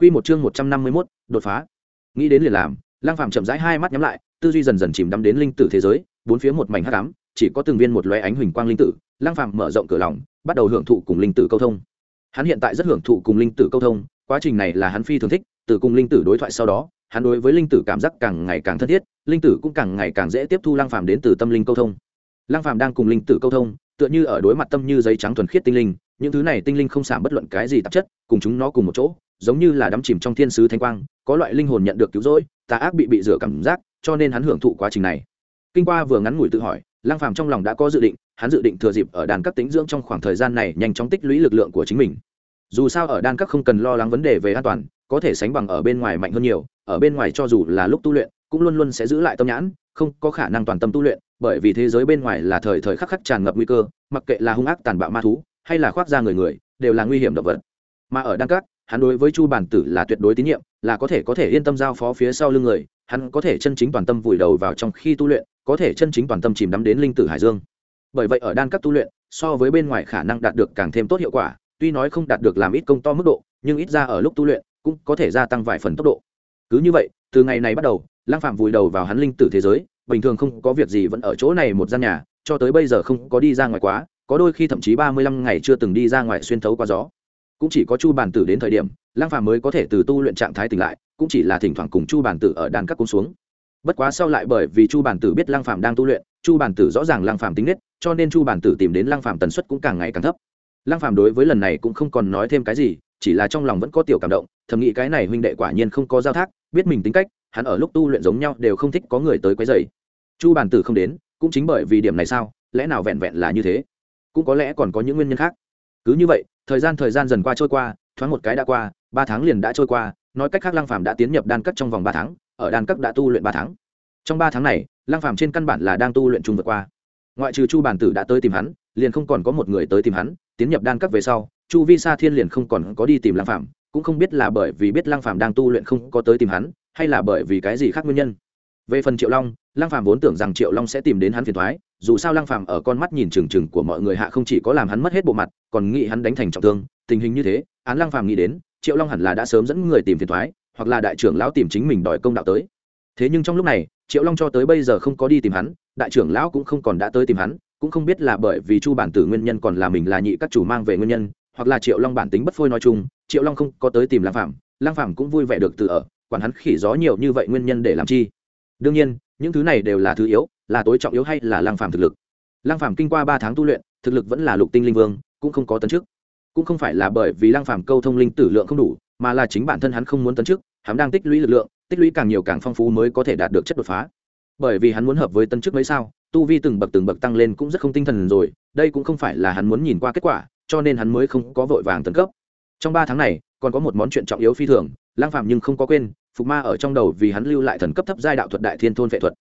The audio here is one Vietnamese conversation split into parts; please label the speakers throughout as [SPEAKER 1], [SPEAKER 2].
[SPEAKER 1] Quy một chương 151, đột phá. Nghĩ đến liền làm, Lăng Phàm chậm rãi hai mắt nhắm lại, tư duy dần dần chìm đắm đến linh tử thế giới, bốn phía một mảnh hắc ám, chỉ có từng viên một lóe ánh huỳnh quang linh tử. Lăng Phàm mở rộng cửa lòng, bắt đầu hưởng thụ cùng linh tử câu thông. Hắn hiện tại rất hưởng thụ cùng linh tử câu thông, quá trình này là hắn phi thường thích, từ cùng linh tử đối thoại sau đó, hắn đối với linh tử cảm giác càng ngày càng thân thiết, linh tử cũng càng ngày càng dễ tiếp thu Lăng Phàm đến từ tâm linh câu thông. Lăng Phàm đang cùng linh tử câu thông, tựa như ở đối mặt tâm như giấy trắng thuần khiết tinh linh, những thứ này tinh linh không giảm bất luận cái gì tạp chất, cùng chúng nó cùng một chỗ, giống như là đắm chìm trong thiên sứ thanh quang, có loại linh hồn nhận được cứu rỗi, tà ác bị bị rửa cảm giác, cho nên hắn hưởng thụ quá trình này. Kinh qua vừa ngắn ngủi tự hỏi lang phàm trong lòng đã có dự định, hắn dự định thừa dịp ở đàn các tính dưỡng trong khoảng thời gian này nhanh chóng tích lũy lực lượng của chính mình. Dù sao ở đan các không cần lo lắng vấn đề về an toàn, có thể sánh bằng ở bên ngoài mạnh hơn nhiều, ở bên ngoài cho dù là lúc tu luyện, cũng luôn luôn sẽ giữ lại tâm nhãn, không có khả năng toàn tâm tu luyện, bởi vì thế giới bên ngoài là thời thời khắc khắc tràn ngập nguy cơ, mặc kệ là hung ác tàn bạo ma thú, hay là khoác da người người, đều là nguy hiểm động vật. Mà ở đan các hắn đối với chu bản tử là tuyệt đối tín nhiệm, là có thể có thể yên tâm giao phó phía sau lưng người, hắn có thể chân chính toàn tâm vùi đầu vào trong khi tu luyện, có thể chân chính toàn tâm chìm đắm đến linh tử hải dương. Bởi vậy ở đan cấp tu luyện, so với bên ngoài khả năng đạt được càng thêm tốt hiệu quả, tuy nói không đạt được làm ít công to mức độ, nhưng ít ra ở lúc tu luyện, cũng có thể gia tăng vài phần tốc độ. Cứ như vậy, từ ngày này bắt đầu lang phạm vùi đầu vào hắn linh tử thế giới, bình thường không có việc gì vẫn ở chỗ này một gian nhà, cho tới bây giờ không có đi ra ngoài quá, có đôi khi thậm chí ba mươi lăm ngày chưa từng đi ra ngoài xuyên thấu qua gió cũng chỉ có chu bản tử đến thời điểm, lang phàm mới có thể từ tu luyện trạng thái tỉnh lại, cũng chỉ là thỉnh thoảng cùng chu bản tử ở đàn các cung xuống. Bất quá sau lại bởi vì chu bản tử biết lang phàm đang tu luyện, chu bản tử rõ ràng lang phàm tính nết, cho nên chu bản tử tìm đến lang phàm tần suất cũng càng ngày càng thấp. Lang phàm đối với lần này cũng không còn nói thêm cái gì, chỉ là trong lòng vẫn có tiểu cảm động, thầm nghĩ cái này huynh đệ quả nhiên không có giao thác, biết mình tính cách, hắn ở lúc tu luyện giống nhau đều không thích có người tới quấy rầy. Chu bản tử không đến, cũng chính bởi vì điểm này sao, lẽ nào vẹn vẹn là như thế? Cũng có lẽ còn có những nguyên nhân khác. Cứ như vậy thời gian thời gian dần qua trôi qua, thoáng một cái đã qua, ba tháng liền đã trôi qua, nói cách khác lăng phàm đã tiến nhập đan cấp trong vòng ba tháng, ở đan cấp đã tu luyện ba tháng. Trong ba tháng này, lăng phàm trên căn bản là đang tu luyện trung vượt qua. Ngoại trừ chu bản tử đã tới tìm hắn, liền không còn có một người tới tìm hắn, tiến nhập đan cấp về sau, chu vi sa thiên liền không còn có đi tìm lăng phàm, cũng không biết là bởi vì biết lăng phàm đang tu luyện không có tới tìm hắn, hay là bởi vì cái gì khác nguyên nhân. Về phần triệu long, lăng phàm vốn tưởng rằng triệu long sẽ tìm đến hắn phiền thoái dù sao lăng phàm ở con mắt nhìn chừng chừng của mọi người hạ không chỉ có làm hắn mất hết bộ mặt, còn nghĩ hắn đánh thành trọng thương. Tình hình như thế, án lăng phàm nghĩ đến, triệu long hẳn là đã sớm dẫn người tìm phiền thoái, hoặc là đại trưởng lão tìm chính mình đòi công đạo tới. Thế nhưng trong lúc này, triệu long cho tới bây giờ không có đi tìm hắn, đại trưởng lão cũng không còn đã tới tìm hắn, cũng không biết là bởi vì chu bản tử nguyên nhân còn là mình là nhị các chủ mang về nguyên nhân, hoặc là triệu long bản tính bất phôi nói chung, triệu long không có tới tìm lăng phàm lăng phàm cũng vui vẻ được tự ở, quản hắn khỉ gió nhiều như vậy nguyên nhân để làm chi. Đương nhiên, những thứ này đều là thứ yếu là tối trọng yếu hay là lang phàm thực lực? Lang phàm kinh qua ba tháng tu luyện, thực lực vẫn là lục tinh linh vương, cũng không có tấn chức. Cũng không phải là bởi vì lang phàm câu thông linh tử lượng không đủ, mà là chính bản thân hắn không muốn tấn chức, hắn đang tích lũy lực lượng, tích lũy càng nhiều càng phong phú mới có thể đạt được chất đột phá. Bởi vì hắn muốn hợp với tấn chức mấy sao, tu vi từng bậc từng bậc tăng lên cũng rất không tinh thần rồi, đây cũng không phải là hắn muốn nhìn qua kết quả, cho nên hắn mới không có vội vàng tấn cấp. Trong ba tháng này, còn có một món chuyện trọng yếu phi thường lang phạm nhưng không có quên, phục ma ở trong đầu vì hắn lưu lại thần cấp thấp giai đạo thuật đại thiên thôn vệ thuật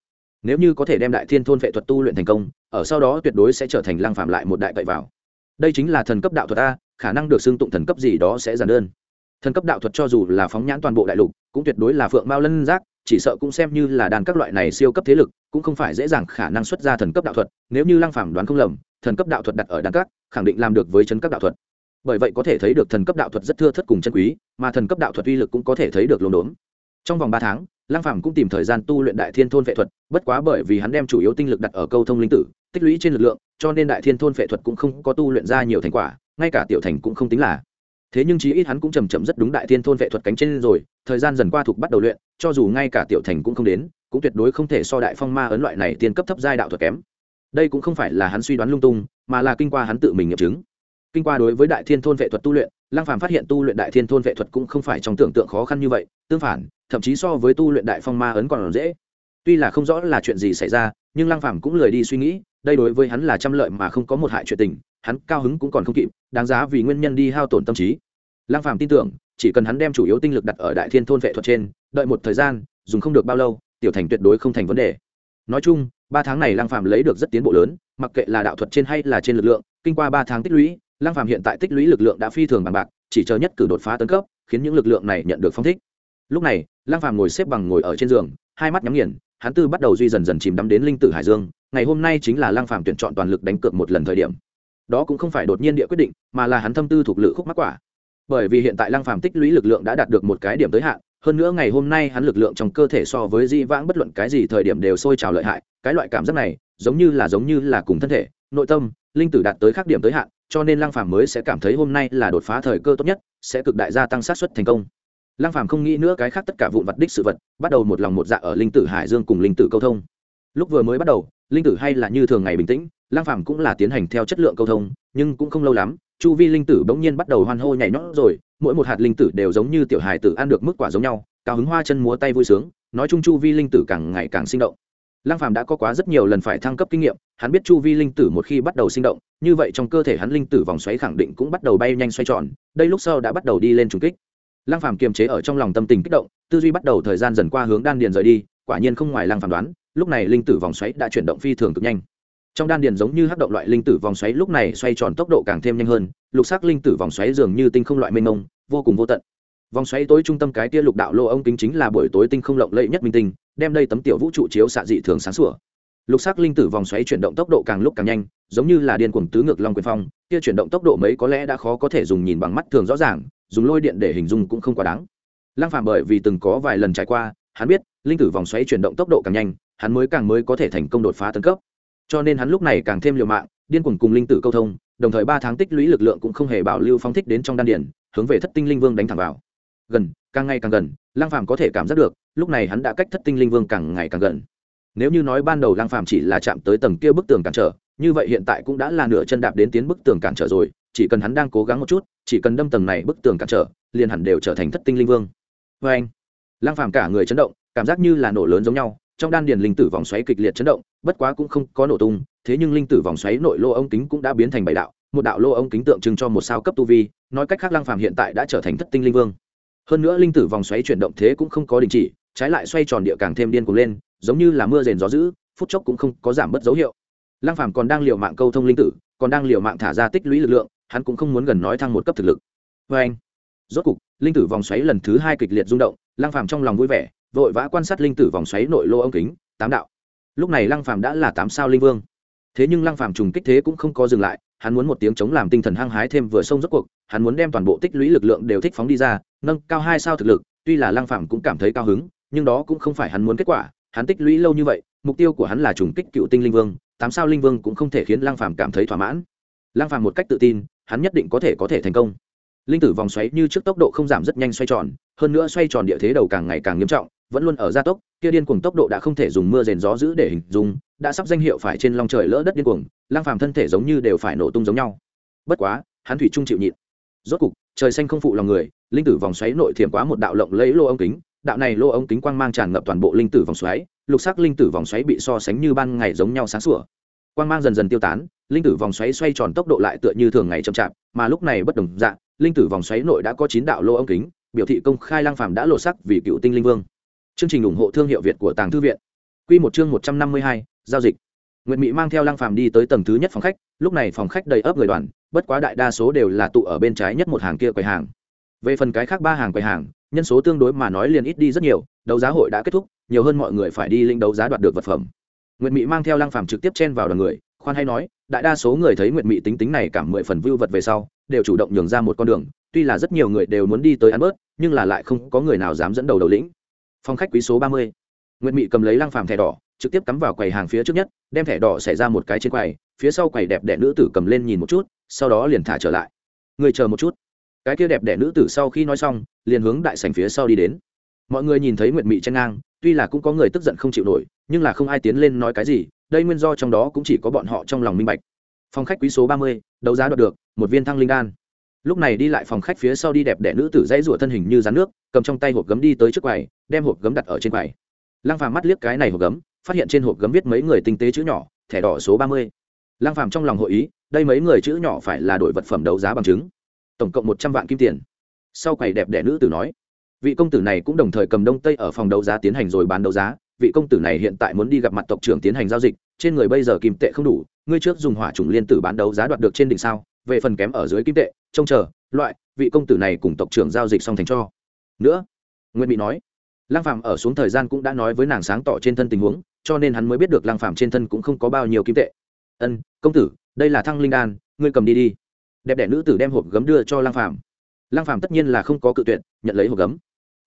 [SPEAKER 1] nếu như có thể đem đại thiên thôn vệ thuật tu luyện thành công, ở sau đó tuyệt đối sẽ trở thành lang phạm lại một đại cậy vào. Đây chính là thần cấp đạo thuật a, khả năng được xưng tụng thần cấp gì đó sẽ giản đơn. Thần cấp đạo thuật cho dù là phóng nhãn toàn bộ đại lục, cũng tuyệt đối là phượng mao lân giác, chỉ sợ cũng xem như là đàn các loại này siêu cấp thế lực, cũng không phải dễ dàng khả năng xuất ra thần cấp đạo thuật. Nếu như lăng phàm đoán không lầm, thần cấp đạo thuật đặt ở đàn các, khẳng định làm được với chân cấp đạo thuật. Bởi vậy có thể thấy được thần cấp đạo thuật rất thưa thất cùng chân quý, mà thần cấp đạo thuật uy lực cũng có thể thấy được lồn đốn. Trong vòng ba tháng lăng phàm cũng tìm thời gian tu luyện đại thiên thôn vệ thuật, bất quá bởi vì hắn đem chủ yếu tinh lực đặt ở câu thông linh tử, tích lũy trên lực lượng, cho nên đại thiên thôn vệ thuật cũng không có tu luyện ra nhiều thành quả, ngay cả tiểu thành cũng không tính là. Thế nhưng chí ít hắn cũng chậm chậm rất đúng đại thiên thôn vệ thuật cánh trên rồi, thời gian dần qua thuộc bắt đầu luyện, cho dù ngay cả tiểu thành cũng không đến, cũng tuyệt đối không thể so đại phong ma ấn loại này tiên cấp thấp giai đạo thuật kém. Đây cũng không phải là hắn suy đoán lung tung, mà là kinh qua hắn tự mình nghiệm chứng. Kinh qua đối với đại thiên thôn vệ thuật tu luyện, lăng phàm phát hiện tu luyện đại thiên thôn vệ thuật cũng không phải trong tưởng tượng khó khăn như vậy, tương phản thậm chí so với tu luyện đại phong ma ấn còn dễ. Tuy là không rõ là chuyện gì xảy ra, nhưng lăng phàm cũng lười đi suy nghĩ, đây đối với hắn là trăm lợi mà không có một hại chuyện tình, hắn cao hứng cũng còn không kịp, đáng giá vì nguyên nhân đi hao tổn tâm trí. Lăng phàm tin tưởng, chỉ cần hắn đem chủ yếu tinh lực đặt ở đại thiên thôn vệ thuật trên, đợi một thời gian, dùng không được bao lâu, tiểu thành tuyệt đối không thành vấn đề. Nói chung, ba tháng này lăng phàm lấy được rất tiến bộ lớn, mặc kệ là đạo thuật trên hay là trên lực lượng, kinh qua ba tháng tích lũy, lăng phàm hiện tại tích lũy lực lượng đã phi thường bằng bạc, chỉ chờ nhất cử đột phá tấn cấp, khiến những lực lượng này nhận được phong thích lúc này, lăng phàm ngồi xếp bằng ngồi ở trên giường, hai mắt nhắm nghiền, hắn tư bắt đầu duy dần dần chìm đắm đến linh tử hải dương. Ngày hôm nay chính là lăng phàm tuyển chọn toàn lực đánh cược một lần thời điểm. Đó cũng không phải đột nhiên địa quyết định, mà là hắn thâm tư thuộc lự khúc mắc quả. Bởi vì hiện tại lăng phàm tích lũy lực lượng đã đạt được một cái điểm tới hạn, hơn nữa ngày hôm nay hắn lực lượng trong cơ thể so với di vãng bất luận cái gì thời điểm đều sôi trào lợi hại, cái loại cảm giác này, giống như là giống như là cùng thân thể, nội tâm, linh tử đạt tới khác điểm tới hạn, cho nên lăng phàm mới sẽ cảm thấy hôm nay là đột phá thời cơ tốt nhất, sẽ cực đại gia tăng sát suất thành công lăng phàm không nghĩ nữa cái khác tất cả vụn vật đích sự vật, bắt đầu một lòng một dạ ở linh tử hải dương cùng linh tử câu thông. Lúc vừa mới bắt đầu, linh tử hay là như thường ngày bình tĩnh, lăng phàm cũng là tiến hành theo chất lượng câu thông, nhưng cũng không lâu lắm, chu vi linh tử bỗng nhiên bắt đầu hoan hô nhảy nhót rồi, mỗi một hạt linh tử đều giống như tiểu hài tử ăn được mức quả giống nhau, cao hứng hoa chân múa tay vui sướng, nói chung chu vi linh tử càng ngày càng sinh động. Lăng phàm đã có quá rất nhiều lần phải thăng cấp kinh nghiệm, hắn biết chu vi linh tử một khi bắt đầu sinh động, như vậy trong cơ thể hắn linh tử vòng xoáy khẳng định cũng bắt đầu bay nhanh xoay tròn, đây lúc sau đã bắt đầu đi lên trùng kích lăng phàm kiềm chế ở trong lòng tâm tình kích động, tư duy bắt đầu thời gian dần qua hướng đan điền rời đi, quả nhiên không ngoài lăng phàm đoán, lúc này linh tử vòng xoáy đã chuyển động phi thường cực nhanh. Trong đan điền giống như hấp động loại linh tử vòng xoáy lúc này xoay tròn tốc độ càng thêm nhanh hơn, lục sắc linh tử vòng xoáy dường như tinh không loại mênh mông, vô cùng vô tận. Vòng xoáy tối trung tâm cái tia lục đạo lô ông kính chính là buổi tối tinh không lộng lẫy nhất minh tinh, đem đây tấm tiểu vũ trụ chiếu xạ dị thường sáng sủa. Lục sắc linh tử vòng xoáy chuyển động tốc độ càng lúc càng nhanh, giống như là điên cuồng tứ ngược long quyền phong, kia chuyển động tốc độ mấy có lẽ đã khó có thể dùng nhìn bằng mắt thường rõ ràng dùng lôi điện để hình dung cũng không quá đáng. Lăng phạm bởi vì từng có vài lần trải qua, hắn biết, linh tử vòng xoáy chuyển động tốc độ càng nhanh, hắn mới càng mới có thể thành công đột phá tấn cấp. Cho nên hắn lúc này càng thêm liều mạng, điên cuồng cùng linh tử câu thông, đồng thời ba tháng tích lũy lực lượng cũng không hề bảo lưu phóng thích đến trong đan điển hướng về thất tinh linh vương đánh thẳng vào. Gần, càng ngày càng gần lang phàm có thể cảm giác được, lúc này hắn đã cách thất tinh linh vương càng ngày càng gần. Nếu như nói ban đầu lang phàm chỉ là chạm tới tầng kia bức tường cản trở, như vậy hiện tại cũng đã là nửa chân đạp đến tiến bức tường cản trở rồi chỉ cần hắn đang cố gắng một chút, chỉ cần đâm tầng này bức tường cản trở, liền hẳn đều trở thành thất tinh linh vương. Vê anh lang phàm cả người chấn động, cảm giác như là nổ lớn giống nhau, trong đan điền linh tử vòng xoáy kịch liệt chấn động, bất quá cũng không có nổ tung, thế nhưng linh tử vòng xoáy nội lô ống kính cũng đã biến thành bảy đạo, một đạo lô ống kính tượng trưng cho một sao cấp tu vi, nói cách khác lang phàm hiện tại đã trở thành thất tinh linh vương. Hơn nữa linh tử vòng xoáy chuyển động thế cũng không có đình chỉ, trái lại xoay tròn địa càng thêm điên cuồng lên, giống như là mưa rền gió dữ, phút chốc cũng không có giảm bớt dấu hiệu. Lang phàm còn đang liều mạng câu thông linh tử, còn đang liều mạng thả ra tích lũy lực lượng hắn cũng không muốn gần nói thăng một cấp thực lực. Vê anh, rốt cục, linh tử vòng xoáy lần thứ hai kịch liệt rung động lang phàm trong lòng vui vẻ, vội vã quan sát linh tử vòng xoáy nội lô ống kính, tám đạo. Lúc này lăng phàm đã là tám sao linh vương. Thế nhưng lăng phàm trùng kích thế cũng không có dừng lại, hắn muốn một tiếng chống làm tinh thần hăng hái thêm vừa sông rốt cuộc, hắn muốn đem toàn bộ tích lũy lực lượng đều thích phóng đi ra, nâng cao hai sao thực lực, tuy là lăng phàm cũng cảm thấy cao hứng, nhưng đó cũng không phải hắn muốn kết quả, hắn tích lũy lâu như vậy, mục tiêu của hắn là trùng kích cựu tinh linh vương, tám sao linh vương cũng không thể khiến lăng phàm cảm thấy thỏa mãn. Lăng phàm một cách tự tin hắn nhất định có thể có thể thành công. Linh tử vòng xoáy như trước tốc độ không giảm rất nhanh xoay tròn, hơn nữa xoay tròn địa thế đầu càng ngày càng nghiêm trọng, vẫn luôn ở gia tốc, kia điên cuồng tốc độ đã không thể dùng mưa rền gió giữ để hình dung, đã sắp danh hiệu phải trên long trời lỡ đất điên cuồng, lang phàm thân thể giống như đều phải nổ tung giống nhau. Bất quá, hắn thủy trung chịu nhịn. Rốt cục, trời xanh không phụ lòng người, linh tử vòng xoáy nội thiểm quá một đạo lộng lấy lô ống kính, đạo này lô ống kính quang mang tràn ngập toàn bộ linh tử vòng xoáy, lục sắc linh tử vòng xoáy bị so sánh như ban ngày giống nhau sáng sủa. Quang mang dần dần tiêu tán linh tử vòng xoáy xoay tròn tốc độ lại tựa như thường ngày chậm chạp, mà lúc này bất đồng dạng, linh tử vòng xoáy nội đã có chín đạo lô ống kính, biểu thị công khai lang phàm đã lộ sắc vì cựu tinh linh vương. Chương trình ủng hộ thương hiệu việt của tàng thư viện. Q một chương một trăm năm mươi hai, giao dịch. Nguyệt Mị mang theo lang phàm đi tới tầng thứ nhất phòng khách, lúc này phòng khách đầy ấp người đoàn, bất quá đại đa số đều là tụ ở bên trái nhất một hàng kia quầy hàng. Về phần cái khác ba hàng quầy hàng, nhân số tương đối mà nói liền ít đi rất nhiều, đấu giá hội đã kết thúc, nhiều hơn mọi người phải đi linh đấu giá đoạt được vật phẩm. Nguyệt Mị mang theo lang phàm trực tiếp chen vào đoàn người khoan hay nói, đại đa số người thấy nguyệt Mị tính tính này cảm mười phần vưu vật về sau, đều chủ động nhường ra một con đường. Tuy là rất nhiều người đều muốn đi tới ăn bớt, nhưng là lại không có người nào dám dẫn đầu đầu lĩnh. Phòng khách quý số ba mươi. Nguyệt mị cầm lấy lăng phàm thẻ đỏ, trực tiếp cắm vào quầy hàng phía trước nhất, đem thẻ đỏ xảy ra một cái trên quầy, phía sau quầy đẹp đẽ nữ tử cầm lên nhìn một chút, sau đó liền thả trở lại. Người chờ một chút. Cái kia đẹp đẽ nữ tử sau khi nói xong, liền hướng đại sảnh phía sau đi đến. Mọi người nhìn thấy nguyệt mị chen ngang, tuy là cũng có người tức giận không chịu nổi nhưng là không ai tiến lên nói cái gì, đây nguyên do trong đó cũng chỉ có bọn họ trong lòng minh bạch. Phòng khách quý số ba mươi, đấu giá đoạt được, một viên thăng linh đan. Lúc này đi lại phòng khách phía sau đi đẹp đẽ nữ tử dãy rủa thân hình như rán nước, cầm trong tay hộp gấm đi tới trước quầy, đem hộp gấm đặt ở trên quầy. Lăng phàm mắt liếc cái này hộp gấm, phát hiện trên hộp gấm viết mấy người tinh tế chữ nhỏ, thẻ đỏ số ba mươi. Lăng phàm trong lòng hội ý, đây mấy người chữ nhỏ phải là đổi vật phẩm đấu giá bằng chứng. Tổng cộng một trăm vạn kim tiền. Sau quầy đẹp đẽ nữ tử nói, vị công tử này cũng đồng thời cầm đông tây ở phòng đấu giá tiến hành rồi bán đấu giá vị công tử này hiện tại muốn đi gặp mặt tộc trưởng tiến hành giao dịch, trên người bây giờ kim tệ không đủ, ngươi trước dùng hỏa trùng liên tử bán đấu giá đoạt được trên đỉnh sao, về phần kém ở dưới kim tệ, trông chờ, loại, vị công tử này cùng tộc trưởng giao dịch xong thành cho. Nữa nguyễn bị nói, lăng phạm ở xuống thời gian cũng đã nói với nàng sáng tỏ trên thân tình huống, cho nên hắn mới biết được lăng phạm trên thân cũng không có bao nhiêu kim tệ. Ân, công tử, đây là thăng linh đan, ngươi cầm đi đi. Đẹp đẽ nữ tử đem hộp gấm đưa cho lăng phạm lăng phàm tất nhiên là không có cự tuyệt, nhận lấy hộp gấm.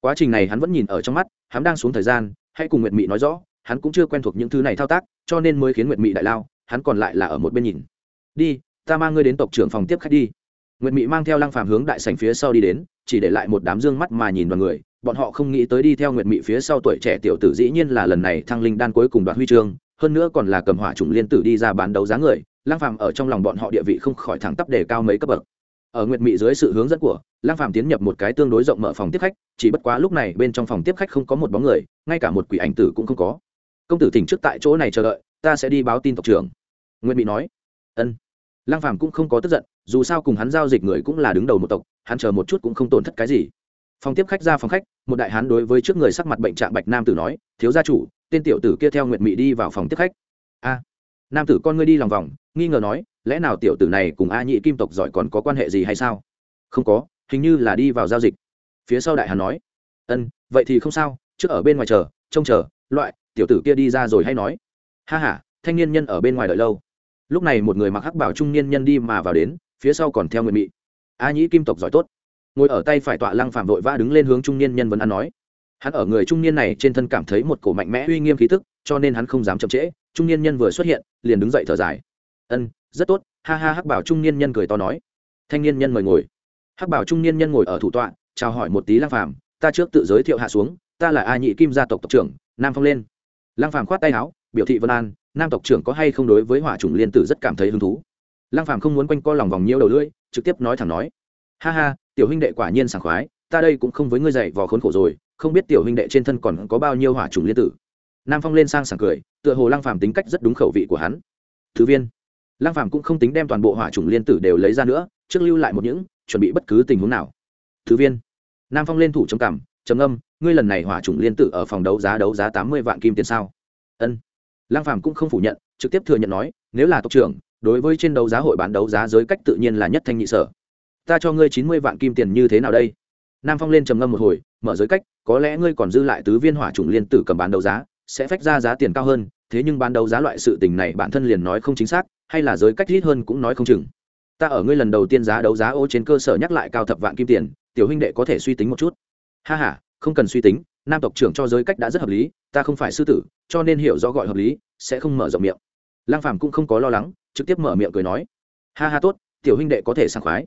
[SPEAKER 1] Quá trình này hắn vẫn nhìn ở trong mắt, hắn đang xuống thời gian hãy cùng nguyệt mị nói rõ, hắn cũng chưa quen thuộc những thứ này thao tác, cho nên mới khiến nguyệt mị đại lao, hắn còn lại là ở một bên nhìn. Đi, ta mang ngươi đến tộc trưởng phòng tiếp khách đi. Nguyệt mị mang theo lăng phàm hướng đại sảnh phía sau đi đến, chỉ để lại một đám dương mắt mà nhìn vào người. Bọn họ không nghĩ tới đi theo nguyệt mị phía sau tuổi trẻ tiểu tử dĩ nhiên là lần này thăng linh đan cuối cùng đoạt huy chương, hơn nữa còn là cầm hỏa trùng liên tử đi ra bán đấu giá người. Lăng phàm ở trong lòng bọn họ địa vị không khỏi thẳng tắp đề cao mấy cấp bậc ở nguyệt mị dưới sự hướng dẫn của Lang phàm tiến nhập một cái tương đối rộng mở phòng tiếp khách, chỉ bất quá lúc này bên trong phòng tiếp khách không có một bóng người, ngay cả một quỷ ảnh tử cũng không có. Công tử thỉnh trước tại chỗ này chờ đợi, ta sẽ đi báo tin tộc trưởng. Nguyệt mị nói. Ân. Lang phàm cũng không có tức giận, dù sao cùng hắn giao dịch người cũng là đứng đầu một tộc, hắn chờ một chút cũng không tổn thất cái gì. Phòng tiếp khách ra phòng khách, một đại hán đối với trước người sắc mặt bệnh trạng bạch nam tử nói, thiếu gia chủ, tên tiểu tử kia theo nguyệt mị đi vào phòng tiếp khách. A, nam tử con ngươi đi lòng vòng nghi ngờ nói, lẽ nào tiểu tử này cùng a nhị kim tộc giỏi còn có quan hệ gì hay sao? Không có, hình như là đi vào giao dịch. Phía sau đại hàn nói, ân, vậy thì không sao, trước ở bên ngoài chờ, trông chờ, loại, tiểu tử kia đi ra rồi hay nói. Ha h a thanh niên nhân ở bên ngoài đợi lâu. Lúc này một người mặc hắc bảo trung niên nhân đi mà vào đến, phía sau còn theo nguyện mị. A nhĩ kim tộc giỏi tốt. Ngồi ở tay phải tọa lăng phạm vội vã đứng lên hướng trung niên nhân vẫn ăn nói. Hắn ở người trung niên này trên thân cảm thấy một cổ mạnh mẽ uy nghiêm khí tức, cho nên hắn không dám chậm trễ. Trung niên nhân vừa xuất hiện, liền đứng dậy thở dài ân, rất tốt, ha ha, hắc bảo trung niên nhân cười to nói. Thanh niên nhân mời ngồi. Hắc bảo trung niên nhân ngồi ở thủ tọa, chào hỏi một tí lang phàm, ta trước tự giới thiệu hạ xuống, ta là a nhị kim gia tộc tộc trưởng, nam phong lên. Lang phàm khoát tay áo, biểu thị vân an, nam tộc trưởng có hay không đối với hỏa trùng liên tử rất cảm thấy hứng thú. Lang phàm không muốn quanh co lòng vòng nhiễu đầu lưỡi, trực tiếp nói thẳng nói. Ha ha, tiểu huynh đệ quả nhiên sảng khoái, ta đây cũng không với ngươi dạy vò khốn khổ rồi, không biết tiểu huynh đệ trên thân còn có bao nhiêu hỏa trùng liên tử. Nam phong lên sang sảng cười, tựa hồ lang phàm tính cách rất đúng khẩu vị của hắn. Thứ viên lang phàm cũng không tính đem toàn bộ hỏa trùng liên tử đều lấy ra nữa, trước lưu lại một những, chuẩn bị bất cứ tình huống nào. Thứ viên. Nam phong lên thủ trầm cảm trầm âm ngươi lần này hỏa trùng liên tử ở phòng đấu giá đấu giá tám mươi vạn kim tiền sao? Ân. Lang phàm cũng không phủ nhận, trực tiếp thừa nhận nói, nếu là tộc trưởng, đối với trên đấu giá hội bán đấu giá giới cách tự nhiên là nhất thanh nhị sở. Ta cho ngươi chín mươi vạn kim tiền như thế nào đây? Nam phong lên trầm ngâm một hồi, mở giới cách, có lẽ ngươi còn dư lại tứ viên hỏa trùng liên tử cầm bán đấu giá, sẽ phách ra giá tiền cao hơn, thế nhưng bán đấu giá loại sự tình này bản thân liền nói không chính xác hay là giới cách ít hơn cũng nói không chừng. Ta ở ngươi lần đầu tiên giá đấu giá ô trên cơ sở nhắc lại cao thập vạn kim tiền tiểu huynh đệ có thể suy tính một chút. Ha ha, không cần suy tính nam tộc trưởng cho giới cách đã rất hợp lý ta không phải sư tử cho nên hiểu rõ gọi hợp lý sẽ không mở rộng miệng. Lang phàm cũng không có lo lắng trực tiếp mở miệng cười nói. Ha ha tốt tiểu huynh đệ có thể sảng khoái.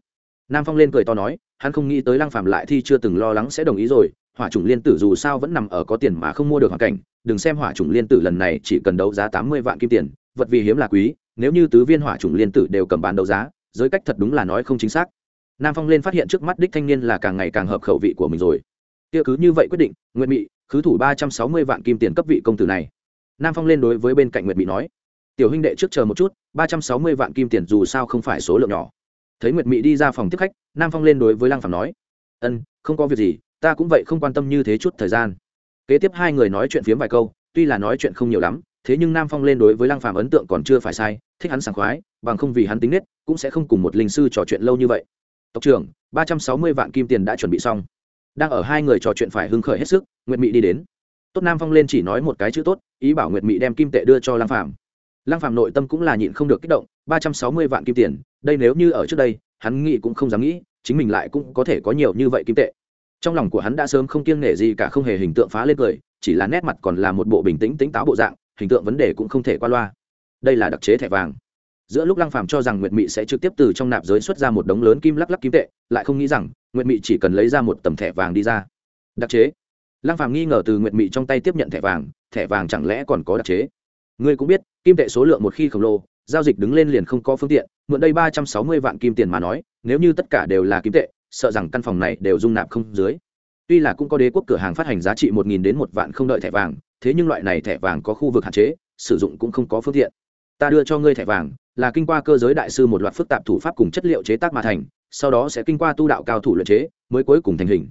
[SPEAKER 1] Nam phong lên cười to nói hắn không nghĩ tới lang phàm lại thi chưa từng lo lắng sẽ đồng ý rồi hỏa chủng liên tử dù sao vẫn nằm ở có tiền mà không mua được hoàn cảnh đừng xem hỏa chủng liên tử lần này chỉ cần đấu giá tám mươi vạn kim tiền vật vì hiếm là quý nếu như tứ viên hỏa chủng liên tử đều cầm bán đấu giá, giới cách thật đúng là nói không chính xác. Nam phong lên phát hiện trước mắt đích thanh niên là càng ngày càng hợp khẩu vị của mình rồi. Kia cứ như vậy quyết định nguyện mị, khứ thủ ba trăm sáu mươi vạn kim tiền cấp vị công tử này. Nam phong lên đối với bên cạnh nguyệt mị nói, tiểu huynh đệ trước chờ một chút, ba trăm sáu mươi vạn kim tiền dù sao không phải số lượng nhỏ. Thấy nguyệt mị đi ra phòng tiếp khách, nam phong lên đối với lăng phàm nói, ân, không có việc gì, ta cũng vậy không quan tâm như thế chút thời gian. Kế tiếp hai người nói chuyện phiếm vài câu, tuy là nói chuyện không nhiều lắm thế nhưng nam phong lên đối với lăng phàm ấn tượng còn chưa phải sai, thích hắn sảng khoái, bằng không vì hắn tính nết, cũng sẽ không cùng một linh sư trò chuyện lâu như vậy. Tộc trưởng, ba trăm sáu mươi vạn kim tiền đã chuẩn bị xong. Đang ở hai người trò chuyện phải hưng khởi hết sức, nguyệt mị đi đến. Tốt nam phong lên chỉ nói một cái chữ tốt, ý bảo nguyệt mị đem kim tệ đưa cho lăng phàm. Lăng phàm nội tâm cũng là nhịn không được kích động, ba trăm sáu mươi vạn kim tiền, đây nếu như ở trước đây, hắn nghĩ cũng không dám nghĩ, chính mình lại cũng có thể có nhiều như vậy kim tệ. Trong lòng của hắn đã sớm không kiêng nể gì cả không hề hình tượng phá lên cười, chỉ là nét mặt còn là một bộ bình tĩnh tính táo bộ dạng hình tượng vấn đề cũng không thể qua loa. Đây là đặc chế thẻ vàng. Giữa lúc lăng phàm cho rằng nguyệt mị sẽ trực tiếp từ trong nạp giới xuất ra một đống lớn kim lắc lắc kim tệ, lại không nghĩ rằng nguyệt mị chỉ cần lấy ra một tấm thẻ vàng đi ra. Đặc chế. Lăng phàm nghi ngờ từ nguyệt mị trong tay tiếp nhận thẻ vàng thẻ vàng chẳng lẽ còn có đặc chế? Ngươi cũng biết, kim tệ số lượng một khi khổng lồ, giao dịch đứng lên liền không có phương tiện, mượn đây ba trăm sáu mươi vạn kim tiền mà nói, nếu như tất cả đều là kim tệ, sợ rằng căn phòng này đều dung nạp không dưới. Tuy là cũng có đế quốc cửa hàng phát hành giá trị một nghìn đến một vạn không đợi thẻ vàng thế nhưng loại này thẻ vàng có khu vực hạn chế, sử dụng cũng không có phương tiện. Ta đưa cho ngươi thẻ vàng, là kinh qua cơ giới đại sư một loạt phức tạp thủ pháp cùng chất liệu chế tác mà thành, sau đó sẽ kinh qua tu đạo cao thủ luyện chế, mới cuối cùng thành hình.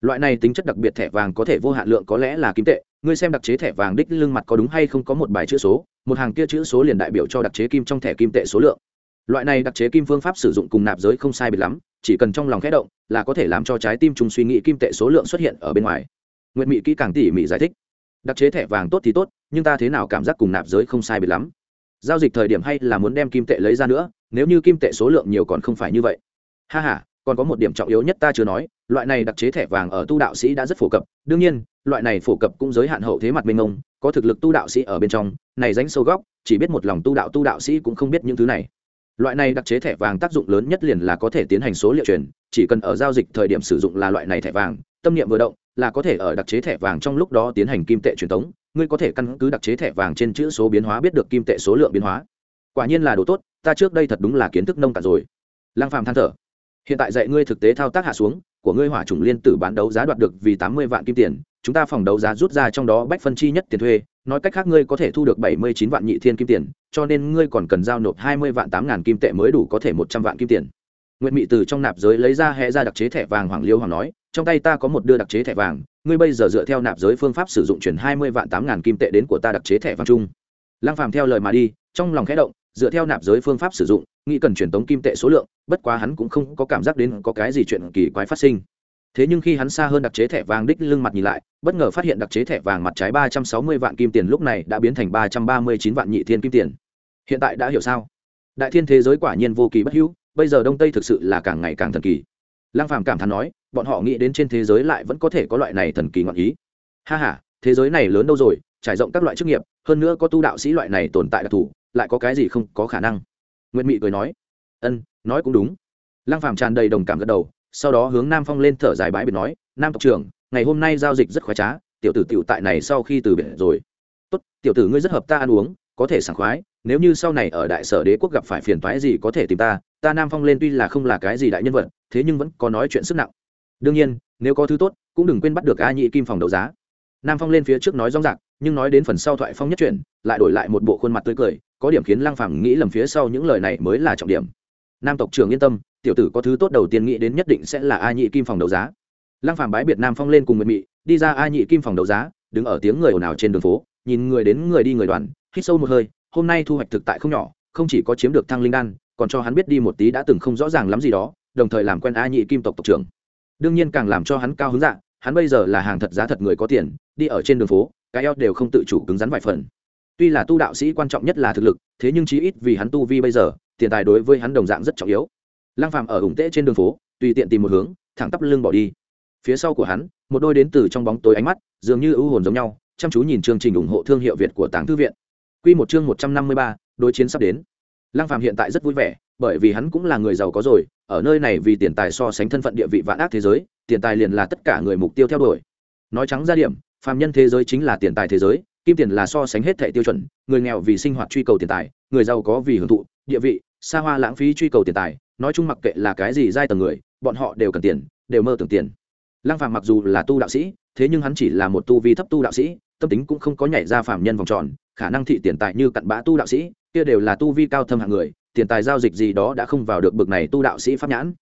[SPEAKER 1] Loại này tính chất đặc biệt thẻ vàng có thể vô hạn lượng có lẽ là kim tệ, ngươi xem đặc chế thẻ vàng đích lưng mặt có đúng hay không có một bài chữ số, một hàng kia chữ số liền đại biểu cho đặc chế kim trong thẻ kim tệ số lượng. Loại này đặc chế kim phương pháp sử dụng cùng nạp giới không sai biệt lắm, chỉ cần trong lòng khẽ động, là có thể làm cho trái tim chúng suy nghĩ kim tệ số lượng xuất hiện ở bên ngoài. Nguyện mỹ kỹ càng tỉ mỉ giải thích đặc chế thẻ vàng tốt thì tốt, nhưng ta thế nào cảm giác cùng nạp giới không sai biệt lắm. Giao dịch thời điểm hay là muốn đem kim tệ lấy ra nữa, nếu như kim tệ số lượng nhiều còn không phải như vậy. Ha h a còn có một điểm trọng yếu nhất ta chưa nói, loại này đặc chế thẻ vàng ở tu đạo sĩ đã rất phổ cập. Đương nhiên, loại này phổ cập cũng giới hạn hậu thế mặt mênh mông, có thực lực tu đạo sĩ ở bên trong, này danh sâu góc, chỉ biết một lòng tu đạo tu đạo sĩ cũng không biết những thứ này. Loại này đặc chế thẻ vàng tác dụng lớn nhất liền là có thể tiến hành số liệu truyền, chỉ cần ở giao dịch thời điểm sử dụng là loại này thẻ vàng, tâm niệm vừa động là có thể ở đặc chế thẻ vàng trong lúc đó tiến hành kim tệ truyền tống. Ngươi có thể căn cứ đặc chế thẻ vàng trên chữ số biến hóa biết được kim tệ số lượng biến hóa. Quả nhiên là đồ tốt, ta trước đây thật đúng là kiến thức nông cạn rồi. Lăng phàm than thở. Hiện tại dạy ngươi thực tế thao tác hạ xuống, của ngươi hỏa chủng liên tử bán đấu giá đoạt được vì tám mươi vạn kim tiền. Chúng ta phòng đấu giá rút ra trong đó bách phân chi nhất tiền thuê, nói cách khác ngươi có thể thu được bảy mươi chín vạn nhị thiên kim tiền, cho nên ngươi còn cần giao nộp hai mươi vạn tám ngàn kim tệ mới đủ có thể một trăm vạn kim tiền. Nguyệt mị từ trong nạp giới lấy ra hệ ra đặc chế thẻ vàng hoàng liêu hoàng nói trong tay ta có một đưa đặc chế thẻ vàng, ngươi bây giờ dựa theo nạp giới phương pháp sử dụng chuyển hai mươi vạn tám ngàn kim tệ đến của ta đặc chế thẻ vàng chung. Lăng phàm theo lời mà đi, trong lòng khẽ động, dựa theo nạp giới phương pháp sử dụng, nghĩ cần truyền tống kim tệ số lượng, bất quá hắn cũng không có cảm giác đến có cái gì chuyện kỳ quái phát sinh. Thế nhưng khi hắn xa hơn đặc chế thẻ vàng đích lưng mặt nhìn lại, bất ngờ phát hiện đặc chế thẻ vàng mặt trái ba trăm sáu mươi vạn kim tiền lúc này đã biến thành ba trăm ba mươi chín vạn nhị thiên kim tiền. Hiện tại đã hiểu sao? Đại thiên thế giới quả nhiên vô kỳ bất hữu, bây giờ đông tây thực sự là càng ngày càng thần kỳ. Lăng phàm cảm thán nói bọn họ nghĩ đến trên thế giới lại vẫn có thể có loại này thần kỳ ngọn ý. Ha ha, thế giới này lớn đâu rồi, trải rộng các loại chức nghiệp, hơn nữa có tu đạo sĩ loại này tồn tại đặc thù, lại có cái gì không có khả năng? Nguyệt mị cười nói, ân, nói cũng đúng. Lăng phàm tràn đầy đồng cảm gật đầu, sau đó hướng nam phong lên thở dài bãi biệt nói, nam tộc trưởng, ngày hôm nay giao dịch rất khoái trá, tiểu tử tiểu tại này sau khi từ biệt rồi. Tốt, tiểu tử ngươi rất hợp ta ăn uống, có thể sảng khoái, nếu như sau này ở đại sở đế quốc gặp phải phiền toái gì có thể tìm ta ta nam phong lên tuy là không là cái gì đại nhân vật, thế nhưng vẫn có nói chuyện sức nặng đương nhiên, nếu có thứ tốt, cũng đừng quên bắt được a nhị kim phòng đấu giá. Nam phong lên phía trước nói rõ ràng, nhưng nói đến phần sau thoại phong nhất chuyển, lại đổi lại một bộ khuôn mặt tươi cười, có điểm khiến lăng phàm nghĩ lầm phía sau những lời này mới là trọng điểm. Nam tộc trưởng yên tâm, tiểu tử có thứ tốt đầu tiên nghĩ đến nhất định sẽ là a nhị kim phòng đấu giá. Lăng phàm bái biệt nam phong lên cùng nguyệt mị, đi ra a nhị kim phòng đấu giá, đứng ở tiếng người ồn ào trên đường phố, nhìn người đến người đi người đoàn, hít sâu một hơi, hôm nay thu hoạch thực tại không nhỏ, không chỉ có chiếm được thăng linh đan, còn cho hắn biết đi một tí đã từng không rõ ràng lắm gì đó, đồng thời làm quen a nhị kim tộc tộc trưởng đương nhiên càng làm cho hắn cao hứng dạng hắn bây giờ là hàng thật giá thật người có tiền đi ở trên đường phố cái eo đều không tự chủ cứng rắn vài phần. Tuy là tu đạo sĩ quan trọng nhất là thực lực thế nhưng chí ít vì hắn tu vi bây giờ tiền tài đối với hắn đồng dạng rất trọng yếu. Lăng phàm ở ủng tễ trên đường phố tùy tiện tìm một hướng thẳng tắp lưng bỏ đi. Phía sau của hắn một đôi đến từ trong bóng tối ánh mắt dường như ưu hồn giống nhau chăm chú nhìn chương trình ủng hộ thương hiệu việt của tàng thư viện. Quy một chương một trăm năm mươi ba, đối chiến sắp đến. Lăng phàm hiện tại rất vui vẻ bởi vì hắn cũng là người giàu có rồi ở nơi này vì tiền tài so sánh thân phận địa vị vạn ác thế giới, tiền tài liền là tất cả người mục tiêu theo đuổi. Nói trắng ra điểm, phàm nhân thế giới chính là tiền tài thế giới, kim tiền là so sánh hết thẻ tiêu chuẩn, người nghèo vì sinh hoạt truy cầu tiền tài, người giàu có vì hưởng thụ, địa vị, xa hoa lãng phí truy cầu tiền tài, nói chung mặc kệ là cái gì giai tầng người, bọn họ đều cần tiền, đều mơ tưởng tiền. Lăng phàm mặc dù là tu đạo sĩ, thế nhưng hắn chỉ là một tu vi thấp tu đạo sĩ, tâm tính cũng không có nhảy ra phàm nhân vòng tròn, khả năng thị tiền tài như cặn bã tu đạo sĩ, kia đều là tu vi cao thâm hạng người tiền tài giao dịch gì đó đã không vào được bực này tu đạo sĩ pháp nhãn.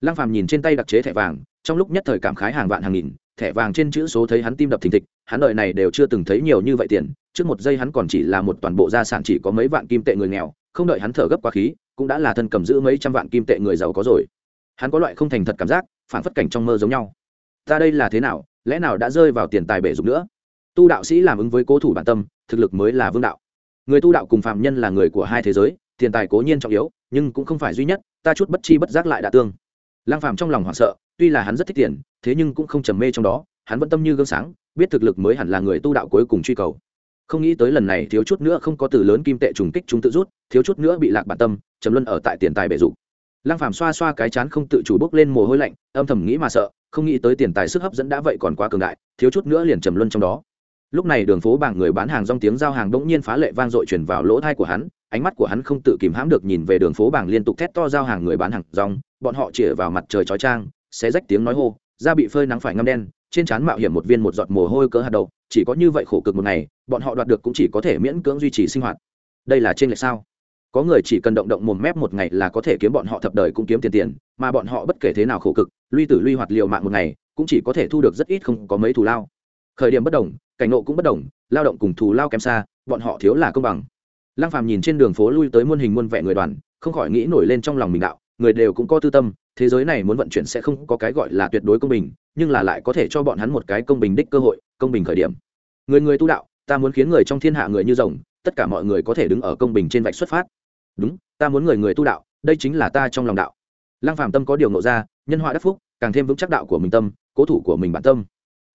[SPEAKER 1] Lăng phàm nhìn trên tay đặc chế thẻ vàng, trong lúc nhất thời cảm khái hàng vạn hàng nghìn, thẻ vàng trên chữ số thấy hắn tim đập thình thịch, hắn đời này đều chưa từng thấy nhiều như vậy tiền, trước một giây hắn còn chỉ là một toàn bộ gia sản chỉ có mấy vạn kim tệ người nghèo, không đợi hắn thở gấp quá khí, cũng đã là thân cầm giữ mấy trăm vạn kim tệ người giàu có rồi. Hắn có loại không thành thật cảm giác, phản phất cảnh trong mơ giống nhau. Ta đây là thế nào, lẽ nào đã rơi vào tiền tài bể dục nữa? Tu đạo sĩ làm ứng với cố thủ bản tâm, thực lực mới là vương đạo. Người tu đạo cùng phạm nhân là người của hai thế giới tiền tài cố nhiên trọng yếu, nhưng cũng không phải duy nhất, ta chút bất chi bất giác lại đã tương. Lang phàm trong lòng hoảng sợ, tuy là hắn rất thích tiền, thế nhưng cũng không trầm mê trong đó, hắn vẫn tâm như gương sáng, biết thực lực mới hẳn là người tu đạo cuối cùng truy cầu. Không nghĩ tới lần này thiếu chút nữa không có từ lớn kim tệ trùng kích chúng tự rút, thiếu chút nữa bị lạc bản tâm, trầm luân ở tại tiền tài bể dục lăng phàm xoa xoa cái chán không tự chủ bốc lên mồ hôi lạnh, âm thầm nghĩ mà sợ, không nghĩ tới tiền tài sức hấp dẫn đã vậy còn quá cường đại, thiếu chút nữa liền trầm luân trong đó lúc này đường phố bảng người bán hàng rong tiếng giao hàng bỗng nhiên phá lệ vang dội truyền vào lỗ thai của hắn, ánh mắt của hắn không tự kìm hãm được nhìn về đường phố bảng liên tục thét to giao hàng người bán hàng rong, bọn họ chĩa vào mặt trời chói trang xé rách tiếng nói hô, da bị phơi nắng phải ngâm đen, trên trán mạo hiểm một viên một giọt mồ hôi cỡ hạt đậu, chỉ có như vậy khổ cực một ngày, bọn họ đoạt được cũng chỉ có thể miễn cưỡng duy trì sinh hoạt. Đây là trên lệch sao? Có người chỉ cần động động mồm mép một ngày là có thể kiếm bọn họ thập đời cũng kiếm tiền tiền, mà bọn họ bất kể thế nào khổ cực, luy tử luy hoạt liều mạng một ngày, cũng chỉ có thể thu được rất ít không có mấy thù lao. Khởi điểm bất đồng cảnh nộ cũng bất đồng, lao động cùng thù lao kém xa, bọn họ thiếu là công bằng. Lăng phàm nhìn trên đường phố lui tới muôn hình muôn vẻ người đoàn, không khỏi nghĩ nổi lên trong lòng mình đạo, người đều cũng có tư tâm, thế giới này muốn vận chuyển sẽ không có cái gọi là tuyệt đối công bình, nhưng là lại có thể cho bọn hắn một cái công bình đích cơ hội, công bình khởi điểm. Người người tu đạo, ta muốn khiến người trong thiên hạ người như rồng, tất cả mọi người có thể đứng ở công bình trên vạch xuất phát. Đúng, ta muốn người người tu đạo, đây chính là ta trong lòng đạo. Lăng phàm tâm có điều nộ ra, nhân họa đắc phúc, càng thêm vững chắc đạo của mình tâm, cố thủ của mình bản tâm.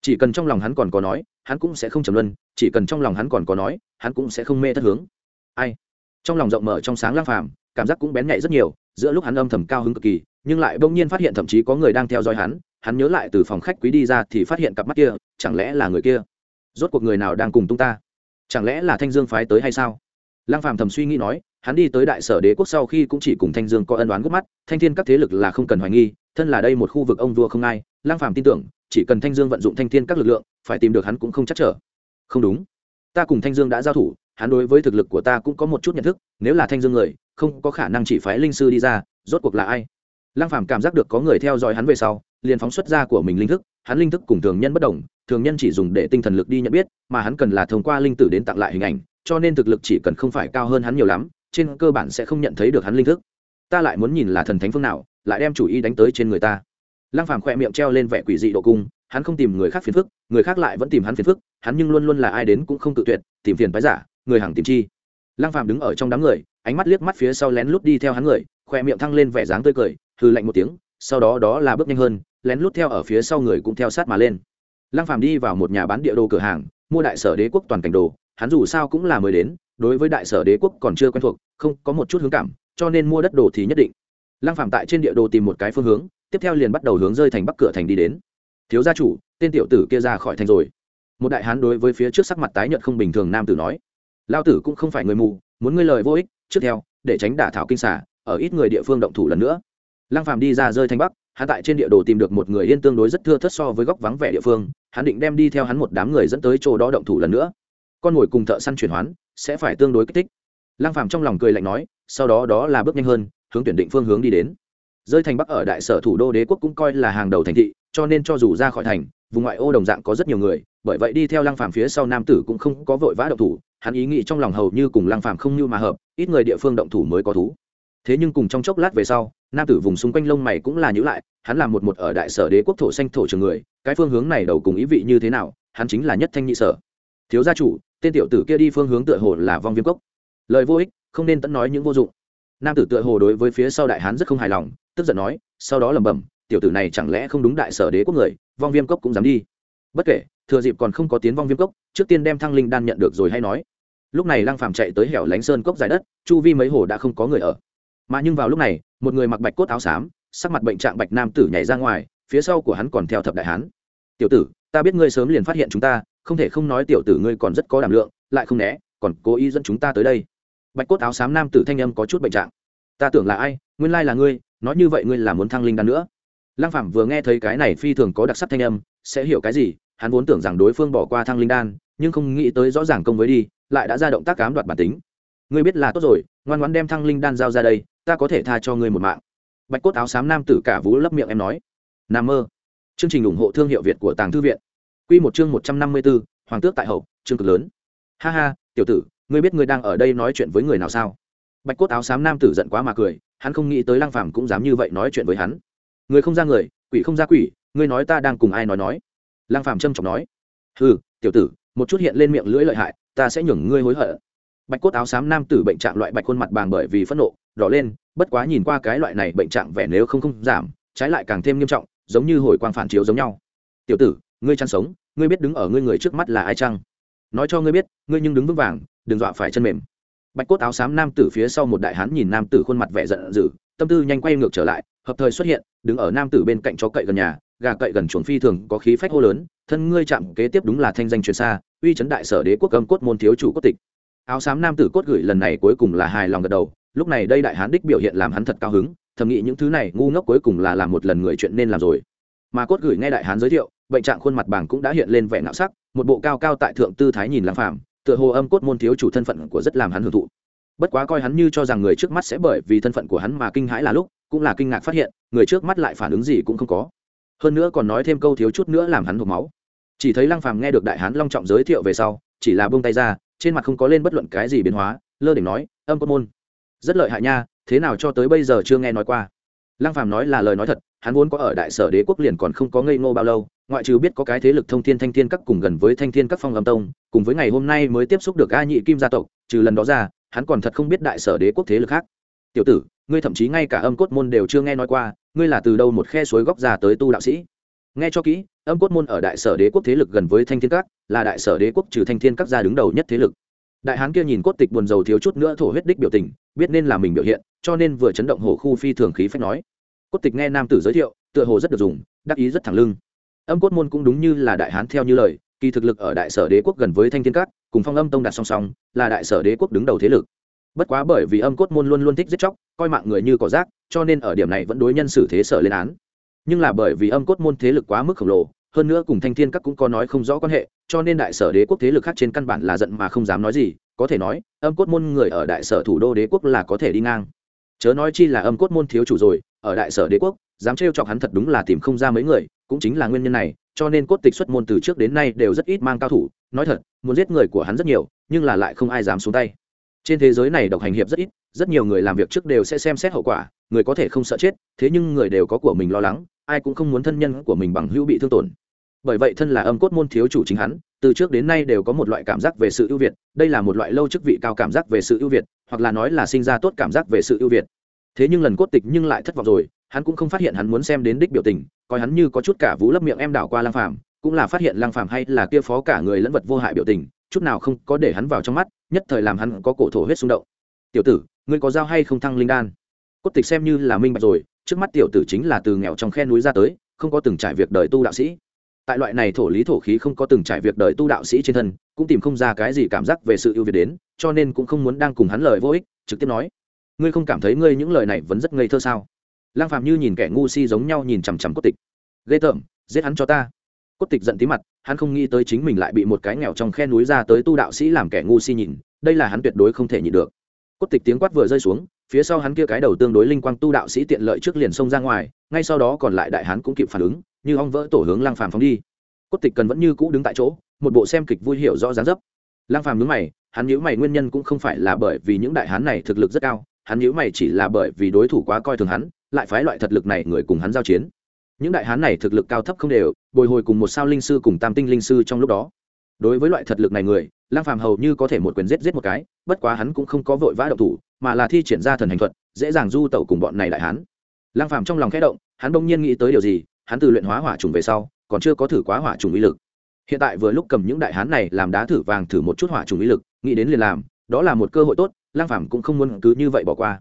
[SPEAKER 1] Chỉ cần trong lòng hắn còn có nói hắn cũng sẽ không trầm luân, chỉ cần trong lòng hắn còn có nói, hắn cũng sẽ không mê thất hướng. Ai? Trong lòng rộng mở trong sáng lang phàm, cảm giác cũng bén nhạy rất nhiều, giữa lúc hắn âm thầm cao hứng cực kỳ, nhưng lại bỗng nhiên phát hiện thậm chí có người đang theo dõi hắn hắn nhớ lại từ phòng khách quý đi ra thì phát hiện cặp mắt kia, chẳng lẽ là người kia? Rốt cuộc người nào đang cùng tung ta? Chẳng lẽ là thanh dương phái tới hay sao? Lang phàm thầm suy nghĩ nói, hắn đi tới đại sở đế quốc sau khi cũng chỉ cùng thanh dương có ân đoán gốc mắt, thanh thiên các thế lực là không cần hoài nghi, thân là đây một khu vực ông vua không ai, lang phàm tin tưởng chỉ cần thanh dương vận dụng thanh thiên các lực lượng, phải tìm được hắn cũng không chắc trở. Không đúng. Ta cùng thanh dương đã giao thủ, hắn đối với thực lực của ta cũng có một chút nhận thức, nếu là thanh dương người, không có khả năng chỉ phái linh sư đi ra, rốt cuộc là ai? Lăng phàm cảm giác được có người theo dõi hắn về sau, liền phóng xuất ra của mình linh thức, hắn linh thức cùng thường nhân bất đồng, thường nhân chỉ dùng để tinh thần lực đi nhận biết, mà hắn cần là thông qua linh tử đến tặng lại hình ảnh, cho nên thực lực chỉ cần không phải cao hơn hắn nhiều lắm, trên cơ bản sẽ không nhận thấy được hắn linh thức. Ta lại muốn nhìn là thần thánh phương nào, lại đem chủ ý đánh tới trên người ta lăng phàm khỏe miệng treo lên vẻ quỷ dị độ cung, hắn không tìm người khác phiền phức, người khác lại vẫn tìm hắn phiền phức, hắn nhưng luôn luôn là ai đến cũng không tự tuyệt, tìm phiền phái giả, người hàng tìm chi. Lăng phàm đứng ở trong đám người, ánh mắt liếc mắt phía sau lén lút đi theo hắn người, khỏe miệng thăng lên vẻ dáng tươi cười, hừ lạnh một tiếng, sau đó đó là bước nhanh hơn, lén lút theo ở phía sau người cũng theo sát mà lên. Lăng phàm đi vào một nhà bán địa đồ cửa hàng, mua đại sở đế quốc toàn cảnh đồ, hắn dù sao cũng là mới đến, đối với đại sở đế quốc còn chưa quen thuộc, không có một chút hướng cảm, cho nên mua đất đồ thì nhất định. Lăng phàm tại trên địa đồ tìm một cái phương hướng tiếp theo liền bắt đầu hướng rơi thành bắc cửa thành đi đến. Thiếu gia chủ, tên tiểu tử kia ra khỏi thành rồi. Một đại hán đối với phía trước sắc mặt tái nhợt không bình thường nam tử nói. Lao tử cũng không phải người mù, muốn ngươi lời vô ích, trước theo, để tránh đả thảo kinh xả ở ít người địa phương động thủ lần nữa. Lăng phàm đi ra rơi thành bắc, hắn tại trên địa đồ tìm được một người yên tương đối rất thưa thất so với góc vắng vẻ địa phương, hắn định đem đi theo hắn một đám người dẫn tới chỗ đó động thủ lần nữa. Con ngồi cùng thợ săn chuyển hoán, sẽ phải tương đối kích thích. Lăng phàm trong lòng cười lạnh nói, sau đó đó là bước nhanh hơn, hướng tuyển định phương hướng đi đến rơi thành bắc ở đại sở thủ đô đế quốc cũng coi là hàng đầu thành thị, cho nên cho dù ra khỏi thành, vùng ngoại ô đồng dạng có rất nhiều người, bởi vậy đi theo lăng phàm phía sau nam tử cũng không có vội vã động thủ, hắn ý nghĩ trong lòng hầu như cùng lăng phàm không như mà hợp, ít người địa phương động thủ mới có thú. Thế nhưng cùng trong chốc lát về sau, nam tử vùng xung quanh lông mày cũng là nhữ lại, hắn là một một ở đại sở đế quốc thổ xanh thổ trường người, cái phương hướng này đầu cùng ý vị như thế nào, hắn chính là nhất thanh nhị sở. Thiếu gia chủ, tên tiểu tử kia đi phương hướng tựa hồ là vong viêm cốc. Lời vô ích, không nên tẫn nói những vô dụng nam tử tựa hồ đối với phía sau đại hán rất không hài lòng, tức giận nói, sau đó lẩm bẩm, tiểu tử này chẳng lẽ không đúng đại sở đế quốc người, vong viêm cốc cũng dám đi. Bất kể, thừa dịp còn không có tiến vong viêm cốc, trước tiên đem thăng linh đan nhận được rồi hay nói. Lúc này lăng phàm chạy tới hẻo lánh sơn cốc dài đất, chu vi mấy hồ đã không có người ở. Mà nhưng vào lúc này, một người mặc bạch cốt áo xám, sắc mặt bệnh trạng bạch nam tử nhảy ra ngoài, phía sau của hắn còn theo thập đại hán. Tiểu tử, ta biết ngươi sớm liền phát hiện chúng ta, không thể không nói tiểu tử ngươi còn rất có đảm lượng, lại không né, còn cố ý dẫn chúng ta tới đây bạch cốt áo xám nam tử thanh âm có chút bệnh trạng. Ta tưởng là ai, nguyên lai là ngươi, nói như vậy ngươi là muốn thăng linh đan nữa. Lăng phạm vừa nghe thấy cái này phi thường có đặc sắc thanh âm, sẽ hiểu cái gì, hắn vốn tưởng rằng đối phương bỏ qua thăng linh đan, nhưng không nghĩ tới rõ ràng công với đi, lại đã ra động tác cám đoạt bản tính. Ngươi biết là tốt rồi, ngoan ngoãn đem thăng linh đan giao ra đây, ta có thể tha cho ngươi một mạng. Bạch cốt áo xám nam tử cả vú lấp miệng em nói. Nam mơ. Chương trình ủng hộ thương hiệu việt của tàng thư viện. Q một chương một trăm năm mươi b ố hoàng tước tại hậu, chương cực lớn. Ha ha, tiểu tử ngươi biết ngươi đang ở đây nói chuyện với người nào sao? Bạch cốt áo xám nam tử giận quá mà cười, hắn không nghĩ tới lăng phàm cũng dám như vậy nói chuyện với hắn. Người không ra người, quỷ không ra quỷ, ngươi nói ta đang cùng ai nói nói? Lăng phàm trâm trọng nói. Hừ, tiểu tử, một chút hiện lên miệng lưỡi lợi hại, ta sẽ nhường ngươi hối hận. Bạch cốt áo xám nam tử bệnh trạng loại bạch khuôn mặt bàng bởi vì phẫn nộ, đỏ lên, bất quá nhìn qua cái loại này bệnh trạng vẻ nếu không không giảm, trái lại càng thêm nghiêm trọng, giống như hồi quang phản chiếu giống nhau. Tiểu tử, ngươi chăn sống, ngươi biết đứng ở ngươi người trước mắt là ai chăng? Nói cho ngươi biết, ngươi nhưng đứng vững vàng, đừng dọa phải chân mềm. Bạch cốt áo xám nam tử phía sau một đại hán nhìn nam tử khuôn mặt vẻ giận dữ, tâm tư nhanh quay ngược trở lại, hợp thời xuất hiện, đứng ở nam tử bên cạnh chó cậy gần nhà, gà cậy gần chuồng phi thường, có khí phách hô lớn, thân ngươi chạm kế tiếp đúng là thanh danh truyền xa, uy chấn đại sở đế quốc âm cốt môn thiếu chủ quốc tịch. Áo xám nam tử cốt gửi lần này cuối cùng là hài lòng gật đầu, lúc này đây đại hán đích biểu hiện làm hắn thật cao hứng, thầm nghĩ những thứ này ngu ngốc cuối cùng là làm một lần người chuyện nên làm rồi mà cốt gửi nghe đại hán giới thiệu, bệnh trạng khuôn mặt bảng cũng đã hiện lên vẻ ngạo sắc, một bộ cao cao tại thượng tư thái nhìn lang phàm, tựa hồ âm cốt môn thiếu chủ thân phận của rất làm hắn hưởng thụ. Bất quá coi hắn như cho rằng người trước mắt sẽ bởi vì thân phận của hắn mà kinh hãi là lúc, cũng là kinh ngạc phát hiện, người trước mắt lại phản ứng gì cũng không có. Hơn nữa còn nói thêm câu thiếu chút nữa làm hắn hộp máu. Chỉ thấy lăng phàm nghe được đại hán long trọng giới thiệu về sau, chỉ là buông tay ra, trên mặt không có lên bất luận cái gì biến hóa, lơ đỉnh nói, âm cốt môn, rất lợi hại nha, thế nào cho tới bây giờ chưa nghe nói qua? Lăng phàm nói là lời nói thật hắn vốn có ở đại sở đế quốc liền còn không có ngây ngô bao lâu, ngoại trừ biết có cái thế lực thông thiên thanh thiên các cùng gần với thanh thiên các phong âm tông, cùng với ngày hôm nay mới tiếp xúc được a nhị kim gia tộc, trừ lần đó ra, hắn còn thật không biết đại sở đế quốc thế lực khác. Tiểu tử, ngươi thậm chí ngay cả âm cốt môn đều chưa nghe nói qua, ngươi là từ đâu một khe suối góc ra tới tu đạo sĩ? Nghe cho kỹ, âm cốt môn ở đại sở đế quốc thế lực gần với thanh thiên các, là đại sở đế quốc trừ thanh thiên các gia đứng đầu nhất thế lực. Đại hán kia nhìn cốt tịch buồn rầu thiếu chút nữa thổ huyết đích biểu tình, biết nên là mình biểu hiện, cho nên vừa chấn động hồ khu phi thường khí phách nói cốt tịch nghe nam tử giới thiệu, tựa hồ rất được dùng, đắc ý rất thẳng lưng. Âm cốt môn cũng đúng như là đại hán theo như lời, kỳ thực lực ở đại sở đế quốc gần với thanh thiên các, cùng phong âm tông đặt song song, là đại sở đế quốc đứng đầu thế lực. Bất quá bởi vì âm cốt môn luôn luôn thích giết chóc, coi mạng người như cỏ rác, cho nên ở điểm này vẫn đối nhân xử thế sở lên án. Nhưng là bởi vì âm cốt môn thế lực quá mức khổng lồ, hơn nữa cùng thanh thiên các cũng có nói không rõ quan hệ, cho nên đại sở đế quốc thế lực khác trên căn bản là giận mà không dám nói gì, có thể nói, âm cốt môn người ở đại sở thủ đô đế quốc là có thể đi ngang. Chớ nói chi là âm cốt môn thiếu chủ rồi ở đại sở đế quốc, dám trêu chọc hắn thật đúng là tìm không ra mấy người, cũng chính là nguyên nhân này, cho nên cốt tịch xuất môn từ trước đến nay đều rất ít mang cao thủ. Nói thật, muốn giết người của hắn rất nhiều, nhưng là lại không ai dám xuống tay. Trên thế giới này độc hành hiệp rất ít, rất nhiều người làm việc trước đều sẽ xem xét hậu quả, người có thể không sợ chết, thế nhưng người đều có của mình lo lắng, ai cũng không muốn thân nhân của mình bằng hữu bị thương tổn. Bởi vậy thân là âm cốt môn thiếu chủ chính hắn, từ trước đến nay đều có một loại cảm giác về sự ưu việt, đây là một loại lâu chức vị cao cảm giác về sự ưu việt, hoặc là nói là sinh ra tốt cảm giác về sự ưu việt thế nhưng lần cốt tịch nhưng lại thất vọng rồi, hắn cũng không phát hiện hắn muốn xem đến đích biểu tình, coi hắn như có chút cả vũ lấp miệng em đảo qua lang phàm, cũng là phát hiện lang phàm hay là kia phó cả người lẫn vật vô hại biểu tình, chút nào không có để hắn vào trong mắt, nhất thời làm hắn có cổ thổ huyết xung động. Tiểu tử, ngươi có dao hay không thăng linh đan? Cốt tịch xem như là minh bạch rồi, trước mắt tiểu tử chính là từ nghèo trong khe núi ra tới, không có từng trải việc đời tu đạo sĩ. Tại loại này thổ lý thổ khí không có từng trải việc đời tu đạo sĩ trên thân, cũng tìm không ra cái gì cảm giác về sự ưu việt đến, cho nên cũng không muốn đang cùng hắn lời vô ích, trực tiếp nói ngươi không cảm thấy ngươi những lời này vẫn rất ngây thơ sao? Lang phạm như nhìn kẻ ngu si giống nhau nhìn chằm chằm cốt tịch. Ghê tởm, giết hắn cho ta. Cốt tịch giận tí mặt, hắn không nghĩ tới chính mình lại bị một cái nghèo trong khe núi ra tới tu đạo sĩ làm kẻ ngu si nhìn, đây là hắn tuyệt đối không thể nhịn được. Cốt tịch tiếng quát vừa rơi xuống, phía sau hắn kia cái đầu tương đối linh quang tu đạo sĩ tiện lợi trước liền xông ra ngoài, ngay sau đó còn lại đại hắn cũng kịp phản ứng, như ong vỡ tổ hướng lang phàm phóng đi. Cốt tịch cần vẫn như cũ đứng tại chỗ, một bộ xem kịch vui hiểu rõ dáng dấp. Lang phàm nhướng mày, hắn nhíu mày nguyên nhân cũng không phải là bởi vì những đại hán này thực lực rất cao hắn nhíu mày chỉ là bởi vì đối thủ quá coi thường hắn, lại phái loại thật lực này người cùng hắn giao chiến. Những đại hán này thực lực cao thấp không đều, bồi hồi cùng một sao linh sư cùng tam tinh linh sư trong lúc đó. Đối với loại thật lực này người lang phàm hầu như có thể một quyền giết giết một cái, bất quá hắn cũng không có vội vã động thủ, mà là thi triển ra thần hành thuật, dễ dàng du tẩu cùng bọn này đại hán. Lang phàm trong lòng khẽ động, hắn bỗng nhiên nghĩ tới điều gì, hắn từ luyện hóa hỏa trùng về sau, còn chưa có thử quá hỏa trùng uy lực. Hiện tại vừa lúc cầm những đại hán này làm đá thử vàng thử một chút hỏa trùng uy lực, nghĩ đến liền làm, đó là một cơ hội tốt lang phàm cũng không muốn cứ như vậy bỏ qua.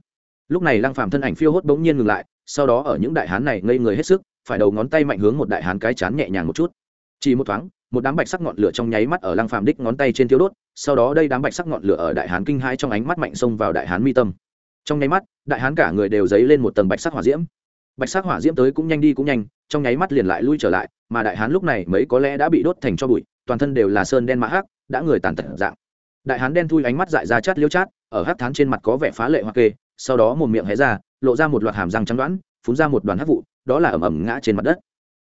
[SPEAKER 1] Lúc này lang phàm thân ảnh phiêu hốt bỗng nhiên ngừng lại, sau đó ở những đại hán này ngây người hết sức, phải đầu ngón tay mạnh hướng một đại hán cái chán nhẹ nhàng một chút. Chỉ một thoáng, một đám bạch sắc ngọn lửa trong nháy mắt ở lang phàm đích ngón tay trên thiếu đốt, sau đó đây đám bạch sắc ngọn lửa ở đại hán kinh hãi trong ánh mắt mạnh xông vào đại hán mi tâm. Trong nháy mắt, đại hán cả người đều dấy lên một tầng bạch sắc hỏa diễm. Bạch sắc hỏa diễm tới cũng nhanh đi cũng nhanh, trong nháy mắt liền lại lui trở lại, mà đại hán lúc này mấy có lẽ đã bị đốt thành cho bụi, toàn thân đều là sơn đen mã hắc, đã người tàn tật dạng đại hán đen thui ánh mắt dại ra chát liêu chát, ở hát thán trên mặt có vẻ phá lệ hoa kê, sau đó một miệng hé ra, lộ ra một loạt hàm răng trắng đoán, phun ra một đoàn hát vụ, đó là ẩm ẩm ngã trên mặt đất.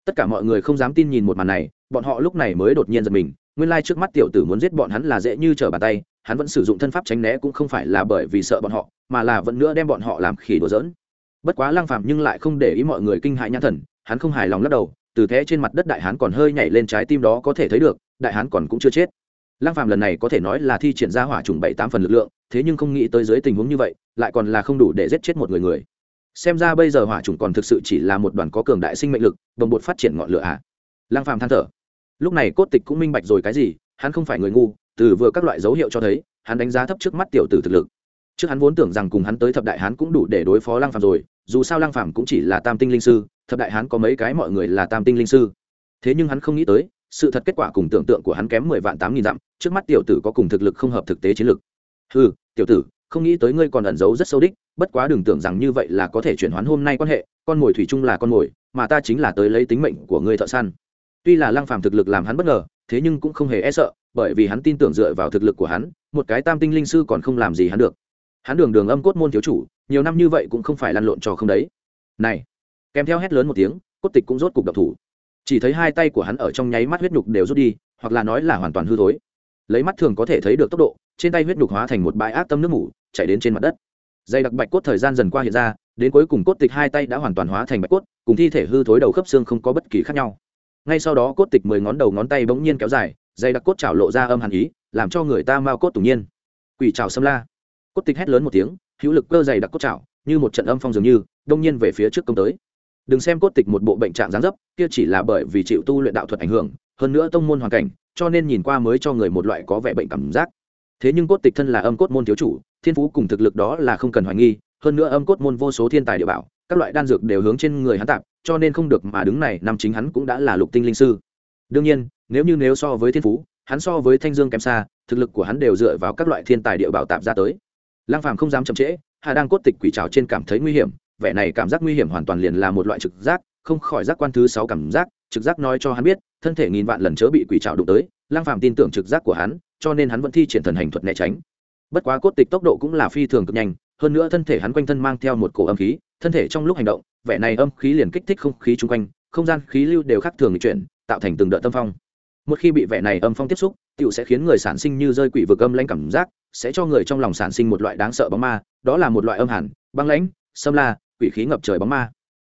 [SPEAKER 1] Tất cả mọi người không dám tin nhìn một màn này, bọn họ lúc này mới đột nhiên giật mình, nguyên lai trước mắt tiểu tử muốn giết bọn hắn là dễ như trở bàn tay, hắn vẫn sử dụng thân pháp tránh né cũng không phải là bởi vì sợ bọn họ, mà là vẫn nữa đem bọn họ làm khỉ đùa giỡn. Bất quá lăng phàm nhưng lại không để ý mọi người kinh hãi nhãn thần, hắn không hài lòng lắc đầu, từ thế trên mặt đất đại hán còn hơi nhảy lên trái tim đó có thể thấy được, đại hán còn cũng chưa chết lăng phàm lần này có thể nói là thi triển ra hỏa trùng bảy tám phần lực lượng, thế nhưng không nghĩ tới dưới tình huống như vậy, lại còn là không đủ để giết chết một người người. Xem ra bây giờ hỏa trùng còn thực sự chỉ là một đoàn có cường đại sinh mệnh lực, đồng bột phát triển ngọn lửa ạ à. lăng phàm than thở. Lúc này cốt tịch cũng minh bạch rồi cái gì, hắn không phải người ngu, từ vừa các loại dấu hiệu cho thấy, hắn đánh giá thấp trước mắt tiểu tử thực lực. Trước hắn vốn tưởng rằng cùng hắn tới thập đại hán cũng đủ để đối phó lăng phàm rồi, dù sao lăng phàm cũng chỉ là tam tinh linh sư, thập đại hán có mấy cái mọi người là tam tinh linh sư. Thế nhưng hắn không nghĩ tới sự thật kết quả cùng tưởng tượng của hắn kém mười vạn tám nghìn dặm, trước mắt tiểu tử có cùng thực lực không hợp thực tế chiến lực ừ tiểu tử, không nghĩ tới ngươi còn ẩn giấu rất sâu đích, bất quá đừng tưởng rằng như vậy là có thể chuyển hoán hôm nay quan hệ, con mồi thủy chung là con mồi, mà ta chính là tới lấy tính mệnh của ngươi thợ săn. Tuy là lăng phàm thực lực làm hắn bất ngờ, thế nhưng cũng không hề e sợ, bởi vì hắn tin tưởng dựa vào thực lực của hắn, một cái tam tinh linh sư còn không làm gì hắn được. Hắn đường đường âm cốt môn thiếu chủ, nhiều năm như vậy cũng không phải lăn lộn trò không đấy. Này, kèm theo hét lớn một tiếng, cốt tịch cũng rốt cục độc thủ chỉ thấy hai tay của hắn ở trong nháy mắt huyết nhục đều rút đi, hoặc là nói là hoàn toàn hư thối. Lấy mắt thường có thể thấy được tốc độ, trên tay huyết nhục hóa thành một bãi ác tâm nước mủ chảy đến trên mặt đất. Dây đặc bạch cốt thời gian dần qua hiện ra, đến cuối cùng cốt tịch hai tay đã hoàn toàn hóa thành bạch cốt, cùng thi thể hư thối đầu khớp xương không có bất kỳ khác nhau. Ngay sau đó cốt tịch mười ngón đầu ngón tay bỗng nhiên kéo dài, dây đặc cốt chảo lộ ra âm hàn ý, làm cho người ta mau cốt tủng nhiên. Quỷ chảo xâm la. Cốt tịch hét lớn một tiếng, hữu lực cơ dày đặc cốt chảo như một trận âm phong dường như, đông nhiên về phía trước công tới đừng xem cốt tịch một bộ bệnh trạng gián dấp, kia chỉ là bởi vì chịu tu luyện đạo thuật ảnh hưởng, hơn nữa tông môn hoàn cảnh, cho nên nhìn qua mới cho người một loại có vẻ bệnh cảm giác. Thế nhưng cốt tịch thân là âm cốt môn thiếu chủ, thiên phú cùng thực lực đó là không cần hoài nghi, hơn nữa âm cốt môn vô số thiên tài địa bảo, các loại đan dược đều hướng trên người hắn tạp, cho nên không được mà đứng này, năm chính hắn cũng đã là lục tinh linh sư. Đương nhiên, nếu như nếu so với thiên phú, hắn so với thanh dương kém xa, thực lực của hắn đều dựa vào các loại thiên tài địa bảo tạp ra tới. Lang phàm không dám chậm trễ, hà đang cốt tịch quỷ trào trên cảm thấy nguy hiểm vẻ này cảm giác nguy hiểm hoàn toàn liền là một loại trực giác, không khỏi giác quan thứ sáu cảm giác, trực giác nói cho hắn biết, thân thể nghìn vạn lần chớ bị quỷ trào đụng tới lang phàm tin tưởng trực giác của hắn, cho nên hắn vẫn thi triển thần hành thuật né tránh. Bất quá cốt tịch tốc độ cũng là phi thường cực nhanh, hơn nữa thân thể hắn quanh thân mang theo một cổ âm khí, thân thể trong lúc hành động, vẻ này âm khí liền kích thích không khí chung quanh, không gian khí lưu đều khác thường chuyển, tạo thành từng đợt tâm phong. Một khi bị vẻ này âm phong tiếp xúc tựu sẽ khiến người sản sinh như rơi quỷ vực âm lãnh cảm giác, sẽ cho người trong lòng sản sinh một loại đáng sợ bóng ma, đó là một loại âm hẳn băng lãnh, xâm la quỷ khí ngập trời bóng ma.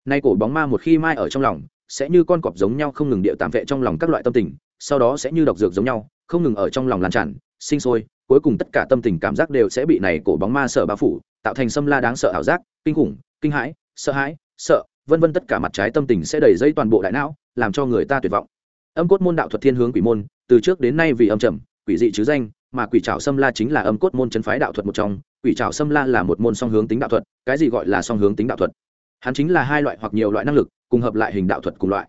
[SPEAKER 1] Nay cổ bóng ma một khi mai ở trong lòng, sẽ như con cọp giống nhau không ngừng điệu tạm vệ trong lòng các loại tâm tình, sau đó sẽ như độc dược giống nhau, không ngừng ở trong lòng lan tràn, sinh sôi, cuối cùng tất cả tâm tình cảm giác đều sẽ bị này cổ bóng ma sợ bao phủ, tạo thành xâm la đáng sợ ảo giác, kinh khủng, kinh hãi, sợ hãi, sợ, vân vân tất cả mặt trái tâm tình sẽ đầy dây toàn bộ đại não, làm cho người ta tuyệt vọng. Âm cốt môn đạo thuật thiên hướng quỷ môn, từ trước đến nay vì âm trầm, quỷ dị chứ danh mà quỷ trảo xâm la chính là âm cốt môn chân phái đạo thuật một trong, quỷ trảo xâm la là một môn song hướng tính đạo thuật, cái gì gọi là song hướng tính đạo thuật? Hắn chính là hai loại hoặc nhiều loại năng lực, cùng hợp lại hình đạo thuật cùng loại.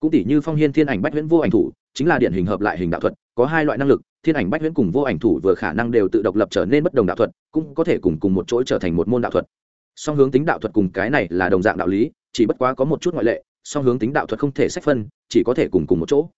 [SPEAKER 1] Cũng tỷ như phong hiên thiên ảnh bách huyễn vô ảnh thủ, chính là điển hình hợp lại hình đạo thuật, có hai loại năng lực, thiên ảnh bách huyễn cùng vô ảnh thủ vừa khả năng đều tự độc lập trở nên bất đồng đạo thuật, cũng có thể cùng cùng một chỗ trở thành một môn đạo thuật. Song hướng tính đạo thuật cùng cái này là đồng dạng đạo lý, chỉ bất quá có một chút ngoại lệ, song hướng tính đạo thuật không thể sách phân, chỉ có thể cùng cùng một chỗ.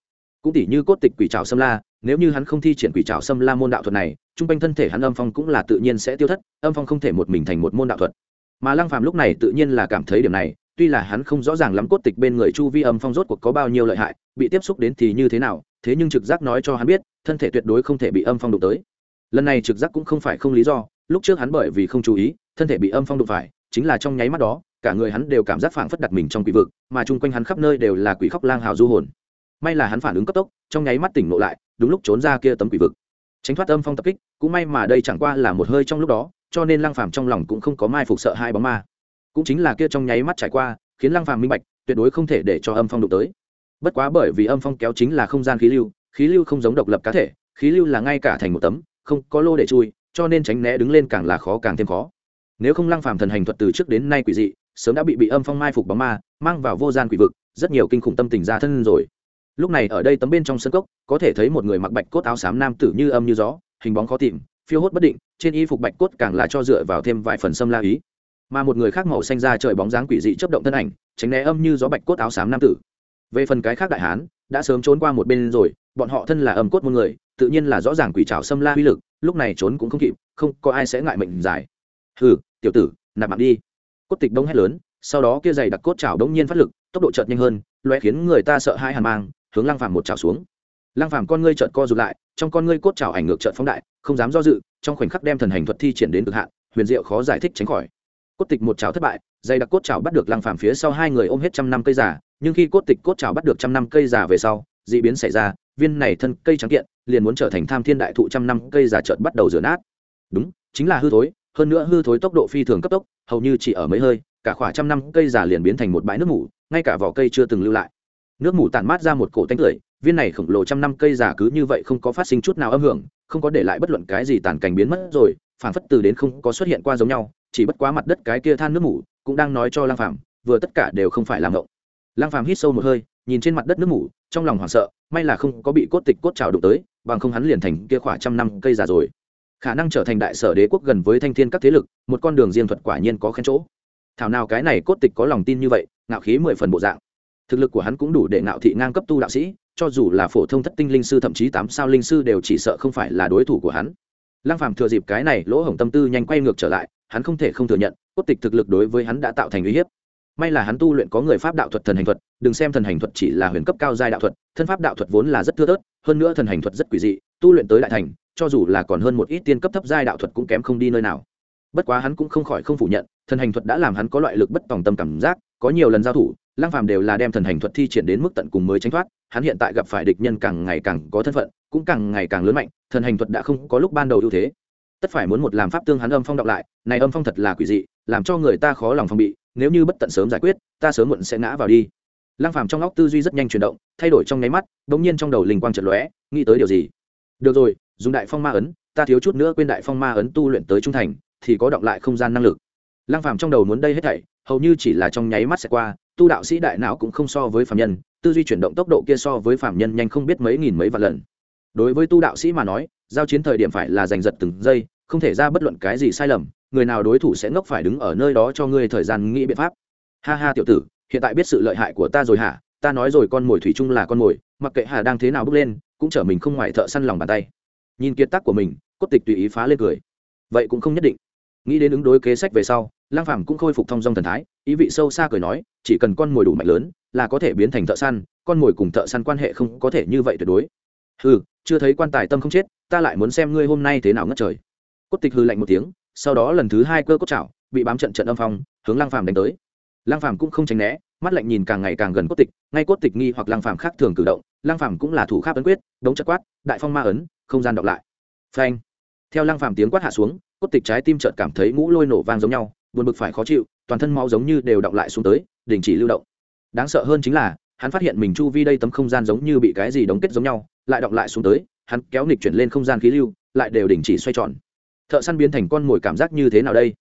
[SPEAKER 1] Cũng tỷ như cốt tịch quỷ trào xâm la nếu như hắn không thi triển quỷ trảo xâm la môn đạo thuật này chung quanh thân thể hắn âm phong cũng là tự nhiên sẽ tiêu thất, âm phong không thể một mình thành một môn đạo thuật. Mà lăng phàm lúc này tự nhiên là cảm thấy điểm này, tuy là hắn không rõ ràng lắm cốt tịch bên người chu vi âm phong rốt cuộc có bao nhiêu lợi hại, bị tiếp xúc đến thì như thế nào, thế nhưng trực giác nói cho hắn biết, thân thể tuyệt đối không thể bị âm phong đụng tới. Lần này trực giác cũng không phải không lý do, lúc trước hắn bởi vì không chú ý, thân thể bị âm phong đụng phải, chính là trong nháy mắt đó, cả người hắn đều cảm giác phảng phất đặt mình trong quỷ vực, mà chung quanh hắn khắp nơi đều là quỷ khóc lang hào du hồn. May là hắn phản ứng cấp tốc, trong nháy mắt tỉnh ngộ lại đúng lúc trốn ra kia tấm quỷ vực. Tránh thoát âm phong tập kích, cũng may mà đây chẳng qua là một hơi trong lúc đó, cho nên lăng phàm trong lòng cũng không có mai phục sợ hai bóng ma. Cũng chính là kia trong nháy mắt trải qua, khiến lăng phàm minh bạch, tuyệt đối không thể để cho âm phong đụng tới. Bất quá bởi vì âm phong kéo chính là không gian khí lưu khí lưu không giống độc lập cá thể, khí lưu là ngay cả thành một tấm, không có lô để chui, cho nên tránh né đứng lên càng là khó càng thêm khó. Nếu không lăng phàm thần hành thuật từ trước đến nay quỷ dị, sớm đã bị bị âm phong mai phục bóng ma, mang vào vô gian quỷ vực, rất nhiều kinh khủng tâm tình ra thân rồi lúc này ở đây tấm bên trong sân cốc, có thể thấy một người mặc bạch cốt áo xám nam tử như âm như gió, hình bóng khó tìm, phiêu hốt bất định, trên y phục bạch cốt càng là cho dựa vào thêm vài phần xâm la ý. Mà một người khác màu xanh ra trời bóng dáng quỷ dị chấp động thân ảnh, tránh né âm như gió bạch cốt áo xám nam tử. Về phần cái khác đại hán, đã sớm trốn qua một bên rồi, bọn họ thân là âm cốt một người, tự nhiên là rõ ràng quỷ trào xâm la uy lực, lúc này trốn cũng không kịp, không có ai sẽ ngại mệnh giải. Hừ, tiểu tử, nạp mạng đi. Cốt tịch đông hét lớn, sau đó kia giày đặc cốt trào đông nhiên phát lực, tốc độ chợt nhanh hơn loe khiến người ta sợ hai hàn mang hướng lăng phàm một chảo xuống. Lăng phàm con ngươi chợt co rụt lại trong con ngươi cốt trào ảnh ngược chợt phóng đại không dám do dự trong khoảnh khắc đem thần hành thuật thi triển đến cực hạn huyền diệu khó giải thích tránh khỏi. Cốt tịch một chảo thất bại dây đặc cốt trào bắt được lăng phàm phía sau hai người ôm hết trăm năm cây giả nhưng khi cốt tịch cốt trào bắt được trăm năm cây giả về sau dị biến xảy ra viên này thân cây trắng kiện liền muốn trở thành tham thiên đại thụ trăm năm cây giả chợt bắt đầu rửa nát. Đúng chính là hư thối hơn nữa hư thối tốc độ phi thường cấp tốc hầu như chỉ ở mấy hơi cả khoảng trăm năm cây giả liền biến thành một bãi nước ngủ, ngay cả vỏ cây chưa từng lưu lại nước mủ tản mát ra một cổ tanh tưởi, viên này khổng lồ trăm năm cây giả cứ như vậy không có phát sinh chút nào âm hưởng, không có để lại bất luận cái gì tàn cảnh biến mất rồi phản phất từ đến không có xuất hiện qua giống nhau, chỉ bất quá mặt đất cái kia than nước mủ cũng đang nói cho lang phàm, vừa tất cả đều không phải làm ngộng. Lang phàm hít sâu một hơi, nhìn trên mặt đất nước mủ trong lòng hoảng sợ, may là không có bị cốt tịch cốt trào đụng tới, bằng không hắn liền thành kia khỏa trăm năm cây già rồi. Khả năng trở thành đại sở đế quốc gần với thanh thiên các thế lực, một con đường riêng thuật quả nhiên có khen chỗ. Thảo nào cái này cốt tịch có lòng tin như vậy, ngạo khí mười phần bộ dạng thực lực của hắn cũng đủ để ngạo thị ngang cấp tu đạo sĩ, cho dù là phổ thông thất tinh linh sư thậm chí tám sao linh sư đều chỉ sợ không phải là đối thủ của hắn. Lăng phàm thừa dịp cái này, lỗ hổng tâm tư nhanh quay ngược trở lại, hắn không thể không thừa nhận, cốt tịch thực lực đối với hắn đã tạo thành uy hiếp. May là hắn tu luyện có người pháp đạo thuật thần hành thuật, đừng xem thần hành thuật chỉ là huyền cấp cao giai đạo thuật, thân pháp đạo thuật vốn là rất thưa thớt, hơn nữa thần hành thuật rất quỷ dị, tu luyện tới đại thành, cho dù là còn hơn một ít tiên cấp thấp giai đạo thuật cũng kém không đi nơi nào. Bất quá hắn cũng không khỏi không phủ nhận, thần hành thuật đã làm hắn có loại lực bất tòng tâm cảm giác, có nhiều lần giao thủ lang phàm đều là đem thần hành thuật thi triển đến mức tận cùng mới tránh thoát, hắn hiện tại gặp phải địch nhân càng ngày càng có thân phận, cũng càng ngày càng lớn mạnh, thần hành thuật đã không có lúc ban đầu ưu thế. Tất phải muốn một làm pháp tương hắn âm phong đọc lại, này âm phong thật là quỷ dị, làm cho người ta khó lòng phòng bị, nếu như bất tận sớm giải quyết, ta sớm muộn sẽ ngã vào đi. Lang phàm trong óc tư duy rất nhanh chuyển động, thay đổi trong nháy mắt đống nhiên trong đầu linh quang chợt lóe, nghĩ tới điều gì? Được rồi, dùng đại phong ma ấn, ta thiếu chút nữa quên đại phong ma ấn tu luyện tới trung thành, thì có động lại không gian năng lực. Lang phàm trong đầu muốn đây hết thảy, hầu như chỉ là trong nháy mắt sẽ qua tu đạo sĩ đại não cũng không so với phạm nhân, tư duy chuyển động tốc độ kia so với phạm nhân nhanh không biết mấy nghìn mấy vạn lần. Đối với tu đạo sĩ mà nói, giao chiến thời điểm phải là giành giật từng giây, không thể ra bất luận cái gì sai lầm, người nào đối thủ sẽ ngốc phải đứng ở nơi đó cho ngươi thời gian nghĩ biện pháp. Ha ha tiểu tử, hiện tại biết sự lợi hại của ta rồi hả? Ta nói rồi con mồi thủy chung là con mồi, mặc kệ hà đang thế nào bước lên, cũng chở mình không ngoài thợ săn lòng bàn tay. Nhìn kiệt tác của mình, cốt tịch tùy ý phá lên cười. Vậy cũng không nhất định. Nghĩ đến ứng đối kế sách về sau lang phàm cũng khôi phục thong dong thần thái ý vị sâu xa cười nói chỉ cần con mồi đủ mạnh lớn là có thể biến thành thợ săn con mồi cùng thợ săn quan hệ không có thể như vậy tuyệt đối. Hừ, chưa thấy quan tài tâm không chết ta lại muốn xem ngươi hôm nay thế nào ngất trời. Cốt tịch hư lạnh một tiếng sau đó lần thứ hai cơ cốt chảo bị bám trận trận âm phong hướng lang phàm đánh tới. Lang phàm cũng không tránh né mắt lạnh nhìn càng ngày càng gần cốt tịch ngay cốt tịch nghi hoặc lang phàm khác thường cử động lang phàm cũng là thủ khác ấn quyết đống chất quát đại phong ma ấn không gian đọc lại. Phanh. Theo lang phàm tiếng quát hạ xuống cốt tịch trái tim chợt cảm thấy ngũ lôi nổ vang giống nhau buồn bực phải khó chịu, toàn thân máu giống như đều đọng lại xuống tới, đình chỉ lưu động. Đáng sợ hơn chính là, hắn phát hiện mình chu vi đây tấm không gian giống như bị cái gì đóng kết giống nhau, lại đọng lại xuống tới, hắn kéo nịch chuyển lên không gian khí lưu, lại đều đình chỉ xoay tròn. Thợ săn biến thành con mồi cảm giác như thế nào đây?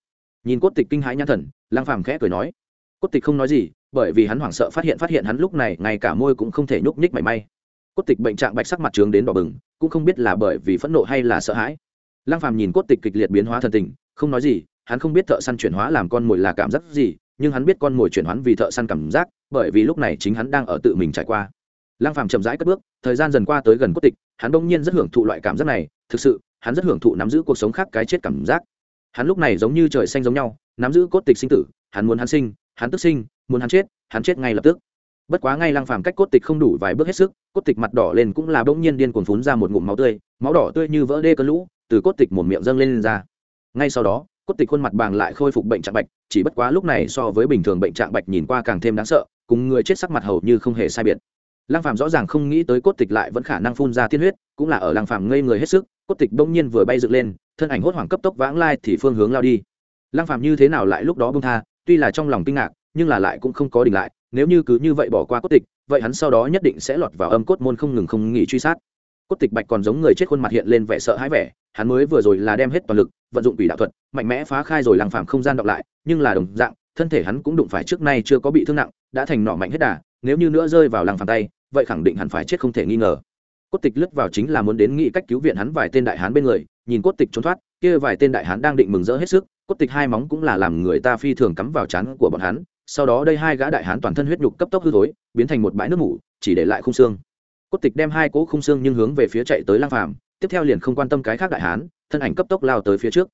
[SPEAKER 1] Nhìn cốt tịch kinh hãi nhãn thần lang phàm khẽ cười nói. Cốt tịch không nói gì, bởi vì hắn hoảng sợ phát hiện phát hiện hắn lúc này ngay cả môi cũng không thể nhúc nhích mảy may. Cốt tịch bệnh trạng bạch sắc mặt trướng đến đỏ bừng, cũng không biết là bởi vì phẫn nộ hay là sợ hãi. Lang phàm nhìn cốt tịch kịch liệt biến hóa thần tình, không nói gì hắn không biết thợ săn chuyển hóa làm con mồi là cảm giác gì nhưng hắn biết con mồi chuyển hoán vì thợ săn cảm giác bởi vì lúc này chính hắn đang ở tự mình trải qua. Lang phàm chậm rãi cất bước thời gian dần qua tới gần cốt tịch hắn bỗng nhiên rất hưởng thụ loại cảm giác này thực sự hắn rất hưởng thụ nắm giữ cuộc sống khác cái chết cảm giác. Hắn lúc này giống như trời xanh giống nhau nắm giữ cốt tịch sinh tử hắn muốn hắn sinh hắn tức sinh muốn hắn chết hắn chết ngay lập tức. Bất quá ngay lăng phàm cách cốt tịch không đủ vài bước hết sức cốt tịch mặt đỏ lên cũng là bỗng nhiên điên cuồng phún ra một ngụm máu tươi máu đỏ tươi như vỡ đê cơn lũ từ cốt tịch một miệng dâng lên, lên ra. Ngay sau đó cốt tịch khuôn mặt bàng lại khôi phục bệnh trạng bạch, chỉ bất quá lúc này so với bình thường bệnh trạng bạch nhìn qua càng thêm đáng sợ, cùng người chết sắc mặt hầu như không hề sai biệt. Lăng phàm rõ ràng không nghĩ tới cốt tịch lại vẫn khả năng phun ra tiên huyết, cũng là ở lăng phàm ngây người hết sức, cốt tịch bỗng nhiên vừa bay dựng lên, thân ảnh hốt hoảng cấp tốc vãng lai thì phương hướng lao đi. Lăng phàm như thế nào lại lúc đó bông tha, tuy là trong lòng kinh ngạc, nhưng là lại cũng không có đình lại, nếu như cứ như vậy bỏ qua cốt tịch, vậy hắn sau đó nhất định sẽ lọt vào âm cốt môn không ngừng không nghỉ truy sát. Cốt tịch bạch còn giống người chết khuôn mặt hiện lên vẻ sợ hãi vẻ hắn mới vừa rồi là đem hết toàn lực, vận dụng quỷ đạo thuật, mạnh mẽ phá khai rồi lăng phàm không gian đọc lại, nhưng là đồng dạng, thân thể hắn cũng đụng phải trước nay chưa có bị thương nặng, đã thành nỏ mạnh hết đà, nếu như nữa rơi vào lăng phàm tay, vậy khẳng định hẳn phải chết không thể nghi ngờ. Cốt tịch lướt vào chính là muốn đến nghĩ cách cứu viện hắn vài tên đại hán bên người, nhìn cốt tịch trốn thoát, kia vài tên đại hán đang định mừng rỡ hết sức, cốt tịch hai móng cũng là làm người ta phi thường cắm vào chán của bọn hắn, sau đó đây hai gã đại hán toàn thân huyết nhục cấp tốc hư thối, biến thành một bãi nước mủ, chỉ để lại khung xương. Cốt tịch đem hai cỗ khung xương nhưng hướng về phía chạy tới lang phàm tiếp theo liền không quan tâm cái khác đại hán, thân ảnh cấp tốc lao tới phía trước.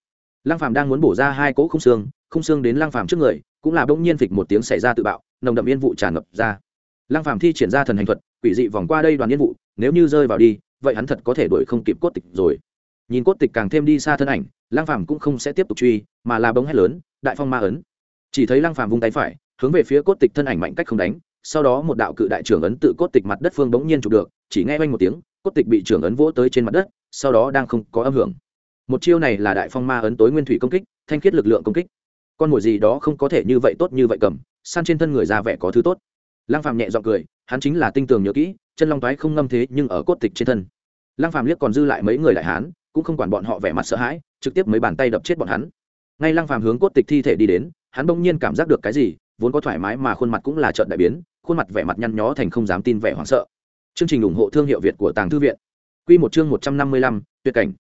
[SPEAKER 1] Lang phàm đang muốn bổ ra hai cỗ khung xương khung xương đến lang phàm trước người, cũng là bỗng nhiên phịch một tiếng xảy ra tự bạo, nồng đậm yên vụ tràn ngập ra. Lang phàm thi triển ra thần hành thuật, quỷ dị vòng qua đây đoàn yên vụ, nếu như rơi vào đi, vậy hắn thật có thể đuổi không kịp cốt tịch rồi. Nhìn cốt tịch càng thêm đi xa thân ảnh lang phàm cũng không sẽ tiếp tục truy, mà là bóng hét lớn, đại phong ma ấn. Chỉ thấy lang phàm vung tay phải, hướng về phía cốt tịch thân ảnh mạnh cách không đánh, sau đó một đạo cự đại trưởng ấn tự cốt tịch mặt đất phương bỗng nhiên chụp được, chỉ nghe oanh một tiếng cốt tịch bị trưởng ấn vỗ tới trên mặt đất, sau đó đang không có âm hưởng. Một chiêu này là đại phong ma ấn tối nguyên thủy công kích, thanh khiết lực lượng công kích. Con mồi gì đó không có thể như vậy tốt như vậy cầm, san trên thân người ra vẻ có thứ tốt. Lang phàm nhẹ giọng cười, hắn chính là tinh tường nhớ kỹ, chân long toái không ngâm thế nhưng ở cốt tịch trên thân. Lang phàm liếc còn dư lại mấy người đại hán, cũng không quản bọn họ vẻ mặt sợ hãi, trực tiếp mấy bàn tay đập chết bọn hắn. Ngay lang phàm hướng cốt tịch thi thể đi đến, hắn bỗng nhiên cảm giác được cái gì, vốn có thoải mái mà khuôn mặt cũng là trợn đại biến, khuôn mặt vẻ mặt nhăn nhó thành không dám tin vẻ hoảng sợ chương trình ủng hộ thương hiệu việt của tàng thư viện. Quy một chương một trăm năm mươi lăm, tuyệt cảnh.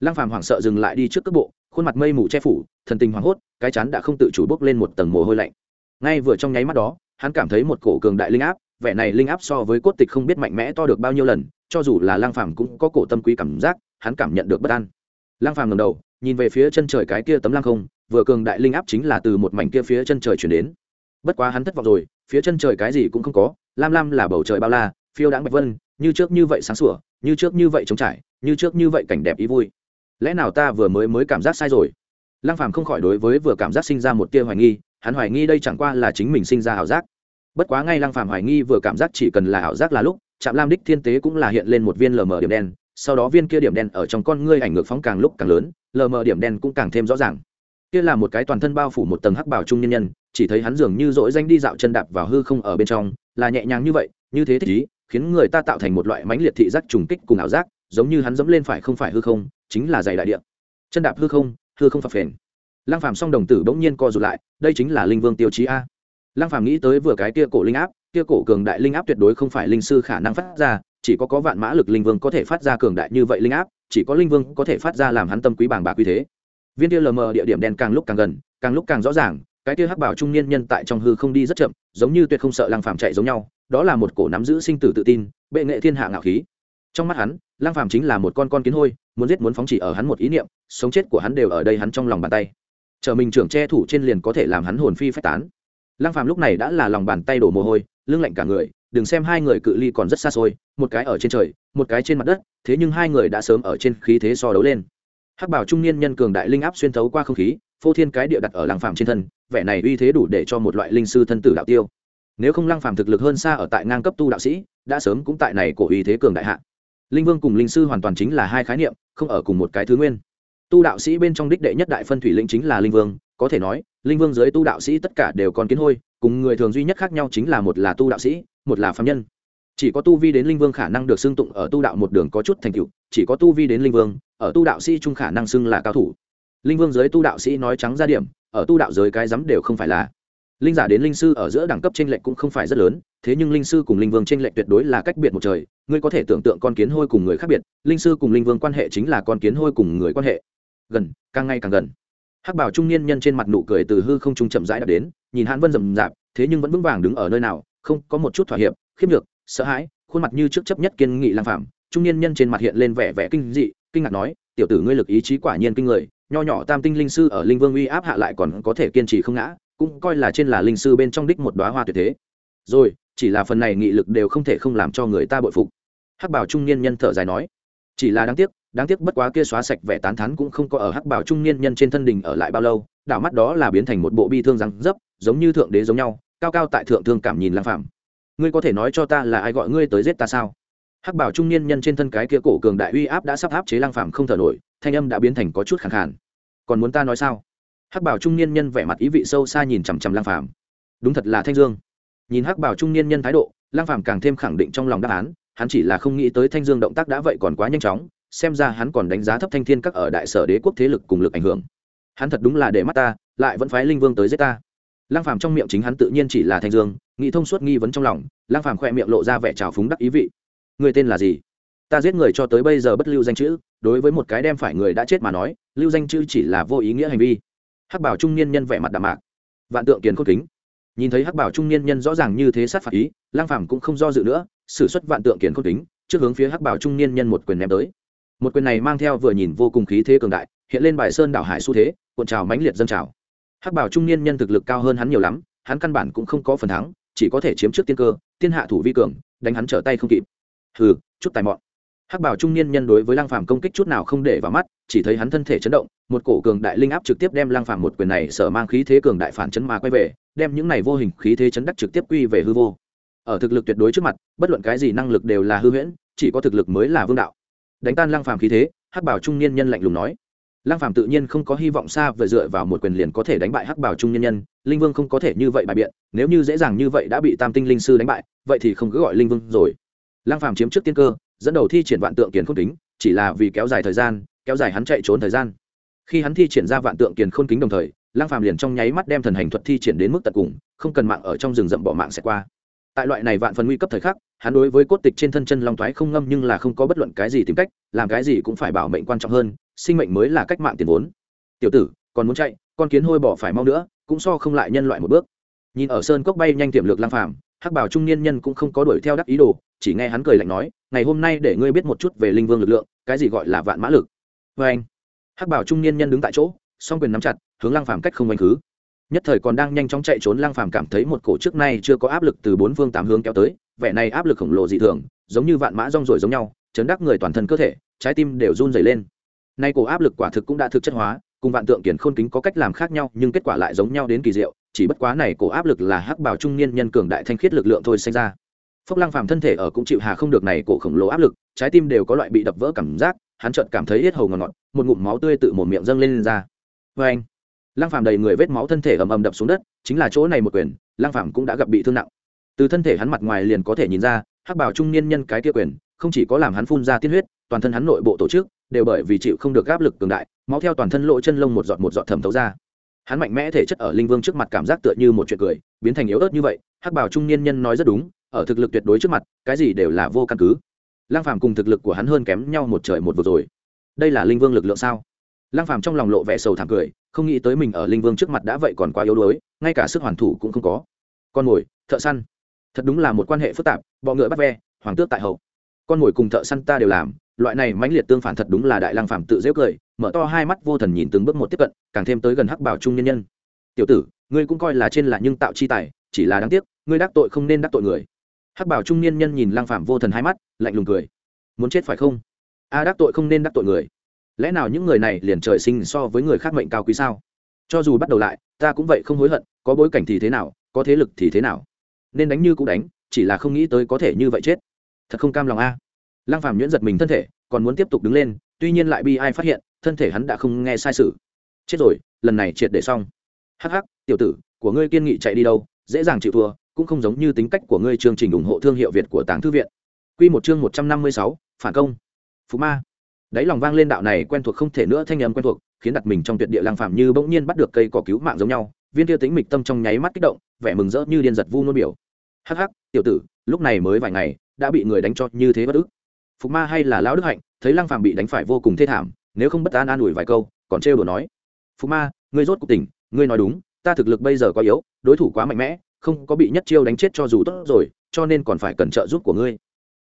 [SPEAKER 1] Lang phàm hoảng sợ dừng lại đi trước cước bộ, khuôn mặt mây mù che phủ, thần tình hoảng hốt, cái chán đã không tự chủ bốc lên một tầng mồ hôi lạnh. Ngay vừa trong nháy mắt đó, hắn cảm thấy một cổ cường đại linh áp, vẻ này linh áp so với cốt tịch không biết mạnh mẽ to được bao nhiêu lần, cho dù là lang phàm cũng có cổ tâm quý cảm giác, hắn cảm nhận được bất an. Lang phàm ngẩng đầu, nhìn về phía chân trời cái kia tấm lăng không, vừa cường đại linh áp chính là từ một mảnh kia phía chân trời chuyển đến. Bất quá hắn thất vọng rồi, phía chân trời cái gì cũng không có, lam lam là bầu trời bao la phiêu đáng bạch vân, như trước như vậy sáng sủa, như trước như vậy trống trải, như trước như vậy cảnh đẹp ý vui. Lẽ nào ta vừa mới mới cảm giác sai rồi? Lăng phàm không khỏi đối với vừa cảm giác sinh ra một tia hoài nghi, hắn hoài nghi đây chẳng qua là chính mình sinh ra ảo giác. Bất quá ngay lăng phàm hoài nghi vừa cảm giác chỉ cần là ảo giác là lúc chạm lam đích thiên tế cũng là hiện lên một viên lờ mờ điểm đen, sau đó viên kia điểm đen ở trong con ngươi ảnh ngược phóng càng lúc càng lớn, lờ mờ điểm đen cũng càng thêm rõ ràng. Kia là một cái toàn thân bao phủ một tầng hắc bảo trung nhân nhân, chỉ thấy hắn dường như dỗi danh đi dạo chân đạp vào hư không ở bên trong, là nhẹ nhàng như vậy, như thế thích ý khiến người ta tạo thành một loại mãnh liệt thị giác trùng kích cùng ảo giác, giống như hắn dẫm lên phải không phải hư không, chính là giày đại địa. Chân đạp hư không hư không phập phền. Lăng phàm song đồng tử bỗng nhiên co rụt lại, đây chính là linh vương tiêu chí a. Lăng phàm nghĩ tới vừa cái kia cổ linh áp, kia cổ cường đại linh áp tuyệt đối không phải linh sư khả năng phát ra, chỉ có có vạn mã lực linh vương có thể phát ra cường đại như vậy linh áp, chỉ có linh vương có thể phát ra làm hắn tâm quý bảng bạc quý thế. Viên kia lờ mờ địa điểm đen càng lúc càng gần, càng lúc càng rõ ràng, cái kia hắc bảo trung niên nhân tại trong hư không đi rất chậm, giống như tuyệt không sợ lăng phàm chạy giống nhau đó là một cổ nắm giữ sinh tử tự tin, bệ nghệ thiên hạ ngạo khí. Trong mắt hắn, lăng phàm chính là một con con kiến hôi, muốn giết muốn phóng chỉ ở hắn một ý niệm, sống chết của hắn đều ở đây hắn trong lòng bàn tay. Chờ mình trưởng che thủ trên liền có thể làm hắn hồn phi phách tán. Lăng phàm lúc này đã là lòng bàn tay đổ mồ hôi, lưng lạnh cả người, đừng xem hai người cự ly còn rất xa xôi, một cái ở trên trời, một cái trên mặt đất, thế nhưng hai người đã sớm ở trên khí thế so đấu lên. Hắc bảo trung niên nhân cường đại linh áp xuyên thấu qua không khí, phô thiên cái địa đặt ở lăng phàm trên thân, vẻ này uy thế đủ để cho một loại linh sư thân tử đạo tiêu nếu không lăng phàm thực lực hơn xa ở tại ngang cấp tu đạo sĩ, đã sớm cũng tại này cổ uy thế cường đại hạ. Linh vương cùng linh sư hoàn toàn chính là hai khái niệm, không ở cùng một cái thứ nguyên. Tu đạo sĩ bên trong đích đệ nhất đại phân thủy linh chính là linh vương, có thể nói, linh vương dưới tu đạo sĩ tất cả đều còn kiến hôi, cùng người thường duy nhất khác nhau chính là một là tu đạo sĩ, một là phạm nhân. Chỉ có tu vi đến linh vương khả năng được xưng tụng ở tu đạo một đường có chút thành tựu, chỉ có tu vi đến linh vương, ở tu đạo sĩ trung khả năng xưng là cao thủ. Linh vương giới tu đạo sĩ nói trắng ra điểm, ở tu đạo giới cái rắm đều không phải là linh giả đến linh sư ở giữa đẳng cấp tranh lệch cũng không phải rất lớn, thế nhưng linh sư cùng linh vương tranh lệch tuyệt đối là cách biệt một trời, ngươi có thể tưởng tượng con kiến hôi cùng người khác biệt, linh sư cùng linh vương quan hệ chính là con kiến hôi cùng người quan hệ. Gần, càng ngày càng gần. Hắc bảo trung niên nhân trên mặt nụ cười từ hư không trung chậm rãi đã đến, nhìn hãn vân rầm rạp, thế nhưng vẫn vững vàng đứng ở nơi nào, không, có một chút thỏa hiệp, khiếp nhược, sợ hãi, khuôn mặt như trước chấp nhất kiên nghị lang phạm trung niên nhân trên mặt hiện lên vẻ vẻ kinh dị, kinh ngạc nói, tiểu tử ngươi lực ý chí quả nhiên kinh người, nho nhỏ tam tinh linh sư ở linh vương uy áp hạ lại còn có thể kiên trì không ngã cũng coi là trên là linh sư bên trong đích một đoá hoa tuyệt thế. Rồi, chỉ là phần này nghị lực đều không thể không làm cho người ta bội phục. Hắc bảo trung niên nhân thở dài nói, chỉ là đáng tiếc đáng tiếc bất quá kia xóa sạch vẻ tán thán cũng không có ở hắc bảo trung niên nhân trên thân đình ở lại bao lâu, đảo mắt đó là biến thành một bộ bi thương răng dấp, giống như thượng đế giống nhau, cao cao tại thượng thương cảm nhìn lang phạm ngươi có thể nói cho ta là ai gọi ngươi tới giết ta sao? Hắc bảo trung niên nhân trên thân cái kia cổ cường đại uy áp đã sắp áp chế lang phạm không thở nổi, thanh âm đã biến thành có chút khẳng khàn. Còn muốn ta nói sao? Hắc bảo trung niên nhân vẻ mặt ý vị sâu xa nhìn chằm chằm lang Phàm. đúng thật là thanh dương. Nhìn hắc bảo trung niên nhân thái độ lang Phàm càng thêm khẳng định trong lòng đáp án, hắn chỉ là không nghĩ tới thanh dương động tác đã vậy còn quá nhanh chóng, xem ra hắn còn đánh giá thấp thanh thiên các ở đại sở đế quốc thế lực cùng lực ảnh hưởng. Hắn thật đúng là để mắt ta, lại vẫn phái linh vương tới giết ta. Lang phàm trong miệng chính hắn tự nhiên chỉ là thanh dương, nghĩ thông suốt nghi vấn trong lòng Lang phàm khoe miệng lộ ra vẻ trào phúng đắc ý vị. Người tên là gì? Ta giết người cho tới bây giờ bất lưu danh chữ, đối với một cái đem phải người đã chết mà nói, lưu danh chữ chỉ là vô ý nghĩa hành vi hắc bảo trung niên nhân vẻ mặt đạm mạc. Vạn tượng kiền khôn kính. Nhìn thấy hắc bảo trung niên nhân rõ ràng như thế sát phạt ý, lang phàm cũng không do dự nữa, sử xuất vạn tượng kiền khôn kính, trước hướng phía hắc bảo trung niên nhân một quyền ném tới. Một quyền này mang theo vừa nhìn vô cùng khí thế cường đại, hiện lên bài sơn đảo hải xu thế, cuộn trào mãnh liệt dân trào. Hắc bảo trung niên nhân thực lực cao hơn hắn nhiều lắm, hắn căn bản cũng không có phần thắng, chỉ có thể chiếm trước tiên cơ, tiên hạ thủ vi cường, đánh hắn trở tay không kịp. Hừ, chút tài mọn hắc bảo trung niên nhân đối với lăng phàm công kích chút nào không để vào mắt, chỉ thấy hắn thân thể chấn động, một cổ cường đại linh áp trực tiếp đem lăng phàm một quyền này sở mang khí thế cường đại phản chấn mà quay về, đem những này vô hình khí thế chấn đắc trực tiếp quy về hư vô. Ở thực lực tuyệt đối trước mặt, bất luận cái gì năng lực đều là hư huyễn, chỉ có thực lực mới là vương đạo. Đánh tan lăng phàm khí thế, hắc bảo trung niên nhân lạnh lùng nói. Lăng phàm tự nhiên không có hy vọng xa về dựa vào một quyền liền có thể đánh bại hắc bảo trung niên nhân, linh vương không có thể như vậy bài biện, nếu như dễ dàng như vậy đã bị tam tinh linh sư đánh bại, vậy thì không cứ gọi linh vương rồi. Lăng phàm chiếm trước tiên cơ dẫn đầu thi triển vạn tượng kiền khôn kính, chỉ là vì kéo dài thời gian, kéo dài hắn chạy trốn thời gian. Khi hắn thi triển ra vạn tượng kiền khôn kính đồng thời lang phàm liền trong nháy mắt đem thần hành thuật thi triển đến mức tận cùng, không cần mạng ở trong rừng rậm bỏ mạng sẽ qua. Tại loại này vạn phần nguy cấp thời khắc, hắn đối với cốt tịch trên thân chân long thoái không ngâm nhưng là không có bất luận cái gì tìm cách, làm cái gì cũng phải bảo mệnh quan trọng hơn, sinh mệnh mới là cách mạng tiền vốn. Tiểu tử, còn muốn chạy, con kiến hôi bỏ phải mau nữa, cũng so không lại nhân loại một bước. Nhìn ở sơn cốc bay nhanh tiềm lực lang phàm hắc bảo trung niên nhân cũng không có đuổi theo đắc ý đồ, chỉ nghe hắn cười lạnh nói, ngày hôm nay để ngươi biết một chút về linh vương lực lượng, cái gì gọi là vạn mã lực. Vê anh, hắc bảo trung niên nhân đứng tại chỗ, song quyền nắm chặt, hướng lang phàm cách không oanh khứ. Nhất thời còn đang nhanh chóng chạy trốn lang phàm cảm thấy một cổ trước nay chưa có áp lực từ bốn phương tám hướng kéo tới, vẻ này áp lực khổng lồ dị thường, giống như vạn mã rong rồi giống nhau, chấn đắc người toàn thân cơ thể, trái tim đều run rẩy lên. Nay cổ áp lực quả thực cũng đã thực chất hóa, cùng vạn tượng kiển khôn kính có cách làm khác nhau, nhưng kết quả lại giống nhau đến kỳ diệu chỉ bất quá này cổ áp lực là hắc bảo trung niên nhân cường đại thanh khiết lực lượng thôi sinh ra. Phốc lăng phàm thân thể ở cũng chịu hà không được này cổ khổng lồ áp lực trái tim đều có loại bị đập vỡ cảm giác hắn chợt cảm thấy hết hầu ngọt ngọt một ngụm máu tươi tự một miệng dâng lên, lên ra. Vê anh lăng phàm đầy người vết máu thân thể ầm ầm đập xuống đất chính là chỗ này một quyền lăng phàm cũng đã gặp bị thương nặng. Từ thân thể hắn mặt ngoài liền có thể nhìn ra hắc bảo trung niên nhân cái kia quyền không chỉ có làm hắn phun ra tiên huyết toàn thân hắn nội bộ tổ chức đều bởi vì chịu không được áp lực cường đại máu theo toàn thân lỗ chân lông một giọt một giọt thẩm thấu ra hắn mạnh mẽ thể chất ở linh vương trước mặt cảm giác tựa như một chuyện cười, biến thành yếu ớt như vậy, hắc bảo trung niên nhân nói rất đúng, ở thực lực tuyệt đối trước mặt, cái gì đều là vô căn cứ. Lang phàm cùng thực lực của hắn hơn kém nhau một trời một vực rồi. Đây là linh vương lực lượng sao? Lang phàm trong lòng lộ vẻ sầu thảm cười, không nghĩ tới mình ở linh vương trước mặt đã vậy còn quá yếu đuối, ngay cả sức hoàn thủ cũng không có. Con mồi, thợ săn. Thật đúng là một quan hệ phức tạp, bọ ngựa bắt ve, hoàng tước tại hậu. Con mồi cùng thợ săn ta đều làm, loại này mãnh liệt tương phản thật đúng là đại lang phàm tự dễ cười mở to hai mắt vô thần nhìn từng bước một tiếp cận, càng thêm tới gần hắc bảo trung nhân nhân. Tiểu tử, ngươi cũng coi là trên là nhưng tạo chi tài, chỉ là đáng tiếc, ngươi đắc tội không nên đắc tội người. Hắc bảo trung niên nhân nhìn Lang Phạm vô thần hai mắt, lạnh lùng cười. Muốn chết phải không? A, đắc tội không nên đắc tội người. Lẽ nào những người này liền trời sinh so với người khác mệnh cao quý sao? Cho dù bắt đầu lại, ta cũng vậy không hối hận, có bối cảnh thì thế nào, có thế lực thì thế nào. Nên đánh như cũng đánh, chỉ là không nghĩ tới có thể như vậy chết. Thật không cam lòng a. Lăng phàm nhuyễn giật mình thân thể, còn muốn tiếp tục đứng lên, tuy nhiên lại bi ai phát hiện thân thể hắn đã không nghe sai sự. Chết rồi lần này triệt để xong. Hắc hắc tiểu tử của ngươi kiên nghị chạy đi đâu dễ dàng chịu thua cũng không giống như tính cách của ngươi chương trình ủng hộ thương hiệu việt của tàng thư viện. Quy một chương một trăm năm mươi sáu, phản công. Phú ma. Đáy lòng vang lên đạo này quen thuộc không thể nữa thanh âm quen thuộc khiến đặt mình trong tuyệt địa lang phàm như bỗng nhiên bắt được cây cỏ cứu mạng giống nhau. Viên tiêu tính mịch tâm trong nháy mắt kích động vẻ mừng rỡ như điên giật vu nôn biểu. Hắc hắc tiểu tử lúc này mới vài ngày đã bị người đánh cho như thế bất ức. Phục ma hay là lão đức hạnh thấy lăng phàm bị đánh phải vô cùng thê thảm nếu không bất an an ủi vài câu, còn trêu đùa nói phục ma, ngươi rốt cuộc tỉnh, ngươi nói đúng, ta thực lực bây giờ quá yếu, đối thủ quá mạnh mẽ, không có bị nhất chiêu đánh chết cho dù tốt rồi, cho nên còn phải cần trợ giúp của ngươi.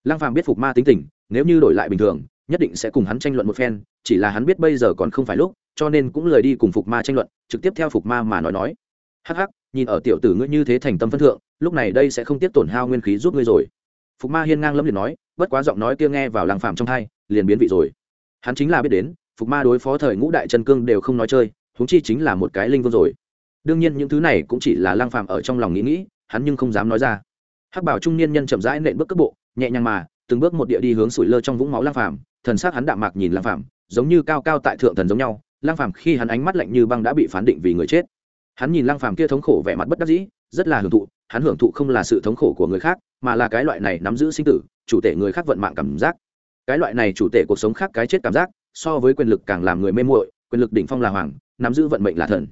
[SPEAKER 1] Lăng phàm biết phục ma tính tình, nếu như đổi lại bình thường, nhất định sẽ cùng hắn tranh luận một phen, chỉ là hắn biết bây giờ còn không phải lúc, cho nên cũng lời đi cùng phục ma tranh luận, trực tiếp theo phục ma mà nói nói. Hắc hắc, nhìn ở tiểu tử ngươi như thế thành tâm phân thượng, lúc này đây sẽ không tiếp tổn hao nguyên khí giúp ngươi rồi. Phục ma hiên ngang lâm liền nói, bất quá giọng nói kia nghe vào lăng phàm trong thai liền biến vị rồi hắn chính là biết đến phục ma đối phó thời ngũ đại chân cương đều không nói chơi huống chi chính là một cái linh vương rồi. Đương nhiên những thứ này cũng chỉ là lang phàm ở trong lòng nghĩ nghĩ hắn nhưng không dám nói ra. Hắc bảo trung niên nhân chậm rãi nện bước cước bộ nhẹ nhàng mà từng bước một địa đi hướng sủi lơ trong vũng máu lang phàm. thần sắc hắn đạm mạc nhìn lang phàm, giống như cao cao tại thượng thần giống nhau. Lang phàm khi hắn ánh mắt lạnh như băng đã bị phán định vì người chết. Hắn nhìn lang phàm kia thống khổ vẻ mặt bất đắc dĩ rất là hưởng thụ hắn hưởng thụ không là sự thống khổ của người khác mà là cái loại này nắm giữ sinh tử chủ thể người khác vận mạng cảm giác cái loại này chủ thể cuộc sống khác cái chết cảm giác, so với quyền lực càng làm người mê muội, quyền lực đỉnh phong là hoàng, nắm giữ vận mệnh là thần.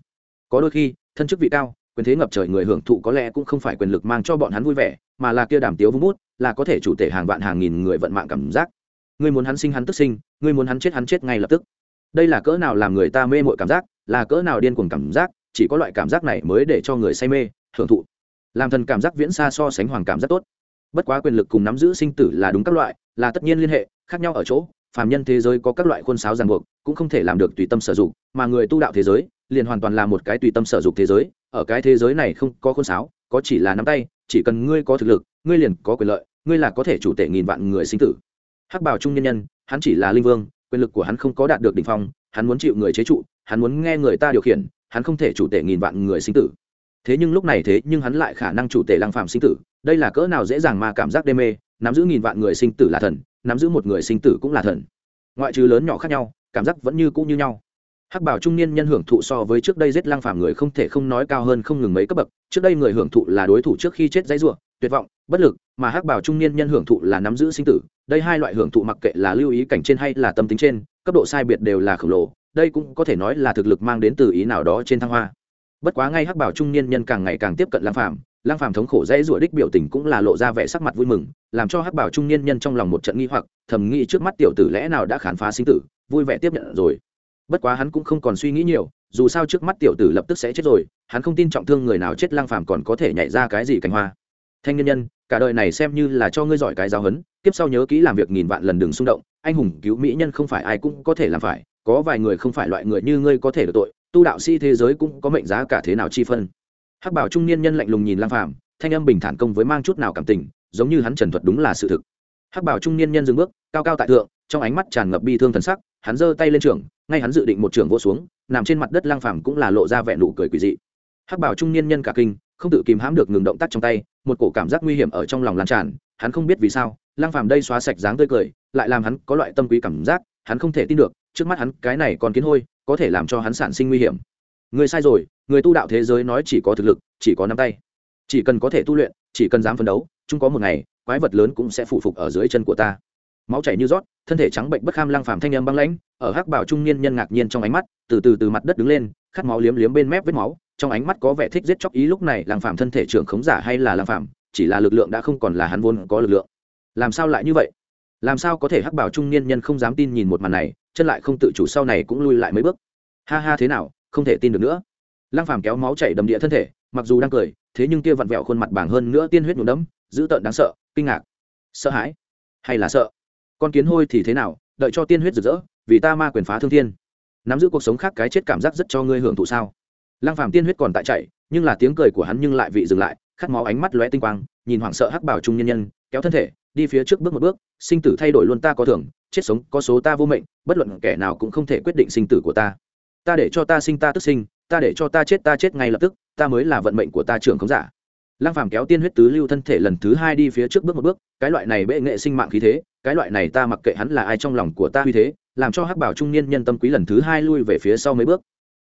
[SPEAKER 1] Có đôi khi, thân chức vị cao, quyền thế ngập trời người hưởng thụ có lẽ cũng không phải quyền lực mang cho bọn hắn vui vẻ, mà là kia đàm tiếu vung bút, là có thể chủ thể hàng vạn hàng nghìn người vận mạng cảm giác. Ngươi muốn hắn sinh hắn tức sinh, ngươi muốn hắn chết hắn chết ngay lập tức. Đây là cỡ nào làm người ta mê mội cảm giác, là cỡ nào điên cuồng cảm giác, chỉ có loại cảm giác này mới để cho người say mê, hưởng thụ. Làm thần cảm giác viễn xa so sánh hoàng cảm rất tốt. Bất quá quyền lực cùng nắm giữ sinh tử là đúng các loại là tất nhiên liên hệ, khác nhau ở chỗ, phàm nhân thế giới có các loại khuôn sáo ràng buộc, cũng không thể làm được tùy tâm sở dụng, mà người tu đạo thế giới, liền hoàn toàn là một cái tùy tâm sở dụng thế giới, ở cái thế giới này không có khuôn sáo, có chỉ là nắm tay, chỉ cần ngươi có thực lực, ngươi liền có quyền lợi, ngươi là có thể chủ tể nghìn vạn người sinh tử. Hắc bảo trung nhân nhân, hắn chỉ là linh vương, quyền lực của hắn không có đạt được đỉnh phong, hắn muốn chịu người chế trụ, hắn muốn nghe người ta điều khiển, hắn không thể chủ tể nghìn vạn người sinh tử. Thế nhưng lúc này thế nhưng hắn lại khả năng chủ tể lăng phạm sinh tử, đây là cỡ nào dễ dàng mà cảm giác đê mê nắm giữ nghìn vạn người sinh tử là thần, nắm giữ một người sinh tử cũng là thần. Ngoại trừ lớn nhỏ khác nhau, cảm giác vẫn như cũ như nhau. Hắc bảo trung niên nhân hưởng thụ so với trước đây giết lăng phàm người không thể không nói cao hơn không ngừng mấy cấp bậc, trước đây người hưởng thụ là đối thủ trước khi chết dãy ruộng tuyệt vọng, bất lực, mà hắc bảo trung niên nhân hưởng thụ là nắm giữ sinh tử. Đây hai loại hưởng thụ mặc kệ là lưu ý cảnh trên hay là tâm tính trên, cấp độ sai biệt đều là khổng lồ, đây cũng có thể nói là thực lực mang đến từ ý nào đó trên thăng hoa. Bất quá ngay hắc bảo trung niên nhân càng ngày càng tiếp cận lăng phàm Lang phàm thống khổ dễ rủa đích biểu tình cũng là lộ ra vẻ sắc mặt vui mừng, làm cho hắc bảo trung niên nhân trong lòng một trận nghi hoặc, thầm nghĩ trước mắt tiểu tử lẽ nào đã khám phá sinh tử, vui vẻ tiếp nhận rồi. Bất quá hắn cũng không còn suy nghĩ nhiều, dù sao trước mắt tiểu tử lập tức sẽ chết rồi, hắn không tin trọng thương người nào chết Lang phàm còn có thể nhảy ra cái gì cánh hoa. Thanh nhân nhân, cả đời này xem như là cho ngươi giỏi cái giáo hấn tiếp sau nhớ kỹ làm việc nghìn vạn lần đừng xung động, anh hùng cứu mỹ nhân không phải ai cũng có thể làm phải, có vài người không phải loại người như ngươi có thể được tội, tu đạo sĩ thế giới cũng có mệnh giá cả thế nào chi phân hắc bảo trung niên nhân lạnh lùng nhìn lang phàm, thanh âm bình thản công với mang chút nào cảm tình, giống như hắn trần thuật đúng là sự thực. Hắc bảo trung niên nhân dừng bước, cao cao tại thượng, trong ánh mắt tràn ngập bi thương thần sắc, hắn giơ tay lên trường, ngay hắn dự định một trường vô xuống, nằm trên mặt đất lang phàm cũng là lộ ra vẻ nụ cười quỷ dị. Hắc bảo trung niên nhân cả kinh, không tự kìm hãm được ngừng động tác trong tay, một cổ cảm giác nguy hiểm ở trong lòng lan tràn, hắn không biết vì sao lang phàm đây xóa sạch dáng tươi cười, lại làm hắn có loại tâm quý cảm giác, hắn không thể tin được, trước mắt hắn cái này còn kiến hôi, có thể làm cho hắn sản sinh nguy hiểm. Người sai rồi người tu đạo thế giới nói chỉ có thực lực, chỉ có nắm tay. Chỉ cần có thể tu luyện, chỉ cần dám phấn đấu, chung có một ngày, quái vật lớn cũng sẽ phụ phục ở dưới chân của ta. Máu chảy như rót, thân thể trắng bệnh bất kham lăng phàm thanh âm băng lãnh, ở hắc bảo trung niên nhân ngạc nhiên trong ánh mắt, từ từ từ mặt đất đứng lên, khát máu liếm liếm bên mép vết máu, trong ánh mắt có vẻ thích giết chóc ý lúc này, lăng phàm thân thể trưởng khống giả hay là lăng phàm, chỉ là lực lượng đã không còn là hắn vốn có lực lượng. Làm sao lại như vậy? Làm sao có thể hắc bảo trung niên nhân không dám tin nhìn một màn này, chân lại không tự chủ sau này cũng lui lại mấy bước. Ha ha thế nào, không thể tin được nữa lăng phàm kéo máu chảy đầm địa thân thể, mặc dù đang cười, thế nhưng kia vặn vẹo khuôn mặt bảng hơn nữa tiên huyết nhuộm đẫm, dữ tợn đáng sợ, kinh ngạc. Sợ hãi? Hay là sợ? Con kiến hôi thì thế nào? Đợi cho tiên huyết rực rỡ, vì ta ma quyền phá thương thiên. Nắm giữ cuộc sống khác cái chết cảm giác rất cho ngươi hưởng thụ sao? Lăng phàm tiên huyết còn tại chạy nhưng là tiếng cười của hắn nhưng lại vị dừng lại, khát máu ánh mắt lóe tinh quang, nhìn hoảng sợ hắc bảo trung nhân nhân, kéo thân thể, đi phía trước bước một bước, sinh tử thay đổi luôn ta có thưởng, chết sống có số ta vô mệnh, bất luận kẻ nào cũng không thể quyết định sinh tử của ta. Ta để cho ta sinh ta tức sinh ta để cho ta chết ta chết ngay lập tức, ta mới là vận mệnh của ta trưởng không giả. Lăng phàm kéo tiên huyết tứ lưu thân thể lần thứ hai đi phía trước bước một bước, cái loại này bệ nghệ sinh mạng khí thế, cái loại này ta mặc kệ hắn là ai trong lòng của ta uy thế, làm cho hắc bảo trung niên nhân tâm quý lần thứ hai lui về phía sau mấy bước.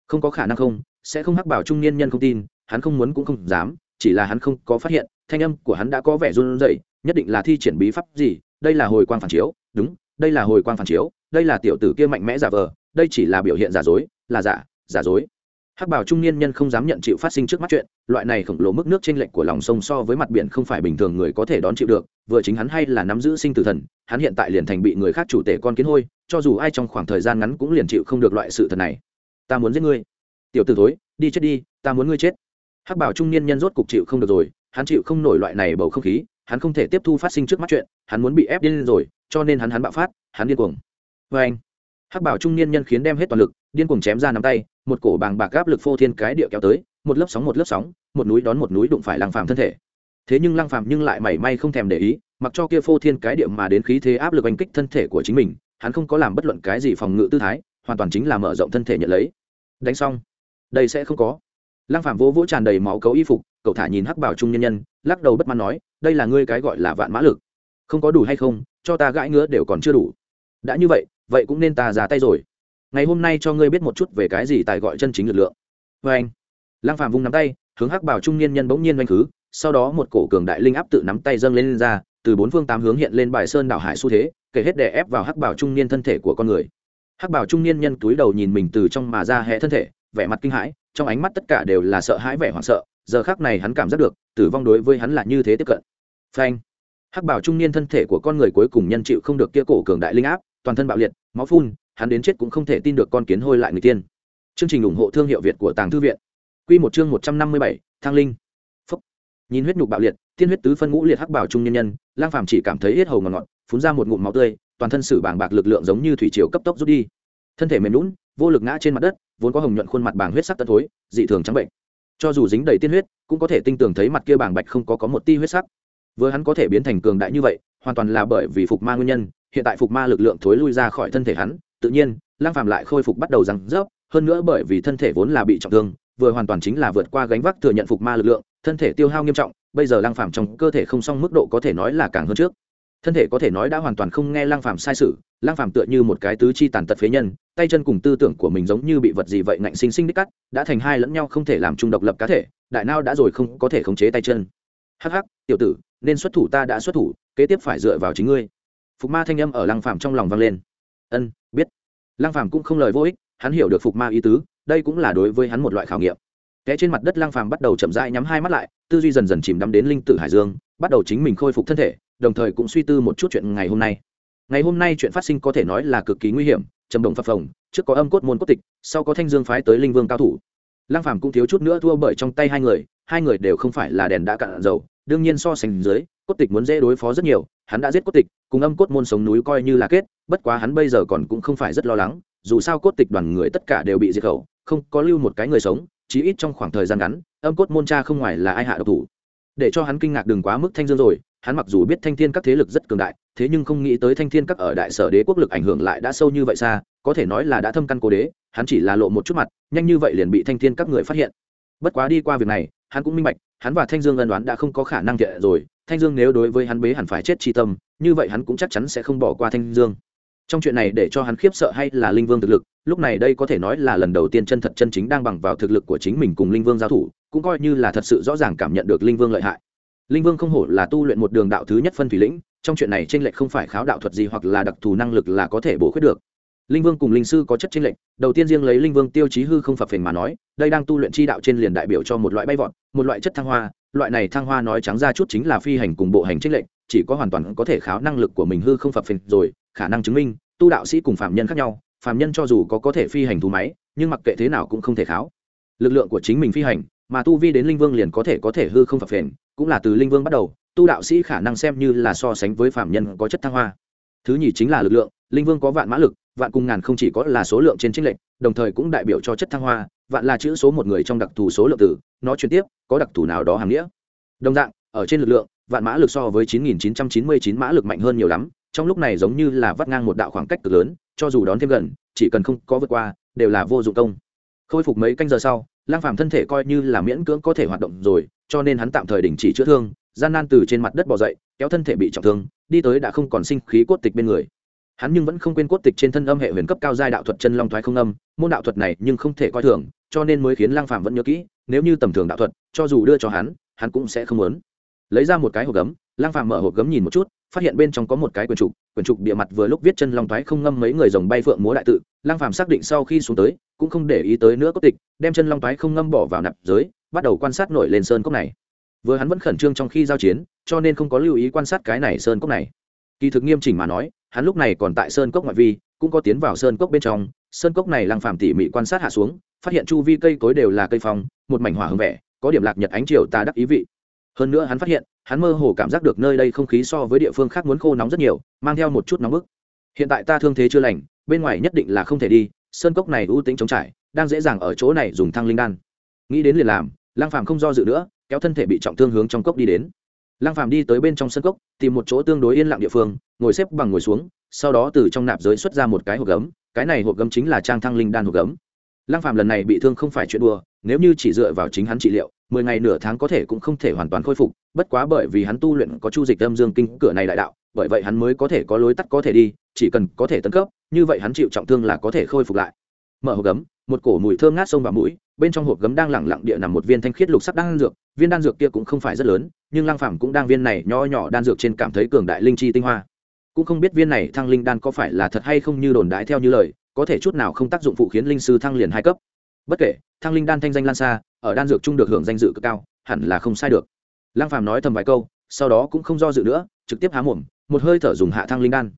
[SPEAKER 1] Không có khả năng không, sẽ không hắc bảo trung niên nhân không tin, hắn không muốn cũng không dám, chỉ là hắn không có phát hiện, thanh âm của hắn đã có vẻ run rẩy, nhất định là thi triển bí pháp gì, đây là hồi quang phản chiếu, đúng, đây là hồi quang phản chiếu, đây là tiểu tử kia mạnh mẽ giả vờ, đây chỉ là biểu hiện giả dối, là giả giả dối hắc bảo trung niên nhân không dám nhận chịu phát sinh trước mắt chuyện, loại này khổng lồ mức nước trên lệch của lòng sông so với mặt biển không phải bình thường người có thể đón chịu được, vừa chính hắn hay là nắm giữ sinh tử thần, hắn hiện tại liền thành bị người khác chủ tể con kiến hôi, cho dù ai trong khoảng thời gian ngắn cũng liền chịu không được loại sự thật này. Ta muốn giết ngươi. Tiểu tử thối, đi chết đi, ta muốn ngươi chết. Hắc bảo trung niên nhân rốt cục chịu không được rồi, hắn chịu không nổi loại này bầu không khí, hắn không thể tiếp thu phát sinh trước mắt chuyện, hắn muốn bị ép điên rồi, cho nên hắn hắn bạo phát, hắn điên cuồng. Vê anh hắc bảo trung niên nhân khiến đem hết toàn lực, điên cuồng chém ra nắm tay một cổ bàng bạc áp lực phô thiên cái địa kéo tới, một lớp sóng, một lớp sóng, một núi đón một núi đụng phải lăng phàm thân thể. Thế nhưng lăng phàm nhưng lại mảy may không thèm để ý, mặc cho kia phô thiên cái địa mà đến khí thế áp lực oanh kích thân thể của chính mình, hắn không có làm bất luận cái gì phòng ngự tư thái, hoàn toàn chính là mở rộng thân thể nhận lấy. Đánh xong. Đây sẽ không có. Lăng phàm vỗ vỗ tràn đầy máu cấu y phục, cậu thả nhìn hắc bảo trung nhân nhân, lắc đầu bất mãn nói, đây là ngươi cái gọi là vạn mã lực. Không có đủ hay không, cho ta gãi ngứa đều còn chưa đủ. Đã như vậy vậy cũng nên ta ra tay rồi ngày hôm nay cho ngươi biết một chút về cái gì tài gọi chân chính lực lượng. Vê anh lăng phàm vung nắm tay hướng hắc bảo trung niên nhân bỗng nhiên oanh khứ sau đó một cổ cường đại linh áp tự nắm tay dâng lên, lên ra từ bốn phương tám hướng hiện lên bài sơn đảo hải xu thế kể hết đè ép vào hắc bảo trung niên thân thể của con người. Hắc bảo trung niên nhân túi đầu nhìn mình từ trong mà ra hẹ thân thể vẻ mặt kinh hãi trong ánh mắt tất cả đều là sợ hãi vẻ hoảng sợ giờ khác này hắn cảm giác được tử vong đối với hắn là như thế tiếp cận. Phanh hắc bảo trung niên thân thể của con người cuối cùng nhân chịu không được kia cổ cường đại linh áp toàn thân bạo liệt máu phun hắn đến chết cũng không thể tin được con kiến hôi lại người tiên. Chương trình ủng hộ thương hiệu việt của tàng thư viện. Q một chương một trăm năm mươi bảy, thang linh. Phúc. nhìn huyết nhục bạo liệt, thiên huyết tứ phân ngũ liệt hắc bảo trung nhân nhân, lang phàm chỉ cảm thấy hết hầu ngọt ngọt, phun ra một ngụm máu tươi, toàn thân sử bàng bạc lực lượng giống như thủy triều cấp tốc rút đi. Thân thể mềm lún vô lực ngã trên mặt đất, vốn có hồng nhuận khuôn mặt bàng huyết sắc tân thối, dị thường trắng bệnh. Cho dù dính đầy tiên huyết, cũng có thể tinh tường thấy mặt kia bàng bạch không có có một ti huyết sắc. Vừa hắn có thể biến thành cường đại như vậy, hoàn toàn là bởi vì phục ma nguyên nhân, hiện tại phục ma lực lượng thối lui ra khỏi thân thể hắn tự nhiên lang phàm lại khôi phục bắt đầu răng rớp, hơn nữa bởi vì thân thể vốn là bị trọng thương, vừa hoàn toàn chính là vượt qua gánh vác thừa nhận phục ma lực lượng, thân thể tiêu hao nghiêm trọng, bây giờ lang phàm trong cơ thể không xong mức độ có thể nói là càng hơn trước. Thân thể có thể nói đã hoàn toàn không nghe lang phàm sai sự lang phàm tựa như một cái tứ chi tàn tật phế nhân, tay chân cùng tư tưởng của mình giống như bị vật gì vậy ngạnh sinh sinh đích cắt, đã thành hai lẫn nhau không thể làm chung độc lập cá thể, đại nao đã rồi không có thể khống chế tay chân. Hắc hắc, tiểu tử, nên xuất thủ ta đã xuất thủ, kế tiếp phải dựa vào chính ngươi. Phục ma thanh âm ở lăng phàm trong lòng vang lên ân, biết. Lăng phàm cũng không lời vô ích, hắn hiểu được phục ma ý tứ, đây cũng là đối với hắn một loại khảo nghiệm. Té trên mặt đất lăng phàm bắt đầu chậm rãi nhắm hai mắt lại, tư duy dần dần chìm đắm đến linh tử hải dương, bắt đầu chính mình khôi phục thân thể, đồng thời cũng suy tư một chút chuyện ngày hôm nay. Ngày hôm nay chuyện phát sinh có thể nói là cực kỳ nguy hiểm, trầm động phập phồng, trước có âm cốt môn cốt tịch, sau có thanh dương phái tới linh vương cao thủ. Lăng phàm cũng thiếu chút nữa thua bởi trong tay hai người hai người đều không phải là đèn đã cạn dầu, đương nhiên so sánh dưới, cốt tịch muốn dễ đối phó rất nhiều, hắn đã giết cốt tịch, cùng âm cốt môn sống núi coi như là kết bất quá hắn bây giờ còn cũng không phải rất lo lắng, dù sao cốt tịch đoàn người tất cả đều bị diệt khẩu, không có lưu một cái người sống, chí ít trong khoảng thời gian ngắn, âm cốt môn cha không ngoài là ai hạ độc thủ. Để cho hắn kinh ngạc đừng quá mức thanh dương rồi, hắn mặc dù biết thanh thiên các thế lực rất cường đại, thế nhưng không nghĩ tới thanh thiên các ở đại sở đế quốc lực ảnh hưởng lại đã sâu như vậy xa, có thể nói là đã thâm căn cố đế, hắn chỉ là lộ một chút mặt, nhanh như vậy liền bị thanh thiên các người phát hiện. Bất quá đi qua việc này, hắn cũng minh bạch, hắn và thanh dương ân đoán đã không có khả năng thiện rồi, thanh dương nếu đối với hắn bế hẳn phải chết chi tâm, như vậy hắn cũng chắc chắn sẽ không bỏ qua thanh dương trong chuyện này để cho hắn khiếp sợ hay là linh vương thực lực, lúc này đây có thể nói là lần đầu tiên chân thật chân chính đang bằng vào thực lực của chính mình cùng linh vương giao thủ, cũng coi như là thật sự rõ ràng cảm nhận được linh vương lợi hại. Linh vương không hổ là tu luyện một đường đạo thứ nhất phân thủy lĩnh, trong chuyện này tranh lệch không phải kháo đạo thuật gì hoặc là đặc thù năng lực là có thể bổ khuyết được. Linh vương cùng linh sư có chất tranh lệch, đầu tiên riêng lấy linh vương tiêu chí hư không phập phình mà nói, đây đang tu luyện chi đạo trên liền đại biểu cho một loại bay vọt, một loại chất thăng hoa, loại này thăng hoa nói trắng ra chút chính là phi hành cùng bộ hành tranh lệch chỉ có hoàn toàn có thể kháo năng lực của mình hư không phập phình rồi, khả năng chứng minh, tu đạo sĩ cùng phạm nhân khác nhau phạm nhân cho dù có có thể phi hành thú máy, nhưng mặc kệ thế nào cũng không thể kháo. Lực lượng của chính mình phi hành, mà tu vi đến linh vương liền có thể có thể hư không phập phền cũng là từ linh vương bắt đầu, tu đạo sĩ khả năng xem như là so sánh với phạm nhân có chất thăng hoa. Thứ nhì chính là lực lượng, linh vương có vạn mã lực, vạn cùng ngàn không chỉ có là số lượng trên chính lệnh đồng thời cũng đại biểu cho chất thăng hoa, vạn là chữ số một người trong đặc thù số lượng tử, nó chuyển tiếp, có đặc thù nào đó hàng nghĩa. Đồng dạng, ở trên lực lượng vạn mã lực so với 9.999 mã lực mạnh hơn nhiều lắm, trong lúc này giống như là vắt ngang một đạo khoảng cách cực lớn, cho dù đón thêm gần, chỉ cần không có vượt qua, đều là vô dụng công. Khôi phục mấy canh giờ sau, lang phàm thân thể coi như là miễn cưỡng có thể hoạt động rồi, cho nên hắn tạm thời đình chỉ chữa thương, gian nan từ trên mặt đất bò dậy, kéo thân thể bị trọng thương, đi tới đã không còn sinh khí cốt tịch bên người. Hắn nhưng vẫn không quên cốt tịch trên thân âm hệ huyền cấp cao giai đạo thuật chân long thoái không âm, môn đạo thuật này nhưng không thể coi thường, cho nên mới khiến lang phàm vẫn nhớ kỹ, nếu như tầm thường đạo thuật, cho dù đưa cho hắn hắn cũng sẽ không muốn lấy ra một cái hộp gấm, lang phàm mở hộp gấm nhìn một chút, phát hiện bên trong có một cái quyển trục quyển trục địa mặt vừa lúc viết chân long thoái không ngâm mấy người rồng bay phượng múa đại tự. Lang phàm xác định sau khi xuống tới, cũng không để ý tới nữa cốt tịch, đem chân long thoái không ngâm bỏ vào nạp giới, bắt đầu quan sát nổi lên sơn cốc này. Vừa hắn vẫn khẩn trương trong khi giao chiến, cho nên không có lưu ý quan sát cái này sơn cốc này. Kỳ thực nghiêm chỉnh mà nói, hắn lúc này còn tại sơn cốc ngoại vi, cũng có tiến vào sơn cốc bên trong. Sơn cốc này lang phàm tỉ mỉ quan sát hạ xuống, phát hiện chu vi cây cối đều là cây phong, một mảnh hỏa hương vẻ, có điểm lạc nhật ánh chiều tà đắc ý vị hơn nữa hắn phát hiện, hắn mơ hồ cảm giác được nơi đây không khí so với địa phương khác muốn khô nóng rất nhiều, mang theo một chút nóng bức. Hiện tại ta thương thế chưa lành, bên ngoài nhất định là không thể đi, sơn cốc này ưu tính chống trải, đang dễ dàng ở chỗ này dùng thăng linh đan. Nghĩ đến liền làm lang phàm không do dự nữa, kéo thân thể bị trọng thương hướng trong cốc đi đến. Lang phàm đi tới bên trong sân cốc, tìm một chỗ tương đối yên lặng địa phương, ngồi xếp bằng ngồi xuống, sau đó từ trong nạp giới xuất ra một cái hộp gấm, cái này hộp gấm chính là trang thăng linh đan hộp gấm. Lang phàm lần này bị thương không phải chuyện đùa, nếu như chỉ dựa vào chính hắn trị liệu mười ngày nửa tháng có thể cũng không thể hoàn toàn khôi phục, bất quá bởi vì hắn tu luyện có chu dịch âm dương kinh cửa này đại đạo, bởi vậy hắn mới có thể có lối tắt có thể đi, chỉ cần có thể tấn cấp, như vậy hắn chịu trọng thương là có thể khôi phục lại. Mở hộp gấm, một cổ mùi thơm ngát sông vào mũi, bên trong hộp gấm đang lẳng lặng địa nằm một viên thanh khiết lục sắc đan dược, viên đan dược kia cũng không phải rất lớn, nhưng lăng phàm cũng đang viên này nho nhỏ đan dược trên cảm thấy cường đại linh chi tinh hoa. Cũng không biết viên này thăng linh đan có phải là thật hay không như đồn đại theo như lời, có thể chút nào không tác dụng phụ khiến linh sư thăng liền hai cấp. Bất kể, thăng linh đan thanh danh lan xa ở đan dược trung được hưởng danh dự cực cao, hẳn là không sai được. Lăng phàm nói thầm vài câu, sau đó cũng không do dự nữa, trực tiếp há mồm, một hơi thở dùng hạ thăng linh đan.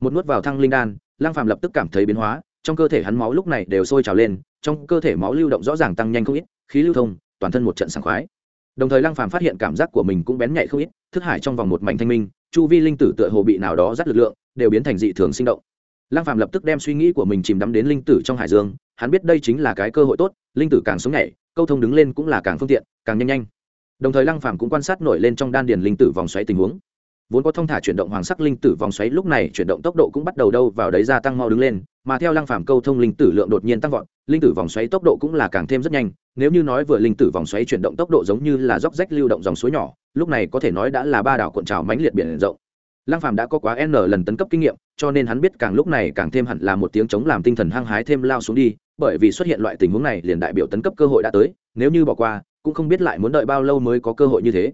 [SPEAKER 1] Một nuốt vào thăng linh đan, lăng phàm lập tức cảm thấy biến hóa, trong cơ thể hắn máu lúc này đều sôi trào lên, trong cơ thể máu lưu động rõ ràng tăng nhanh không ít, khí lưu thông, toàn thân một trận sảng khoái. Đồng thời lăng phàm phát hiện cảm giác của mình cũng bén nhạy không ít, thức hải trong vòng một mảnh thanh minh, chu vi linh tử tựa hồ bị nào đó dắt lực lượng, đều biến thành dị thường sinh động. Lăng phàm lập tức đem suy nghĩ của mình chìm đắm đến linh tử trong hải dương, hắn biết đây chính là cái cơ hội tốt, linh tử càng sống nhảy câu thông đứng lên cũng là càng phương tiện, càng nhanh nhanh. Đồng thời lăng phàm cũng quan sát nổi lên trong đan điền linh tử vòng xoáy tình huống. Vốn có thông thả chuyển động hoàng sắc linh tử vòng xoáy lúc này chuyển động tốc độ cũng bắt đầu đâu vào đấy gia tăng mau đứng lên, mà theo lăng phàm câu thông linh tử lượng đột nhiên tăng vọt, linh tử vòng xoáy tốc độ cũng là càng thêm rất nhanh. Nếu như nói vừa linh tử vòng xoáy chuyển động tốc độ giống như là dốc rách lưu động dòng suối nhỏ, lúc này có thể nói đã là ba đảo cuộn trào mãnh liệt biển rộng. Lăng phàm đã có quá n lần tấn cấp kinh nghiệm, cho nên hắn biết càng lúc này càng thêm hẳn là một tiếng chống làm tinh thần hăng hái thêm lao xuống đi bởi vì xuất hiện loại tình huống này liền đại biểu tấn cấp cơ hội đã tới, nếu như bỏ qua, cũng không biết lại muốn đợi bao lâu mới có cơ hội như thế.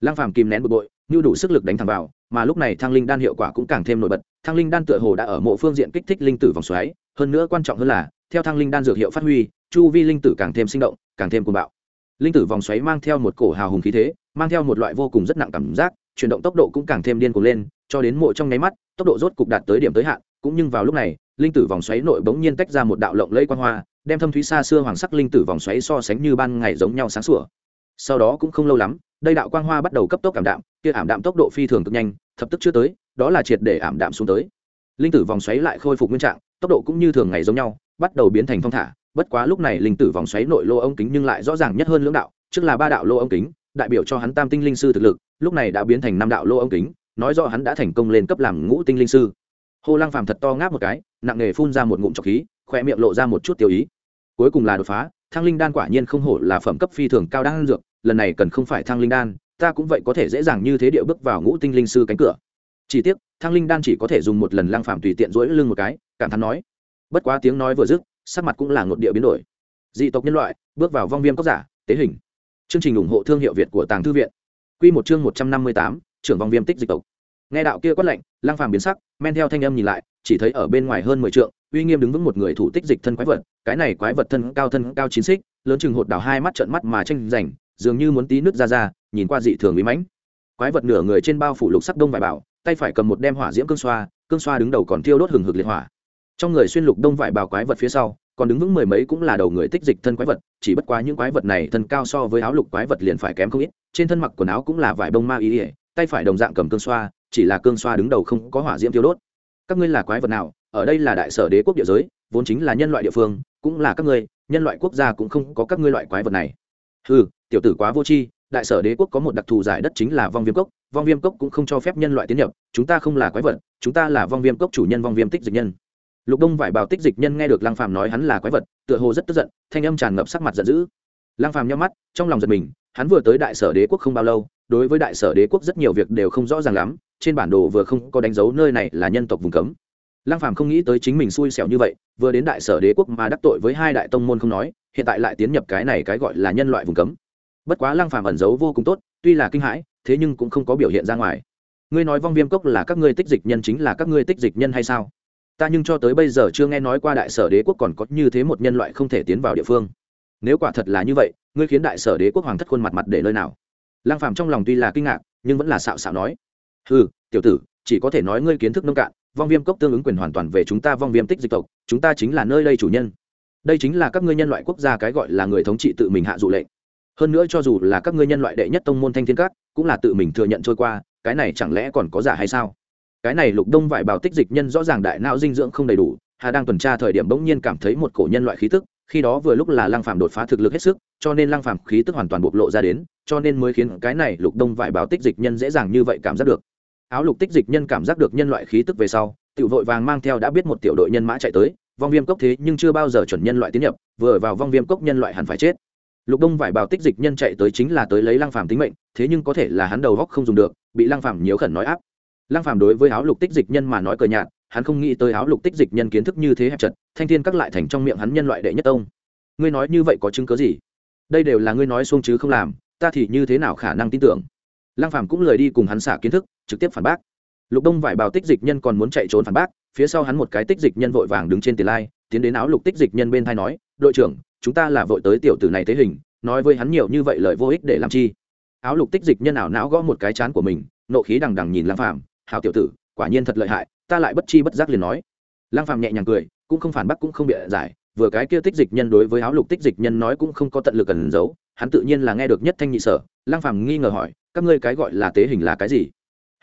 [SPEAKER 1] Lăng phàm kìm nén bực bội, như đủ sức lực đánh thẳng vào, mà lúc này thăng linh đan hiệu quả cũng càng thêm nổi bật. Thăng linh đan tựa hồ đã ở mộ phương diện kích thích linh tử vòng xoáy, hơn nữa quan trọng hơn là, theo thăng linh đan dược hiệu phát huy, chu vi linh tử càng thêm sinh động, càng thêm cuồng bạo. Linh tử vòng xoáy mang theo một cổ hào hùng khí thế, mang theo một loại vô cùng rất nặng cảm giác, chuyển động tốc độ cũng càng thêm điên cuồng lên, cho đến mộ trong nháy mắt, tốc độ rốt cục đạt tới điểm tới hạn, cũng nhưng vào lúc này linh tử vòng xoáy nội bỗng nhiên tách ra một đạo lộng lẫy quang hoa, đem thâm thúy xa xưa hoàng sắc linh tử vòng xoáy so sánh như ban ngày giống nhau sáng sủa. Sau đó cũng không lâu lắm, đây đạo quang hoa bắt đầu cấp tốc cảm đạm, kia ảm đạm tốc độ phi thường cực nhanh, thập tức chưa tới, đó là triệt để ảm đạm xuống tới. Linh tử vòng xoáy lại khôi phục nguyên trạng, tốc độ cũng như thường ngày giống nhau, bắt đầu biến thành phong thả. Bất quá lúc này linh tử vòng xoáy nội lô ống kính nhưng lại rõ ràng nhất hơn lưỡng đạo, trước là ba đạo lô ống kính, đại biểu cho hắn tam tinh linh sư thực lực, lúc này đã biến thành năm đạo lô ống kính, nói rõ hắn đã thành công lên cấp làm ngũ tinh linh sư hồ lăng phàm thật to ngáp một cái, nặng nề phun ra một ngụm trọc khí khoe miệng lộ ra một chút tiêu ý. Cuối cùng là đột phá, thăng linh đan quả nhiên không hổ là phẩm cấp phi thường cao đan dược, lần này cần không phải thăng linh đan, ta cũng vậy có thể dễ dàng như thế điệu bước vào ngũ tinh linh sư cánh cửa. Chỉ tiếc, thăng linh đan chỉ có thể dùng một lần lang phàm tùy tiện rỗi lưng một cái, cảm thán nói. Bất quá tiếng nói vừa dứt, sắc mặt cũng là ngột địa biến đổi. Dị tộc nhân loại, bước vào vong viêm cốc giả, tế hình. Chương trình ủng hộ thương hiệu việt của tàng thư viện. Q một chương một trăm năm mươi tám, trưởng vong viêm tích dịch tộc nghe đạo kia quát lệnh lang phàm biến sắc, men theo thanh âm nhìn lại, chỉ thấy ở bên ngoài hơn mười trượng, uy nghiêm đứng vững một người thủ tích dịch thân quái vật, cái này quái vật thân cao thân cao chín xích, lớn chừng hột đảo hai mắt trợn mắt mà tranh giành, dường như muốn tí nước ra ra, nhìn qua dị thường bí mãnh. Quái vật nửa người trên bao phủ lục sắc đông vải bảo, tay phải cầm một đem hỏa diễm cương xoa cương xoa đứng đầu còn thiêu đốt hừng hực liệt hỏa. Trong người xuyên lục đông vải bào quái vật phía sau, còn đứng vững mười mấy cũng là đầu người tích dịch thân quái vật, chỉ bất quá những quái vật này thân cao so với áo lục quái vật liền phải kém không ít, trên thân mặc quần áo cũng là vải bông ma ý ỉa tay phải đồng dạng cầm cương xoa chỉ là cương xoa đứng đầu không có hỏa diễm thiêu đốt. Các ngươi là quái vật nào? Ở đây là đại sở đế quốc địa giới, vốn chính là nhân loại địa phương, cũng là các ngươi, nhân loại quốc gia cũng không có các ngươi loại quái vật này. Ừ tiểu tử quá vô tri, đại sở đế quốc có một đặc thù giải đất chính là vong viêm cốc. Vong viêm cốc cũng không cho phép nhân loại tiến nhập, chúng ta không là quái vật, chúng ta là vong viêm cốc chủ nhân vong viêm tích dịch nhân. Lục đông vải bào tích dịch nhân nghe được lăng phàm nói hắn là quái vật, tựa hồ rất tức giận, thanh âm tràn ngập sắc mặt giận dữ. Lăng phàm nhắm mắt, trong lòng giật mình, hắn vừa tới đại sở đế quốc không bao lâu, đối với đại sở đế quốc rất nhiều việc đều không rõ ràng lắm trên bản đồ vừa không có đánh dấu nơi này là nhân tộc vùng cấm. Lăng phàm không nghĩ tới chính mình xui xẻo như vậy, vừa đến đại sở đế quốc mà đắc tội với hai đại tông môn không nói, hiện tại lại tiến nhập cái này cái gọi là nhân loại vùng cấm. Bất quá lăng phàm ẩn giấu vô cùng tốt, tuy là kinh hãi, thế nhưng cũng không có biểu hiện ra ngoài. Ngươi nói vong viêm cốc là các ngươi tích dịch nhân chính là các ngươi tích dịch nhân hay sao? Ta nhưng cho tới bây giờ chưa nghe nói qua đại sở đế quốc còn có như thế một nhân loại không thể tiến vào địa phương. Nếu quả thật là như vậy, ngươi khiến đại sở đế quốc hoàng thất khuôn mặt mặt để nơi nào? Lăng phàm trong lòng tuy là kinh ngạc, nhưng vẫn là xạo xạo nói ừ tiểu tử, chỉ có thể nói ngươi kiến thức nông cạn, vong viêm cốc tương ứng quyền hoàn toàn về chúng ta vong viêm tích dịch tộc, chúng ta chính là nơi đây chủ nhân. Đây chính là các ngươi nhân loại quốc gia cái gọi là người thống trị tự mình hạ dụ lệnh. Hơn nữa cho dù là các ngươi nhân loại đệ nhất tông môn thanh thiên các, cũng là tự mình thừa nhận trôi qua, cái này chẳng lẽ còn có giả hay sao? Cái này lục đông vải bào tích dịch nhân rõ ràng đại não dinh dưỡng không đầy đủ, hà đang tuần tra thời điểm bỗng nhiên cảm thấy một cổ nhân loại khí tức, khi đó vừa lúc là lăng phàm đột phá thực lực hết sức, cho nên lăng phàm khí tức hoàn toàn bộc lộ ra đến, cho nên mới khiến cái này lục đông vải bào tích dịch nhân dễ dàng như vậy cảm giác được áo lục tích dịch nhân cảm giác được nhân loại khí tức về sau, tiểu vội vàng mang theo đã biết một tiểu đội nhân mã chạy tới, vong viêm cốc thế nhưng chưa bao giờ chuẩn nhân loại tiến nhập, vừa vào vong viêm cốc nhân loại hẳn phải chết. Lục đông vải bào tích dịch nhân chạy tới chính là tới lấy lăng phàm tính mệnh, thế nhưng có thể là hắn đầu góc không dùng được, bị lăng phàm nhiều khẩn nói áp. Lăng phàm đối với áo lục tích dịch nhân mà nói cờ nhạt, hắn không nghĩ tới áo lục tích dịch nhân kiến thức như thế hẹp chật, thanh thiên các lại thành trong miệng hắn nhân loại đệ nhất tông. Ngươi nói như vậy có chứng cứ gì? Đây đều là ngươi nói xuông chứ không làm, ta thì như thế nào khả năng tin tưởng? Lăng phàm cũng lời đi cùng hắn xả kiến thức, trực tiếp phản bác. Lục đông vải bào tích dịch nhân còn muốn chạy trốn phản bác, phía sau hắn một cái tích dịch nhân vội vàng đứng trên tiền lai, tiến đến áo lục tích dịch nhân bên thay nói, đội trưởng, chúng ta là vội tới tiểu tử này thế hình, nói với hắn nhiều như vậy lời vô ích để làm chi? Áo lục tích dịch nhân ảo não gõ một cái chán của mình, nộ khí đằng đằng nhìn lăng phàm, hảo tiểu tử, quả nhiên thật lợi hại, ta lại bất chi bất giác liền nói. Lăng phàm nhẹ nhàng cười, cũng không phản bác cũng không bịa giải vừa cái kia tích dịch nhân đối với áo lục tích dịch nhân nói cũng không có tận lực cần giấu, hắn tự nhiên là nghe được nhất thanh nhị sở lang phàm nghi ngờ hỏi, các ngươi cái gọi là tế hình là cái gì?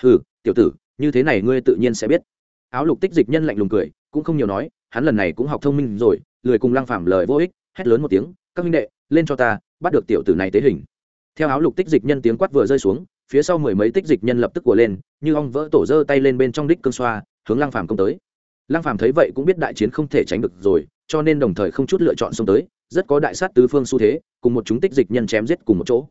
[SPEAKER 1] Ừ tiểu tử, như thế này ngươi tự nhiên sẽ biết. Áo lục tích dịch nhân lạnh lùng cười, cũng không nhiều nói, hắn lần này cũng học thông minh rồi, lười cùng lang phàm lời vô ích, hét lớn một tiếng, các huynh đệ, lên cho ta, bắt được tiểu tử này tế hình. Theo áo lục tích dịch nhân tiếng quát vừa rơi xuống, phía sau mười mấy tích dịch nhân lập tức của lên, như ong vỡ tổ giơ tay lên bên trong đích cương xoa, hướng lang phàm công tới. Lang phàm thấy vậy cũng biết đại chiến không thể tránh được rồi cho nên đồng thời không chút lựa chọn xông tới, rất có đại sát tứ phương xu thế, cùng một chúng tích dịch nhân chém giết cùng một chỗ.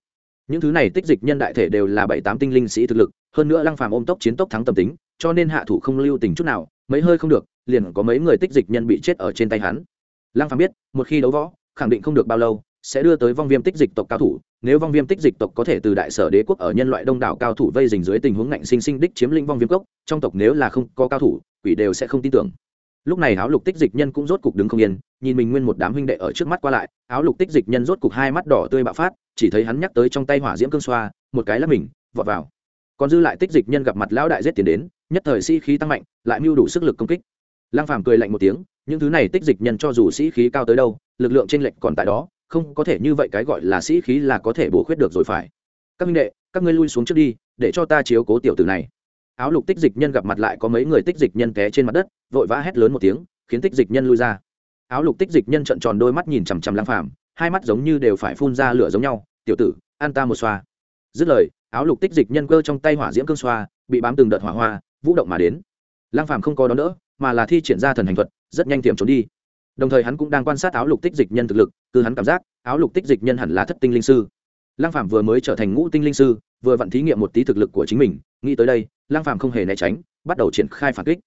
[SPEAKER 1] Những thứ này tích dịch nhân đại thể đều là bảy tám tinh linh sĩ thực lực, hơn nữa lăng phàm ôm tốc chiến tốc thắng tâm tính, cho nên hạ thủ không lưu tình chút nào, mấy hơi không được, liền có mấy người tích dịch nhân bị chết ở trên tay hắn. Lăng phàm biết, một khi đấu võ, khẳng định không được bao lâu, sẽ đưa tới vong viêm tích dịch tộc cao thủ, nếu vong viêm tích dịch tộc có thể từ đại sở đế quốc ở nhân loại đông đảo cao thủ vây dình dưới tình huống ngạnh sinh sinh đích chiếm lĩnh vong viêm cốc, trong tộc nếu là không có cao thủ, quỷ đều sẽ không tin tưởng lúc này áo lục tích dịch nhân cũng rốt cục đứng không yên, nhìn mình nguyên một đám huynh đệ ở trước mắt qua lại, áo lục tích dịch nhân rốt cục hai mắt đỏ tươi bạo phát, chỉ thấy hắn nhắc tới trong tay hỏa diễm cương xoa, một cái là mình, vọt vào. Còn dư lại tích dịch nhân gặp mặt lão đại giết tiền đến, nhất thời sĩ khí tăng mạnh, lại mưu đủ sức lực công kích. Lang phàm cười lạnh một tiếng, những thứ này tích dịch nhân cho dù sĩ khí cao tới đâu, lực lượng trên lệnh còn tại đó, không có thể như vậy cái gọi là sĩ khí là có thể bổ khuyết được rồi phải. Các minh đệ, các ngươi lui xuống trước đi, để cho ta chiếu cố tiểu tử này áo lục tích dịch nhân gặp mặt lại có mấy người tích dịch nhân té trên mặt đất, vội vã hét lớn một tiếng, khiến tích dịch nhân lui ra. Áo lục tích dịch nhân trợn tròn đôi mắt nhìn chằm chằm lang phàm, hai mắt giống như đều phải phun ra lửa giống nhau, tiểu tử, an ta một xoa. Dứt lời, áo lục tích dịch nhân cơ trong tay hỏa diễm cương xoa, bị bám từng đợt hỏa hoa, vũ động mà đến. Lang phàm không có đón đỡ, mà là thi triển ra thần hành thuật, rất nhanh tiệm trốn đi. Đồng thời hắn cũng đang quan sát áo lục tích dịch nhân thực lực cứ hắn cảm giác, áo lục tích dịch nhân hẳn là thất tinh linh sư. Lang Phàm vừa mới trở thành ngũ tinh linh sư, vừa vặn thí nghiệm một tí thực lực của chính mình, nghĩ tới đây lang phàm không hề né tránh, bắt đầu triển khai phản kích.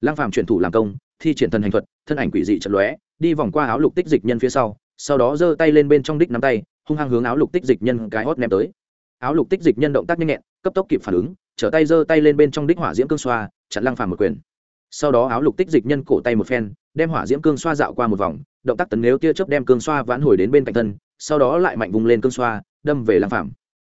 [SPEAKER 1] Lang phàm chuyển thủ làm công, thi triển thần hành thuật, thân ảnh quỷ dị trận lóe, đi vòng qua áo lục tích dịch nhân phía sau sau đó giơ tay lên bên trong đích nắm tay, hung hăng hướng áo lục tích dịch nhân cái hót ném tới. Áo lục tích dịch nhân động tác nhanh nhẹn, cấp tốc kịp phản ứng, trở tay giơ tay lên bên trong đích hỏa diễm cương xoa, chặn lăng phàm một quyền. Sau đó áo lục tích dịch nhân cổ tay một phen, đem hỏa diễm cương xoa dạo qua một vòng, động tác tấn nếu tia chớp đem cương xoa vãn hồi đến bên cạnh thân, sau đó lại mạnh vùng lên cương xoa, đâm về lăng phàm.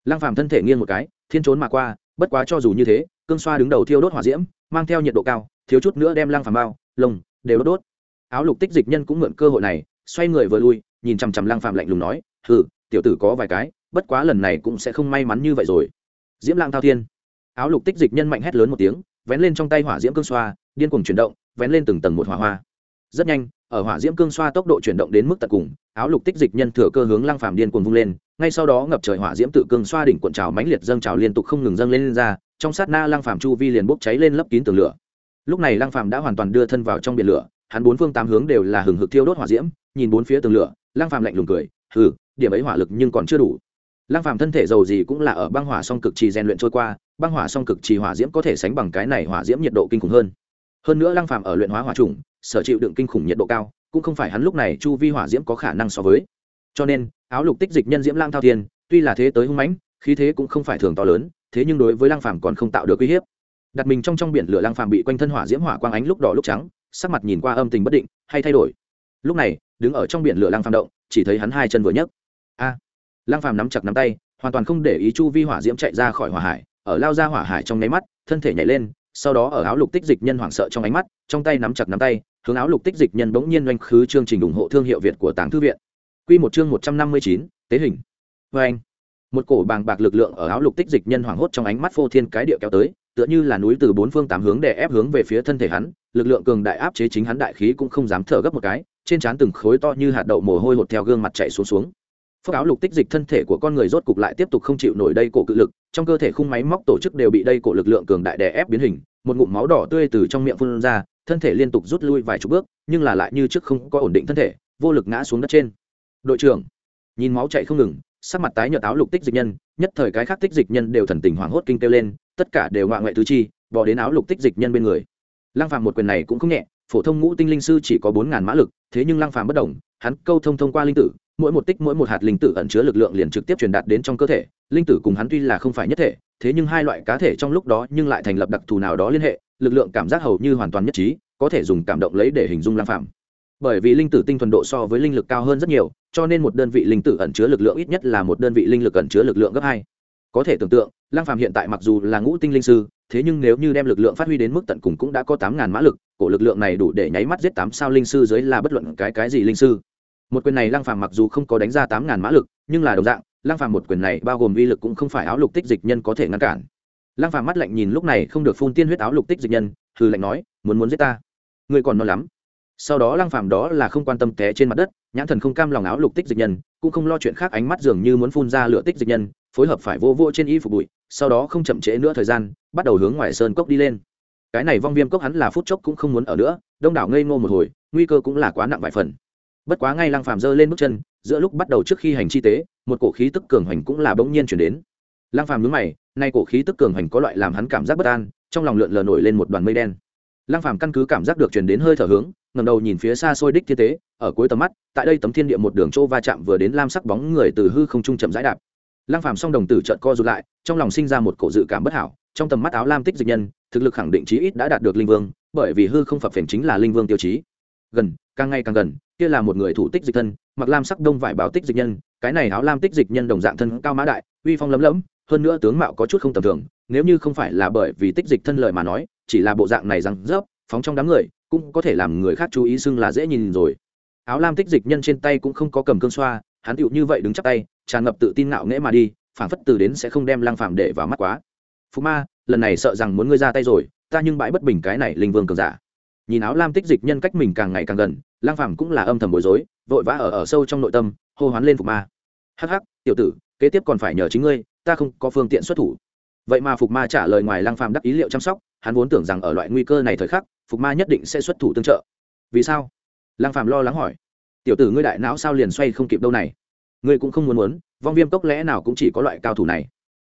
[SPEAKER 1] Lăng phàm thân thể nghiêng một cái, thiên trốn mà qua, bất quá cho dù như thế cương xoa đứng đầu thiêu đốt hỏa diễm mang theo nhiệt độ cao thiếu chút nữa đem lăng phàm bao lồng, đều đốt đốt. Áo lục tích dịch nhân cũng mượn cơ hội này xoay người vừa lui nhìn chằm chằm lăng phàm lạnh lùng nói hừ tiểu tử có vài cái bất quá lần này cũng sẽ không may mắn như vậy rồi. Diễm lang thao thiên. Áo lục tích dịch nhân mạnh hét lớn một tiếng vén lên trong tay hỏa diễm cương xoa điên cuồng chuyển động vén lên từng tầng một hỏa hoa. Rất nhanh ở hỏa diễm cương xoa tốc độ chuyển động đến mức tận cùng áo lục tích dịch nhân thừa cơ hướng lăng phàm điên cuồng vung lên ngay sau đó ngập trời hỏa diễm tự cương xoa đỉnh cuộn trào mãnh liệt dâng trào liên tục không ngừng dâng lên, lên ra trong sát na lăng phàm chu vi liền bốc cháy lên lấp kín tường lửa. Lúc này lăng phàm đã hoàn toàn đưa thân vào trong biển lửa, hắn bốn phương tám hướng đều là hừng hực thiêu đốt hỏa diễm, nhìn bốn phía tường lửa, lăng phàm lạnh lùng cười, hừ, điểm ấy hỏa lực nhưng còn chưa đủ. Lăng phàm thân thể dầu gì cũng là ở băng hỏa song cực trì rèn luyện trôi qua, băng hỏa song cực trì hỏa diễm có thể sánh bằng cái này hỏa diễm nhiệt độ kinh khủng hơn. Hơn nữa lăng phàm ở luyện hóa hỏa trùng, sở chịu đựng kinh khủng nhiệt độ cao, cũng không phải hắn lúc này chu vi hỏa diễm có khả năng so với. Cho nên, áo lục tích dịch nhân diễm lang thao thiên, tuy là thế tới hung mãnh, khí thế cũng không phải thường to lớn thế nhưng đối với lăng phàm còn không tạo được uy hiếp. Đặt mình trong trong biển lửa lăng phàm bị quanh thân hỏa diễm hỏa quang ánh lúc đỏ lúc trắng sắc mặt nhìn qua âm tình bất định hay thay đổi. Lúc này đứng ở trong biển lửa lăng phàm động chỉ thấy hắn hai chân vừa nhấc. A! À, lăng phàm nắm chặt nắm tay hoàn toàn không để ý chu vi hỏa diễm chạy ra khỏi hỏa hải ở lao ra hỏa hải trong nháy mắt thân thể nhảy lên sau đó ở áo lục tích dịch nhân hoảng sợ trong ánh mắt trong tay nắm chặt nắm tay hướng áo lục tích dịch nhân bỗng nhiên doanh khứ chương trình ủng hộ thương hiệu việt của tàng thư viện. Quy một chương một trăm năm mươi chín tế hình. Vê anh một cổ bàng bạc lực lượng ở áo lục tích dịch nhân hoảng hốt trong ánh mắt phô thiên cái địa kéo tới, tựa như là núi từ bốn phương tám hướng để ép hướng về phía thân thể hắn, lực lượng cường đại áp chế chính hắn đại khí cũng không dám thở gấp một cái, trên trán từng khối to như hạt đậu mồ hôi hột theo gương mặt chạy xuống xuống. Phước áo lục tích dịch thân thể của con người rốt cục lại tiếp tục không chịu nổi đây cổ cự lực, trong cơ thể khung máy móc tổ chức đều bị đây cổ lực lượng cường đại đè ép biến hình, một ngụm máu đỏ tươi từ trong miệng phun ra, thân thể liên tục rút lui vài chục bước, nhưng là lại như trước không có ổn định thân thể, vô lực ngã xuống đất trên. Đội trưởng. Nhìn máu chạy không ngừng sắc mặt tái nhợt áo lục tích dịch nhân nhất thời cái khác tích dịch nhân đều thần tình hoảng hốt kinh kêu lên tất cả đều ngoại ngoại tứ chi bỏ đến áo lục tích dịch nhân bên người. Lăng phàm một quyền này cũng không nhẹ phổ thông ngũ tinh linh sư chỉ có bốn ngàn mã lực thế nhưng lăng phàm bất động, hắn câu thông thông qua linh tử mỗi một tích mỗi một hạt linh tử ẩn chứa lực lượng liền trực tiếp truyền đạt đến trong cơ thể linh tử cùng hắn tuy là không phải nhất thể thế nhưng hai loại cá thể trong lúc đó nhưng lại thành lập đặc thù nào đó liên hệ lực lượng cảm giác hầu như hoàn toàn nhất trí có thể dùng cảm động lấy để hình dung lăng phàm bởi vì linh tử tinh thuần độ so với linh lực cao hơn rất nhiều, cho nên một đơn vị linh tử ẩn chứa lực lượng ít nhất là một đơn vị linh lực ẩn chứa lực lượng gấp hai. Có thể tưởng tượng, lăng phàm hiện tại mặc dù là ngũ tinh linh sư, thế nhưng nếu như đem lực lượng phát huy đến mức tận cùng cũng đã có tám ngàn mã lực, cổ lực lượng này đủ để nháy mắt giết tám sao linh sư dưới là bất luận cái cái gì linh sư. Một quyền này lăng phàm mặc dù không có đánh ra tám ngàn mã lực, nhưng là đồng dạng, lăng phàm một quyền này bao gồm vi lực cũng không phải áo lục tích dịch nhân có thể ngăn cản. Lăng phàm mắt lạnh nhìn lúc này không được phun tiên huyết áo lục tích dịch nhân, hừ lạnh nói, muốn muốn giết ta? Ngươi còn non lắm sau đó lăng phàm đó là không quan tâm té trên mặt đất, nhãn thần không cam lòng áo lục tích dịch nhân, cũng không lo chuyện khác ánh mắt dường như muốn phun ra lửa tích dịch nhân, phối hợp phải vô vô trên y phục bụi, sau đó không chậm trễ nữa thời gian, bắt đầu hướng ngoài sơn cốc đi lên. Cái này vong viêm cốc hắn là phút chốc cũng không muốn ở nữa, đông đảo ngây ngô một hồi, nguy cơ cũng là quá nặng vài phần. Bất quá ngay lăng phàm giơ lên bước chân, giữa lúc bắt đầu trước khi hành chi tế, một cổ khí tức cường hành cũng là bỗng nhiên chuyển đến. Lăng phàm nhướng mày, nay cổ khí tức cường hành có loại làm hắn cảm giác bất an, trong lòng lượn lờ nổi lên một đoàn mây đen. Lăng phàm căn cứ cảm giác được truyền đến hơi thở hướng ngầm đầu nhìn phía xa xôi đích thiên tế, ở cuối tầm mắt, tại đây tấm thiên địa một đường chỗ va chạm vừa đến lam sắc bóng người từ hư không trung chậm rãi đạp. Lăng phàm song đồng tử trợn co rụt lại, trong lòng sinh ra một cổ dự cảm bất hảo, trong tầm mắt áo lam tích dịch nhân, thực lực khẳng định chí ít đã đạt được linh vương, bởi vì hư không phập phền chính là linh vương tiêu chí. Gần, càng ngày càng gần, kia là một người thủ tích dịch thân, mặc lam sắc đông vải báo tích dịch nhân, cái này áo lam tích dịch nhân đồng dạng thân cao mã đại, uy phong lấm lẫm hơn nữa tướng mạo có chút không tầm thường, nếu như không phải là bởi vì tích dịch thân lợi mà nói, chỉ là bộ dạng này răng rớp, phóng trong đám người cũng có thể làm người khác chú ý xưng là dễ nhìn rồi. Áo lam tích dịch nhân trên tay cũng không có cầm cương xoa, hắn tựu như vậy đứng chắc tay, tràn ngập tự tin ngạo nghễ mà đi phản phất từ đến sẽ không đem lăng phàm để vào mắt quá. Phú ma, lần này sợ rằng muốn ngươi ra tay rồi, ta nhưng bãi bất bình cái này linh vương cường giả. Nhìn áo lam tích dịch nhân cách mình càng ngày càng gần, lăng phàm cũng là âm thầm bối rối, vội vã ở ở sâu trong nội tâm, hô hoán lên phục ma. Hắc hắc, tiểu tử, kế tiếp còn phải nhờ chính ngươi, ta không có phương tiện xuất thủ. Vậy mà phục ma trả lời ngoài lăng phàm đắc ý liệu chăm sóc, hắn vốn tưởng rằng ở loại nguy cơ này thời khắc phục ma nhất định sẽ xuất thủ tương trợ. Vì sao? Lăng Phạm lo lắng hỏi. Tiểu tử ngươi đại não sao liền xoay không kịp đâu này? Ngươi cũng không muốn muốn, vong viêm cốc lẽ nào cũng chỉ có loại cao thủ này.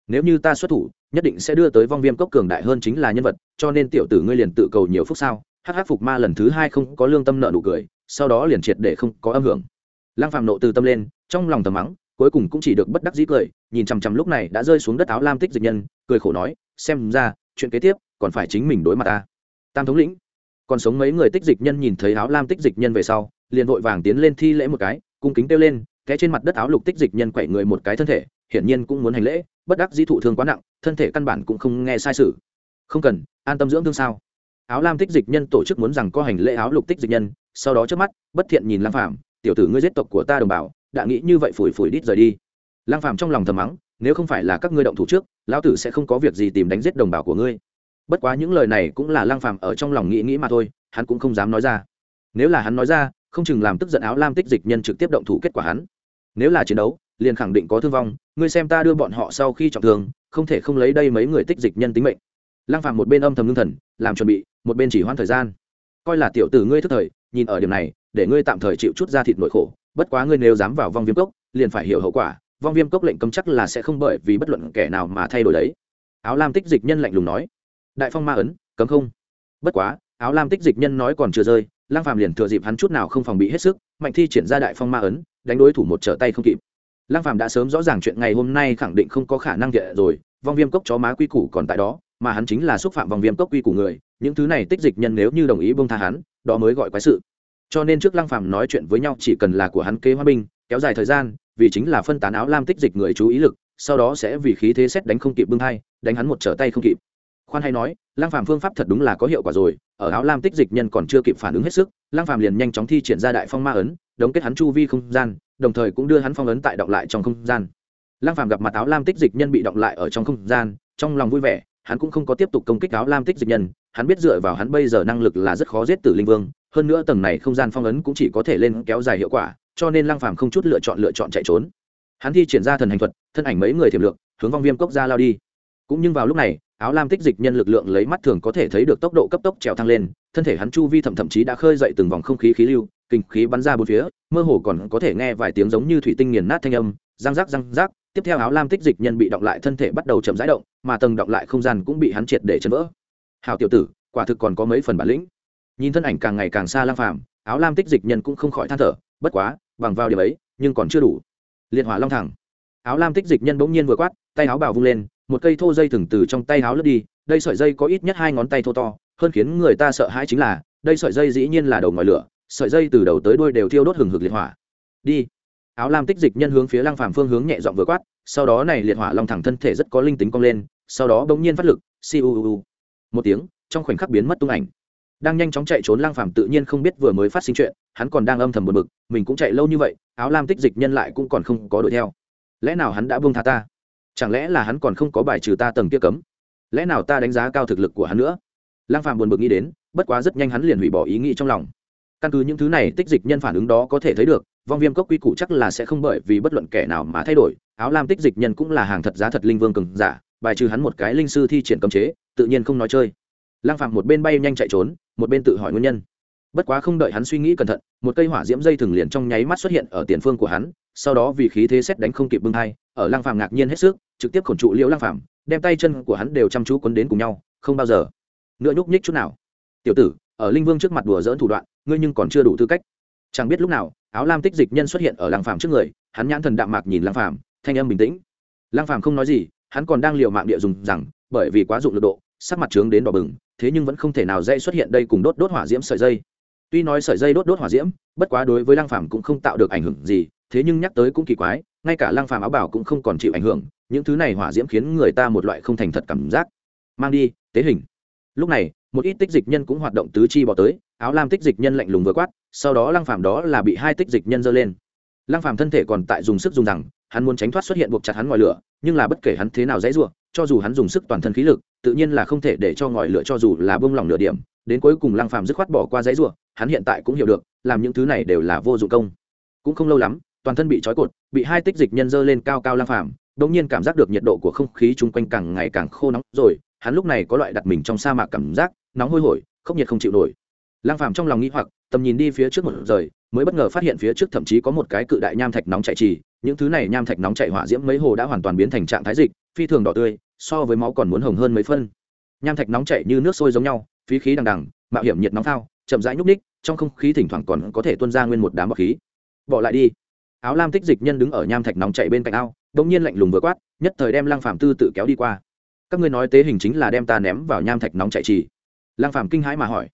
[SPEAKER 1] Nếu như ta xuất thủ, nhất định sẽ đưa tới vong viêm cốc cường đại hơn chính là nhân vật, cho nên tiểu tử ngươi liền tự cầu nhiều phúc sao? Hắc hắc phục ma lần thứ hai không có lương tâm nợ nụ cười, sau đó liền triệt để không có âm hưởng. Lăng Phạm nộ từ tâm lên, trong lòng tầm mắng, cuối cùng cũng chỉ được bất đắc dĩ cười, nhìn chằm chằm lúc này đã rơi xuống đất áo lam tích dịch nhân, cười khổ nói, xem ra, chuyện kế tiếp còn phải chính mình đối mặt ta. Tam thống lĩnh còn sống mấy người tích dịch nhân nhìn thấy áo lam tích dịch nhân về sau, liền vội vàng tiến lên thi lễ một cái, cung kính kêu lên, té trên mặt đất áo lục tích dịch nhân quẩy người một cái thân thể, hiển nhiên cũng muốn hành lễ, bất đắc dĩ thụ thương quá nặng, thân thể căn bản cũng không nghe sai sự. Không cần, an tâm dưỡng thương sao? Áo lam tích dịch nhân tổ chức muốn rằng có hành lễ áo lục tích dịch nhân, sau đó trước mắt, bất thiện nhìn lang phàm, tiểu tử ngươi giết tộc của ta đồng bào, đã nghĩ như vậy phủi phủi đít rời đi. Lang phàm trong lòng thầm mắng, nếu không phải là các ngươi động thủ trước, lão tử sẽ không có việc gì tìm đánh giết đồng bào của ngươi bất quá những lời này cũng là lang phàm ở trong lòng nghĩ nghĩ mà thôi, hắn cũng không dám nói ra. Nếu là hắn nói ra, không chừng làm tức giận áo lam tích dịch nhân trực tiếp động thủ kết quả hắn. Nếu là chiến đấu, liền khẳng định có thương vong, ngươi xem ta đưa bọn họ sau khi trọng thương, không thể không lấy đây mấy người tích dịch nhân tính mệnh. Lang phàm một bên âm thầm ngưng thần, làm chuẩn bị, một bên chỉ hoãn thời gian. Coi là tiểu tử ngươi thức thời, nhìn ở điểm này, để ngươi tạm thời chịu chút ra thịt nội khổ, bất quá ngươi nếu dám vào vong viêm cốc, liền phải hiểu hậu quả, vong viêm cốc lệnh cấm chắc là sẽ không bởi vì bất luận kẻ nào mà thay đổi đấy. Áo lam tích dịch nhân lạnh lùng nói đại phong ma ấn cấm không. Bất quá áo lam tích dịch nhân nói còn chưa rơi lang phàm liền thừa dịp hắn chút nào không phòng bị hết sức mạnh thi triển ra đại phong ma ấn đánh đối thủ một trở tay không kịp. Lang phàm đã sớm rõ ràng chuyện ngày hôm nay khẳng định không có khả năng địa rồi vong viêm cốc chó má quy củ còn tại đó mà hắn chính là xúc phạm vong viêm cốc quy củ người những thứ này tích dịch nhân nếu như đồng ý bông tha hắn đó mới gọi quái sự. Cho nên trước lăng phàm nói chuyện với nhau chỉ cần là của hắn kế hoa binh kéo dài thời gian vì chính là phân tán áo lam tích dịch người chú ý lực sau đó sẽ vì khí thế xét đánh không kịp bưng thay, đánh hắn một trở tay không kịp khoan hay nói, Lang phàm phương pháp thật đúng là có hiệu quả rồi, ở áo lam tích dịch nhân còn chưa kịp phản ứng hết sức, Lang phàm liền nhanh chóng thi triển ra đại phong ma ấn, đóng kết hắn chu vi không gian, đồng thời cũng đưa hắn phong ấn tại động lại trong không gian. Lang phàm gặp mặt áo lam tích dịch nhân bị động lại ở trong không gian, trong lòng vui vẻ, hắn cũng không có tiếp tục công kích áo lam tích dịch nhân, hắn biết dựa vào hắn bây giờ năng lực là rất khó giết tử linh vương, hơn nữa tầng này không gian phong ấn cũng chỉ có thể lên kéo dài hiệu quả, cho nên Lang phàm không chút lựa chọn lựa chọn chạy trốn. Hắn thi triển ra thần hành thuật, thân ảnh mấy người thiểm lượng hướng vong viêm cốc ra lao đi. Cũng nhưng vào lúc này áo lam tích dịch nhân lực lượng lấy mắt thường có thể thấy được tốc độ cấp tốc trèo thăng lên, thân thể hắn chu vi thậm thậm chí đã khơi dậy từng vòng không khí khí lưu, kinh khí bắn ra bốn phía, mơ hồ còn có thể nghe vài tiếng giống như thủy tinh nghiền nát thanh âm, răng rắc răng rắc, tiếp theo áo lam tích dịch nhân bị động lại thân thể bắt đầu chậm rãi động, mà tầng động lại không gian cũng bị hắn triệt để chấn vỡ. Hào tiểu tử, quả thực còn có mấy phần bản lĩnh. Nhìn thân ảnh càng ngày càng xa lang phàm, áo lam tích dịch nhân cũng không khỏi than thở, bất quá, bằng vào điểm ấy, nhưng còn chưa đủ. Liệt hỏa long thẳng. Áo lam tích dịch nhân bỗng nhiên vừa quát, tay áo bào vung lên một cây thô dây thừng từ trong tay áo lướt đi, đây sợi dây có ít nhất hai ngón tay thô to, hơn khiến người ta sợ hãi chính là, đây sợi dây dĩ nhiên là đầu ngòi lửa, sợi dây từ đầu tới đuôi đều thiêu đốt hừng hực liệt hỏa. Đi. Áo lam tích dịch nhân hướng phía lăng phàm phương hướng nhẹ dọn vừa quát, sau đó này liệt hỏa long thẳng thân thể rất có linh tính cong lên, sau đó bỗng nhiên phát lực siu một tiếng, trong khoảnh khắc biến mất tung ảnh. Đang nhanh chóng chạy trốn lang phàm tự nhiên không biết vừa mới phát sinh chuyện, hắn còn đang âm thầm buồn bực, mình cũng chạy lâu như vậy, áo lam tích dịch nhân lại cũng còn không có đuổi theo. Lẽ nào hắn đã buông tha ta? Chẳng lẽ là hắn còn không có bài trừ ta tầng kia cấm? Lẽ nào ta đánh giá cao thực lực của hắn nữa? Lang phàm buồn bực nghĩ đến, bất quá rất nhanh hắn liền hủy bỏ ý nghĩ trong lòng. Căn cứ những thứ này, tích dịch nhân phản ứng đó có thể thấy được, vong viêm cốc quy củ chắc là sẽ không bởi vì bất luận kẻ nào mà thay đổi. Áo lam tích dịch nhân cũng là hàng thật giá thật linh vương cường giả, bài trừ hắn một cái linh sư thi triển cấm chế, tự nhiên không nói chơi. Lang phàm một bên bay nhanh chạy trốn, một bên tự hỏi nguyên nhân. Bất quá không đợi hắn suy nghĩ cẩn thận, một cây hỏa diễm dây thừng liền trong nháy mắt xuất hiện ở tiền phương của hắn, sau đó vì khí thế xét đánh không kịp bưng hai ở Lang Phàm ngạc nhiên hết sức trực tiếp khổn trụ liễu Lang Phàm, đem tay chân của hắn đều chăm chú quấn đến cùng nhau không bao giờ nữa nhúc nhích chút nào. Tiểu tử ở linh vương trước mặt đùa dỡn thủ đoạn ngươi nhưng còn chưa đủ tư cách. Chẳng biết lúc nào áo lam tích dịch nhân xuất hiện ở Lang Phàm trước người hắn nhãn thần đạm mạc nhìn Lang Phàm, thanh âm bình tĩnh. Lang Phàm không nói gì hắn còn đang liều mạng địa dùng rằng bởi vì quá dụng lực độ sắc mặt trướng đến đỏ bừng thế nhưng vẫn không thể nào dây xuất hiện đây cùng đốt đốt hỏa diễm sợi dây tuy nói sợi dây đốt đốt hỏa diễm, bất quá đối với lăng phàm cũng không tạo được ảnh hưởng gì, thế nhưng nhắc tới cũng kỳ quái, ngay cả lăng phàm áo bảo cũng không còn chịu ảnh hưởng, những thứ này hỏa diễm khiến người ta một loại không thành thật cảm giác. Mang đi, tế hình. Lúc này, một ít tích dịch nhân cũng hoạt động tứ chi bỏ tới, áo lam tích dịch nhân lạnh lùng vừa quát, sau đó lăng phàm đó là bị hai tích dịch nhân giơ lên. Lăng phàm thân thể còn tại dùng sức dùng rằng, hắn muốn tránh thoát xuất hiện buộc chặt hắn ngoài lửa, nhưng là bất kể hắn thế nào dãy rủa cho dù hắn dùng sức toàn thân khí lực, tự nhiên là không thể để cho ngòi lửa cho dù là bông lỏng nửa điểm, đến cuối cùng lăng phàm dứt khoát bỏ qua dãy rủa hắn hiện tại cũng hiểu được, làm những thứ này đều là vô dụng công. Cũng không lâu lắm, toàn thân bị trói cột, bị hai tích dịch nhân dơ lên cao cao Lang phàm, đột nhiên cảm giác được nhiệt độ của không khí chung quanh càng ngày càng khô nóng rồi, hắn lúc này có loại đặt mình trong sa mạc cảm giác, nóng hôi hổi không nhiệt không chịu nổi. Lang phàm trong lòng nghĩ hoặc, tầm nhìn đi phía trước một rời, mới bất ngờ phát hiện phía trước thậm chí có một cái cự đại nham thạch nóng chảy trì, những thứ này nham thạch nóng chảy hỏa diễm mấy hồ đã hoàn toàn biến thành trạng thái dịch, phi thường đỏ tươi, so với máu còn muốn hồng hơn mấy phân. Nham thạch nóng chảy như nước sôi giống nhau, phí khí đằng đằng, mạo hiểm nhiệt nóng phao chậm rãi nhúc ních trong không khí thỉnh thoảng còn có thể tuôn ra nguyên một đám bọc khí. Bỏ lại đi. Áo lam tích dịch nhân đứng ở nham thạch nóng chảy bên cạnh ao, đột nhiên lạnh lùng vừa quát, nhất thời đem lăng phàm tư tự kéo đi qua. Các ngươi nói tế hình chính là đem ta ném vào nham thạch nóng chảy trì lăng phàm kinh hãi mà hỏi.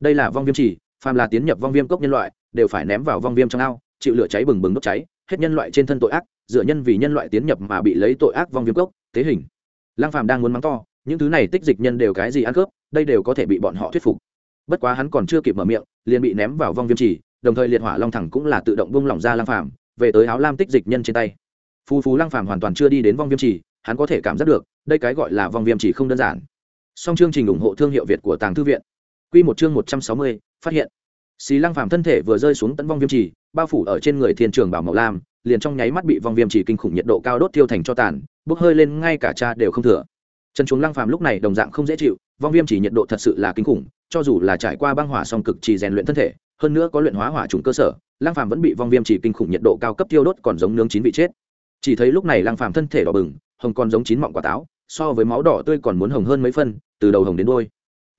[SPEAKER 1] Đây là vong viêm trì phàm là tiến nhập vong viêm cốc nhân loại, đều phải ném vào vong viêm trong ao, chịu lửa cháy bừng bừng đốt cháy, hết nhân loại trên thân tội ác dựa nhân vì nhân loại tiến nhập mà bị lấy tội ác vong viêm cốc, tế hình. Lăng phàm đang muốn mắng to, những thứ này tích dịch nhân đều cái gì ăn cướp, đây đều có thể bị bọn họ thuyết phục bất quá hắn còn chưa kịp mở miệng, liền bị ném vào vong viêm trì, đồng thời liệt hỏa long thẳng cũng là tự động bung lỏng ra lăng phàm, về tới áo lam tích dịch nhân trên tay. Phù phù lăng phàm hoàn toàn chưa đi đến vong viêm trì, hắn có thể cảm giác được, đây cái gọi là vong viêm trì không đơn giản. Song chương trình ủng hộ thương hiệu việt của tàng thư viện. Quy một chương một trăm sáu mươi, phát hiện. Xì lăng phàm thân thể vừa rơi xuống tận vong viêm trì, bao phủ ở trên người thiên trường bảo màu lam, liền trong nháy mắt bị vong viêm trì kinh khủng nhiệt độ cao đốt tiêu thành cho tàn, bốc hơi lên, ngay cả cha đều không thừa. Trần chúng lăng phàm lúc này đồng dạng không dễ chịu, vong viêm chỉ nhiệt độ thật sự là kinh khủng cho dù là trải qua băng hỏa song cực trì rèn luyện thân thể, hơn nữa có luyện hóa hỏa trùng cơ sở, lăng phàm vẫn bị vong viêm chỉ kinh khủng nhiệt độ cao cấp tiêu đốt còn giống nướng chín vị chết. Chỉ thấy lúc này lăng phàm thân thể đỏ bừng, hồng còn giống chín mọng quả táo, so với máu đỏ tươi còn muốn hồng hơn mấy phân, từ đầu hồng đến đôi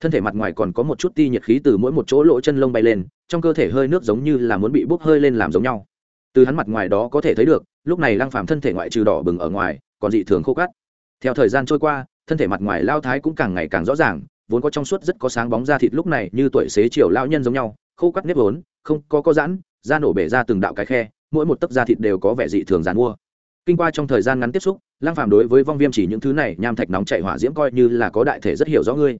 [SPEAKER 1] thân thể mặt ngoài còn có một chút ti nhiệt khí từ mỗi một chỗ lỗ chân lông bay lên, trong cơ thể hơi nước giống như là muốn bị bốc hơi lên làm giống nhau. Từ hắn mặt ngoài đó có thể thấy được, lúc này lăng phàm thân thể ngoại trừ đỏ bừng ở ngoài, còn dị thường khô cắt theo thời gian trôi qua, thân thể mặt ngoài lao thái cũng càng ngày càng rõ ràng vốn có trong suốt rất có sáng bóng da thịt lúc này như tuổi xế chiều lao nhân giống nhau, khô cắt nếp vốn, không có có giãn, da nổ bể ra từng đạo cái khe, mỗi một tấc da thịt đều có vẻ dị thường dàn mua. Kinh qua trong thời gian ngắn tiếp xúc lang phàm đối với vong viêm chỉ những thứ này, nham thạch nóng chạy hỏa diễm coi như là có đại thể rất hiểu rõ ngươi.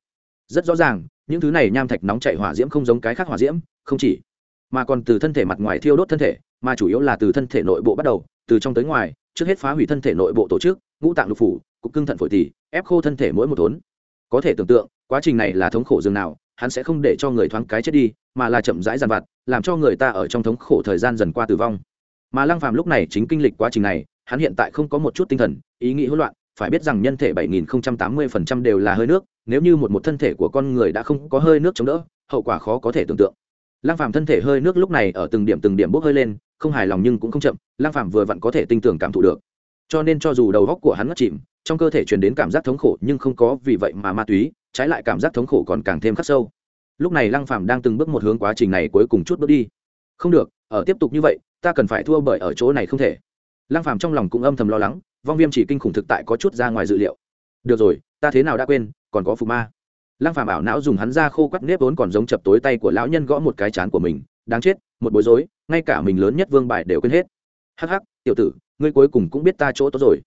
[SPEAKER 1] Rất rõ ràng, những thứ này nham thạch nóng chạy hỏa diễm không giống cái khác hỏa diễm, không chỉ, mà còn từ thân thể mặt ngoài thiêu đốt thân thể, mà chủ yếu là từ thân thể nội bộ bắt đầu, từ trong tới ngoài, trước hết phá hủy thân thể nội bộ tổ chức, ngũ tạng lục phủ, cục cưng thận phổi tỳ, ép khô thân thể mỗi một thốn có thể tưởng tượng quá trình này là thống khổ dường nào, hắn sẽ không để cho người thoáng cái chết đi, mà là chậm rãi dàn vặt, làm cho người ta ở trong thống khổ thời gian dần qua tử vong. Mà lăng phàm lúc này chính kinh lịch quá trình này, hắn hiện tại không có một chút tinh thần, ý nghĩ hỗn loạn, phải biết rằng nhân thể 7080% đều là hơi nước, nếu như một một thân thể của con người đã không có hơi nước chống đỡ, hậu quả khó có thể tưởng tượng. Lăng phàm thân thể hơi nước lúc này ở từng điểm từng điểm bốc hơi lên, không hài lòng nhưng cũng không chậm, lăng phàm vừa vặn có thể tinh tưởng cảm thụ được. Cho nên cho dù đầu góc của hắn ngất chìm, trong cơ thể truyền đến cảm giác thống khổ nhưng không có vì vậy mà ma túy trái lại cảm giác thống khổ còn càng thêm khắc sâu. Lúc này lăng phàm đang từng bước một hướng quá trình này cuối cùng chút bước đi. Không được, ở tiếp tục như vậy, ta cần phải thua bởi ở chỗ này không thể. Lăng phàm trong lòng cũng âm thầm lo lắng, vong viêm chỉ kinh khủng thực tại có chút ra ngoài dự liệu. Được rồi, ta thế nào đã quên, còn có phù ma. Lăng phàm ảo não dùng hắn ra khô quắt nếp vốn còn giống chập tối tay của lão nhân gõ một cái chán của mình, đáng chết, một bối rối, ngay cả mình lớn nhất vương bài đều quên hết. Hắc hắc, tiểu tử, ngươi cuối cùng cũng biết ta chỗ tốt rồi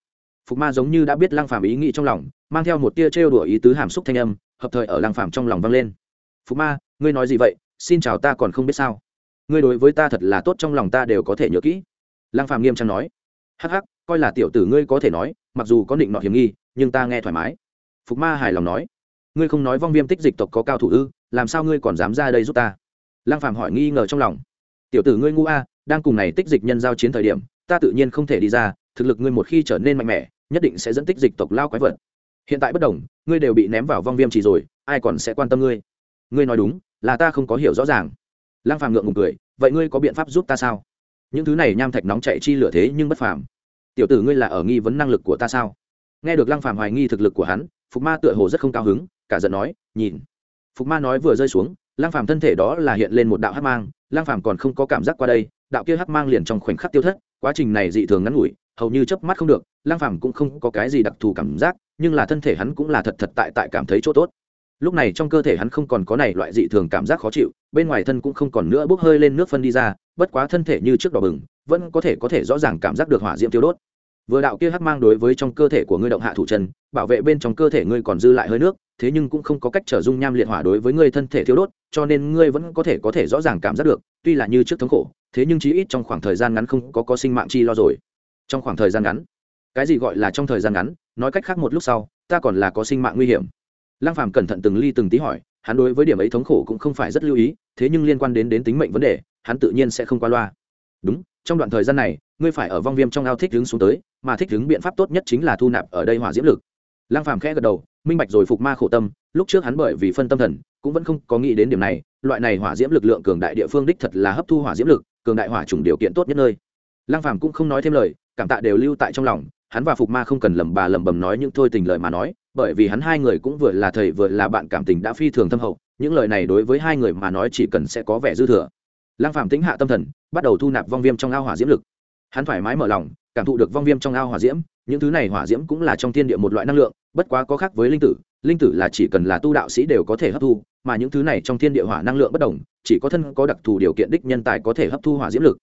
[SPEAKER 1] phục ma giống như đã biết lăng phàm ý nghĩ trong lòng, mang theo một tia trêu đùa ý tứ hàm xúc thanh âm, hợp thời ở lăng phàm trong lòng vang lên. Phục ma, ngươi nói gì vậy? Xin chào ta còn không biết sao? Ngươi đối với ta thật là tốt trong lòng ta đều có thể nhớ kỹ. Lăng phàm nghiêm trang nói. Hắc hắc, coi là tiểu tử ngươi có thể nói, mặc dù có định nọ hiểm nghi, nhưng ta nghe thoải mái. Phục ma hài lòng nói. Ngươi không nói vong viêm tích dịch tộc có cao thủ ư, làm sao ngươi còn dám ra đây giúp ta? Lăng phàm hỏi nghi ngờ trong lòng. Tiểu tử ngươi ngu a, đang cùng này tích dịch nhân giao chiến thời điểm, ta tự nhiên không thể đi ra, thực lực ngươi một khi trở nên mạnh mẽ nhất định sẽ dẫn tích dịch tộc lao quái vật. Hiện tại bất đồng, ngươi đều bị ném vào vong viêm chỉ rồi, ai còn sẽ quan tâm ngươi? Ngươi nói đúng, là ta không có hiểu rõ ràng. Lăng phàm ngượng ngùng cười, vậy ngươi có biện pháp giúp ta sao? Những thứ này nham thạch nóng chạy chi lửa thế nhưng bất phàm. Tiểu tử ngươi là ở nghi vấn năng lực của ta sao? Nghe được lăng phàm hoài nghi thực lực của hắn, phục ma tựa hồ rất không cao hứng, cả giận nói, nhìn. Phục ma nói vừa rơi xuống, lăng phàm thân thể đó là hiện lên một đạo hắc mang, lăng phàm còn không có cảm giác qua đây đạo kia hắc mang liền trong khoảnh khắc tiêu thất, quá trình này dị thường ngắn ngủi, hầu như chớp mắt không được, lăng phàm cũng không có cái gì đặc thù cảm giác, nhưng là thân thể hắn cũng là thật thật tại tại cảm thấy chỗ tốt. Lúc này trong cơ thể hắn không còn có này loại dị thường cảm giác khó chịu, bên ngoài thân cũng không còn nữa bốc hơi lên nước phân đi ra, bất quá thân thể như trước đỏ bừng, vẫn có thể có thể rõ ràng cảm giác được hỏa diễm tiêu đốt vừa đạo kia hắc mang đối với trong cơ thể của ngươi động hạ thủ chân, bảo vệ bên trong cơ thể ngươi còn dư lại hơi nước, thế nhưng cũng không có cách trở dung nham liệt hỏa đối với ngươi thân thể thiếu đốt, cho nên ngươi vẫn có thể có thể rõ ràng cảm giác được, tuy là như trước thống khổ, thế nhưng chí ít trong khoảng thời gian ngắn không có có sinh mạng chi lo rồi. Trong khoảng thời gian ngắn? Cái gì gọi là trong thời gian ngắn? Nói cách khác một lúc sau, ta còn là có sinh mạng nguy hiểm. Lăng phàm cẩn thận từng ly từng tí hỏi, hắn đối với điểm ấy thống khổ cũng không phải rất lưu ý, thế nhưng liên quan đến đến tính mệnh vấn đề, hắn tự nhiên sẽ không qua loa. Đúng, trong đoạn thời gian này, ngươi phải ở vong viêm trong ao thích đứng xuống tới mà thích ứng biện pháp tốt nhất chính là thu nạp ở đây hỏa diễm lực. Lăng phàm khẽ gật đầu, minh bạch rồi phục ma khổ tâm, lúc trước hắn bởi vì phân tâm thần, cũng vẫn không có nghĩ đến điểm này, loại này hỏa diễm lực lượng cường đại địa phương đích thật là hấp thu hỏa diễm lực, cường đại hỏa trùng điều kiện tốt nhất nơi. Lăng phàm cũng không nói thêm lời, cảm tạ đều lưu tại trong lòng, hắn và phục ma không cần lẩm bà lẩm bẩm nói những thôi tình lời mà nói, bởi vì hắn hai người cũng vừa là thầy vừa là bạn cảm tình đã phi thường thâm hậu, những lời này đối với hai người mà nói chỉ cần sẽ có vẻ dư thừa. Lăng phàm tính hạ tâm thần, bắt đầu thu nạp vong viêm trong ao hỏa diễm lực hắn thoải mái mở lòng, cảm thụ được vong viêm trong ao hỏa diễm, những thứ này hỏa diễm cũng là trong thiên địa một loại năng lượng, bất quá có khác với linh tử linh tử là chỉ cần là tu đạo sĩ đều có thể hấp thu, mà những thứ này trong thiên địa hỏa năng lượng bất đồng, chỉ có thân có đặc thù điều kiện đích nhân tài có thể hấp thu hỏa diễm lực.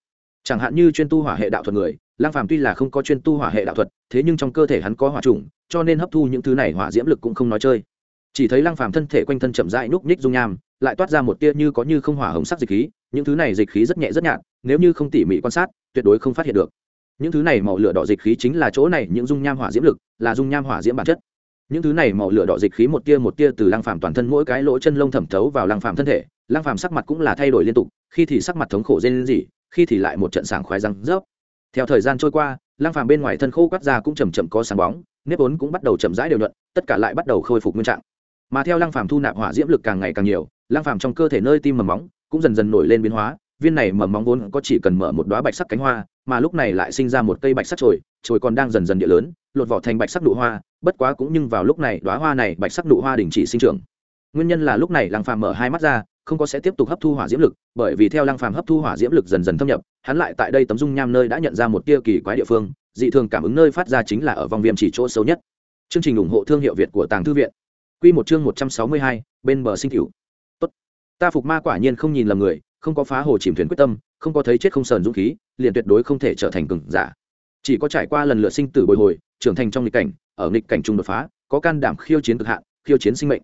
[SPEAKER 1] Chẳng hạn như chuyên tu hỏa hệ đạo thuật người, lang phàm tuy là không có chuyên tu hỏa hệ đạo thuật, thế nhưng trong cơ thể hắn có hỏa trùng cho nên hấp thu những thứ này hỏa diễm lực cũng không nói chơi. Chỉ thấy lang phàm thân thể quanh thân chậm rãi núp nhích dung nham, lại toát ra một tia như có như không hỏa hồng sắc dịch khí những thứ này dịch khí rất nhẹ rất nhạt, nếu như không tỉ mỉ quan sát, tuyệt đối không phát hiện được. Những thứ này màu lửa đỏ dịch khí chính là chỗ này những dung nham hỏa diễm lực, là dung nham hỏa diễm bản chất. Những thứ này màu lửa đỏ dịch khí một tia một tia từ lăng phàm toàn thân mỗi cái lỗ chân lông thẩm thấu vào lăng phàm thân thể, lăng phàm sắc mặt cũng là thay đổi liên tục, khi thì sắc mặt thống khổ rên rỉ, khi thì lại một trận sảng khoái răng rớp. Theo thời gian trôi qua, lăng phàm bên ngoài thân khô quắt ra cũng chậm chậm có sáng bóng, nếp vốn cũng bắt đầu chậm rãi đều nhuận, tất cả lại bắt đầu khôi phục nguyên trạng. Mà theo lăng phàm thu nạp hỏa diễm lực càng ngày càng nhiều, lăng phàm trong cơ thể nơi tim mầm móng cũng dần dần nổi lên biến hóa viên này mầm móng vốn có chỉ cần mở một đóa bạch sắc cánh hoa mà lúc này lại sinh ra một cây bạch sắc trồi trồi còn đang dần dần địa lớn lột vỏ thành bạch sắc nụ hoa bất quá cũng nhưng vào lúc này đóa hoa này bạch sắc nụ hoa đình chỉ sinh trưởng. Nguyên nhân là lúc này lăng phàm mở hai mắt ra không có sẽ tiếp tục hấp thu hỏa diễm lực bởi vì theo lăng phàm hấp thu hỏa diễm lực dần dần thâm nhập hắn lại tại đây tấm dung nham nơi đã nhận ra một tia kỳ quái địa phương dị thường cảm ứng nơi phát ra chính là ở vòng viêm chỉ chỗ sâu nhất. Chương trình ủng hộ thương hiệu việt của tàng thư viện. Quy một chương một trăm sáu mươi hai, bên bờ sinh cửu ta phục ma quả nhiên không nhìn lầm người, không có phá hồ chìm thuyền quyết tâm, không có thấy chết không sờn dũng khí, liền tuyệt đối không thể trở thành cường giả. Chỉ có trải qua lần lượt sinh tử bồi hồi, trưởng thành trong nghịch cảnh, ở nghịch cảnh trung đột phá, có can đảm khiêu chiến cực hạn, khiêu chiến sinh mệnh.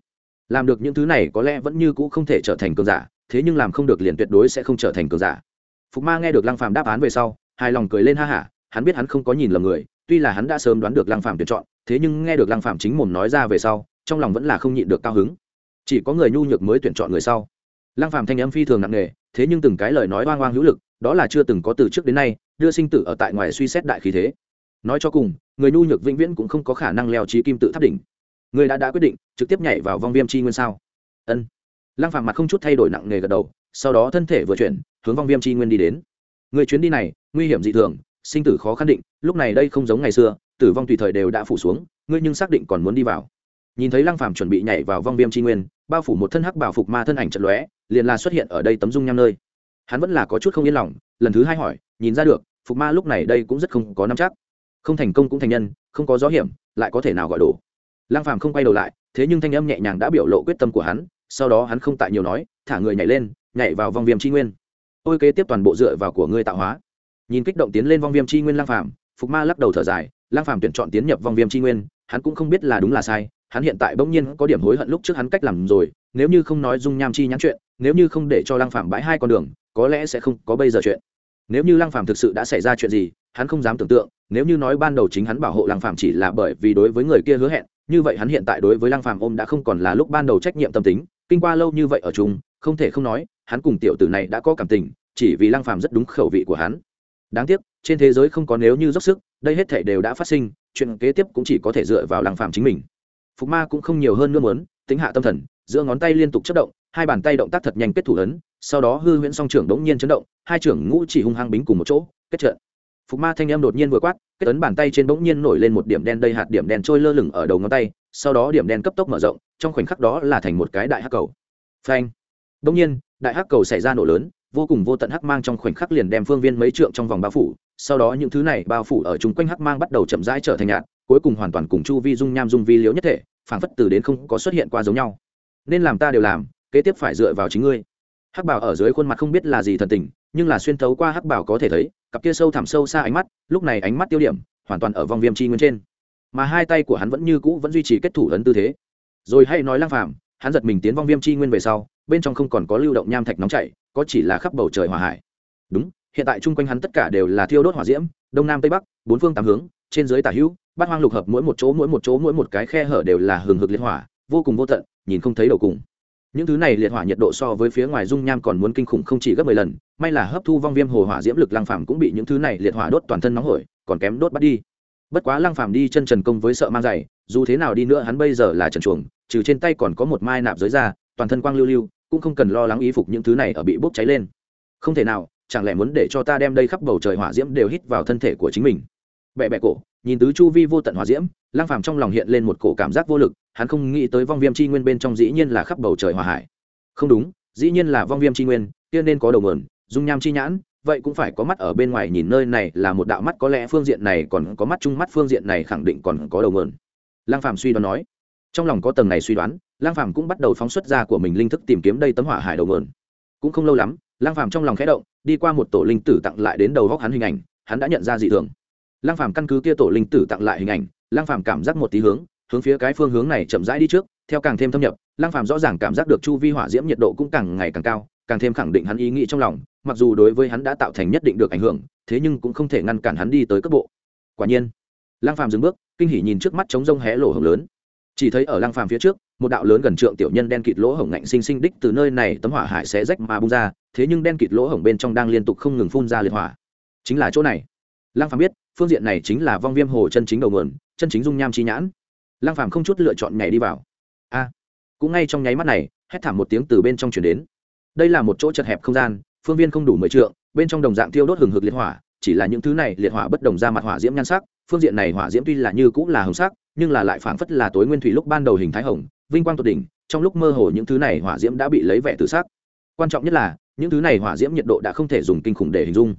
[SPEAKER 1] Làm được những thứ này có lẽ vẫn như cũ không thể trở thành cường giả, thế nhưng làm không được liền tuyệt đối sẽ không trở thành cường giả. Phục ma nghe được lăng phàm đáp án về sau, hài lòng cười lên ha hả hắn biết hắn không có nhìn lầm người, tuy là hắn đã sớm đoán được lăng phàm tuyển chọn, thế nhưng nghe được lăng phàm chính mồm nói ra về sau, trong lòng vẫn là không nhịn được cao hứng. Chỉ có người nhu nhược mới tuyển chọn người sau lăng phàm thanh âm phi thường nặng nề, thế nhưng từng cái lời nói oang oang hữu lực, đó là chưa từng có từ trước đến nay, đưa sinh tử ở tại ngoài suy xét đại khí thế. Nói cho cùng, người nhu nhược vĩnh viễn cũng không có khả năng leo trí kim tự tháp đỉnh. Người đã đã quyết định, trực tiếp nhảy vào vong viêm chi nguyên sao? Ân. Lăng phàm mặt không chút thay đổi nặng nề gật đầu, sau đó thân thể vừa chuyển, hướng vong viêm chi nguyên đi đến. Người chuyến đi này, nguy hiểm dị thường, sinh tử khó khăn định, lúc này đây không giống ngày xưa, tử vong tùy thời đều đã phủ xuống, ngươi nhưng xác định còn muốn đi vào. Nhìn thấy lăng phàm chuẩn bị nhảy vào vong viêm chi nguyên, bao phủ một thân hắc bảo phục ma thân ảnh chật lóe liền là xuất hiện ở đây tấm dung nham nơi. Hắn vẫn là có chút không yên lòng, lần thứ hai hỏi, nhìn ra được, phục ma lúc này đây cũng rất không có nắm chắc. Không thành công cũng thành nhân, không có gió hiểm, lại có thể nào gọi đổ lang phàm không quay đầu lại, thế nhưng thanh âm nhẹ nhàng đã biểu lộ quyết tâm của hắn, sau đó hắn không tại nhiều nói, thả người nhảy lên, nhảy vào vòng viêm tri nguyên. Ôi kế tiếp toàn bộ dựa vào của ngươi tạo hóa. Nhìn kích động tiến lên vòng viêm tri nguyên lang phàm, phục ma lắc đầu thở dài lang phàm tuyển chọn tiến nhập vòng viêm tri nguyên, hắn cũng không biết là đúng là sai, hắn hiện tại bỗng nhiên có điểm hối hận lúc trước hắn cách làm rồi, nếu như không nói dung nham chi nhắn chuyện nếu như không để cho lang phàm bãi hai con đường, có lẽ sẽ không có bây giờ chuyện. Nếu như lăng phàm thực sự đã xảy ra chuyện gì, hắn không dám tưởng tượng, nếu như nói ban đầu chính hắn bảo hộ lăng phàm chỉ là bởi vì đối với người kia hứa hẹn, như vậy hắn hiện tại đối với lăng phàm ôm đã không còn là lúc ban đầu trách nhiệm tâm tính, kinh qua lâu như vậy ở chung, không thể không nói, hắn cùng tiểu tử này đã có cảm tình, chỉ vì lăng phàm rất đúng khẩu vị của hắn. Đáng tiếc, trên thế giới không có nếu như dốc sức, đây hết thể đều đã phát sinh, chuyện kế tiếp cũng chỉ có thể dựa vào lăng phàm chính mình. Phục ma cũng không nhiều hơn nữa muốn, tính hạ tâm thần giữa ngón tay liên tục chất động hai bàn tay động tác thật nhanh kết thủ ấn sau đó hư huyễn song trưởng đống nhiên chấn động, hai trưởng ngũ chỉ hung hăng bính cùng một chỗ, kết trận. Phục ma thanh em đột nhiên vừa quát, kết ấn bàn tay trên bỗng nhiên nổi lên một điểm đen đầy hạt điểm đen trôi lơ lửng ở đầu ngón tay, sau đó điểm đen cấp tốc mở rộng, trong khoảnh khắc đó là thành một cái đại hắc cầu. Phanh. Bỗng nhiên, đại hắc cầu xảy ra nổ lớn, vô cùng vô tận hắc mang trong khoảnh khắc liền đem phương viên mấy trượng trong vòng bao phủ, sau đó những thứ này bao phủ ở chung quanh hắc mang bắt đầu chậm rãi trở thành nhạt, cuối cùng hoàn toàn cùng chu vi dung nham dung vi liếu nhất thể, phảng phất từ đến không có xuất hiện qua giống nhau. Nên làm ta đều làm kế tiếp phải dựa vào chính ngươi. Hắc bảo ở dưới khuôn mặt không biết là gì thần tình, nhưng là xuyên thấu qua hắc bảo có thể thấy, cặp kia sâu thẳm sâu xa ánh mắt, lúc này ánh mắt tiêu điểm, hoàn toàn ở vòng viêm chi nguyên trên. Mà hai tay của hắn vẫn như cũ vẫn duy trì kết thủ ấn tư thế. Rồi hay nói lang phàm, hắn giật mình tiến vong viêm chi nguyên về sau, bên trong không còn có lưu động nham thạch nóng chảy, có chỉ là khắp bầu trời hỏa hải. Đúng, hiện tại chung quanh hắn tất cả đều là thiêu đốt hỏa diễm, đông nam tây bắc, bốn phương tám hướng, trên dưới tả hữu, bát hoang lục hợp mỗi một chỗ mỗi một chỗ mỗi một cái khe hở đều là hừng hực liệt hỏa, vô cùng vô tận, nhìn không thấy đầu cùng những thứ này liệt hỏa nhiệt độ so với phía ngoài dung nham còn muốn kinh khủng không chỉ gấp mười lần, may là hấp thu vong viêm hồ hỏa diễm lực lăng phàm cũng bị những thứ này liệt hỏa đốt toàn thân nóng hổi, còn kém đốt bắt đi. Bất quá lăng phàm đi chân trần công với sợ mang giày dù thế nào đi nữa hắn bây giờ là trần chuồng, trừ trên tay còn có một mai nạp giới ra, toàn thân quang lưu lưu, cũng không cần lo lắng ý phục những thứ này ở bị bốc cháy lên. Không thể nào, chẳng lẽ muốn để cho ta đem đây khắp bầu trời hỏa diễm đều hít vào thân thể của chính mình? Bẹ bẹ cổ nhìn tứ chu vi vô tận hòa diễm lang phàm trong lòng hiện lên một cổ cảm giác vô lực, hắn không nghĩ tới vong viêm c h i nguyên bên trong dĩ nhiên là khắp bầu trời hòa hải. Không đúng, dĩ nhiên là vong viêm c h i nguyên, kia nên có đầu mườn dung nham chi nhãn, vậy cũng phải có mắt ở bên ngoài nhìn nơi này là một đạo mắt, có lẽ phương diện này còn có mắt chung mắt, phương diện này khẳng định còn có đầu mườn lang phàm suy đoán nói. Trong lòng có tầng này suy đoán lang phàm cũng bắt đầu phóng xuất ra của mình linh thức tìm kiếm đây tấm hỏa hải đầu mườn cũng không lâu lắm lang phàm trong lòng khẽ động, đi qua một tổ linh tử tặng lại đến đầu góc hắn hình ảnh, hắn đã nhận ra dị thường lang phàm căn cứ kia tổ linh tử tặng lại hình ảnh lang phàm cảm giác một tí hướng hướng phía cái phương hướng này chậm rãi đi trước, theo càng thêm thâm nhập lang phàm rõ ràng cảm giác được chu vi hỏa diễm nhiệt độ cũng càng ngày càng cao, càng thêm khẳng định hắn ý nghĩ trong lòng, mặc dù đối với hắn đã tạo thành nhất định được ảnh hưởng, thế nhưng cũng không thể ngăn cản hắn đi tới cấp bộ. Quả nhiên lang phàm dừng bước, kinh hỉ nhìn trước mắt trống rông hé lỗ hổng lớn. Chỉ thấy ở lang phàm phía trước, một đạo lớn gần trượng tiểu nhân đen kịt lỗ hổng ngạnh sinh sinh đích từ nơi này tấm hỏa hải sẽ rách mà bung ra, thế nhưng đen kịt lỗ hổng bên trong đang liên tục không ngừng phun ra liệt hỏa. Chính là chỗ này. Lang phàm biết phương diện này chính là vong viêm hồ chân chính đầu nguồn, chân chính dung nham chi nhãn. Lang phàm không chút lựa chọn nhảy đi vào. A. Cũng ngay trong nháy mắt này, hét thảm một tiếng từ bên trong truyền đến. Đây là một chỗ chật hẹp không gian, phương viên không đủ mười trượng, bên trong đồng dạng thiêu đốt hừng hực liệt hỏa, chỉ là những thứ này liệt hỏa bất đồng ra mặt hỏa diễm nhan sắc, phương diện này hỏa diễm tuy là như cũng là hồng sắc, nhưng là lại phảng phất là tối nguyên thủy lúc ban đầu hình thái hồng, vinh quang tột đỉnh, trong lúc mơ hồ những thứ này hỏa diễm đã bị lấy vẻ tự sắc. Quan trọng nhất là, những thứ này hỏa diễm nhiệt độ đã không thể dùng kinh khủng để hình dung.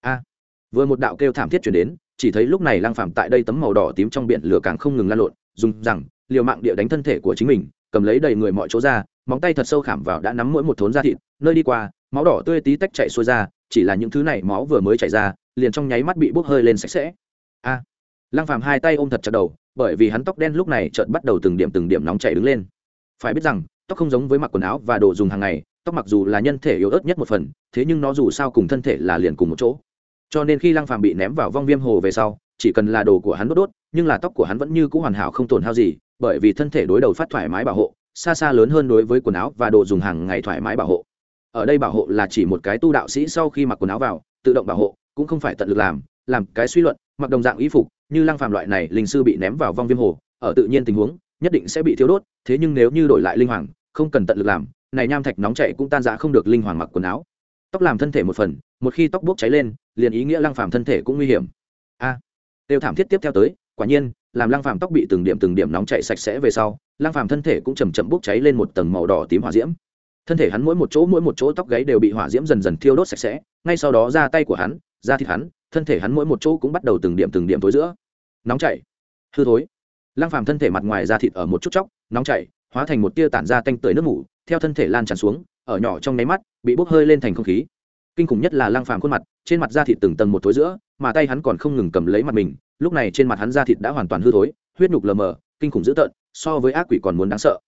[SPEAKER 1] A vừa một đạo kêu thảm thiết chuyển đến chỉ thấy lúc này lang phàm tại đây tấm màu đỏ tím trong biển lửa càng không ngừng lan lộn dùng rằng liều mạng địa đánh thân thể của chính mình cầm lấy đầy người mọi chỗ ra móng tay thật sâu khảm vào đã nắm mỗi một thốn da thịt nơi đi qua máu đỏ tươi tí tách chạy xuôi ra chỉ là những thứ này máu vừa mới chảy ra liền trong nháy mắt bị bốc hơi lên sạch sẽ. A! À, lang phàm hai tay ôm thật chặt đầu bởi vì hắn tóc đen lúc này chợt bắt đầu từng điểm từng điểm nóng chảy đứng lên. Phải biết rằng tóc không giống với mặc quần áo và đồ dùng hàng ngày tóc mặc dù là nhân thể yếu ớt nhất một phần thế nhưng nó dù sao cùng thân thể là liền cùng một chỗ cho nên khi lăng phàm bị ném vào vong viêm hồ về sau, chỉ cần là đồ của hắn đốt đốt, nhưng là tóc của hắn vẫn như cũ hoàn hảo không tổn hao gì, bởi vì thân thể đối đầu phát thoải mái bảo hộ, xa xa lớn hơn đối với quần áo và đồ dùng hàng ngày thoải mái bảo hộ. Ở đây bảo hộ là chỉ một cái tu đạo sĩ sau khi mặc quần áo vào, tự động bảo hộ, cũng không phải tận lực làm làm cái suy luận, mặc đồng dạng y phục, như lăng phàm loại này linh sư bị ném vào vong viêm hồ, ở tự nhiên tình huống, nhất định sẽ bị thiếu đốt, thế nhưng nếu như đổi lại linh hoàng, không cần tận lực làm, này nham thạch nóng chảy cũng tan rã không được linh hoàng mặc quần áo tóc làm thân thể một phần một khi tóc bốc cháy lên liền ý nghĩa lăng phàm thân thể cũng nguy hiểm. A à, đều thảm thiết tiếp theo tới quả nhiên làm lăng phàm tóc bị từng điểm từng điểm nóng chảy sạch sẽ về sau lăng phàm thân thể cũng chầm chậm bốc cháy lên một tầng màu đỏ tím hỏa diễm. Thân thể hắn mỗi một chỗ mỗi một chỗ tóc gáy đều bị hỏa diễm dần dần thiêu đốt sạch sẽ ngay sau đó ra tay của hắn ra thịt hắn thân thể hắn mỗi một chỗ cũng bắt đầu từng điểm từng điểm tối giữa. Nóng chảy. Hư thối. Lăng phàm thân thể mặt ngoài da thịt ở một chút chóc nóng chảy hóa thành một tia tản ra tanh tưởi nước mủ theo thân thể lan tràn xuống ở nhỏ trong nháy mắt, bị bốc hơi lên thành không khí. Kinh khủng nhất là Lang phàm khuôn mặt, trên mặt da thịt từng tầng một thối giữa, mà tay hắn còn không ngừng cầm lấy mặt mình, lúc này trên mặt hắn da thịt đã hoàn toàn hư thối, huyết nhục lờ mờ, kinh khủng dữ tợn, so với ác quỷ còn muốn đáng sợ.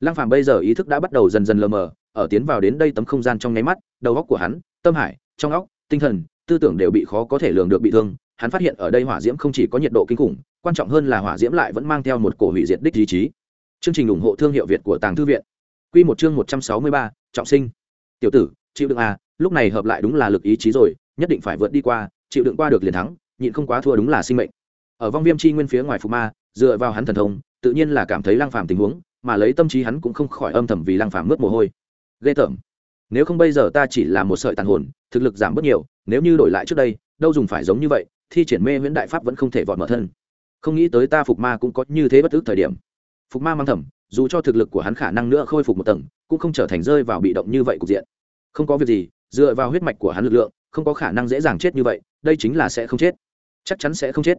[SPEAKER 1] Lang phàm bây giờ ý thức đã bắt đầu dần dần lờ mờ, ở tiến vào đến đây tấm không gian trong nháy mắt, đầu óc của hắn, tâm hải, trong óc, tinh thần, tư tưởng đều bị khó có thể lường được bị thương. Hắn phát hiện ở đây hỏa diễm không chỉ có nhiệt độ kinh khủng, quan trọng hơn là hỏa diễm lại vẫn mang theo một cổ hủy diệt đích ý chí. Chương trình ủng hộ thương hiệu việt của tàng thư viện. Quy một chương một trăm sáu mươi ba trọng sinh. Tiểu tử, chịu đựng à lúc này hợp lại đúng là lực ý chí rồi, nhất định phải vượt đi qua, chịu đựng qua được liền thắng, nhịn không quá thua đúng là sinh mệnh. Ở vong viêm chi nguyên phía ngoài phù ma, dựa vào hắn thần thông, tự nhiên là cảm thấy lang phàm tình huống, mà lấy tâm trí hắn cũng không khỏi âm thầm vì lang phàm mướt mồ hôi. Ghê tởm. Nếu không bây giờ ta chỉ là một sợi tàn hồn, thực lực giảm bớt nhiều, nếu như đổi lại trước đây, đâu dùng phải giống như vậy, thi triển mê huyễn đại pháp vẫn không thể vọt mở thân. Không nghĩ tới ta phục ma cũng có như thế bất ước thời điểm. Phục ma mang thầm dù cho thực lực của hắn khả năng nữa khôi phục một tầng, cũng không trở thành rơi vào bị động như vậy cục diện. Không có việc gì, dựa vào huyết mạch của hắn lực lượng, không có khả năng dễ dàng chết như vậy, đây chính là sẽ không chết. Chắc chắn sẽ không chết.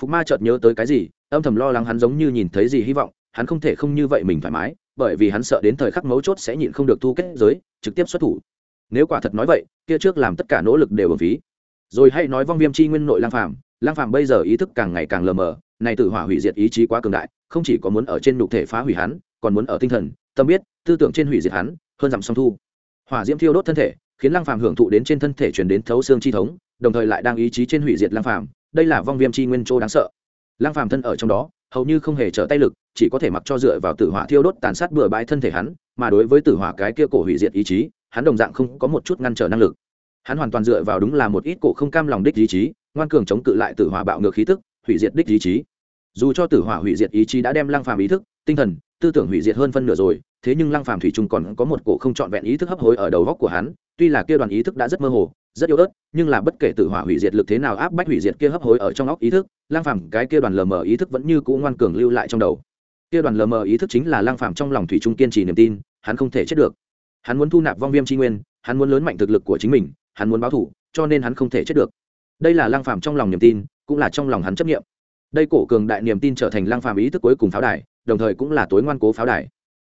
[SPEAKER 1] Phục ma chợt nhớ tới cái gì, âm thầm lo lắng hắn giống như nhìn thấy gì hy vọng, hắn không thể không như vậy mình thoải mái, bởi vì hắn sợ đến thời khắc mấu chốt sẽ nhịn không được thu kết giới, trực tiếp xuất thủ. Nếu quả thật nói vậy, kia trước làm tất cả nỗ lực đều ở phí. Rồi hãy nói vong viêm chi nguyên nội lang phàm lang phàm bây giờ ý thức càng ngày càng lờ mờ, này tự hỏa hủy diệt ý chí quá cường đại không chỉ có muốn ở trên nhục thể phá hủy hắn, còn muốn ở tinh thần, tâm biết, tư tưởng trên hủy diệt hắn, hơn dặm song thu. Hỏa diễm thiêu đốt thân thể, khiến lăng phàm hưởng thụ đến trên thân thể truyền đến thấu xương chi thống, đồng thời lại đang ý chí trên hủy diệt lăng phàm. Đây là vong viêm chi nguyên châu đáng sợ. Lăng phàm thân ở trong đó, hầu như không hề trở tay lực, chỉ có thể mặc cho dựa vào tử hỏa thiêu đốt tàn sát bừa bãi thân thể hắn, mà đối với tử hỏa cái kia cổ hủy diệt ý chí, hắn đồng dạng không có một chút ngăn trở năng lực. Hắn hoàn toàn dựa vào đúng là một ít cổ không cam lòng đích ý chí, ngoan cường chống cự lại tử hỏa bạo ngược khí tức, hủy diệt đích ý chí dù cho tử hỏa hủy diệt ý chí đã đem lăng phàm ý thức, tinh thần, tư tưởng hủy diệt hơn phân nửa rồi, thế nhưng lăng phàm thủy Trung còn có một cổ không trọn vẹn ý thức hấp hối ở đầu góc của hắn, tuy là kia đoàn ý thức đã rất mơ hồ, rất yếu ớt, nhưng là bất kể tử hỏa hủy diệt lực thế nào áp bách hủy diệt kia hấp hối ở trong óc ý thức lang phàm cái kia đoàn lờ mờ ý thức vẫn như cũ ngoan cường lưu lại trong đầu. Kia đoàn lờ mờ ý thức chính là lang phàm trong lòng thủy trung kiên trì niềm tin, hắn không thể chết được. Hắn muốn thu nạp vong viêm tri nguyên, hắn muốn lớn mạnh thực lực của chính mình, hắn muốn báo thủ cho nên hắn không thể chết được. Đây là lang phàm trong lòng niềm tin, cũng là trong lòng hắn chấp nghiệm đây cổ cường đại niềm tin trở thành lăng phàm ý thức cuối cùng pháo đài, đồng thời cũng là tối ngoan cố pháo đài.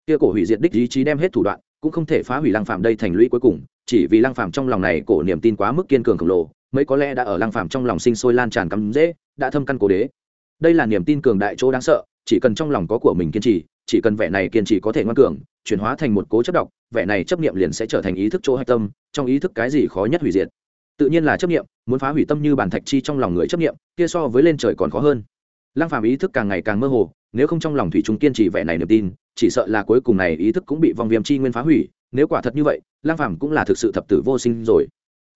[SPEAKER 1] Kia cổ hủy diệt đích ý chí đem hết thủ đoạn, cũng không thể phá hủy lăng phàm đây thành lũy cuối cùng, chỉ vì lăng phàm trong lòng này cổ niềm tin quá mức kiên cường khổng lồ, mấy có lẽ đã ở lăng phàm trong lòng sinh sôi lan tràn cắm dễ, đã thâm căn cố đế. Đây là niềm tin cường đại chỗ đáng sợ, chỉ cần trong lòng có của mình kiên trì, chỉ cần vẻ này kiên trì có thể ngoan cường, chuyển hóa thành một cố chấp độc, vẻ này chấp niệm liền sẽ trở thành ý thức chỗ hạch tâm, trong ý thức cái gì khó nhất hủy diệt tự nhiên là chấp niệm, muốn phá hủy tâm như bản thạch chi trong lòng người chấp niệm, kia so với lên trời còn khó hơn. Lăng phàm ý thức càng ngày càng mơ hồ, nếu không trong lòng thủy chúng kiên trì vẻ này niềm tin, chỉ sợ là cuối cùng này ý thức cũng bị vong viêm chi nguyên phá hủy, nếu quả thật như vậy, lăng phàm cũng là thực sự thập tử vô sinh rồi.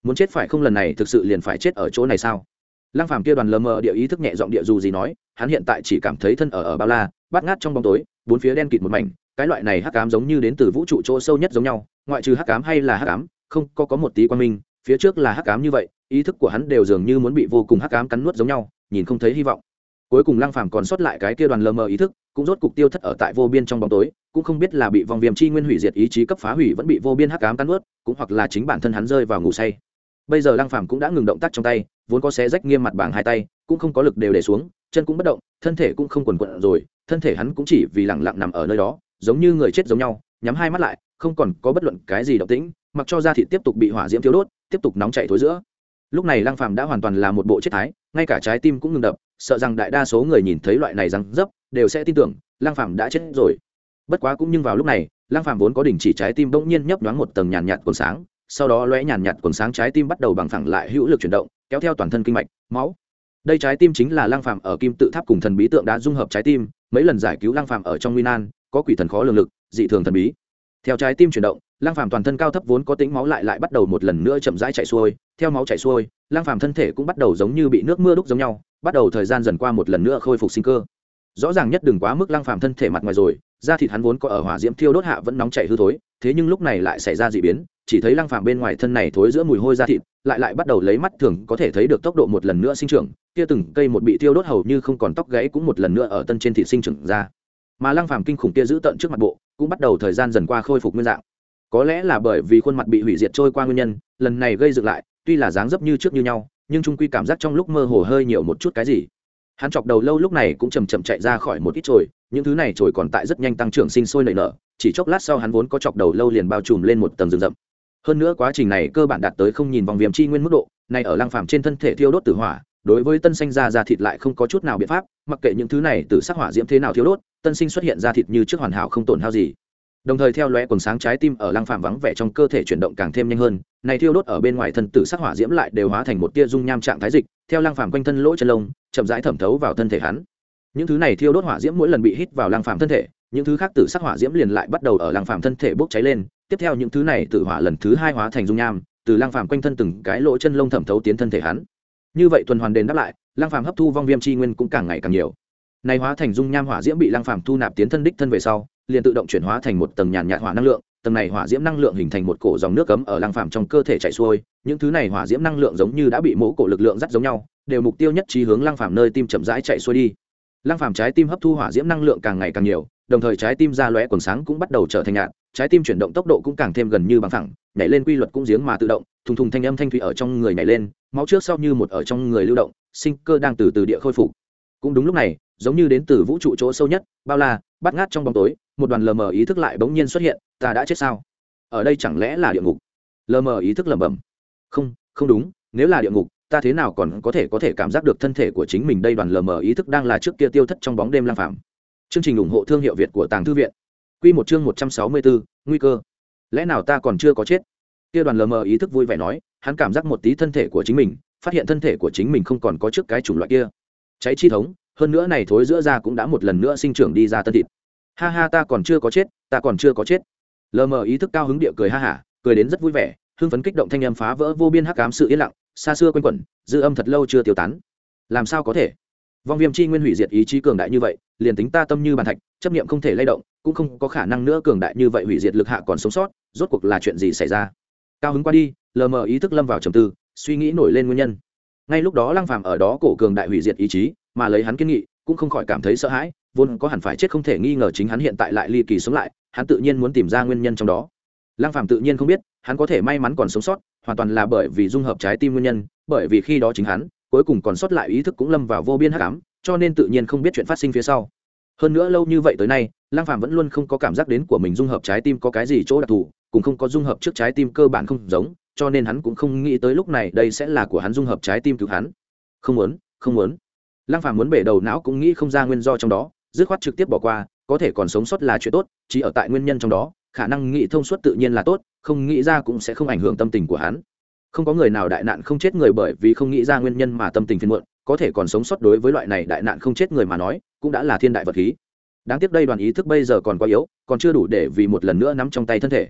[SPEAKER 1] Muốn chết phải không lần này thực sự liền phải chết ở chỗ này sao? Lăng phàm kia đoàn lờ mờ địa ý thức nhẹ giọng địa dù gì nói, hắn hiện tại chỉ cảm thấy thân ở ở bao la bát ngát trong bóng tối, bốn phía đen kịt một mảnh, cái loại này hắc ám giống như đến từ vũ trụ chỗ sâu nhất giống nhau, ngoại trừ hắc ám hay là hắc ám, không có có một tí quan minh phía trước là hắc ám như vậy, ý thức của hắn đều dường như muốn bị vô cùng hắc ám cắn nuốt giống nhau, nhìn không thấy hy vọng. Cuối cùng lăng phàm còn sót lại cái kia đoàn lờ mờ ý thức, cũng rốt cục tiêu thất ở tại vô biên trong bóng tối, cũng không biết là bị vòng viêm chi nguyên hủy diệt ý chí cấp phá hủy vẫn bị vô biên hắc ám cắn nuốt, cũng hoặc là chính bản thân hắn rơi vào ngủ say. Bây giờ lăng phàm cũng đã ngừng động tác trong tay, vốn có xé rách nghiêm mặt bảng hai tay, cũng không có lực đều để xuống, chân cũng bất động, thân thể cũng không quần quận rồi, thân thể hắn cũng chỉ vì lẳng lặng nằm ở nơi đó, giống như người chết giống nhau, nhắm hai mắt lại, không còn có bất luận cái gì động tĩnh, mặc cho da thịt tiếp tục bị hỏa diễm thiếu đốt tiếp tục nóng chảy thối giữa. Lúc này lăng phàm đã hoàn toàn là một bộ chết thái, ngay cả trái tim cũng ngừng đập, sợ rằng đại đa số người nhìn thấy loại này răng dấp đều sẽ tin tưởng, lăng phàm đã chết rồi. Bất quá cũng nhưng vào lúc này, lăng phàm vốn có đỉnh chỉ trái tim bỗng nhiên nhấp nhoáng một tầng nhàn nhạt cuồn sáng, sau đó lóe nhàn nhạt cuồn sáng trái tim bắt đầu bằng phẳng lại hữu lực chuyển động, kéo theo toàn thân kinh mạch, máu. Đây trái tim chính là lăng phàm ở kim tự tháp cùng thần bí tượng đã dung hợp trái tim, mấy lần giải cứu lăng phàm ở trong nguy nan, có quỷ thần khó lường lực, dị thường thần bí theo trái tim chuyển động Lang phàm toàn thân cao thấp vốn có tính máu lại lại bắt đầu một lần nữa chậm rãi chạy xuôi, theo máu chạy xuôi Lang phàm thân thể cũng bắt đầu giống như bị nước mưa đúc giống nhau, bắt đầu thời gian dần qua một lần nữa khôi phục sinh cơ. Rõ ràng nhất đừng quá mức Lang phàm thân thể mặt ngoài rồi, da thịt hắn vốn có ở hỏa diễm thiêu đốt hạ vẫn nóng chảy hư thối, thế nhưng lúc này lại xảy ra dị biến, chỉ thấy Lang phàm bên ngoài thân này thối giữa mùi hôi da thịt, lại lại bắt đầu lấy mắt thường có thể thấy được tốc độ một lần nữa sinh trưởng, kia từng cây một bị thiêu đốt hầu như không còn tóc gãy cũng một lần nữa ở tân trên thịt sinh trưởng ra mà lăng phàm kinh khủng kia giữ tận trước mặt bộ, cũng bắt đầu thời gian dần qua khôi phục nguyên dạng. Có lẽ là bởi vì khuôn mặt bị hủy diệt trôi qua nguyên nhân, lần này gây dựng lại, tuy là dáng dấp như trước như nhau, nhưng trung quy cảm giác trong lúc mơ hồ hơi nhiều một chút cái gì. Hắn chọc đầu lâu lúc này cũng chầm chậm chạy ra khỏi một ít trồi những thứ này trồi còn tại rất nhanh tăng trưởng sinh sôi nảy nở, chỉ chốc lát sau hắn vốn có chọc đầu lâu liền bao trùm lên một tầng rừng rậm. Hơn nữa quá trình này cơ bản đạt tới không nhìn vòng viêm chi nguyên mức độ này ở lăng phàm trên thân thể thiêu đốt tử hỏa, đối với tân sinh ra da thịt lại không có chút nào biện pháp, mặc kệ những thứ này từ sắc hỏa diễm thế nào thiêu đốt tân sinh xuất hiện ra thịt như trước hoàn hảo không tổn hao gì. Đồng thời theo lóe quần sáng trái tim ở lăng phàm vắng vẻ trong cơ thể chuyển động càng thêm nhanh hơn, này thiêu đốt ở bên ngoài thân tử sắc hỏa diễm lại đều hóa thành một tia dung nham trạng thái dịch, theo lăng phàm quanh thân lỗ chân lông, chậm rãi thẩm thấu vào thân thể hắn. Những thứ này thiêu đốt hỏa diễm mỗi lần bị hít vào lăng phàm thân thể, những thứ khác tử sắc hỏa diễm liền lại bắt đầu ở lăng phàm thân thể bốc cháy lên, tiếp theo những thứ này tử hỏa lần thứ hai hóa thành dung nham, từ lăng phàm quanh thân từng cái lỗ chân lông thẩm thấu tiến thân thể hắn. Như vậy tuần hoàn đền đáp lại, lăng phàm hấp thu vong viêm chi nguyên cũng càng ngày càng nhiều này hóa thành dung nham hỏa diễm bị lăng phàm thu nạp tiến thân đích thân về sau, liền tự động chuyển hóa thành một tầng nhàn nhạt hỏa năng lượng, tầng này hỏa diễm năng lượng hình thành một cổ dòng nước cấm ở lăng phàm trong cơ thể chảy xuôi, những thứ này hỏa diễm năng lượng giống như đã bị mỗ cổ lực lượng dắt giống nhau, đều mục tiêu nhất trí hướng lăng phàm nơi tim chậm rãi chạy xuôi đi. Lăng phàm trái tim hấp thu hỏa diễm năng lượng càng ngày càng nhiều, đồng thời trái tim ra lóe quần sáng cũng bắt đầu trở thành nhạt, trái tim chuyển động tốc độ cũng càng thêm gần như bằng thẳng nhảy lên quy luật cũng giếng mà tự động, thùng thùng thanh âm thanh thủy ở trong người nhảy lên, máu trước sau như một ở trong người lưu động, sinh cơ đang từ từ địa khôi phục. Cũng đúng lúc này giống như đến từ vũ trụ chỗ sâu nhất, bao la, bắt ngát trong bóng tối, một đoàn lờ mờ ý thức lại bỗng nhiên xuất hiện, ta đã chết sao? Ở đây chẳng lẽ là địa ngục? Lờ mờ ý thức lẩm bẩm. Không không đúng, nếu là địa ngục, ta thế nào còn có thể có thể cảm giác được thân thể của chính mình đây đoàn lờ mờ ý thức đang là trước kia tiêu thất trong bóng đêm lang phạm chương trình ủng hộ thương hiệu việt của tàng thư viện. Q một chương một trăm sáu mươi bốn, nguy cơ. Lẽ nào ta còn chưa có chết? Kia đoàn lờ mờ ý thức vui vẻ nói, hắn cảm giác một tí thân thể của chính mình, phát hiện thân thể của chính mình không còn có trước cái chủng loại kia. Cháy chi thống hơn nữa này thối giữa da cũng đã một lần nữa sinh trưởng đi ra tân thịt. Ha ha, ta còn chưa có chết, ta còn chưa có chết. Lờ mờ ý thức cao hứng địa cười ha hả, cười đến rất vui vẻ, hưng phấn kích động thanh âm phá vỡ vô biên hắc cám sự yên lặng, xa xưa quanh quẩn, dư âm thật lâu chưa tiêu tán. Làm sao có thể? Vong viêm chi nguyên hủy diệt ý chí cường đại như vậy, liền tính ta tâm như bàn thạch, chấp niệm không thể lay động, cũng không có khả năng nữa cường đại như vậy hủy diệt lực hạ còn sống sót, rốt cuộc là chuyện gì xảy ra? Cao hứng qua đi, lờ mờ ý thức lâm vào trầm tư, suy nghĩ nổi lên nguyên nhân. Ngay lúc đó lăng phàm ở đó cổ cường đại hủy diệt ý chí mà lấy hắn kiên nghị, cũng không khỏi cảm thấy sợ hãi, vốn có hẳn phải chết không thể nghi ngờ chính hắn hiện tại lại ly kỳ sống lại, hắn tự nhiên muốn tìm ra nguyên nhân trong đó. Lăng phàm tự nhiên không biết, hắn có thể may mắn còn sống sót, hoàn toàn là bởi vì dung hợp trái tim nguyên nhân, bởi vì khi đó chính hắn, cuối cùng còn sót lại ý thức cũng lâm vào vô biên hắc ám, cho nên tự nhiên không biết chuyện phát sinh phía sau. Hơn nữa lâu như vậy tới nay, lăng phàm vẫn luôn không có cảm giác đến của mình dung hợp trái tim có cái gì chỗ đặc thù, cũng không có dung hợp trước trái tim cơ bản không giống, cho nên hắn cũng không nghĩ tới lúc này đây sẽ là của hắn dung hợp trái tim cứu hắn. Không muốn không muốn lăng phàm muốn bể đầu não cũng nghĩ không ra nguyên do trong đó, dứt khoát trực tiếp bỏ qua, có thể còn sống sót là chuyện tốt, chỉ ở tại nguyên nhân trong đó, khả năng nghĩ thông suốt tự nhiên là tốt, không nghĩ ra cũng sẽ không ảnh hưởng tâm tình của hắn. Không có người nào đại nạn không chết người bởi vì không nghĩ ra nguyên nhân mà tâm tình phiền muộn, có thể còn sống sót đối với loại này đại nạn không chết người mà nói, cũng đã là thiên đại vật khí. Đáng tiếc đây đoàn ý thức bây giờ còn quá yếu, còn chưa đủ để vì một lần nữa nắm trong tay thân thể.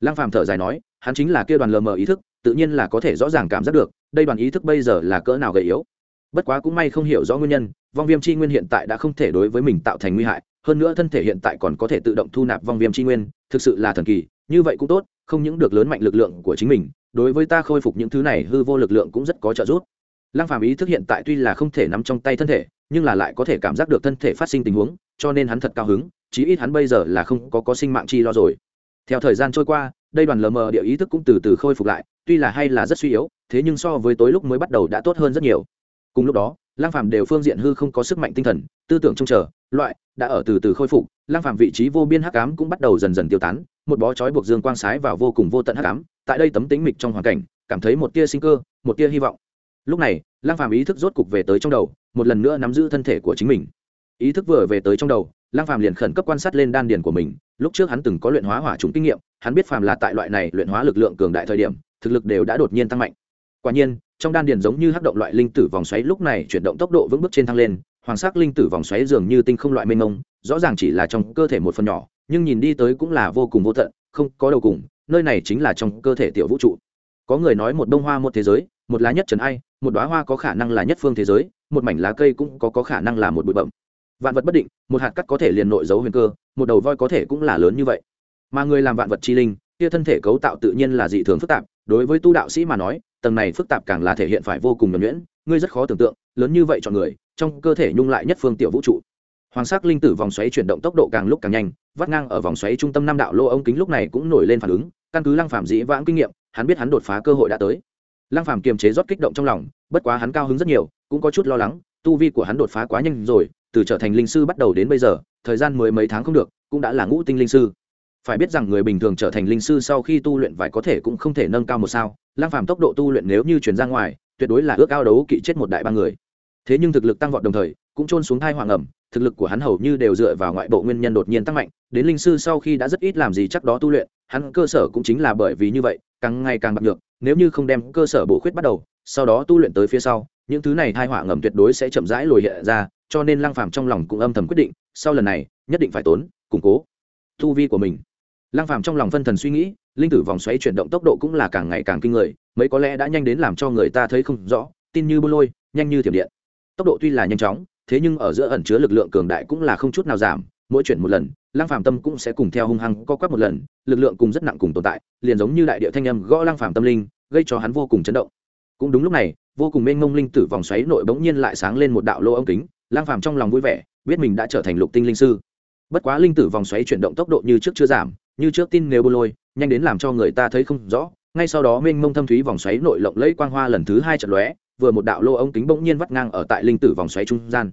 [SPEAKER 1] Lăng phàm thở dài nói, hắn chính là kia đoàn lờ mờ ý thức, tự nhiên là có thể rõ ràng cảm giác được, đây đoàn ý thức bây giờ là cỡ nào gầy yếu bất quá cũng may không hiểu rõ nguyên nhân, vong viêm chi nguyên hiện tại đã không thể đối với mình tạo thành nguy hại, hơn nữa thân thể hiện tại còn có thể tự động thu nạp vong viêm chi nguyên, thực sự là thần kỳ, như vậy cũng tốt, không những được lớn mạnh lực lượng của chính mình, đối với ta khôi phục những thứ này hư vô lực lượng cũng rất có trợ giúp. Lăng phàm ý thức hiện tại tuy là không thể nắm trong tay thân thể, nhưng là lại có thể cảm giác được thân thể phát sinh tình huống, cho nên hắn thật cao hứng, chí ít hắn bây giờ là không có có sinh mạng chi lo rồi. Theo thời gian trôi qua, đây đoàn lờ mờ địa ý thức cũng từ từ khôi phục lại, tuy là hay là rất suy yếu, thế nhưng so với tối lúc mới bắt đầu đã tốt hơn rất nhiều cùng lúc đó lang phàm đều phương diện hư không có sức mạnh tinh thần, tư tưởng trông chờ, loại đã ở từ từ khôi phục lang phàm vị trí vô biên hắc ám cũng bắt đầu dần dần tiêu tán, một bó chói buộc dương quang sái vào vô cùng vô tận hắc ám, tại đây tấm tính mịch trong hoàn cảnh, cảm thấy một tia sinh cơ, một tia hy vọng. Lúc này lang phàm ý thức rốt cục về tới trong đầu, một lần nữa nắm giữ thân thể của chính mình. Ý thức vừa về tới trong đầu lang phàm liền khẩn cấp quan sát lên đan điền của mình, lúc trước hắn từng có luyện hóa hỏa trùng kinh nghiệm, hắn biết phàm là tại loại này luyện hóa lực lượng cường đại thời điểm, thực lực đều đã đột nhiên tăng mạnh quả nhiên trong đan điền giống như hắc động loại linh tử vòng xoáy lúc này chuyển động tốc độ vững bước trên thăng lên hoàng sắc linh tử vòng xoáy dường như tinh không loại mênh mông rõ ràng chỉ là trong cơ thể một phần nhỏ nhưng nhìn đi tới cũng là vô cùng vô tận không có đầu cùng nơi này chính là trong cơ thể tiểu vũ trụ. Có người nói một bông hoa một thế giới một lá nhất trần ai một đoá hoa có khả năng là nhất phương thế giới một mảnh lá cây cũng có, có khả năng là một bụi bẩm vạn vật bất định một hạt cắt có thể liền nội dấu huyền cơ một đầu voi có thể cũng là lớn như vậy. Mà người làm vạn vật chi linh kia thân thể cấu tạo tự nhiên là dị thường phức tạp đối với tu đạo sĩ mà nói tầng này phức tạp càng là thể hiện phải vô cùng nhuẩn nhuyễn, ngươi rất khó tưởng tượng, lớn như vậy chọn người, trong cơ thể nhung lại nhất phương tiểu vũ trụ. Hoàng sắc linh tử vòng xoáy chuyển động tốc độ càng lúc càng nhanh, vắt ngang ở vòng xoáy trung tâm năm đạo lô ống kính lúc này cũng nổi lên phản ứng, căn cứ lăng phạm dĩ vãng kinh nghiệm, hắn biết hắn đột phá cơ hội đã tới. Lăng phạm kiềm chế rót kích động trong lòng, bất quá hắn cao hứng rất nhiều, cũng có chút lo lắng, tu vi của hắn đột phá quá nhanh rồi, từ trở thành linh sư bắt đầu đến bây giờ, thời gian mười mấy tháng không được, cũng đã là ngũ tinh linh sư phải biết rằng người bình thường trở thành linh sư sau khi tu luyện vài có thể cũng không thể nâng cao một sao. Lang phàm tốc độ tu luyện nếu như chuyển ra ngoài, tuyệt đối là ước ao đấu kỵ chết một đại ba người. Thế nhưng thực lực tăng vọt đồng thời, cũng trôn xuống thai hoàng ẩm, thực lực của hắn hầu như đều dựa vào ngoại bộ nguyên nhân đột nhiên tăng mạnh, đến linh sư sau khi đã rất ít làm gì chắc đó tu luyện, hắn cơ sở cũng chính là bởi vì như vậy, càng ngày càng bạc được nếu như không đem cơ sở bổ khuyết bắt đầu, sau đó tu luyện tới phía sau, những thứ này thai họa ngầm tuyệt đối sẽ chậm rãi lồi hiện ra, cho nên Lang phàm trong lòng cũng âm thầm quyết định, sau lần này, nhất định phải tốn, củng cố tu vi của mình lăng phàm trong lòng phân thần suy nghĩ, linh tử vòng xoáy chuyển động tốc độ cũng là càng ngày càng kinh người, mấy có lẽ đã nhanh đến làm cho người ta thấy không rõ, tin như bô lôi, nhanh như thiểm điện. Tốc độ tuy là nhanh chóng, thế nhưng ở giữa ẩn chứa lực lượng cường đại cũng là không chút nào giảm, mỗi chuyển một lần, lăng phàm tâm cũng sẽ cùng theo hung hăng co quắp một lần, lực lượng cùng rất nặng cùng tồn tại, liền giống như đại địa thanh âm gõ lăng phàm tâm linh, gây cho hắn vô cùng chấn động. Cũng đúng lúc này, vô cùng mênh mông linh tử vòng xoáy nội bỗng nhiên lại sáng lên một đạo lô ống kính, lăng phàm trong lòng vui vẻ, biết mình đã trở thành lục tinh linh sư. Bất quá linh tử vòng xoáy chuyển động tốc độ như trước chưa giảm như trước tin nếu bô lôi, nhanh đến làm cho người ta thấy không rõ. Ngay sau đó mênh mông thâm thúy vòng xoáy nội lộng lẫy quang hoa lần thứ hai trận lóe, vừa một đạo lô ống kính bỗng nhiên vắt ngang ở tại linh tử vòng xoáy trung gian.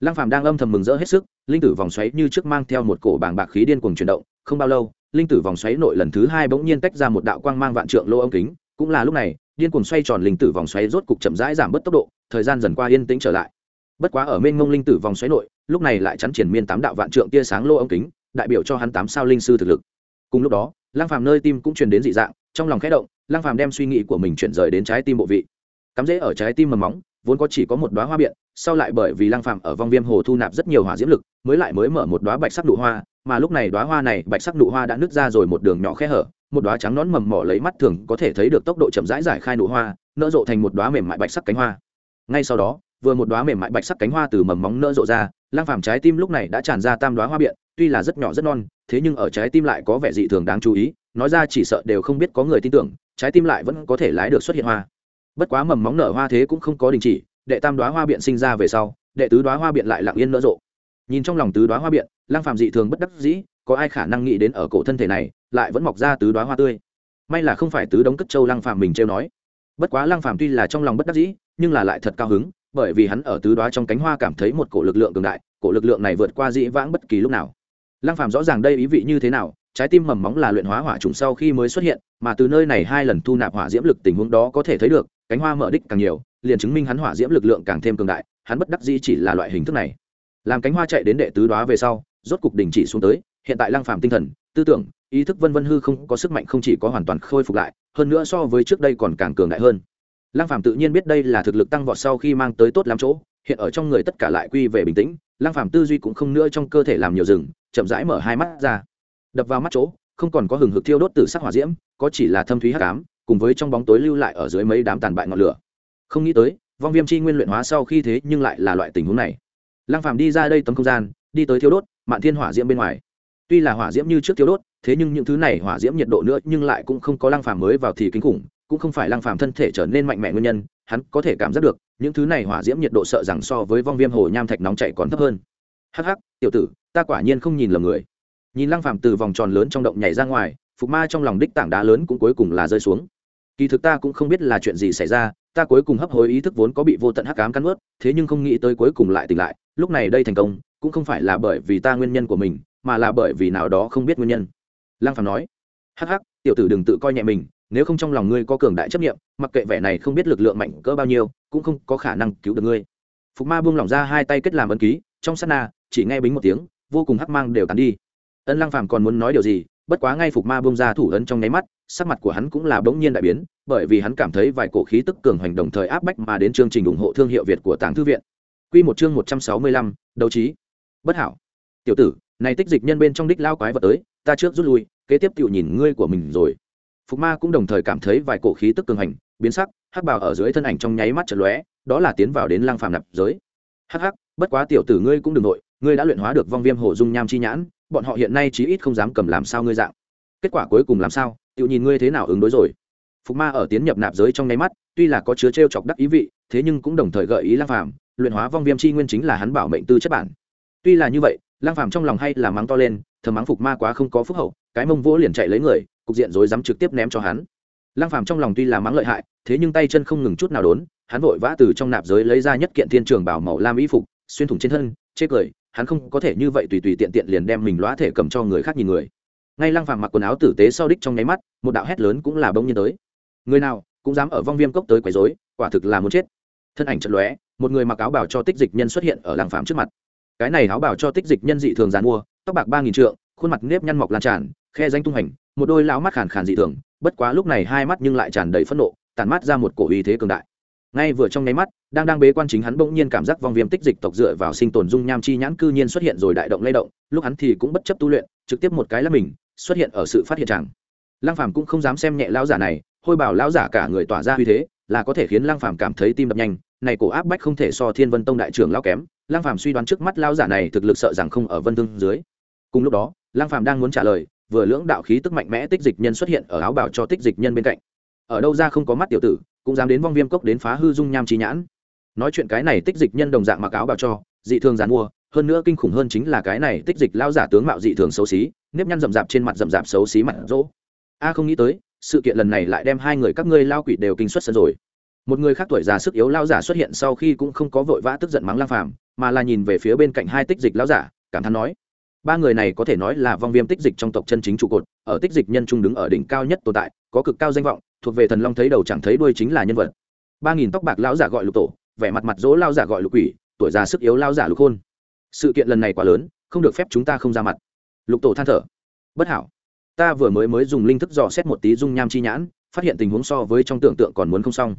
[SPEAKER 1] Lăng phàm đang âm thầm mừng rỡ hết sức, linh tử vòng xoáy như trước mang theo một cổ bảng bạc khí điên cuồng chuyển động, không bao lâu, linh tử vòng xoáy nội lần thứ hai bỗng nhiên tách ra một đạo quang mang vạn trượng lô ống kính. Cũng là lúc này, điên cuồng xoay tròn linh tử vòng xoáy rốt cục chậm rãi giảm bớt tốc độ, thời gian dần qua yên tĩnh trở lại. Bất quá ở mênh mông linh tử vòng xoáy nội, lúc này lại chắn triển miên tám đạo vạn trượng tia sáng lô ống kính, đại biểu cho hắn tám sao linh sư thực lực cùng lúc đó lang phàm nơi tim cũng truyền đến dị dạng, trong lòng khẽ động lang phàm đem suy nghĩ của mình chuyển rời đến trái tim bộ vị. Cắm rễ ở trái tim mầm móng, vốn có chỉ có một đóa hoa biện, sau lại bởi vì lang phàm ở vong viêm hồ thu nạp rất nhiều hỏa diễm lực, mới lại mới mở một đóa bạch sắc nụ hoa, mà lúc này đóa hoa này, bạch sắc nụ hoa đã nứt ra rồi một đường nhỏ khe hở, một đóa trắng nón mầm mỏ lấy mắt thường có thể thấy được tốc độ chậm rãi giải khai nụ hoa, nở rộ thành một đóa mềm mại bạch sắc cánh hoa. Ngay sau đó, vừa một đóa mềm mại bạch sắc cánh hoa từ mầm móng nở rộ ra lang phàm trái tim lúc này đã tràn ra tam đóa hoa biện tuy là rất nhỏ rất non, thế nhưng ở trái tim lại có vẻ dị thường đáng chú ý, nói ra chỉ sợ đều không biết có người tin tưởng, trái tim lại vẫn có thể lái được xuất hiện hoa. Bất quá mầm móng nở hoa thế cũng không có đình chỉ, đệ tam đoá hoa biện sinh ra về sau, đệ tứ đoá hoa biện lại lặng yên nở rộ. Nhìn trong lòng tứ đoá hoa biện lang phàm dị thường bất đắc dĩ, có ai khả năng nghĩ đến ở cổ thân thể này, lại vẫn mọc ra tứ đoá hoa tươi? May là không phải tứ đống cất châu lang phàm mình trêu nói. Bất quá lang phàm tuy là trong lòng bất đắc dĩ, nhưng là lại thật cao hứng, bởi vì hắn ở tứ đoá trong cánh hoa cảm thấy một cổ lực lượng cường đại, cổ lực lượng này vượt qua dĩ vãng bất kỳ lúc nào lăng phàm rõ ràng đây ý vị như thế nào, trái tim mầm móng là luyện hóa hỏa trùng sau khi mới xuất hiện, mà từ nơi này hai lần thu nạp hỏa diễm lực tình huống đó có thể thấy được, cánh hoa mở đích càng nhiều, liền chứng minh hắn hỏa diễm lực lượng càng thêm cường đại, hắn bất đắc dĩ chỉ là loại hình thức này. Làm cánh hoa chạy đến đệ tứ đoá về sau, rốt cục đình chỉ xuống tới, hiện tại lăng phàm tinh thần, tư tưởng, ý thức vân vân hư không có sức mạnh không chỉ có hoàn toàn khôi phục lại, hơn nữa so với trước đây còn càng cường đại hơn. Lăng phàm tự nhiên biết đây là thực lực tăng vọt sau khi mang tới tốt lắm chỗ hiện ở trong người tất cả lại quy về bình tĩnh, lăng phàm tư duy cũng không nữa trong cơ thể làm nhiều rừng, chậm rãi mở hai mắt ra. Đập vào mắt chỗ, không còn có hừng hực thiêu đốt từ sắc hỏa diễm, có chỉ là thâm thúy hắc ám, cùng với trong bóng tối lưu lại ở dưới mấy đám tàn bại ngọn lửa. Không nghĩ tới, vong viêm chi nguyên luyện hóa sau khi thế nhưng lại là loại tình huống này. Lăng phàm đi ra đây tấm không gian, đi tới thiêu đốt, mạn thiên hỏa diễm bên ngoài. Tuy là hỏa diễm như trước thiêu đốt, thế nhưng những thứ này hỏa diễm nhiệt độ nữa nhưng lại cũng không có lăng phàm mới vào thì kinh khủng, cũng không phải lăng phàm thân thể trở nên mạnh mẽ nguyên nhân hắn có thể cảm giác được, những thứ này hỏa diễm nhiệt độ sợ rằng so với vong viêm hồ nham thạch nóng chảy còn thấp hơn. Hắc hắc, tiểu tử, ta quả nhiên không nhìn lầm người. Nhìn lăng phàm từ vòng tròn lớn trong động nhảy ra ngoài, phục ma trong lòng đích tảng đá lớn cũng cuối cùng là rơi xuống. Kỳ thực ta cũng không biết là chuyện gì xảy ra, ta cuối cùng hấp hối ý thức vốn có bị vô tận hắc ám cắn ướt thế nhưng không nghĩ tới cuối cùng lại tỉnh lại, lúc này đây thành công, cũng không phải là bởi vì ta nguyên nhân của mình, mà là bởi vì nào đó không biết nguyên nhân. Lăng phàm nói, hắc hắc, tiểu tử đừng tự coi nhẹ mình nếu không trong lòng ngươi có cường đại chấp nghiệm mặc kệ vẻ này không biết lực lượng mạnh cỡ bao nhiêu cũng không có khả năng cứu được ngươi. Phục ma buông lỏng ra hai tay kết làm ấn ký trong sát na chỉ nghe bính một tiếng vô cùng hắc mang đều tàn đi. Ân lăng phàm còn muốn nói điều gì bất quá ngay phục ma buông ra thủ ấn trong nháy mắt sắc mặt của hắn cũng là bỗng nhiên đại biến bởi vì hắn cảm thấy vài cổ khí tức cường hoành đồng thời áp bách mà đến chương trình ủng hộ thương hiệu việt của tàng thư viện. Quy một chương một trăm sáu mươi lăm, đấu trí. Bất hảo. Tiểu tử này tích dịch nhân bên trong đích lao quái vật tới ta trước rút lui kế tiếp tiểu nhìn ngươi của mình rồi phục ma cũng đồng thời cảm thấy vài cổ khí tức cường hành, biến sắc, hắc bào ở dưới thân ảnh trong nháy mắt chật lóe, đó là tiến vào đến lang phàm nạp giới. Hắc hắc, bất quá tiểu tử ngươi cũng đừng nội, ngươi đã luyện hóa được vong viêm hổ dung nham chi nhãn, bọn họ hiện nay chí ít không dám cầm làm sao ngươi dạng. Kết quả cuối cùng làm sao? Tự nhìn ngươi thế nào ứng đối rồi? Phục ma ở tiến nhập nạp giới trong nháy mắt, tuy là có chứa trêu chọc đắc ý vị, thế nhưng cũng đồng thời gợi ý lang phàm, luyện hóa vong viêm chi nguyên chính là hắn bảo mệnh tư chất bản. Tuy là như vậy lang phàm trong lòng hay là mắng to lên, thầm mắng phục ma quá không có phúc hậu, cái mông vỗ liền chạy lấy người cục diện rối dám trực tiếp ném cho hắn. Lang phàm trong lòng tuy là mắng lợi hại, thế nhưng tay chân không ngừng chút nào đốn, hắn vội vã từ trong nạp giới lấy ra nhất kiện thiên trường bảo màu lam y phục, xuyên thủng trên thân, chê cười, hắn không có thể như vậy tùy tùy tiện tiện liền đem mình lõa thể cầm cho người khác nhìn người. Ngay lăng phàm mặc quần áo tử tế sau đích trong nháy mắt, một đạo hét lớn cũng là bông nhiên tới. Người nào, cũng dám ở vong viêm cốc tới quấy rối, quả thực là muốn chết. Thân ảnh chật lóe, một người mặc áo bảo cho tích dịch nhân xuất hiện ở lăng phàm trước mặt. Cái này áo bảo cho tích dịch nhân dị thường dàn mua, tóc bạc ba nghìn trượng, khuôn mặt nếp nhăn mọc lan tràn khe danh tung hành, một đôi lão mắt khàn khàn dị thường, bất quá lúc này hai mắt nhưng lại tràn đầy phẫn nộ tàn mắt ra một cổ uy thế cường đại. Ngay vừa trong nháy mắt, đang đang bế quan chính hắn bỗng nhiên cảm giác vong viêm tích dịch tộc dựa vào sinh tồn dung nham chi nhãn cư nhiên xuất hiện rồi đại động lay động, lúc hắn thì cũng bất chấp tu luyện, trực tiếp một cái là mình, xuất hiện ở sự phát hiện chẳng. Lăng phàm cũng không dám xem nhẹ lão giả này, hôi bảo lão giả cả người tỏa ra uy thế, là có thể khiến lăng phàm cảm thấy tim đập nhanh, này cổ áp bách không thể so thiên vân tông đại trưởng lão kém. Lăng phàm suy đoán trước mắt lão giả này thực lực sợ rằng không ở vân thương dưới. Cùng lúc đó, lăng phàm đang muốn trả lời vừa lưỡng đạo khí tức mạnh mẽ tích dịch nhân xuất hiện ở áo bảo cho tích dịch nhân bên cạnh. Ở đâu ra không có mắt tiểu tử, cũng dám đến vong viêm cốc đến phá hư dung nham trí nhãn. Nói chuyện cái này tích dịch nhân đồng dạng mặc áo bảo cho, dị thường dàn mua, hơn nữa kinh khủng hơn chính là cái này tích dịch lao giả tướng mạo dị thường xấu xí, nếp nhăn rậm rạp trên mặt rậm rạp xấu xí mặt rỗ. A không nghĩ tới, sự kiện lần này lại đem hai người các ngươi lao quỷ đều kinh xuất sân rồi. Một người khác tuổi già sức yếu lao giả xuất hiện sau khi cũng không có vội vã tức giận mắng lang phàm, mà là nhìn về phía bên cạnh hai tích dịch lao giả, cảm thán nói ba người này có thể nói là vong viêm tích dịch trong tộc chân chính trụ cột, ở tích dịch nhân trung đứng ở đỉnh cao nhất tồn tại, có cực cao danh vọng, thuộc về thần long thấy đầu chẳng thấy đuôi chính là nhân vật. Ba nghìn tóc bạc lão giả gọi lục tổ, vẻ mặt mặt dỗ lao giả gọi lục quỷ, tuổi già sức yếu lao giả lục khôn. Sự kiện lần này quá lớn, không được phép chúng ta không ra mặt. Lục tổ than thở. Bất hảo. Ta vừa mới mới dùng linh thức dò xét một tí dung nham chi nhãn, phát hiện tình huống so với trong tưởng tượng còn muốn không xong.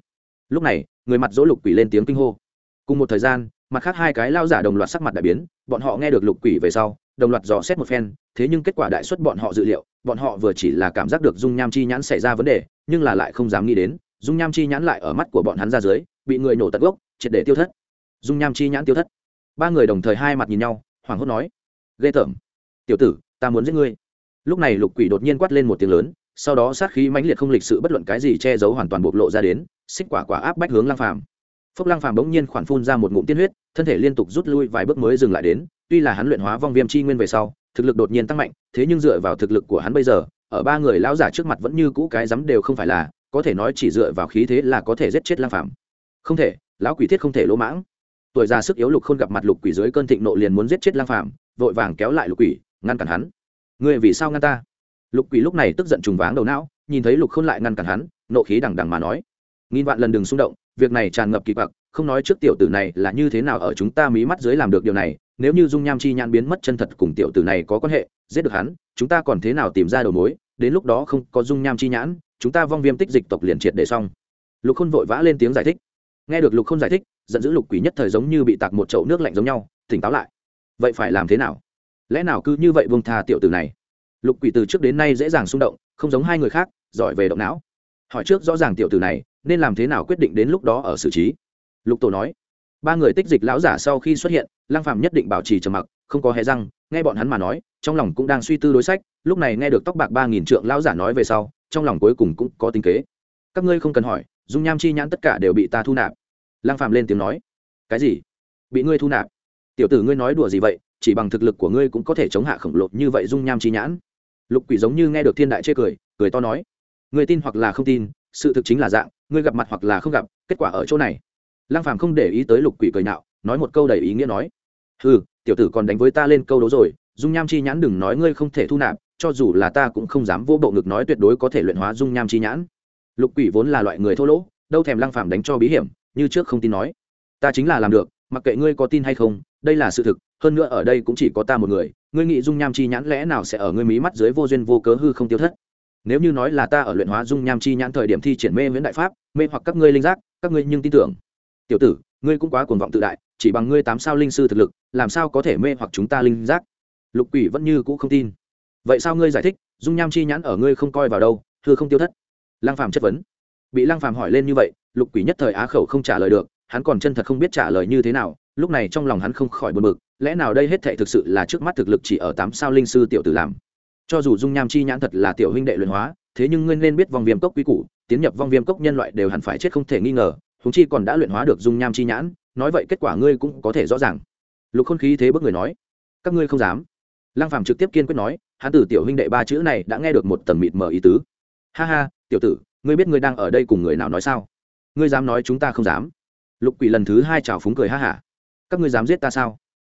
[SPEAKER 1] Lúc này, người mặt dỗ lục quỷ lên tiếng kinh hô. Cùng một thời gian, mặt khác hai cái lao giả đồng loạt sắc mặt đại biến, bọn họ nghe được lục quỷ về sau đồng loạt dò xét một phen, thế nhưng kết quả đại xuất bọn họ dự liệu, bọn họ vừa chỉ là cảm giác được dung nham chi nhãn xảy ra vấn đề, nhưng là lại không dám nghĩ đến, dung nham chi nhãn lại ở mắt của bọn hắn ra dưới, bị người nổ tận gốc, triệt để tiêu thất. Dung nham chi nhãn tiêu thất. Ba người đồng thời hai mặt nhìn nhau, hoảng hốt nói, ghê tởm. Tiểu tử, ta muốn giết ngươi. Lúc này lục quỷ đột nhiên quát lên một tiếng lớn, sau đó sát khí mãnh liệt không lịch sự bất luận cái gì che giấu hoàn toàn bộc lộ ra đến, xích quả quả áp bách hướng lang phàm. Phúc lang phàm bỗng nhiên khoản phun ra một ngụm tiên huyết, thân thể liên tục rút lui vài bước mới dừng lại đến tuy là hắn luyện hóa vong viêm chi nguyên về sau, thực lực đột nhiên tăng mạnh, thế nhưng dựa vào thực lực của hắn bây giờ, ở ba người lão giả trước mặt vẫn như cũ cái rắm đều không phải là, có thể nói chỉ dựa vào khí thế là có thể giết chết lang phàm. Không thể, lão quỷ thiết không thể lỗ mãng. Tuổi già sức yếu lục không gặp mặt lục quỷ dưới cơn thịnh nộ liền muốn giết chết lang phàm, vội vàng kéo lại lục quỷ, ngăn cản hắn. Ngươi vì sao ngăn ta? Lục quỷ lúc này tức giận trùng váng đầu não, nhìn thấy lục khôn lại ngăn cản hắn, nộ khí đằng đằng mà nói. Nghìn vạn lần đừng xung động, việc này tràn ngập kỳ bạc không nói trước tiểu tử này là như thế nào ở chúng ta mí mắt dưới làm được điều này nếu như dung nham chi nhãn biến mất chân thật cùng tiểu tử này có quan hệ, giết được hắn, chúng ta còn thế nào tìm ra đầu mối? Đến lúc đó không có dung nham chi nhãn, chúng ta vong viêm tích dịch tộc liền triệt để xong. Lục khôn vội vã lên tiếng giải thích. Nghe được lục khôn giải thích, giận dữ lục quỷ nhất thời giống như bị tạc một chậu nước lạnh giống nhau, tỉnh táo lại. Vậy phải làm thế nào? Lẽ nào cứ như vậy buông tha tiểu tử này? Lục quỷ từ trước đến nay dễ dàng xung động, không giống hai người khác, giỏi về động não. Hỏi trước rõ ràng tiểu tử này, nên làm thế nào quyết định đến lúc đó ở xử trí? Lục tổ nói ba người tích dịch lão giả sau khi xuất hiện lang phạm nhất định bảo trì trầm mặc, không có hé răng, nghe bọn hắn mà nói, trong lòng cũng đang suy tư đối sách, lúc này nghe được tóc bạc ba nghìn trượng lão giả nói về sau, trong lòng cuối cùng cũng có tính kế. Các ngươi không cần hỏi, dung nham chi nhãn tất cả đều bị ta thu nạp. Lang phạm lên tiếng nói, cái gì? Bị ngươi thu nạp? Tiểu tử ngươi nói đùa gì vậy, chỉ bằng thực lực của ngươi cũng có thể chống hạ khổng lồ như vậy dung nham chi nhãn. Lục quỷ giống như nghe được thiên đại chê cười cười to nói người tin hoặc là không tin, sự thực chính là dạng, ngươi gặp mặt hoặc là không gặp, kết quả ở chỗ này lăng phàm không để ý tới lục quỷ cười nạo nói một câu đầy ý nghĩa nói, hừ, tiểu tử còn đánh với ta lên câu đấu rồi, dung nham chi nhãn đừng nói ngươi không thể thu nạp, cho dù là ta cũng không dám vô bộ ngực nói tuyệt đối có thể luyện hóa dung nham chi nhãn. Lục quỷ vốn là loại người thô lỗ, đâu thèm lăng phàm đánh cho bí hiểm, như trước không tin nói, ta chính là làm được, mặc kệ ngươi có tin hay không, đây là sự thực, hơn nữa ở đây cũng chỉ có ta một người, ngươi nghĩ dung nham chi nhãn lẽ nào sẽ ở ngươi mí mắt dưới vô duyên vô cớ hư không tiêu thất? Nếu như nói là ta ở luyện hóa dung nham chi nhãn thời điểm thi triển mê nguyễn đại pháp, mê hoặc các ngươi linh giác, các ngươi nhưng tin tưởng tiểu tử, ngươi cũng quá cuồng vọng tự đại, chỉ bằng ngươi tám sao linh sư thực lực, làm sao có thể mê hoặc chúng ta linh giác? Lục quỷ vẫn như cũ không tin. Vậy sao ngươi giải thích, dung nham chi nhãn ở ngươi không coi vào đâu, thưa không tiêu thất? Lang phàm chất vấn. Bị lang phàm hỏi lên như vậy, lục quỷ nhất thời á khẩu không trả lời được, hắn còn chân thật không biết trả lời như thế nào, lúc này trong lòng hắn không khỏi buồn bực, lẽ nào đây hết thệ thực sự là trước mắt thực lực chỉ ở tám sao linh sư tiểu tử làm? Cho dù dung nham chi nhãn thật là tiểu huynh đệ luyện hóa, thế nhưng ngươi nên biết vong viêm cốc quý củ, tiến nhập vong viêm cốc nhân loại đều hẳn phải chết không thể nghi ngờ huống chi còn đã luyện hóa được dung nham chi nhãn, nói vậy kết quả ngươi cũng có thể rõ ràng. Lục khôn khí thế bước người nói, các ngươi không dám. Lăng phàm trực tiếp kiên quyết nói, hắn tử tiểu huynh đệ ba chữ này đã nghe được một tầng mịt mờ ý tứ. Ha ha, tiểu tử, ngươi biết ngươi đang ở đây cùng người nào nói sao? Ngươi dám nói chúng ta không dám. Lục quỷ lần thứ hai chào phúng cười ha hả. Các ngươi dám giết ta sao?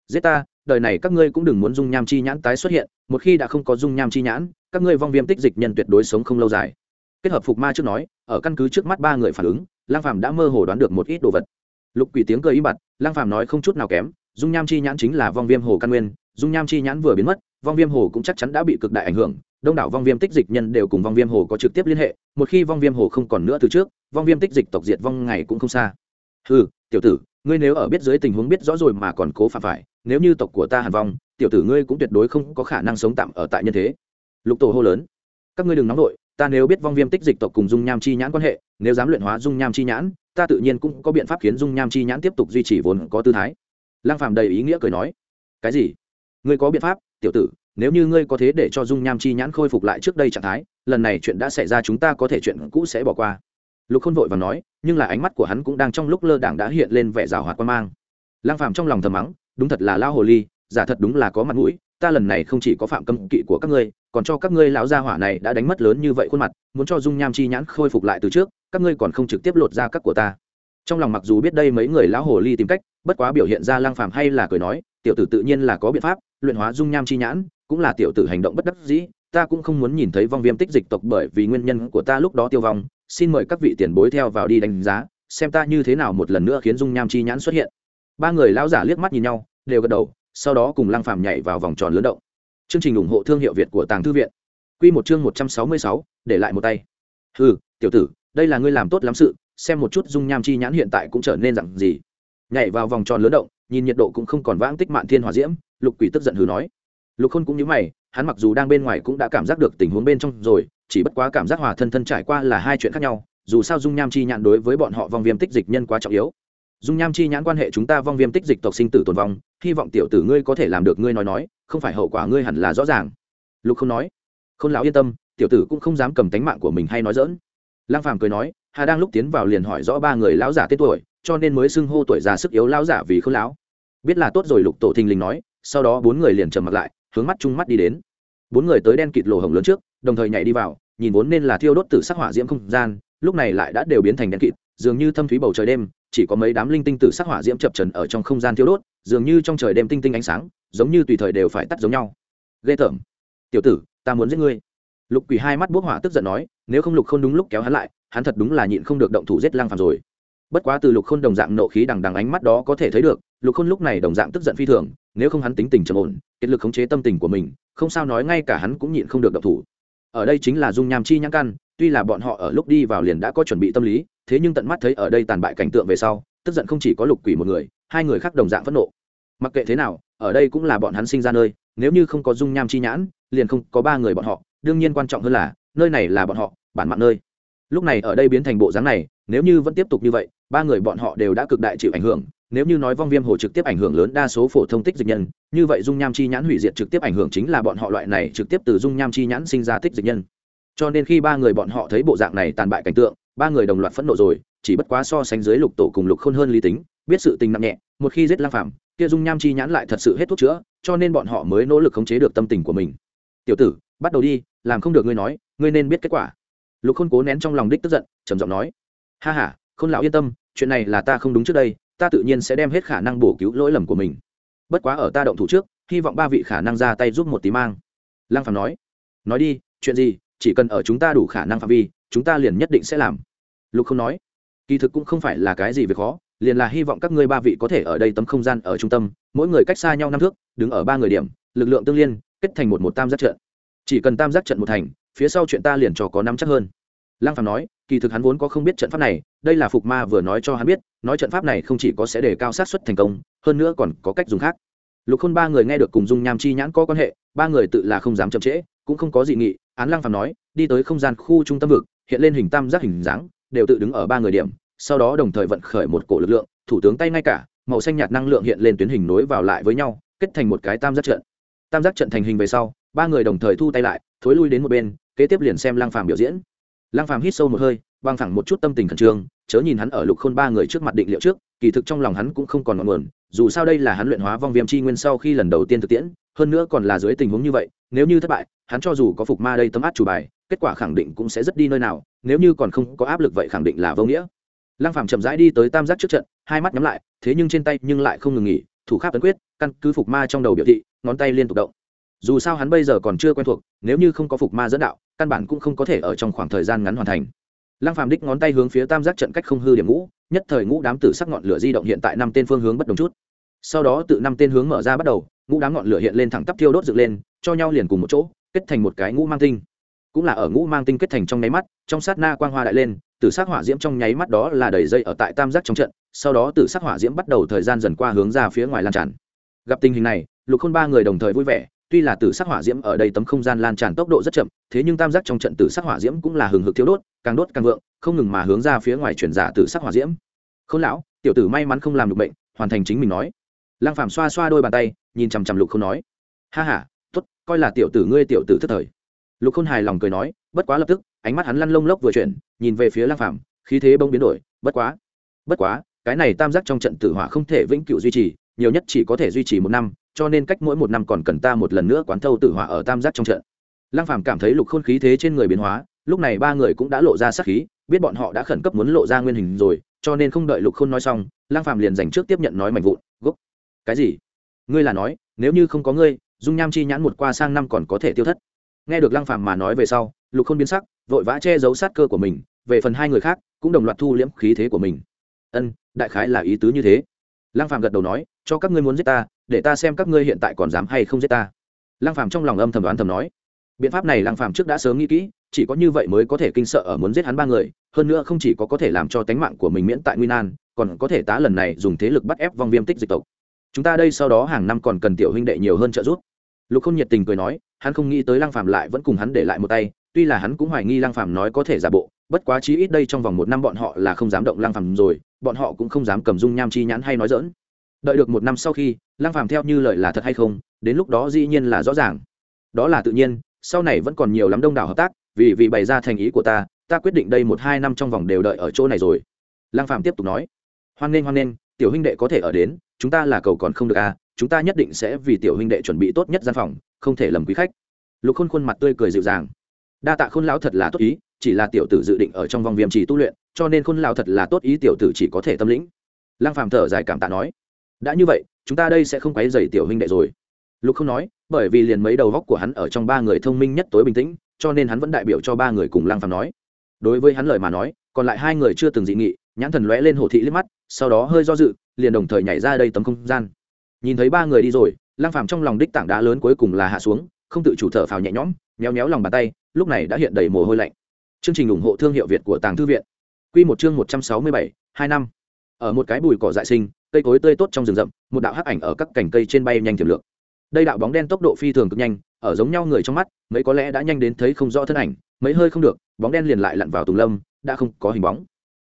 [SPEAKER 1] Giết ta, đời này các ngươi cũng đừng muốn dung nham chi nhãn tái xuất hiện, một khi đã không có dung nham chi nhãn, các ngươi vong viêm tích dịch nhân tuyệt đối sống không lâu dài. Kết hợp phục ma trước nói, ở căn cứ trước mắt ba người phản ứng lang phàm đã mơ hồ đoán được một ít đồ vật. Lục quỷ tiếng cười im bặt, lang phàm nói không chút nào kém, dung nham chi nhãn chính là vong viêm hồ căn nguyên, dung nham chi nhãn vừa biến mất, vong viêm hồ cũng chắc chắn đã bị cực đại ảnh hưởng, đông đảo vong viêm tích dịch nhân đều cùng vong viêm hồ có trực tiếp liên hệ, một khi vong viêm hồ không còn nữa từ trước, vong viêm tích dịch tộc diệt vong ngày cũng không xa. Ừ tiểu tử, ngươi nếu ở biết dưới tình huống biết rõ rồi mà còn cố phạm phải, nếu như tộc của ta hàn vong, tiểu tử ngươi cũng tuyệt đối không có khả năng sống tạm ở tại nhân thế. Lục tổ hô lớn, các ngươi đừng nóng vội ta nếu biết vong viêm tích dịch tộc cùng dung nham chi nhãn quan hệ, nếu dám luyện hóa dung nham chi nhãn, ta tự nhiên cũng có biện pháp khiến dung nham chi nhãn tiếp tục duy trì vốn có tư thái. Lăng phàm đầy ý nghĩa cười nói. Cái gì? Ngươi có biện pháp, tiểu tử, nếu như ngươi có thế để cho dung nham chi nhãn khôi phục lại trước đây trạng thái, lần này chuyện đã xảy ra chúng ta có thể chuyện cũ sẽ bỏ qua. Lục khôn vội và nói, nhưng là ánh mắt của hắn cũng đang trong lúc lơ đảng đã hiện lên vẻ rào hoạt quan mang. Lăng phàm trong lòng thầm mắng, đúng thật là lao hồ ly, giả thật đúng là có mặt mũi ta lần này không chỉ có phạm cấm kỵ của các ngươi, còn cho các ngươi lão gia hỏa này đã đánh mất lớn như vậy khuôn mặt, muốn cho dung nham chi nhãn khôi phục lại từ trước, các ngươi còn không trực tiếp lột ra các của ta. Trong lòng mặc dù biết đây mấy người lão hồ ly tìm cách, bất quá biểu hiện ra lang phàm hay là cười nói, tiểu tử tự nhiên là có biện pháp, luyện hóa dung nham chi nhãn, cũng là tiểu tử hành động bất đắc dĩ, ta cũng không muốn nhìn thấy vong viêm tích dịch tộc bởi vì nguyên nhân của ta lúc đó tiêu vong, xin mời các vị tiền bối theo vào đi đánh giá, xem ta như thế nào một lần nữa khiến dung nham chi nhãn xuất hiện. Ba người lão giả liếc mắt nhìn nhau, đều gật đầu sau đó cùng lăng phàm nhảy vào vòng tròn lớn động. Chương trình ủng hộ thương hiệu việt của tàng thư viện. Quy một chương một trăm sáu mươi sáu, để lại một tay. Hừ tiểu tử đây là ngươi làm tốt lắm sự xem một chút dung nham chi nhãn hiện tại cũng trở nên dạng gì. Nhảy vào vòng tròn lớn động nhìn nhiệt độ cũng không còn vãng tích mạn thiên hỏa diễm lục quỷ tức giận hừ nói. Lục khôn cũng như mày hắn mặc dù đang bên ngoài cũng đã cảm giác được tình huống bên trong rồi chỉ bất quá cảm giác hòa thân thân trải qua là hai chuyện khác nhau dù sao dung nham chi nhãn đối với bọn họ vong viêm tích dịch nhân quá trọng yếu dung nham chi nhãn quan hệ chúng ta vong viêm tích dịch tộc sinh tử tồn vong, hy vọng tiểu tử ngươi có thể làm được ngươi nói nói, không phải hậu quả ngươi hẳn là rõ ràng. Lục không nói. Khôn lão yên tâm, tiểu tử cũng không dám cầm tánh mạng của mình hay nói dỡn Lang phàm cười nói, hà đang lúc tiến vào liền hỏi rõ ba người lão giả tên tuổi, cho nên mới xưng hô tuổi già sức yếu lão giả vì không lão. Biết là tốt rồi, lục tổ thình lình nói, sau đó bốn người liền trầm mặt lại, hướng mắt chung mắt đi đến. Bốn người tới đen kịt lồ hồng lớn trước, đồng thời nhảy đi vào, nhìn vốn nên là thiêu đốt tử sắc hỏa diễm không gian, lúc này lại đã đều biến thành đen kịt dường như thâm thúy bầu trời đêm, chỉ có mấy đám linh tinh tử sắc hỏa diễm chập trần ở trong không gian thiêu đốt, dường như trong trời đêm tinh tinh ánh sáng, giống như tùy thời đều phải tắt giống nhau. Ghê tởm. Tiểu tử, ta muốn giết ngươi. Lục quỷ hai mắt bốc hỏa tức giận nói, nếu không lục không đúng lúc kéo hắn lại, hắn thật đúng là nhịn không được động thủ giết lang phàm rồi. Bất quá từ lục khôn đồng dạng nộ khí đằng đằng ánh mắt đó có thể thấy được, lục khôn lúc này đồng dạng tức giận phi thường, nếu không hắn tính tình trầm ổn, kết lực khống chế tâm tình của mình, không sao nói ngay cả hắn cũng nhịn không được động thủ. Ở đây chính là dung nham chi nhãn căn, tuy là bọn họ ở lúc đi vào liền đã có chuẩn bị tâm lý thế nhưng tận mắt thấy ở đây tàn bại cảnh tượng về sau, tức giận không chỉ có lục quỷ một người, hai người khác đồng dạng phẫn nộ. Mặc kệ thế nào, ở đây cũng là bọn hắn sinh ra nơi, nếu như không có dung nham chi nhãn, liền không có ba người bọn họ, đương nhiên quan trọng hơn là, nơi này là bọn họ, bản mạng nơi. Lúc này ở đây biến thành bộ dáng này, nếu như vẫn tiếp tục như vậy, ba người bọn họ đều đã cực đại chịu ảnh hưởng, nếu như nói vong viêm hồ trực tiếp ảnh hưởng lớn đa số phổ thông tích dịch nhân, như vậy dung nham chi nhãn hủy diệt trực tiếp ảnh hưởng chính là bọn họ loại này trực tiếp từ dung nham chi nhãn sinh ra tích dịch nhân. Cho nên khi ba người bọn họ thấy bộ dạng này tàn bại cảnh tượng ba người đồng loạt phẫn nộ rồi, chỉ bất quá so sánh dưới lục tổ cùng lục khôn hơn lý tính, biết sự tình nặng nhẹ, một khi giết lang phạm kia dung nham chi nhãn lại thật sự hết thuốc chữa, cho nên bọn họ mới nỗ lực khống chế được tâm tình của mình. Tiểu tử, bắt đầu đi, làm không được ngươi nói, ngươi nên biết kết quả. Lục khôn cố nén trong lòng đích tức giận, trầm giọng nói, ha ha, khôn lão yên tâm, chuyện này là ta không đúng trước đây, ta tự nhiên sẽ đem hết khả năng bổ cứu lỗi lầm của mình. Bất quá ở ta động thủ trước, hy vọng ba vị khả năng ra tay giúp một tí mang. Lăng phàm nói nói đi, chuyện gì, chỉ cần ở chúng ta đủ khả năng phạm vi chúng ta liền nhất định sẽ làm. Lục không nói, kỳ thực cũng không phải là cái gì việc khó, liền là hy vọng các ngươi ba vị có thể ở đây tấm không gian ở trung tâm, mỗi người cách xa nhau năm thước, đứng ở ba người điểm, lực lượng tương liên, kết thành một một tam giác trận. Chỉ cần tam giác trận một thành, phía sau chuyện ta liền cho có năm chắc hơn. Lăng phàm nói, kỳ thực hắn vốn có không biết trận pháp này, đây là phục ma vừa nói cho hắn biết, nói trận pháp này không chỉ có sẽ đề cao sát suất thành công, hơn nữa còn có cách dùng khác. Lục khôn ba người nghe được cùng dung nham chi nhãn có quan hệ, ba người tự là không dám chậm trễ, cũng không có gì nghị, án lăng phàm nói, đi tới không gian khu trung tâm vực hiện lên hình tam giác hình dáng, đều tự đứng ở ba người điểm, sau đó đồng thời vận khởi một cổ lực lượng, thủ tướng tay ngay cả, màu xanh nhạt năng lượng hiện lên tuyến hình nối vào lại với nhau, kết thành một cái tam giác trận. Tam giác trận thành hình về sau, ba người đồng thời thu tay lại, thối lui đến một bên, kế tiếp liền xem Lang phàm biểu diễn. Lang phàm hít sâu một hơi băng thẳng một chút tâm tình khẩn trương, chớ nhìn hắn ở lục khôn ba người trước mặt định liệu trước, kỳ thực trong lòng hắn cũng không còn ngọn nguồn, dù sao đây là hắn luyện hóa vong viêm chi nguyên sau khi lần đầu tiên thực tiễn hơn nữa còn là dưới tình huống như vậy, nếu như thất bại, hắn cho dù có phục ma đây tấm át chủ bài, kết quả khẳng định cũng sẽ rất đi nơi nào, nếu như còn không có áp lực vậy khẳng định là vô nghĩa. Lăng phàm chậm rãi đi tới tam giác trước trận, hai mắt nhắm lại, thế nhưng trên tay nhưng lại không ngừng nghỉ, thủ kháp tấn quyết, căn cứ phục ma trong đầu biểu thị, ngón tay liên tục động. Dù sao hắn bây giờ còn chưa quen thuộc, nếu như không có phục ma dẫn đạo, căn bản cũng không có thể ở trong khoảng thời gian ngắn hoàn thành. Lăng phàm đích ngón tay hướng phía tam giác trận cách không hư điểm ngũ, nhất thời ngũ đám tử sắc ngọn lửa di động hiện tại năm tên phương hướng bất đồng chút. Sau đó tự năm tên hướng mở ra bắt đầu ngũ đám ngọn lửa hiện lên thẳng tắp thiêu đốt dựng lên, cho nhau liền cùng một chỗ, kết thành một cái ngũ mang tinh. Cũng là ở ngũ mang tinh kết thành trong nháy mắt, trong sát na quang hoa đại lên, tử sắc hỏa diễm trong nháy mắt đó là đầy dây ở tại tam giác trong trận, sau đó tử sắc hỏa diễm bắt đầu thời gian dần qua hướng ra phía ngoài lan tràn. Gặp tình hình này, lục khôn ba người đồng thời vui vẻ, tuy là tử sắc hỏa diễm ở đây tấm không gian lan tràn tốc độ rất chậm, thế nhưng tam giác trong trận tử sắc hỏa diễm cũng là hừng hực thiếu đốt, càng đốt càng vượng, không ngừng mà hướng ra phía ngoài chuyển giả tử sắc hỏa diễm. Khôn lão, tiểu tử may mắn không làm được bệnh, hoàn thành chính mình nói lăng phạm xoa xoa đôi bàn tay, nhìn chằm chằm lục khôn nói, ha ha, tốt, coi là tiểu tử ngươi tiểu tử thất thời. Lục khôn hài lòng cười nói, bất quá lập tức, ánh mắt hắn lăn lông lốc vừa chuyển, nhìn về phía lăng phạm khí thế bỗng biến đổi, bất quá bất quá, cái này tam giác trong trận tử hỏa không thể vĩnh cửu duy trì, nhiều nhất chỉ có thể duy trì một năm, cho nên cách mỗi một năm còn cần ta một lần nữa quán thâu tử hỏa ở tam giác trong trận. Lăng phàm cảm thấy lục khôn khí thế trên người biến hóa, lúc này ba người cũng đã lộ ra sát khí, biết bọn họ đã khẩn cấp muốn lộ ra nguyên hình rồi, cho nên không đợi lục khôn nói xong, lăng phàm liền dành trước tiếp nhận nói mạnh vụn cái gì? Ngươi là nói, nếu như không có ngươi, dung nham chi nhãn một qua sang năm còn có thể tiêu thất. Nghe được lăng phàm mà nói về sau, lục khôn biến sắc, vội vã che giấu sát cơ của mình, về phần hai người khác, cũng đồng loạt thu liễm khí thế của mình. Ân, đại khái là ý tứ như thế. Lăng phàm gật đầu nói, cho các ngươi muốn giết ta, để ta xem các ngươi hiện tại còn dám hay không giết ta. Lăng phàm trong lòng âm thầm đoán thầm nói. Biện pháp này lăng phàm trước đã sớm nghĩ kỹ, chỉ có như vậy mới có thể kinh sợ ở muốn giết hắn ba người, hơn nữa không chỉ có có thể làm cho tánh mạng của mình miễn tại nguy nan, còn có thể tá lần này dùng thế lực bắt ép vong viêm tích dịch tộc chúng ta đây sau đó hàng năm còn cần tiểu huynh đệ nhiều hơn trợ giúp. Lục không nhiệt tình cười nói, hắn không nghĩ tới lăng phàm lại vẫn cùng hắn để lại một tay, tuy là hắn cũng hoài nghi lăng phàm nói có thể giả bộ, bất quá chí ít đây trong vòng một năm bọn họ là không dám động lăng phàm rồi, bọn họ cũng không dám cầm dung nham chi nhãn hay nói dỡn đợi được một năm sau khi, lăng phàm theo như lời là thật hay không, đến lúc đó dĩ nhiên là rõ ràng. Đó là tự nhiên, sau này vẫn còn nhiều lắm đông đảo hợp tác, vì vì bày ra thành ý của ta ta quyết định đây một hai năm trong vòng đều đợi ở chỗ này rồi. Lăng phạm tiếp tục nói, hoan nghênh hoan nghênh tiểu huynh đệ có thể ở đến, chúng ta là cầu còn không được à chúng ta nhất định sẽ vì tiểu huynh đệ chuẩn bị tốt nhất gian phòng, không thể lầm quý khách. Lục khôn khuôn mặt tươi cười dịu dàng. Đa tạ khôn lão thật là tốt ý, chỉ là tiểu tử dự định ở trong vòng viêm trì tu luyện, cho nên khôn lão thật là tốt ý tiểu tử chỉ có thể tâm lĩnh. Lăng phàm thở dài cảm tạ nói. Đã như vậy, chúng ta đây sẽ không quấy dày tiểu huynh đệ rồi. Lục không nói, bởi vì liền mấy đầu góc của hắn ở trong ba người thông minh nhất tối bình tĩnh, cho nên hắn vẫn đại biểu cho ba người cùng lăng phàm nói đối với hắn lời mà nói, còn lại hai người chưa từng dị nghị, nhãn thần lóe lên hồ thị liếc mắt, sau đó hơi do dự, liền đồng thời nhảy ra đây tấm không gian. Nhìn thấy ba người đi rồi lang phàm trong lòng đích tảng đá lớn cuối cùng là hạ xuống, không tự chủ thở phào nhẹ nhõm, méo méo lòng bàn tay, lúc này đã hiện đầy mồ hôi lạnh. Chương trình ủng hộ thương hiệu việt của tàng thư viện. Quy một chương một trăm sáu mươi bảy, hai năm. Ở một cái bùi cỏ dại sinh, cây cối tươi tốt trong rừng rậm, một đạo hắc ảnh ở các cành cây trên bay nhanh tiềm lượng. Đây đạo bóng đen tốc độ phi thường cực nhanh, ở giống nhau người trong mắt, mấy có lẽ đã nhanh đến thấy không rõ thân ảnh mấy hơi không được, bóng đen liền lại lặn vào tùng lâm, đã không có hình bóng.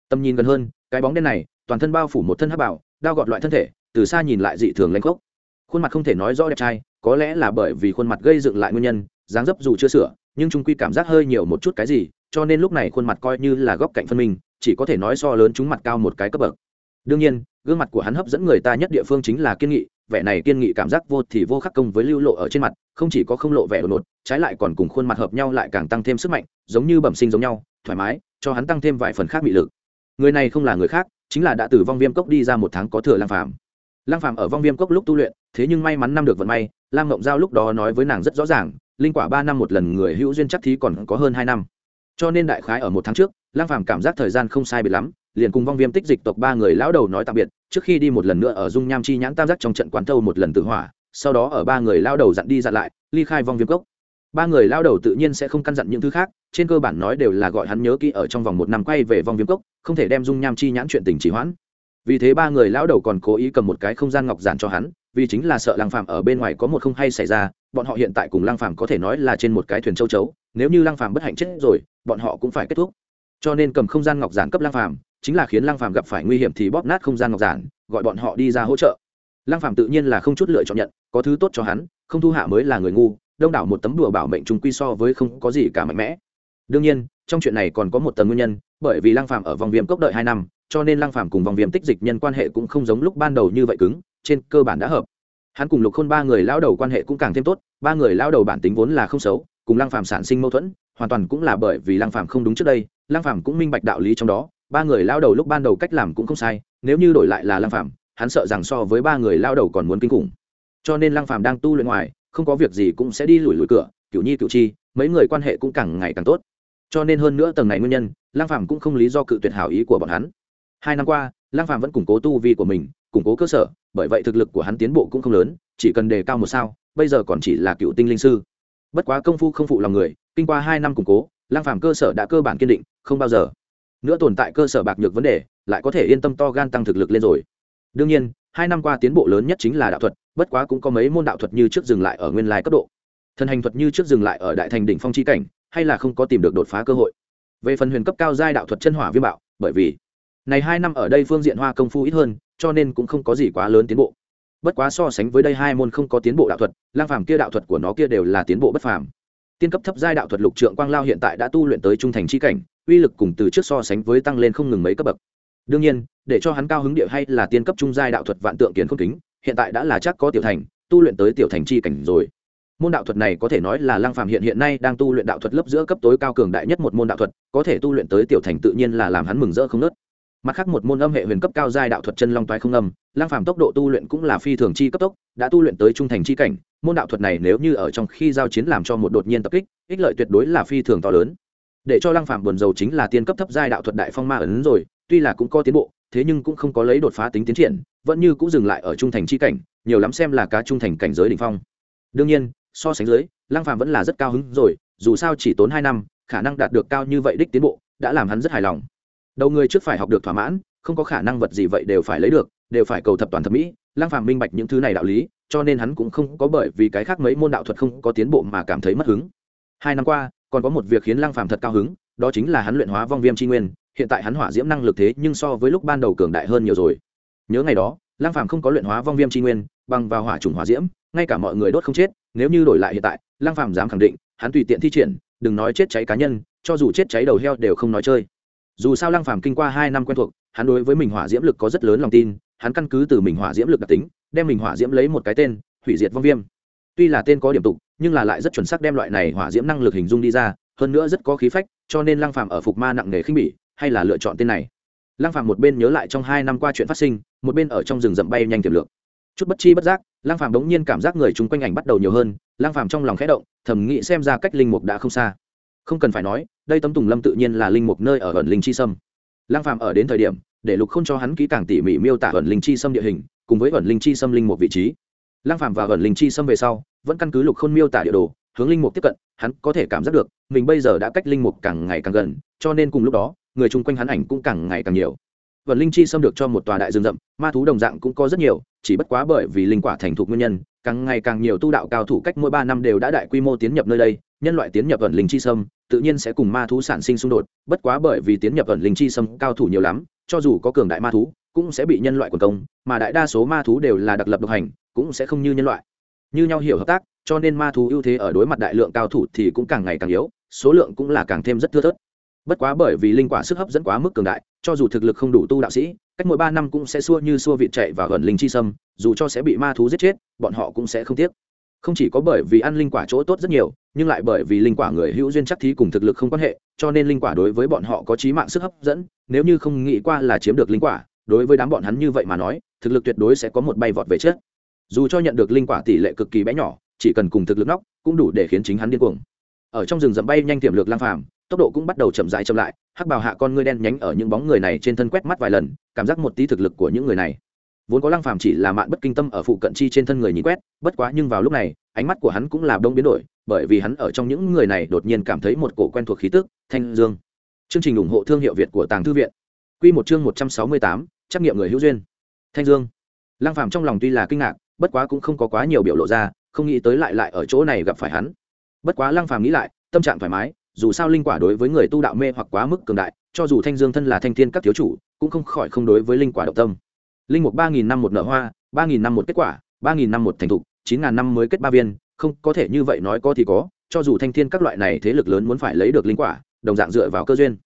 [SPEAKER 1] Tầm nhìn gần hơn, cái bóng đen này, toàn thân bao phủ một thân hắc bảo, đao gọt loại thân thể, từ xa nhìn lại dị thường lanh khốc. Khuôn mặt không thể nói rõ đẹp trai, có lẽ là bởi vì khuôn mặt gây dựng lại nguyên nhân, dáng dấp dù chưa sửa, nhưng trung quy cảm giác hơi nhiều một chút cái gì, cho nên lúc này khuôn mặt coi như là góc cạnh phân minh, chỉ có thể nói so lớn chúng mặt cao một cái cấp bậc. Đương nhiên, gương mặt của hắn hấp dẫn người ta nhất địa phương chính là kiên nghị, vẻ này kiên nghị cảm giác vô thì vô khắc công với lưu lộ ở trên mặt, không chỉ có không lộ vẻ đột ngột trái lại còn cùng khuôn mặt hợp nhau lại càng tăng thêm sức mạnh, giống như bẩm sinh giống nhau, thoải mái, cho hắn tăng thêm vài phần khác bị lực. Người này không là người khác, chính là đã từ vong viêm cốc đi ra một tháng có thừa lang phàm. Lang phàm ở vong viêm cốc lúc tu luyện, thế nhưng may mắn năm được vận may, lam ngộng giao lúc đó nói với nàng rất rõ ràng, linh quả ba năm một lần người hữu duyên chắc thí còn có hơn hai năm. Cho nên đại khái ở một tháng trước lang phàm cảm giác thời gian không sai biệt lắm, liền cùng vong viêm tích dịch tộc ba người lão đầu nói tạm biệt, trước khi đi một lần nữa ở dung nham chi nhãn tam giác trong trận quán thâu một lần tự hỏa, sau đó ở ba người lao đầu dặn đi dặn lại, ly khai vong viêm cốc ba người lao đầu tự nhiên sẽ không căn dặn những thứ khác, trên cơ bản nói đều là gọi hắn nhớ kỹ ở trong vòng một năm quay về vòng viêm cốc, không thể đem dung nham chi nhãn chuyện tình trì hoãn. Vì thế ba người lao đầu còn cố ý cầm một cái không gian ngọc giản cho hắn, vì chính là sợ lăng phạm ở bên ngoài có một không hay xảy ra, bọn họ hiện tại cùng lăng phạm có thể nói là trên một cái thuyền châu chấu, nếu như lăng phạm bất hạnh chết rồi, bọn họ cũng phải kết thúc. Cho nên cầm không gian ngọc giản cấp lăng phạm chính là khiến lăng phàm gặp phải nguy hiểm thì bóp nát không gian ngọc giản, gọi bọn họ đi ra hỗ trợ. Lăng phàm tự nhiên là không chút lựa chọn nhận, có thứ tốt cho hắn, không thu hạ mới là người ngu đông đảo một tấm đùa bảo mệnh chúng quy so với không có gì cả mạnh mẽ. Đương nhiên, trong chuyện này còn có một tầng nguyên nhân, bởi vì lăng phàm ở vòng viêm cốc đợi hai năm, cho nên lăng phàm cùng vòng viêm tích dịch nhân quan hệ cũng không giống lúc ban đầu như vậy cứng, trên cơ bản đã hợp. Hắn cùng lục khôn ba người lão đầu quan hệ cũng càng thêm tốt, ba người lão đầu bản tính vốn là không xấu, cùng lăng phàm sản sinh mâu thuẫn, hoàn toàn cũng là bởi vì lăng phàm không đúng trước đây, lăng phàm cũng minh bạch đạo lý trong đó, ba người lão đầu lúc ban đầu cách làm cũng không sai, nếu như đổi lại là lăng phạm hắn sợ rằng so với ba người lão đầu còn muốn kinh khủng. Cho nên lăng phạm đang tu luyện ngoài không có việc gì cũng sẽ đi lùi lùi cửa cựu nhi cựu chi, mấy người quan hệ cũng càng ngày càng tốt. Cho nên hơn nữa tầng này nguyên nhân, lang phạm cũng không lý do cự tuyệt hảo ý của bọn hắn. Hai năm qua, lang phạm vẫn củng cố tu vi của mình, củng cố cơ sở, bởi vậy thực lực của hắn tiến bộ cũng không lớn, chỉ cần đề cao một sao, bây giờ còn chỉ là cựu tinh linh sư. Bất quá công phu không phụ lòng người, kinh qua hai năm củng cố, lang phạm cơ sở đã cơ bản kiên định, không bao giờ nữa tồn tại cơ sở bạc nhược vấn đề, lại có thể yên tâm to gan tăng thực lực lên rồi. Đương nhiên, hai năm qua tiến bộ lớn nhất chính là đạo thuật bất quá cũng có mấy môn đạo thuật như trước dừng lại ở nguyên lai cấp độ. Thần hành thuật như trước dừng lại ở đại thành đỉnh phong chi cảnh, hay là không có tìm được đột phá cơ hội. Về phần huyền cấp cao giai đạo thuật chân hỏa viêm bạo, bởi vì này hai năm ở đây phương diện hoa công phu ít hơn, cho nên cũng không có gì quá lớn tiến bộ. Bất quá so sánh với đây hai môn không có tiến bộ đạo thuật, lang phàm kia đạo thuật của nó kia đều là tiến bộ bất phàm. Tiên cấp thấp giai đạo thuật lục trượng quang lao hiện tại đã tu luyện tới trung thành chi cảnh, uy lực cùng từ trước so sánh với tăng lên không ngừng mấy cấp bậc. Đương nhiên, để cho hắn cao hứng địa hay là tiên cấp trung giai đạo thuật vạn tượng kiến không kính hiện tại đã là chắc có tiểu thành, tu luyện tới tiểu thành chi cảnh rồi. Môn đạo thuật này có thể nói là lăng phàm hiện hiện nay đang tu luyện đạo thuật lớp giữa cấp tối cao cường đại nhất một môn đạo thuật, có thể tu luyện tới tiểu thành tự nhiên là làm hắn mừng rỡ không nớt. Mặt khác một môn âm hệ huyền cấp cao giai đạo thuật chân long toái không âm Lang phàm tốc độ tu luyện cũng là phi thường chi cấp tốc, đã tu luyện tới trung thành chi cảnh, môn đạo thuật này nếu như ở trong khi giao chiến làm cho một đột nhiên tập kích, ích lợi tuyệt đối là phi thường to lớn. Để cho Lang phàm buồn dầu chính là tiên cấp thấp giai đạo thuật đại phong ma ấn rồi, tuy là cũng có tiến bộ, thế nhưng cũng không có lấy đột phá tính tiến triển vẫn như cũng dừng lại ở trung thành chi cảnh, nhiều lắm xem là cá trung thành cảnh giới đỉnh phong. Đương nhiên, so sánh dưới, lăng phàm vẫn là rất cao hứng rồi, dù sao chỉ tốn hai năm, khả năng đạt được cao như vậy đích tiến bộ, đã làm hắn rất hài lòng. Đầu người trước phải học được thỏa mãn, không có khả năng vật gì vậy đều phải lấy được, đều phải cầu thập toàn thẩm mỹ. Lăng phàm minh bạch những thứ này đạo lý, cho nên hắn cũng không có bởi vì cái khác mấy môn đạo thuật không có tiến bộ mà cảm thấy mất hứng. Hai năm qua, còn có một việc khiến lăng phàm thật cao hứng, đó chính là hắn luyện hóa vong viêm chi nguyên, hiện tại hắn hỏa diễm năng lực thế nhưng so với lúc ban đầu cường đại hơn nhiều rồi nhớ ngày đó lang phàm không có luyện hóa vong viêm chi nguyên, bằng vào hỏa trùng hỏa diễm, ngay cả mọi người đốt không chết, nếu như đổi lại hiện tại lang phàm dám khẳng định, hắn tùy tiện thi triển, đừng nói chết cháy cá nhân, cho dù chết cháy đầu heo đều không nói chơi. Dù sao lang phàm kinh qua hai năm quen thuộc, hắn đối với mình hỏa diễm lực có rất lớn lòng tin, hắn căn cứ từ mình hỏa diễm lực đặc tính, đem mình hỏa diễm lấy một cái tên, hủy diệt vong viêm. Tuy là tên có điểm tục, nhưng là lại rất chuẩn xác đem loại này hỏa diễm năng lực hình dung đi ra, hơn nữa rất có khí phách, cho nên lang phàm ở phục ma nặng nề khinh bỉ, hay là lựa chọn tên này lăng phàm một bên nhớ lại trong hai năm qua chuyện phát sinh, một bên ở trong rừng rậm bay nhanh tiềm lượng. Chút bất chi bất giác, lăng phàm đống nhiên cảm giác người chung quanh ảnh bắt đầu nhiều hơn, lăng phàm trong lòng khẽ động, thầm nghĩ xem ra cách linh mục đã không xa. Không cần phải nói, đây tấm tùng lâm tự nhiên là linh mục nơi ở ẩn linh chi sâm. Lăng phàm ở đến thời điểm, để lục khôn cho hắn kỹ càng tỉ mỉ miêu tả ẩn linh chi sâm địa hình, cùng với ẩn linh chi sâm linh mục vị trí. Lăng phàm và ẩn linh chi sâm về sau, vẫn căn cứ lục khôn miêu tả địa đồ, hướng linh mục tiếp cận, hắn có thể cảm giác được, mình bây giờ đã cách linh mục càng ngày càng gần, cho nên cùng lúc đó người chung quanh hắn ảnh cũng càng ngày càng nhiều. Vần linh chi xâm được cho một tòa đại rừng rậm, ma thú đồng dạng cũng có rất nhiều, chỉ bất quá bởi vì linh quả thành thục nguyên nhân, càng ngày càng nhiều tu đạo cao thủ cách mỗi ba năm đều đã đại quy mô tiến nhập nơi đây, nhân loại tiến nhập Vận linh chi sâm tự nhiên sẽ cùng ma thú sản sinh xung đột, bất quá bởi vì tiến nhập Vận linh chi sâm cao thủ nhiều lắm, cho dù có cường đại ma thú, cũng sẽ bị nhân loại quần công, mà đại đa số ma thú đều là đặc lập độc hành, cũng sẽ không như nhân loại. Như nhau hiểu hợp tác, cho nên ma thú ưu thế ở đối mặt đại lượng cao thủ thì cũng càng ngày càng yếu, số lượng cũng là càng thêm rất thưa thớt bất quá bởi vì linh quả sức hấp dẫn quá mức cường đại, cho dù thực lực không đủ tu đạo sĩ, cách mỗi ba năm cũng sẽ xua như xua vịt chạy và gần linh chi sâm, dù cho sẽ bị ma thú giết chết, bọn họ cũng sẽ không tiếc. Không chỉ có bởi vì ăn linh quả chỗ tốt rất nhiều, nhưng lại bởi vì linh quả người hữu duyên chắc thí cùng thực lực không quan hệ, cho nên linh quả đối với bọn họ có trí mạng sức hấp dẫn, nếu như không nghĩ qua là chiếm được linh quả, đối với đám bọn hắn như vậy mà nói, thực lực tuyệt đối sẽ có một bay vọt về chết dù cho nhận được linh quả tỷ lệ cực kỳ bé nhỏ, chỉ cần cùng thực lực nóc, cũng đủ để khiến chính hắn điên cuồng. Ở trong rừng rậm bay nhanh tiềm lực lang phàm tốc độ cũng bắt đầu chậm dài chậm lại hắc bào hạ con ngươi đen nhánh ở những bóng người này trên thân quét mắt vài lần cảm giác một tí thực lực của những người này. Vốn có lăng phàm chỉ là mạn bất kinh tâm ở phụ cận chi trên thân người nhìn quét bất quá nhưng vào lúc này ánh mắt của hắn cũng là đông biến đổi bởi vì hắn ở trong những người này đột nhiên cảm thấy một cổ quen thuộc khí tức thanh dương. Chương trình ủng hộ thương hiệu việt của tàng thư viện. Quy một chương một trăm sáu mươi tám, trắc nghiệm người hữu duyên. Thanh dương. Lăng phàm trong lòng tuy là kinh ngạc bất quá cũng không có quá nhiều biểu lộ ra không nghĩ tới lại lại ở chỗ này gặp phải hắn. Bất quá lăng phàm nghĩ lại tâm trạng thoải mái dù sao linh quả đối với người tu đạo mê hoặc quá mức cường đại, cho dù thanh dương thân là thanh thiên các thiếu chủ, cũng không khỏi không đối với linh quả động tâm. Linh mục ba nghìn năm một nở hoa, ba nghìn năm một kết quả, ba nghìn năm một thành thục, chín ngàn năm mới kết ba viên, không, có thể như vậy nói có thì có, cho dù thanh thiên các loại này thế lực lớn muốn phải lấy được linh quả, đồng dạng dựa vào cơ duyên.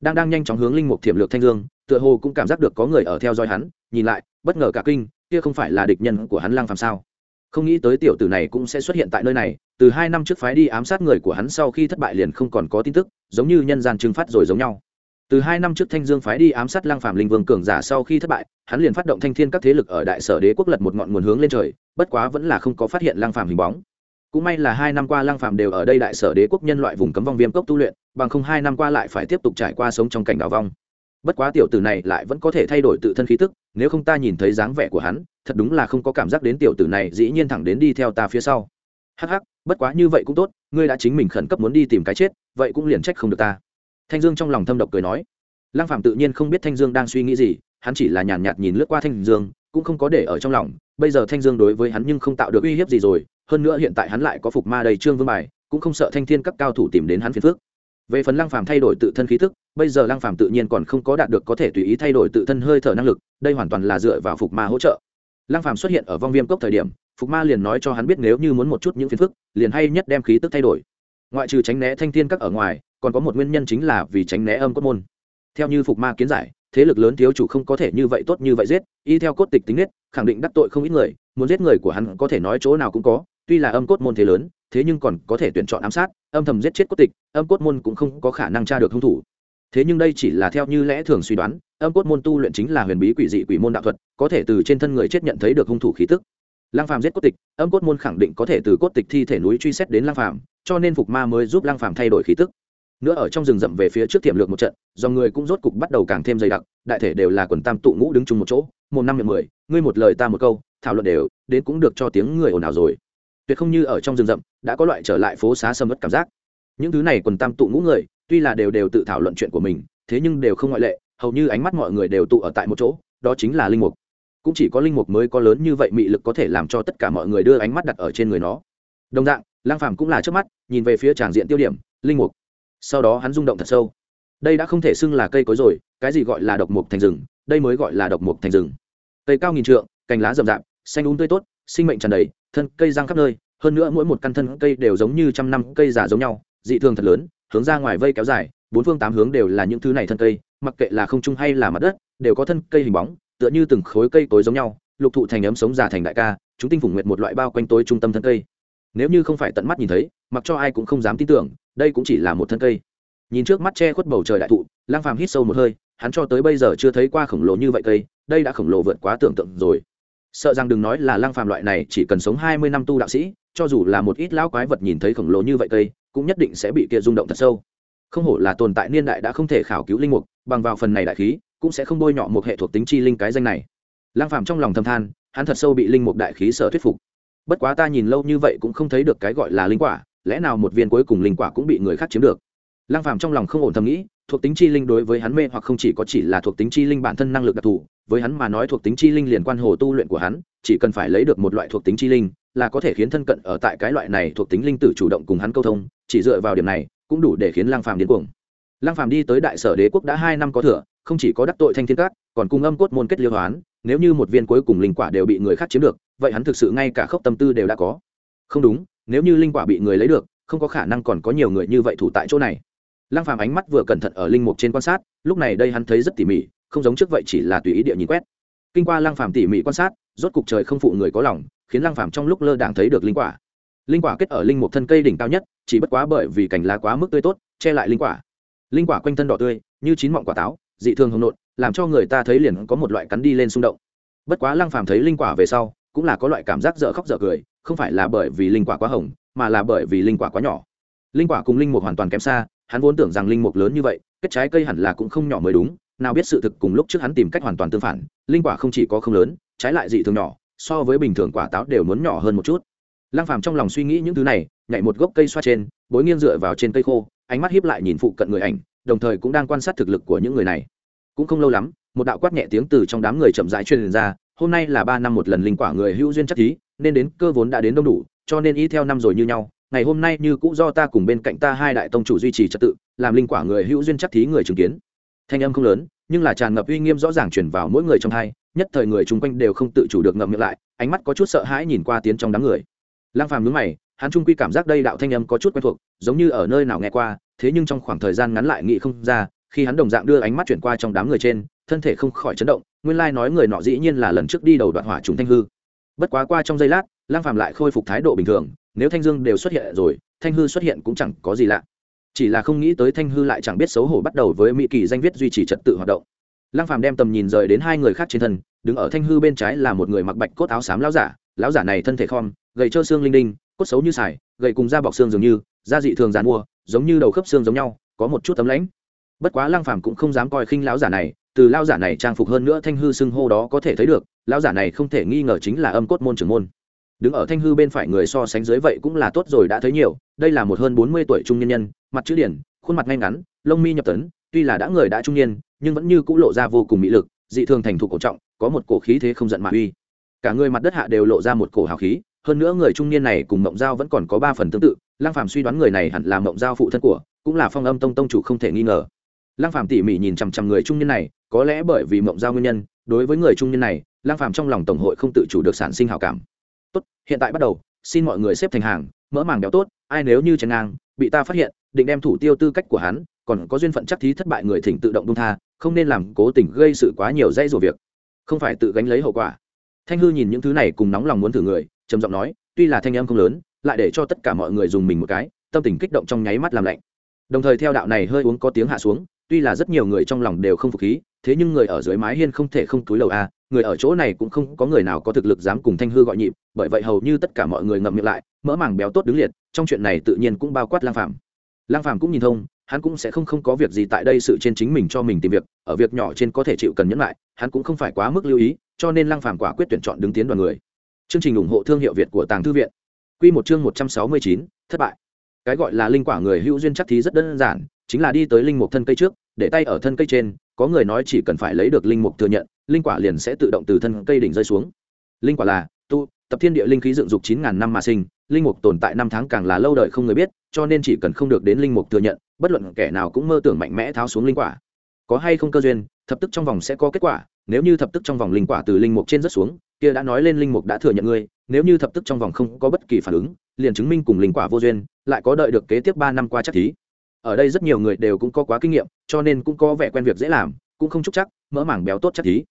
[SPEAKER 1] Đang đang nhanh chóng hướng linh mục thiểm lược thanh dương, tựa hồ cũng cảm giác được có người ở theo dõi hắn, nhìn lại, bất ngờ cả kinh, kia không phải là địch nhân của hắn lang phàm sao? Không nghĩ tới tiểu tử này cũng sẽ xuất hiện tại nơi này, từ hai năm trước phái đi ám sát người của hắn sau khi thất bại liền không còn có tin tức, giống như nhân gian trừng phát rồi giống nhau. Từ hai năm trước thanh dương phái đi ám sát lăng phạm linh vương cường giả sau khi thất bại, hắn liền phát động thanh thiên các thế lực ở đại sở đế quốc lật một ngọn nguồn hướng lên trời, bất quá vẫn là không có phát hiện lăng phạm hình bóng. Cũng may là hai năm qua lăng phạm đều ở đây đại sở đế quốc nhân loại vùng cấm vong viêm cốc tu luyện, bằng không hai năm qua lại phải tiếp tục trải qua sống trong cảnh đào vong bất quá tiểu tử này lại vẫn có thể thay đổi tự thân khí tức nếu không ta nhìn thấy dáng vẻ của hắn thật đúng là không có cảm giác đến tiểu tử này dĩ nhiên thẳng đến đi theo ta phía sau. Hắc hắc bất quá như vậy cũng tốt ngươi đã chính mình khẩn cấp muốn đi tìm cái chết vậy cũng liền trách không được ta. Thanh dương trong lòng thâm độc cười nói. Lăng phạm tự nhiên không biết thanh dương đang suy nghĩ gì hắn chỉ là nhàn nhạt, nhìn lướt qua thanh dương cũng không có để ở trong lòng. Bây giờ thanh dương đối với hắn nhưng không tạo được uy hiếp gì rồi hơn nữa hiện tại hắn lại có phục ma đầy trương vương bài cũng không sợ thanh thiên các cao thủ tìm đến hắn phiền phước về phần lăng phàm thay đổi tự thân khí thức bây giờ lăng phàm tự nhiên còn không có đạt được có thể tùy ý thay đổi tự thân hơi thở năng lực, đây hoàn toàn là dựa vào phục ma hỗ trợ. Lăng phàm xuất hiện ở vong viêm cốc thời điểm, phục ma liền nói cho hắn biết nếu như muốn một chút những phiền phức, liền hay nhất đem khí tức thay đổi. Ngoại trừ tránh né thanh thiên các ở ngoài, còn có một nguyên nhân chính là vì tránh né âm cốt môn. Theo như phục ma kiến giải, thế lực lớn thiếu chủ không có thể như vậy tốt như vậy giết, y theo cốt tịch tính nết, khẳng định đắc tội không ít người, muốn giết người của hắn có thể nói chỗ nào cũng có, tuy là âm cốt môn thế lớn, thế nhưng còn có thể tuyển chọn ám sát, âm thầm giết chết cốt tịch, âm cốt môn cũng không có khả năng tra được hung thủ thế nhưng đây chỉ là theo như lẽ thường suy đoán, âm cốt môn tu luyện chính là huyền bí quỷ dị quỷ môn đạo thuật, có thể từ trên thân người chết nhận thấy được hung thủ khí tức. Lang phàm giết cốt tịch, âm cốt môn khẳng định có thể từ cốt tịch thi thể núi truy xét đến lang phàm, cho nên phục ma mới giúp lang phàm thay đổi khí tức. Nữa ở trong rừng rậm về phía trước tiệm lược một trận, dòng người cũng rốt cục bắt đầu càng thêm dày đặc, đại thể đều là quần tam tụ ngũ đứng chung một chỗ, một năm miệng mười, ngươi một lời ta một câu, thảo luận đều, đến cũng được cho tiếng người ồn ào rồi. Tuyệt không như ở trong rừng rậm, đã có loại trở lại phố xá sầm mất cảm giác. Những thứ này quần tam tụ ngũ người tuy là đều đều tự thảo luận chuyện của mình, thế nhưng đều không ngoại lệ, hầu như ánh mắt mọi người đều tụ ở tại một chỗ, đó chính là linh mục. Cũng chỉ có linh mục mới có lớn như vậy mị lực có thể làm cho tất cả mọi người đưa ánh mắt đặt ở trên người nó. Đồng dạng, lang phàm cũng là trước mắt, nhìn về phía tràng diện tiêu điểm, linh mục. Sau đó hắn rung động thật sâu. Đây đã không thể xưng là cây cối rồi, cái gì gọi là độc mục thành rừng, đây mới gọi là độc mục thành rừng. Cây cao nghìn trượng, cành lá rậm rạp, xanh úng tươi tốt, sinh mệnh tràn đầy, thân cây răng khắp nơi, hơn nữa mỗi một căn thân cây đều giống như trăm năm cây già giống nhau, dị thường thật lớn hướng ra ngoài vây kéo dài, bốn phương tám hướng đều là những thứ này thân cây, mặc kệ là không trung hay là mặt đất, đều có thân cây hình bóng, tựa như từng khối cây tối giống nhau, lục thụ thành ấm sống già thành đại ca, chúng tinh phủng nguyệt một loại bao quanh tối trung tâm thân cây. Nếu như không phải tận mắt nhìn thấy, mặc cho ai cũng không dám tin tưởng, đây cũng chỉ là một thân cây. Nhìn trước mắt che khuất bầu trời đại thụ, lang phàm hít sâu một hơi, hắn cho tới bây giờ chưa thấy qua khổng lồ như vậy cây, đây đã khổng lồ vượt quá tưởng tượng rồi. Sợ rằng đừng nói là lang phàm loại này chỉ cần sống hai mươi năm tu đạo sĩ, cho dù là một ít lão quái vật nhìn thấy khổng lồ như vậy cây cũng nhất định sẽ bị kia rung động thật sâu. Không hổ là tồn tại niên đại đã không thể khảo cứu linh mục, bằng vào phần này đại khí, cũng sẽ không bôi nhọ một hệ thuộc tính chi linh cái danh này. Lang phàm trong lòng thầm than, hắn thật sâu bị linh mục đại khí sở thuyết phục. Bất quá ta nhìn lâu như vậy cũng không thấy được cái gọi là linh quả, lẽ nào một viên cuối cùng linh quả cũng bị người khác chiếm được? Lang phàm trong lòng không ổn thầm nghĩ, thuộc tính chi linh đối với hắn mê hoặc không chỉ có chỉ là thuộc tính chi linh bản thân năng lực đặc thù, với hắn mà nói thuộc tính chi linh liền quan hồ tu luyện của hắn, chỉ cần phải lấy được một loại thuộc tính chi linh là có thể khiến thân cận ở tại cái loại này thuộc tính linh tử chủ động cùng hắn câu thông, chỉ dựa vào điểm này, cũng đủ để khiến lang phàm điên cuồng. Lang phàm đi tới đại sở đế quốc đã hai năm có thừa, không chỉ có đắc tội thanh thiên các, còn cùng âm cốt môn kết liêu hoán, nếu như một viên cuối cùng linh quả đều bị người khác chiếm được, vậy hắn thực sự ngay cả khốc tâm tư đều đã có. Không đúng, nếu như linh quả bị người lấy được, không có khả năng còn có nhiều người như vậy thủ tại chỗ này. Lăng phàm ánh mắt vừa cẩn thận ở linh mục trên quan sát, lúc này đây hắn thấy rất tỉ mỉ, không giống trước vậy chỉ là tùy ý địa nhìn quét. Kinh qua lăng phàm tỉ mỉ quan sát, rốt cục trời không phụ người có lòng khiến lăng phàm trong lúc lơ đảng thấy được linh quả. Linh quả kết ở linh mục thân cây đỉnh cao nhất, chỉ bất quá bởi vì cành lá quá mức tươi tốt, che lại linh quả. Linh quả quanh thân đỏ tươi, như chín mọng quả táo, dị thường hồng nộn, làm cho người ta thấy liền có một loại cắn đi lên xung động. Bất quá lăng phàm thấy linh quả về sau, cũng là có loại cảm giác dở khóc dở cười, không phải là bởi vì linh quả quá hồng, mà là bởi vì linh quả quá nhỏ. Linh quả cùng linh mục hoàn toàn kém xa, hắn vốn tưởng rằng linh mục lớn như vậy, kết trái cây hẳn là cũng không nhỏ mới đúng, nào biết sự thực cùng lúc trước hắn tìm cách hoàn toàn tương phản, linh quả không chỉ có không lớn, trái lại dị thường nhỏ so với bình thường quả táo đều muốn nhỏ hơn một chút. Lăng phàm trong lòng suy nghĩ những thứ này, nhảy một gốc cây xoa trên, bối nghiêng dựa vào trên cây khô, ánh mắt hiếp lại nhìn phụ cận người ảnh, đồng thời cũng đang quan sát thực lực của những người này. Cũng không lâu lắm, một đạo quát nhẹ tiếng từ trong đám người chậm rãi truyền ra, hôm nay là ba năm một lần linh quả người hữu duyên chắc thí, nên đến cơ vốn đã đến đông đủ, cho nên y theo năm rồi như nhau, ngày hôm nay như cũng do ta cùng bên cạnh ta hai đại tông chủ duy trì trật tự, làm linh quả người hữu duyên chắc thí người chứng kiến. Thanh âm không lớn, nhưng là tràn ngập uy nghiêm rõ ràng truyền vào mỗi người trong hai nhất thời người chung quanh đều không tự chủ được ngậm miệng lại, ánh mắt có chút sợ hãi nhìn qua tiến trong đám người. Lang phàm nhướng mày, hắn trung quy cảm giác đây đạo thanh âm có chút quen thuộc, giống như ở nơi nào nghe qua, thế nhưng trong khoảng thời gian ngắn lại nghĩ không ra, khi hắn đồng dạng đưa ánh mắt chuyển qua trong đám người trên, thân thể không khỏi chấn động, nguyên lai nói người nọ dĩ nhiên là lần trước đi đầu đoạn hỏa chúng thanh hư. Bất quá qua trong giây lát lang phàm lại khôi phục thái độ bình thường, nếu thanh dương đều xuất hiện rồi, thanh hư xuất hiện cũng chẳng có gì lạ. Chỉ là không nghĩ tới thanh hư lại chẳng biết xấu hổ bắt đầu với mỹ kỳ danh viết duy trì trật tự hoạt động lang phàm đem tầm nhìn rời đến hai người khác trên thân, đứng ở thanh hư bên trái là một người mặc bạch cốt áo xám lão giả lão giả này thân thể khom, gầy trơ xương linh đinh, cốt xấu như sải, gầy cùng da bọc xương dường như, da dị thường giàn mua giống như đầu khớp xương giống nhau, có một chút tấm lãnh. Bất quá lang phàm cũng không dám coi khinh lão giả này, từ lão giả này trang phục hơn nữa thanh hư xưng hô đó có thể thấy được, lão giả này không thể nghi ngờ chính là âm cốt môn trưởng môn. Đứng ở thanh hư bên phải người so sánh dưới vậy cũng là tốt rồi đã thấy nhiều, đây là một hơn bốn mươi tuổi trung nhân nhân, mặt chữ điển, khuôn mặt ngay ngắn, lông mi nhập tấn, tuy là đã người đã trung niên nhưng vẫn như cũ lộ ra vô cùng mỹ lực, dị thường thành thục cổ trọng, có một cổ khí thế không giận mà uy. Cả người mặt đất hạ đều lộ ra một cổ hào khí, hơn nữa người trung niên này cùng mộng giao vẫn còn có ba phần tương tự, lăng phàm suy đoán người này hẳn là mộng giao phụ thân của, cũng là phong âm tông tông chủ không thể nghi ngờ. Lăng phàm tỉ mỉ nhìn chằm chằm người trung niên này, có lẽ bởi vì mộng giao nguyên nhân, đối với người trung niên này, lăng phàm trong lòng tổng hội không tự chủ được sản sinh hảo cảm. Tốt, hiện tại bắt đầu, xin mọi người xếp thành hàng, mỡ màng béo tốt, ai nếu như chèn ngang, bị ta phát hiện, định đem thủ tiêu tư cách của hắn, còn có duyên phận chắc thí thất bại người thỉnh tự động buông tha không nên làm cố tình gây sự quá nhiều dây rồi việc, không phải tự gánh lấy hậu quả thanh hư nhìn những thứ này cùng nóng lòng muốn thử người, trầm giọng nói, tuy là thanh em không lớn, lại để cho tất cả mọi người dùng mình một cái, tâm tình kích động trong nháy mắt làm lạnh đồng thời theo đạo này hơi uống có tiếng hạ xuống, tuy là rất nhiều người trong lòng đều không phục khí, thế nhưng người ở dưới mái hiên không thể không túi lầu a, người ở chỗ này cũng không có người nào có thực lực dám cùng thanh hư gọi nhịp, bởi vậy hầu như tất cả mọi người ngậm miệng lại, mỡ màng béo tốt đứng liệt, trong chuyện này tự nhiên cũng bao quát lang phạm lang phàm cũng nhìn thông, hắn cũng sẽ không không có việc gì tại đây sự trên chính mình cho mình tìm việc, ở việc nhỏ trên có thể chịu cần nhẫn lại, hắn cũng không phải quá mức lưu ý, cho nên lang phàm quả quyết tuyển chọn đứng tiến đoàn người. Chương trình ủng hộ thương hiệu việt của tàng thư viện. Quy một chương một trăm sáu mươi chín, thất bại. Cái gọi là linh quả người hữu duyên chắc thí rất đơn giản, chính là đi tới linh mục thân cây trước, để tay ở thân cây trên, có người nói chỉ cần phải lấy được linh mục thừa nhận, linh quả liền sẽ tự động từ thân cây đỉnh rơi xuống. Linh quả là tu, tập thiên địa linh khí dựng dục chín ngàn năm mà sinh, linh mục tồn tại năm tháng càng là lâu đời không người biết, cho nên chỉ cần không được đến linh mục thừa nhận, bất luận kẻ nào cũng mơ tưởng mạnh mẽ tháo xuống linh quả. Có hay không cơ duyên, thập tức trong vòng sẽ có kết quả, nếu như thập tức trong vòng linh quả từ linh mục trên rất xuống, kia đã nói lên linh mục đã thừa nhận ngươi, nếu như thập tức trong vòng không có bất kỳ phản ứng, liền chứng minh cùng linh quả vô duyên, lại có đợi được kế tiếp ba năm qua chắc thí. Ở đây rất nhiều người đều cũng có quá kinh nghiệm, cho nên cũng có vẻ quen việc dễ làm, cũng không chúc chắc, mỡ mảng béo tốt chắc thí.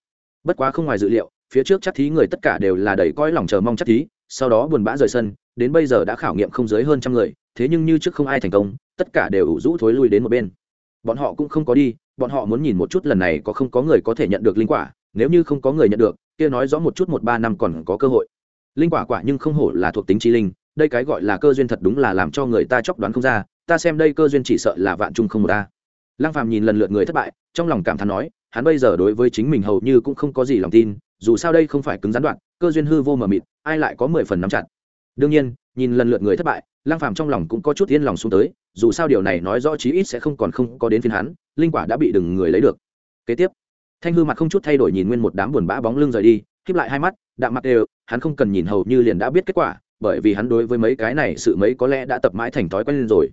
[SPEAKER 1] Bất quá không ngoài dự liệu phía trước chắc thí người tất cả đều là đầy coi lòng chờ mong chắc thí, sau đó buồn bã rời sân, đến bây giờ đã khảo nghiệm không dưới hơn trăm người, thế nhưng như trước không ai thành công, tất cả đều ủ rũ thối lui đến một bên. Bọn họ cũng không có đi, bọn họ muốn nhìn một chút lần này có không có người có thể nhận được linh quả, nếu như không có người nhận được, kia nói rõ một chút một ba năm còn có cơ hội. Linh quả quả nhưng không hổ là thuộc tính trí linh, đây cái gọi là cơ duyên thật đúng là làm cho người ta chóc đoán không ra, ta xem đây cơ duyên chỉ sợ là vạn chung không một ta lăng phàm nhìn lần lượt người thất bại, trong lòng cảm thán nói, hắn bây giờ đối với chính mình hầu như cũng không có gì lòng tin dù sao đây không phải cứng gián đoạn, cơ duyên hư vô mờ mịt, ai lại có mười phần nắm chặt. Đương nhiên, nhìn lần lượt người thất bại Lang phàm trong lòng cũng có chút yên lòng xuống tới, dù sao điều này nói rõ chí ít sẽ không còn không có đến phiên hắn, linh quả đã bị đừng người lấy được. Kế tiếp, thanh hư mặt không chút thay đổi nhìn nguyên một đám buồn bã bóng lưng rời đi, khép lại hai mắt, đạm mặt đều, hắn không cần nhìn hầu như liền đã biết kết quả, bởi vì hắn đối với mấy cái này sự mấy có lẽ đã tập mãi thành thói quen lên rồi.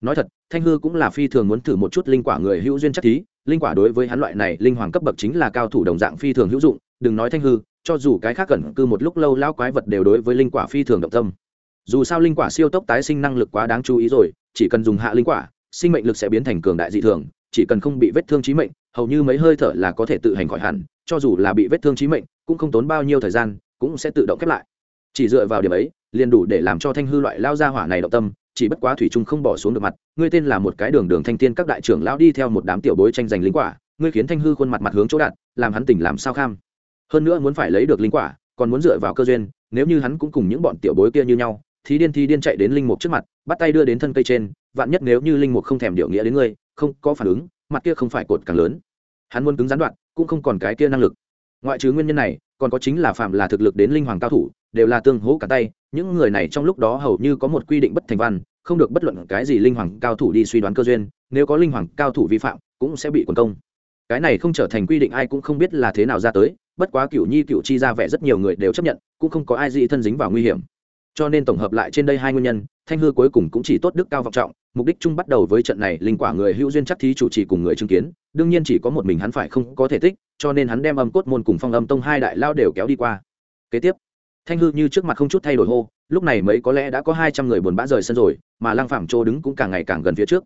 [SPEAKER 1] Nói thật, thanh hư cũng là phi thường muốn thử một chút linh quả người hữu duyên chắc thí, linh quả đối với hắn loại này linh hoàng cấp bậc chính là cao thủ đồng dạng phi thường hữu dụng đừng nói thanh hư, cho dù cái khác cẩn cư một lúc lâu lao quái vật đều đối với linh quả phi thường động tâm. Dù sao linh quả siêu tốc tái sinh năng lực quá đáng chú ý rồi, chỉ cần dùng hạ linh quả, sinh mệnh lực sẽ biến thành cường đại dị thường, chỉ cần không bị vết thương trí mệnh, hầu như mấy hơi thở là có thể tự hành khỏi hẳn, cho dù là bị vết thương trí mệnh, cũng không tốn bao nhiêu thời gian, cũng sẽ tự động khép lại. Chỉ dựa vào điểm ấy, liền đủ để làm cho thanh hư loại lao ra hỏa này động tâm, chỉ bất quá thủy trung không bỏ xuống được mặt, ngươi tên là một cái đường đường thanh tiên các đại trưởng lão đi theo một đám tiểu bối tranh giành linh quả, ngươi khiến thanh hư khuôn mặt mặt hướng chỗ đạt làm hắn tỉnh làm sao kham hơn nữa muốn phải lấy được linh quả, còn muốn dựa vào cơ duyên, nếu như hắn cũng cùng những bọn tiểu bối kia như nhau thì điên thì điên chạy đến linh mục trước mặt, bắt tay đưa đến thân cây trên, vạn nhất nếu như linh mục không thèm điệu nghĩa đến ngươi, không có phản ứng, mặt kia không phải cột càng lớn. Hắn muốn cứng gián đoạn, cũng không còn cái kia năng lực. Ngoại trừ nguyên nhân này, còn có chính là phạm là thực lực đến linh hoàng cao thủ, đều là tương hỗ cả tay, những người này trong lúc đó hầu như có một quy định bất thành văn, không được bất luận cái gì linh hoàng cao thủ đi suy đoán cơ duyên, nếu có linh hoàng cao thủ vi phạm, cũng sẽ bị quần công. Cái này không trở thành quy định ai cũng không biết là thế nào ra tới bất quá cựu nhi cựu chi ra vẻ rất nhiều người đều chấp nhận, cũng không có ai dị thân dính vào nguy hiểm. Cho nên tổng hợp lại trên đây hai nguyên nhân, thanh hư cuối cùng cũng chỉ tốt đức cao vọng trọng, mục đích chung bắt đầu với trận này, linh quả người hữu duyên chắc thí chủ trì cùng người chứng kiến, đương nhiên chỉ có một mình hắn phải không có thể tích, cho nên hắn đem âm cốt môn cùng phong âm tông hai đại lao đều kéo đi qua. Kế tiếp, thanh hư như trước mặt không chút thay đổi hô, lúc này mấy có lẽ đã có hai trăm người buồn bã rời sân rồi, mà lang phạm chỗ đứng cũng càng ngày càng gần phía trước.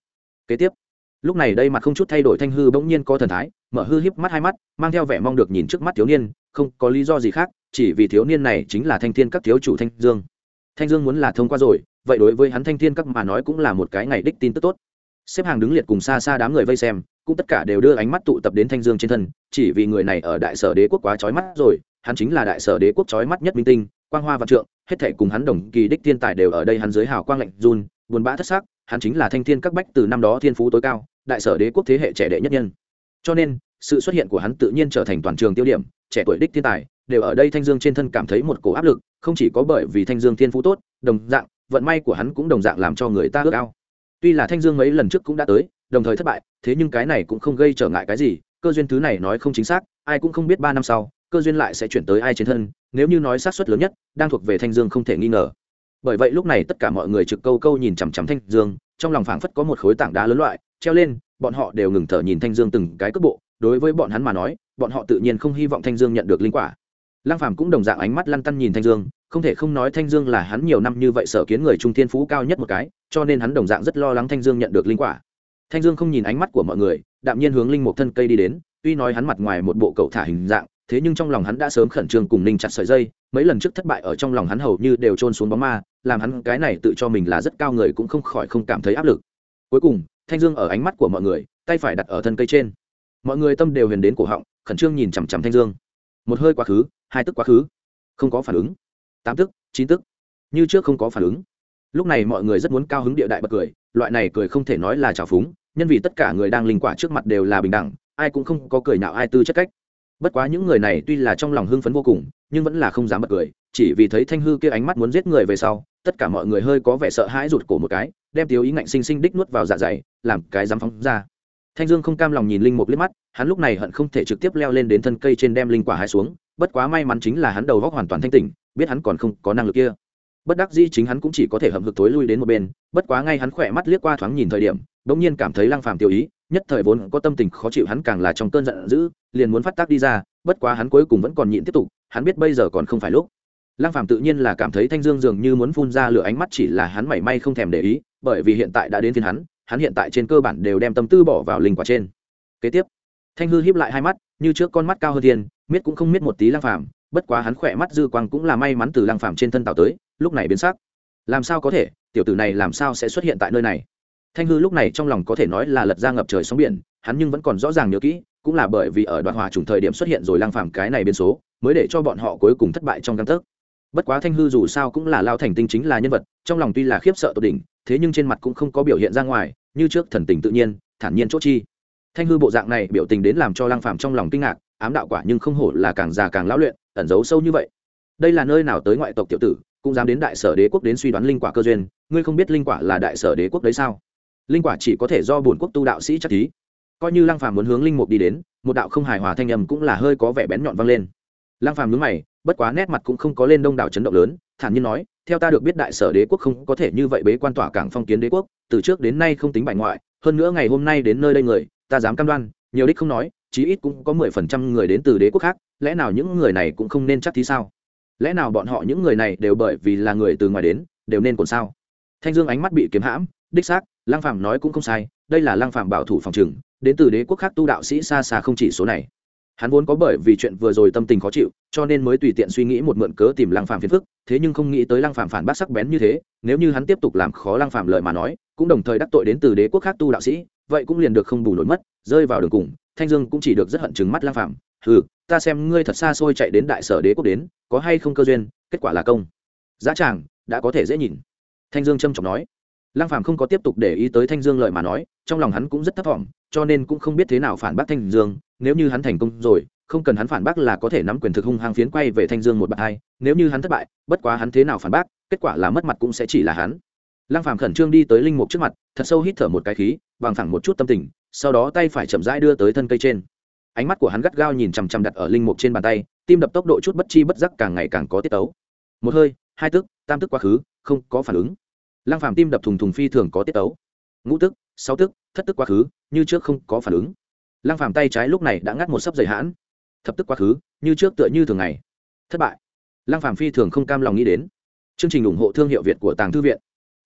[SPEAKER 1] Kế tiếp lúc này đây mặt không chút thay đổi thanh hư bỗng nhiên có thần thái, mở hư híp mắt hai mắt, mang theo vẻ mong được nhìn trước mắt thiếu niên, không có lý do gì khác, chỉ vì thiếu niên này chính là thanh thiên các thiếu chủ thanh dương. Thanh dương muốn là thông qua rồi, vậy đối với hắn thanh thiên các mà nói cũng là một cái ngày đích tin tức tốt. Xếp hàng đứng liệt cùng xa xa đám người vây xem, cũng tất cả đều đưa ánh mắt tụ tập đến thanh dương trên thân, chỉ vì người này ở đại sở đế quốc quá trói mắt rồi, hắn chính là đại sở đế quốc trói mắt nhất minh tinh, quang hoa và trượng, hết thể cùng hắn đồng kỳ đích thiên tài đều ở đây hắn dưới hào quang lạnh run, buồn bã thất xác hắn chính là thanh thiên các bách từ năm đó thiên phú tối cao đại sở đế quốc thế hệ trẻ đệ nhất nhân. Cho nên, sự xuất hiện của hắn tự nhiên trở thành toàn trường tiêu điểm, trẻ tuổi đích thiên tài đều ở đây thanh dương trên thân cảm thấy một cổ áp lực, không chỉ có bởi vì thanh dương thiên phú tốt, đồng dạng, vận may của hắn cũng đồng dạng làm cho người ta ước ao. Tuy là thanh dương mấy lần trước cũng đã tới, đồng thời thất bại, thế nhưng cái này cũng không gây trở ngại cái gì, cơ duyên thứ này nói không chính xác, ai cũng không biết ba năm sau, cơ duyên lại sẽ chuyển tới ai trên thân, nếu như nói sát suất lớn nhất, đang thuộc về thanh dương không thể nghi ngờ. Bởi vậy lúc này tất cả mọi người trực câu câu nhìn chằm chằm thanh dương, trong lòng phảng phất có một khối tảng đá lớn loại treo lên, bọn họ đều ngừng thở nhìn thanh dương từng cái cước bộ, đối với bọn hắn mà nói, bọn họ tự nhiên không hy vọng thanh dương nhận được linh quả. Lăng phàm cũng đồng dạng ánh mắt lăn tăn nhìn thanh dương, không thể không nói thanh dương là hắn nhiều năm như vậy sở kiến người trung thiên phú cao nhất một cái, cho nên hắn đồng dạng rất lo lắng thanh dương nhận được linh quả. Thanh dương không nhìn ánh mắt của mọi người, đạm nhiên hướng linh một thân cây đi đến, tuy nói hắn mặt ngoài một bộ cậu thả hình dạng, thế nhưng trong lòng hắn đã sớm khẩn trương cùng ninh chặt sợi dây, mấy lần trước thất bại ở trong lòng hắn hầu như đều trôn xuống bóng ma, làm hắn cái này tự cho mình là rất cao người cũng không khỏi không cảm thấy áp lực. Cuối cùng thanh dương ở ánh mắt của mọi người, tay phải đặt ở thân cây trên. Mọi người tâm đều huyền đến cổ họng, khẩn trương nhìn chằm chằm thanh dương. Một hơi quá khứ, hai tức quá khứ. Không có phản ứng. Tám tức, chín tức. Như trước không có phản ứng. Lúc này mọi người rất muốn cao hứng địa đại bật cười, loại này cười không thể nói là trào phúng, nhân vì tất cả người đang linh quả trước mặt đều là bình đẳng, ai cũng không có cười nào ai tư chất cách. Bất quá những người này tuy là trong lòng hưng phấn vô cùng, nhưng vẫn là không dám bật cười, chỉ vì thấy thanh hư kia ánh mắt muốn giết người về sau tất cả mọi người hơi có vẻ sợ hãi rụt cổ một cái, đem tiêu ý ngạnh sinh sinh đích nuốt vào dạ dày, làm cái dám phóng ra. Thanh dương không cam lòng nhìn linh mục liếc mắt, hắn lúc này hận không thể trực tiếp leo lên đến thân cây trên đem linh quả hai xuống, bất quá may mắn chính là hắn đầu góc hoàn toàn thanh tỉnh, biết hắn còn không có năng lực kia. Bất đắc dĩ chính hắn cũng chỉ có thể hậm hực tối lui đến một bên, bất quá ngay hắn khỏe mắt liếc qua thoáng nhìn thời điểm đ ỗ n g nhiên cảm thấy lang phàm tiêu ý, nhất thời vốn có tâm tình khó chịu hắn càng là trong cơn giận dữ, liền muốn phát tác đi ra, bất quá hắn cuối cùng vẫn còn nhịn tiếp tục, hắn biết bây giờ còn không phải lúc lăng phàm tự nhiên là cảm thấy thanh dương dường như muốn phun ra lửa ánh mắt chỉ là hắn mảy may không thèm để ý, bởi vì hiện tại đã đến phiên hắn hắn hiện tại trên cơ bản đều đem tâm tư bỏ vào linh quả trên. Kế tiếp, thanh hư híp lại hai mắt, như trước con mắt cao hơn thiên, miết cũng không miết một tí lăng phàm, bất quá hắn khỏe mắt dư quang cũng là may mắn từ lăng phàm trên thân tạo tới, lúc này biến sắc. Làm sao có thể, tiểu tử này làm sao sẽ xuất hiện tại nơi này? Thanh hư lúc này trong lòng có thể nói là lật ra ngập trời sóng biển, hắn nhưng vẫn còn rõ ràng nhớ kỹ, cũng là bởi vì ở đoạn hòa trùng thời điểm xuất hiện rồi lăng phàm cái này biến số, mới để cho bọn họ cuối cùng thất bại trong căn tấc bất quá thanh hư dù sao cũng là lao thành tinh chính là nhân vật, trong lòng tuy là khiếp sợ tột đỉnh, thế nhưng trên mặt cũng không có biểu hiện ra ngoài, như trước thần tình tự nhiên, thản nhiên chốt chi. Thanh hư bộ dạng này biểu tình đến làm cho lang phàm trong lòng kinh ngạc, ám đạo quả nhưng không hổ là càng già càng lão luyện, ẩn giấu sâu như vậy. Đây là nơi nào tới ngoại tộc tiểu tử, cũng dám đến đại sở đế quốc đến suy đoán linh quả cơ duyên, ngươi không biết linh quả là đại sở đế quốc đấy sao? Linh quả chỉ có thể do bổn quốc tu đạo sĩ chắc thí. Coi như lang phàm muốn hướng linh mục đi đến, một đạo không hài hòa thanh âm cũng là hơi có vẻ bén nhọn vang lên. Lang phàm nhướng mày bất quá nét mặt cũng không có lên đông đảo chấn động lớn, thản nhiên nói, theo ta được biết đại sở đế quốc không có thể như vậy bế quan tỏa cảng phong kiến đế quốc, từ trước đến nay không tính bài ngoại, hơn nữa ngày hôm nay đến nơi đây người, ta dám cam đoan, nhiều đích không nói, chí ít cũng có mười phần trăm người đến từ đế quốc khác, lẽ nào những người này cũng không nên chắc thì sao? Lẽ nào bọn họ những người này đều bởi vì là người từ ngoài đến, đều nên còn sao? Thanh dương ánh mắt bị kiếm hãm, đích xác lang phạm nói cũng không sai, đây là lang phạm bảo thủ phòng trừng đến từ đế quốc khác tu đạo sĩ xa xa không chỉ số này hắn vốn có bởi vì chuyện vừa rồi tâm tình khó chịu, cho nên mới tùy tiện suy nghĩ một mượn cớ tìm lăng phạm phiền phức, thế nhưng không nghĩ tới lăng phạm phản bác sắc bén như thế, nếu như hắn tiếp tục làm khó lăng phạm lời mà nói, cũng đồng thời đắc tội đến từ đế quốc khác tu đạo sĩ, vậy cũng liền được không bù nổi mất, rơi vào đường cùng, thanh dương cũng chỉ được rất hận chừng mắt lăng phạm ừ ta xem ngươi thật xa xôi chạy đến đại sở đế quốc đến, có hay không cơ duyên, kết quả là công. Giá tràng đã có thể dễ nhìn. Thanh dương trâm trọng nói lăng phàm không có tiếp tục để ý tới thanh dương lời mà nói, trong lòng hắn cũng rất thất vọng cho nên cũng không biết thế nào phản bác thanh dương. Nếu như hắn thành công rồi, không cần hắn phản bác là có thể nắm quyền thực hung hăng phiến quay về thanh dương một bậc hai. Nếu như hắn thất bại, bất quá hắn thế nào phản bác, kết quả là mất mặt cũng sẽ chỉ là hắn. Lăng phàm khẩn trương đi tới linh mục trước mặt, thật sâu hít thở một cái khí bằng thẳng một chút tâm tình, sau đó tay phải chậm rãi đưa tới thân cây trên. Ánh mắt của hắn gắt gao nhìn chằm chằm đặt ở linh mục trên bàn tay, tim đập tốc độ chút bất chi bất giác càng ngày càng có tiết tấu. Một hơi, hai tức, tam tức quá khứ, không có phản ứng. Lang phàm tim đập thùng thùng phi thường có tiết tấu. Ngũ tức, sáu tức, thất tức quá khứ, như trước không có phản ứng. Lang phàm tay trái lúc này đã ngắt một sấp dày hãn. Thập tức quá khứ, như trước tựa như thường ngày. Thất bại. Lang phàm phi thường không cam lòng nghĩ đến. Chương trình ủng hộ thương hiệu việt của tàng thư viện.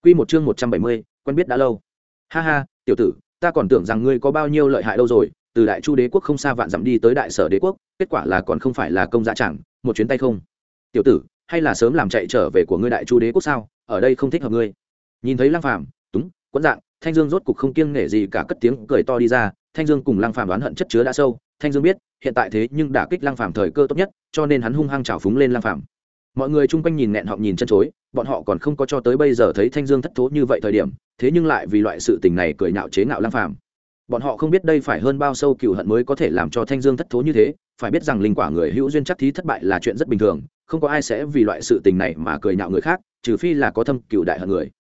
[SPEAKER 1] Quy một chương một trăm bảy mươi, quen biết đã lâu. Ha ha, tiểu tử, ta còn tưởng rằng ngươi có bao nhiêu lợi hại đâu rồi, từ đại chu đế quốc không xa vạn dặm đi tới đại sở đế quốc, kết quả là còn không phải là công dạ chẳng, một chuyến tay không. Tiểu tử, hay là sớm làm chạy trở về của ngươi đại chu đế quốc sao? Ở đây không thích hợp ngươi nhìn thấy lăng phàm, túng, quẫn dạng, thanh dương rốt cục không kiêng nể gì cả cất tiếng cười to đi ra. Thanh dương cùng lăng phàm đoán hận chất chứa đã sâu. Thanh dương biết, hiện tại thế nhưng đã kích lăng phàm thời cơ tốt nhất, cho nên hắn hung hăng trào phúng lên lăng phàm. Mọi người chung quanh nhìn nẹn họ nhìn chân chối, bọn họ còn không có cho tới bây giờ thấy thanh dương thất thố như vậy thời điểm, thế nhưng lại vì loại sự tình này cười nhạo chế ngạo lăng phàm. Bọn họ không biết đây phải hơn bao sâu cựu hận mới có thể làm cho thanh dương thất thố như thế, phải biết rằng linh quả người hữu duyên chắc thí thất bại là chuyện rất bình thường, không có ai sẽ vì loại sự tình này mà cười nhạo người khác, trừ phi là có thâm cựu đại hận người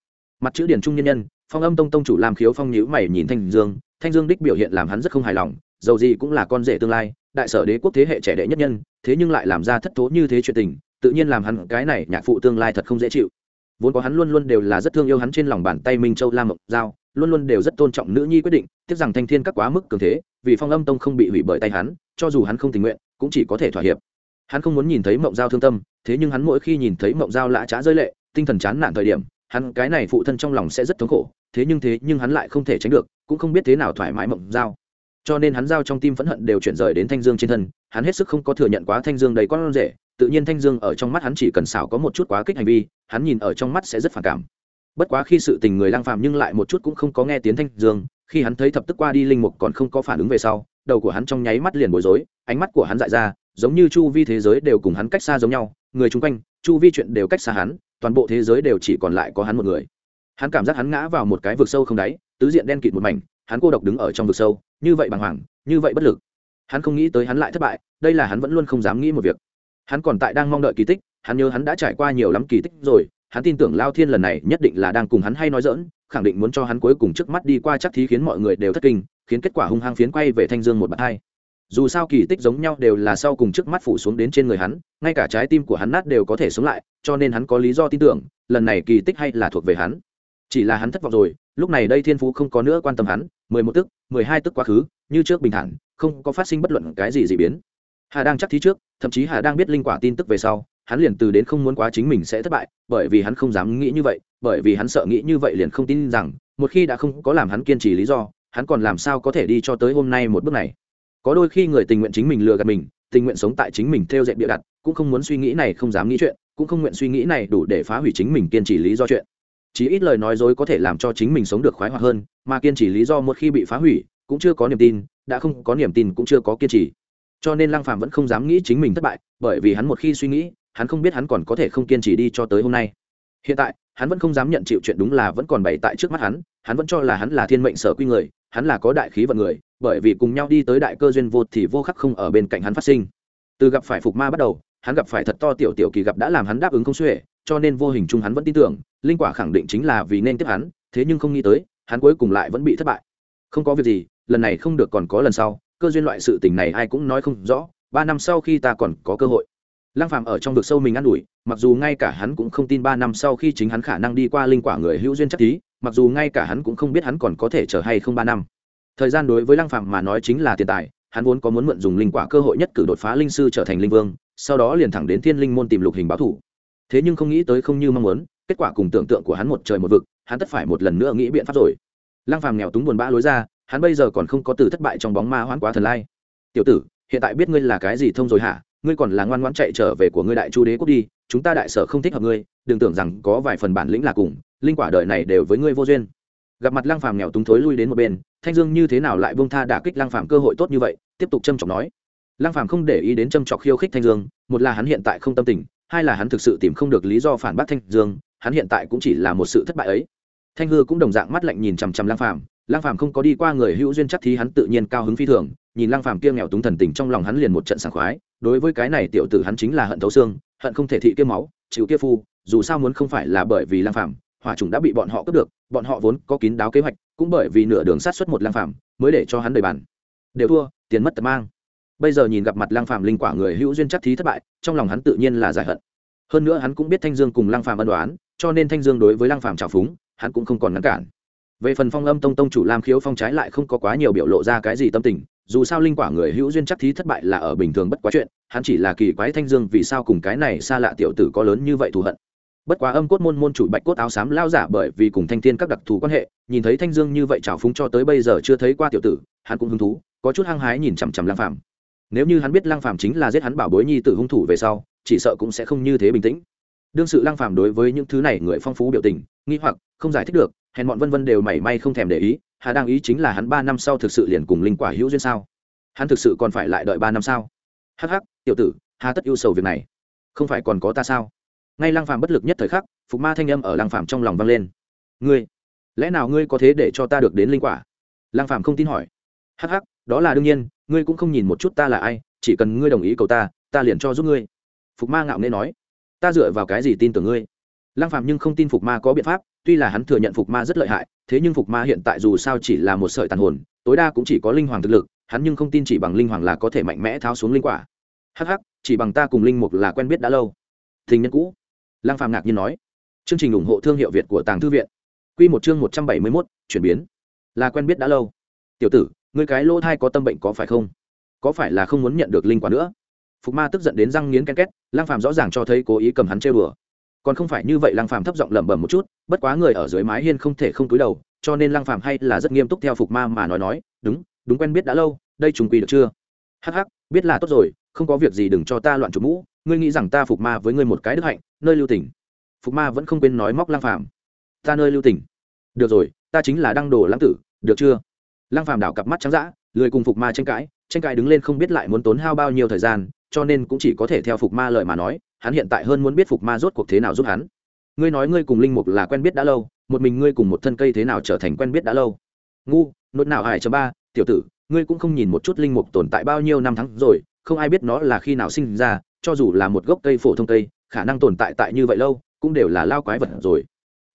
[SPEAKER 1] mặt chữ điển trung nhân nhân, phong âm tông tông chủ làm khiếu phong nhữ mày nhìn thanh dương. Thanh dương đích biểu hiện làm hắn rất không hài lòng, dầu gì cũng là con rể tương lai, đại sở đế quốc thế hệ trẻ đệ nhất nhân, thế nhưng lại làm ra thất thố như thế chuyện tình, tự nhiên làm hắn cái này nhạc phụ tương lai thật không dễ chịu. Vốn có hắn luôn luôn đều là rất thương yêu hắn trên lòng bàn tay minh châu lam mộng giao, luôn luôn đều rất tôn trọng nữ nhi quyết định, tiếc rằng thanh thiên các quá mức cường thế, vì phong âm tông không bị hủy bởi tay hắn, cho dù hắn không tình nguyện, cũng chỉ có thể thỏa hiệp. Hắn không muốn nhìn thấy mộng giao thương tâm, thế nhưng hắn mỗi khi nhìn thấy mộng giao lã trá rơi lệ, tinh thần chán nản thời điểm hắn cái này phụ thân trong lòng sẽ rất thống khổ, thế nhưng thế nhưng hắn lại không thể tránh được, cũng không biết thế nào thoải mái mộng giao. Cho nên hắn giao trong tim phẫn hận đều chuyển rời đến thanh dương trên thân, hắn hết sức không có thừa nhận quá thanh dương đầy con rể, tự nhiên thanh dương ở trong mắt hắn chỉ cần xảo có một chút quá kích hành vi, hắn nhìn ở trong mắt sẽ rất phản cảm. Bất quá khi sự tình người lang phàm nhưng lại một chút cũng không có nghe tiếng thanh dương, khi hắn thấy thập tức qua đi linh mục còn không có phản ứng về sau, đầu của hắn trong nháy mắt liền bối rối, ánh mắt của hắn dại ra, giống như chu vi thế giới đều cùng hắn cách xa giống nhau, người chung quanh, chu vi chuyện đều cách xa hắn toàn bộ thế giới đều chỉ còn lại có hắn một người. Hắn cảm giác hắn ngã vào một cái vực sâu không đáy, tứ diện đen kịt một mảnh, hắn cô độc đứng ở trong vực sâu, như vậy bàng hoàng, như vậy bất lực. Hắn không nghĩ tới hắn lại thất bại, đây là hắn vẫn luôn không dám nghĩ một việc. Hắn còn tại đang mong đợi kỳ tích, hắn nhớ hắn đã trải qua nhiều lắm kỳ tích rồi, hắn tin tưởng lao thiên lần này nhất định là đang cùng hắn hay nói dỡn khẳng định muốn cho hắn cuối cùng trước mắt đi qua chắc thí khiến mọi người đều thất kinh, khiến kết quả hung hăng phiến quay về thanh dương một bậc hai dù sao kỳ tích giống nhau đều là sau cùng trước mắt phủ xuống đến trên người hắn, ngay cả trái tim của hắn nát đều có thể sống lại, cho nên hắn có lý do tin tưởng, lần này kỳ tích hay là thuộc về hắn. Chỉ là hắn thất vọng rồi, lúc này đây thiên phú không có nữa quan tâm hắn, mười một tức, mười hai tức quá khứ, như trước bình thản, không có phát sinh bất luận cái gì dị biến. Hà đang chắc thí trước, thậm chí hà đang biết linh quả tin tức về sau, hắn liền từ đến không muốn quá chính mình sẽ thất bại, bởi vì hắn không dám nghĩ như vậy, bởi vì hắn sợ nghĩ như vậy liền không tin rằng, một khi đã không có làm hắn kiên trì lý do, hắn còn làm sao có thể đi cho tới hôm nay một bước này có đôi khi người tình nguyện chính mình lừa gạt mình, tình nguyện sống tại chính mình theo dệt bịa đặt, cũng không muốn suy nghĩ này không dám nghĩ chuyện, cũng không nguyện suy nghĩ này đủ để phá hủy chính mình kiên trì lý do chuyện. Chỉ ít lời nói dối có thể làm cho chính mình sống được khoái hoạt hơn, mà kiên trì lý do một khi bị phá hủy, cũng chưa có niềm tin, đã không có niềm tin cũng chưa có kiên trì. Cho nên lăng phàm vẫn không dám nghĩ chính mình thất bại, bởi vì hắn một khi suy nghĩ, hắn không biết hắn còn có thể không kiên trì đi cho tới hôm nay. Hiện tại, hắn vẫn không dám nhận chịu chuyện đúng là vẫn còn bày tại trước mắt hắn hắn vẫn cho là hắn là thiên mệnh sở quy người hắn là có đại khí vận người bởi vì cùng nhau đi tới đại cơ duyên vô thì vô khắc không ở bên cạnh hắn phát sinh. Từ gặp phải phục ma bắt đầu hắn gặp phải thật to tiểu tiểu kỳ gặp đã làm hắn đáp ứng không xuể cho nên vô hình chung hắn vẫn tin tưởng linh quả khẳng định chính là vì nên tiếp hắn thế nhưng không nghĩ tới hắn cuối cùng lại vẫn bị thất bại. Không có việc gì lần này không được còn có lần sau cơ duyên loại sự tình này ai cũng nói không rõ ba năm sau khi ta còn có cơ hội. Lăng phàm ở trong vực sâu mình ăn đuổi, ủi mặc dù ngay cả hắn cũng không tin ba năm sau khi chính hắn khả năng đi qua linh quả người hữu duyên chắc tí mặc dù ngay cả hắn cũng không biết hắn còn có thể chờ hay không ba năm. Thời gian đối với lăng phàm mà nói chính là tiền tài, hắn vốn có muốn mượn dùng linh quả cơ hội nhất cử đột phá linh sư trở thành linh vương, sau đó liền thẳng đến thiên linh môn tìm lục hình báo thủ. Thế nhưng không nghĩ tới không như mong muốn, kết quả cùng tưởng tượng của hắn một trời một vực, hắn tất phải một lần nữa nghĩ biện pháp rồi. Lăng phàm nghèo túng buồn bã lối ra, hắn bây giờ còn không có từ thất bại trong bóng ma hoãn quá thần lai. Tiểu tử, hiện tại biết ngươi là cái gì thông rồi hả? Ngươi còn là ngoan ngoãn chạy trở về của ngươi đại chu đế quốc đi, chúng ta đại sở không thích hợp ngươi, đừng tưởng rằng có vài phần bản lĩnh là cùng linh quả đời này đều với ngươi vô duyên. Gặp mặt lăng phàm nghèo túng thối lui đến một bên, thanh dương như thế nào lại buông tha đả kích lăng phàm cơ hội tốt như vậy, tiếp tục châm trọng nói. Lăng phàm không để ý đến châm trọng khiêu khích thanh dương, một là hắn hiện tại không tâm tình, hai là hắn thực sự tìm không được lý do phản bác thanh dương, hắn hiện tại cũng chỉ là một sự thất bại ấy. Thanh hư cũng đồng dạng mắt lạnh nhìn chằm chằm lăng phàm lăng phàm không có đi qua người hữu duyên chắc thì hắn tự nhiên cao hứng phi thường, nhìn lăng phàm kia nghèo túng thần tình trong lòng hắn liền một trận sảng khoái, đối với cái này tiểu tử hắn chính là hận thấu xương, hận không thể thị kia máu, chịu kia phu, dù sao muốn không phải là bởi vì lăng phàm hỏa trùng đã bị bọn họ cướp được, bọn họ vốn có kín đáo kế hoạch, cũng bởi vì nửa đường sát xuất một lang phàm, mới để cho hắn đầy bàn. Đều thua, tiền mất tật mang. Bây giờ nhìn gặp mặt lang phàm linh quả người hữu duyên chắc thí thất bại, trong lòng hắn tự nhiên là giải hận. Hơn nữa hắn cũng biết thanh dương cùng lang phàm ân đoán cho nên thanh dương đối với lang phàm trào phúng, hắn cũng không còn ngăn cản. Về phần phong âm tông tông chủ lam khiếu phong trái lại không có quá nhiều biểu lộ ra cái gì tâm tình, dù sao linh quả người hữu duyên chắc thí thất bại là ở bình thường bất quá chuyện, hắn chỉ là kỳ quái thanh dương vì sao cùng cái này xa lạ tiểu tử có lớn như vậy thù hận bất quá âm cốt môn môn chủ bạch cốt áo xám lao giả bởi vì cùng thanh thiên các đặc thù quan hệ, nhìn thấy thanh dương như vậy trào phúng cho tới bây giờ chưa thấy qua tiểu tử, hắn cũng hứng thú, có chút hăng hái nhìn chằm chằm lang phàm. Nếu như hắn biết lang phàm chính là giết hắn bảo bối nhi tử hung thủ về sau, chỉ sợ cũng sẽ không như thế bình tĩnh. Đương sự lang phàm đối với những thứ này người phong phú biểu tình, nghi hoặc, không giải thích được, hèn bọn vân vân đều mảy may không thèm để ý, hà đang ý chính là hắn ba năm sau thực sự liền cùng linh quả hữu duyên sao? Hắn thực sự còn phải lại đợi ba năm sao? Hắc hắc, tiểu tử, hà tất yêu sầu việc này. Không phải còn có ta sao? Ngay lang phàm bất lực nhất thời khắc, phục ma thanh âm ở lang phàm trong lòng vang lên. Ngươi, lẽ nào ngươi có thế để cho ta được đến linh quả? Lang phàm không tin hỏi. Hắc hắc, đó là đương nhiên, ngươi cũng không nhìn một chút ta là ai, chỉ cần ngươi đồng ý cầu ta ta liền cho giúp ngươi. Phục ma ngạo nghễ nói. Ta dựa vào cái gì tin tưởng ngươi? Lăng phạm nhưng không tin phục ma có biện pháp, tuy là hắn thừa nhận phục ma rất lợi hại, thế nhưng phục ma hiện tại dù sao chỉ là một sợi tàn hồn, tối đa cũng chỉ có linh hoàng thực lực, hắn nhưng không tin chỉ bằng linh hoàng là có thể mạnh mẽ tháo xuống linh quả. Hắc hắc, chỉ bằng ta cùng linh mục là quen biết đã lâu. Thình nhân cũ lăng phạm ngạc nhiên nói, chương trình ủng hộ thương hiệu việt của tàng thư viện. Quy một chương một trăm bảy mươi mốt, chuyển biến. Là quen biết đã lâu. Tiểu tử người cái lỗ thai có tâm bệnh có phải không? Có phải là không muốn nhận được linh quả nữa? Phục ma tức giận đến răng nghiến ken két lang phàm rõ ràng cho thấy cố ý cầm hắn chơi bừa còn không phải như vậy lang phàm thấp giọng lẩm bẩm một chút, bất quá người ở dưới mái hiên không thể không cúi đầu, cho nên lang phàm hay là rất nghiêm túc theo phục ma mà nói nói, đúng đúng quen biết đã lâu, đây trùng quy được chưa? Hắc hắc, biết là tốt rồi, không có việc gì đừng cho ta loạn chủ mũ, ngươi nghĩ rằng ta phục ma với ngươi một cái đức hạnh nơi lưu tỉnh phục ma vẫn không quên nói móc lang phàm. Ta nơi lưu tỉnh được rồi, ta chính là đăng đồ lãng tử, được chưa? Lang phàm đảo cặp mắt trắng dã, lười cùng phục ma tranh cãi tranh cãi đứng lên không biết lại muốn tốn hao bao nhiêu thời gian, cho nên cũng chỉ có thể theo phục ma lời mà nói, hắn hiện tại hơn muốn biết phục ma rốt cuộc thế nào giúp hắn. Ngươi nói ngươi cùng linh mục là quen biết đã lâu, một mình ngươi cùng một thân cây thế nào trở thành quen biết đã lâu? Ngu, nốt nào hải chấm ba, tiểu tử, ngươi cũng không nhìn một chút linh mục tồn tại bao nhiêu năm tháng rồi, không ai biết nó là khi nào sinh ra, cho dù là một gốc cây phổ thông cây khả năng tồn tại tại như vậy lâu, cũng đều là lao quái vật rồi.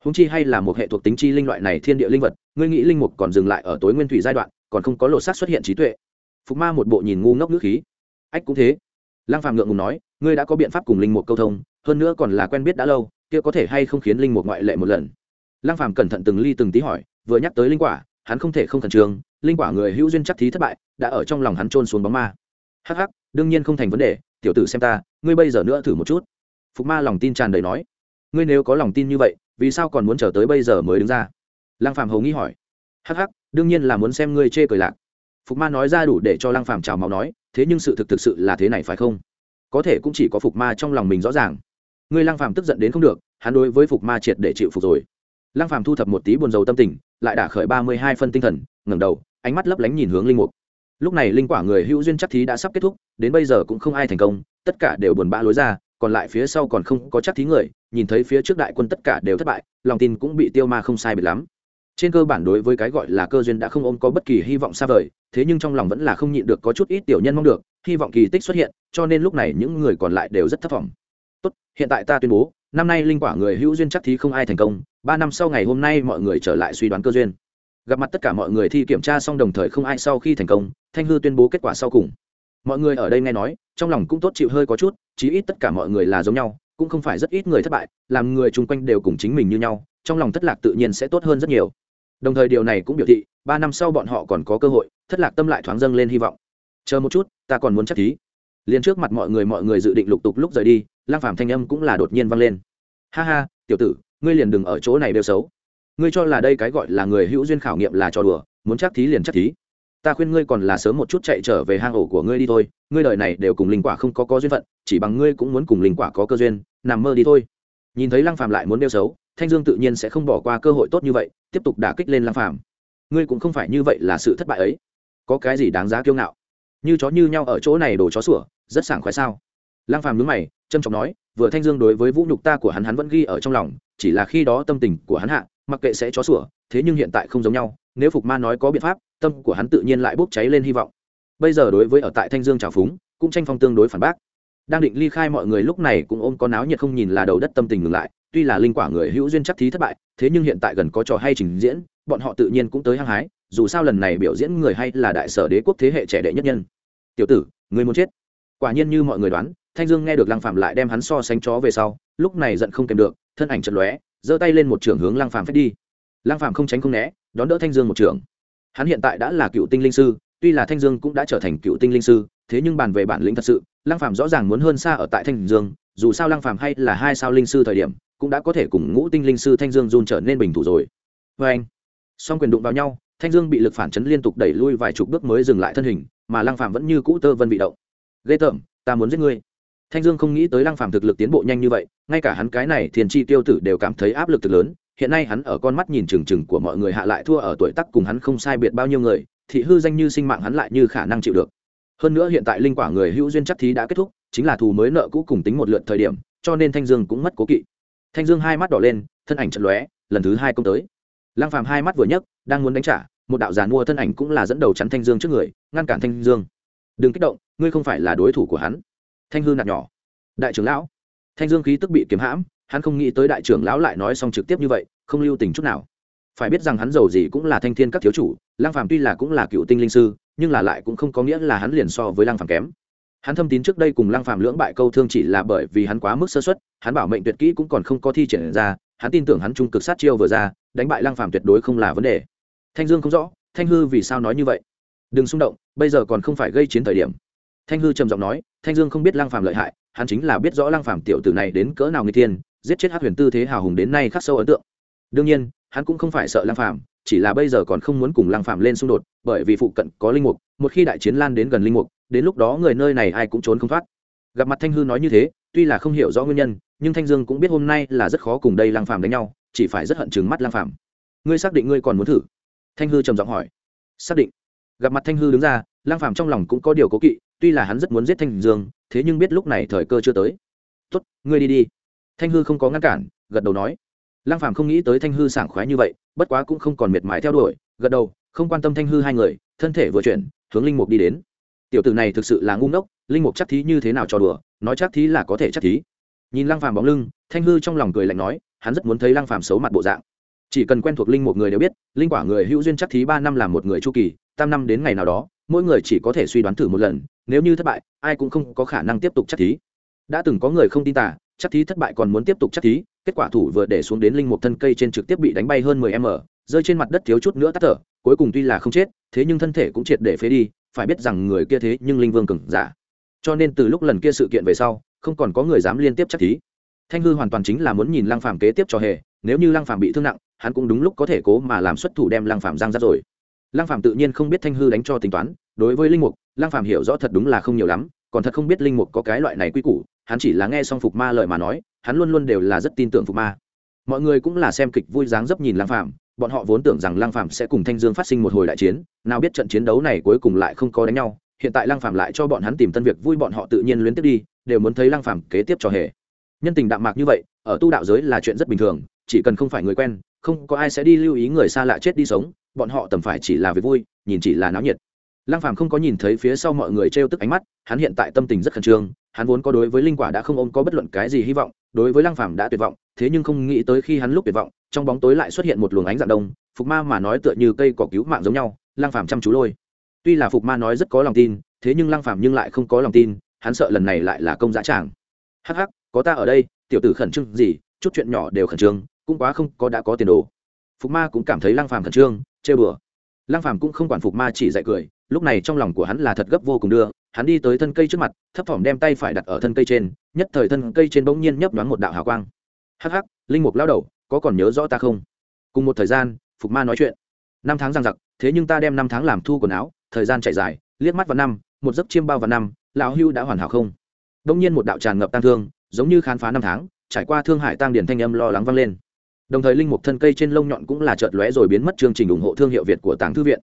[SPEAKER 1] Húng chi hay là một hệ thuộc tính chi linh loại này thiên địa linh vật, ngươi nghĩ linh mục còn dừng lại ở tối nguyên thủy giai đoạn, còn không có lột xác xuất hiện trí tuệ. Phục ma một bộ nhìn ngu ngốc nước khí. Ách cũng thế. Lăng phàm ngượng ngùng nói, ngươi đã có biện pháp cùng linh mục câu thông, hơn nữa còn là quen biết đã lâu, kia có thể hay không khiến linh mục ngoại lệ một lần? Lăng phàm cẩn thận từng ly từng tí hỏi, vừa nhắc tới linh quả, hắn không thể không khẩn trương, linh quả người hữu duyên chắc thí thất bại, đã ở trong lòng hắn trôn xuống bóng ma. Hắc hắc, đương nhiên không thành vấn đề, tiểu tử xem ta, ngươi bây giờ nữa thử một chút phục ma lòng tin tràn đầy nói, ngươi nếu có lòng tin như vậy, vì sao còn muốn chờ tới bây giờ mới đứng ra? Lăng phàm hầu nghĩ hỏi, hắc hắc, đương nhiên là muốn xem ngươi chê cười lạc. Phục ma nói ra đủ để cho lăng phàm trào máu nói, thế nhưng sự thực thực sự là thế này phải không? Có thể cũng chỉ có phục ma trong lòng mình rõ ràng. Ngươi lăng phàm tức giận đến không được, hắn đối với phục ma triệt để chịu phục rồi. Lăng phàm thu thập một tí buồn rầu tâm tình, lại đả khởi ba mươi hai phân tinh thần, ngẩng đầu, ánh mắt lấp lánh nhìn hướng linh mục. Lúc này linh quả người hữu duyên chắc thí đã sắp kết thúc, đến bây giờ cũng không ai thành công, tất cả đều buồn bã lối ra còn lại phía sau còn không có chắc thí người, nhìn thấy phía trước đại quân tất cả đều thất bại, lòng tin cũng bị tiêu ma không sai biệt lắm. Trên cơ bản đối với cái gọi là cơ duyên đã không ôm có bất kỳ hy vọng xa vời, thế nhưng trong lòng vẫn là không nhịn được có chút ít tiểu nhân mong được, hy vọng kỳ tích xuất hiện, cho nên lúc này những người còn lại đều rất thất vọng. Tốt, hiện tại ta tuyên bố, năm nay linh quả người hữu duyên chắc thí không ai thành công, ba năm sau ngày hôm nay mọi người trở lại suy đoán cơ duyên. Gặp mặt tất cả mọi người thi kiểm tra xong đồng thời không ai sau khi thành công, thanh hư tuyên bố kết quả sau cùng mọi người ở đây nghe nói, trong lòng cũng tốt chịu hơi có chút, chí ít tất cả mọi người là giống nhau, cũng không phải rất ít người thất bại, làm người chung quanh đều cùng chính mình như nhau, trong lòng thất lạc tự nhiên sẽ tốt hơn rất nhiều. Đồng thời điều này cũng biểu thị, ba năm sau bọn họ còn có cơ hội, thất lạc tâm lại thoáng dâng lên hy vọng. Chờ một chút, ta còn muốn chắc thí. Liền trước mặt mọi người mọi người dự định lục tục lúc rời đi, lang phàm thanh âm cũng là đột nhiên vang lên. Ha ha, tiểu tử, ngươi liền đừng ở chỗ này đều xấu. Ngươi cho là đây cái gọi là người hữu duyên khảo nghiệm là trò đùa, muốn chắc thí liền chắc thí ta khuyên ngươi còn là sớm một chút chạy trở về hang ổ của ngươi đi thôi, ngươi đời này đều cùng linh quả không có có duyên phận, chỉ bằng ngươi cũng muốn cùng linh quả có cơ duyên, nằm mơ đi thôi. Nhìn thấy lăng phàm lại muốn đeo xấu, thanh dương tự nhiên sẽ không bỏ qua cơ hội tốt như vậy, tiếp tục đả kích lên lăng phàm. Ngươi cũng không phải như vậy là sự thất bại ấy. Có cái gì đáng giá kiêu ngạo? Như chó như nhau ở chỗ này đồ chó sủa, rất sảng khoái sao? Lăng phàm nhướng mày trâm trọng nói, vừa thanh dương đối với vũ nhục ta của hắn hắn vẫn ghi ở trong lòng, chỉ là khi đó tâm tình của hắn hạ, mặc kệ sẽ chó sủa, thế nhưng hiện tại không giống nhau nếu phục ma nói có biện pháp, tâm của hắn tự nhiên lại bốc cháy lên hy vọng. Bây giờ đối với ở tại thanh dương trào phúng, cũng tranh phong tương đối phản bác. Đang định ly khai mọi người lúc này cũng ôm có náo nhiệt không nhìn là đầu đất tâm tình ngừng lại, tuy là linh quả người hữu duyên chắc thí thất bại, thế nhưng hiện tại gần có trò hay trình diễn, bọn họ tự nhiên cũng tới hăng hái, dù sao lần này biểu diễn người hay là đại sở đế quốc thế hệ trẻ đệ nhất nhân. Tiểu tử, người muốn chết. Quả nhiên như mọi người đoán, thanh dương nghe được lăng phạm lại đem hắn so sánh chó về sau, lúc này giận không kèm được, thân ảnh chật lóe, giơ tay lên một trường hướng lăng phạm phép đi. Lăng phạm không tránh không né đón đỡ thanh dương một trường. Hắn hiện tại đã là cựu tinh linh sư, tuy là thanh dương cũng đã trở thành cựu tinh linh sư, thế nhưng bàn về bản lĩnh thật sự, lăng phạm rõ ràng muốn hơn xa ở tại thanh dương, dù sao lăng phạm hay là hai sao linh sư thời điểm, cũng đã có thể cùng ngũ tinh linh sư thanh dương run trở nên bình thủ rồi. Vê anh, song quyền đụng vào nhau, thanh dương bị lực phản chấn liên tục đẩy lui vài chục bước mới dừng lại thân hình, mà lăng phạm vẫn như cũ tơ vân bị động. Ghê tởm, ta muốn giết ngươi. Thanh dương không nghĩ tới lăng phàm thực lực tiến bộ nhanh như vậy, ngay cả hắn cái này thiền chi tiêu tử đều cảm thấy áp lực thực lớn hiện nay hắn ở con mắt nhìn chừng chừng của mọi người hạ lại thua ở tuổi tác cùng hắn không sai biệt bao nhiêu người thị hư danh như sinh mạng hắn lại như khả năng chịu được. Hơn nữa hiện tại linh quả người hữu duyên chắc thí đã kết thúc, chính là thù mới nợ cũ cùng tính một lượt thời điểm, cho nên thanh dương cũng mất cố kỵ. Thanh dương hai mắt đỏ lên, thân ảnh chật lóe, lần thứ hai công tới. Lăng phàm hai mắt vừa nhấc, đang muốn đánh trả, một đạo giàn mua thân ảnh cũng là dẫn đầu chắn thanh dương trước người, ngăn cản thanh dương. Đừng kích động, ngươi không phải là đối thủ của hắn. Thanh hư nạt nhỏ. Đại trưởng lão. Thanh dương khí tức bị kiếm hãm hắn không nghĩ tới đại trưởng lão lại nói xong trực tiếp như vậy, không lưu tình chút nào. Phải biết rằng hắn giàu gì cũng là thanh thiên các thiếu chủ lang phàm tuy là cũng là cựu tinh linh sư, nhưng là lại cũng không có nghĩa là hắn liền so với lang phàm kém. Hắn thâm tín trước đây cùng lang phàm lưỡng bại câu thương chỉ là bởi vì hắn quá mức sơ xuất hắn bảo mệnh tuyệt kỹ cũng còn không có thi triển ra, hắn tin tưởng hắn trung cực sát chiêu vừa ra, đánh bại lang phàm tuyệt đối không là vấn đề. Thanh dương không rõ, thanh hư vì sao nói như vậy? Đừng xung động, bây giờ còn không phải gây chiến thời điểm. Thanh hư trầm giọng nói, thanh dương không biết lang phàm lợi hại, hắn chính là biết rõ lang phàm tiểu tử này đến cỡ nào người thiên giết chết hát huyền tư thế hào hùng đến nay khắc sâu ấn tượng. Đương nhiên, hắn cũng không phải sợ lang phàm, chỉ là bây giờ còn không muốn cùng lang phàm lên xung đột, bởi vì phụ cận có linh mục, một khi đại chiến lan đến gần linh mục, đến lúc đó người nơi này ai cũng trốn không thoát. Gặp mặt thanh hư nói như thế, tuy là không hiểu rõ nguyên nhân, nhưng thanh dương cũng biết hôm nay là rất khó cùng đây lang phàm đánh nhau, chỉ phải rất hận chừng mắt lang phàm. Ngươi xác định ngươi còn muốn thử? Thanh hư trầm giọng hỏi. Xác định. Gặp mặt thanh hư đứng ra lang phàm trong lòng cũng có điều cố kỵ, tuy là hắn rất muốn giết thanh dương, thế nhưng biết lúc này thời cơ chưa tới. Tốt, ngươi đi đi thanh hư không có ngăn cản, gật đầu nói. Lang phàm không nghĩ tới thanh hư sảng khoái như vậy, bất quá cũng không còn miệt mài theo đuổi, gật đầu, không quan tâm thanh hư hai người, thân thể vừa chuyển, hướng linh mục đi đến. Tiểu tử này thực sự là ngu ngốc, linh mục chắc thí như thế nào cho đùa, nói chắc thí là có thể chắc thí. Nhìn lang phàm bóng lưng, thanh hư trong lòng cười lạnh nói, hắn rất muốn thấy lang phàm xấu mặt bộ dạng. Chỉ cần quen thuộc linh mục người đều biết, linh quả người hữu duyên chắc thí ba năm làm một người chu kỳ, tam năm đến ngày nào đó, mỗi người chỉ có thể suy đoán thử một lần, nếu như thất bại, ai cũng không có khả năng tiếp tục chắc thí đã từng có người không tin tả chắc thí thất bại còn muốn tiếp tục chắc thí, kết quả thủ vừa để xuống đến linh một thân cây trên trực tiếp bị đánh bay hơn mười m rơi trên mặt đất thiếu chút nữa tắt thở, cuối cùng tuy là không chết, thế nhưng thân thể cũng triệt để phế đi, phải biết rằng người kia thế nhưng linh vương cừng giả. Cho nên từ lúc lần kia sự kiện về sau, không còn có người dám liên tiếp chắc thí. Thanh hư hoàn toàn chính là muốn nhìn lăng phàm kế tiếp cho hề, nếu như lăng phàm bị thương nặng, hắn cũng đúng lúc có thể cố mà làm xuất thủ đem lăng phàm giang ra rồi. Lăng phàm tự nhiên không biết thanh hư đánh cho tính toán, đối với linh mục, lăng phàm hiểu rõ thật đúng là không nhiều lắm, còn thật không biết linh mục có cái loại này quy củ hắn chỉ là nghe xong phục ma lời mà nói hắn luôn luôn đều là rất tin tưởng phục ma. Mọi người cũng là xem kịch vui dáng dấp nhìn lang phạm, bọn họ vốn tưởng rằng lang phạm sẽ cùng thanh dương phát sinh một hồi đại chiến nào biết trận chiến đấu này cuối cùng lại không có đánh nhau hiện tại lang phạm lại cho bọn hắn tìm tân việc vui bọn họ tự nhiên luyến tiếp đi đều muốn thấy lang phạm kế tiếp cho hề. Nhân tình đạm mạc như vậy ở tu đạo giới là chuyện rất bình thường chỉ cần không phải người quen không có ai sẽ đi lưu ý người xa lạ chết đi sống bọn họ tầm phải chỉ là việc vui nhìn chỉ là náo nhiệt lăng phàm không có nhìn thấy phía sau mọi người trêu tức ánh mắt, hắn hiện tại tâm tình rất khẩn trương, hắn vốn có đối với linh quả đã không ôm có bất luận cái gì hy vọng, đối với lăng phàm đã tuyệt vọng, thế nhưng không nghĩ tới khi hắn lúc tuyệt vọng, trong bóng tối lại xuất hiện một luồng ánh dạng đông, phục ma mà nói tựa như cây cỏ cứu mạng giống nhau, lăng phàm chăm chú lôi. Tuy là phục ma nói rất có lòng tin, thế nhưng lăng phàm nhưng lại không có lòng tin, hắn sợ lần này lại là công dã tràng. Hắc hắc, có ta ở đây, tiểu tử khẩn trương gì, chút chuyện nhỏ đều khẩn trương, cũng quá không có đã có tiền đồ. Phục ma cũng cảm thấy lăng phàm khẩn trương chê bừa lăng phàm cũng không quản phục ma chỉ dạy cười, lúc này trong lòng của hắn là thật gấp vô cùng đưa, hắn đi tới thân cây trước mặt, thấp thỏm đem tay phải đặt ở thân cây trên, nhất thời thân cây trên bỗng nhiên nhấp nhoáng một đạo hào quang. Hắc hắc, linh mục lao đầu, có còn nhớ rõ ta không? Cùng một thời gian, phục ma nói chuyện. Năm tháng giang giặc, thế nhưng ta đem năm tháng làm thu quần áo, thời gian chạy dài, liếc mắt vào năm, một giấc chiêm bao vào năm, lão hưu đã hoàn hảo không? Đông nhiên một đạo tràn ngập tang thương, giống như khám phá năm tháng, trải qua thương hải tăng điển thanh âm lo lắng vang lên đồng thời linh mục thân cây trên lông nhọn cũng là chợt lóe rồi biến mất chương trình ủng hộ thương hiệu việt của tàng thư viện.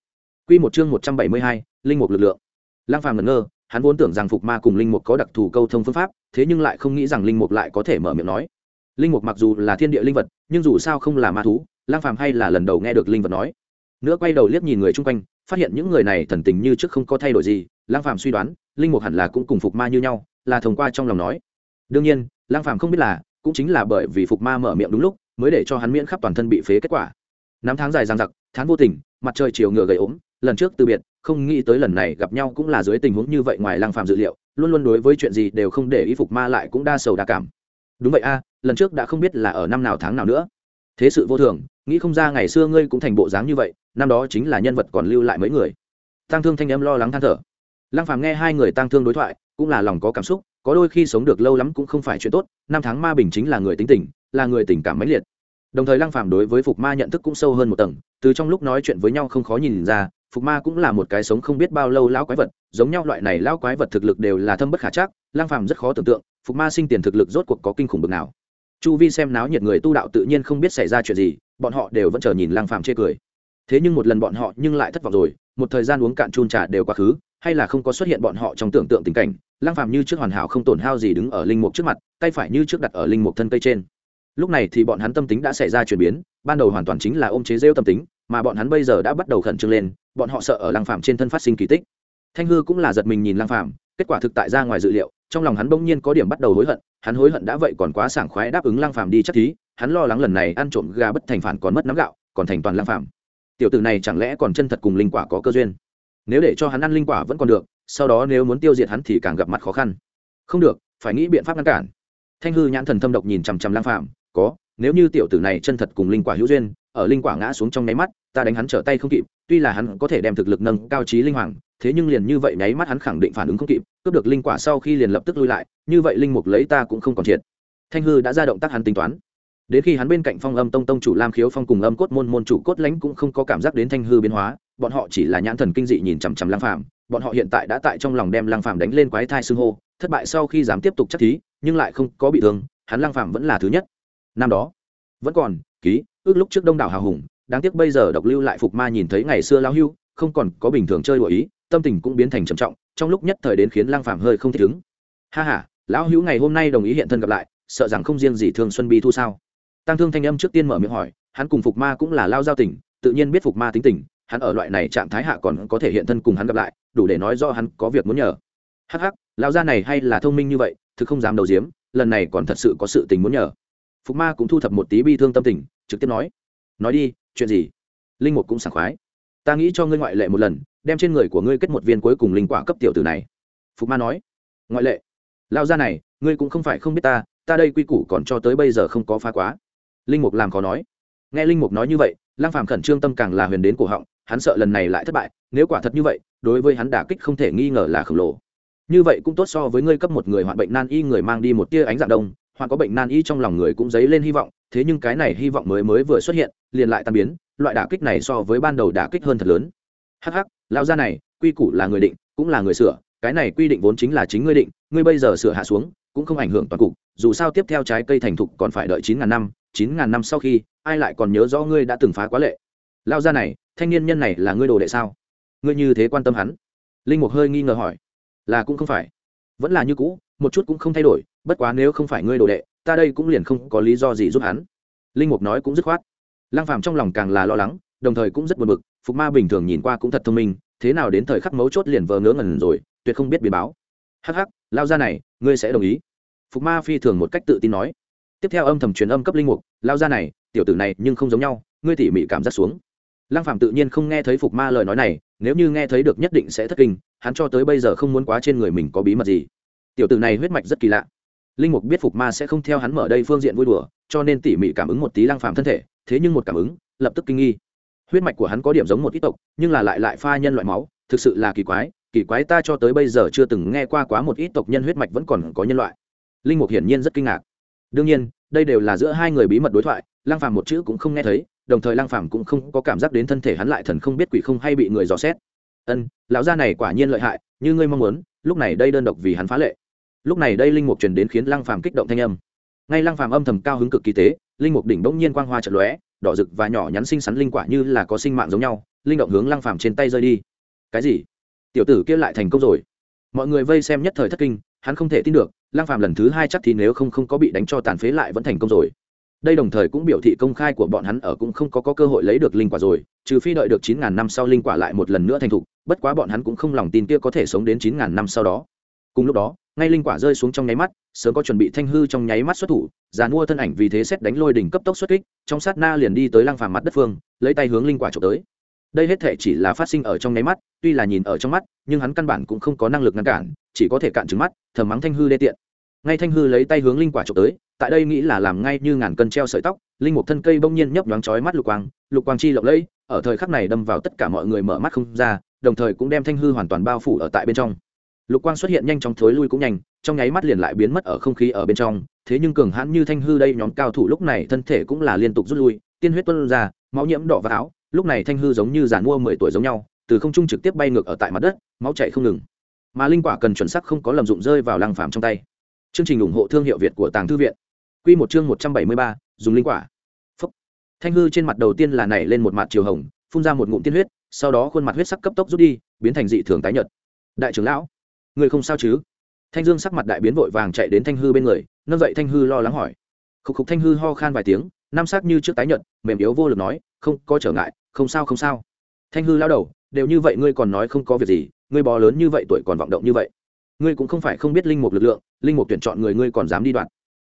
[SPEAKER 1] Quy một chương một trăm bảy mươi hai, linh mục lực lượng. Lăng phàm ngẩn ngơ hắn vốn tưởng rằng phục ma cùng linh mục có đặc thù câu thông phương pháp thế nhưng lại không nghĩ rằng linh mục lại có thể mở miệng nói. Linh mục mặc dù là thiên địa linh vật nhưng dù sao không là ma thú lăng phàm hay là lần đầu nghe được linh vật nói. Nữa quay đầu liếc nhìn người chung quanh phát hiện những người này thần tình như trước không có thay đổi gì lăng phàm suy đoán linh mục hẳn là cũng cùng phục ma như nhau là thông qua trong lòng nói. Đương nhiên lăng phàm không biết là cũng chính là bởi vì phục ma mở miệng đúng lúc mới để cho hắn miễn khắp toàn thân bị phế kết quả. Năm tháng dài dằng dặc tháng vô tình, mặt trời chiều ngựa gầy ốm, lần trước từ biệt, không nghĩ tới lần này gặp nhau cũng là dưới tình huống như vậy ngoài lăng phàm dự liệu, luôn luôn đối với chuyện gì đều không để ý phục ma lại cũng đa sầu đa cảm. Đúng vậy a, lần trước đã không biết là ở năm nào tháng nào nữa. Thế sự vô thường, nghĩ không ra ngày xưa ngươi cũng thành bộ dáng như vậy, năm đó chính là nhân vật còn lưu lại mấy người. Tăng thương thanh âm lo lắng than thở. Lăng phàm nghe hai người tăng thương đối thoại, cũng là lòng có cảm xúc, có đôi khi sống được lâu lắm cũng không phải chuyện tốt, năm tháng ma bình chính là người tính tình là người tình cảm mãnh liệt. Đồng thời lăng phàm đối với phục ma nhận thức cũng sâu hơn một tầng, từ trong lúc nói chuyện với nhau không khó nhìn ra, phục ma cũng là một cái sống không biết bao lâu lão quái vật, giống nhau loại này lão quái vật thực lực đều là thâm bất khả chắc, lăng phàm rất khó tưởng tượng, phục ma sinh tiền thực lực rốt cuộc có kinh khủng bực nào. Chu vi xem náo nhiệt người tu đạo tự nhiên không biết xảy ra chuyện gì, bọn họ đều vẫn chờ nhìn lăng phàm chê cười. Thế nhưng một lần bọn họ nhưng lại thất vọng rồi, một thời gian uống cạn chun trà đều quá khứ, hay là không có xuất hiện bọn họ trong tưởng tượng tình cảnh, lăng phàm như trước hoàn hảo không tổn hao gì đứng ở linh mục trước mặt, tay phải như trước đặt ở linh mục thân cây trên lúc này thì bọn hắn tâm tính đã xảy ra chuyển biến ban đầu hoàn toàn chính là ôm chế rêu tâm tính mà bọn hắn bây giờ đã bắt đầu khẩn trương lên bọn họ sợ ở lăng Phạm trên thân phát sinh kỳ tích. Thanh hư cũng là giật mình nhìn lăng Phạm, kết quả thực tại ra ngoài dự liệu trong lòng hắn bỗng nhiên có điểm bắt đầu hối hận hắn hối hận đã vậy còn quá sảng khoái đáp ứng lăng Phạm đi chắc thí hắn lo lắng lần này ăn trộm gà bất thành phản còn mất nắm gạo còn thành toàn lăng Phạm. tiểu tử này chẳng lẽ còn chân thật cùng linh quả có cơ duyên? Nếu để cho hắn ăn linh quả vẫn còn được sau đó nếu muốn tiêu diệt hắn thì càng gặp mặt khó khăn. Không được phải nghĩ biện pháp ngăn cản. Thanh hư nhãn thần thâm độc nhìn chằm chằm lang phạm có, nếu như tiểu tử này chân thật cùng linh quả hữu duyên, ở linh quả ngã xuống trong nháy mắt, ta đánh hắn trở tay không kịp, tuy là hắn có thể đem thực lực nâng cao trí linh hoàng, thế nhưng liền như vậy nháy mắt hắn khẳng định phản ứng không kịp, cướp được linh quả sau khi liền lập tức lui lại, như vậy linh mục lấy ta cũng không còn triệt thanh hư đã ra động tác hắn tính toán. Đến khi hắn bên cạnh phong âm tông tông chủ lam khiếu phong cùng âm cốt môn môn chủ cốt lãnh cũng không có cảm giác đến thanh hư biến hóa, bọn họ chỉ là nhãn thần kinh dị nhìn chằm chằm lang phàm, bọn họ hiện tại đã tại trong lòng đem lang phàm đánh lên quái thai xưng hô, thất bại sau khi dám tiếp tục chắc thí, nhưng lại không có bị thương, hắn lang phàm vẫn là thứ nhất năm đó. Vẫn còn, ký, ước lúc trước đông đảo hào hùng, đáng tiếc bây giờ độc lưu lại phục ma nhìn thấy ngày xưa lao hưu, không còn có bình thường chơi đùa ý, tâm tình cũng biến thành trầm trọng, trong lúc nhất thời đến khiến lang phàm hơi không thể đứng ha ha, lão hữu ngày hôm nay đồng ý hiện thân gặp lại, sợ rằng không riêng gì thương xuân bi thu sao. Tăng thương thanh âm trước tiên mở miệng hỏi, hắn cùng phục ma cũng là lao giao tình, tự nhiên biết phục ma tính tình, hắn ở loại này trạng thái hạ còn có thể hiện thân cùng hắn gặp lại, đủ để nói do hắn có việc muốn nhờ. Hắc hắc, lão gia này hay là thông minh như vậy, thực không dám đầu diếm lần này còn thật sự có sự tình muốn nhờ phục ma cũng thu thập một tí bi thương tâm tình, trực tiếp nói nói đi, chuyện gì? Linh mục cũng sảng khoái. Ta nghĩ cho ngươi ngoại lệ một lần, đem trên người của ngươi kết một viên cuối cùng linh quả cấp tiểu tử này. Phục ma nói, ngoại lệ? Lao gia này, ngươi cũng không phải không biết ta ta đây quy củ còn cho tới bây giờ không có phá quá. Linh mục làm khó nói. Nghe linh mục nói như vậy lang phàm khẩn trương tâm càng là huyền đến cổ họng, hắn sợ lần này lại thất bại, nếu quả thật như vậy, đối với hắn đả kích không thể nghi ngờ là khổng lồ. Như vậy cũng tốt so với ngươi cấp một người hoạn bệnh nan y người mang đi một tia ánh dạng đông hoặc có bệnh nan y trong lòng người cũng dấy lên hy vọng, thế nhưng cái này hy vọng mới mới vừa xuất hiện, liền lại tan biến, loại đả kích này so với ban đầu đả kích hơn thật lớn. Hắc hắc, lão gia này, quy củ là người định, cũng là người sửa, cái này quy định vốn chính là chính ngươi định, ngươi bây giờ sửa hạ xuống, cũng không ảnh hưởng toàn cục, dù sao tiếp theo trái cây thành thục còn phải đợi chín ngàn năm, chín ngàn năm sau khi, ai lại còn nhớ rõ ngươi đã từng phá quá lệ? Lao gia này, thanh niên nhân này là ngươi đồ đệ sao? Ngươi như thế quan tâm hắn? Linh mục hơi nghi ngờ hỏi. Là cũng không phải. Vẫn là như cũ, một chút cũng không thay đổi bất quá nếu không phải ngươi đồ đệ, ta đây cũng liền không có lý do gì giúp hắn. Linh mục nói cũng dứt khoát. Lăng phàm trong lòng càng là lo lắng, đồng thời cũng rất buồn bực, phục ma bình thường nhìn qua cũng thật thông minh, thế nào đến thời khắc mấu chốt liền vờ ngớ ngẩn rồi, tuyệt không biết biến báo. Hắc hắc, lao ra này, ngươi sẽ đồng ý? Phục ma phi thường một cách tự tin nói. Tiếp theo âm thầm truyền âm cấp linh mục, lao ra này, tiểu tử này nhưng không giống nhau, ngươi tỉ mỉ cảm giác xuống. Lăng phàm tự nhiên không nghe thấy phục ma lời nói này, nếu như nghe thấy được nhất định sẽ thất kinh, hắn cho tới bây giờ không muốn quá trên người mình có bí mật gì. Tiểu tử này huyết mạch rất kỳ lạ linh mục biết phục ma sẽ không theo hắn mở đây phương diện vui đùa, cho nên tỉ mỉ cảm ứng một tí lăng Phàm thân thể, thế nhưng một cảm ứng, lập tức kinh nghi. Huyết mạch của hắn có điểm giống một ít tộc, nhưng là lại lại pha nhân loại máu, thực sự là kỳ quái kỳ quái ta cho tới bây giờ chưa từng nghe qua quá một ít tộc nhân huyết mạch vẫn còn có nhân loại. Linh mục hiển nhiên rất kinh ngạc. Đương nhiên, đây đều là giữa hai người bí mật đối thoại lang phàm một chữ cũng không nghe thấy, đồng thời lang phàm cũng không có cảm giác đến thân thể hắn lại thần không biết quỷ không hay bị người dò xét. Ân, lão gia này quả nhiên lợi hại, như ngươi mong muốn, lúc này đây đơn độc vì hắn phá lệ lúc này đây linh mục truyền đến khiến lang phàm kích động thanh âm. Ngay lang phàm âm thầm cao hứng cực kỳ tế linh mục đỉnh bỗng nhiên quang hoa trận lóe đỏ rực và nhỏ nhắn xinh xắn linh quả như là có sinh mạng giống nhau linh động hướng lang phàm trên tay rơi đi. Cái gì? Tiểu tử kia lại thành công rồi. Mọi người vây xem nhất thời thất kinh hắn không thể tin được lang phàm lần thứ hai chắc thì nếu không không có bị đánh cho tàn phế lại vẫn thành công rồi. Đây đồng thời cũng biểu thị công khai của bọn hắn ở cũng không có, có cơ hội lấy được linh quả rồi trừ phi đợi được chín ngàn năm sau linh quả lại một lần nữa thành thục bất quá bọn hắn cũng không lòng tin kia có thể sống đến chín ngàn năm sau đó cùng lúc đó, ngay linh quả rơi xuống trong nháy mắt, sớm có chuẩn bị thanh hư trong nháy mắt xuất thủ giàn mua thân ảnh vì thế xét đánh lôi đỉnh cấp tốc xuất kích, trong sát na liền đi tới lang phàm mặt đất phương, lấy tay hướng linh quả trộm tới. Đây hết thể chỉ là phát sinh ở trong nháy mắt, tuy là nhìn ở trong mắt, nhưng hắn căn bản cũng không có năng lực ngăn cản, chỉ có thể cạn trứng mắt, thầm mắng thanh hư đê tiện. Ngay thanh hư lấy tay hướng linh quả trộm tới, tại đây nghĩ là làm ngay như ngàn cân treo sợi tóc, linh một thân cây bỗng nhiên nhấp nhoáng chói mắt lục quang lục quang chi lộng lẫy, ở thời khắc này đâm vào tất cả mọi người mở mắt không ra, đồng thời cũng đem thanh hư hoàn toàn bao phủ ở tại bên trong lục quang xuất hiện nhanh chóng thối lui cũng nhanh trong nháy mắt liền lại biến mất ở không khí ở bên trong thế nhưng cường hãn như thanh hư đây nhóm cao thủ lúc này thân thể cũng là liên tục rút lui tiên huyết tuôn ra máu nhiễm đỏ và áo lúc này thanh hư giống như giàn mua mười tuổi giống nhau từ không trung trực tiếp bay ngược ở tại mặt đất máu chảy không ngừng. Mà linh quả cần chuẩn sắc không có lầm dụng rơi vào lăng phàm trong tay. Chương trình ủng hộ thương hiệu việt của tàng thư viện. Quy một chương một trăm bảy mươi ba, dùng linh quả. Phúc. thanh hư trên mặt đầu tiên là nảy lên một mặt chiều hồng phun ra một ngụm tiên huyết sau đó khuôn mặt huyết sắc cấp tốc rút đi biến thành dị thường tái nhợt. Đại trưởng lão người không sao chứ? Thanh dương sắc mặt đại biến vội vàng chạy đến thanh hư bên người, nâng dậy thanh hư lo lắng hỏi. Khúc khúc thanh hư ho khan vài tiếng nam sắc như trước tái nhợt, mềm yếu vô lực nói, không, có trở ngại, không sao không sao. Thanh hư lao đầu, đều như vậy ngươi còn nói không có việc gì, ngươi bò lớn như vậy tuổi còn vọng động như vậy. Ngươi cũng không phải không biết linh mục lực lượng, linh mục tuyển chọn người ngươi còn dám đi đoạn.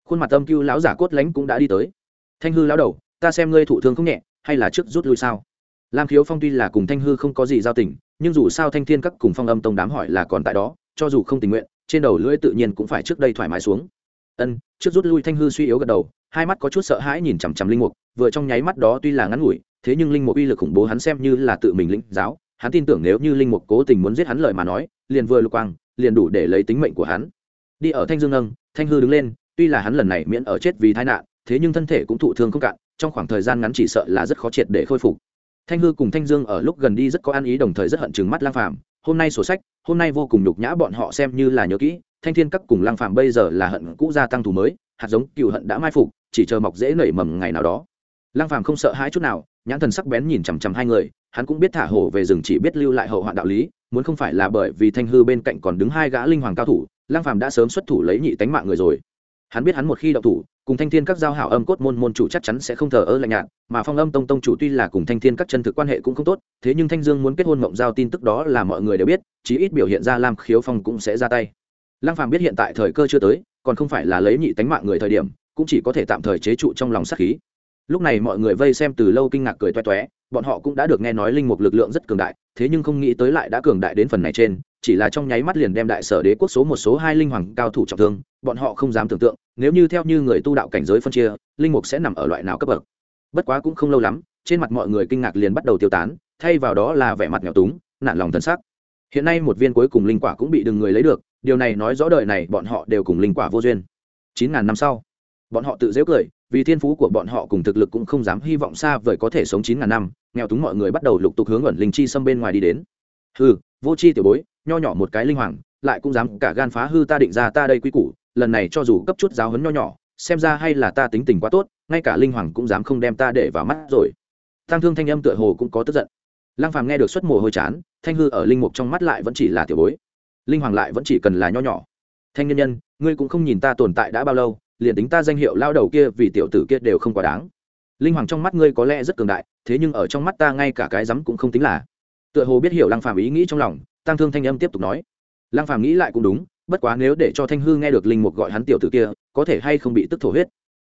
[SPEAKER 1] Khuôn mặt âm cưu lão giả cốt lánh cũng đã đi tới. Thanh hư lao đầu, ta xem ngươi thụ thương không nhẹ, hay là trước rút lui sao? Lam khiếu phong tuy là cùng thanh hư không có gì giao tình, nhưng dù sao thanh thiên các cùng phong âm tông đám hỏi là còn tại đó cho dù không tình nguyện, trên đầu lưỡi tự nhiên cũng phải trước đây thoải mái xuống. Ân, trước rút lui thanh hư suy yếu gật đầu, hai mắt có chút sợ hãi nhìn chằm chằm linh mục, vừa trong nháy mắt đó tuy là ngắn ngủi, thế nhưng linh mục uy lực khủng bố hắn xem như là tự mình lĩnh giáo, hắn tin tưởng nếu như linh mục cố tình muốn giết hắn lời mà nói, liền vừa lục quang, liền đủ để lấy tính mệnh của hắn. Đi ở thanh dương nâng, thanh hư đứng lên, tuy là hắn lần này miễn ở chết vì tai nạn, thế nhưng thân thể cũng thụ thương không cạn, trong khoảng thời gian ngắn chỉ sợ là rất khó triệt để khôi phục. Thanh hư cùng thanh dương ở lúc gần đi rất có ăn ý, đồng thời rất hận chừng mắt lang phàm hôm nay sổ sách, hôm nay vô cùng nhục nhã bọn họ xem như là nhớ kỹ, thanh thiên các cùng lang phàm bây giờ là hận cũ gia tăng thù mới, hạt giống cựu hận đã mai phục, chỉ chờ mọc dễ nảy mầm ngày nào đó. Lang phàm không sợ hãi chút nào, nhãn thần sắc bén nhìn chằm chằm hai người, hắn cũng biết thả hổ về rừng chỉ biết lưu lại hậu hoạn đạo lý, muốn không phải là bởi vì thanh hư bên cạnh còn đứng hai gã linh hoàng cao thủ lang phàm đã sớm xuất thủ lấy nhị tánh mạng người rồi. Hắn biết hắn một khi động thủ cùng thanh thiên các giao hảo âm cốt môn môn chủ chắc chắn sẽ không thờ ơ lạnh nhạt, mà phong âm tông tông chủ tuy là cùng thanh thiên các chân thực quan hệ cũng không tốt, thế nhưng thanh dương muốn kết hôn mộng giao tin tức đó là mọi người đều biết, chí ít biểu hiện ra lam khiếu phong cũng sẽ ra tay. Lăng phàm biết hiện tại thời cơ chưa tới, còn không phải là lấy nhị tánh mạng người thời điểm, cũng chỉ có thể tạm thời chế trụ trong lòng sát khí. Lúc này mọi người vây xem từ lâu kinh ngạc cười toe toé, bọn họ cũng đã được nghe nói linh mục lực lượng rất cường đại, thế nhưng không nghĩ tới lại đã cường đại đến phần này trên, chỉ là trong nháy mắt liền đem đại sở đế quốc số một số hai linh hoàng cao thủ trọng thương, bọn họ không dám tưởng tượng nếu như theo như người tu đạo cảnh giới phân chia, linh mục sẽ nằm ở loại nào cấp bậc? Bất quá cũng không lâu lắm, trên mặt mọi người kinh ngạc liền bắt đầu tiêu tán, thay vào đó là vẻ mặt nghèo túng, nản lòng thân sắc. Hiện nay một viên cuối cùng linh quả cũng bị đừng người lấy được, điều này nói rõ đời này bọn họ đều cùng linh quả vô duyên. Chín ngàn năm sau, bọn họ tự dễ cười, vì thiên phú của bọn họ cùng thực lực cũng không dám hy vọng xa vời có thể sống chín ngàn năm, nghèo túng mọi người bắt đầu lục tục hướng ẩn linh chi xâm bên ngoài đi đến. Hư vô chi tiểu bối, nho nhỏ một cái linh hoàng, lại cũng dám cả gan phá hư ta định ra ta đây quy củ lần này cho dù cấp chút giáo hấn nho nhỏ, xem ra hay là ta tính tình quá tốt, ngay cả linh hoàng cũng dám không đem ta để vào mắt rồi. Tăng thương thanh âm tựa hồ cũng có tức giận. Lăng phàm nghe được xuất mồ hôi chán, thanh hư ở linh mục trong mắt lại vẫn chỉ là tiểu bối. Linh hoàng lại vẫn chỉ cần là nho nhỏ. Thanh nhân nhân, ngươi cũng không nhìn ta tồn tại đã bao lâu, liền tính ta danh hiệu lao đầu kia vì tiểu tử kia đều không quá đáng. Linh hoàng trong mắt ngươi có lẽ rất cường đại, thế nhưng ở trong mắt ta ngay cả cái rắm cũng không tính là. Tựa hồ biết hiểu lăng phàm ý nghĩ trong lòng tăng thương thanh âm tiếp tục nói. Lăng phàm nghĩ lại cũng đúng bất quá nếu để cho thanh hư nghe được linh mục gọi hắn tiểu tử kia, có thể hay không bị tức thổ huyết.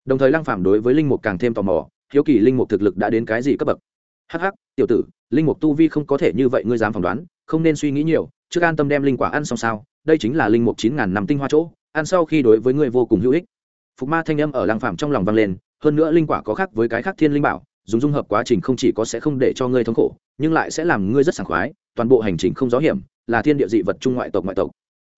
[SPEAKER 1] Đồng thời lăng phàm đối với linh mục càng thêm tò mò, hiếu kỳ linh mục thực lực đã đến cái gì cấp bậc. Hắc hắc, tiểu tử, linh mục tu vi không có thể như vậy ngươi dám phỏng đoán, không nên suy nghĩ nhiều, trước an tâm đem linh quả ăn xong sao, đây chính là linh mục chín ngàn năm tinh hoa chỗ, ăn sau khi đối với ngươi vô cùng hữu ích. Phục ma thanh âm ở lăng phàm trong lòng vang lên, hơn nữa linh quả có khác với cái khác thiên linh bảo, dùng dung hợp quá trình không chỉ có sẽ không để cho ngươi thống khổ, nhưng lại sẽ làm ngươi rất sảng khoái, toàn bộ hành trình không gió hiểm, là thiên địa dị vật trung ngoại tộc ngoại tộc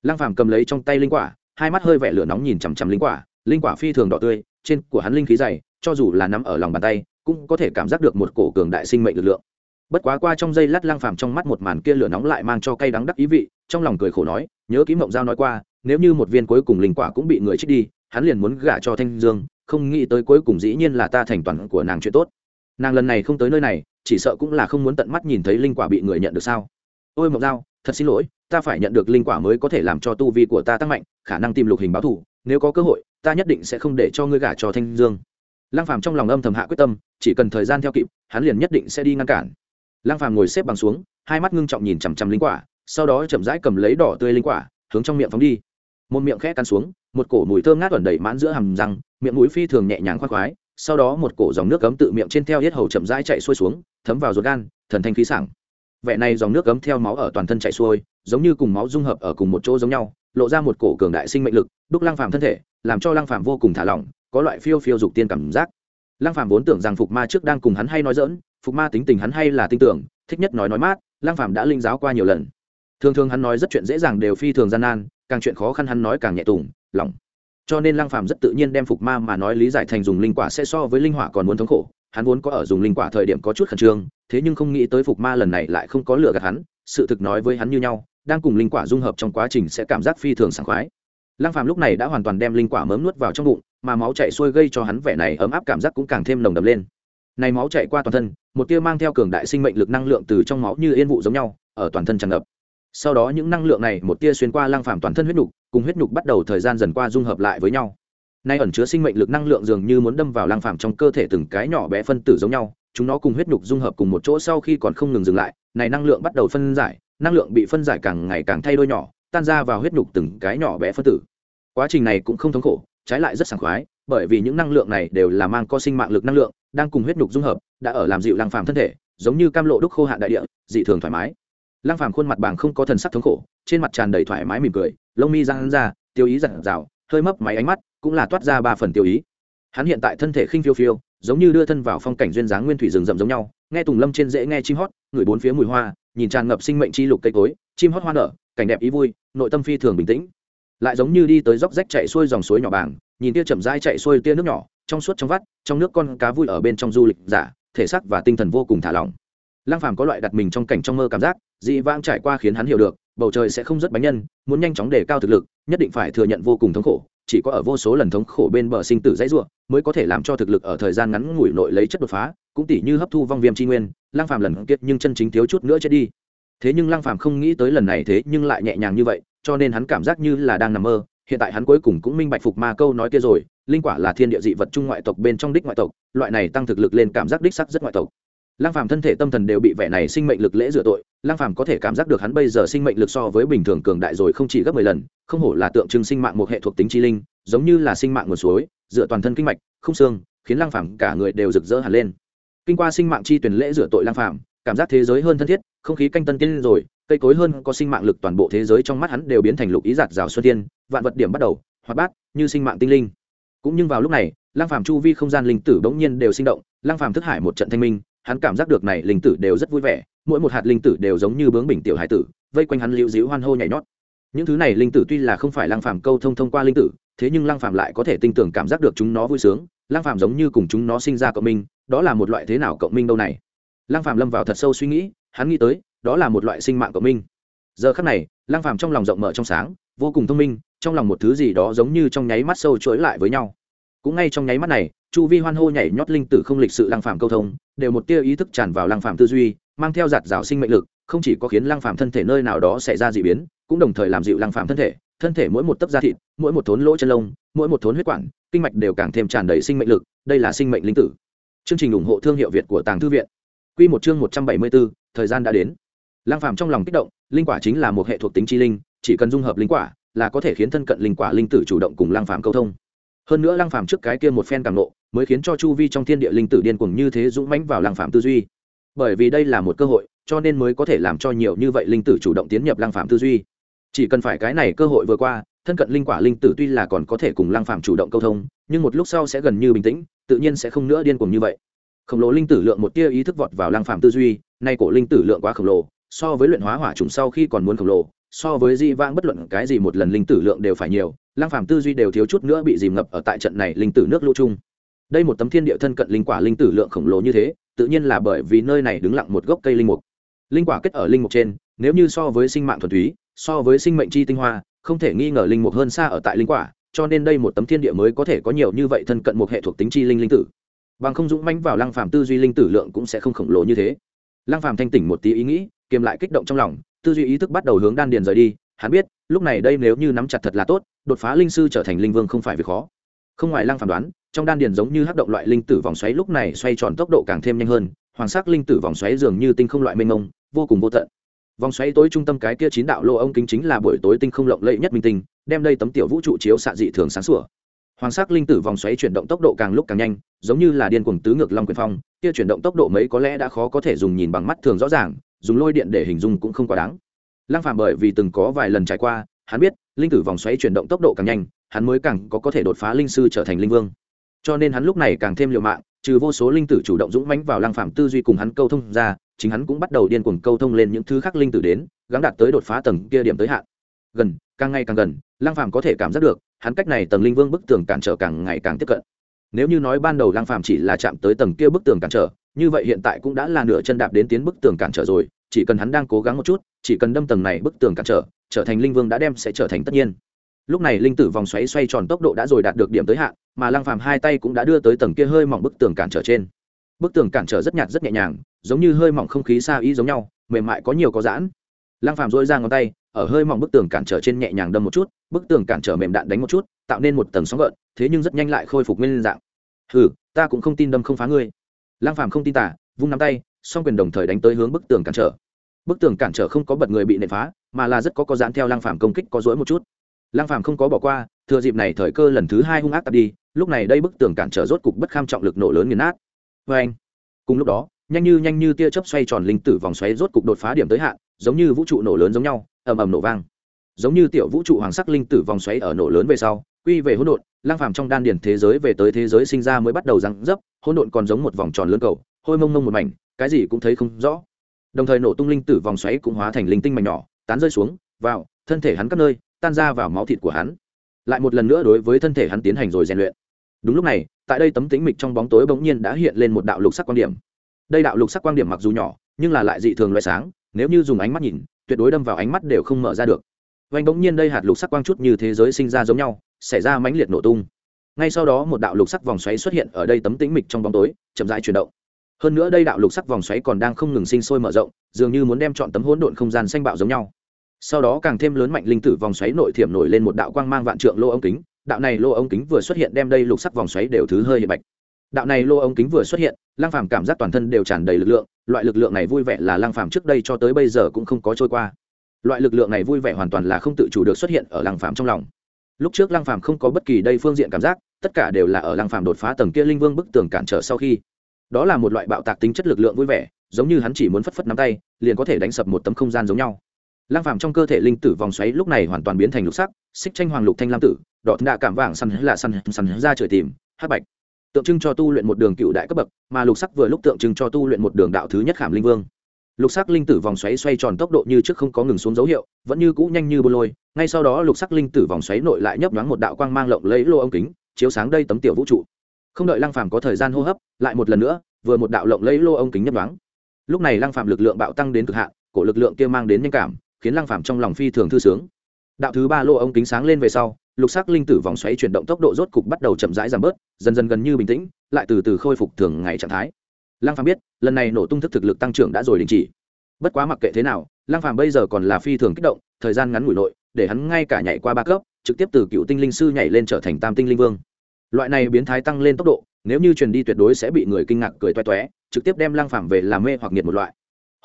[SPEAKER 1] lăng phàm cầm lấy trong tay linh quả, hai mắt hơi vẻ lửa nóng nhìn chằm chằm linh quả linh quả phi thường đỏ tươi, trên của hắn linh khí dày, cho dù là nắm ở lòng bàn tay, cũng có thể cảm giác được một cổ cường đại sinh mệnh lực lượng. Bất quá qua trong giây lát lăng phàm trong mắt một màn kia lửa nóng lại mang cho cay đắng đắc ý vị, trong lòng cười khổ nói, nhớ ký mộng giao nói qua, nếu như một viên cuối cùng linh quả cũng bị người trích đi, hắn liền muốn gả cho thanh dương, không nghĩ tới cuối cùng dĩ nhiên là ta thành toàn của nàng chuyện tốt. Nàng lần này không tới nơi này, chỉ sợ cũng là không muốn tận mắt nhìn thấy linh quả bị người nhận được sao. Ôi mộng giao, thật xin lỗi ta phải nhận được linh quả mới có thể làm cho tu vi của ta tăng mạnh, khả năng tìm lục hình báo thù, nếu có cơ hội, ta nhất định sẽ không để cho ngươi gả cho thanh dương. Lăng phàm trong lòng âm thầm hạ quyết tâm, chỉ cần thời gian theo kịp, hắn liền nhất định sẽ đi ngăn cản. Lăng phàm ngồi xếp bằng xuống, hai mắt ngưng trọng nhìn chằm chằm linh quả, sau đó chậm rãi cầm lấy đỏ tươi linh quả, hướng trong miệng phóng đi. Một miệng khẽ cắn xuống, một cổ mùi thơm ngát ẩn đầy mãn giữa hàm răng, miệng mũi phi thường nhẹ nhàng khoác khoái, sau đó một cổ dòng nước cấm tự miệng trên theo hết hầu chậm rãi chạy xuôi xuống, thấm vào ruột gan, thần thanh khí sảng. Vẻ này dòng nước cấm theo máu ở toàn thân chạy xuôi giống như cùng máu dung hợp ở cùng một chỗ giống nhau, lộ ra một cổ cường đại sinh mệnh lực, đúc lăng phàm thân thể, làm cho lăng phàm vô cùng thả lỏng, có loại phiêu phiêu dục tiên cảm giác. Lăng phàm vốn tưởng rằng phục ma trước đang cùng hắn hay nói dỡn phục ma tính tình hắn hay là tin tưởng, thích nhất nói nói mát, lăng phàm đã linh giáo qua nhiều lần. Thường thường hắn nói rất chuyện dễ dàng đều phi thường gian nan, càng chuyện khó khăn hắn nói càng nhẹ tùng, lỏng. Cho nên lăng phàm rất tự nhiên đem phục ma mà nói lý giải thành dùng linh quả sẽ so với linh hỏa còn muốn thống khổ, hắn vốn có ở dùng linh quả thời điểm có chút khẩn trương, thế nhưng không nghĩ tới phục ma lần này lại không có lựa gạt hắn sự thực nói với hắn như nhau, đang cùng linh quả dung hợp trong quá trình sẽ cảm giác phi thường sảng khoái. Lăng phàm lúc này đã hoàn toàn đem linh quả mớm nuốt vào trong bụng, mà máu chảy xuôi gây cho hắn vẻ này ấm áp cảm giác cũng càng thêm nồng đậm lên. Này máu chảy qua toàn thân, một tia mang theo cường đại sinh mệnh lực năng lượng từ trong máu như yên vụ giống nhau, ở toàn thân tràn ngập. Sau đó những năng lượng này một tia xuyên qua lăng phàm toàn thân huyết nhục cùng huyết nhục bắt đầu thời gian dần qua dung hợp lại với nhau. Nay ẩn chứa sinh mệnh lực năng lượng dường như muốn đâm vào lăng phàm trong cơ thể từng cái nhỏ bé phân tử giống nhau chúng nó cùng huyết nhục dung hợp cùng một chỗ sau khi còn không ngừng dừng lại, này năng lượng bắt đầu phân giải, năng lượng bị phân giải càng ngày càng thay đổi nhỏ, tan ra vào huyết nhục từng cái nhỏ bé phân tử. Quá trình này cũng không thống khổ, trái lại rất sảng khoái, bởi vì những năng lượng này đều là mang co sinh mạng lực năng lượng, đang cùng huyết nhục dung hợp, đã ở làm dịu lăng phàm thân thể, giống như cam lộ đúc khô hạn đại địa, dị thường thoải mái. Lăng phàm khuôn mặt bàng không có thần sắc thống khổ, trên mặt tràn đầy thoải mái mỉm cười, lông mi răng ra, tiêu ý giặt rào hơi mấp máy ánh mắt, cũng là toát ra ba phần tiêu ý hắn hiện tại thân thể khinh phiêu phiêu, giống như đưa thân vào phong cảnh duyên dáng nguyên thủy rừng rậm giống nhau, nghe tùng lâm trên dễ nghe chim hót, người bốn phía mùi hoa, nhìn tràn ngập sinh mệnh chi lục cây cối, chim hót hoa nở, cảnh đẹp ý vui, nội tâm phi thường bình tĩnh. Lại giống như đi tới dốc rách chạy xuôi dòng suối nhỏ bảng nhìn tia chậm rãi chạy xuôi tia nước nhỏ, trong suốt trong vắt, trong nước con cá vui ở bên trong du lịch, giả, thể xác và tinh thần vô cùng thả lỏng. Lăng phàm có loại đặt mình trong cảnh trong mơ cảm giác, dị vãng trải qua khiến hắn hiểu được, bầu trời sẽ không rất bánh nhân, muốn nhanh chóng đề cao thực lực, nhất định phải thừa nhận vô cùng thống khổ chỉ có ở vô số lần thống khổ bên bờ sinh tử dãy ruộng mới có thể làm cho thực lực ở thời gian ngắn ngủi nội lấy chất đột phá, cũng tỷ như hấp thu vong viêm tri nguyên, lăng phàm lần kiệt nhưng chân chính thiếu chút nữa chết đi. Thế nhưng lăng phàm không nghĩ tới lần này thế nhưng lại nhẹ nhàng như vậy, cho nên hắn cảm giác như là đang nằm mơ, hiện tại hắn cuối cùng cũng minh bạch phục ma câu nói kia rồi, linh quả là thiên địa dị vật trung ngoại tộc bên trong đích ngoại tộc, loại này tăng thực lực lên cảm giác đích sắc rất ngoại tộc. Lăng Phàm thân thể tâm thần đều bị vẻ này sinh mệnh lực lễ rửa tội, Lăng Phàm có thể cảm giác được hắn bây giờ sinh mệnh lực so với bình thường cường đại rồi không chỉ gấp mười lần, không hổ là tượng trưng sinh mạng một hệ thuộc tính chi linh, giống như là sinh mạng nguồn suối, dựa toàn thân kinh mạch, không xương, khiến Lăng Phàm cả người đều rực rỡ hẳn lên. Kinh qua sinh mạng chi tuyển lễ rửa tội Lăng Phàm, cảm giác thế giới hơn thân thiết, không khí canh tân tiên rồi, cây cối hơn có sinh mạng lực toàn bộ thế giới trong mắt hắn đều biến thành lục ý giạt rào xuân tiên, vạn vật điểm bắt đầu, hoạt bát, như sinh mạng tinh linh. Cũng nhưng vào lúc này, Lăng Phàm chu vi không gian linh tử bỗng nhiên đều sinh động, Lăng Phàm thức hải một trận thanh minh, hắn cảm giác được này linh tử đều rất vui vẻ, mỗi một hạt linh tử đều giống như bướng bình tiểu hải tử, vây quanh hắn lưu dĩu hoan hô nhảy nhót. Những thứ này linh tử tuy là không phải lang phàm câu thông thông qua linh tử, thế nhưng lăng phàm lại có thể tinh tưởng cảm giác được chúng nó vui sướng, lăng phàm giống như cùng chúng nó sinh ra cộng minh, đó là một loại thế nào cộng minh đâu này? Lăng phàm lâm vào thật sâu suy nghĩ, hắn nghĩ tới, đó là một loại sinh mạng cộng minh. Giờ khắc này, lăng phàm trong lòng rộng mở trong sáng, vô cùng thông minh, trong lòng một thứ gì đó giống như trong nháy mắt sâu chuỗi lại với nhau. Cũng ngay trong nháy mắt này chu vi hoan hô nhảy nhót linh tử không lịch sự lăng phàm câu thông đều một tia ý thức tràn vào lăng phàm tư duy mang theo giạt rào sinh mệnh lực không chỉ có khiến lăng phàm thân thể nơi nào đó xảy ra dị biến cũng đồng thời làm dịu lăng phàm thân thể. Thân thể mỗi một tấc da thịt mỗi một thốn lỗ chân lông mỗi một thốn huyết quản kinh mạch đều càng thêm tràn đầy sinh mệnh lực đây là sinh mệnh linh tử. Chương trình ủng hộ thương hiệu việt của tàng thư viện. Quy một chương một trăm bảy mươi 174, thời gian đã đến. Lăng phàm trong lòng kích động linh quả chính là một hệ thuộc tính chi linh chỉ cần dung hợp linh quả là có thể khiến thân cận linh quả linh tử chủ động cùng lăng phàm câu thông hơn nữa lăng phàm trước cái kia một phen càng nộ, mới khiến cho chu vi trong thiên địa linh tử điên cuồng như thế dũng mãnh vào lăng phàm tư duy. Bởi vì đây là một cơ hội, cho nên mới có thể làm cho nhiều như vậy linh tử chủ động tiến nhập lăng phàm tư duy. Chỉ cần phải cái này cơ hội vừa qua, thân cận linh quả linh tử tuy là còn có thể cùng lăng phàm chủ động câu thông, nhưng một lúc sau sẽ gần như bình tĩnh, tự nhiên sẽ không nữa điên cuồng như vậy. Khổng lồ linh tử lượng một tia ý thức vọt vào lăng phàm tư duy, nay cổ linh tử lượng quá khổng lồ, so với luyện hóa hỏa trùng sau khi còn muốn khổng lồ, so với di vãng bất luận cái gì một lần linh tử lượng đều phải nhiều Lang phàm tư duy đều thiếu chút nữa bị dìm ngập ở tại trận này linh tử nước lũ chung. Đây một tấm thiên địa thân cận linh quả linh tử lượng khổng lồ như thế, tự nhiên là bởi vì nơi này đứng lặng một gốc cây linh mục. Linh quả kết ở linh mục trên, nếu như so với sinh mạng thuần túy, so với sinh mệnh chi tinh hoa, không thể nghi ngờ linh mục hơn xa ở tại linh quả, cho nên đây một tấm thiên địa mới có thể có nhiều như vậy thân cận một hệ thuộc tính chi linh linh tử. Bằng không dũng mãnh vào lăng phàm tư duy linh tử lượng cũng sẽ không khổng lồ như thế. Lăng phàm thanh tỉnh một tí ý nghĩ, kiềm lại kích động trong lòng, tư duy ý thức bắt đầu hướng đan điền rời đi. Hắn biết, lúc này đây nếu như nắm chặt thật là tốt đột phá linh sư trở thành linh vương không phải việc khó. Không ngoài lăng phàm đoán, trong đan điền giống như hắc động loại linh tử vòng xoáy lúc này xoay tròn tốc độ càng thêm nhanh hơn, hoàng sắc linh tử vòng xoáy dường như tinh không loại mênh mông, vô cùng vô tận. Vòng xoáy tối trung tâm cái kia chín đạo lô ông kính chính là buổi tối tinh không lộng lẫy nhất minh tinh, đem đây tấm tiểu vũ trụ chiếu xạ dị thường sáng sủa. Hoàng sắc linh tử vòng xoáy chuyển động tốc độ càng lúc càng nhanh, giống như là điên cuồng tứ ngược long quyền phong, kia chuyển động tốc độ mấy có lẽ đã khó có thể dùng nhìn bằng mắt thường rõ ràng, dùng lôi điện để hình dung cũng không quá đáng. Lăng phạm bởi vì từng có vài lần trải qua hắn biết, linh tử vòng xoáy chuyển động tốc độ càng nhanh, hắn mới càng có có thể đột phá linh sư trở thành linh vương. Cho nên hắn lúc này càng thêm liều mạng, trừ vô số linh tử chủ động dũng mãnh vào lăng phạm tư duy cùng hắn câu thông ra, chính hắn cũng bắt đầu điên cuồng câu thông lên những thứ khác linh tử đến, gắng đạt tới đột phá tầng kia điểm tới hạn. Gần, càng ngày càng gần, lăng phạm có thể cảm giác được, hắn cách này tầng linh vương bức tường cản trở càng ngày càng tiếp cận. Nếu như nói ban đầu lăng phạm chỉ là chạm tới tầng kia bức tường cản trở, như vậy hiện tại cũng đã là nửa chân đạp đến tiến bức tường cản trở rồi chỉ cần hắn đang cố gắng một chút, chỉ cần đâm tầng này bức tường cản trở trở thành linh vương đã đem sẽ trở thành tất nhiên. Lúc này linh tử vòng xoáy xoay tròn tốc độ đã rồi đạt được điểm tới hạn, mà lăng phàm hai tay cũng đã đưa tới tầng kia hơi mỏng bức tường cản trở trên. Bức tường cản trở rất nhạt rất nhẹ nhàng, giống như hơi mỏng không khí xa y giống nhau, mềm mại có nhiều có giãn. Lăng phàm dỗi ra ngón tay, ở hơi mỏng bức tường cản trở trên nhẹ nhàng đâm một chút, bức tường cản trở mềm đạn đánh một chút, tạo nên một tầng sóng gợn, thế nhưng rất nhanh lại khôi phục nguyên dạng. Hừ, ta cũng không tin đâm không phá ngươi. Lăng phàm không tin tả, vung nắm tay song quyền đồng thời đánh tới hướng bức tường cản trở. Bức tường cản trở không có bật người bị nện phá, mà là rất có có dán theo Lang phàm công kích có dỗi một chút. Lang phàm không có bỏ qua, thừa dịp này thời cơ lần thứ hai hung ác tập đi, lúc này đây bức tường cản trở rốt cục bất kham trọng lực nổ lớn nghiền nát. Vê anh, cùng lúc đó, nhanh như nhanh như tia chớp xoay tròn linh tử vòng xoáy rốt cục đột phá điểm tới hạn, giống như vũ trụ nổ lớn giống nhau, ầm ầm nổ vang. Giống như tiểu vũ trụ hoàng sắc linh tử vòng xoáy ở nổ lớn về sau, quy về hỗn độn lang phàm trong đan điển thế giới về tới thế giới sinh ra mới bắt đầu răng dấp, hỗn độn còn giống một vòng tròn lớn cầu, hôi mông mông một mảnh cái gì cũng thấy không rõ. Đồng thời nổ tung linh tử vòng xoáy cũng hóa thành linh tinh mảnh nhỏ, tán rơi xuống, vào, thân thể hắn các nơi, tan ra vào máu thịt của hắn. Lại một lần nữa đối với thân thể hắn tiến hành rồi rèn luyện. Đúng lúc này, tại đây tấm tính mịch trong bóng tối bỗng nhiên đã hiện lên một đạo lục sắc quan điểm. Đây đạo lục sắc quan điểm mặc dù nhỏ, nhưng là lại dị thường loại sáng, nếu như dùng ánh mắt nhìn, tuyệt đối đâm vào ánh mắt đều không mở ra được. Vanh bỗng nhiên đây hạt lục sắc quang chút như thế giới sinh ra giống nhau, xảy ra mãnh liệt nổ tung. Ngay sau đó một đạo lục sắc vòng xoáy xuất hiện ở đây tấm tĩnh mịch trong bóng tối, chậm rãi chuyển động hơn nữa đây đạo lục sắc vòng xoáy còn đang không ngừng sinh sôi mở rộng, dường như muốn đem chọn tấm hỗn độn không gian xanh bạo giống nhau. Sau đó càng thêm lớn mạnh linh tử vòng xoáy nội thiểm nổi lên một đạo quang mang vạn trượng lô ống kính, đạo này lô ống kính vừa xuất hiện đem đây lục sắc vòng xoáy đều thứ hơi hiện bạch. Đạo này lô ống kính vừa xuất hiện lang phàm cảm giác toàn thân đều tràn đầy lực lượng, loại lực lượng này vui vẻ là lang phàm trước đây cho tới bây giờ cũng không có trôi qua. Loại lực lượng này vui vẻ hoàn toàn là không tự chủ được xuất hiện ở lang phàm trong lòng. Lúc trước lang phàm không có bất kỳ đây phương diện cảm giác, tất cả đều là ở lang phàm đột phá tầng kia linh vương bức tường cản trở sau khi đó là một loại bạo tạc tính chất lực lượng vui vẻ, giống như hắn chỉ muốn phất phất nắm tay, liền có thể đánh sập một tấm không gian giống nhau. Lang phàm trong cơ thể linh tử vòng xoáy lúc này hoàn toàn biến thành lục sắc, xích tranh hoàng lục thanh lam tử đỏ đạ cảm vàng săn là săn săn ra trời tìm, hắc bạch. Tượng trưng cho tu luyện một đường cựu đại cấp bậc, mà lục sắc vừa lúc tượng trưng cho tu luyện một đường đạo thứ nhất khảm linh vương. Lục sắc linh tử vòng xoáy xoay tròn tốc độ như trước không có ngừng xuống dấu hiệu, vẫn như cũ nhanh như bô lôi, ngay sau đó lục sắc linh tử vòng xoáy nội lại nhấp nhoáng một đạo quang mang lộng lấy lô ống kính, chiếu sáng đây tấm tiểu vũ trụ không đợi lăng phàm có thời gian hô hấp, lại một lần nữa, vừa một đạo lộng lấy lô ông kính nhấp nhoáng. Lúc này lăng phàm lực lượng bạo tăng đến cực hạn, cổ lực lượng kia mang đến nhanh cảm, khiến lăng phàm trong lòng phi thường thư sướng. Đạo thứ ba lô ông kính sáng lên về sau, lục sắc linh tử vòng xoáy chuyển động tốc độ rốt cục bắt đầu chậm rãi giảm bớt, dần dần gần như bình tĩnh, lại từ từ khôi phục thường ngày trạng thái. Lăng phàm biết, lần này nổ tung thức thực lực tăng trưởng đã rồi đình chỉ. Bất quá mặc kệ thế nào, lăng phàm bây giờ còn là phi thường kích động, thời gian ngắn ngủi nội, để hắn ngay cả nhảy qua ba cấp, trực tiếp từ cựu tinh linh sư nhảy lên trở thành tam tinh linh vương loại này biến thái tăng lên tốc độ, nếu như truyền đi tuyệt đối sẽ bị người kinh ngạc cười toe toé, trực tiếp đem lăng phàm về làm mê hoặc nghiệt một loại.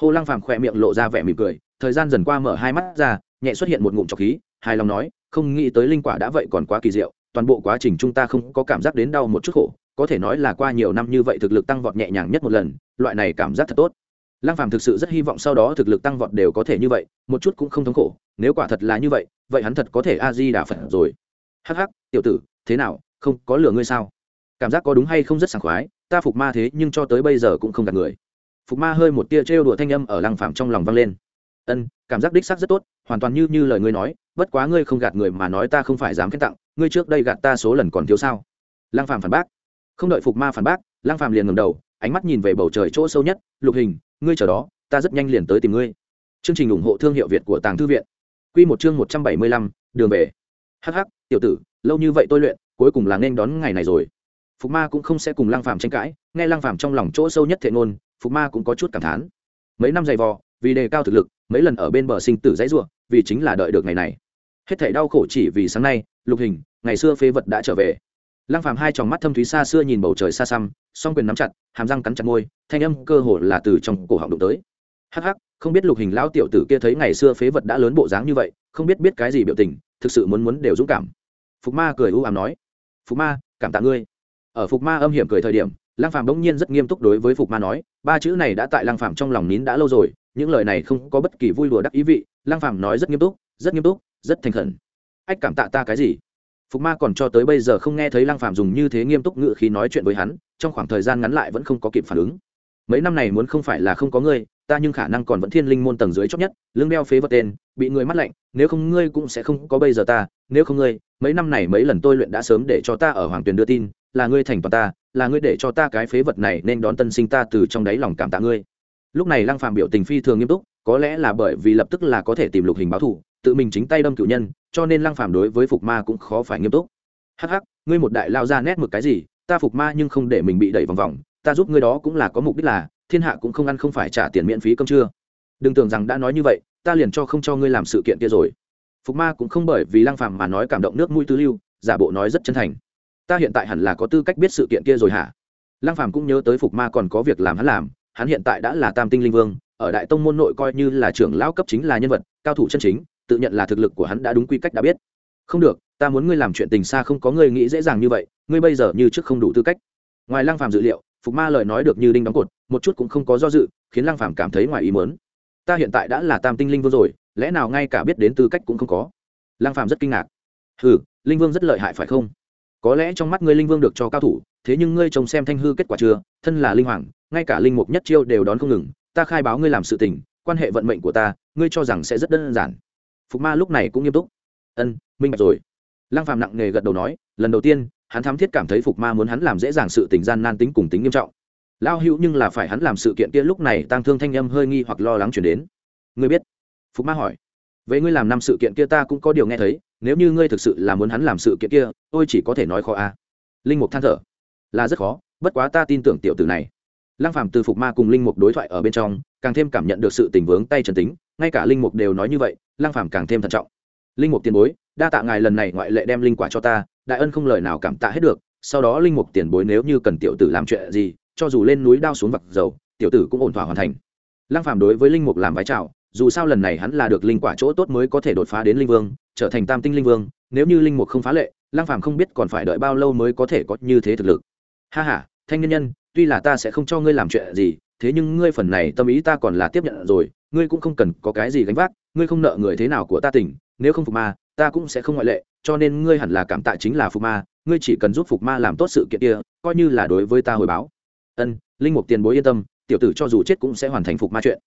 [SPEAKER 1] Hồ lăng phàm khỏe miệng lộ ra vẻ mỉm cười, thời gian dần qua mở hai mắt ra, nhẹ xuất hiện một ngụm trọc khí, hài lòng nói, không nghĩ tới linh quả đã vậy còn quá kỳ diệu, toàn bộ quá trình chúng ta không có cảm giác đến đau một chút khổ, có thể nói là qua nhiều năm như vậy thực lực tăng vọt nhẹ nhàng nhất một lần, loại này cảm giác thật tốt. Lăng phàm thực sự rất hy vọng sau đó thực lực tăng vọt đều có thể như vậy, một chút cũng không thống khổ, nếu quả thật là như vậy vậy hắn thật có thể a di đà phật rồi. Hắc hắc, tiểu tử, thế nào? Không có lửa ngươi sao? Cảm giác có đúng hay không rất sảng khoái ta phục ma thế nhưng cho tới bây giờ cũng không gạt người. Phục ma hơi một tia trêu đùa thanh âm ở lăng phàm trong lòng vang lên. Ân cảm giác đích xác rất tốt hoàn toàn như như lời ngươi nói bất quá ngươi không gạt người mà nói ta không phải dám khen tặng ngươi trước đây gạt ta số lần còn thiếu sao? Lăng phàm phản bác. Không đợi phục ma phản bác lăng phàm liền ngẩng đầu ánh mắt nhìn về bầu trời chỗ sâu nhất lục hình ngươi chờ đó ta rất nhanh liền tới tìm ngươi. Chương trình ủng hộ thương hiệu việt của tàng thư viện. Quy một chương một trăm bảy mươi lăm, đường về. Hắc hắc tiểu tử lâu như vậy tôi luyện cuối cùng là nên đón ngày này rồi. Phục ma cũng không sẽ cùng lăng phàm tranh cãi nghe lăng phàm trong lòng chỗ sâu nhất thệ ngôn phục ma cũng có chút cảm thán. Mấy năm dày vò vì đề cao thực lực mấy lần ở bên bờ sinh tử dãy rủa, vì chính là đợi được ngày này. Hết thảy đau khổ chỉ vì sáng nay lục hình ngày xưa phế vật đã trở về. Lăng phàm hai tròng mắt thâm thúy xa xưa nhìn bầu trời xa xăm song quyền nắm chặt hàm răng cắn chặt môi thanh âm cơ hồ là từ trong cổ họng đụng tới. Hắc hắc không biết lục hình lão tiểu tử kia thấy ngày xưa phế vật đã lớn bộ dáng như vậy không biết biết cái gì biểu tình thực sự muốn muốn đều dũng cảm. Phục ma cười u ám nói phục ma, cảm tạ ngươi. Ở phục ma âm hiểm cười thời điểm, lăng phàm bỗng nhiên rất nghiêm túc đối với phục ma nói, ba chữ này đã tại lăng phàm trong lòng nín đã lâu rồi, những lời này không có bất kỳ vui đùa đắc ý vị. Lăng phàm nói rất nghiêm túc, rất nghiêm túc, rất thành khẩn. Ách, cảm tạ ta cái gì? Phục ma còn cho tới bây giờ không nghe thấy lăng phàm dùng như thế nghiêm túc ngựa khí nói chuyện với hắn, trong khoảng thời gian ngắn lại vẫn không có kịp phản ứng. Mấy năm này muốn không phải là không có ngươi, ta nhưng khả năng còn vẫn thiên linh môn tầng dưới chót nhất lương đeo phế vật tên, bị người mắt lạnh, nếu không ngươi cũng sẽ không có bây giờ ta, nếu không ngươi mấy năm này mấy lần tôi luyện đã sớm để cho ta ở hoàng tuyền đưa tin, là ngươi thành toàn ta, là ngươi để cho ta cái phế vật này nên đón tân sinh ta từ trong đáy lòng cảm tạ ngươi. Lúc này lăng phàm biểu tình phi thường nghiêm túc, có lẽ là bởi vì lập tức là có thể tìm lục hình báo thù, tự mình chính tay đâm cựu nhân, cho nên lăng phàm đối với phục ma cũng khó phải nghiêm túc. Hắc hắc, ngươi một đại lao ra nét mực cái gì, ta phục ma nhưng không để mình bị đẩy vòng vòng, ta giúp ngươi đó cũng là có mục đích là, thiên hạ cũng không ăn không phải trả tiền miễn phí cơm trưa. Đừng tưởng rằng đã nói như vậy, ta liền cho không cho ngươi làm sự kiện kia rồi phục ma cũng không bởi vì lăng phàm mà nói cảm động nước mũi tứ lưu, giả bộ nói rất chân thành. Ta hiện tại hẳn là có tư cách biết sự kiện kia rồi hả? Lăng phàm cũng nhớ tới phục ma còn có việc làm hắn làm, hắn hiện tại đã là tam tinh linh vương, ở đại tông môn nội coi như là trưởng lão cấp chính là nhân vật, cao thủ chân chính, tự nhận là thực lực của hắn đã đúng quy cách đã biết. Không được, ta muốn ngươi làm chuyện tình xa không có ngươi nghĩ dễ dàng như vậy, ngươi bây giờ như trước không đủ tư cách. Ngoài lăng phàm dự liệu, phục ma lời nói được như đinh đóng cột, một chút cũng không có do dự, khiến lăng phàm cảm thấy ngoài ý muốn. Ta hiện tại đã là tam tinh linh vương rồi lẽ nào ngay cả biết đến tư cách cũng không có? Lăng phàm rất kinh ngạc. Hừ, linh vương rất lợi hại phải không? Có lẽ trong mắt ngươi linh vương được cho cao thủ, thế nhưng ngươi trông xem thanh hư kết quả chưa? Thân là linh hoàng, ngay cả linh mục nhất chiêu đều đón không ngừng. Ta khai báo ngươi làm sự tình, quan hệ vận mệnh của ta, ngươi cho rằng sẽ rất đơn giản. Phục ma lúc này cũng nghiêm túc. Ân, minh bạch rồi. Lăng phàm nặng nề gật đầu nói, lần đầu tiên, hắn thám thiết cảm thấy phục ma muốn hắn làm dễ dàng sự tình gian nan tính cùng tính nghiêm trọng. Lao hữu nhưng là phải hắn làm sự kiện kia lúc này tăng thương thanh âm hơi nghi hoặc lo lắng chuyển đến. Ngươi biết phục ma hỏi vậy ngươi làm năm sự kiện kia ta cũng có điều nghe thấy, nếu như ngươi thực sự là muốn hắn làm sự kiện kia, tôi chỉ có thể nói khó a. Linh mục than thở, là rất khó, bất quá ta tin tưởng tiểu tử này. Lăng phàm từ phục ma cùng linh mục đối thoại ở bên trong, càng thêm cảm nhận được sự tình vướng tay trần tính, ngay cả linh mục đều nói như vậy, lăng phàm càng thêm thận trọng. Linh mục tiền bối, đa tạ ngài lần này ngoại lệ đem linh quả cho ta, đại ân không lời nào cảm tạ hết được, sau đó linh mục tiền bối nếu như cần tiểu tử làm chuyện gì, cho dù lên núi đao xuống vặt dầu, tiểu tử cũng ổn thỏa hoàn thành. Lăng phàm đối với linh mục làm vái chào dù sao lần này hắn là được linh quả chỗ tốt mới có thể đột phá đến linh vương, trở thành tam tinh linh vương, nếu như linh mục không phá lệ Lang phàm không biết còn phải đợi bao lâu mới có thể có như thế thực lực. Ha ha, thanh nhân nhân, tuy là ta sẽ không cho ngươi làm chuyện gì, thế nhưng ngươi phần này tâm ý ta còn là tiếp nhận rồi, ngươi cũng không cần có cái gì gánh vác, ngươi không nợ người thế nào của ta tỉnh, nếu không phục ma, ta cũng sẽ không ngoại lệ, cho nên ngươi hẳn là cảm tạ chính là phục ma, ngươi chỉ cần giúp phục ma làm tốt sự kiện kia, coi như là đối với ta hồi báo. Ân, linh mục tiền bối yên tâm, tiểu tử cho dù chết cũng sẽ hoàn thành phục ma chuyện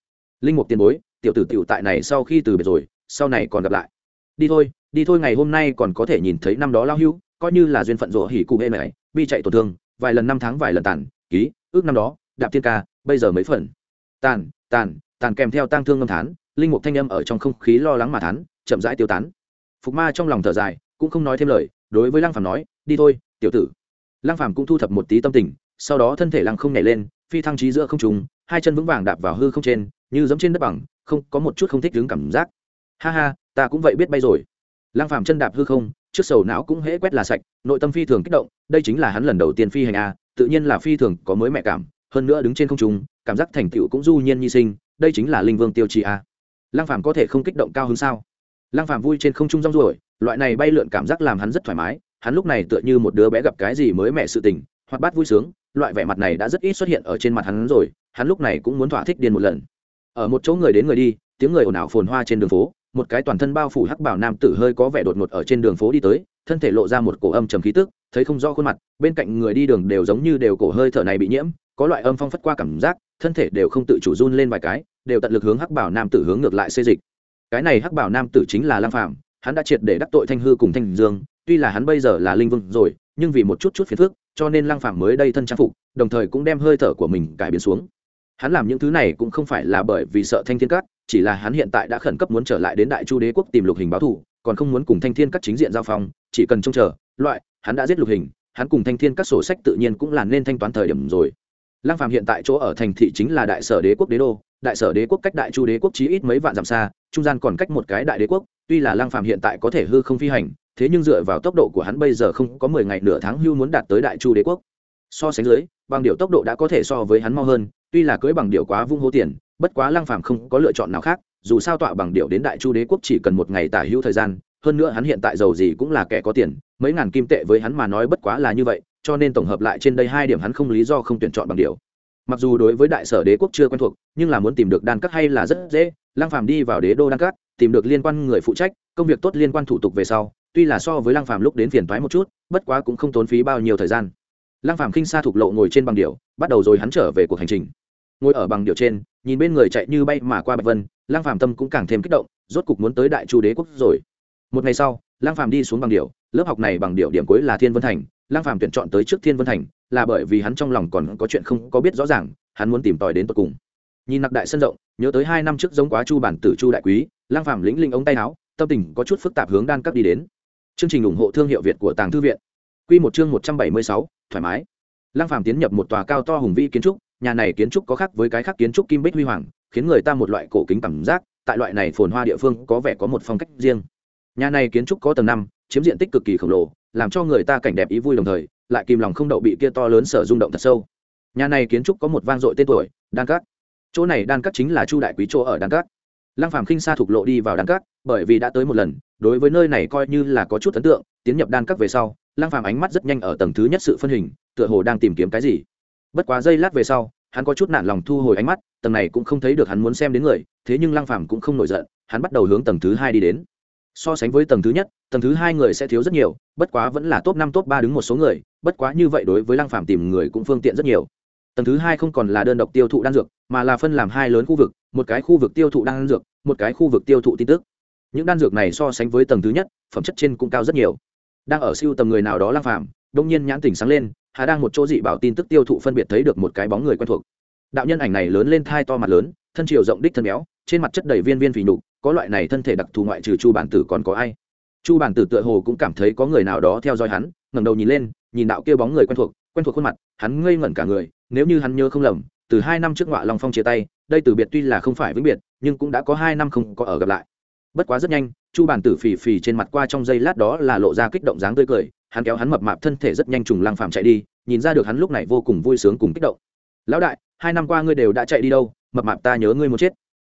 [SPEAKER 1] linh mục tiền bối, tiểu tử tiểu tại này sau khi từ biệt rồi, sau này còn gặp lại. Đi thôi đi thôi, ngày hôm nay còn có thể nhìn thấy năm đó lao hưu coi như là duyên phận rộ hỉ cụ hệ này, bi chạy tổn thương, vài lần năm tháng vài lần tàn, ký, ước năm đó, đạp thiên ca, bây giờ mấy phần. Tàn tàn tàn kèm theo tang thương ngâm thán, linh mục thanh âm ở trong không khí lo lắng mà thán, chậm rãi tiêu tán. Phục ma trong lòng thở dài, cũng không nói thêm lời, đối với lăng phàm nói, đi thôi, tiểu tử. Lăng phàm cũng thu thập một tí tâm tình, sau đó thân thể lăng không nhảy lên, phi thăng trí giữa không trung, hai chân vững vàng đạp vào hư không trên như giống trên đất bằng, không, có một chút không thích đứng cảm giác. Ha ha, ta cũng vậy biết bay rồi. Lăng phàm chân đạp hư không, trước sầu não cũng hễ quét là sạch, nội tâm phi thường kích động, đây chính là hắn lần đầu tiên phi hành a, tự nhiên là phi thường có mới mẹ cảm, hơn nữa đứng trên không trung, cảm giác thành tựu cũng du nhiên nhi sinh, đây chính là linh vương tiêu chí a. Lăng phàm có thể không kích động cao hơn sao? Lăng phàm vui trên không trung rong ruổi, loại này bay lượn cảm giác làm hắn rất thoải mái, hắn lúc này tựa như một đứa bé gặp cái gì mới mẹ sự tình, hoạt bát vui sướng, loại vẻ mặt này đã rất ít xuất hiện ở trên mặt hắn rồi, hắn lúc này cũng muốn thỏa thích điên một lần ở một chỗ người đến người đi, tiếng người ồn ào phồn hoa trên đường phố, một cái toàn thân bao phủ hắc bảo nam tử hơi có vẻ đột ngột ở trên đường phố đi tới, thân thể lộ ra một cổ âm trầm khí tức, thấy không rõ khuôn mặt, bên cạnh người đi đường đều giống như đều cổ hơi thở này bị nhiễm, có loại âm phong phất qua cảm giác, thân thể đều không tự chủ run lên vài cái, đều tận lực hướng hắc bảo nam tử hướng ngược lại xê dịch. Cái này hắc bảo nam tử chính là lang phạm hắn đã triệt để đắc tội thanh hư cùng thanh dương, tuy là hắn bây giờ là linh vương rồi, nhưng vì một chút chút phiền phức, cho nên lang phạm mới đây thân trang phục, đồng thời cũng đem hơi thở của mình cải biến xuống hắn làm những thứ này cũng không phải là bởi vì sợ thanh thiên cát chỉ là hắn hiện tại đã khẩn cấp muốn trở lại đến đại chu đế quốc tìm lục hình báo thù, còn không muốn cùng thanh thiên các chính diện giao phong, chỉ cần trông chờ, loại, hắn đã giết lục hình, hắn cùng thanh thiên các sổ sách tự nhiên cũng là nên thanh toán thời điểm rồi. Lăng phàm hiện tại chỗ ở thành thị chính là đại sở đế quốc đế đô, đại sở đế quốc cách đại chu đế quốc chí ít mấy vạn dặm xa, trung gian còn cách một cái đại đế quốc, tuy là lăng phàm hiện tại có thể hư không phi hành, thế nhưng dựa vào tốc độ của hắn bây giờ không có mười ngày nửa tháng hưu muốn đạt tới đại chu đế quốc. So sánh dưới bằng điệu tốc độ đã có thể so với hắn mau hơn tuy là cưới bằng điệu quá vung hô tiền, bất quá lăng phàm không có lựa chọn nào khác, dù sao tọa bằng điệu đến đại chu đế quốc chỉ cần một ngày tả hữu thời gian, hơn nữa hắn hiện tại giàu gì cũng là kẻ có tiền, mấy ngàn kim tệ với hắn mà nói bất quá là như vậy, cho nên tổng hợp lại trên đây hai điểm hắn không lý do không tuyển chọn bằng điệu mặc dù đối với đại sở đế quốc chưa quen thuộc, nhưng là muốn tìm được đan cắt hay là rất dễ, lăng phàm đi vào đế đô đan cắt, tìm được liên quan người phụ trách, công việc tốt liên quan thủ tục về sau, tuy là so với lăng phàm lúc đến phiền toái một chút, bất quá cũng không tốn phí bao nhiêu thời gian. Lăng phàm khinh xa thục lộ ngồi trên bằng điệu bắt đầu rồi hắn trở về cuộc hành trình ngồi ở bằng điều trên nhìn bên người chạy như bay mà qua bạch vân lăng phàm tâm cũng càng thêm kích động rốt cục muốn tới đại chu đế quốc rồi. Một ngày sau lăng phàm đi xuống bằng điều, lớp học này bằng điều điểm cuối là thiên vân thành lăng phàm tuyển chọn tới trước thiên vân thành là bởi vì hắn trong lòng còn có chuyện không có biết rõ ràng hắn muốn tìm tòi đến tận cùng. Nhìn nặc đại sân rộng nhớ tới hai năm trước giống quá chu bản tử chu đại quý lăng phàm lĩnh linh ống tay áo tâm tình có chút phức tạp hướng đan cấp đi đến. Chương trình ủng hộ thương hiệu việt của tàng thư viện. Quy một chương một trăm bảy mươi sáu, thoải mái. Lăng phàm tiến nhập một tòa cao to hùng vĩ kiến trúc nhà này kiến trúc có khác với cái khác kiến trúc kim bích huy hoàng, khiến người ta một loại cổ kính cảm giác, tại loại này phồn hoa địa phương có vẻ có một phong cách riêng. Nhà này kiến trúc có tầng năm, chiếm diện tích cực kỳ khổng lồ, làm cho người ta cảnh đẹp ý vui đồng thời, lại kìm lòng không đậu bị kia to lớn sở rung động thật sâu. Nhà này kiến trúc có một vang dội tên tuổi, đan cát. Chỗ này đan cát chính là chu đại quý chỗ ở đan cát. Lăng phàm khinh xa thục lộ đi vào đan cát, bởi vì đã tới một lần, đối với nơi này coi như là có chút ấn tượng, tiến nhập đan cát về sau, lăng phàm ánh mắt rất nhanh ở tầng thứ nhất sự phân hình, tựa hồ đang tìm kiếm cái gì bất quá giây lát về sau, hắn có chút nản lòng thu hồi ánh mắt, tầng này cũng không thấy được hắn muốn xem đến người, thế nhưng lăng phàm cũng không nổi giận, hắn bắt đầu hướng tầng thứ hai đi đến. So sánh với tầng thứ nhất, tầng thứ hai người sẽ thiếu rất nhiều, bất quá vẫn là top năm, top ba đứng một số người, bất quá như vậy đối với lăng phàm tìm người cũng phương tiện rất nhiều. Tầng thứ hai không còn là đơn độc tiêu thụ đan dược, mà là phân làm hai lớn khu vực, một cái khu vực tiêu thụ đan dược, một cái khu vực tiêu thụ tin tức. Những đan dược này so sánh với tầng thứ nhất, phẩm chất trên cũng cao rất nhiều. Đang ở siêu tầm người nào đó lăng phàm đông nhiên nhãn tỉnh sáng lên, hà đang một chỗ dị bảo tin tức tiêu thụ phân biệt thấy được một cái bóng người quen thuộc. Đạo nhân ảnh này lớn lên thai to mặt lớn, thân chiều rộng đích thân béo, trên mặt chất đầy viên viên phì nhục, có loại này thân thể đặc thù ngoại trừ chu bản tử còn có ai. Chu bản tử tựa hồ cũng cảm thấy có người nào đó theo dõi hắn, ngẩng đầu nhìn lên, nhìn đạo kia bóng người quen thuộc quen thuộc khuôn mặt, hắn ngây ngẩn cả người, nếu như hắn nhớ không lầm, từ hai năm trước ngọa long phong chia tay, đây từ biệt tuy là không phải vĩnh biệt, nhưng cũng đã có hai năm không có ở gặp lại bất quá rất nhanh, chu bản tử phì phì trên mặt qua trong giây lát đó là lộ ra kích động dáng tươi cười, hắn kéo hắn mập mạp thân thể rất nhanh trùng lăng phàm chạy đi, nhìn ra được hắn lúc này vô cùng vui sướng cùng kích động. Lão đại, hai năm qua ngươi đều đã chạy đi đâu, mập mạp ta nhớ ngươi muốn chết.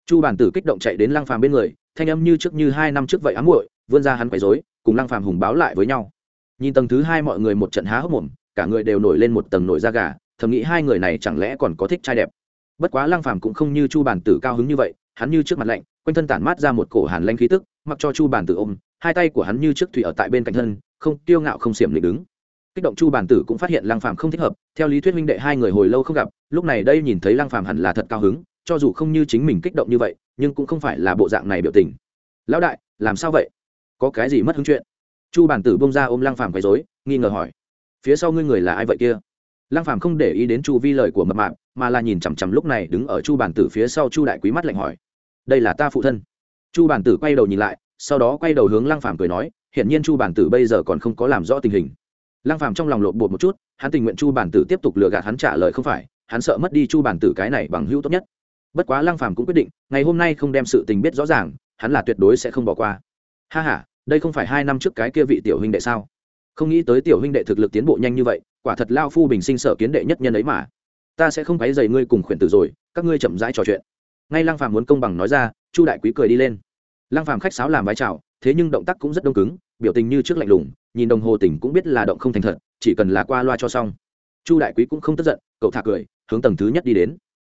[SPEAKER 1] Chu bản tử kích động chạy đến lăng phàm bên người, thanh âm như trước như hai năm trước vậy ám muội, vươn ra hắn quấy rối, cùng lăng phàm hùng báo lại với nhau. Nhìn tầng thứ hai mọi người một trận há hốc mồm, cả người đều nổi lên một tầng nổi da gà, thầm nghĩ hai người này chẳng lẽ còn có thích trai đẹp. Bất quá lăng phàm cũng không như chu bản tử cao hứng như vậy, hắn như trước mặt lạnh quanh thân tản mát ra một cổ hàn lanh khí tức mặc cho chu bản tử ôm hai tay của hắn như trước thủy ở tại bên cạnh thân không tiêu ngạo không xiểm lịch đứng. Kích động chu bản tử cũng phát hiện lăng phàm không thích hợp theo lý thuyết minh đệ hai người hồi lâu không gặp lúc này đây nhìn thấy lăng phàm hẳn là thật cao hứng cho dù không như chính mình kích động như vậy nhưng cũng không phải là bộ dạng này biểu tình. Lão đại làm sao vậy? Có cái gì mất hứng chuyện? Chu bản tử bông ra ôm lang phàm quấy rối, nghi ngờ hỏi phía sau ngươi người là ai vậy kia? Lang phàm không để ý đến chu vi lời của mập mạp mà là nhìn chằm chằm lúc này đứng ở chu bản tử phía sau chu đại quý mắt lạnh hỏi đây là ta phụ thân. Chu bản tử quay đầu nhìn lại, sau đó quay đầu hướng lang phàm cười nói hiện nhiên chu bản tử bây giờ còn không có làm rõ tình hình. Lang phàm trong lòng lộn bột một chút, hắn tình nguyện chu bản tử tiếp tục lừa gạt hắn trả lời không phải, hắn sợ mất đi chu bản tử cái này bằng hữu tốt nhất. Bất quá lang phàm cũng quyết định, ngày hôm nay không đem sự tình biết rõ ràng, hắn là tuyệt đối sẽ không bỏ qua. Ha ha, đây không phải hai năm trước cái kia vị tiểu huynh đệ sao? Không nghĩ tới tiểu huynh đệ thực lực tiến bộ nhanh như vậy, quả thật lao phu bình sinh sở kiến đệ nhất nhân ấy mà. Ta sẽ không quấy dày ngươi cùng khuyển tử rồi, các ngươi chậm rãi trò chuyện ngay lăng phàm muốn công bằng nói ra, chu đại quý cười đi lên. Lăng phàm khách sáo làm vai trào thế nhưng động tác cũng rất đông cứng, biểu tình như trước lạnh lùng, nhìn đồng hồ tỉnh cũng biết là động không thành thật, chỉ cần là qua loa cho xong. Chu đại quý cũng không tức giận, cậu thả cười, hướng tầng thứ nhất đi đến.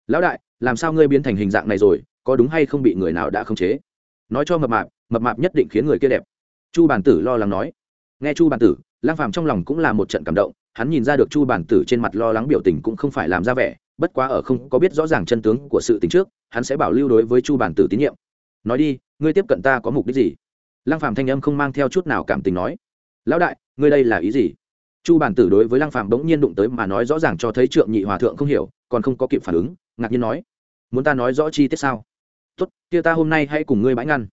[SPEAKER 1] Lão đại, làm sao ngươi biến thành hình dạng này rồi, có đúng hay không bị người nào đã khống chế? Nói cho mập mạp mập mạp nhất định khiến người kia đẹp. Chu bản tử lo lắng nói. Nghe chu bản tử lang phàm trong lòng cũng là một trận cảm động hắn nhìn ra được chu bản tử trên mặt lo lắng biểu tình cũng không phải làm ra vẻ, bất quá ở không có biết rõ ràng chân tướng của sự tình trước, hắn sẽ bảo lưu đối với chu bản tử tín nhiệm. Nói đi, ngươi tiếp cận ta có mục đích gì? Lang phàm thanh âm không mang theo chút nào cảm tình nói. Lão đại, ngươi đây là ý gì? Chu bản tử đối với lang phàm bỗng nhiên đụng tới mà nói rõ ràng cho thấy trượng nhị hòa thượng không hiểu, còn không có kịp phản ứng, ngạc nhiên nói. Muốn ta nói rõ chi tiết sao? Tốt, kia ta hôm nay hãy cùng ngươi bãi ngăn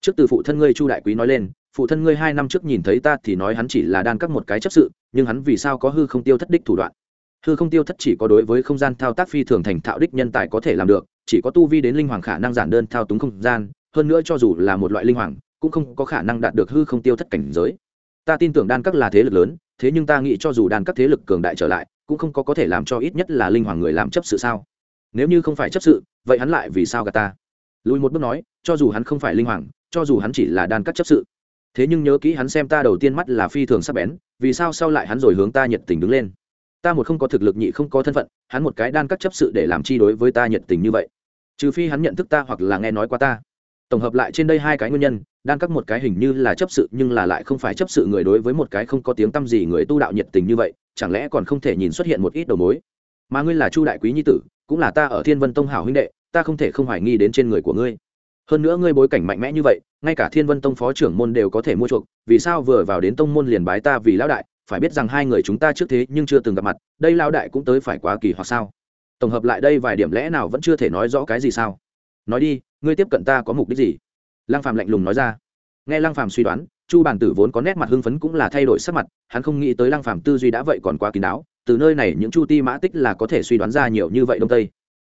[SPEAKER 1] trước từ phụ thân ngươi chu đại quý nói lên, phụ thân ngươi hai năm trước nhìn thấy ta thì nói hắn chỉ là đan các một cái chấp sự, nhưng hắn vì sao có hư không tiêu thất đích thủ đoạn? Hư không tiêu thất chỉ có đối với không gian thao tác phi thường thành thạo đích nhân tài có thể làm được, chỉ có tu vi đến linh hoàng khả năng giản đơn thao túng không gian, hơn nữa cho dù là một loại linh hoàng, cũng không có khả năng đạt được hư không tiêu thất cảnh giới. Ta tin tưởng đan các là thế lực lớn, thế nhưng ta nghĩ cho dù đan các thế lực cường đại trở lại, cũng không có có thể làm cho ít nhất là linh hoàng người làm chấp sự sao? Nếu như không phải chấp sự, vậy hắn lại vì sao gà ta? Lùi một bước nói, cho dù hắn không phải linh hoàng cho dù hắn chỉ là đan cắt chấp sự. Thế nhưng nhớ kỹ hắn xem ta đầu tiên mắt là phi thường sắc bén, vì sao sau lại hắn rồi hướng ta nhiệt tình đứng lên? Ta một không có thực lực nhị không có thân phận, hắn một cái đan cắt chấp sự để làm chi đối với ta nhiệt tình như vậy? Trừ phi hắn nhận thức ta hoặc là nghe nói qua ta. Tổng hợp lại trên đây hai cái nguyên nhân, đan cắt một cái hình như là chấp sự nhưng là lại không phải chấp sự người đối với một cái không có tiếng t â m gì người tu đạo nhiệt tình như vậy, chẳng lẽ còn không thể nhìn xuất hiện một ít đầu mối? Mà ngươi là chu đại quý nhi tử, cũng là ta ở thiên vân tông hảo huynh đệ, ta không thể không hoài nghi đến trên người của ngươi hơn nữa ngươi bối cảnh mạnh mẽ như vậy, ngay cả thiên vân tông phó trưởng môn đều có thể mua chuộc, vì sao vừa vào đến tông môn liền bái ta vì lão đại, phải biết rằng hai người chúng ta trước thế nhưng chưa từng gặp mặt, đây lão đại cũng tới phải quá kỳ hoặc sao? Tổng hợp lại đây vài điểm lẽ nào vẫn chưa thể nói rõ cái gì sao? Nói đi, ngươi tiếp cận ta có mục đích gì? Lăng phàm lạnh lùng nói ra. Nghe lăng phàm suy đoán, chu bản tử vốn có nét mặt hưng phấn cũng là thay đổi sắc mặt, hắn không nghĩ tới lăng phàm tư duy đã vậy còn quá kín đáo, từ nơi này những chu ti mã tích là có thể suy đoán ra nhiều như vậy đông tây.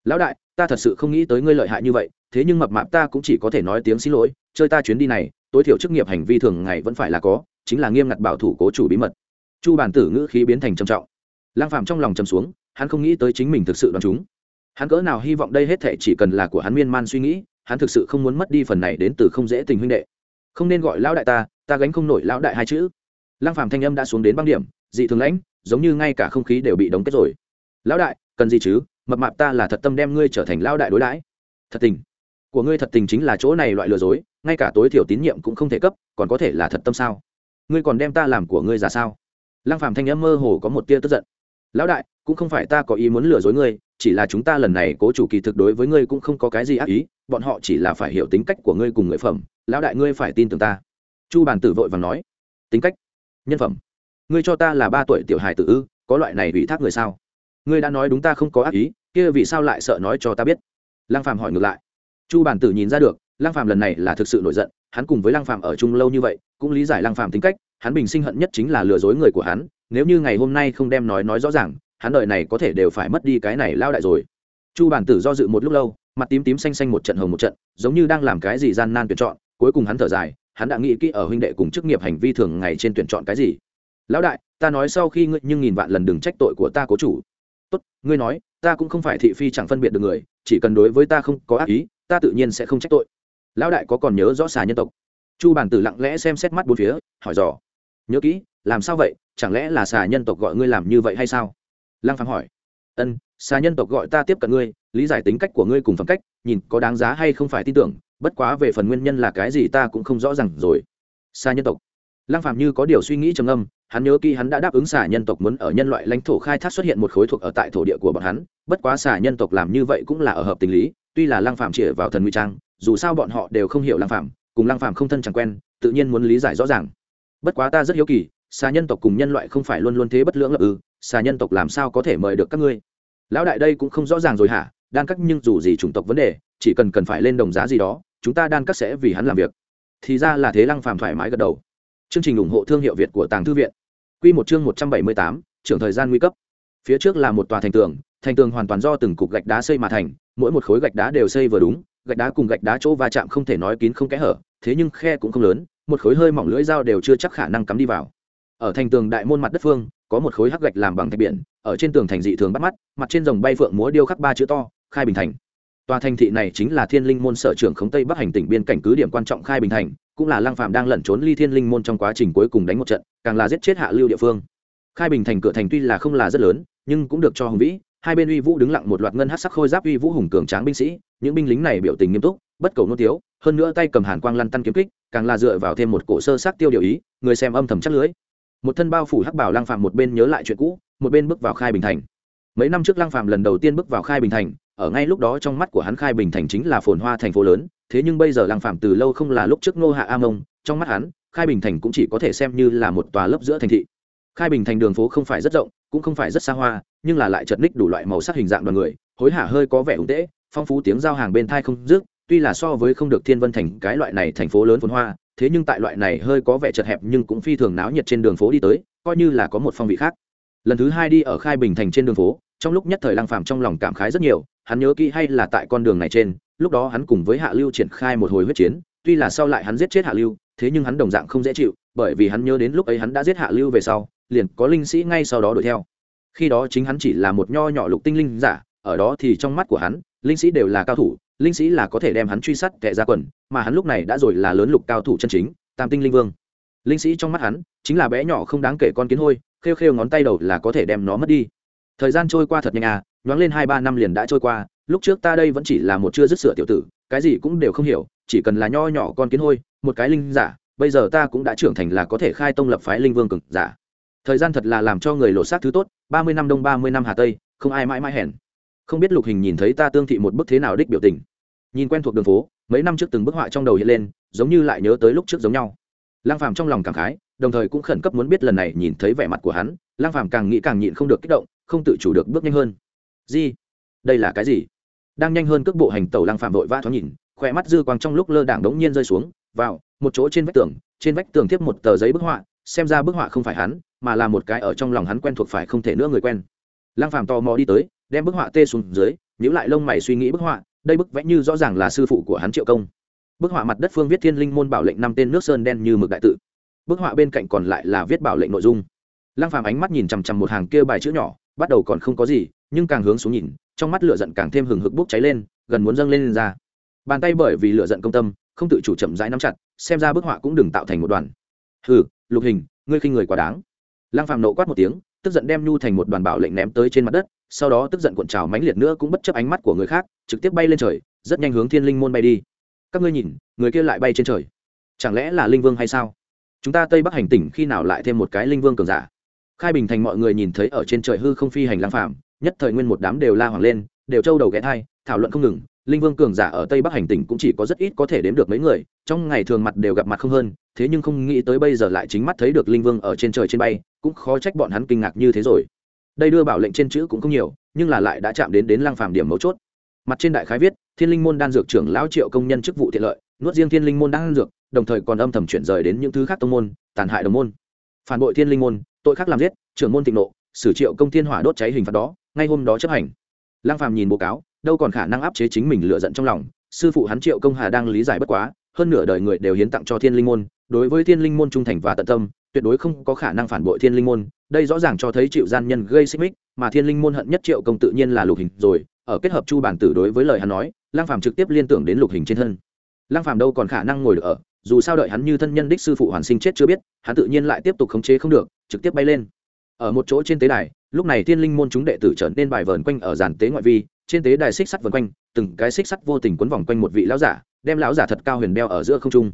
[SPEAKER 1] Lão đại ta thật sự không nghĩ tới ngươi lợi hại như vậy, thế nhưng mập mạp ta cũng chỉ có thể nói tiếng xin lỗi, chơi ta chuyến đi này, tối thiểu chức nghiệp hành vi thường ngày vẫn phải là có, chính là nghiêm ngặt bảo thủ cố chủ bí mật. Chu bản tử ngữ khí biến thành trầm trọng. Lang phàm trong lòng trầm xuống, hắn không nghĩ tới chính mình thực sự đoán chúng. Hắn cỡ nào hy vọng đây hết thể chỉ cần là của hắn miên man suy nghĩ, hắn thực sự không muốn mất đi phần này đến từ không dễ tình huynh đệ. Không nên gọi lão đại ta ta gánh không nổi lão đại hai chữ. Lang phàm thanh âm đã xuống đến băng điểm, dị thường lãnh, giống như ngay cả không khí đều bị đóng kết rồi. Lão đại, cần gì chứ? Mập mạp ta là thật tâm đem ngươi trở thành lao đại đối đãi. Thật tình. Của ngươi thật tình chính là chỗ này loại lừa dối, ngay cả tối thiểu tín nhiệm cũng không thể cấp, còn có thể là thật tâm sao? Ngươi còn đem ta làm của ngươi ra sao? Lăng phàm thanh âm mơ hồ có một tia tức giận. Lão đại, cũng không phải ta có ý muốn lừa dối ngươi, chỉ là chúng ta lần này cố chủ kỳ thực đối với ngươi cũng không có cái gì ác ý, bọn họ chỉ là phải hiểu tính cách của ngươi cùng người phẩm, lão đại ngươi phải tin tưởng ta. Chu bàn tử vội vàng nói. Tính cách? Nhân phẩm. Ngươi cho ta là ba tuổi tiểu hài tử ư, có loại này ủy thác người sao? Ngươi đã nói đúng ta không có ác ý, kia vì sao lại sợ nói cho ta biết? Lăng phàm hỏi ngược lại. Chu bản tử nhìn ra được, lăng phàm lần này là thực sự nổi giận, hắn cùng với lăng phàm ở chung lâu như vậy, cũng lý giải lăng phàm tính cách, hắn bình sinh hận nhất chính là lừa dối người của hắn, nếu như ngày hôm nay không đem nói nói rõ ràng, hắn đợi này có thể đều phải mất đi cái này lao đại rồi. Chu bản tử do dự một lúc lâu, mặt tím tím xanh xanh một trận hồng một trận, giống như đang làm cái gì gian nan tuyển chọn, cuối cùng hắn thở dài, hắn đã nghĩ kỹ ở huynh đệ cùng chức nghiệp hành vi thường ngày trên tuyển chọn cái gì. Lão đại, ta nói sau khi ngươi nhưng nghìn vạn lần đừng trách tội của ta cố chủ tốt, ngươi nói, ta cũng không phải thị phi chẳng phân biệt được người, chỉ cần đối với ta không có ác ý, ta tự nhiên sẽ không trách tội. Lão đại có còn nhớ rõ xà nhân tộc? Chu bản tử lặng lẽ xem xét mắt bốn phía, hỏi dò. Nhớ kỹ, làm sao vậy? Chẳng lẽ là xà nhân tộc gọi ngươi làm như vậy hay sao? Lăng phàm hỏi. Ân, xà nhân tộc gọi ta tiếp cận ngươi, lý giải tính cách của ngươi cùng phẩm cách, nhìn có đáng giá hay không phải tin tưởng, bất quá về phần nguyên nhân là cái gì ta cũng không rõ ràng rồi. Xà nhân tộc lăng phàm như có điều suy nghĩ trầm âm hắn nhớ kỹ hắn đã đáp ứng xà nhân tộc muốn ở nhân loại lãnh thổ khai thác xuất hiện một khối thuộc ở tại thổ địa của bọn hắn, bất quá xà nhân tộc làm như vậy cũng là ở hợp tình lý, tuy là lăng phạm chĩa vào thần nguy trang, dù sao bọn họ đều không hiểu lăng phạm cùng lăng phạm không thân chẳng quen, tự nhiên muốn lý giải rõ ràng. Bất quá ta rất hiếu kỳ, xà nhân tộc cùng nhân loại không phải luôn luôn thế bất lưỡng lập ư, xà nhân tộc làm sao có thể mời được các ngươi? Lão đại đây cũng không rõ ràng rồi hả? Đan cắt nhưng dù gì chủng tộc vấn đề, chỉ cần cần phải lên đồng giá gì đó, chúng ta đan cắt sẽ vì hắn làm việc. Thì ra là thế lăng phàm thoải mái gật đầu chương trình ủng hộ thương hiệu việt của tàng thư viện. Quy một chương một trăm bảy mươi tám, trưởng thời gian nguy cấp. Phía trước là một tòa thành tường thành tường hoàn toàn do từng cục gạch đá xây mà thành, mỗi một khối gạch đá đều xây vừa đúng, gạch đá cùng gạch đá chỗ va chạm không thể nói kín không kẽ hở, thế nhưng khe cũng không lớn, một khối hơi mỏng lưỡi dao đều chưa chắc khả năng cắm đi vào. Ở thành tường đại môn mặt đất phương, có một khối hắc gạch làm bằng thạch biển, ở trên tường thành dị thường bắt mắt, mặt trên dòng bay phượng múa điêu khắc ba chữ to, khai bình thành. Tòa thành thị này chính là thiên linh môn sở trưởng khống tây bắc hành tỉnh biên cảnh cứ điểm quan trọng khai bình thành cũng là lăng phạm đang lẩn trốn ly thiên linh môn trong quá trình cuối cùng đánh một trận, càng là giết chết hạ lưu địa phương. Khai bình thành cửa thành tuy là không là rất lớn, nhưng cũng được cho hùng vĩ, hai bên uy vũ đứng lặng một loạt ngân hát sắc khôi giáp uy vũ hùng cường tráng binh sĩ, những binh lính này biểu tình nghiêm túc, bất cầu nô tiếu, hơn nữa tay cầm hàn quang lăn tăn kiếm kích, càng là dựa vào thêm một cổ sơ sắc tiêu điều ý, người xem âm thầm chắc lưới. Một thân bao phủ hắc bảo lang phạm một bên nhớ lại chuyện cũ, một bên bước vào khai bình thành. Mấy năm trước lang phạm lần đầu tiên bước vào khai bình thành ở ngay lúc đó trong mắt của hắn khai bình thành chính là phồn hoa thành phố lớn, thế nhưng bây giờ lang phạm từ lâu không là lúc trước ngô hạ a mông, trong mắt hắn, khai bình thành cũng chỉ có thể xem như là một tòa lớp giữa thành thị. Khai bình thành đường phố không phải rất rộng, cũng không phải rất xa hoa, nhưng là lại chật ních đủ loại màu sắc hình dạng đoàn người, hối hả hơi có vẻ ủng tễ, phong phú tiếng giao hàng bên thai không dứt, tuy là so với không được thiên vân thành, cái loại này thành phố lớn phồn hoa, thế nhưng tại loại này hơi có vẻ chật hẹp nhưng cũng phi thường náo nhiệt trên đường phố đi tới, coi như là có một phong vị khác. Lần thứ hai đi ở khai bình thành trên đường phố, trong lúc nhất thời lăng phàm trong lòng cảm khái rất nhiều hắn nhớ kỹ hay là tại con đường này trên, lúc đó hắn cùng với hạ lưu triển khai một hồi huyết chiến, tuy là sau lại hắn giết chết hạ lưu, thế nhưng hắn đồng dạng không dễ chịu, bởi vì hắn nhớ đến lúc ấy hắn đã giết hạ lưu về sau, liền có linh sĩ ngay sau đó đuổi theo. Khi đó chính hắn chỉ là một nho nhỏ lục tinh linh giả, ở đó thì trong mắt của hắn, linh sĩ đều là cao thủ, linh sĩ là có thể đem hắn truy sát tệ ra quần, mà hắn lúc này đã rồi là lớn lục cao thủ chân chính, tam tinh linh vương. Linh sĩ trong mắt hắn, chính là bé nhỏ không đáng kể con kiến hôi, khêu khêu ngón tay đầu là có thể đem nó mất đi. Thời gian trôi qua thật nhanh à nhoáng lên hai ba năm liền đã trôi qua, lúc trước ta đây vẫn chỉ là một chưa dứt sửa tiểu tử, cái gì cũng đều không hiểu, chỉ cần là nho nhỏ con kiến hôi, một cái linh giả, bây giờ ta cũng đã trưởng thành là có thể khai tông lập phái linh vương cực giả. Thời gian thật là làm cho người lột xác thứ tốt, ba mươi năm đông, ba mươi năm hà tây, không ai mãi mãi hèn. Không biết lục hình nhìn thấy ta tương thị một bức thế nào đích biểu tình. Nhìn quen thuộc đường phố, mấy năm trước từng bức họa trong đầu hiện lên, giống như lại nhớ tới lúc trước giống nhau. Lang phàm trong lòng cảm khái, đồng thời cũng khẩn cấp muốn biết lần này nhìn thấy vẻ mặt của hắn lang phàm càng nghĩ càng nhịn không được kích động, không tự chủ được bước nhanh hơn gì? Đây là cái gì? Đang nhanh hơn cước bộ hành tàu lang phàm vội vã thoáng nhìn khỏe mắt dư quang trong lúc lơ đảng đống nhiên rơi xuống, vào, một chỗ trên vách tường, trên vách tường tiếp một tờ giấy bức họa, xem ra bức họa không phải hắn, mà là một cái ở trong lòng hắn quen thuộc phải không thể nữa người quen. Lang phàm tò mò đi tới, đem bức họa tê xuống dưới, nhíu lại lông mày suy nghĩ bức họa, đây bức vẽ như rõ ràng là sư phụ của hắn triệu công. Bức họa mặt đất phương viết thiên linh môn bảo lệnh năm tên nước sơn đen như mực đại tự. Bức họa bên cạnh còn lại là viết bảo lệnh nội dung. Lăng phàm ánh mắt nhìn chằm chằm một hàng kia bài chữ nhỏ, bắt đầu còn không có gì nhưng càng hướng xuống nhìn trong mắt lửa giận càng thêm hừng hực bốc cháy lên gần muốn dâng lên, lên ra. Bàn tay bởi vì lửa giận công tâm không tự chủ chậm rãi nắm chặt xem ra bức họa cũng đừng tạo thành một đoàn. Hừ lục hình ngươi khinh người quá đáng. Lăng phàm nộ quát một tiếng tức giận đem nhu thành một đoàn bảo lệnh ném tới trên mặt đất sau đó tức giận cuộn trào mãnh liệt nữa cũng bất chấp ánh mắt của người khác trực tiếp bay lên trời rất nhanh hướng thiên linh môn bay đi. Các ngươi nhìn người kia lại bay trên trời. Chẳng lẽ là linh vương hay sao? Chúng ta tây bắc hành tỉnh khi nào lại thêm một cái linh vương cường giả? Khai bình thành mọi người nhìn thấy ở trên trời hư không phi hành lang phạm nhất thời nguyên một đám đều la hoàng lên, đều trâu đầu ghé thai, thảo luận không ngừng. Linh vương cường giả ở tây bắc hành tỉnh cũng chỉ có rất ít có thể đếm được mấy người, trong ngày thường mặt đều gặp mặt không hơn, thế nhưng không nghĩ tới bây giờ lại chính mắt thấy được linh vương ở trên trời trên bay, cũng khó trách bọn hắn kinh ngạc như thế rồi. Đây đưa bảo lệnh trên chữ cũng không nhiều, nhưng là lại đã chạm đến đến lang phàm điểm mấu chốt. Mặt trên đại khái viết, thiên linh môn đan dược trưởng lão triệu công nhân chức vụ tiện lợi, nuốt riêng thiên linh môn đan dược, đồng thời còn âm thầm chuyển rời đến những thứ khác tông môn, tàn hại đồng môn. Phản bội thiên linh môn, tội khác làm giết, trưởng môn tịnh nộ xử triệu công thiên hỏa đốt cháy hình phạt đó ngay hôm đó chấp hành. Lang phàm nhìn báo cáo, đâu còn khả năng áp chế chính mình lựa giận trong lòng, sư phụ hắn triệu công hà đang lý giải bất quá, hơn nửa đời người đều hiến tặng cho thiên linh môn, đối với thiên linh môn trung thành và tận tâm, tuyệt đối không có khả năng phản bội thiên linh môn, đây rõ ràng cho thấy triệu gian nhân gây xích mích, mà thiên linh môn hận nhất triệu công tự nhiên là lục hình rồi, ở kết hợp chu bản tử đối với lời hắn nói lang phàm trực tiếp liên tưởng đến lục hình trên thân. Lang phàm đâu còn khả năng ngồi được ở, dù sao đợi hắn như thân nhân đích sư phụ hoàn sinh chết chưa biết, hắn tự nhiên lại tiếp tục khống chế không được, trực tiếp bay lên. Ở một chỗ trên tế đài lúc này thiên linh môn chúng đệ tử trở nên bài vờn quanh ở giàn tế ngoại vi, trên tế đài xích sắt vần quanh, từng cái xích sắt vô tình quấn vòng quanh một vị lão giả, đem lão giả thật cao huyền đeo ở giữa không trung.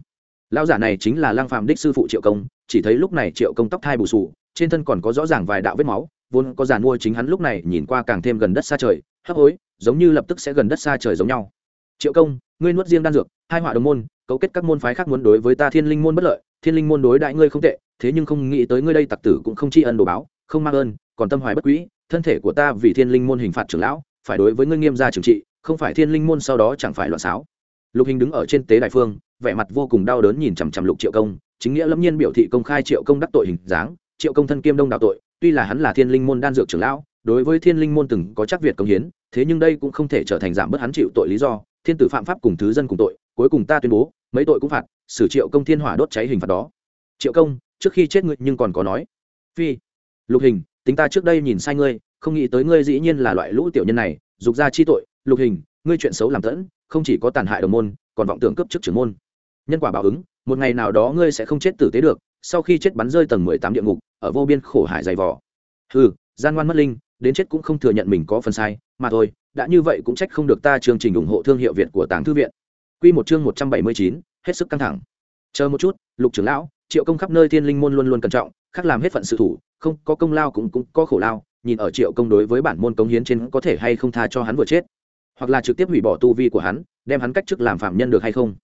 [SPEAKER 1] Lão giả này chính là lang phàm đích sư phụ triệu công, chỉ thấy lúc này triệu công tóc thai bù sù, trên thân còn có rõ ràng vài đạo vết máu, vốn có giàn mua chính hắn lúc này nhìn qua càng thêm gần đất xa trời, hấp hối, giống như lập tức sẽ gần đất xa trời giống nhau. Triệu công, ngươi nuốt riêng đan dược, hai họa đồng môn, cấu kết các môn phái khác muốn đối với ta thiên linh môn bất lợi, thiên linh môn đối đại ngươi không tệ, thế nhưng không nghĩ tới ngươi đây tặc tử cũng không tri ân đồ báo, không mang ơn còn tâm hoài bất quý, thân thể của ta vì thiên linh môn hình phạt trưởng lão phải đối với ngươi nghiêm gia trừng trị không phải thiên linh môn sau đó chẳng phải loạn xáo. Lục hình đứng ở trên tế đại phương vẻ mặt vô cùng đau đớn nhìn chằm chằm lục triệu công chính nghĩa lâm nhiên biểu thị công khai triệu công đắc tội hình dáng triệu công thân kiêm đông đạo tội tuy là hắn là thiên linh môn đan dược trưởng lão đối với thiên linh môn từng có chắc việt công hiến thế nhưng đây cũng không thể trở thành giảm bớt hắn chịu tội lý do thiên tử phạm pháp cùng thứ dân cùng tội cuối cùng ta tuyên bố mấy tội cũng phạt xử triệu công thiên hỏa đốt cháy hình phạt đó. Triệu công trước khi chết ngươi nhưng còn có nói. Phi lục hình tính ta trước đây nhìn sai ngươi, không nghĩ tới ngươi dĩ nhiên là loại lũ tiểu nhân này, dục ra chi tội, lục hình, ngươi chuyện xấu làm tẫn, không chỉ có tàn hại đồng môn, còn vọng tưởng cấp chức trưởng môn. Nhân quả báo ứng, một ngày nào đó ngươi sẽ không chết tử tế được, sau khi chết bắn rơi tầng mười tám địa ngục, ở vô biên khổ hải dày vỏ ừ gian ngoan mất linh, đến chết cũng không thừa nhận mình có phần sai, mà thôi, đã như vậy cũng trách không được ta chương trình ủng hộ thương hiệu việt của tàng thư viện. Q một chương một trăm bảy mươi chín, hết sức căng thẳng. Chờ một chút, lục trưởng lão, triệu công khắp nơi thiên linh môn luôn luôn cẩn trọng, khác làm hết phận sự thủ không, có công lao cũng cũng có khổ lao, nhìn ở triệu công đối với bản môn cống hiến trên có thể hay không tha cho hắn vừa chết, hoặc là trực tiếp hủy bỏ tu vi của hắn, đem hắn cách chức làm phạm nhân được hay không.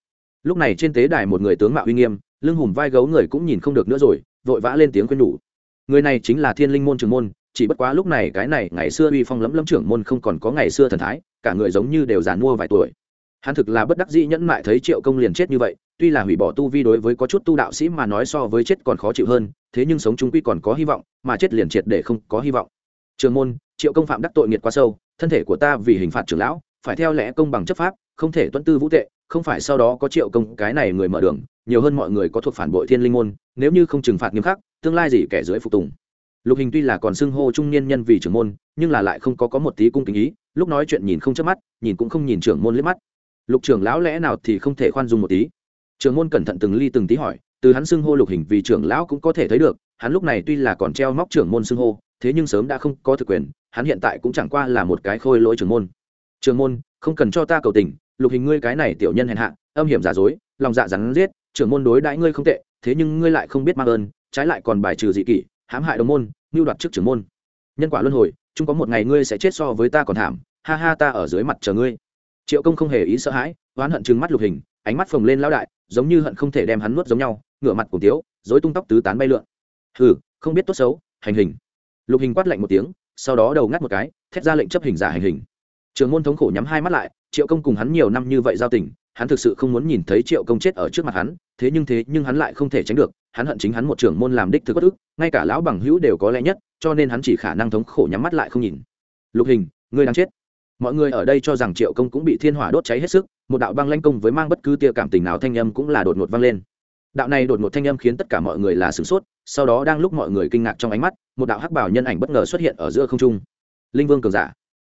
[SPEAKER 1] Lúc này trên tế đài một người tướng mạo uy nghiêm, lưng hùm vai gấu người cũng nhìn không được nữa rồi, vội vã lên tiếng khuyên nhủ. Người này chính là thiên linh môn trường môn, chỉ bất quá lúc này cái này ngày xưa uy phong lẫm lẫm trưởng môn không còn có ngày xưa thần thái, cả người giống như đều già mua vài tuổi hắn thực là bất đắc dĩ nhẫn mại thấy triệu công liền chết như vậy, tuy là hủy bỏ tu vi đối với có chút tu đạo sĩ mà nói so với chết còn khó chịu hơn, thế nhưng sống chúng quy còn có hy vọng, mà chết liền triệt để không có hy vọng. Trường môn, triệu công phạm đắc tội nghiệt quá sâu, thân thể của ta vì hình phạt trưởng lão, phải theo lẽ công bằng chấp pháp, không thể tuân tư vũ tệ, không phải sau đó có triệu công cái này người mở đường, nhiều hơn mọi người có thuộc phản bội thiên linh môn, nếu như không trừng phạt nghiêm khắc, tương lai gì kẻ dưới phục tùng. Lục hình tuy là còn xưng hô trung niên nhân vì trưởng môn, nhưng là lại không có có một tí cung kính ý, lúc nói chuyện nhìn không chớp mắt, nhìn cũng không nhìn trưởng môn liếc mắt lục trưởng lão lẽ nào thì không thể khoan dung một tí? Trưởng môn cẩn thận từng ly từng tí hỏi, từ hắn xưng hô lục hình vì trưởng lão cũng có thể thấy được, hắn lúc này tuy là còn treo móc trưởng môn xưng hô, thế nhưng sớm đã không có thực quyền, hắn hiện tại cũng chẳng qua là một cái khôi lỗi trưởng môn. Trưởng môn, không cần cho ta cầu tình, lục hình ngươi cái này tiểu nhân hèn hạ, âm hiểm giả dối, lòng dạ rắn giết, trưởng môn đối đãi ngươi không tệ, thế nhưng ngươi lại không biết mang ơn, trái lại còn bài trừ dị kỷ, hãm hại đồng môn, mưu đoạt chức trưởng môn. Nhân quả luân hồi, chung có một ngày ngươi sẽ chết so với ta còn thảm, ha ha ta ở dưới mặt chờ ngươi triệu công không hề ý sợ hãi, oán hận chừng mắt lục hình, ánh mắt phồng lên lão đại, giống như hận không thể đem hắn nuốt giống nhau, ngửa mặt cùng tiếu dối tung tóc tứ tán bay lượn. Hừ, không biết tốt xấu, hành hình. Lục hình quát lạnh một tiếng, sau đó đầu ngắt một cái, thét ra lệnh chấp hình giả hành hình. Trường môn thống khổ nhắm hai mắt lại, triệu công cùng hắn nhiều năm như vậy giao tình, hắn thực sự không muốn nhìn thấy triệu công chết ở trước mặt hắn, thế nhưng thế nhưng hắn lại không thể tránh được, hắn hận chính hắn một trưởng môn làm đích thực bất ức, ngay cả lão bằng hữu đều có lẽ nhất, cho nên hắn chỉ khả năng thống khổ nhắm mắt lại không nhìn. Lục hình, ngươi đang chết mọi người ở đây cho rằng triệu công cũng bị thiên hỏa đốt cháy hết sức, một đạo băng lanh công với mang bất cứ tia cảm tình nào thanh âm cũng là đột ngột vang lên. Đạo này đột ngột thanh âm khiến tất cả mọi người là sửng sốt, sau đó đang lúc mọi người kinh ngạc trong ánh mắt, một đạo hắc bảo nhân ảnh bất ngờ xuất hiện ở giữa không trung. Linh vương cường giả.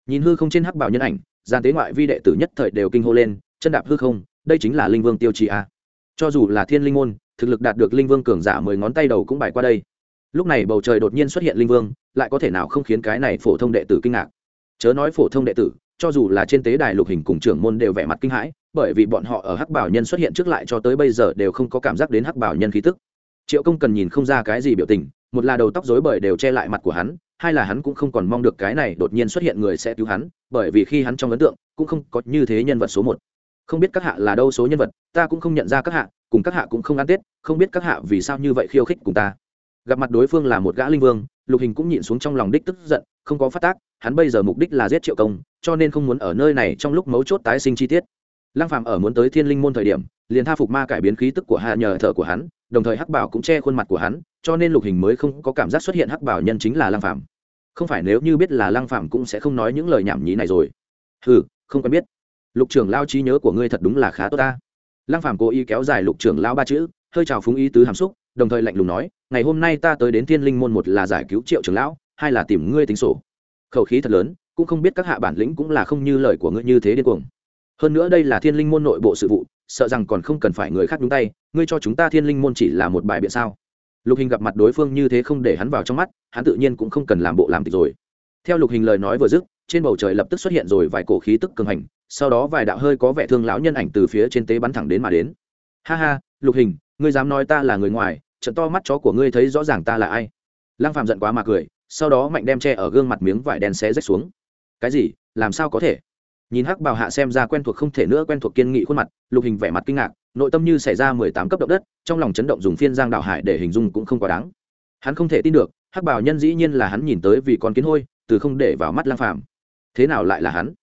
[SPEAKER 1] Nhìn hư không trên hắc bảo nhân ảnh, gian tế ngoại vi đệ tử nhất thời đều kinh hô lên, chân đạp hư không, đây chính là linh vương tiêu chí a. Cho dù là thiên linh môn, thực lực đạt được linh vương cường giả mười ngón tay đầu cũng bài qua đây. Lúc này bầu trời đột nhiên xuất hiện linh vương, lại có thể nào không khiến cái này phổ thông đệ tử kinh ngạc? Chớ nói phổ thông đệ tử, cho dù là trên tế đài lục hình cùng trưởng môn đều vẻ mặt kinh hãi, bởi vì bọn họ ở hắc bảo nhân xuất hiện trước lại cho tới bây giờ đều không có cảm giác đến hắc bảo nhân khí tức. Triệu công cần nhìn không ra cái gì biểu tình, một là đầu tóc rối bời đều che lại mặt của hắn, hai là hắn cũng không còn mong được cái này đột nhiên xuất hiện người sẽ cứu hắn, bởi vì khi hắn trong ấn tượng, cũng không có như thế nhân vật số một. Không biết các hạ là đâu số nhân vật, ta cũng không nhận ra các hạ, cùng các hạ cũng không ăn tết, không biết các hạ vì sao như vậy khiêu khích cùng ta. Gặp mặt đối phương là một gã linh vương, lục hình cũng nhịn xuống trong lòng đích tức giận, không có phát tác hắn bây giờ mục đích là giết triệu công, cho nên không muốn ở nơi này trong lúc mấu chốt tái sinh chi tiết. Lăng phạm ở muốn tới thiên linh môn thời điểm, liền tha phục ma cải biến khí tức của hạ nhờ thở của hắn, đồng thời hắc bảo cũng che khuôn mặt của hắn, cho nên lục hình mới không có cảm giác xuất hiện hắc bảo nhân chính là lăng phạm không phải nếu như biết là lăng phạm cũng sẽ không nói những lời nhảm nhí này rồi. Ừ không quen biết. Lục trưởng lao trí nhớ của ngươi thật đúng là khá tốt ta. Lăng phạm cố ý kéo dài lục trưởng lao ba chữ, hơi trào phúng ý tứ hàm xúc, đồng thời lạnh lùng nói, ngày hôm nay ta tới đến thiên linh môn một là giải cứu triệu trưởng lão, hai là tìm ngươi tính sổ khẩu khí thật lớn, cũng không biết các hạ bản lĩnh cũng là không như lời của ngươi như thế điên cuồng. Hơn nữa đây là thiên linh môn nội bộ sự vụ, sợ rằng còn không cần phải người khác nhúng tay, ngươi cho chúng ta thiên linh môn chỉ là một bài biện sao? Lục hình gặp mặt đối phương như thế không để hắn vào trong mắt, hắn tự nhiên cũng không cần làm bộ làm tịch rồi. Theo lục hình lời nói vừa dứt, trên bầu trời lập tức xuất hiện rồi vài cổ khí tức cường hành, sau đó vài đạo hơi có vẻ thương lão nhân ảnh từ phía trên tế bắn thẳng đến mà đến. Ha ha, lục hình, ngươi dám nói ta là người ngoài, trận to mắt chó của ngươi thấy rõ ràng ta là ai? Lăng phạm giận quá mà cười sau đó mạnh đem che ở gương mặt miếng vải đen xé rách xuống. Cái gì? Làm sao có thể? Nhìn hắc bào hạ xem ra quen thuộc không thể nữa quen thuộc kiên nghị khuôn mặt, lục hình vẻ mặt kinh ngạc, nội tâm như xảy ra mười tám cấp động đất, trong lòng chấn động dùng phiên giang đạo hải để hình dung cũng không quá đáng. Hắn không thể tin được, hắc bào nhân dĩ nhiên là hắn nhìn tới vì con kiến hôi, từ không để vào mắt lang phàm. Thế nào lại là hắn?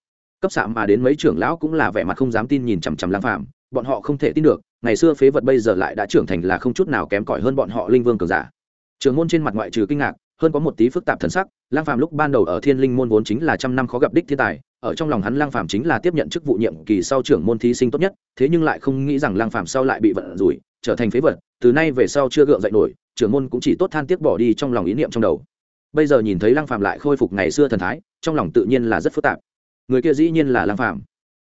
[SPEAKER 1] Cấp xạ mà đến mấy trưởng lão cũng là vẻ mặt không dám tin nhìn chằm chằm lang phàm, bọn họ không thể tin được, ngày xưa phế vật bây giờ lại đã trưởng thành là không chút nào kém cỏi hơn bọn họ linh vương cường giả. Trường môn trên mặt ngoại trừ kinh ngạc hơn có một tí phức tạp thần sắc, lang phàm lúc ban đầu ở thiên linh môn vốn chính là trăm năm khó gặp đích thiên tài, ở trong lòng hắn lang phàm chính là tiếp nhận chức vụ nhiệm kỳ sau trưởng môn thí sinh tốt nhất, thế nhưng lại không nghĩ rằng lang phàm sau lại bị vận rủi, trở thành phế vật, từ nay về sau chưa gượng dậy nổi, trưởng môn cũng chỉ tốt than tiếc bỏ đi trong lòng ý niệm trong đầu. Bây giờ nhìn thấy lang phàm lại khôi phục ngày xưa thần thái, trong lòng tự nhiên là rất phức tạp. Người kia dĩ nhiên là lang phàm.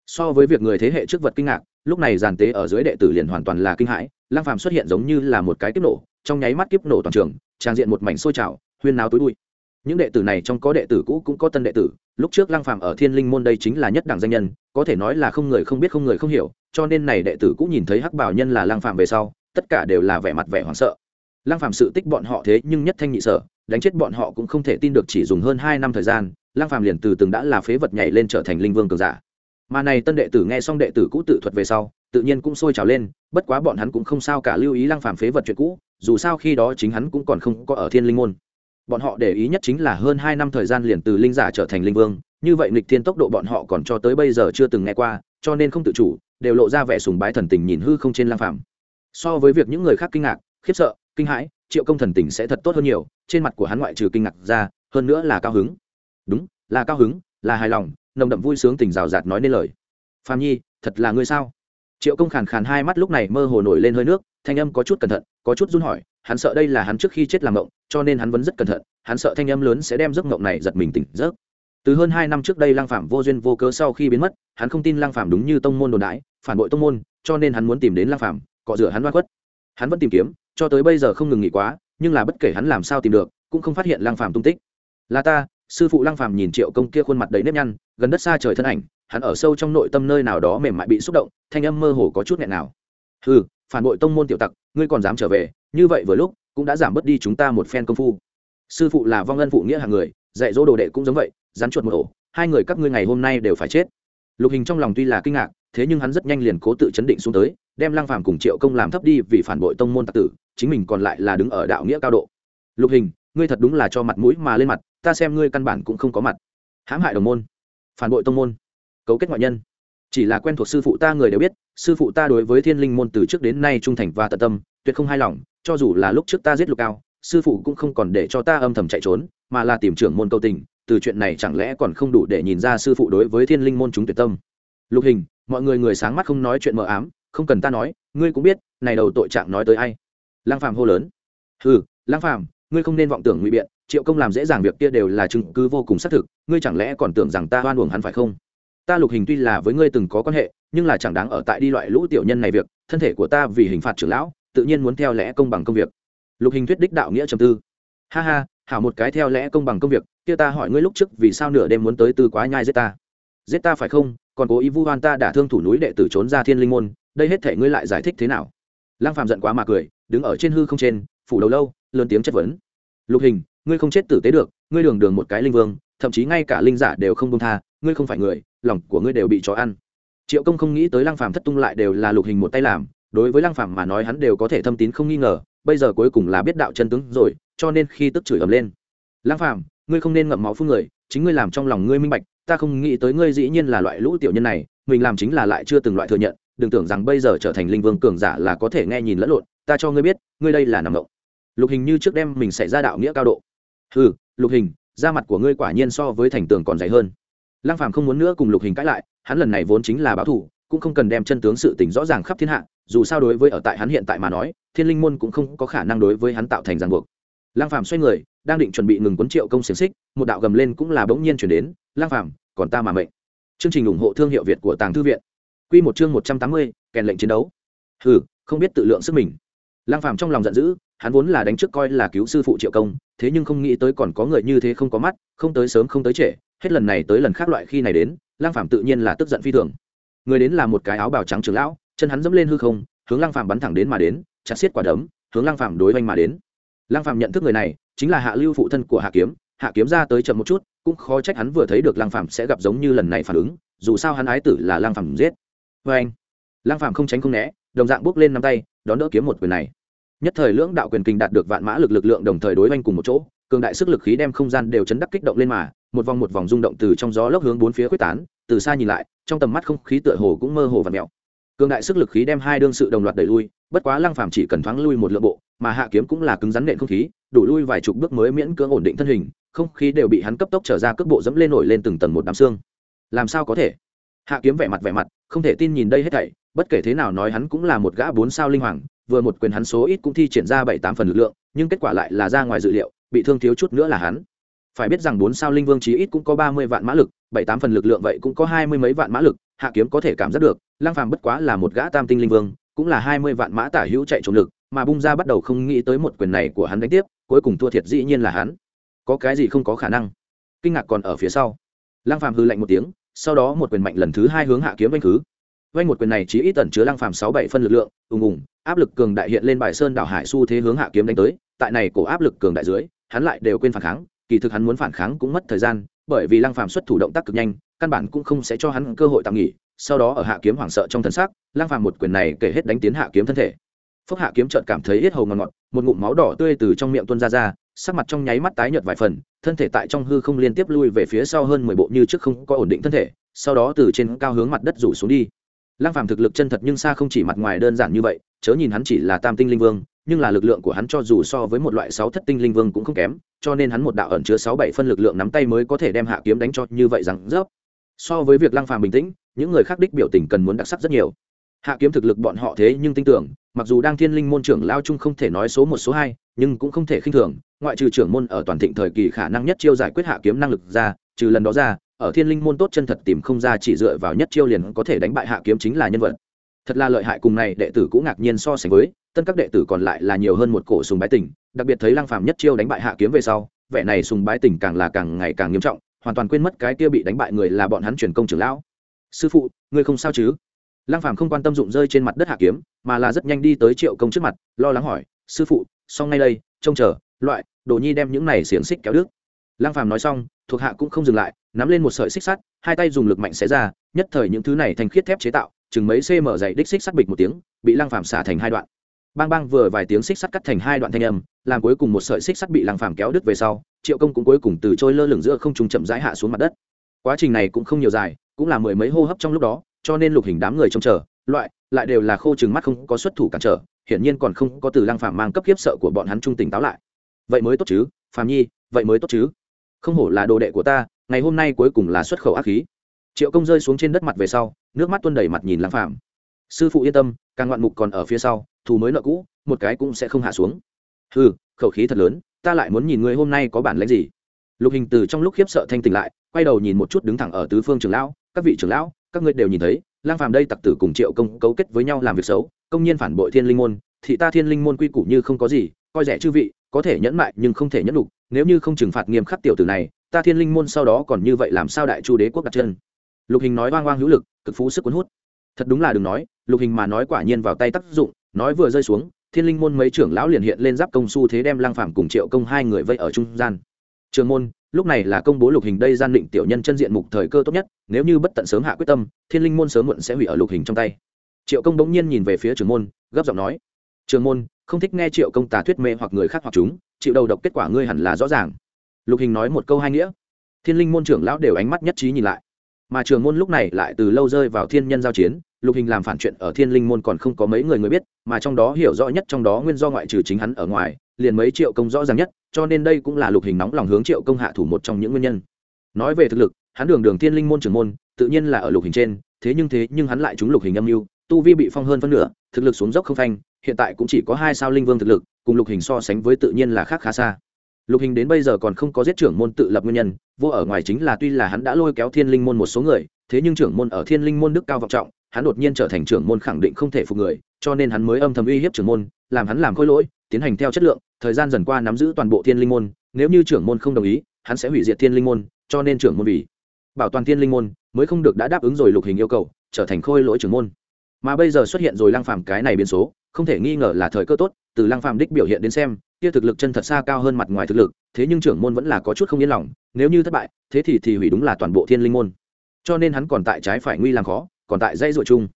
[SPEAKER 1] So với việc người thế hệ trước vật kinh ngạc, lúc này giàn tế ở dưới đệ tử liền hoàn toàn là kinh hãi, lang phàm xuất hiện giống như là một cái kiếp nổ, trong nháy mắt kiếp nổ toàn trường, trang diện một mảnh sôi trào huyên náo tối bụi. Những đệ tử này trong có đệ tử cũ cũng có tân đệ tử, lúc trước lang phàm ở thiên linh môn đây chính là nhất đẳng danh nhân, có thể nói là không người không biết không người không hiểu, cho nên này đệ tử cũ nhìn thấy hắc bảo nhân là lang phàm về sau, tất cả đều là vẻ mặt vẻ hoảng sợ. Lang phàm sự tích bọn họ thế nhưng nhất thanh nhị sở, đánh chết bọn họ cũng không thể tin được chỉ dùng hơn hai năm thời gian lang phàm liền từ từng đã là phế vật nhảy lên trở thành linh vương cường giả. Mà này tân đệ tử nghe xong đệ tử cũ tự thuật về sau, tự nhiên cũng sôi trào lên, bất quá bọn hắn cũng không sao cả lưu ý lang phàm phế vật chuyện cũ, dù sao khi đó chính hắn cũng còn không có ở thiên linh môn bọn họ để ý nhất chính là hơn hai năm thời gian liền từ linh giả trở thành linh vương, như vậy nghịch thiên tốc độ bọn họ còn cho tới bây giờ chưa từng nghe qua, cho nên không tự chủ, đều lộ ra vẻ sùng bái thần tình nhìn hư không trên lang phàm. So với việc những người khác kinh ngạc, khiếp sợ, kinh hãi, triệu công thần tình sẽ thật tốt hơn nhiều, trên mặt của hắn ngoại trừ kinh ngạc ra, hơn nữa là cao hứng. Đúng, là cao hứng, là hài lòng, nồng đậm vui sướng tình rào rạt nói nên lời. Phạm nhi, thật là ngươi sao? Triệu công khàn khàn hai mắt lúc này mơ hồ nổi lên hơi nước, thanh âm có chút cẩn thận, có chút run hỏi hắn sợ đây là hắn trước khi chết làm mộng cho nên hắn vẫn rất cẩn thận, hắn sợ thanh âm lớn sẽ đem giấc mộng này giật mình tỉnh giấc. Từ hơn hai năm trước đây lang phạm vô duyên vô cớ sau khi biến mất, hắn không tin lang phạm đúng như tông môn đồn đãi phản bội tông môn, cho nên hắn muốn tìm đến lang phạm cọ rửa hắn oan khuất. Hắn vẫn tìm kiếm, cho tới bây giờ không ngừng nghỉ quá, nhưng là bất kể hắn làm sao tìm được, cũng không phát hiện lang phạm tung tích. Là ta, sư phụ lang phạm nhìn triệu công kia khuôn mặt đầy nếp nhăn, gần đất xa trời thân ảnh, hắn ở sâu trong nội tâm nơi nào đó mềm mại bị xúc động, thanh âm mơ hồ có chút nghẹn nào ừ phản bội tông môn tiểu tặc ngươi còn dám trở về, như vậy vừa lúc, cũng đã giảm bớt đi chúng ta một phen công phu. Sư phụ là vong ân phụ nghĩa hàng người, dạy dỗ đồ đệ cũng giống vậy dán chuột một ổ, hai người các ngươi ngày hôm nay đều phải chết. Lục hình trong lòng tuy là kinh ngạc, thế nhưng hắn rất nhanh liền cố tự chấn định xuống tới, đem lăng phàm cùng triệu công làm thấp đi vì phản bội tông môn tạc tử, chính mình còn lại là đứng ở đạo nghĩa cao độ. Lục hình, ngươi thật đúng là cho mặt mũi mà lên mặt, ta xem ngươi căn bản cũng không có mặt. Hãm hại đồng môn, phản bội tông môn, cấu kết ngoại nhân chỉ là quen thuộc sư phụ ta người đều biết, sư phụ ta đối với thiên linh môn từ trước đến nay trung thành và tận tâm, tuyệt không hài lòng, cho dù là lúc trước ta giết lục cao, sư phụ cũng không còn để cho ta âm thầm chạy trốn, mà là tìm trưởng môn câu tình, từ chuyện này chẳng lẽ còn không đủ để nhìn ra sư phụ đối với thiên linh môn chúng tuyệt tâm. Lục hình, mọi người người sáng mắt không nói chuyện mờ ám, không cần ta nói, ngươi cũng biết, này đầu tội trạng nói tới ai. Lang phàm hô lớn. Ừ lang phàm, ngươi không nên vọng tưởng ngụy biện, triệu công làm dễ dàng việc kia đều là chứng cứ vô cùng xác thực, ngươi chẳng lẽ còn tưởng rằng ta hoan uổng hắn phải không? Ta lục hình tuy là với ngươi từng có quan hệ, nhưng là chẳng đáng ở tại đi loại lũ tiểu nhân này việc, thân thể của ta vì hình phạt trưởng lão, tự nhiên muốn theo lẽ công bằng công việc. Lục hình thuyết đích đạo nghĩa trầm tư. Ha ha, hảo một cái theo lẽ công bằng công việc, kia ta hỏi ngươi lúc trước vì sao nửa đêm muốn tới tư quá nhai giết ta? Giết ta phải không? Còn cố ý vu hoan ta đã thương thủ núi đệ tử trốn ra thiên linh môn, đây hết thể ngươi lại giải thích thế nào? Lăng phàm giận quá mà cười, đứng ở trên hư không trên, phủ đầu lâu, lớn tiếng chất vấn. Lục hình, ngươi không chết tử tế được, ngươi đường đường một cái linh vương, thậm chí ngay cả linh giả đều không công tha, ngươi không phải người lòng của ngươi đều bị chó ăn. Triệu công không nghĩ tới lăng phàm thất tung lại đều là lục hình một tay làm, đối với lăng phàm mà nói hắn đều có thể thâm tín không nghi ngờ, bây giờ cuối cùng là biết đạo chân tướng rồi, cho nên khi tức chửi ầm lên. Lăng phàm, ngươi không nên ngậm máu phun người, chính ngươi làm trong lòng ngươi minh bạch, ta không nghĩ tới ngươi dĩ nhiên là loại lũ tiểu nhân này, mình làm chính là lại chưa từng loại thừa nhận, đừng tưởng rằng bây giờ trở thành linh vương cường giả là có thể nghe nhìn lẫn lộn, ta cho ngươi biết, ngươi đây là nằm ngộng lục hình như trước đem mình xảy ra đạo nghĩa cao độ. Ừ lục hình, da mặt của ngươi quả nhiên so với thành tường còn dày hơn lăng phàm không muốn nữa cùng lục hình cãi lại hắn lần này vốn chính là báo thủ cũng không cần đem chân tướng sự tình rõ ràng khắp thiên hạ dù sao đối với ở tại hắn hiện tại mà nói thiên linh môn cũng không có khả năng đối với hắn tạo thành ràng buộc. Lăng phàm xoay người đang định chuẩn bị ngừng cuốn triệu công xiềng xích một đạo gầm lên cũng là bỗng nhiên chuyển đến lăng phàm còn ta mà mệnh. Chương trình ủng hộ thương hiệu việt của tàng thư viện. Quy một chương một trăm tám mươi, kèn lệnh chiến đấu. Hừ không biết tự lượng sức mình. Lăng phàm trong lòng giận dữ hắn vốn là đánh trước coi là cứu sư phụ triệu công, thế nhưng không nghĩ tới còn có người như thế không có mắt, không tới sớm không tới trễ, hết lần này tới lần khác loại khi này đến lang phạm tự nhiên là tức giận phi thường. Người đến là một cái áo bào trắng trường lão, chân hắn dẫm lên hư không, hướng lang phạm bắn thẳng đến mà đến, chặt xiết quả đấm, hướng lang phạm đối oanh mà đến. Lang phạm nhận thức người này, chính là hạ lưu phụ thân của hạ kiếm hạ kiếm ra tới chậm một chút, cũng khó trách hắn vừa thấy được lang phạm sẽ gặp giống như lần này phản ứng, dù sao hắn ái tử là lang phàm giết. Vê anh lang phàm không tránh không né, đồng dạng bước lên năm tay, đón đỡ kiếm một quyền này nhất thời lưỡng đạo quyền kinh đạt được vạn mã lực lực lượng đồng thời đối oanh cùng một chỗ, cường đại sức lực khí đem không gian đều chấn đắc kích động lên mà, một vòng một vòng rung động từ trong gió lốc hướng bốn phía quyết tán, từ xa nhìn lại, trong tầm mắt không khí tựa hồ cũng mơ hồ và mèo. Cường đại sức lực khí đem hai đương sự đồng loạt đẩy lui, bất quá lăng phàm chỉ cần thoáng lui một lượng bộ, mà hạ kiếm cũng là cứng rắn nện không khí, đủ lui vài chục bước mới miễn cưỡng ổn định thân hình, không khí đều bị hắn cấp tốc trở ra cước bộ dẫm lên nổi lên từng tầng một đám xương. Làm sao có thể? Hạ kiếm vẻ mặt vẻ mặt, không thể tin nhìn đây hết thảy, bất kể thế nào nói hắn cũng là một gã bốn sao linh hoàng vừa một quyền hắn số ít cũng thi triển ra bảy tám phần lực lượng, nhưng kết quả lại là ra ngoài dự liệu, bị thương thiếu chút nữa là hắn. Phải biết rằng bốn sao linh vương chí ít cũng có ba mươi vạn mã lực, bảy tám phần lực lượng vậy cũng có hai mươi mấy vạn mã lực, hạ kiếm có thể cảm giác được lang phàm bất quá là một gã tam tinh linh vương, cũng là hai mươi vạn mã tả hữu chạy trốn lực, mà bung ra bắt đầu không nghĩ tới một quyền này của hắn đánh tiếp, cuối cùng thua thiệt dĩ nhiên là hắn. Có cái gì không có khả năng? Kinh ngạc còn ở phía sau. Lang phàm hư lạnh một tiếng, sau đó một quyền mạnh lần thứ hai hướng hạ kiếm đánh khứ vanh một quyền này chỉ ít tẩn chứa lang phàm sáu bảy phân lực lượng, ùng ùng, áp lực cường đại hiện lên bài sơn đảo hải xu thế hướng hạ kiếm đánh tới, tại này cổ áp lực cường đại dưới, hắn lại đều quên phản kháng, kỳ thực hắn muốn phản kháng cũng mất thời gian, bởi vì lăng phàm xuất thủ động tác cực nhanh, căn bản cũng không sẽ cho hắn cơ hội tạm nghỉ, sau đó ở hạ kiếm hoảng sợ trong thần sắc lăng phàm một quyền này kể hết đánh tiến hạ kiếm thân thể. Phúc hạ kiếm chợt cảm thấy yết hầu ngọt ngọt, một ngụm máu đỏ tươi từ trong miệng tuôn ra ra, sắc mặt trong nháy mắt tái nhợt vài phần, thân thể tại trong hư không liên tiếp lui về phía sau hơn mười bộ như trước không có ổn định thân thể, sau đó từ trên cao hướng mặt đất rủ xuống đi lăng phàm thực lực chân thật nhưng xa không chỉ mặt ngoài đơn giản như vậy, chớ nhìn hắn chỉ là tam tinh linh vương, nhưng là lực lượng của hắn cho dù so với một loại sáu thất tinh linh vương cũng không kém, cho nên hắn một đạo ẩn chứa sáu bảy phân lực lượng nắm tay mới có thể đem hạ kiếm đánh cho như vậy rằng rớp. So với việc lăng phàm bình tĩnh, những người khác đích biểu tình cần muốn đặc sắc rất nhiều. Hạ kiếm thực lực bọn họ thế nhưng tin tưởng, mặc dù đang thiên linh môn trưởng lao chung không thể nói số một số hai, nhưng cũng không thể khinh thường, ngoại trừ trưởng môn ở toàn thịnh thời kỳ khả năng nhất chiêu giải quyết hạ kiếm năng lực ra, trừ lần đó ra ở thiên linh môn tốt chân thật tìm không ra chỉ dựa vào nhất chiêu liền có thể đánh bại hạ kiếm chính là nhân vật. Thật là lợi hại cùng này đệ tử cũng ngạc nhiên so sánh với, tân các đệ tử còn lại là nhiều hơn một cổ sùng bái tình, đặc biệt thấy lăng phàm nhất chiêu đánh bại hạ kiếm về sau, vẻ này sùng bái tình càng là càng ngày càng nghiêm trọng, hoàn toàn quên mất cái kia bị đánh bại người là bọn hắn truyền công trưởng lão. Sư phụ, ngươi không sao chứ? Lăng phàm không quan tâm dụng rơi trên mặt đất hạ kiếm, mà là rất nhanh đi tới triệu công trước mặt, lo lắng hỏi, sư phụ, xong ngay đây, trông chờ, loại, đồ nhi đem những này xiềng xích kéo đứt lăng phàm nói xong, thuộc hạ cũng không dừng lại, nắm lên một sợi xích sắt, hai tay dùng lực mạnh xé ra, nhất thời những thứ này thành khiết thép chế tạo, chừng mấy cm dày đích xích sắt bịch một tiếng, bị lăng phàm xả thành hai đoạn. Bang bang vừa vài tiếng xích sắt cắt thành hai đoạn thanh âm, làm cuối cùng một sợi xích sắt bị lăng phàm kéo đứt về sau, triệu công cũng cuối cùng từ trôi lơ lửng giữa không trung chậm rãi hạ xuống mặt đất. Quá trình này cũng không nhiều dài, cũng là mười mấy hô hấp trong lúc đó, cho nên lục hình đám người trông chờ, loại, lại đều là khô chừng mắt không có xuất thủ cản trở, hiển nhiên còn không có từ lăng phàm mang cấp kiếp sợ của bọn hắn trung tỉnh táo lại. Vậy mới tốt chứ, phàm nhi, vậy mới tốt chứ không hổ là đồ đệ của ta, ngày hôm nay cuối cùng là xuất khẩu ác khí. Triệu công rơi xuống trên đất mặt về sau, nước mắt tuôn đầy mặt nhìn lãng phạm sư phụ yên tâm, càng ngoạn mục còn ở phía sau, thù mới nợ cũ, một cái cũng sẽ không hạ xuống. Ừ khẩu khí thật lớn, ta lại muốn nhìn người hôm nay có bản lãnh gì. Lục hình từ trong lúc khiếp sợ thanh tỉnh lại, quay đầu nhìn một chút đứng thẳng ở tứ phương trường lão, các vị trưởng lão, các ngươi đều nhìn thấy lang phàm đây tặc tử cùng triệu công cấu kết với nhau làm việc xấu, công nhiên phản bội thiên linh môn, thì ta thiên linh môn quy củ như không có gì, coi rẻ chư vị, có thể nhẫn mại nhưng không thể nhẫn đục nếu như không trừng phạt nghiêm khắc tiểu tử này, ta thiên linh môn sau đó còn như vậy làm sao đại chu đế quốc đặt chân? Lục hình nói oang oang hữu lực, cực phú sức cuốn hút. Thật đúng là đừng nói, lục hình mà nói quả nhiên vào tay tác dụng, nói vừa rơi xuống, thiên linh môn mấy trưởng lão liền hiện lên giáp công su thế đem Lang phàm cùng triệu công hai người vây ở trung gian. Trường môn, lúc này là công bố lục hình đây gian định tiểu nhân chân diện mục thời cơ tốt nhất, nếu như bất tận sớm hạ quyết tâm, thiên linh môn sớm muộn sẽ hủy ở lục hình trong tay. Triệu công bỗng nhiên nhìn về phía trường môn, gấp giọng nói, trường môn, không thích nghe triệu công tà thuyết mê hoặc người khác hoặc chúng chịu đầu độc kết quả ngươi hẳn là rõ ràng. Lục hình nói một câu hai nghĩa. Thiên linh môn trưởng lão đều ánh mắt nhất trí nhìn lại. Mà trường môn lúc này lại từ lâu rơi vào thiên nhân giao chiến, lục hình làm phản chuyện ở thiên linh môn còn không có mấy người người biết, mà trong đó hiểu rõ nhất trong đó nguyên do ngoại trừ chính hắn ở ngoài, liền mấy triệu công rõ ràng nhất, cho nên đây cũng là lục hình nóng lòng hướng triệu công hạ thủ một trong những nguyên nhân. Nói về thực lực, hắn đường đường thiên linh môn trưởng môn, tự nhiên là ở lục hình trên, thế nhưng thế nhưng hắn lại trúng lục hình âm mưu, tu vi bị phong hơn phân nửa, thực lực xuống dốc không phanh, hiện tại cũng chỉ có hai sao linh vương thực lực cùng lục hình so sánh với tự nhiên là khác khá xa. Lục hình đến bây giờ còn không có giết trưởng môn tự lập nguyên nhân, vô ở ngoài chính là tuy là hắn đã lôi kéo thiên linh môn một số người, thế nhưng trưởng môn ở thiên linh môn đức cao vọng trọng, hắn đột nhiên trở thành trưởng môn khẳng định không thể phục người, cho nên hắn mới âm thầm uy hiếp trưởng môn, làm hắn làm khôi lỗi, tiến hành theo chất lượng, thời gian dần qua nắm giữ toàn bộ thiên linh môn, nếu như trưởng môn không đồng ý, hắn sẽ hủy diệt thiên linh môn, cho nên trưởng môn vì bảo toàn thiên linh môn, mới không được đã đáp ứng rồi lục hình yêu cầu, trở thành khôi lỗi trưởng môn mà bây giờ xuất hiện rồi lăng phàm cái này biến số, không thể nghi ngờ là thời cơ tốt, từ lăng phàm đích biểu hiện đến xem, kia thực lực chân thật xa cao hơn mặt ngoài thực lực, thế nhưng trưởng môn vẫn là có chút không yên lòng, nếu như thất bại, thế thì thì hủy đúng là toàn bộ thiên linh môn. Cho nên hắn còn tại trái phải nguy làm khó, còn tại dây dội chung.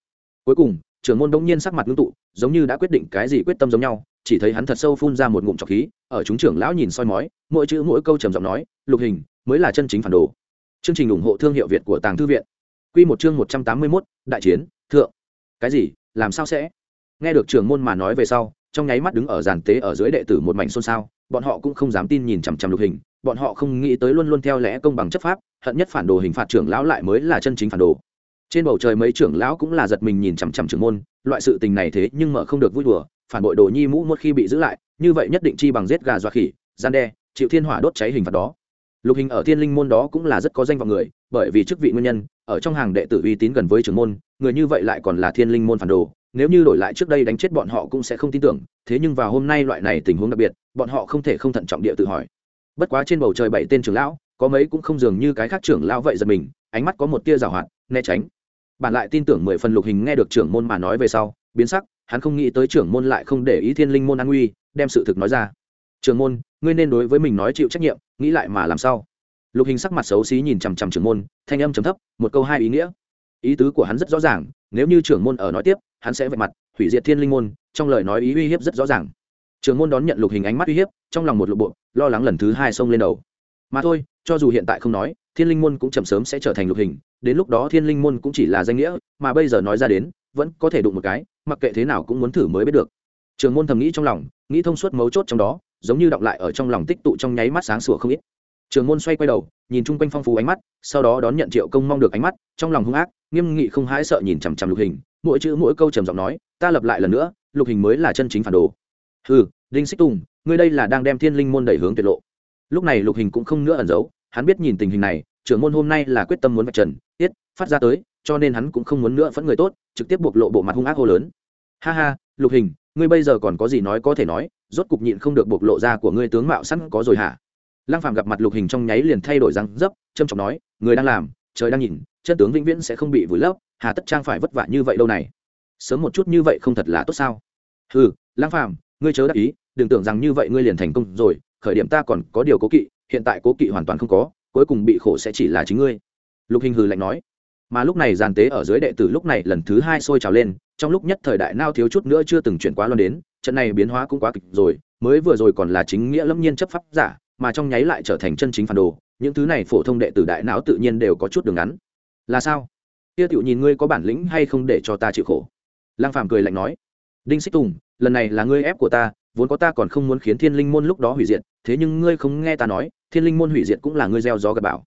[SPEAKER 1] Cuối cùng, trưởng môn đống nhiên sắc mặt ngưng tụ, giống như đã quyết định cái gì quyết tâm giống nhau, chỉ thấy hắn thật sâu phun ra một ngụm trọc khí, ở chúng trưởng lão nhìn soi mói, mỗi chữ mỗi câu trầm giọng nói, lục hình, mới là chân chính phản đồ. Chương trình ủng hộ thương hiệu việt của tàng thư viện. Quy một chương một trăm tám mươi mốt, đại chiến, thượng cái gì, làm sao sẽ? Nghe được trưởng môn mà nói về sau, trong nháy mắt đứng ở giàn tế ở dưới đệ tử một mảnh xôn xao, bọn họ cũng không dám tin nhìn chằm chằm lục hình, bọn họ không nghĩ tới luôn luôn theo lẽ công bằng chấp pháp, hận nhất phản đồ hình phạt trưởng lão lại mới là chân chính phản đồ. Trên bầu trời mấy trưởng lão cũng là giật mình nhìn chằm chằm trưởng môn, loại sự tình này thế nhưng mà không được vui đùa, phản bội đồ nhi mũ một khi bị giữ lại, như vậy nhất định chi bằng giết gà dọa khỉ, gian đe, chịu thiên hỏa đốt cháy hình phạt đó. Lục hình ở thiên linh môn đó cũng là rất có danh vọng người, bởi vì chức vị nguyên nhân, ở trong hàng đệ tử uy tín gần với trưởng môn người như vậy lại còn là thiên linh môn phản đồ, nếu như đổi lại trước đây đánh chết bọn họ cũng sẽ không tin tưởng, thế nhưng vào hôm nay loại này tình huống đặc biệt, bọn họ không thể không thận trọng địa tự hỏi. Bất quá trên bầu trời bảy tên trưởng lão, có mấy cũng không dường như cái khác trưởng lão vậy giật mình, ánh mắt có một tia rào hoạt, né tránh. Bản lại tin tưởng mười phần lục hình nghe được trưởng môn mà nói về sau, biến sắc, hắn không nghĩ tới trưởng môn lại không để ý thiên linh môn an nguy đem sự thực nói ra. Trưởng môn, ngươi nên đối với mình nói chịu trách nhiệm, nghĩ lại mà làm sao? Lục hình sắc mặt xấu xí nhìn chằm chằm trưởng môn, thanh âm chấm thấp, một câu hai ý nghĩa ý tứ của hắn rất rõ ràng, nếu như trưởng môn ở nói tiếp, hắn sẽ vạch mặt, hủy diệt thiên linh môn, trong lời nói ý uy hiếp rất rõ ràng. Trưởng môn đón nhận lục hình ánh mắt uy hiếp, trong lòng một lục bộ, lo lắng lần thứ hai xông lên đầu. Mà thôi, cho dù hiện tại không nói, thiên linh môn cũng chậm sớm sẽ trở thành lục hình, đến lúc đó thiên linh môn cũng chỉ là danh nghĩa, mà bây giờ nói ra đến, vẫn có thể đụng một cái, mặc kệ thế nào cũng muốn thử mới biết được. Trường môn thầm nghĩ trong lòng, nghĩ thông suốt mấu chốt trong đó, giống như đọng lại ở trong lòng tích tụ trong nháy mắt sáng sủa không ít. Trường môn xoay quay đầu, nhìn chung quanh phong phú ánh mắt, sau đó đón nhận triệu công mong được ánh mắt, trong lòng hung ác nghiêm nghị không hãi sợ nhìn chằm chằm lục hình, mỗi chữ mỗi câu trầm giọng nói, ta lập lại lần nữa, lục hình mới là chân chính phản đồ. Ừ đinh xích tùng, ngươi đây là đang đem thiên linh môn đẩy hướng tuyệt lộ. Lúc này lục hình cũng không nữa ẩn giấu, hắn biết nhìn tình hình này, trưởng môn hôm nay là quyết tâm muốn vạch trần, tiết, phát ra tới, cho nên hắn cũng không muốn nữa phẫn người tốt, trực tiếp bộc lộ bộ mặt hung ác hô lớn. Ha ha, lục hình, ngươi bây giờ còn có gì nói có thể nói, rốt cục nhịn không được bộc lộ ra của ngươi tướng mạo sẵn có rồi hả? Lăng phàm gặp mặt lục hình trong nháy liền thay đổi răng dấp trâm trọng nói, người đang làm, trời đang nhìn chân tướng vĩnh viễn sẽ không bị vùi lấp, hà tất trang phải vất vả như vậy đâu này. Sớm một chút như vậy không thật là tốt sao? Ừ Lang phàm, ngươi chớ đắc ý, đừng tưởng rằng như vậy ngươi liền thành công rồi, khởi điểm ta còn có điều cố kỵ, hiện tại cố kỵ hoàn toàn không có, cuối cùng bị khổ sẽ chỉ là chính ngươi. Lục hình hừ lạnh nói. Mà lúc này giàn tế ở dưới đệ tử lúc này lần thứ hai sôi trào lên, trong lúc nhất thời đại nao thiếu chút nữa chưa từng chuyển quá loan đến, trận này biến hóa cũng quá kịch rồi, mới vừa rồi còn là chính nghĩa lâm nhiên chấp pháp giả, mà trong nháy lại trở thành chân chính phản đồ, những thứ này phổ thông đệ tử đại não tự nhiên đều có chút đường ngắn là sao? Kia tiểu nhìn ngươi có bản lĩnh hay không để cho ta chịu khổ? Lang phàm cười lạnh nói, đinh xích tùng, lần này là ngươi ép của ta, vốn có ta còn không muốn khiến thiên linh môn lúc đó hủy diệt, thế nhưng ngươi không nghe ta nói, thiên linh môn hủy diệt cũng là ngươi gieo gió gặp bảo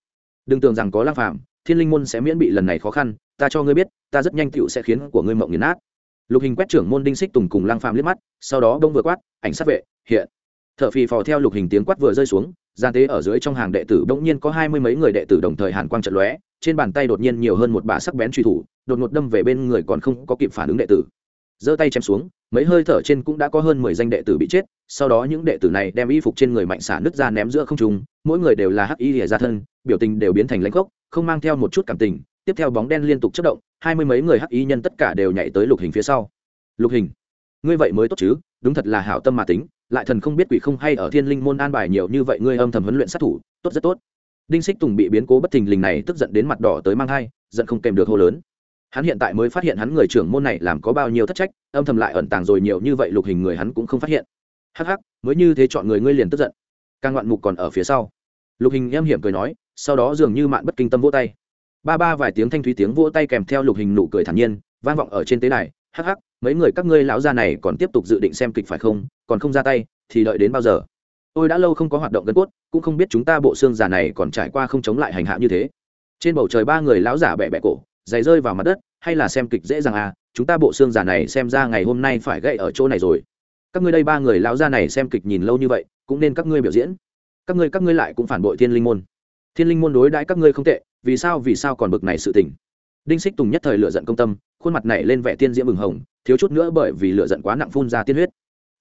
[SPEAKER 1] đừng tưởng rằng có lang phàm, thiên linh môn sẽ miễn bị lần này khó khăn, ta cho ngươi biết, ta rất nhanh tựu sẽ khiến của ngươi mộng nghiền nát. Lục hình quét trưởng môn đinh xích tùng cùng lang phàm liếc mắt, sau đó đông vừa quát, ảnh sát vệ, hiện. Thợ phì phò theo lục hình tiếng quát vừa rơi xuống gian tế ở dưới trong hàng đệ tử bỗng nhiên có hai mươi mấy người đệ tử đồng thời hàn quang trận lóe, trên bàn tay đột nhiên nhiều hơn một bà sắc bén truy thủ, đột ngột đâm về bên người còn không có kịp phản ứng đệ tử. Giơ tay chém xuống, mấy hơi thở trên cũng đã có hơn mười danh đệ tử bị chết, sau đó những đệ tử này đem y phục trên người mạnh xả nứt ra ném giữa không trung, mỗi người đều là hắc y lìa ra thân, biểu tình đều biến thành lãnh gốc không mang theo một chút cảm tình. Tiếp theo bóng đen liên tục chất động, hai mươi mấy người hắc y nhân tất cả đều nhảy tới lục hình phía sau. Lục hình, ngươi vậy mới tốt chứ, đúng thật là hảo tâm mà tính lại thần không biết quỷ không hay ở thiên linh môn an bài nhiều như vậy, ngươi âm thầm huấn luyện sát thủ, tốt rất tốt. Đinh xích tùng bị biến cố bất thình lình này tức giận đến mặt đỏ tới mang hai giận không kèm được hô lớn. Hắn hiện tại mới phát hiện hắn người trưởng môn này làm có bao nhiêu thất trách, âm thầm lại ẩn tàng rồi nhiều như vậy lục hình người hắn cũng không phát hiện. Hắc hắc, mới như thế chọn người ngươi liền tức giận. Càng ngoạn mục còn ở phía sau. Lục hình em hiểm cười nói, sau đó dường như mạn bất kinh tâm vỗ tay. Ba ba vài tiếng thanh thúy tiếng vỗ tay kèm theo lục hình nụ cười thản nhiên, vang vọng ở trên tế đài. Hắc hắc mấy người các ngươi lão gia này còn tiếp tục dự định xem kịch phải không? Còn không ra tay, thì đợi đến bao giờ? Tôi đã lâu không có hoạt động gân cốt, cũng không biết chúng ta bộ xương giả này còn trải qua không chống lại hành hạ như thế. Trên bầu trời ba người lão giả bẹ bẹ cổ, giày rơi vào mặt đất, hay là xem kịch dễ dàng à? Chúng ta bộ xương giả này xem ra ngày hôm nay phải gậy ở chỗ này rồi. Các ngươi đây ba người lão gia này xem kịch nhìn lâu như vậy, cũng nên các ngươi biểu diễn. Các ngươi các ngươi lại cũng phản bội thiên linh môn. Thiên linh môn đối đãi các ngươi không tệ, vì sao vì sao còn bực này sự tình? Đinh xích tùng nhất thời lựa giận công tâm, khuôn mặt này lên vẻ tiên diễm bừng hồng thiếu chút nữa bởi vì lửa giận quá nặng phun ra tiên huyết.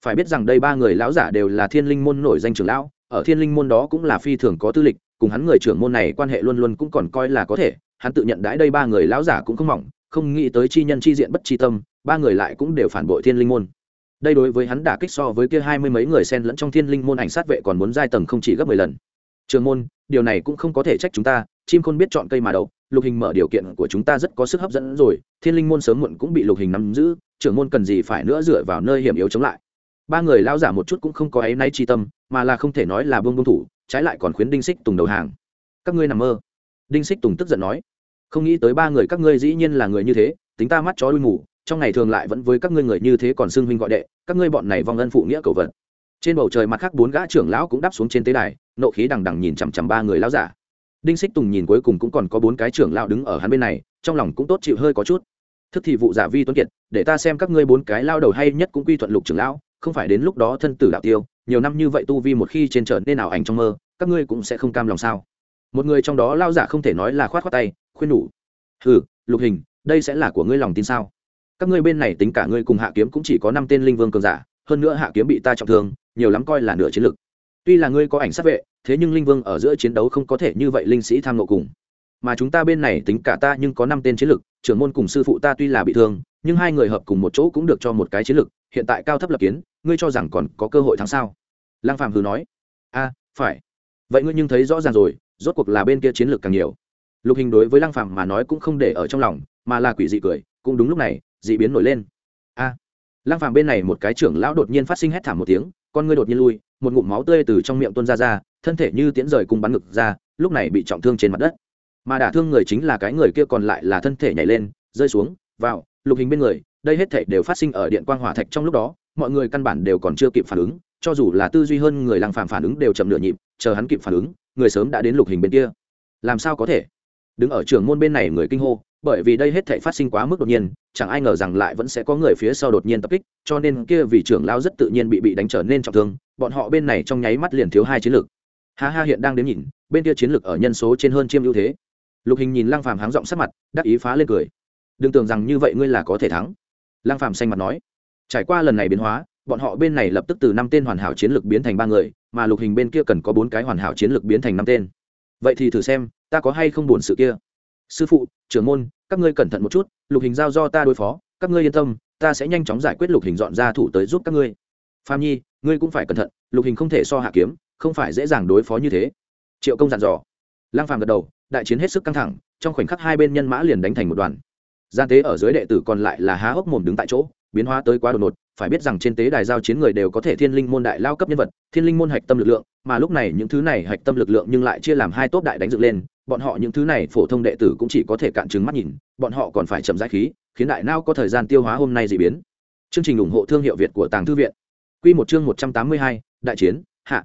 [SPEAKER 1] Phải biết rằng đây ba người lão giả đều là thiên linh môn nổi danh trưởng lão, ở thiên linh môn đó cũng là phi thường có tư lịch, cùng hắn người trưởng môn này quan hệ luôn luôn cũng còn coi là có thể. Hắn tự nhận đãi đây ba người lão giả cũng không mỏng, không nghĩ tới chi nhân chi diện bất chi tâm, ba người lại cũng đều phản bội thiên linh môn. Đây đối với hắn đả kích so với kia hai mươi mấy người xen lẫn trong thiên linh môn ảnh sát vệ còn muốn giai tầng không chỉ gấp mười lần. Trường môn, điều này cũng không có thể trách chúng ta, chim khôn biết chọn cây mà đậu, lục hình mở điều kiện của chúng ta rất có sức hấp dẫn rồi, thiên linh môn sớm muộn cũng bị lục hình nắm giữ trưởng môn cần gì phải nữa dựa vào nơi hiểm yếu chống lại. Ba người lao giả một chút cũng không có áy nay chi tâm, mà là không thể nói là buông buông thủ, trái lại còn khuyến đinh xích tùng đầu hàng. Các ngươi nằm mơ. Đinh xích tùng tức giận nói, không nghĩ tới ba người các ngươi dĩ nhiên là người như thế, tính ta mắt chó đuôi mù, trong ngày thường lại vẫn với các ngươi người như thế còn xưng huynh gọi đệ, các ngươi bọn này vong ân phụ nghĩa cầu vật. Trên bầu trời mặt khác bốn gã trưởng lão cũng đáp xuống trên tế đài, nộ khí đằng đằng nhìn chằm chằm ba người lão giả. Đinh xích tùng nhìn cuối cùng cũng còn có bốn cái trưởng lão đứng ở hắn bên này, trong lòng cũng tốt chịu hơi có chút thức thì vụ giả vi tuấn kiệt, để ta xem các ngươi bốn cái lao đầu hay nhất cũng quy thuận lục trưởng lão, không phải đến lúc đó thân tử đạo tiêu, nhiều năm như vậy tu vi một khi trên trở nên ảo ảnh trong mơ, các ngươi cũng sẽ không cam lòng sao? Một người trong đó lao giả không thể nói là khoát khoát tay, khuyên nhủ. Ừ lục hình, đây sẽ là của ngươi lòng tin sao? Các ngươi bên này tính cả ngươi cùng hạ kiếm cũng chỉ có năm tên linh vương cường giả, hơn nữa hạ kiếm bị ta trọng thương, nhiều lắm coi là nửa chiến lực. Tuy là ngươi có ảnh sát vệ, thế nhưng linh vương ở giữa chiến đấu không có thể như vậy linh sĩ tham ngộ cùng mà chúng ta bên này tính cả ta nhưng có năm tên chiến lực trưởng môn cùng sư phụ ta tuy là bị thương nhưng hai người hợp cùng một chỗ cũng được cho một cái chiến lực hiện tại cao thấp lập kiến ngươi cho rằng còn có cơ hội thắng sao? Lang phạm hừ nói. A phải. Vậy ngươi nhưng thấy rõ ràng rồi rốt cuộc là bên kia chiến lược càng nhiều. Lục hình đối với lăng phạm mà nói cũng không để ở trong lòng mà là quỷ dị cười cũng đúng lúc này dị biến nổi lên. A. À, lăng phạm bên này một cái trưởng lão đột nhiên phát sinh hét thảm một tiếng con ngươi đột nhiên lui một ngụm máu tươi từ trong miệng tuôn ra ra thân thể như tiễn rời cùng bắn ngực ra lúc này bị trọng thương trên mặt đất mà đả thương người chính là cái người kia còn lại là thân thể nhảy lên, rơi xuống, vào, lục hình bên người, đây hết thể đều phát sinh ở điện quang hỏa thạch trong lúc đó, mọi người căn bản đều còn chưa kịp phản ứng, cho dù là tư duy hơn người lăng phàm phản ứng đều chậm nửa nhịp, chờ hắn kịp phản ứng, người sớm đã đến lục hình bên kia. Làm sao có thể? Đứng ở trường môn bên này người kinh hô, bởi vì đây hết thể phát sinh quá mức đột nhiên, chẳng ai ngờ rằng lại vẫn sẽ có người phía sau đột nhiên tập kích, cho nên kia vì trưởng lao rất tự nhiên bị bị đánh trở nên trọng thương, bọn họ bên này trong nháy mắt liền thiếu hai chiến lược. Ha ha, hiện đang đến nhìn, bên kia chiến lược ở nhân số trên hơn chiêm ưu thế lục hình nhìn lăng phàm háng giọng sắc mặt, đắc ý phá lên cười. Đừng tưởng rằng như vậy ngươi là có thể thắng. Lăng phàm xanh mặt nói. Trải qua lần này biến hóa, bọn họ bên này lập tức từ năm tên hoàn hảo chiến lược biến thành ba người, mà lục hình bên kia cần có bốn cái hoàn hảo chiến lược biến thành năm tên. Vậy thì thử xem, ta có hay không buồn sự kia? Sư phụ, trưởng môn, các ngươi cẩn thận một chút, lục hình giao do ta đối phó, các ngươi yên tâm, ta sẽ nhanh chóng giải quyết lục hình dọn ra thủ tới giúp các ngươi. Phạm nhi, ngươi cũng phải cẩn thận, lục hình không thể so hạ kiếm, không phải dễ dàng đối phó như thế. Triệu công dặn dò. Lang phàm gật đầu đại chiến hết sức căng thẳng, trong khoảnh khắc hai bên nhân mã liền đánh thành một đoàn. Gian tế ở dưới đệ tử còn lại là há hốc mồm đứng tại chỗ, biến hóa tới quá đột ngột, phải biết rằng trên tế đài giao chiến người đều có thể thiên linh môn đại lao cấp nhân vật, thiên linh môn hạch tâm lực lượng, mà lúc này những thứ này hạch tâm lực lượng nhưng lại chia làm hai tốp đại đánh dựng lên, bọn họ những thứ này phổ thông đệ tử cũng chỉ có thể cạn trứng mắt nhìn, bọn họ còn phải chậm giải khí, khiến đại nao có thời gian tiêu hóa hôm nay dị biến. Chương trình ủng hộ thương hiệu việt của tàng thư viện. Quy một chương một trăm tám mươi hai, đại chiến, hạ.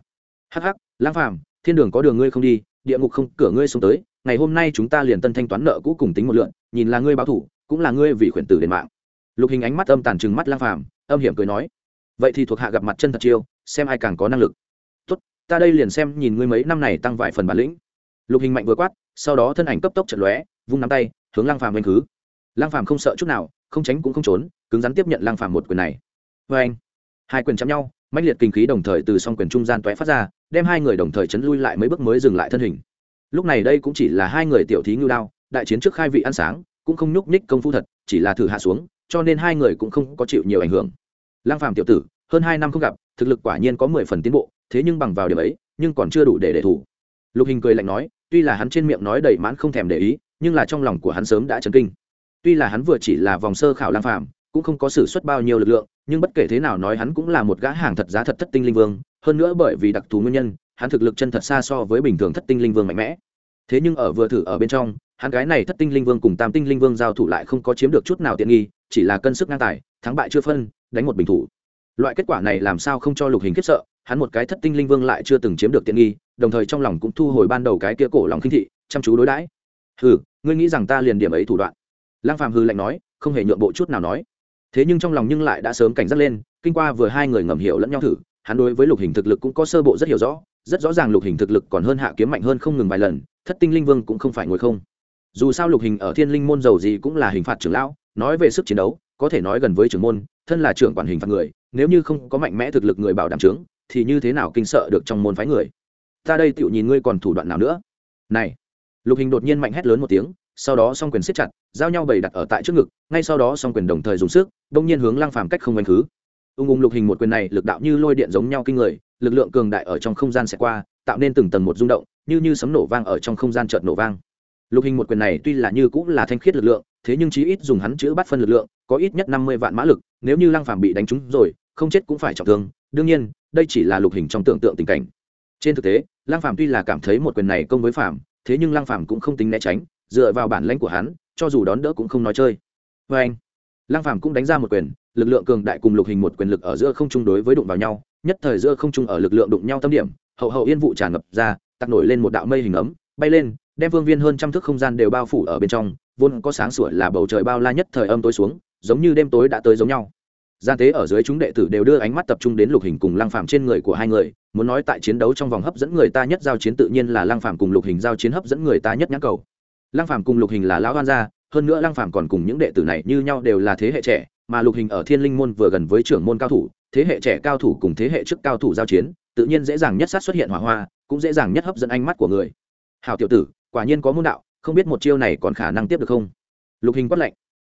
[SPEAKER 1] Hh lang phàm, thiên đường có đường ngươi không đi, địa ngục không, cửa ngươi xuống tới ngày hôm nay chúng ta liền tân thanh toán nợ cũ cùng tính một lượng nhìn là ngươi báo thủ, cũng là ngươi vì khuyển tử đền mạng. Lục hình ánh mắt âm tàn trừng mắt lang phàm, âm hiểm cười nói, vậy thì thuộc hạ gặp mặt chân thật chiêu, xem ai càng có năng lực. Tốt, ta đây liền xem nhìn ngươi mấy năm này tăng vài phần bản lĩnh. Lục hình mạnh vừa quát, sau đó thân ảnh cấp tốc trận lóe, vung nắm tay, hướng lang phàm lên khứ. Lang phàm không sợ chút nào, không tránh cũng không trốn, cứng rắn tiếp nhận lang phàm một quyền này. Vê anh. Hai quyền chạm nhau mạnh liệt kinh khí đồng thời từ song quyền trung gian toé phát ra, đem hai người đồng thời chấn lui lại mấy bước mới dừng lại thân hình lúc này đây cũng chỉ là hai người tiểu thí ngưu đao, đại chiến trước khai vị ăn sáng, cũng không nhúc nhích công phu thật, chỉ là thử hạ xuống, cho nên hai người cũng không có chịu nhiều ảnh hưởng. Lang phàm tiểu tử, hơn hai năm không gặp, thực lực quả nhiên có mười phần tiến bộ, thế nhưng bằng vào điểm ấy, nhưng còn chưa đủ để để thủ lục hình cười lạnh nói, tuy là hắn trên miệng nói đầy mãn không thèm để ý, nhưng là trong lòng của hắn sớm đã chấn kinh. Tuy là hắn vừa chỉ là vòng sơ khảo lang phàm, cũng không có sử xuất bao nhiêu lực lượng, nhưng bất kể thế nào nói hắn cũng là một gã hàng thật giá thật thất tinh linh vương, hơn nữa bởi vì đặc thù nguyên nhân hắn thực lực chân thật xa so với bình thường thất tinh linh vương mạnh mẽ. Thế nhưng ở vừa thử ở bên trong, hắn gái này thất tinh linh vương cùng tam tinh linh vương giao thủ lại không có chiếm được chút nào tiện nghi, chỉ là cân sức ngang tài, thắng bại chưa phân, đánh một bình thủ. Loại kết quả này làm sao không cho lục hình khiếp sợ, hắn một cái thất tinh linh vương lại chưa từng chiếm được tiện nghi, đồng thời trong lòng cũng thu hồi ban đầu cái kia cổ lòng khinh thị, chăm chú đối đãi. Hừ, ngươi nghĩ rằng ta liền điểm ấy thủ đoạn? Lang phàm hư lạnh nói, không hề nhượng bộ chút nào nói. Thế nhưng trong lòng nhưng lại đã sớm cảnh giác lên, kinh qua vừa hai người ngầm hiểu lẫn nhau thử, hắn đối với lục hình thực lực cũng có sơ bộ rất hiểu rõ rất rõ ràng lục hình thực lực còn hơn hạ kiếm mạnh hơn không ngừng vài lần, thất tinh linh vương cũng không phải ngồi không. Dù sao lục hình ở thiên linh môn giàu gì cũng là hình phạt trưởng lão, nói về sức chiến đấu, có thể nói gần với trưởng môn, thân là trưởng quản hình phạt người, nếu như không có mạnh mẽ thực lực người bảo đảm trướng thì như thế nào kinh sợ được trong môn phái người? Ta đây tựu nhìn ngươi còn thủ đoạn nào nữa? Này! Lục hình đột nhiên mạnh hét lớn một tiếng, sau đó song quyền siết chặt, giao nhau bày đặt ở tại trước ngực, ngay sau đó song quyền đồng thời dùng sức, đông nhiên hướng lang phàm cách không quanh khứ ung ung lục hình một quyền này lực đạo như lôi điện giống nhau kinh người, lực lượng cường đại ở trong không gian sẽ qua, tạo nên từng tầng một rung động, như như sấm nổ vang ở trong không gian chợt nổ vang. Lục hình một quyền này tuy là như cũng là thanh khiết lực lượng, thế nhưng chí ít dùng hắn chữ bắt phân lực lượng, có ít nhất năm mươi vạn mã lực, nếu như lăng phàm bị đánh trúng rồi, không chết cũng phải trọng thương, đương nhiên, đây chỉ là lục hình trong tưởng tượng tình cảnh. Trên thực tế, lăng phàm tuy là cảm thấy một quyền này công với phàm, thế nhưng lăng phàm cũng không tính né tránh, dựa vào bản lãnh của hắn, cho dù đón đỡ cũng không nói chơi. Với anh lăng phàm cũng đánh ra một quyền, lực lượng cường đại cùng lục hình một quyền lực ở giữa không trung đối với đụng vào nhau, nhất thời giữa không trung ở lực lượng đụng nhau tâm điểm, hậu hậu yên vụ tràn ngập ra tặc nổi lên một đạo mây hình ấm, bay lên, đem vương viên hơn trăm thước không gian đều bao phủ ở bên trong, vốn có sáng sủa là bầu trời bao la nhất thời âm tối xuống, giống như đêm tối đã tới giống nhau. Gian tế ở dưới chúng đệ tử đều đưa ánh mắt tập trung đến lục hình cùng lăng phàm trên người của hai người, muốn nói tại chiến đấu trong vòng hấp dẫn người ta nhất giao chiến tự nhiên là lăng phàm cùng lục hình giao chiến hấp dẫn người ta nhất nhãn cầu. Lăng phàm cùng lục hình là lão hoan gia hơn nữa lăng phàm còn cùng những đệ tử này như nhau đều là thế hệ trẻ, mà lục hình ở thiên linh môn vừa gần với trưởng môn cao thủ, thế hệ trẻ cao thủ cùng thế hệ trước cao thủ giao chiến, tự nhiên dễ dàng nhất sát xuất hiện hỏa hoa, cũng dễ dàng nhất hấp dẫn ánh mắt của người. Hảo tiểu tử, quả nhiên có môn đạo, không biết một chiêu này còn khả năng tiếp được không? Lục hình quát lạnh.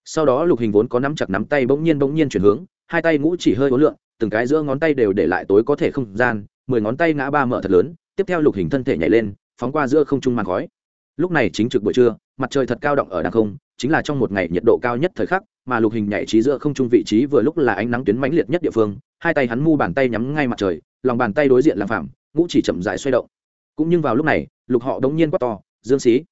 [SPEAKER 1] Sau đó lục hình vốn có nắm chặt nắm tay bỗng nhiên bỗng nhiên chuyển hướng, hai tay ngũ chỉ hơi ố lượng từng cái giữa ngón tay đều để lại tối có thể không gian, mười ngón tay ngã ba mở thật lớn, tiếp theo lục hình thân thể nhảy lên, phóng qua giữa không trung màn khói. Lúc này chính trực buổi trưa mặt trời thật cao động ở đàng không, chính là trong một ngày nhiệt độ cao nhất thời khắc, mà lục hình nhảy trí giữa không trung vị trí vừa lúc là ánh nắng tuyến mãnh liệt nhất địa phương, hai tay hắn mu bàn tay nhắm ngay mặt trời, lòng bàn tay đối diện làm phạm ngũ chỉ chậm dại xoay động. Cũng nhưng vào lúc này, lục họ đống nhiên quát to, dương xí!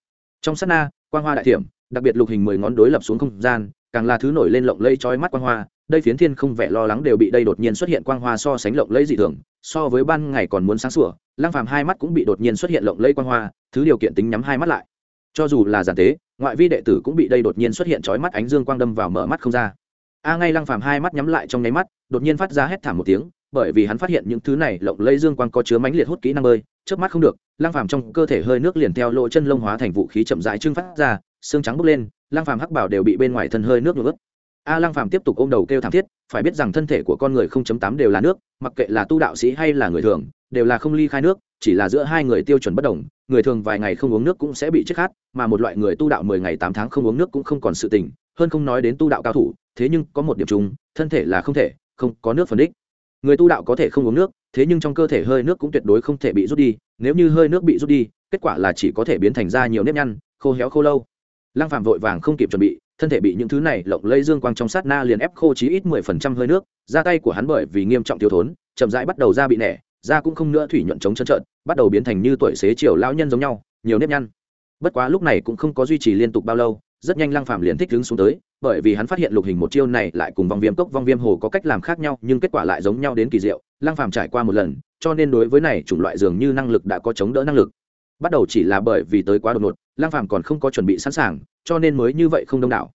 [SPEAKER 1] Trong sát na, quang hoa đại thiểm, đặc biệt lục hình mười ngón đối lập xuống không gian, càng là thứ nổi lên lộng lây trói mắt quang hoa, đây phiến thiên không vẻ lo lắng đều bị đây đột nhiên xuất hiện quang hoa so sánh lộng lẫy dị thường, so với ban ngày còn muốn sáng sủa, lăng phàm hai mắt cũng bị đột nhiên xuất hiện lộng lẫy quang hoa, thứ điều kiện tính nhắm hai mắt lại cho dù là giản tế, ngoại vi đệ tử cũng bị đây đột nhiên xuất hiện chói mắt ánh dương quang đâm vào mở mắt không ra. A ngay lăng phàm hai mắt nhắm lại trong nháy mắt, đột nhiên phát ra hét thảm một tiếng, bởi vì hắn phát hiện những thứ này lộng lẫy dương quang có chứa mãnh liệt hút kỹ năng bơi, chớp mắt không được, lăng phàm trong cơ thể hơi nước liền theo lỗ chân lông hóa thành vũ khí chậm rãi trưng phát ra, xương trắng bốc lên, lăng phàm hắc bảo đều bị bên ngoài thân hơi nước nhuộm a lăng phàm tiếp tục ôm đầu kêu thảm thiết, phải biết rằng thân thể của con người 0.8 đều là nước, mặc kệ là tu đạo sĩ hay là người thường đều là không ly khai nước, chỉ là giữa hai người tiêu chuẩn bất đồng, người thường vài ngày không uống nước cũng sẽ bị chết khát, mà một loại người tu đạo mười ngày tám tháng không uống nước cũng không còn sự tình, hơn không nói đến tu đạo cao thủ, thế nhưng có một điểm chung, thân thể là không thể, không có nước phân đích. Người tu đạo có thể không uống nước, thế nhưng trong cơ thể hơi nước cũng tuyệt đối không thể bị rút đi, nếu như hơi nước bị rút đi, kết quả là chỉ có thể biến thành ra nhiều nếp nhăn, khô héo khô lâu. Lăng phạm vội vàng không kịp chuẩn bị, thân thể bị những thứ này lộng lây dương quang trong sát na liền ép khô chí ít mười phần trăm hơi nước, Da tay của hắn bởi vì nghiêm trọng thiếu thốn, chậm rãi bắt đầu ra bị nẻ da cũng không nữa thủy nhuận chống chân trợn, bắt đầu biến thành như tuổi xế chiều lão nhân giống nhau, nhiều nếp nhăn. Bất quá lúc này cũng không có duy trì liên tục bao lâu, rất nhanh lăng phàm liền thích đứng xuống tới, bởi vì hắn phát hiện lục hình một chiêu này lại cùng vong viêm cốc, vong viêm hồ có cách làm khác nhau, nhưng kết quả lại giống nhau đến kỳ diệu, lăng phàm trải qua một lần, cho nên đối với này chủng loại dường như năng lực đã có chống đỡ năng lực. Bắt đầu chỉ là bởi vì tới quá đột ngột, lăng phàm còn không có chuẩn bị sẵn sàng, cho nên mới như vậy không đông đảo.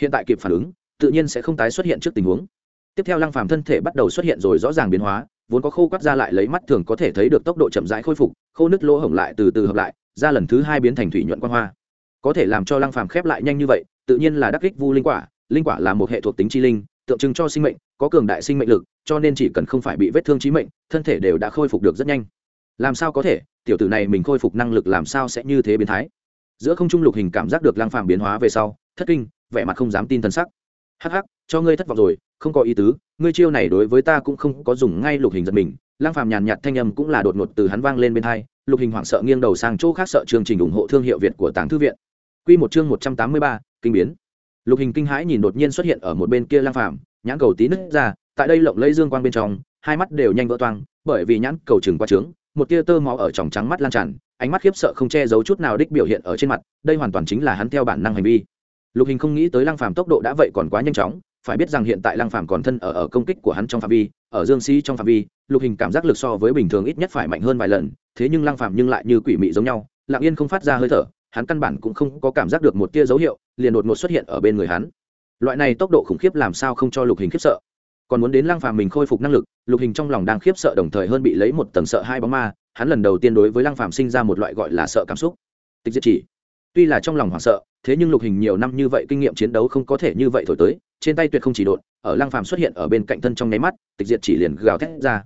[SPEAKER 1] Hiện tại kịp phản ứng, tự nhiên sẽ không tái xuất hiện trước tình huống. Tiếp theo lăng phàm thân thể bắt đầu xuất hiện rồi rõ ràng biến hóa vốn có khô quắt ra lại lấy mắt thường có thể thấy được tốc độ chậm rãi khôi phục, khô nứt lỗ hổng lại từ từ hợp lại, ra lần thứ hai biến thành thủy nhuận quan hoa. Có thể làm cho lăng phàm khép lại nhanh như vậy, tự nhiên là đắc kích vu linh quả linh quả là một hệ thuộc tính chi linh, tượng trưng cho sinh mệnh, có cường đại sinh mệnh lực, cho nên chỉ cần không phải bị vết thương chí mệnh, thân thể đều đã khôi phục được rất nhanh. Làm sao có thể? Tiểu tử này mình khôi phục năng lực làm sao sẽ như thế biến thái? Giữa không trung lục hình cảm giác được lăng phàm biến hóa về sau, thất kinh, vẻ mặt không dám tin thần sắc. Hắc hắc, cho ngươi thất vọng rồi không có ý tứ ngươi chiêu này đối với ta cũng không có dùng ngay lục hình giật mình. Lang phàm nhàn nhạt thanh âm cũng là đột ngột từ hắn vang lên bên hai lục hình hoảng sợ nghiêng đầu sang chỗ khác sợ chương trình ủng hộ thương hiệu việt của tàng thư viện. Quy một chương một trăm tám mươi ba, kinh biến. Lục hình kinh hãi nhìn đột nhiên xuất hiện ở một bên kia Lang phàm nhãn cầu tí nứt ra tại đây lộng lấy dương quang bên trong hai mắt đều nhanh vỡ toang bởi vì nhãn cầu chừng qua trướng một tia tơ máu ở tròng trắng mắt lan tràn ánh mắt khiếp sợ không che giấu chút nào đích biểu hiện ở trên mặt đây hoàn toàn chính là hắn theo bản năng hành vi. Lục hình không nghĩ tới Lang phàm tốc độ đã vậy còn quá nhanh chóng phải biết rằng hiện tại lăng phàm còn thân ở ở công kích của hắn trong phạm vi, ở dương sĩ trong phạm vi, lục hình cảm giác lực so với bình thường ít nhất phải mạnh hơn vài lần, thế nhưng lăng phàm nhưng lại như quỷ mị giống nhau, lặng yên không phát ra hơi thở, hắn căn bản cũng không có cảm giác được một tia dấu hiệu, liền đột ngột xuất hiện ở bên người hắn. Loại này tốc độ khủng khiếp làm sao không cho lục hình khiếp sợ. Còn muốn đến lăng phàm mình khôi phục năng lực, lục hình trong lòng đang khiếp sợ đồng thời hơn bị lấy một tầng sợ hai bóng ma, hắn lần đầu tiên đối với lăng phàm sinh ra một loại gọi là sợ cảm xúc. Tịch diệt chỉ. Tuy là trong lòng hoảng sợ thế nhưng lục hình nhiều năm như vậy kinh nghiệm chiến đấu không có thể như vậy thổi tới, trên tay tuyệt không chỉ đột ở lăng phàm xuất hiện ở bên cạnh thân trong nháy mắt, tịch diệt chỉ liền gào thét ra.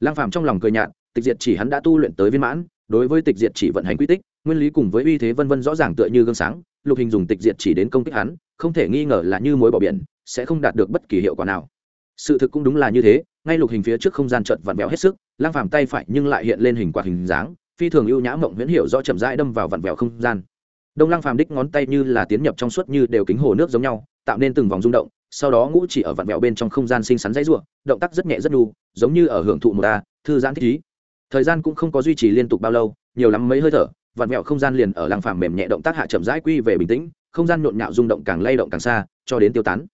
[SPEAKER 1] Lăng phàm trong lòng cười nhạt, tịch diệt chỉ hắn đã tu luyện tới viên mãn, đối với tịch diệt chỉ vận hành quy tích, nguyên lý cùng với uy thế vân vân rõ ràng tựa như gương sáng, lục hình dùng tịch diệt chỉ đến công kích hắn, không thể nghi ngờ là như mối bỏ biển, sẽ không đạt được bất kỳ hiệu quả nào. Sự thực cũng đúng là như thế, ngay lục hình phía trước không gian chợt vặn vẹo hết sức lang phàm tay phải nhưng lại hiện lên hình quạt hình dáng, phi thường ưu nhã mộng miễn hiểu rõ chậm rãi đâm vào vặn vẹo không gian đông lăng phàm đích ngón tay như là tiến nhập trong suốt như đều kính hồ nước giống nhau, tạo nên từng vòng rung động, sau đó ngũ chỉ ở vặn vẹo bên trong không gian xinh xắn dãy ruộng động tác rất nhẹ rất đu giống như ở hưởng thụ một ta, thư giãn thích ý. Thời gian cũng không có duy trì liên tục bao lâu, nhiều lắm mấy hơi thở, vặn vẹo không gian liền ở lăng phàm mềm nhẹ động tác hạ chậm rãi quy về bình tĩnh, không gian nhộn nhạo rung động càng lay động càng xa, cho đến tiêu tán.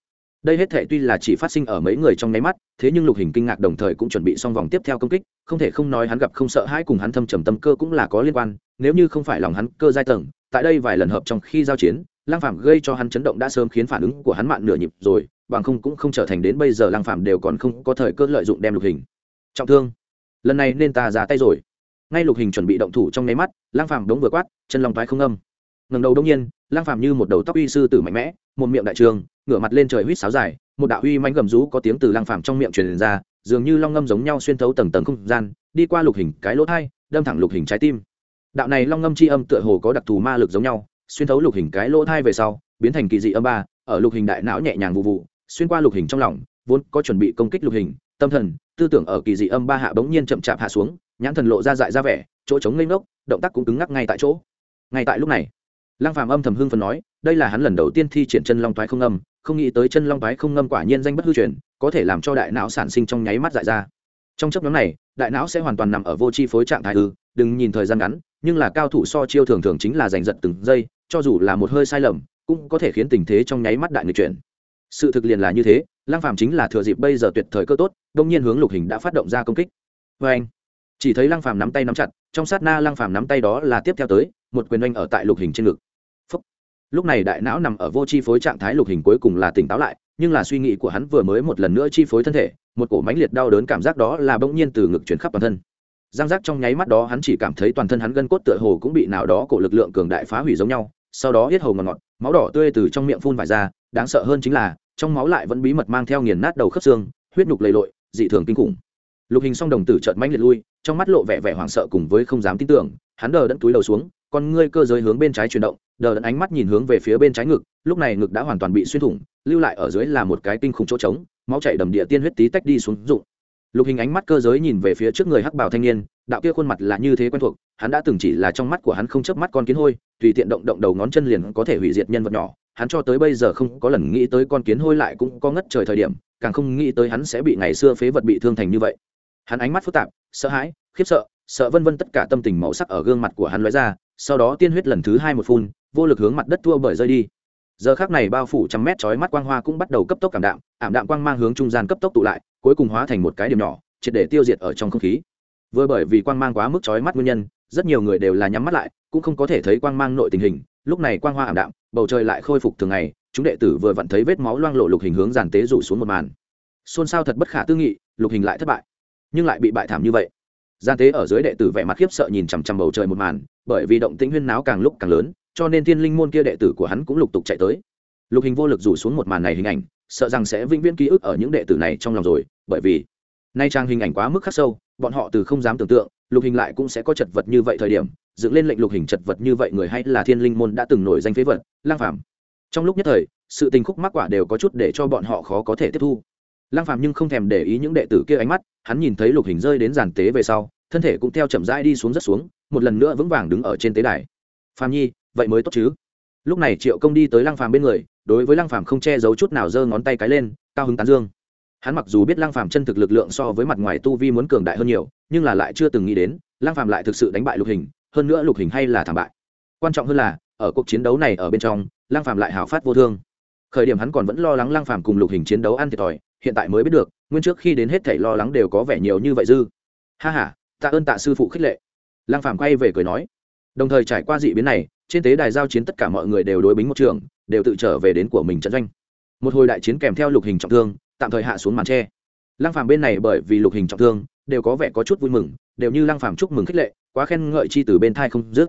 [SPEAKER 1] Đây hết thể tuy là chỉ phát sinh ở mấy người trong nháy mắt, thế nhưng lục hình kinh ngạc đồng thời cũng chuẩn bị xong vòng tiếp theo công kích, không thể không nói hắn gặp không sợ hãi cùng hắn thâm trầm tâm cơ cũng là có liên quan, nếu như không phải lòng hắn cơ giai tầng tại đây vài lần hợp trong khi giao chiến lang phạm gây cho hắn chấn động đã sớm khiến phản ứng của hắn mạn nửa nhịp rồi, bằng không cũng không trở thành đến bây giờ lang phạm đều còn không có thời cơ lợi dụng đem lục hình. Trọng thương. Lần này nên ta ra tay rồi. Ngay lục hình chuẩn bị động thủ trong nháy mắt lang phạm đống vừa quát, chân lòng toái không âm. Ngẩng đầu đông nhiên lang phạm như một đầu tóc uy sư tử mạnh mẽ, một miệng đại trường, ngửa mặt lên trời huýt sáo dài, một đạo uy mãnh gầm rú có tiếng từ lang phạm trong miệng truyền ra, dường như long ngâm giống nhau xuyên thấu tầng tầng không gian, đi qua lục hình cái lỗ thai, đâm thẳng lục hình trái tim đạo này long ngâm c h i âm tựa hồ có đặc thù ma lực giống nhau, xuyên thấu lục hình cái lỗ thai về sau, biến thành kỳ dị âm ba, ở lục hình đại não nhẹ nhàng vụ vụ, xuyên qua lục hình trong lòng, vốn có chuẩn bị công kích lục hình, tâm thần, tư tưởng ở kỳ dị âm ba hạ bỗng nhiên chậm chạp hạ xuống, nhãn thần lộ ra dại ra vẻ, chỗ trống lên ngốc, động tác cũng cứng ngắc ngay tại chỗ. Ngay tại lúc này, lăng phàm âm thầm hưng phần nói, đây là hắn lần đầu tiên thi triển chân long toái không âm không nghĩ tới chân long toái không ngâm quả nhiên danh bất hư truyền, có thể làm cho đại não sản sinh trong nháy mắt dại ra. Trong chấp nhóm này, đại não sẽ hoàn toàn nằm ở vô chi phối trạng thái ư đừng nhìn thời gian ngắn, nhưng là cao thủ so chiêu thường thường chính là giành giật từng giây, cho dù là một hơi sai lầm, cũng có thể khiến tình thế trong nháy mắt đại người chuyển. Sự thực liền là như thế, lăng phàm chính là thừa dịp bây giờ tuyệt thời cơ tốt đông nhiên hướng lục hình đã phát động ra công kích. Với anh, chỉ thấy lăng phàm nắm tay nắm chặt, trong sát na lăng phàm nắm tay đó là tiếp theo tới, một quyền oanh ở tại lục hình trên ngực. Phúc. lúc này đại não nằm ở vô chi phối trạng thái lục hình cuối cùng là tỉnh táo lại, nhưng là suy nghĩ của hắn vừa mới một lần nữa chi phối thân thể, một cổ mãnh liệt đau đớn cảm giác đó là bỗng nhiên từ ngực chuyển khắp toàn thân giang giác trong nháy mắt đó hắn chỉ cảm thấy toàn thân hắn gân cốt tựa hồ cũng bị nào đó cổ lực lượng cường đại phá hủy giống nhau, sau đó hết hầu ngọt ngọt, máu đỏ tươi từ trong miệng phun vải ra, đáng sợ hơn chính là, trong máu lại vẫn bí mật mang theo nghiền nát đầu khớp xương, huyết nhục lầy lội, dị thường kinh khủng. Lục hình song đồng tử trợn mãnh liệt lui, trong mắt lộ vẻ vẻ hoảng sợ cùng với không dám tin tưởng, hắn đờ đẫn túi đầu xuống, con ngươi cơ giới hướng bên trái chuyển động, đờ đẫn ánh mắt nhìn hướng về phía bên trái ngực, lúc này ngực đã hoàn toàn bị xuyên thủng, lưu lại ở dưới là một cái kinh khủng chỗ trống, máu chảy đầm địa tiên huyết tí tách đi xuống rụng lục hình ánh mắt cơ giới nhìn về phía trước người hắc bảo thanh niên, đạo kia khuôn mặt là như thế quen thuộc, hắn đã từng chỉ là trong mắt của hắn không chớp mắt con kiến hôi, tùy tiện động động đầu ngón chân liền có thể hủy diệt nhân vật nhỏ, hắn cho tới bây giờ không có lần nghĩ tới con kiến hôi lại cũng có ngất trời thời điểm, càng không nghĩ tới hắn sẽ bị ngày xưa phế vật bị thương thành như vậy. Hắn ánh mắt phức tạp, sợ hãi, khiếp sợ sợ vân vân tất cả tâm tình màu sắc ở gương mặt của hắn lóe ra, sau đó tiên huyết lần thứ hai một phun, vô lực hướng mặt đất thua bởi rơi đi. Giờ khác này bao phủ trăm mét chói mắt quang hoa cũng bắt đầu cấp tốc cảm đạm, ảm đạm quang mang hướng trung gian cấp tốc tụ lại cuối cùng hóa thành một cái điểm nhỏ, triệt để tiêu diệt ở trong không khí. Vừa bởi vì quang mang quá mức chói mắt nguyên nhân, rất nhiều người đều là nhắm mắt lại, cũng không có thể thấy quang mang nội tình hình. Lúc này quang hoa ảm đạm, bầu trời lại khôi phục thường ngày, chúng đệ tử vừa vặn thấy vết máu loang lộ lục hình hướng giàn tế rủ xuống một màn. Xôn xao thật bất khả tư nghị, lục hình lại thất bại. Nhưng lại bị bại thảm như vậy. Gian tế ở dưới đệ tử vẻ mặt khiếp sợ nhìn chằm chằm bầu trời một màn, bởi vì động tĩnh huyên náo càng lúc càng lớn, cho nên thiên linh môn kia đệ tử của hắn cũng lục tục chạy tới. Lục hình vô lực rủ xuống một màn này hình ảnh sợ rằng sẽ vĩnh viễn ký ức ở những đệ tử này trong lòng rồi, bởi vì nay trang hình ảnh quá mức khắc sâu, bọn họ từ không dám tưởng tượng, lục hình lại cũng sẽ có chật vật như vậy thời điểm, dựng lên lệnh lục hình chật vật như vậy người hay là thiên linh môn đã từng nổi danh phế vật, lang phàm. Trong lúc nhất thời, sự tình khúc mắc quả đều có chút để cho bọn họ khó có thể tiếp thu. Lang phàm nhưng không thèm để ý những đệ tử kia ánh mắt, hắn nhìn thấy lục hình rơi đến giàn tế về sau, thân thể cũng theo chậm rãi đi xuống rất xuống, một lần nữa vững vàng đứng ở trên tế đài. Phàm nhi, vậy mới tốt chứ? Lúc này triệu công đi tới lăng phàm bên người, đối với lăng phàm không che giấu chút nào giơ ngón tay cái lên, cao hứng tán dương. Hắn mặc dù biết lăng phàm chân thực lực lượng so với mặt ngoài tu vi muốn cường đại hơn nhiều, nhưng là lại chưa từng nghĩ đến, lăng phàm lại thực sự đánh bại lục hình, hơn nữa lục hình hay là thảm bại. Quan trọng hơn là, ở cuộc chiến đấu này ở bên trong, lăng phàm lại hào phát vô thương. Khởi điểm hắn còn vẫn lo lắng lăng phàm cùng lục hình chiến đấu ăn thiệt thòi, hiện tại mới biết được, nguyên trước khi đến hết thảy lo lắng đều có vẻ nhiều như vậy dư. Ha ha, tạ ơn tạ sư phụ khích lệ. Lăng phàm quay về cười nói. Đồng thời trải qua dị biến này trên tế đài giao chiến tất cả mọi người đều đối bính một trường, đều tự trở về đến của mình trận doanh. Một hồi đại chiến kèm theo lục hình trọng thương, tạm thời hạ xuống màn tre. Lăng phàm bên này bởi vì lục hình trọng thương, đều có vẻ có chút vui mừng, đều như lăng phàm chúc mừng khích lệ, quá khen ngợi chi từ bên thai không dứt.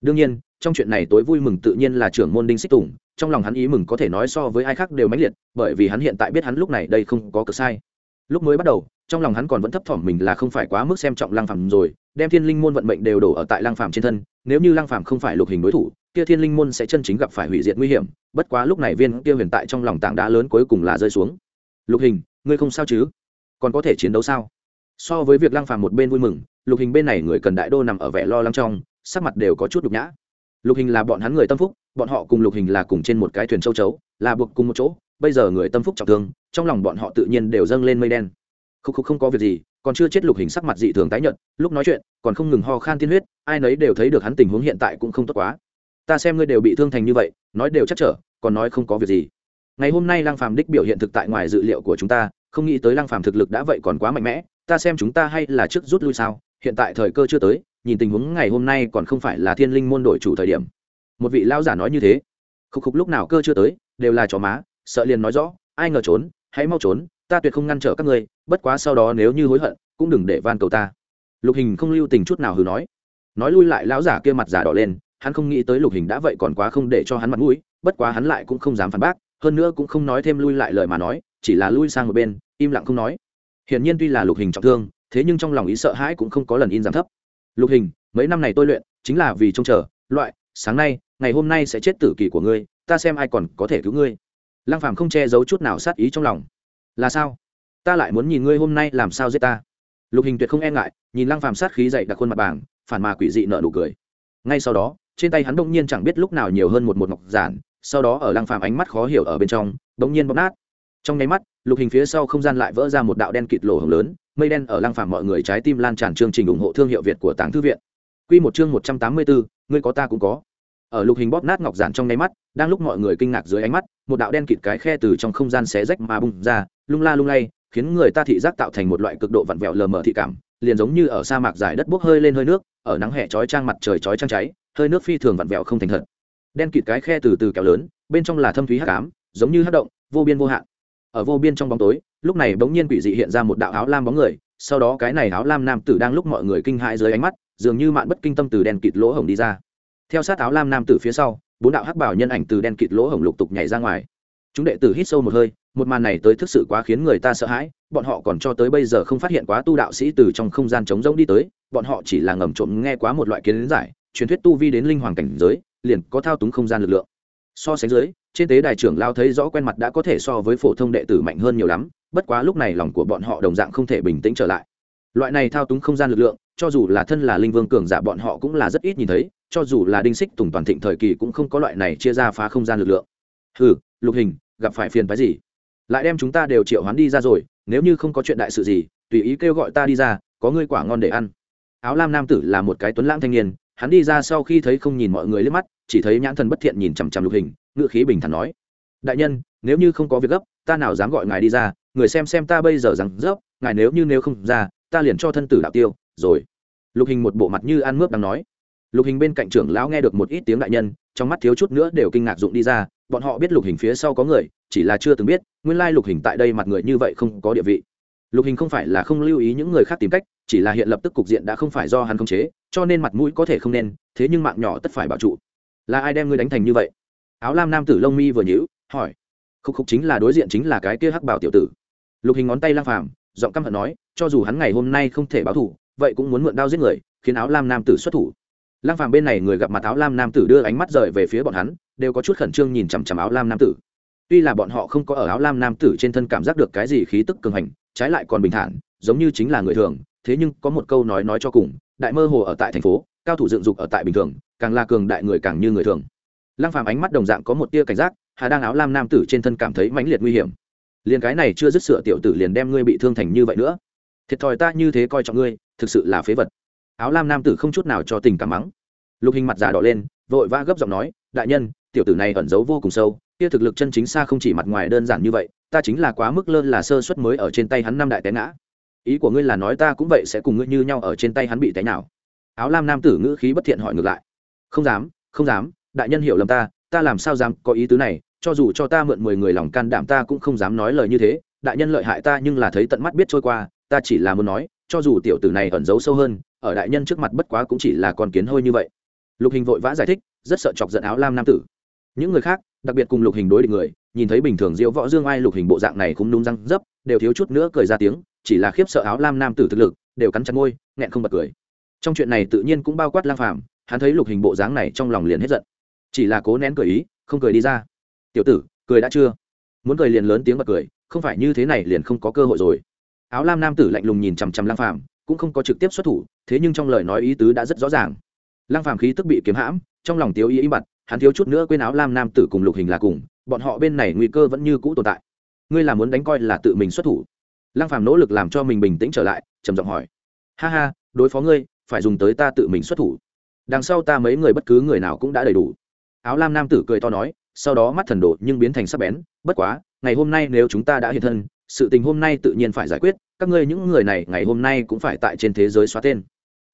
[SPEAKER 1] Đương nhiên, trong chuyện này tối vui mừng tự nhiên là trưởng môn đinh xích tùng, trong lòng hắn ý mừng có thể nói so với ai khác đều mãnh liệt, bởi vì hắn hiện tại biết hắn lúc này đây không có cực sai lúc mới bắt đầu, trong lòng hắn còn vẫn thấp thỏm mình là không phải quá mức xem trọng lăng phàm rồi, đem thiên linh môn vận mệnh đều đổ ở tại lăng phàm trên thân, nếu như lăng phàm không phải lục hình đối thủ, kia thiên linh môn sẽ chân chính gặp phải hủy diệt nguy hiểm, bất quá lúc này viên kia huyền tại trong lòng tảng đá lớn cuối cùng là rơi xuống. Lục hình, ngươi không sao chứ? Còn có thể chiến đấu sao? So với việc lăng phàm một bên vui mừng, lục hình bên này người cần đại đô nằm ở vẻ lo lắng trong, sắc mặt đều có chút nhục nhã. Lục hình là bọn hắn người tâm phúc, bọn họ cùng lục hình là cùng trên một cái thuyền châu chấu, là buộc cùng một chỗ bây giờ người tâm phúc trọng thương, trong lòng bọn họ tự nhiên đều dâng lên mây đen. Khúc khúc không có việc gì, còn chưa chết lục hình sắc mặt dị thường tái nhợt, lúc nói chuyện, còn không ngừng ho khan tiên huyết, ai nấy đều thấy được hắn tình huống hiện tại cũng không tốt quá. Ta xem ngươi đều bị thương thành như vậy, nói đều chắc trở, còn nói không có việc gì. Ngày hôm nay lăng phàm đích biểu hiện thực tại ngoài dự liệu của chúng ta, không nghĩ tới lăng phàm thực lực đã vậy còn quá mạnh mẽ, ta xem chúng ta hay là trước rút lui sao, hiện tại thời cơ chưa tới, nhìn tình huống ngày hôm nay còn không phải là thiên linh môn đổi chủ thời điểm. Một vị lão giả nói như thế. Khúc khúc lúc nào cơ chưa tới, đều là chó má sợ liền nói rõ, ai ngờ trốn, hãy mau trốn, ta tuyệt không ngăn trở các ngươi, bất quá sau đó nếu như hối hận, cũng đừng để van cầu ta. Lục hình không lưu tình chút nào hừ nói. Nói lui lại lão giả kia mặt giả đỏ lên, hắn không nghĩ tới lục hình đã vậy còn quá không để cho hắn mặt mũi, bất quá hắn lại cũng không dám phản bác, hơn nữa cũng không nói thêm lui lại lời mà nói, chỉ là lui sang một bên, im lặng không nói. Hiển nhiên tuy là lục hình trọng thương, thế nhưng trong lòng ý sợ hãi cũng không có lần in giảm thấp. Lục hình, mấy năm này tôi luyện, chính là vì trông chờ, loại, sáng nay, ngày hôm nay sẽ chết tử kỳ của ngươi, ta xem ai còn có thể cứu ngươi lăng phàm không che giấu chút nào sát ý trong lòng. Là sao? Ta lại muốn nhìn ngươi hôm nay làm sao giết ta? Lục hình tuyệt không e ngại nhìn lăng phàm sát khí dậy đặc khuôn mặt bảng phản mà quỷ dị nở nụ cười. Ngay sau đó trên tay hắn đông nhiên chẳng biết lúc nào nhiều hơn một một ngọc giản sau đó ở lăng phàm ánh mắt khó hiểu ở bên trong bỗng nhiên bóp nát. Trong nháy mắt lục hình phía sau không gian lại vỡ ra một đạo đen kịt lỗ hồng lớn mây đen ở lăng phàm mọi người trái tim lan tràn chương trình ủng hộ thương hiệu việt của tàng thư viện. Quy một chương một trăm tám mươi 184, ngươi có ta cũng có ở lục hình bóp nát ngọc giản trong nháy mắt, đang lúc mọi người kinh ngạc dưới ánh mắt, một đạo đen kịt cái khe từ trong không gian xé rách mà bung ra, lung la lung lay, khiến người ta thị giác tạo thành một loại cực độ vặn vẹo lờ mờ thị cảm, liền giống như ở sa mạc dài đất bốc hơi lên hơi nước, ở nắng hè chói trang mặt trời chói trang cháy, hơi nước phi thường vặn vẹo không thành thật. Đen kịt cái khe từ từ kéo lớn, bên trong là thâm thúy hắc ám, giống như hắc động, vô biên vô hạn. Ở vô biên trong bóng tối, lúc này bỗng nhiên quỷ dị hiện ra một đạo áo lam bóng người, sau đó cái này áo lam nam tử đang lúc mọi người kinh hãi dưới ánh mắt, dường như mạn bất kinh tâm từ đen kịt lỗ hổng đi ra theo sát áo lam nam tử phía sau, bốn đạo hắc bảo nhân ảnh từ đen kịt lỗ hổng lục tục nhảy ra ngoài. Chúng đệ tử hít sâu một hơi, một màn này tới thực sự quá khiến người ta sợ hãi, bọn họ còn cho tới bây giờ không phát hiện quá tu đạo sĩ từ trong không gian trống rỗng đi tới, bọn họ chỉ là ngầm trộm nghe quá một loại kiến giải, truyền thuyết tu vi đến linh hoàng cảnh giới, liền có thao túng không gian lực lượng. So sánh dưới, trên tế đài trưởng lao thấy rõ quen mặt đã có thể so với phổ thông đệ tử mạnh hơn nhiều lắm, bất quá lúc này lòng của bọn họ đồng dạng không thể bình tĩnh trở lại. Loại này thao túng không gian lực lượng cho dù là thân là linh vương cường giả bọn họ cũng là rất ít nhìn thấy, cho dù là đinh xích tùng toàn thịnh thời kỳ cũng không có loại này chia ra phá không gian lực lượng. Ừ lục hình, gặp phải phiền phái gì? Lại đem chúng ta đều triệu hoán đi ra rồi, nếu như không có chuyện đại sự gì, tùy ý kêu gọi ta đi ra, có ngươi quả ngon để ăn. Áo lam nam tử là một cái tuấn lãng thanh niên, hắn đi ra sau khi thấy không nhìn mọi người lên mắt, chỉ thấy nhãn thần bất thiện nhìn chằm chằm lục hình ngự khí bình thản nói. Đại nhân, nếu như không có việc gấp, ta nào dám gọi ngài đi ra, người xem xem ta bây giờ rằng rớp, ngài nếu như nếu không ra, ta liền cho thân tử đạo tiêu rồi. Lục hình một bộ mặt như ăn mướp đang nói. Lục hình bên cạnh trưởng lão nghe được một ít tiếng đại nhân, trong mắt thiếu chút nữa đều kinh ngạc dụng đi ra. Bọn họ biết lục hình phía sau có người, chỉ là chưa từng biết, nguyên lai lục hình tại đây mặt người như vậy không có địa vị. Lục hình không phải là không lưu ý những người khác tìm cách, chỉ là hiện lập tức cục diện đã không phải do hắn khống chế, cho nên mặt mũi có thể không nên, thế nhưng mạng nhỏ tất phải bảo trụ. Là ai đem ngươi đánh thành như vậy? Áo lam nam tử lông mi vừa nhíu, hỏi. Khúc khúc chính là đối diện chính là cái kia hắc bảo tiểu tử. Lục hình ngón tay lang phàm, giọng căm hận nói, cho dù hắn ngày hôm nay không thể báo thủ vậy cũng muốn mượn đao giết người, khiến áo lam nam tử xuất thủ. Lang phàm bên này người gặp mặt áo lam nam tử đưa ánh mắt rời về phía bọn hắn, đều có chút khẩn trương nhìn chằm chằm áo lam nam tử. Tuy là bọn họ không có ở áo lam nam tử trên thân cảm giác được cái gì khí tức cường hành, trái lại còn bình thản, giống như chính là người thường, thế nhưng có một câu nói nói cho cùng, đại mơ hồ ở tại thành phố, cao thủ dựng dục ở tại bình thường, càng là cường đại người càng như người thường. Lăng phàm ánh mắt đồng dạng có một tia cảnh giác, hà đang áo lam nam tử trên thân cảm thấy mãnh liệt nguy hiểm. Liền cái này chưa dứt sửa tiểu tử liền đem ngươi bị thương thành như vậy nữa thiệt thòi ta như thế coi trọng ngươi, thực sự là phế vật. Áo lam nam tử không chút nào cho tình cảm mắng. Lục hình mặt giả đỏ lên, vội vã gấp giọng nói, đại nhân, tiểu tử này ẩn giấu vô cùng sâu, kia thực lực chân chính xa không chỉ mặt ngoài đơn giản như vậy, ta chính là quá mức lơ là sơ suất mới ở trên tay hắn năm đại té ngã. Ý của ngươi là nói ta cũng vậy sẽ cùng ngươi như nhau ở trên tay hắn bị té nào? Áo lam nam tử ngữ khí bất thiện hỏi ngược lại, không dám không dám, đại nhân hiểu lầm ta ta làm sao dám có ý tứ này, cho dù cho ta mượn mười người lòng can đảm ta cũng không dám nói lời như thế, đại nhân lợi hại ta nhưng là thấy tận mắt biết trôi qua ta chỉ là muốn nói, cho dù tiểu tử này ẩn giấu sâu hơn, ở đại nhân trước mặt bất quá cũng chỉ là con kiến hôi như vậy. Lục hình vội vã giải thích, rất sợ chọc giận áo lam nam tử. Những người khác, đặc biệt cùng lục hình đối địch người, nhìn thấy bình thường diễu võ dương ai lục hình bộ dạng này cũng đúng răng dấp, đều thiếu chút nữa cười ra tiếng, chỉ là khiếp sợ áo lam nam tử thực lực, đều cắn chặt môi, nghẹn không bật cười. Trong chuyện này tự nhiên cũng bao quát lang phàm, hắn thấy lục hình bộ dáng này trong lòng liền hết giận. Chỉ là cố nén cười ý, không cười đi ra. Tiểu tử, cười đã chưa? Muốn cười liền lớn tiếng bật cười, không phải như thế này liền không có cơ hội rồi áo lam nam tử lạnh lùng nhìn chằm chằm lang phàm, cũng không có trực tiếp xuất thủ, thế nhưng trong lời nói ý tứ đã rất rõ ràng. Lang phàm khí tức bị kiếm hãm, trong lòng tiếu ý im bặt, hắn thiếu chút nữa quên áo lam nam tử cùng lục hình là cùng, bọn họ bên này nguy cơ vẫn như cũ tồn tại. Ngươi là muốn đánh coi là tự mình xuất thủ? Lang phàm nỗ lực làm cho mình bình tĩnh trở lại, trầm giọng hỏi. Ha ha, đối phó ngươi, phải dùng tới ta tự mình xuất thủ. Đằng sau ta mấy người bất cứ người nào cũng đã đầy đủ. Áo lam nam tử cười to nói, sau đó mắt thần đổ nhưng biến thành sắc bén, bất quá, ngày hôm nay nếu chúng ta đã hiện thân sự tình hôm nay tự nhiên phải giải quyết, các ngươi những người này ngày hôm nay cũng phải tại trên thế giới xóa tên.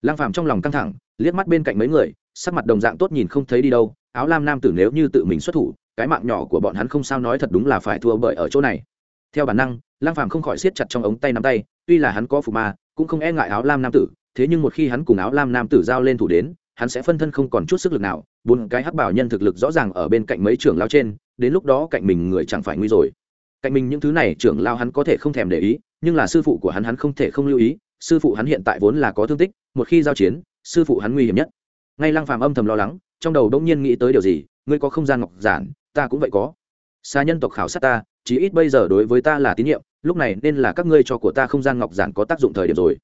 [SPEAKER 1] Lăng phàm trong lòng căng thẳng, liếc mắt bên cạnh mấy người, sắc mặt đồng dạng tốt nhìn không thấy đi đâu, áo lam nam tử nếu như tự mình xuất thủ, cái mạng nhỏ của bọn hắn không sao nói thật đúng là phải thua bởi ở chỗ này. Theo bản năng, lăng phàm không khỏi siết chặt trong ống tay nắm tay, tuy là hắn có phù ma, cũng không e ngại áo lam nam tử, thế nhưng một khi hắn cùng áo lam nam tử giao lên thủ đến, hắn sẽ phân thân không còn chút sức lực nào, bốn cái hắc bảo nhân thực lực rõ ràng ở bên cạnh mấy trưởng lao trên, đến lúc đó cạnh mình người chẳng phải nguy rồi cạnh mình những thứ này trưởng lao hắn có thể không thèm để ý nhưng là sư phụ của hắn hắn không thể không lưu ý sư phụ hắn hiện tại vốn là có thương tích một khi giao chiến sư phụ hắn nguy hiểm nhất. Ngay lăng phàm âm thầm lo lắng trong đầu đông nhiên nghĩ tới điều gì ngươi có không gian ngọc giản ta cũng vậy có. Xa nhân tộc khảo sát ta chí ít bây giờ đối với ta là tín nhiệm lúc này nên là các ngươi cho của ta không gian ngọc giản có tác dụng thời điểm rồi.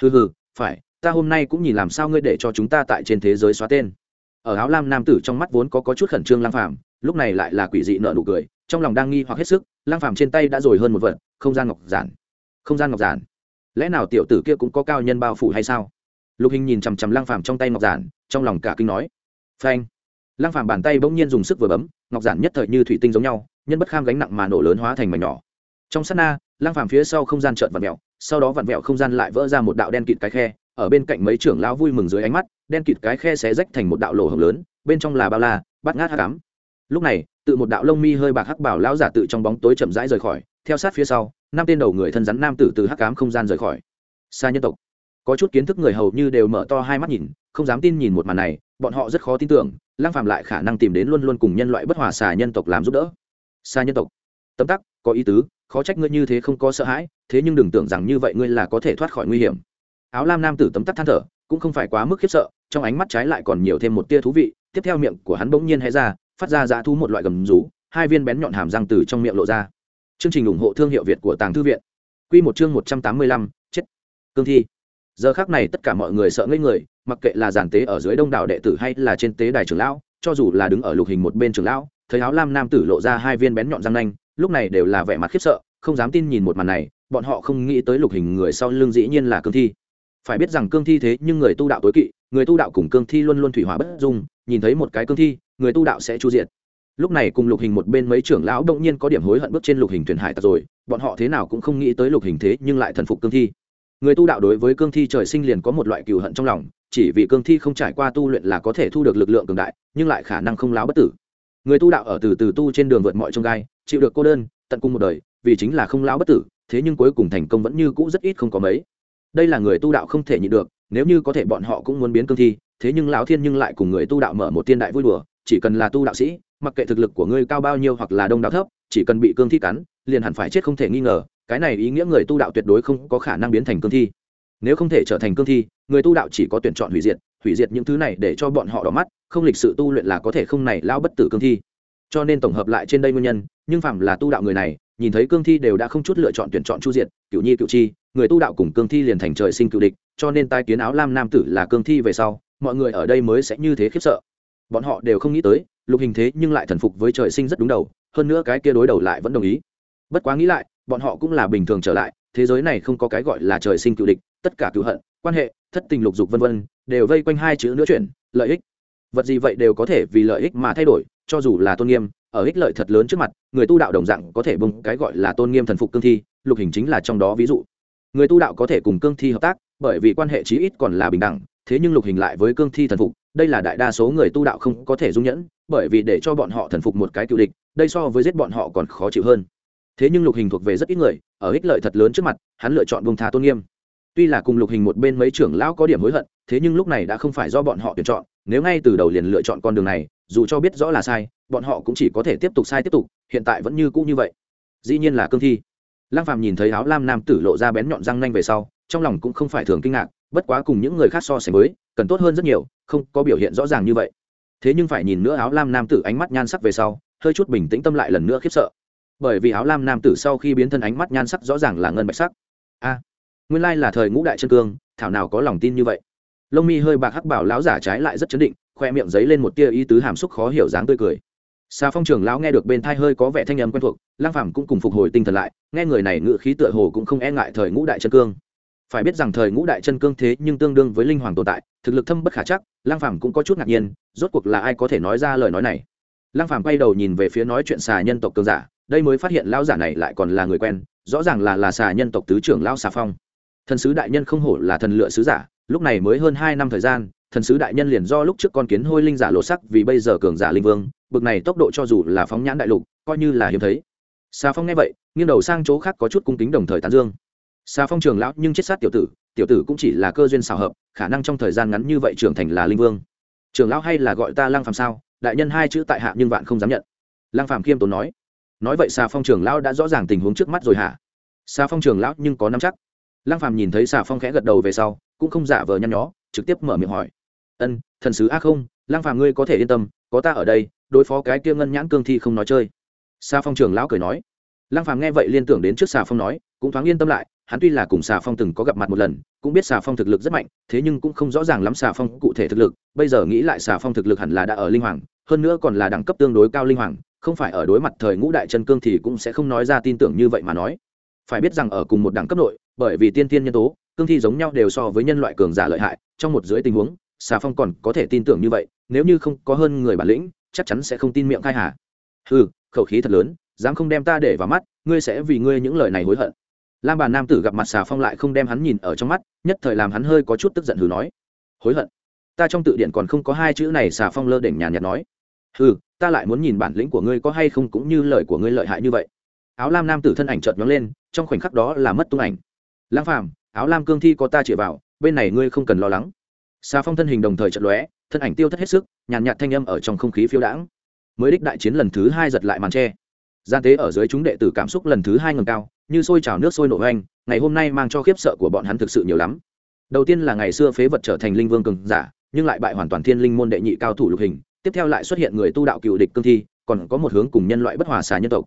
[SPEAKER 1] Hừ hừ phải ta hôm nay cũng nhìn làm sao ngươi để cho chúng ta tại trên thế giới xóa tên. Ở áo lam nam tử trong mắt vốn có, có chút khẩn trương lang phàm lúc này lại là quỷ dị nợ nụ cười trong lòng đang nghi hoặc hết sức lang phàm trên tay đã rồi hơn một vật, không gian ngọc giản. Không gian ngọc giản? Lẽ nào tiểu tử kia cũng có cao nhân bao phủ hay sao? Lục hình nhìn chằm chằm lang phàm trong tay ngọc giản, trong lòng cả kinh nói. Phanh. Lang phàm bàn tay bỗng nhiên dùng sức vừa bấm, ngọc giản nhất thời như thủy tinh giống nhau, nhân bất kham gánh nặng mà nổ lớn hóa thành mảnh nhỏ. Trong sát na lang phàm phía sau không gian trợn vặn vẹo, sau đó vặn vẹo không gian lại vỡ ra một đạo đen kịt cái khe, ở bên cạnh mấy trưởng lão vui mừng dưới ánh mắt, đen kịt cái khe xé rách thành một đạo lỗ hổng lớn, bên trong là bao la bắt ngát hắc ám lúc này, tự một đạo lông mi hơi bạc hắc bảo lão giả tự trong bóng tối chậm rãi rời khỏi, theo sát phía sau, năm tên đầu người thân rắn nam tử từ hắc ám không gian rời khỏi. Xa nhân tộc. Có chút kiến thức người hầu như đều mở to hai mắt nhìn, không dám tin nhìn một màn này, bọn họ rất khó tin tưởng lang phàm lại khả năng tìm đến luôn luôn cùng nhân loại bất hòa xà nhân tộc làm giúp đỡ. Xa nhân tộc. Tấm tắc, có ý tứ, khó trách ngươi như thế không có sợ hãi, thế nhưng đừng tưởng rằng như vậy ngươi là có thể thoát khỏi nguy hiểm. Áo lam nam tử tấm tắc than thở, cũng không phải quá mức khiếp sợ, trong ánh mắt trái lại còn nhiều thêm một tia thú vị, tiếp theo miệng của hắn bỗng nhiên hé ra phát ra dã thú một loại gầm rú, hai viên bén nhọn hàm răng từ trong miệng lộ ra. Chương trình ủng hộ thương hiệu việt của tàng thư viện. Quy một chương một trăm tám mươi lăm, chết. Cương thi. Giờ khác này tất cả mọi người sợ ngây người, mặc kệ là giản tế ở dưới đông đảo đệ tử hay là trên tế đài trưởng lão, cho dù là đứng ở lục hình một bên trưởng lão, thấy áo lam nam tử lộ ra hai viên bén nhọn răng nanh, lúc này đều là vẻ mặt khiếp sợ, không dám tin nhìn một màn này, bọn họ không nghĩ tới lục hình người sau lưng dĩ nhiên là cương thi. Phải biết rằng cương thi thế nhưng người tu đạo tối kỵ, người tu đạo cùng cương thi luôn luôn thủy hòa bất dung, nhìn thấy một cái cương thi người tu đạo sẽ chu diện lúc này cùng lục hình một bên mấy trưởng lão động nhiên có điểm hối hận bước trên lục hình thuyền hải tặc rồi, bọn họ thế nào cũng không nghĩ tới lục hình thế nhưng lại thần phục cương thi. Người tu đạo đối với cương thi trời sinh liền có một loại cừu hận trong lòng, chỉ vì cương thi không trải qua tu luyện là có thể thu được lực lượng cường đại, nhưng lại khả năng không láo bất tử. Người tu đạo ở từ từ tu trên đường vượt mọi trông gai, chịu được cô đơn, tận cung một đời, vì chính là không láo bất tử, thế nhưng cuối cùng thành công vẫn như cũ rất ít không có mấy. Đây là người tu đạo không thể nhịn được, nếu như có thể bọn họ cũng muốn biến cương thi, thế nhưng lão thiên nhưng lại cùng người tu đạo mở một tiên đại vui đùa chỉ cần là tu đạo sĩ, mặc kệ thực lực của ngươi cao bao nhiêu hoặc là đông đạo thấp, chỉ cần bị cương thi cắn, liền hẳn phải chết không thể nghi ngờ, cái này ý nghĩa người tu đạo tuyệt đối không có khả năng biến thành cương thi. Nếu không thể trở thành cương thi, người tu đạo chỉ có tuyển chọn hủy diệt hủy diệt những thứ này để cho bọn họ đỏ mắt, không lịch sự tu luyện là có thể không này lao bất tử cương thi. Cho nên tổng hợp lại trên đây nguyên nhân, nhưng phạm là tu đạo người này, nhìn thấy cương thi đều đã không chút lựa chọn tuyển chọn chu diệt cựu nhi cựu chi, người tu đạo cùng cương thi liền thành trời sinh cựu địch, cho nên tai kiến áo lam nam tử là cương thi về sau, mọi người ở đây mới sẽ như thế khiếp sợ bọn họ đều không nghĩ tới, lục hình thế nhưng lại thần phục với trời sinh rất đúng đầu, hơn nữa cái kia đối đầu lại vẫn đồng ý. Bất quá nghĩ lại, bọn họ cũng là bình thường trở lại, thế giới này không có cái gọi là trời sinh cựu địch, tất cả cựu hận, quan hệ, thất tình lục dục vân vân, đều vây quanh hai chữ nữa chuyển, lợi ích. Vật gì vậy đều có thể vì lợi ích mà thay đổi, cho dù là tôn nghiêm, ở ích lợi thật lớn trước mặt, người tu đạo đồng dạng có thể bùng cái gọi là tôn nghiêm thần phục cương thi, lục hình chính là trong đó ví dụ. Người tu đạo có thể cùng cương thi hợp tác, bởi vì quan hệ chí ít còn là bình đẳng thế nhưng lục hình lại với cương thi thần phục, đây là đại đa số người tu đạo không có thể dung nhẫn, bởi vì để cho bọn họ thần phục một cái cựu địch, đây so với giết bọn họ còn khó chịu hơn. Thế nhưng lục hình thuộc về rất ít người, ở ích lợi thật lớn trước mặt, hắn lựa chọn bông tha tôn nghiêm. Tuy là cùng lục hình một bên mấy trưởng lão có điểm hối hận, thế nhưng lúc này đã không phải do bọn họ tuyển chọn, nếu ngay từ đầu liền lựa chọn con đường này, dù cho biết rõ là sai, bọn họ cũng chỉ có thể tiếp tục sai tiếp tục, hiện tại vẫn như cũ như vậy. Dĩ nhiên là cương thi. Lăng phàm nhìn thấy áo lam nam tử lộ ra bén nhọn răng nanh về sau, trong lòng cũng không phải thường kinh ngạc bất quá cùng những người khác so sánh với, cần tốt hơn rất nhiều, không có biểu hiện rõ ràng như vậy. Thế nhưng phải nhìn nữa áo lam nam tử ánh mắt nhan sắc về sau, hơi chút bình tĩnh tâm lại lần nữa khiếp sợ. Bởi vì áo lam nam tử sau khi biến thân ánh mắt nhan sắc rõ ràng là ngân bạch sắc. A, nguyên lai là thời ngũ đại chân cương, thảo nào có lòng tin như vậy. Lông mi hơi bạc hắc bảo lão giả trái lại rất chấn định, khoe miệng giấy lên một tia ý tứ hàm xúc khó hiểu dáng tươi cười. Xà phong trưởng lão nghe được bên thai hơi có vẻ thanh âm quen thuộc lang phàm cũng cùng phục hồi tinh thần lại, nghe người này ngự khí tựa hồ cũng không e ngại thời ngũ đại chân cương phải biết rằng thời ngũ đại chân cương thế nhưng tương đương với linh hoàng tồn tại, thực lực thâm bất khả chắc lang phàm cũng có chút ngạc nhiên, rốt cuộc là ai có thể nói ra lời nói này? Lang phàm quay đầu nhìn về phía nói chuyện xà nhân tộc cường giả, đây mới phát hiện lão giả này lại còn là người quen, rõ ràng là là xà nhân tộc tứ trưởng lão xà phong. Thần sứ đại nhân không hổ là thần lựa sứ giả, lúc này mới hơn hai năm thời gian, thần sứ đại nhân liền do lúc trước con kiến hôi linh giả lộ sắc vì bây giờ cường giả linh vương, bực này tốc độ cho dù là phóng nhãn đại lục, coi như là hiếm thấy. Xà phong nghe vậy, nghiêng đầu sang chỗ khác có chút cung kính đồng thời tán dương xà phong trường lão nhưng chết sát tiểu tử tiểu tử cũng chỉ là cơ duyên xào hợp, khả năng trong thời gian ngắn như vậy trưởng thành là linh vương. Trường lão hay là gọi ta lang phàm sao? Đại nhân hai chữ tại hạ nhưng vạn không dám nhận. Lang phàm khiêm tốn nói. Nói vậy xà phong trường lão đã rõ ràng tình huống trước mắt rồi hả? Xà phong trường lão nhưng có nắm chắc. Lang phàm nhìn thấy xà phong khẽ gật đầu về sau, cũng không giả vờ nhăn nhó, trực tiếp mở miệng hỏi. Ân, thần sứ a không Lang phàm ngươi có thể yên tâm, có ta ở đây, đối phó cái kia ngân nhãn cương thi không nói chơi. Xà phong trường lão cười nói. Lang phàm nghe vậy liên tưởng đến trước xà phong nói, cũng thoáng yên tâm lại hắn tuy là cùng xà phong từng có gặp mặt một lần, cũng biết xà phong thực lực rất mạnh, thế nhưng cũng không rõ ràng lắm xà phong cụ thể thực lực, bây giờ nghĩ lại xà phong thực lực hẳn là đã ở linh hoàng, hơn nữa còn là đẳng cấp tương đối cao linh hoàng, không phải ở đối mặt thời ngũ đại chân cương thì cũng sẽ không nói ra tin tưởng như vậy mà nói. Phải biết rằng ở cùng một đẳng cấp nội, bởi vì tiên tiên nhân tố, cương thi giống nhau đều so với nhân loại cường giả lợi hại, trong một dưới tình huống, xà phong còn có thể tin tưởng như vậy, nếu như không có hơn người bản lĩnh, chắc chắn sẽ không tin miệng khai hà. Ừ khẩu khí thật lớn, dám không đem ta để vào mắt, ngươi sẽ vì ngươi những lời này hối hận lam bàn nam tử gặp mặt xà phong lại không đem hắn nhìn ở trong mắt, nhất thời làm hắn hơi có chút tức giận hừ nói. Hối hận. Ta trong tự điển còn không có hai chữ này, xà phong lơ đỉnh nhàn nhạt nói. Hừ, ta lại muốn nhìn bản lĩnh của ngươi có hay không cũng như lời của ngươi lợi hại như vậy. Áo lam nam tử thân ảnh chợt nhóng lên, trong khoảnh khắc đó là mất tung ảnh. Lang phàm, áo lam cương thi có ta chĩa vào, bên này ngươi không cần lo lắng. Xà phong thân hình đồng thời chợt lóe, thân ảnh tiêu thất hết sức, nhàn nhạt thanh âm ở trong không khí phiêu đãng. Mới đích đại chiến lần thứ hai giật lại màn tre. Gian tế ở dưới chúng đệ tử cảm xúc lần thứ hai ngầm cao như sôi trào nước sôi nổ hoành ngày hôm nay mang cho khiếp sợ của bọn hắn thực sự nhiều lắm. Đầu tiên là ngày xưa phế vật trở thành linh vương cường giả, nhưng lại bại hoàn toàn thiên linh môn đệ nhị cao thủ lục hình, tiếp theo lại xuất hiện người tu đạo cựu địch cương thi, còn có một hướng cùng nhân loại bất hòa xà nhân tộc.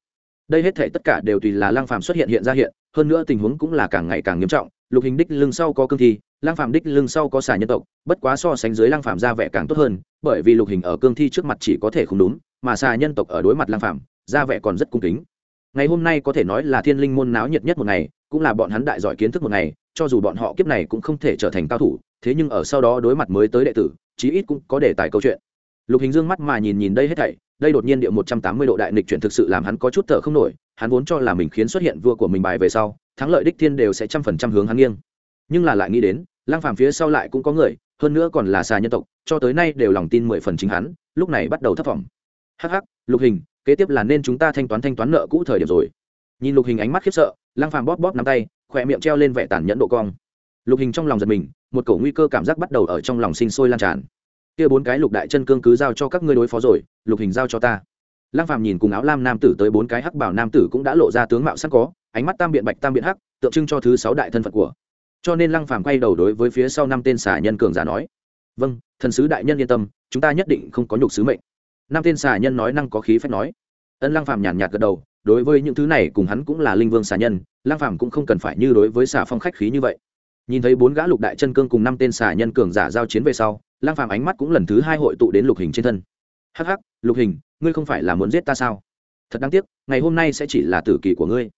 [SPEAKER 1] Đây hết thể tất cả đều tùy là lang phàm xuất hiện hiện ra hiện, hơn nữa tình huống cũng là càng ngày càng nghiêm trọng, lục hình đích lưng sau có cương thi, lang phàm đích lưng sau có xà nhân tộc, bất quá so sánh dưới lang phàm ra vẻ càng tốt hơn, bởi vì lục hình ở cương thi trước mặt chỉ có thể không đúng, mà xà nhân tộc ở đối mặt lang phàm, ra vẻ còn rất cung kính ngày hôm nay có thể nói là thiên linh môn náo nhiệt nhất một ngày, cũng là bọn hắn đại giỏi kiến thức một ngày, cho dù bọn họ kiếp này cũng không thể trở thành cao thủ, thế nhưng ở sau đó đối mặt mới tới đệ tử, chí ít cũng có đề tài câu chuyện. Lục hình dương mắt mà nhìn nhìn đây hết thảy, đây đột nhiên điệu một trăm tám mươi độ đại nghịch chuyển thực sự làm hắn có chút thở không nổi, hắn vốn cho là mình khiến xuất hiện vua của mình bài về sau, thắng lợi đích thiên đều sẽ trăm phần trăm hướng hắn nghiêng. Nhưng là lại nghĩ đến lang phàm phía sau lại cũng có người, hơn nữa còn là xà nhân tộc, cho tới nay đều lòng tin mười phần chính hắn, lúc này bắt đầu thất vọng. Hắc hắc, lục hình kế tiếp là nên chúng ta thanh toán thanh toán nợ cũ thời điểm rồi. Nhìn lục hình ánh mắt khiếp sợ, lăng phàm bóp bóp nắm tay, khỏe miệng treo lên vẻ tàn nhẫn độ cong. Lục hình trong lòng giật mình, một cổ nguy cơ cảm giác bắt đầu ở trong lòng sinh sôi lan tràn. Kia bốn cái lục đại chân cương cứ giao cho các ngươi đối phó rồi, lục hình giao cho ta. Lăng phàm nhìn cùng áo lam nam tử tới bốn cái hắc bảo nam tử cũng đã lộ ra tướng mạo sẵn có, ánh mắt tam biện bạch tam biện hắc, tượng trưng cho thứ sáu đại thân phận của. Cho nên lăng phàm quay đầu đối với phía sau năm tên xà nhân cường giả nói vâng thần sứ đại nhân yên tâm, chúng ta nhất định không có nhục sứ mệnh năm tên xà nhân nói năng có khí phép nói. Ân lăng phàm nhàn nhạt gật đầu, đối với những thứ này cùng hắn cũng là linh vương xà nhân, lăng phàm cũng không cần phải như đối với xà phong khách khí như vậy. Nhìn thấy bốn gã lục đại chân cương cùng năm tên xà nhân cường giả giao chiến về sau, lăng phàm ánh mắt cũng lần thứ hai hội tụ đến lục hình trên thân. Hắc hắc, lục hình, ngươi không phải là muốn giết ta sao? Thật đáng tiếc, ngày hôm nay sẽ chỉ là tử kỳ của ngươi.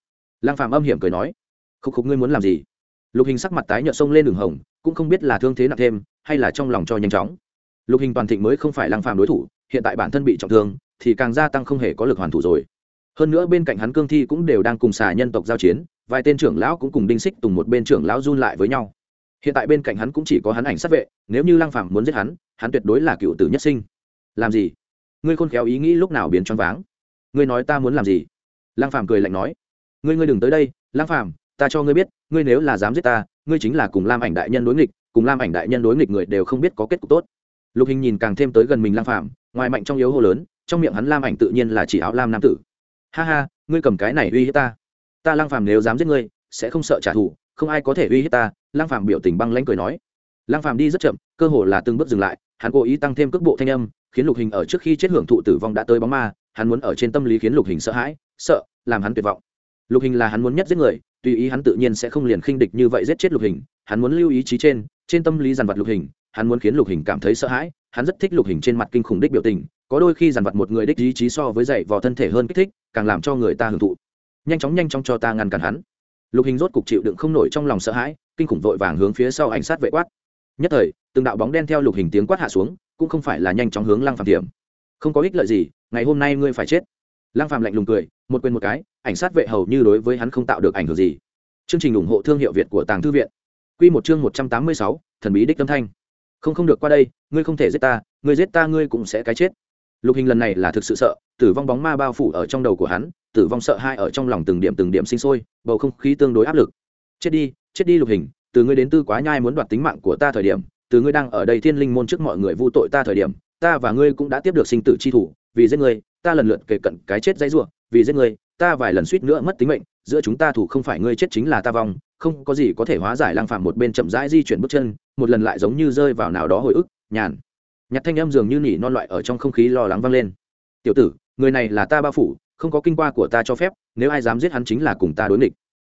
[SPEAKER 1] Lăng phàm âm hiểm cười nói. Khúc khúc ngươi muốn làm gì? Lục hình sắc mặt tái nhợt sông lên đường hồng, cũng không biết là thương thế nặng thêm, hay là trong lòng cho nhanh chóng. Lục hình toàn thịnh mới không phải lăng phàm đối thủ hiện tại bản thân bị trọng thương, thì càng gia tăng không hề có lực hoàn thủ rồi. Hơn nữa bên cạnh hắn cương thi cũng đều đang cùng xà nhân tộc giao chiến, vài tên trưởng lão cũng cùng đinh xích tùng một bên trưởng lão run lại với nhau. Hiện tại bên cạnh hắn cũng chỉ có hắn ảnh sát vệ, nếu như lăng phàm muốn giết hắn hắn tuyệt đối là cựu tử nhất sinh. Làm gì? Ngươi khôn khéo ý nghĩ lúc nào biến choáng váng? Ngươi nói ta muốn làm gì? Lăng phàm cười lạnh nói. Ngươi ngươi đừng tới đây, lăng phàm, ta cho ngươi biết, ngươi nếu là dám giết ta, ngươi chính là cùng lam ảnh đại nhân đối nghịch, cùng lam ảnh đại nhân đối nghịch người đều không biết có kết cục tốt. Lục hình nhìn càng thêm tới gần mình lang phàm ngoài mạnh trong yếu hô lớn, trong miệng hắn lam ảnh tự nhiên là chỉ áo lam nam tử. Ha ha, ngươi cầm cái này uy hiếp ta. Ta lang phàm nếu dám giết ngươi, sẽ không sợ trả thù, không ai có thể uy hiếp ta lang phàm biểu tình băng lãnh cười nói. Lang phàm đi rất chậm, cơ hồ là từng bước dừng lại, hắn cố ý tăng thêm cước bộ thanh âm, khiến lục hình ở trước khi chết hưởng thụ tử vong đã tới bóng ma, hắn muốn ở trên tâm lý khiến lục hình sợ hãi, sợ, làm hắn tuyệt vọng. Lục hình là hắn muốn nhất giết người, tùy ý hắn tự nhiên sẽ không liền khinh địch như vậy giết chết lục hình, hắn muốn lưu ý chí trên trên tâm lý dằn vặt lục hình hắn muốn khiến lục hình cảm thấy sợ hãi hắn rất thích lục hình trên mặt kinh khủng đích biểu tình có đôi khi dằn vặt một người đích ý chí so với dạy vào thân thể hơn kích thích càng làm cho người ta hưởng thụ. Nhanh chóng nhanh chóng cho ta ngăn cản hắn. Lục hình rốt cục chịu đựng không nổi trong lòng sợ hãi kinh khủng vội vàng hướng phía sau ảnh sát vệ quát. Nhất thời từng đạo bóng đen theo lục hình tiếng quát hạ xuống cũng không phải là nhanh chóng hướng lăng phàm tiềm không có ích lợi gì ngày hôm nay ngươi phải chết. Lăng phàm lạnh lùng cười một quên một cái ảnh sát vệ hầu như đối với hắn không tạo được ảnh hưởng gì. Chương trình ủng hộ thương hiệu việt của tàng thư viện. Quy một chương một trăm tám mươi sáu, thần bí đích âm thanh không không được qua đây, ngươi không thể giết ta, ngươi giết ta ngươi cũng sẽ cái chết. Lục hình lần này là thực sự sợ, tử vong bóng ma bao phủ ở trong đầu của hắn, tử vong sợ hai ở trong lòng từng điểm từng điểm sinh sôi, bầu không khí tương đối áp lực. Chết đi chết đi lục hình, từ ngươi đến tư quá nhai muốn đoạt tính mạng của ta thời điểm, từ ngươi đang ở đây thiên linh môn trước mọi người vu tội ta thời điểm, ta và ngươi cũng đã tiếp được sinh tử chi thủ, vì giết ngươi, ta lần lượt kể cận cái chết dãy rủa, vì giết ngươi, ta vài lần suýt nữa mất tính mệnh, giữa chúng ta thủ không phải ngươi chết chính là ta vong, không có gì có thể hóa giải lang phạm một bên chậm rãi di chuyển bước chân một lần lại giống như rơi vào nào đó hồi ức, nhàn. Nhặt thanh âm dường như nỉ non loại ở trong không khí lo lắng vang lên. Tiểu tử, người này là ta bao phủ, không có kinh qua của ta cho phép, nếu ai dám giết hắn chính là cùng ta đối nghịch.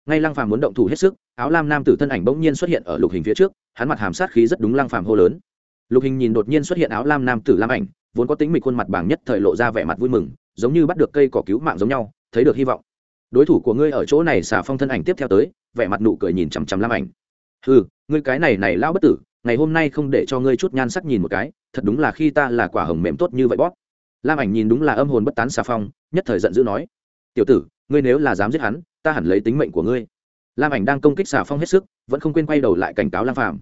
[SPEAKER 1] Ngay lăng phàm muốn động thủ hết sức, áo lam nam tử thân ảnh bỗng nhiên xuất hiện ở lục hình phía trước, hắn mặt hàm sát khí rất đúng lăng phàm hô lớn. Lục hình nhìn đột nhiên xuất hiện áo lam nam tử lam ảnh, vốn có tính mịch khuôn mặt bảng nhất thời lộ ra vẻ mặt vui mừng, giống như bắt được cây cỏ cứu mạng giống nhau, thấy được hy vọng. Đối thủ của ngươi ở chỗ này xả phong thân ảnh tiếp theo tới, vẻ mặt nụ cười nhìn chằm chằm lam ảnh ừ ngươi cái này này lao bất tử, ngày hôm nay không để cho ngươi chút nhan sắc nhìn một cái, thật đúng là khi ta là quả hồng mềm tốt như vậy bóp. Lam ảnh nhìn đúng là âm hồn bất tán xà phong, nhất thời giận dữ nói, tiểu tử, ngươi nếu là dám giết hắn, ta hẳn lấy tính mệnh của ngươi. Lam ảnh đang công kích xà phong hết sức, vẫn không quên quay đầu lại cảnh cáo lam phàm,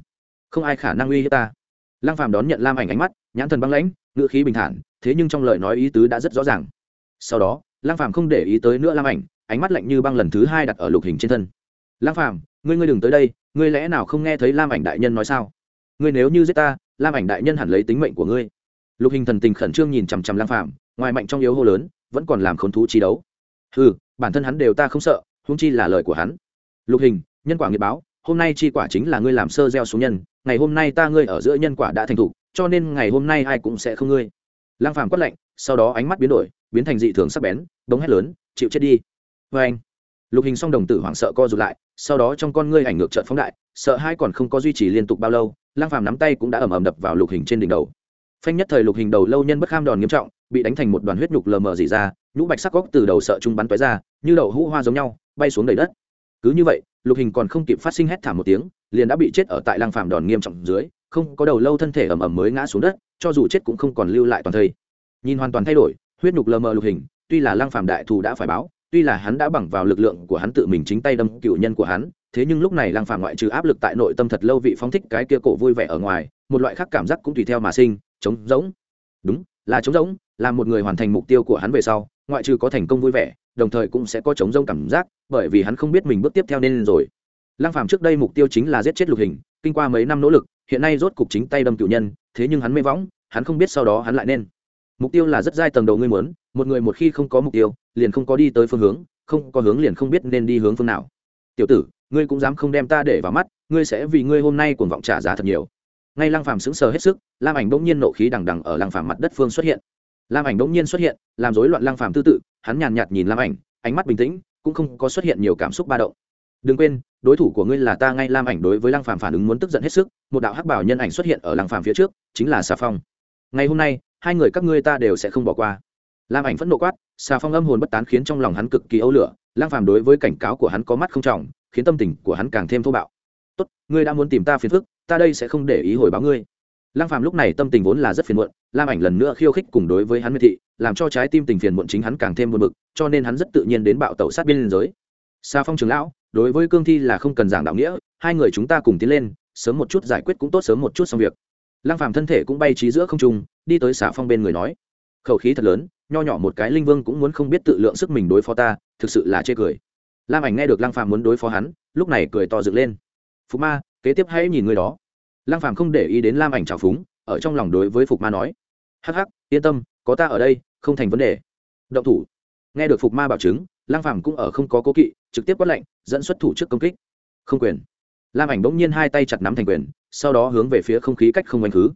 [SPEAKER 1] không ai khả năng uy hiếp ta. Lam phàm đón nhận lam ảnh ánh mắt, nhãn thần băng lãnh, ngữ khí bình thản, thế nhưng trong lời nói ý tứ đã rất rõ ràng. Sau đó, lam phàm không để ý tới nữa lam ảnh, ánh mắt lạnh như băng lần thứ hai đặt ở lục hình trên thân. Lam phàm ngươi ngươi đừng tới đây, ngươi lẽ nào không nghe thấy lam ảnh đại nhân nói sao? Ngươi nếu như giết ta, lam ảnh đại nhân hẳn lấy tính mệnh của ngươi. Lục hình thần tình khẩn trương nhìn chằm chằm lam phàm, ngoài mạnh trong yếu hô lớn, vẫn còn làm khốn thú chi đấu. Ừ bản thân hắn đều ta không sợ húng chi là lời của hắn. Lục hình, nhân quả nghiệp báo, hôm nay chi quả chính là ngươi làm sơ gieo xuống nhân, ngày hôm nay ta ngươi ở giữa nhân quả đã thành thục, cho nên ngày hôm nay ai cũng sẽ không ngươi. Lang phàm quát lạnh, sau đó ánh mắt biến đổi, biến thành dị thường sắc bén bóng hét lớn, chịu chết đi. Vê anh lục hình song đồng tử hoảng sợ co rụt lại sau đó trong con ngươi ảnh ngược trợn phóng đại, sợ hai còn không có duy trì liên tục bao lâu lang phàm nắm tay cũng đã ầm ầm đập vào lục hình trên đỉnh đầu. Phanh nhất thời lục hình đầu lâu nhân bất kham đòn nghiêm trọng, bị đánh thành một đoàn huyết nhục lờ mờ dỉ ra, nhũ bạch sắc góc từ đầu sợ trung bắn tóe ra, như đậu hũ hoa giống nhau, bay xuống đầy đất. Cứ như vậy, lục hình còn không kịp phát sinh hét thảm một tiếng, liền đã bị chết ở tại lang phàm đòn nghiêm trọng dưới, không có đầu lâu thân thể ẩm ẩm mới ngã xuống đất, cho dù chết cũng không còn lưu lại toàn thây. Nhìn hoàn toàn thay đổi, huyết nhục lờ mờ lục hình, tuy là lang phàm đại thù đã phải báo tuy là hắn đã bằng vào lực lượng của hắn tự mình chính tay đâm cựu nhân của hắn, thế nhưng lúc này lang phàm ngoại trừ áp lực tại nội tâm thật lâu vị phóng thích cái kia cổ vui vẻ ở ngoài, một loại khác cảm giác cũng tùy theo mà sinh, trống rỗng. Đúng, là trống rỗng, là một người hoàn thành mục tiêu của hắn về sau, ngoại trừ có thành công vui vẻ, đồng thời cũng sẽ có trống rỗng cảm giác, bởi vì hắn không biết mình bước tiếp theo nên rồi. Lăng phàm trước đây mục tiêu chính là giết chết lục hình, kinh qua mấy năm nỗ lực, hiện nay rốt cục chính tay đâm cựu nhân, thế nhưng hắn mê võng, hắn không biết sau đó hắn lại nên mục tiêu là rất dai tầng đầu ngươi muốn, một người một khi không có mục tiêu, liền không có đi tới phương hướng, không có hướng liền không biết nên đi hướng phương nào. Tiểu tử, ngươi cũng dám không đem ta để vào mắt, ngươi sẽ vì ngươi hôm nay cuồng vọng trả giá thật nhiều. Ngay lăng phàm sững sờ hết sức, lam ảnh bỗng nhiên nộ khí đằng đằng ở lăng phàm mặt đất phương xuất hiện. Lam ảnh bỗng nhiên xuất hiện, làm rối loạn lăng phàm tư tự, hắn nhàn nhạt nhìn lam ảnh, ánh mắt bình tĩnh, cũng không có xuất hiện nhiều cảm xúc ba động. Đừng quên, đối thủ của ngươi là ta ngay lam ảnh đối với lăng phàm phản ứng muốn tức giận hết sức, một đạo hắc bảo nhân ảnh xuất hiện ở lăng phàm phía trước, chính là xà phong. Ngày hôm nay hai người các ngươi ta đều sẽ không bỏ qua. Lam ảnh phẫn nộ quát xà phong âm hồn bất tán khiến trong lòng hắn cực kỳ âu lửa, Lang phàm đối với cảnh cáo của hắn có mắt không trọng, khiến tâm tình của hắn càng thêm thô bạo. Tốt, ngươi đã muốn tìm ta phiền phức, ta đây sẽ không để ý hồi báo ngươi. Lang phàm lúc này tâm tình vốn là rất phiền muộn, lam ảnh lần nữa khiêu khích cùng đối với hắn miệt thị, làm cho trái tim tình phiền muộn chính hắn càng thêm buồn bực, cho nên hắn rất tự nhiên đến bạo tẩu sát biên giới. Xà phong trường lão, đối với cương thi là không cần giảng đạo nghĩa, hai người chúng ta cùng tiến lên, sớm một chút giải quyết cũng tốt sớm một chút xong việc. Lang phàm thân thể cũng bay trí giữa không trung đi tới xạ phong bên người nói, khẩu khí thật lớn, nho nhỏ một cái linh vương cũng muốn không biết tự lượng sức mình đối phó ta, thực sự là chê cười. Lam ảnh nghe được lăng phàm muốn đối phó hắn, lúc này cười to dựng lên. Phục ma, kế tiếp hãy nhìn người đó. Lăng phàm không để ý đến lam ảnh trào phúng, ở trong lòng đối với phục ma nói, hắc hắc, yên tâm, có ta ở đây, không thành vấn đề. Động thủ. Nghe được phục ma bảo chứng, lăng phàm cũng ở không có cố kỵ, trực tiếp quát lệnh dẫn xuất thủ trước công kích. Không quyền. Lam ảnh bỗng nhiên hai tay chặt nắm thành quyền, sau đó hướng về phía không khí cách không quanh khứ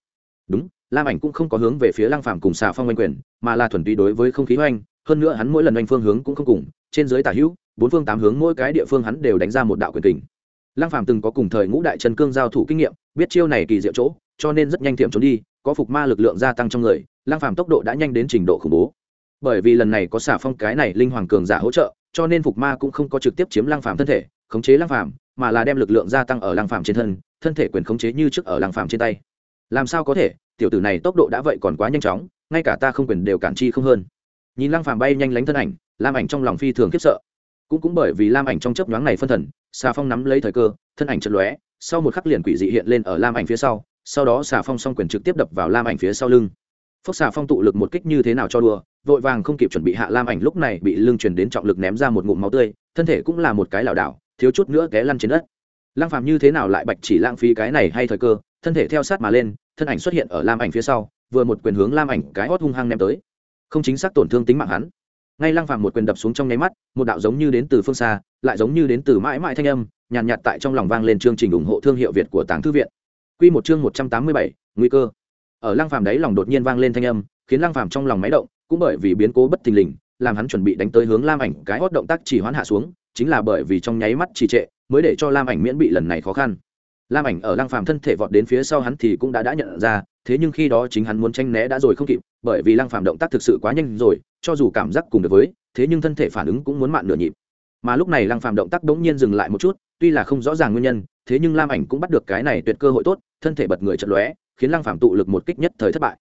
[SPEAKER 1] đúng lam ảnh cũng không có hướng về phía lăng phàm cùng xà phong oanh quyền, mà là thuần túy đối với không khí oanh hơn nữa hắn mỗi lần oanh phương hướng cũng không cùng, trên dưới tả hữu, bốn phương tám hướng mỗi cái địa phương hắn đều đánh ra một đạo quyền kình. Lăng phàm từng có cùng thời ngũ đại trần cương giao thủ kinh nghiệm, biết chiêu này kỳ diệu chỗ, cho nên rất nhanh tiệm trốn đi, có phục ma lực lượng gia tăng trong người lang phàm tốc độ đã nhanh đến trình độ khủng bố. Bởi vì lần này có xả phong cái này linh hoàng cường giả hỗ trợ, cho nên phục ma cũng không có trực tiếp chiếm lang phàm thân thể, khống chế lang phàm, mà là đem lực lượng gia tăng ở lang phàm trên thân thân thể quyền khống chế như trước ở lang phàm trên tay. Làm sao có thể? Tiểu tử này tốc độ đã vậy còn quá nhanh chóng, ngay cả ta không quyền đều cản chi không hơn. Nhìn lang phàm bay nhanh lánh thân ảnh, lam ảnh trong lòng phi thường khiếp sợ. Cũng cũng bởi vì lam ảnh trong chớp nhoáng này phân thần, xà phong nắm lấy thời cơ, thân ảnh chật lóe, sau một khắc liền quỷ dị hiện lên ở lam ảnh phía sau sau đó xà phong song quyền trực tiếp đập vào lam ảnh phía sau lưng. Phốc xà phong tụ lực một kích như thế nào cho đùa, vội vàng không kịp chuẩn bị hạ lam ảnh lúc này bị lưng truyền đến trọng lực ném ra một ngụm máu tươi, thân thể cũng là một cái lảo đảo, thiếu chút nữa té lăn trên đất. Lăng phàm như thế nào lại bạch chỉ lãng phí cái này hay thời cơ, thân thể theo sát mà lên thân ảnh xuất hiện ở lam ảnh phía sau vừa một quyền hướng lam ảnh cái hót hung hăng ném tới. Không chính xác tổn thương tính mạng hắn. Ngay lăng phàm một quyền đập xuống trong nháy mắt một đạo giống như đến từ phương xa lại giống như đến từ mãi mãi thanh âm nhàn nhạt, nhạt tại trong lòng vang lên chương trình ủng hộ thương hiệu việt của tàng thư viện. Quy một chương một trăm tám mươi bảy, nguy cơ. Ở lăng phàm đấy lòng đột nhiên vang lên thanh âm khiến lăng phàm trong lòng máy động cũng bởi vì biến cố bất thình lình làm hắn chuẩn bị đánh tới hướng lam ảnh cái hót động tác chỉ hoán hạ xuống chính là bởi vì trong nháy mắt trì trệ mới để cho lam ảnh miễn bị lần này khó khăn lam ảnh ở lăng phàm thân thể vọt đến phía sau hắn thì cũng đã đã nhận ra, thế nhưng khi đó chính hắn muốn tranh né đã rồi không kịp, bởi vì lăng phàm động tác thực sự quá nhanh rồi, cho dù cảm giác cùng được với, thế nhưng thân thể phản ứng cũng muốn mạn nửa nhịp. Mà lúc này lăng phàm động tác đống nhiên dừng lại một chút, tuy là không rõ ràng nguyên nhân, thế nhưng lam ảnh cũng bắt được cái này tuyệt cơ hội tốt, thân thể bật người chật lóe, khiến lăng phàm tụ lực một kích nhất thời thất bại.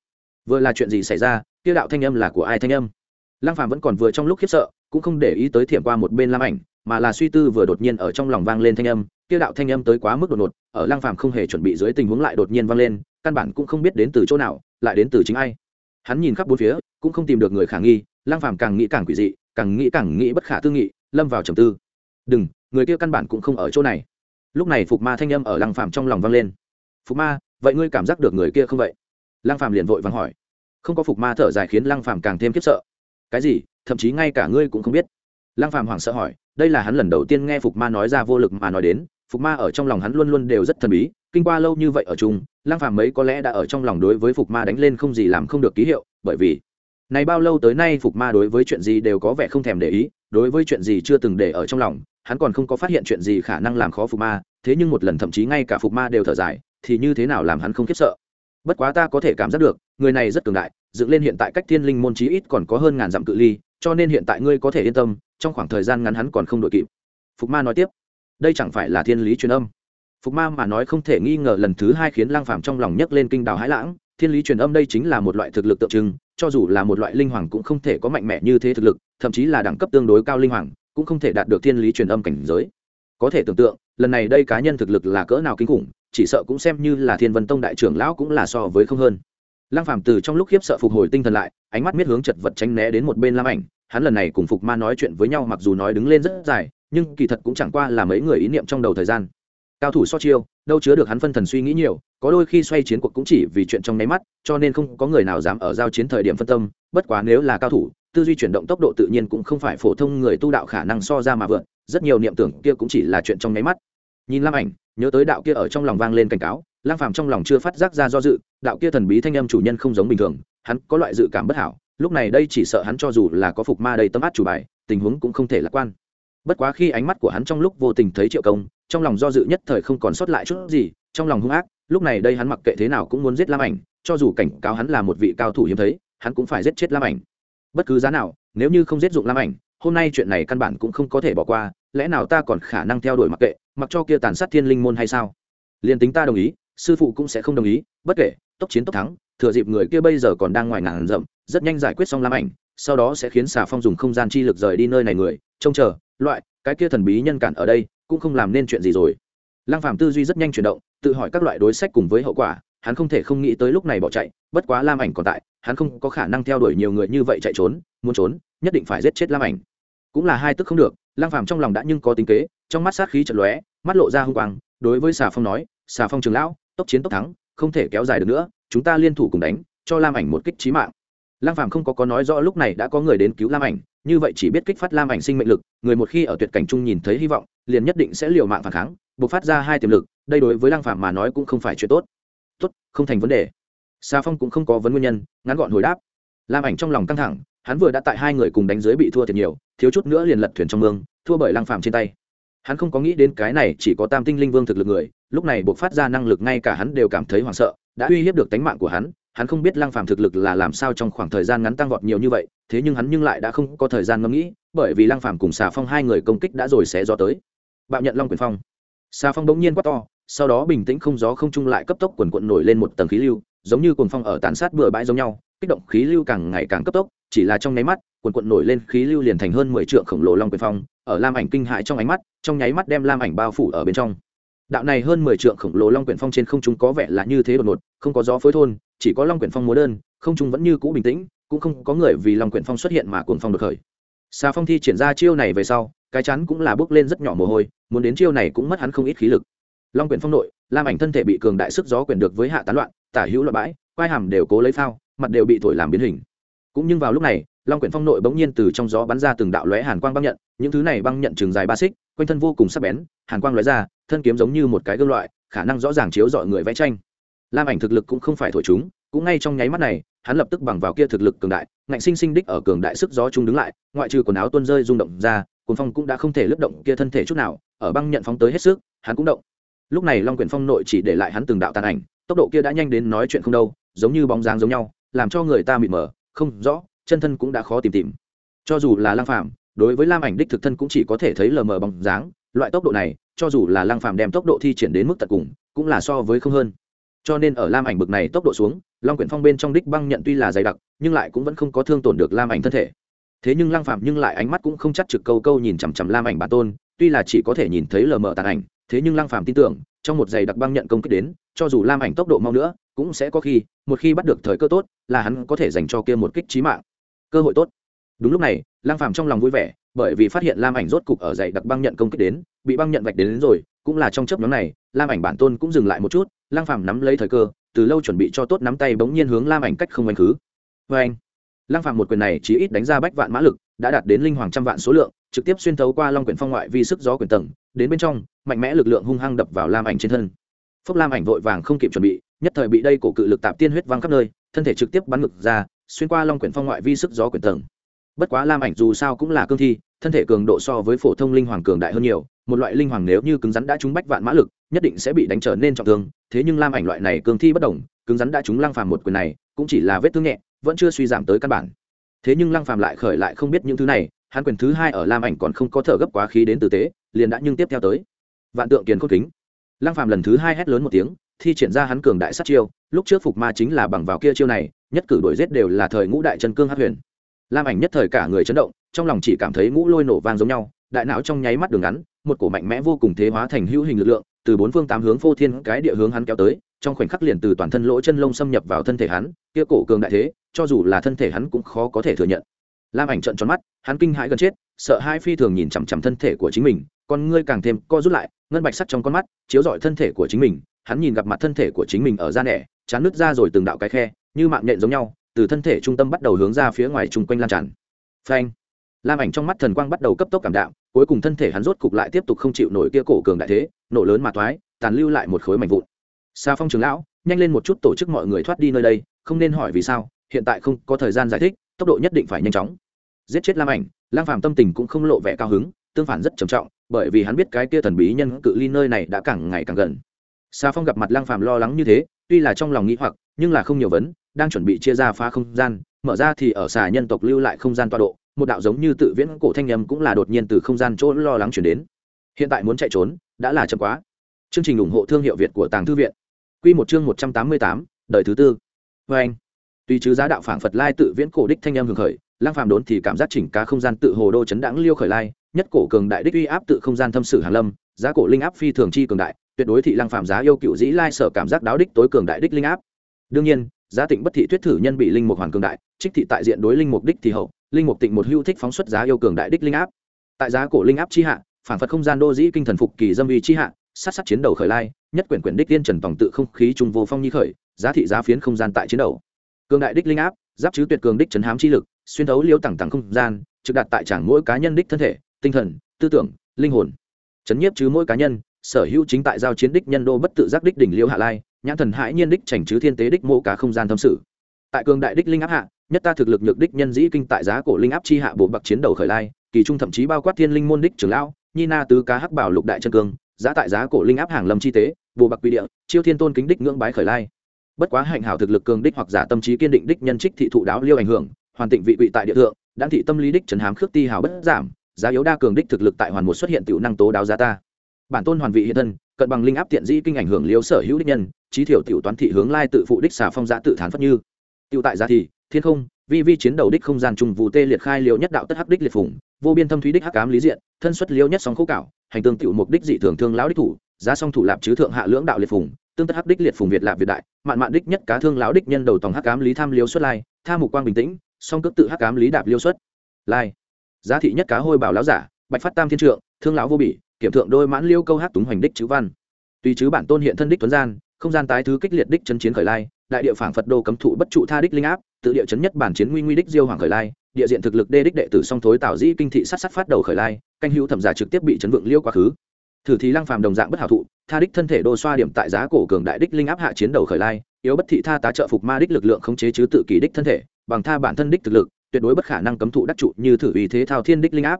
[SPEAKER 1] Vừa là chuyện gì xảy ra tiêu đạo thanh âm là của ai thanh âm? Lăng phàm vẫn còn vừa trong lúc khiếp sợ, cũng không để ý tới thiểm qua một bên lam ảnh, mà là suy tư vừa đột nhiên ở trong lòng vang lên thanh âm kia đạo thanh âm tới quá mức đột ngột, ở lăng phàm không hề chuẩn bị dưới tình huống lại đột nhiên vang lên, căn bản cũng không biết đến từ chỗ nào, lại đến từ chính ai. Hắn nhìn khắp bốn phía, cũng không tìm được người khả nghi, lăng phàm càng nghĩ càng quỷ dị, càng nghĩ càng nghĩ bất khả tư nghị, lâm vào trầm tư. Đừng, người kia căn bản cũng không ở chỗ này. Lúc này phục ma thanh âm ở lăng phàm trong lòng vang lên. Phục ma, vậy ngươi cảm giác được người kia không vậy? Lăng phàm liền vội vàng hỏi. Không có phục ma thở dài khiến lăng phàm càng thêm khiếp sợ. Cái gì? Thậm chí ngay cả ngươi cũng không biết? Lăng phàm hoảng sợ hỏi. Đây là hắn lần đầu tiên nghe phục ma nói ra vô lực mà nói đến phục ma ở trong lòng hắn luôn luôn đều rất thần bí, kinh qua lâu như vậy ở chung Lang phàm mấy có lẽ đã ở trong lòng đối với phục ma đánh lên không gì làm không được ký hiệu, bởi vì, này bao lâu tới nay phục ma đối với chuyện gì đều có vẻ không thèm để ý, đối với chuyện gì chưa từng để ở trong lòng, hắn còn không có phát hiện chuyện gì khả năng làm khó phục ma, thế nhưng một lần thậm chí ngay cả phục ma đều thở dài, thì như thế nào làm hắn không khiếp sợ. Bất quá ta có thể cảm giác được, người này rất cường đại, dựng lên hiện tại cách thiên linh môn chí ít còn có hơn ngàn dặm cự ly, cho nên hiện tại ngươi có thể yên tâm, trong khoảng thời gian ngắn hắn còn không đội kịp. Phục ma nói tiếp đây chẳng phải là thiên lý truyền âm. Phục ma mà nói không thể nghi ngờ lần thứ hai khiến lang phàm trong lòng nhấc lên kinh đào hãi lãng. Thiên lý truyền âm đây chính là một loại thực lực tượng trưng, cho dù là một loại linh hoàng cũng không thể có mạnh mẽ như thế thực lực, thậm chí là đẳng cấp tương đối cao linh hoàng cũng không thể đạt được thiên lý truyền âm cảnh giới. Có thể tưởng tượng, lần này đây cá nhân thực lực là cỡ nào kinh khủng, chỉ sợ cũng xem như là thiên vân tông đại trưởng lão cũng là so với không hơn. Lăng phàm từ trong lúc khiếp sợ phục hồi tinh thần lại, ánh mắt miết hướng chật vật tránh né đến một bên lam ảnh. Hắn lần này cùng phục ma nói chuyện với nhau mặc dù nói đứng lên rất dài nhưng kỳ thật cũng chẳng qua là mấy người ý niệm trong đầu thời gian. Cao thủ so chiêu, đâu chứa được hắn phân thần suy nghĩ nhiều, có đôi khi xoay chiến cuộc cũng chỉ vì chuyện trong nháy mắt, cho nên không có người nào dám ở giao chiến thời điểm phân tâm, bất quá nếu là cao thủ, tư duy chuyển động tốc độ tự nhiên cũng không phải phổ thông người tu đạo khả năng so ra mà vượt, rất nhiều niệm tưởng kia cũng chỉ là chuyện trong nháy mắt. Nhìn lam ảnh, nhớ tới đạo kia ở trong lòng vang lên cảnh cáo lang phàm trong lòng chưa phát giác ra do dự, đạo kia thần bí thanh âm chủ nhân không giống bình thường, hắn có loại dự cảm bất hảo, lúc này đây chỉ sợ hắn cho dù là có phục ma đầy tâm át chủ bài, tình huống cũng không thể lạc quan bất quá khi ánh mắt của hắn trong lúc vô tình thấy triệu công, trong lòng do dự nhất thời không còn sót lại chút gì, trong lòng hung ác, lúc này đây hắn mặc kệ thế nào cũng muốn giết lam ảnh, cho dù cảnh cáo hắn là một vị cao thủ hiếm thấy, hắn cũng phải giết chết lam ảnh. Bất cứ giá nào, nếu như không giết dụng lam ảnh, hôm nay chuyện này căn bản cũng không có thể bỏ qua, lẽ nào ta còn khả năng theo đuổi mặc kệ, mặc cho kia tàn sát thiên linh môn hay sao? Liền tính ta đồng ý, sư phụ cũng sẽ không đồng ý, bất kể, tốc chiến tốc thắng, thừa dịp người kia bây giờ còn đang ngoài ngàn rậm rất nhanh giải quyết xong lam ảnh, sau đó sẽ khiến xà phong dùng không gian chi lực rời đi nơi này người, trông chờ loại, cái kia thần bí nhân cản ở đây, cũng không làm nên chuyện gì rồi. Lăng phàm tư duy rất nhanh chuyển động, tự hỏi các loại đối sách cùng với hậu quả, hắn không thể không nghĩ tới lúc này bỏ chạy, bất quá lam ảnh còn tại, hắn không có khả năng theo đuổi nhiều người như vậy chạy trốn, muốn trốn, nhất định phải giết chết lam ảnh. Cũng là hai tức không được, lăng phàm trong lòng đã nhưng có tính kế, trong mắt sát khí chật lóe, mắt lộ ra hung quang, đối với xà phong nói, xà phong trường lão, tốc chiến tốc thắng, không thể kéo dài được nữa, chúng ta liên thủ cùng đánh, cho lam ảnh một kích trí mạng. Lang phàm không có có nói rõ lúc này đã có người đến cứu lam ảnh như vậy chỉ biết kích phát lam ảnh sinh mệnh lực, người một khi ở tuyệt cảnh chung nhìn thấy hy vọng, liền nhất định sẽ liều mạng phản kháng buộc phát ra hai tiềm lực, đây đối với lang phàm mà nói cũng không phải chuyện tốt. Tốt, không thành vấn đề. Xà phong cũng không có vấn nguyên nhân, ngắn gọn hồi đáp. Lam ảnh trong lòng căng thẳng, hắn vừa đã tại hai người cùng đánh dưới bị thua thiệt nhiều, thiếu chút nữa liền lật thuyền trong mương, thua bởi lăng phàm trên tay. Hắn không có nghĩ đến cái này chỉ có tam tinh linh vương thực lực người, lúc này buộc phát ra năng lực ngay cả hắn đều cảm thấy hoảng sợ, đã uy hiếp được tánh mạng của hắn hắn không biết lăng phàm thực lực là làm sao trong khoảng thời gian ngắn tăng vọt nhiều như vậy, thế nhưng hắn nhưng lại đã không có thời gian ngẫm nghĩ, bởi vì lăng phàm cùng xà phong hai người công kích đã rồi sẽ do tới. Bạo nhận long quyền phong. Xà phong bỗng nhiên quát to, sau đó bình tĩnh không gió không trung lại cấp tốc quần cuộn nổi lên một tầng khí lưu, giống như cuồng phong ở tàn sát bừa bãi giống nhau, kích động khí lưu càng ngày càng cấp tốc, chỉ là trong nháy mắt, quần cuộn nổi lên khí lưu liền thành hơn mười trượng khổng lồ long quyền phong, ở lam ảnh kinh hại trong ánh mắt, trong nháy mắt đem lam ảnh bao phủ ở bên trong đạo này hơn mười trượng khổng lồ long quyển phong trên không trung có vẻ là như thế đột ngột, không có gió phối thôn, chỉ có long quyển phong múa đơn, không trung vẫn như cũ bình tĩnh, cũng không có người vì long quyển phong xuất hiện mà cuồng phong được khởi. Xà phong thi triển ra chiêu này về sau, cái chắn cũng là bước lên rất nhỏ mồ hôi, muốn đến chiêu này cũng mất hắn không ít khí lực. Long quyển phong nội, lam ảnh thân thể bị cường đại sức gió quyển được với hạ tán loạn, tả hữu loạn bãi, quai hàm đều cố lấy phao, mặt đều bị thổi làm biến hình. Cũng nhưng vào lúc này, long quyển phong nội bỗng nhiên từ trong gió bắn ra từng đạo lóe hàn quang băng nhận, những thứ này băng nhận trường dài ba xích, quanh thân vô cùng sắc bén hàn quang lóe ra, thân kiếm giống như một cái gương loại, khả năng rõ ràng chiếu dọi người vẽ tranh. Lam ảnh thực lực cũng không phải thổi chúng, cũng ngay trong nháy mắt này, hắn lập tức bằng vào kia thực lực cường đại, ngạnh sinh sinh đích ở cường đại sức gió chung đứng lại, ngoại trừ quần áo tuôn rơi rung động ra cuốn phong cũng đã không thể lướt động kia thân thể chút nào, ở băng nhận phóng tới hết sức, hắn cũng động. Lúc này long quyển phong nội chỉ để lại hắn từng đạo tàn ảnh, tốc độ kia đã nhanh đến nói chuyện không đâu, giống như bóng dáng giống nhau, làm cho người ta mịt mờ, không rõ, chân thân cũng đã khó tìm tìm. Cho dù là lang phạm đối với lam ảnh đích thực thân cũng chỉ có thể thấy lờ mờ bóng dáng, loại tốc độ này cho dù là lang phạm đem tốc độ thi triển đến mức tận cùng, cũng là so với không hơn. Cho nên ở lam ảnh bực này tốc độ xuống, long quyển phong bên trong đích băng nhận tuy là dày đặc, nhưng lại cũng vẫn không có thương tổn được lam ảnh thân thể. Thế nhưng lang phạm nhưng lại ánh mắt cũng không chắc trực câu câu nhìn chằm chằm lam ảnh bản tôn, tuy là chỉ có thể nhìn thấy lờ mờ tàn ảnh, thế nhưng lang phạm tin tưởng, trong một giày đặc băng nhận công kích đến, cho dù lam ảnh tốc độ mau nữa, cũng sẽ có khi, một khi bắt được thời cơ tốt, là hắn có thể dành cho kia một kích trí mạng. Cơ hội tốt. Đúng lúc này lang phàm trong lòng vui vẻ bởi vì phát hiện lam ảnh rốt cục ở dậy đặc băng nhận công kích đến bị băng nhận vạch đến, đến rồi cũng là trong chấp nhóm này lam ảnh bản tôn cũng dừng lại một chút lang phàm nắm lấy thời cơ từ lâu chuẩn bị cho tốt nắm tay bỗng nhiên hướng lam ảnh cách không anh khứ. Vê anh lang phàm một quyền này chỉ ít đánh ra bách vạn mã lực đã đạt đến linh hoàng trăm vạn số lượng trực tiếp xuyên thấu qua long quyển phong ngoại vi sức gió quyển tầng đến bên trong mạnh mẽ lực lượng hung hăng đập vào lam ảnh trên thân. Phúc lam ảnh vội vàng không kịp chuẩn bị nhất thời bị đây cổ cự lực tạp tiên huyết văng khắp nơi thân thể trực tiếp bắn ngực ra xuyên qua long quyển phong ngoại vi sức gió quyển tầng bất quá lam ảnh dù sao cũng là cương thi, thân thể cường độ so với phổ thông linh hoàng cường đại hơn nhiều, một loại linh hoàng nếu như cứng rắn đã trúng bách vạn mã lực, nhất định sẽ bị đánh trở nên trọng thương. Thế nhưng lam ảnh loại này cương thi bất đồng, cứng rắn đã trúng lăng phàm một quyền này, cũng chỉ là vết thương nhẹ, vẫn chưa suy giảm tới căn bản. Thế nhưng lăng phàm lại khởi lại không biết những thứ này, hắn quyền thứ hai ở lam ảnh còn không có thở gấp quá khí đến tử tế, liền đã nhưng tiếp theo tới. Vạn tượng kiền khôn kính. Lăng phàm lần thứ hai hét lớn một tiếng, thi triển ra hắn cường đại sát chiêu, lúc trước phục ma chính là bằng vào kia chiêu này, nhất cử đuổi giết đều là thời ngũ đại chân cương hắc huyền lam ảnh nhất thời cả người chấn động, trong lòng chỉ cảm thấy ngũ lôi nổ vang giống nhau, đại não trong nháy mắt đường ngắn, một cổ mạnh mẽ vô cùng thế hóa thành hữu hình lực lượng, từ bốn phương tám hướng phô thiên cái địa hướng hắn kéo tới, trong khoảnh khắc liền từ toàn thân lỗ chân lông xâm nhập vào thân thể hắn, kia cổ cường đại thế, cho dù là thân thể hắn cũng khó có thể thừa nhận. Lam ảnh trận tròn mắt, hắn kinh hãi gần chết, sợ hai phi thường nhìn chằm chằm thân thể của chính mình, con ngươi càng thêm co rút lại, ngân bạch sắt trong con mắt, chiếu rọi thân thể của chính mình, hắn nhìn gặp mặt thân thể của chính mình ở da nẻ, chán nứt ra rồi từng đạo cái khe, như mạng nhện giống nhau từ thân thể trung tâm bắt đầu hướng ra phía ngoài chung quanh lan tràn. Phanh. Lam ảnh trong mắt thần quang bắt đầu cấp tốc cảm đạm cuối cùng thân thể hắn rốt cục lại tiếp tục không chịu nổi kia cổ cường đại thế nổ lớn mà thoái tàn lưu lại một khối mảnh vụn. Xa phong trường lão nhanh lên một chút tổ chức mọi người thoát đi nơi đây không nên hỏi vì sao hiện tại không có thời gian giải thích tốc độ nhất định phải nhanh chóng. Giết chết lam ảnh lam phàm tâm tình cũng không lộ vẻ cao hứng tương phản rất trầm trọng bởi vì hắn biết cái kia thần bí nhân cự ly nơi này đã càng ngày càng gần. Sa Phong gặp mặt lam Phàm lo lắng như thế, tuy là trong lòng nghĩ hoặc, nhưng là không nhiều vấn, đang chuẩn bị chia ra phá không gian, mở ra thì ở xà nhân tộc lưu lại không gian tọa độ, một đạo giống như tự viễn cổ thanh âm cũng là đột nhiên từ không gian chỗ lo lắng chuyển đến. Hiện tại muốn chạy trốn, đã là chậm quá. Chương trình ủng hộ thương hiệu Việt của Tàng Thư viện. Quy một chương 188, đời thứ tư. vê anh, tuy chứ giá đạo phảng Phật lai tự viễn cổ đích thanh âm hưởng khởi, Lăng Phàm đốn thì cảm giác chỉnh cá không gian tự hồ đô chấn đãng liêu khởi lai, nhất cổ cường đại đích uy áp tự không gian thâm sử hàn lâm, giá cổ linh áp phi thường chi cường đại, tuyệt đối thị lăng phàm giá yêu cựu dĩ lai sở cảm giác đáo đích tối cường đại đích linh áp đương nhiên giá tịnh bất thị thuyết thử nhân bị linh mục hoàn cường đại, trích thị tại diện đối linh mục đích thì hậu, linh mục tịnh một hưu thích phóng xuất giá yêu cường đại đích linh áp. Tại giá cổ linh áp chi hạ, phản phật không gian đô dĩ kinh thần phục kỳ dâm vi chi hạ, sát sát chiến đầu khởi lai, nhất quyển quyển đích tiên trần tổng tự không khí trung vô phong nhi khởi, giá thị giá phiến không gian tại chiến đầu. Cường đại đích linh áp, giáp chứ tuyệt cường đích trấn hám chi lực, xuyên thấu liêu tẳng tẳng không gian, trực đạt tại chẳng mỗi cá nhân đích thân thể, tinh thần, tư tưởng, linh hồn. Chấn nhiếp chứ mỗi cá nhân, sở hữu chính tại giao chiến đích nhân đô bất tự giác đích đỉnh liêu hạ lai nhãn thần hãi nhiên đích chảnh chứ thiên tế đích mô cả không gian thâm sự. Tại cường đại đích linh áp hạ, nhất ta thực lực nhược đích nhân dĩ kinh tại giá cổ linh áp chi hạ bộ bậc chiến đầu khởi lai, kỳ trung thậm chí bao quát thiên linh môn đích trưởng lão, nhi na tứ cá hắc bảo lục đại chân cương, giá tại giá cổ linh áp hàng lâm chi tế bộ bậc quy địa, chiêu thiên tôn kính đích ngưỡng bái khởi lai. Bất quá hạnh hảo thực lực cường đích hoặc giả tâm trí kiên định đích nhân trích thị thụ đáo liêu ảnh hưởng, hoàn tịnh vị vị tại địa thượng đan thị tâm lý đích trần hám khước ti hào bất giảm, giá yếu đa cường đích thực lực tại hoàn một xuất hiện tiểu năng tố đáo giá ta. Bản tôn hoàn vị hiện thân cận bằng linh áp tiện di kinh ảnh hưởng liếu sở hữu đích nhân trí thiểu tiểu toán thị hướng lai tự phụ đích xà phong giã tự thán phất như. Tiểu tại giá thì, thiên không, vi vi chiến đầu đích không gian trùng vụ tê liệt khai liều nhất đạo tất hắc đích liệt phủng vô biên thâm thúy đích hắc cám lý diện, thân xuất liêu nhất song khúc cảo hành tương tiểu mục đích dị thường thương lão đích thủ, giá song thủ lạp chứ thượng hạ lưỡng đạo liệt phủng tương tất hắc đích liệt phùng việt lạp việt đại, mạn mạn đích nhất cá thương lão đích nhân đầu tòng hắc cám lý tham liêu xuất lai, tha mục quang bình tĩnh, song cước tự hắc cám lý đạp liêu xuất. Lai, giá thị nhất cá hôi bảo lão giả, bạch phát tam thiên trượng, thương lão vô bỉ kiểm thượng đôi mãn liêu câu hát túng hoành đích chữ văn. Tùy chứ bản tôn hiện thân đích tuấn gian, không gian tái thứ kích liệt đích chân chiến khởi lai, đại địa phảng phật đô cấm thụ bất trụ tha đích linh áp, tự địa chấn nhất bản chiến nguy nguy đích diêu hoàng khởi lai, địa diện thực lực đê đích đệ tử song thối tạo dĩ kinh thị sát sát phát đầu khởi lai, canh hữu thẩm giả trực tiếp bị chấn vượng liêu quá khứ. Thử thì lăng phàm đồng dạng bất hảo thụ, tha đích thân thể đô xoa điểm tại giá cổ cường đại đích linh áp hạ chiến đầu khởi lai, yếu bất thị tha tá trợ phục ma đích lực lượng khống chế chứ tự kỷ đích thân thể, bằng tha bản thân đích thực lực, tuyệt đối bất khả năng cấm thụ đắc trụ như thử ý thế thao thiên đích linh áp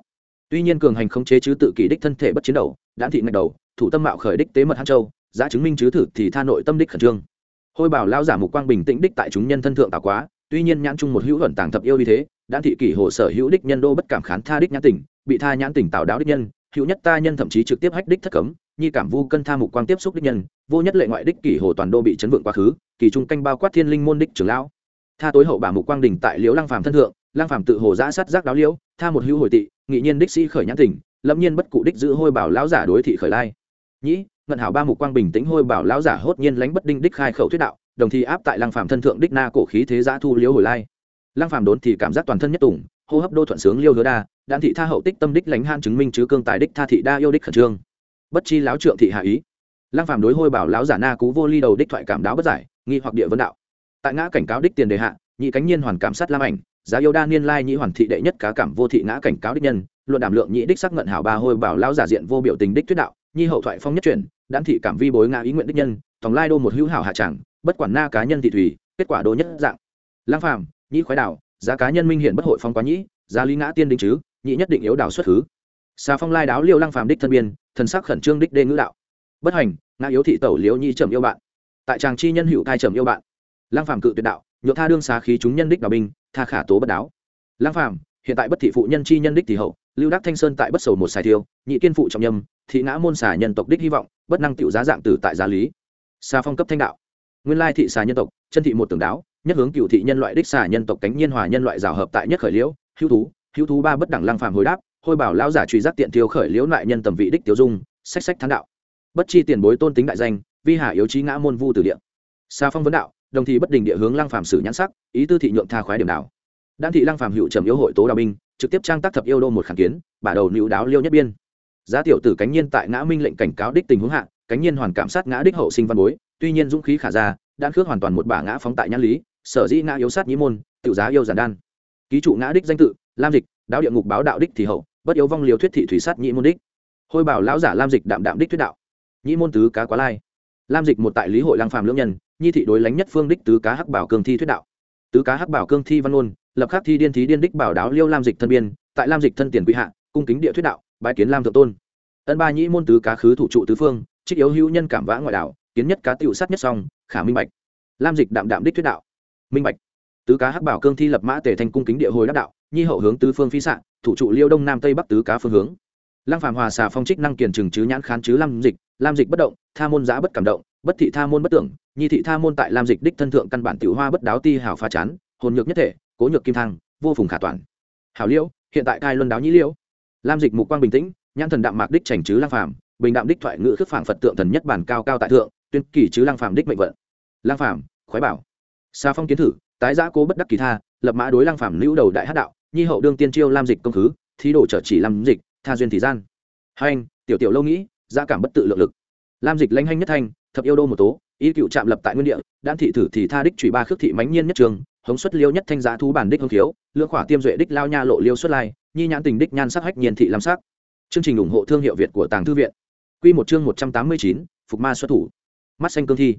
[SPEAKER 1] tuy nhiên cường hành khống chế chứ tự kỷ đích thân thể bất chiến đầu đãn thị ngạch đầu, thủ tâm mạo khởi đích tế mật hán châu, giá chứng minh chứ thử thì tha nội tâm đích khẩn trương. Hôi bảo lao giả mục quang bình tĩnh đích tại chúng nhân thân thượng tạo quá, tuy nhiên nhãn chung một hữu luận tàng thập yêu như thế đãn thị kỷ hồ sở hữu đích nhân đô bất cảm khán tha đích nhãn tỉnh, bị tha nhãn tỉnh tạo đáo đích nhân, hữu nhất ta nhân thậm chí trực tiếp hách đích thất cấm, nhi cảm vu cân tha mục quang tiếp xúc đích nhân, vô nhất lệ ngoại đích kỷ hồ toàn đô bị chấn vượng quá khứ, kỳ trung canh bao quát thiên linh môn đích trưởng lão. Tha tối hậu bà mục quang đình tại liễu lăng phàm thân thượng Lang phàm tự hồ giã sát giác đáo liễu, tha một hữu hồi tị, nghị nhiên đích sĩ khởi nhãn tỉnh lâm nhiên bất cụ đích giữ hôi bảo lão giả đối thị khởi lai. Nhĩ, ngận hảo ba mục quang bình tĩnh hôi bảo lão giả hốt nhiên lánh bất đinh đích khai khẩu thuyết đạo, đồng thì áp tại Lang phàm thân thượng đích na cổ khí thế giã thu liễu hồi lai. Lang phàm đốn thì cảm giác toàn thân nhất tùng, hô hấp đô thuận sướng liêu hứa đa, đan thị tha hậu tích tâm đích lánh han chứng minh chứ cương tài đích tha thị đa yêu đích khẩn trương. Bất chi lão trượng thị hạ ý. Lang phàm đối hôi bảo lão giả na cú vô ly đầu đích thoại cảm đáo bất giải, nghi hoặc địa vấn đạo. Tại ngã cảnh cáo đích tiền đề hạ, nhị cánh nhiên hoàn cảm sát lam ảnh giá yêu đa niên lai nhị hoàn thị đệ nhất cá cảm vô thị ngã cảnh cáo đích nhân, luận đảm lượng nhị đích sắc ngận hảo ba hôi bảo lão giả diện vô biểu tình đích thuyết đạo nhi hậu thoại phong nhất chuyển đan thị cảm vi bối ngã ý nguyện đích nhân, tòng lai đô một hữu hảo hạ chẳng, bất quản na cá nhân thị thủy, kết quả đô nhất dạng. Lang phàm nhị khoái đạo giá cá nhân minh hiển bất hội phong quá nhĩ, giá lý ngã tiên đinh chứ nhị nhất định yếu đảo xuất thứ. Xà phong lai đáo liêu lang phàm đích thân biên, thần sắc khẩn trương đích đê ngữ đạo. Bất hành, ngã yếu thị tẩu liễu nhi trầm yêu bạn. Tại tràng chi nhân hữu thai trầm yêu bạn. Lang phàm cự tuyệt đạo nhộn tha đương xá khí chúng nhân đích đào binh, tha khả tố bất đáo. Lăng phàm, hiện tại bất thị phụ nhân chi nhân đích thì hậu, lưu đắc thanh sơn tại bất sầu một xài thiêu, nhị kiên phụ trọng nhâm, thị ngã môn xà nhân tộc đích hy vọng, bất năng tiểu giá dạng tử tại giá lý. Xa phong cấp thanh đạo. Nguyên lai thị xà nhân tộc, chân thị một tưởng đáo, nhất hướng cựu thị nhân loại đích xà nhân tộc cánh nhiên hòa nhân loại rào hợp tại nhất khởi liễu, hữu thú hữu thú ba bất đẳng lăng phàm hồi đáp, hôi bảo lão giả truy giác tiện tiêu khởi liễu loại nhân tầm vị đích tiêu dung sách sách thán đạo. Bất chi tiền bối tôn tính đại danh, vi hạ yếu trí ngã môn vu từ địa. Xa phong vấn đạo đồng thì bất đình địa hướng lăng phàm sử nhãn sắc, ý tư thị nhượng tha khoái điểm nào. Đan thị lăng phàm hữu trầm yếu hội tố đào binh, trực tiếp trang tác thập yêu đô một kháng kiến, bả đầu nữu đáo liêu nhất biên. Giá tiểu tử cánh nhiên tại ngã minh lệnh cảnh cáo đích tình huống hạ, cánh nhiên hoàn cảm sát ngã đích hậu sinh văn bối, tuy nhiên dũng khí khả ra, đan khước hoàn toàn một bả ngã phóng tại nhãn lý, sở dĩ ngã yếu sát nhĩ môn, tiểu giá yêu giản đan. Ký trụ ngã đích danh tự, lam dịch, đáo địa ngục báo đạo đích thì hậu, bất yếu vong liều thuyết thị thủy sát nhĩ môn đích. Hôi bảo lão giả lam dịch đạm đạm đích thuyết đạo. Nhĩ môn tứ cá quá lai lam dịch một tại lý hội lang phàm lưỡng nhân, nhi thị đối lánh nhất phương đích tứ cá hắc bảo cương thi thuyết đạo. Tứ cá hắc bảo cương thi văn ôn lập khắc thi điên thí điên đích bảo đáo liêu lam dịch thân biên, tại lam dịch thân tiền quy hạ, cung kính địa thuyết đạo, bái kiến lam thượng tôn. Ân ba nhĩ môn tứ cá khứ thủ trụ tứ phương, trích yếu hữu nhân cảm vã ngoại đạo, kiến nhất cá tiểu sát nhất song, khả minh bạch. Lam dịch đạm đạm đích thuyết đạo. Minh bạch. Tứ cá hắc bảo cương thi lập mã tề thành cung kính địa hồi đắc đạo, nhi hậu hướng tứ phương phi xạ, thủ trụ liêu đông nam tây bắc tứ cá phương hướng lăng phàm hòa xà phong trích năng kiền trừng chứ nhãn khán chứ lam dịch lam dịch bất động, tha môn giã bất cảm động, bất thị tha môn bất tưởng, nhi thị tha môn tại lam dịch đích thân thượng căn bản tiểu hoa bất đáo ti hảo pha chán, hồn nhược nhất thể, cố nhược kim thang, vô phùng khả toàn. Hảo liễu, hiện tại cai luân đáo nhĩ liễu. Lam dịch mục quang bình tĩnh, nhãn thần đạm mạc đích chảnh chứ lăng phàm, bình đạm đích thoại ngữ khước phảng phật tượng thần nhất bản cao cao tại thượng, tuyên kỳ chứ lăng phàm đích mệnh vận. Lăng phàm, khoái bảo. Xa phong kiến thử, tái giã cố bất đắc kỳ tha, lập mã đối lăng phàm lưu đầu đại hát đạo, nhi hậu đương tiên chiêu lam dịch công khứ, thí đổ trở chỉ lam dịch tha duyên thì gian. Hành anh, tiểu tiểu lâu nghĩ gia cảm bất tự lượng lực. Lam dịch lanh hanh nhất thanh, thập yêu đô một tố ý cựu chạm lập tại nguyên địa, đan thị thử thì tha đích trụy ba khước thị mãnh nhiên nhất trường, hống xuất liêu nhất thanh giá thú bản đích hương thiếu lưỡng khỏa tiêm duệ đích lao nha lộ liêu xuất lai, nhi nhãn tình đích nhan sắc hách nhiên thị lam sắc. Chương trình ủng hộ thương hiệu việt của tàng thư viện. Quy một chương một trăm tám mươi chín, phục ma xuất thủ. Mắt xanh cương thi.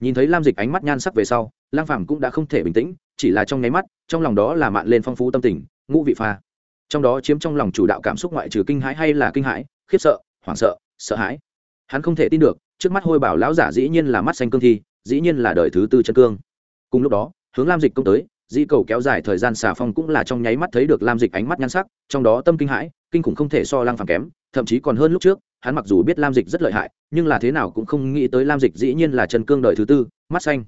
[SPEAKER 1] Nhìn thấy lam dịch ánh mắt nhan sắc về sau, lang phàm cũng đã không thể bình tĩnh, chỉ là trong nháy mắt, trong lòng đó là mạn lên phong phú tâm tình, ngũ vị pha trong đó chiếm trong lòng chủ đạo cảm xúc ngoại trừ kinh hãi hay là kinh hãi, khiếp sợ, hoảng sợ sợ hãi. Hắn không thể tin được, trước mắt hôi bảo lão giả dĩ nhiên là mắt xanh cương thi, dĩ nhiên là đời thứ tư chân cương. Cùng lúc đó, hướng lam dịch công tới di cầu kéo dài thời gian xà phong cũng là trong nháy mắt thấy được lam dịch ánh mắt nhan sắc, trong đó tâm kinh hãi, kinh khủng không thể so lăng phàm kém, thậm chí còn hơn lúc trước, hắn mặc dù biết lam dịch rất lợi hại, nhưng là thế nào cũng không nghĩ tới lam dịch dĩ nhiên là chân cương đời thứ tư, mắt xanh.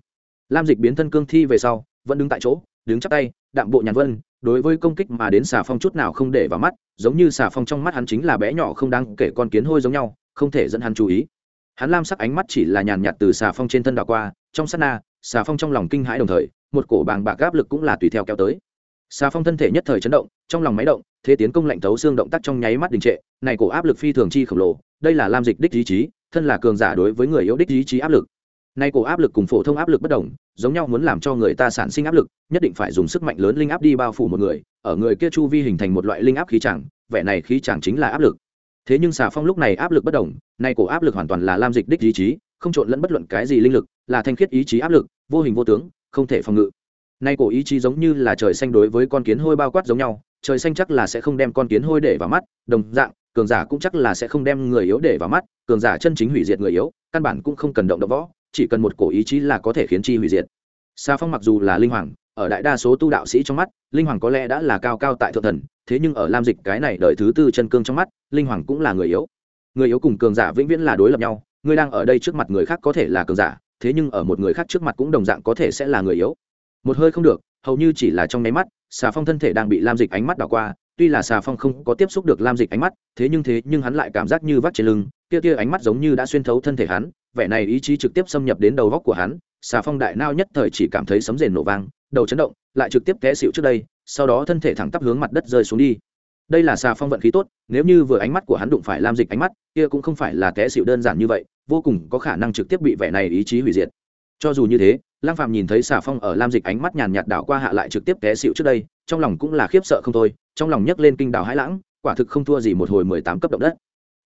[SPEAKER 1] Lam dịch biến thân cương thi về sau, vẫn đứng tại chỗ, đứng chắp tay, đạm bộ nhàn vân đối với công kích mà đến xà phong chút nào không để vào mắt, giống như xà phong trong mắt hắn chính là bé nhỏ không đáng kể con kiến hôi giống nhau, không thể dẫn hắn chú ý. Hắn lam sắc ánh mắt chỉ là nhàn nhạt từ xà phong trên thân đảo qua, trong sát na, xà phong trong lòng kinh hãi đồng thời, một cổ bàng bạc áp lực cũng là tùy theo kéo tới. Xà phong thân thể nhất thời chấn động, trong lòng máy động, thế tiến công lạnh thấu xương động tác trong nháy mắt đình trệ, này cổ áp lực phi thường chi khổng lồ, đây là lam dịch đích ý chí, thân là cường giả đối với người yếu đích ý chí áp lực. Nay cổ áp lực cùng phổ thông áp lực bất đồng giống nhau muốn làm cho người ta sản sinh áp lực, nhất định phải dùng sức mạnh lớn linh áp đi bao phủ một người, ở người kia chu vi hình thành một loại linh áp khí chẳng, vẻ này khí chẳng chính là áp lực. Thế nhưng xà phong lúc này áp lực bất đồng, nay cổ áp lực hoàn toàn là lam dịch đích ý chí, không trộn lẫn bất luận cái gì linh lực, là thanh khiết ý chí áp lực, vô hình vô tướng, không thể phòng ngự. Nay cổ ý chí giống như là trời xanh đối với con kiến hôi bao quát giống nhau, trời xanh chắc là sẽ không đem con kiến hôi để vào mắt, đồng dạng, cường giả cũng chắc là sẽ không đem người yếu để vào mắt, cường giả chân chính hủy diệt người yếu, căn bản cũng không cần động động võ chỉ cần một cổ ý chí là có thể khiến chi hủy diệt Sa Phong mặc dù là linh hoàng, ở đại đa số tu đạo sĩ trong mắt, linh hoàng có lẽ đã là cao cao tại thượng thần, thế nhưng ở Lam Dịch cái này đợi thứ tư chân cương trong mắt, linh hoàng cũng là người yếu. Người yếu cùng cường giả vĩnh viễn là đối lập nhau, người đang ở đây trước mặt người khác có thể là cường giả, thế nhưng ở một người khác trước mặt cũng đồng dạng có thể sẽ là người yếu. Một hơi không được, hầu như chỉ là trong nháy mắt, Sa Phong thân thể đang bị Lam Dịch ánh mắt đảo qua, tuy là Sa Phong không có tiếp xúc được Lam Dịch ánh mắt, thế nhưng thế nhưng hắn lại cảm giác như vắt trên lưng, kia kia ánh mắt giống như đã xuyên thấu thân thể hắn, vẻ này ý chí trực tiếp xâm nhập đến đầu góc của hắn, xà phong đại nao nhất thời chỉ cảm thấy sấm rền nổ vang, đầu chấn động, lại trực tiếp té xịu trước đây, sau đó thân thể thẳng tắp hướng mặt đất rơi xuống đi. Đây là xà phong vận khí tốt, nếu như vừa ánh mắt của hắn đụng phải lam dịch ánh mắt, kia cũng không phải là té xịu đơn giản như vậy, vô cùng có khả năng trực tiếp bị vẻ này ý chí hủy diệt. Cho dù như thế lang phạm nhìn thấy xà phong ở lam dịch ánh mắt nhàn nhạt đảo qua hạ lại trực tiếp té xịu trước đây, trong lòng cũng là khiếp sợ không thôi, trong lòng nhấc lên kinh đảo hãi lãng, quả thực không thua gì một hồi mười tám cấp động đất.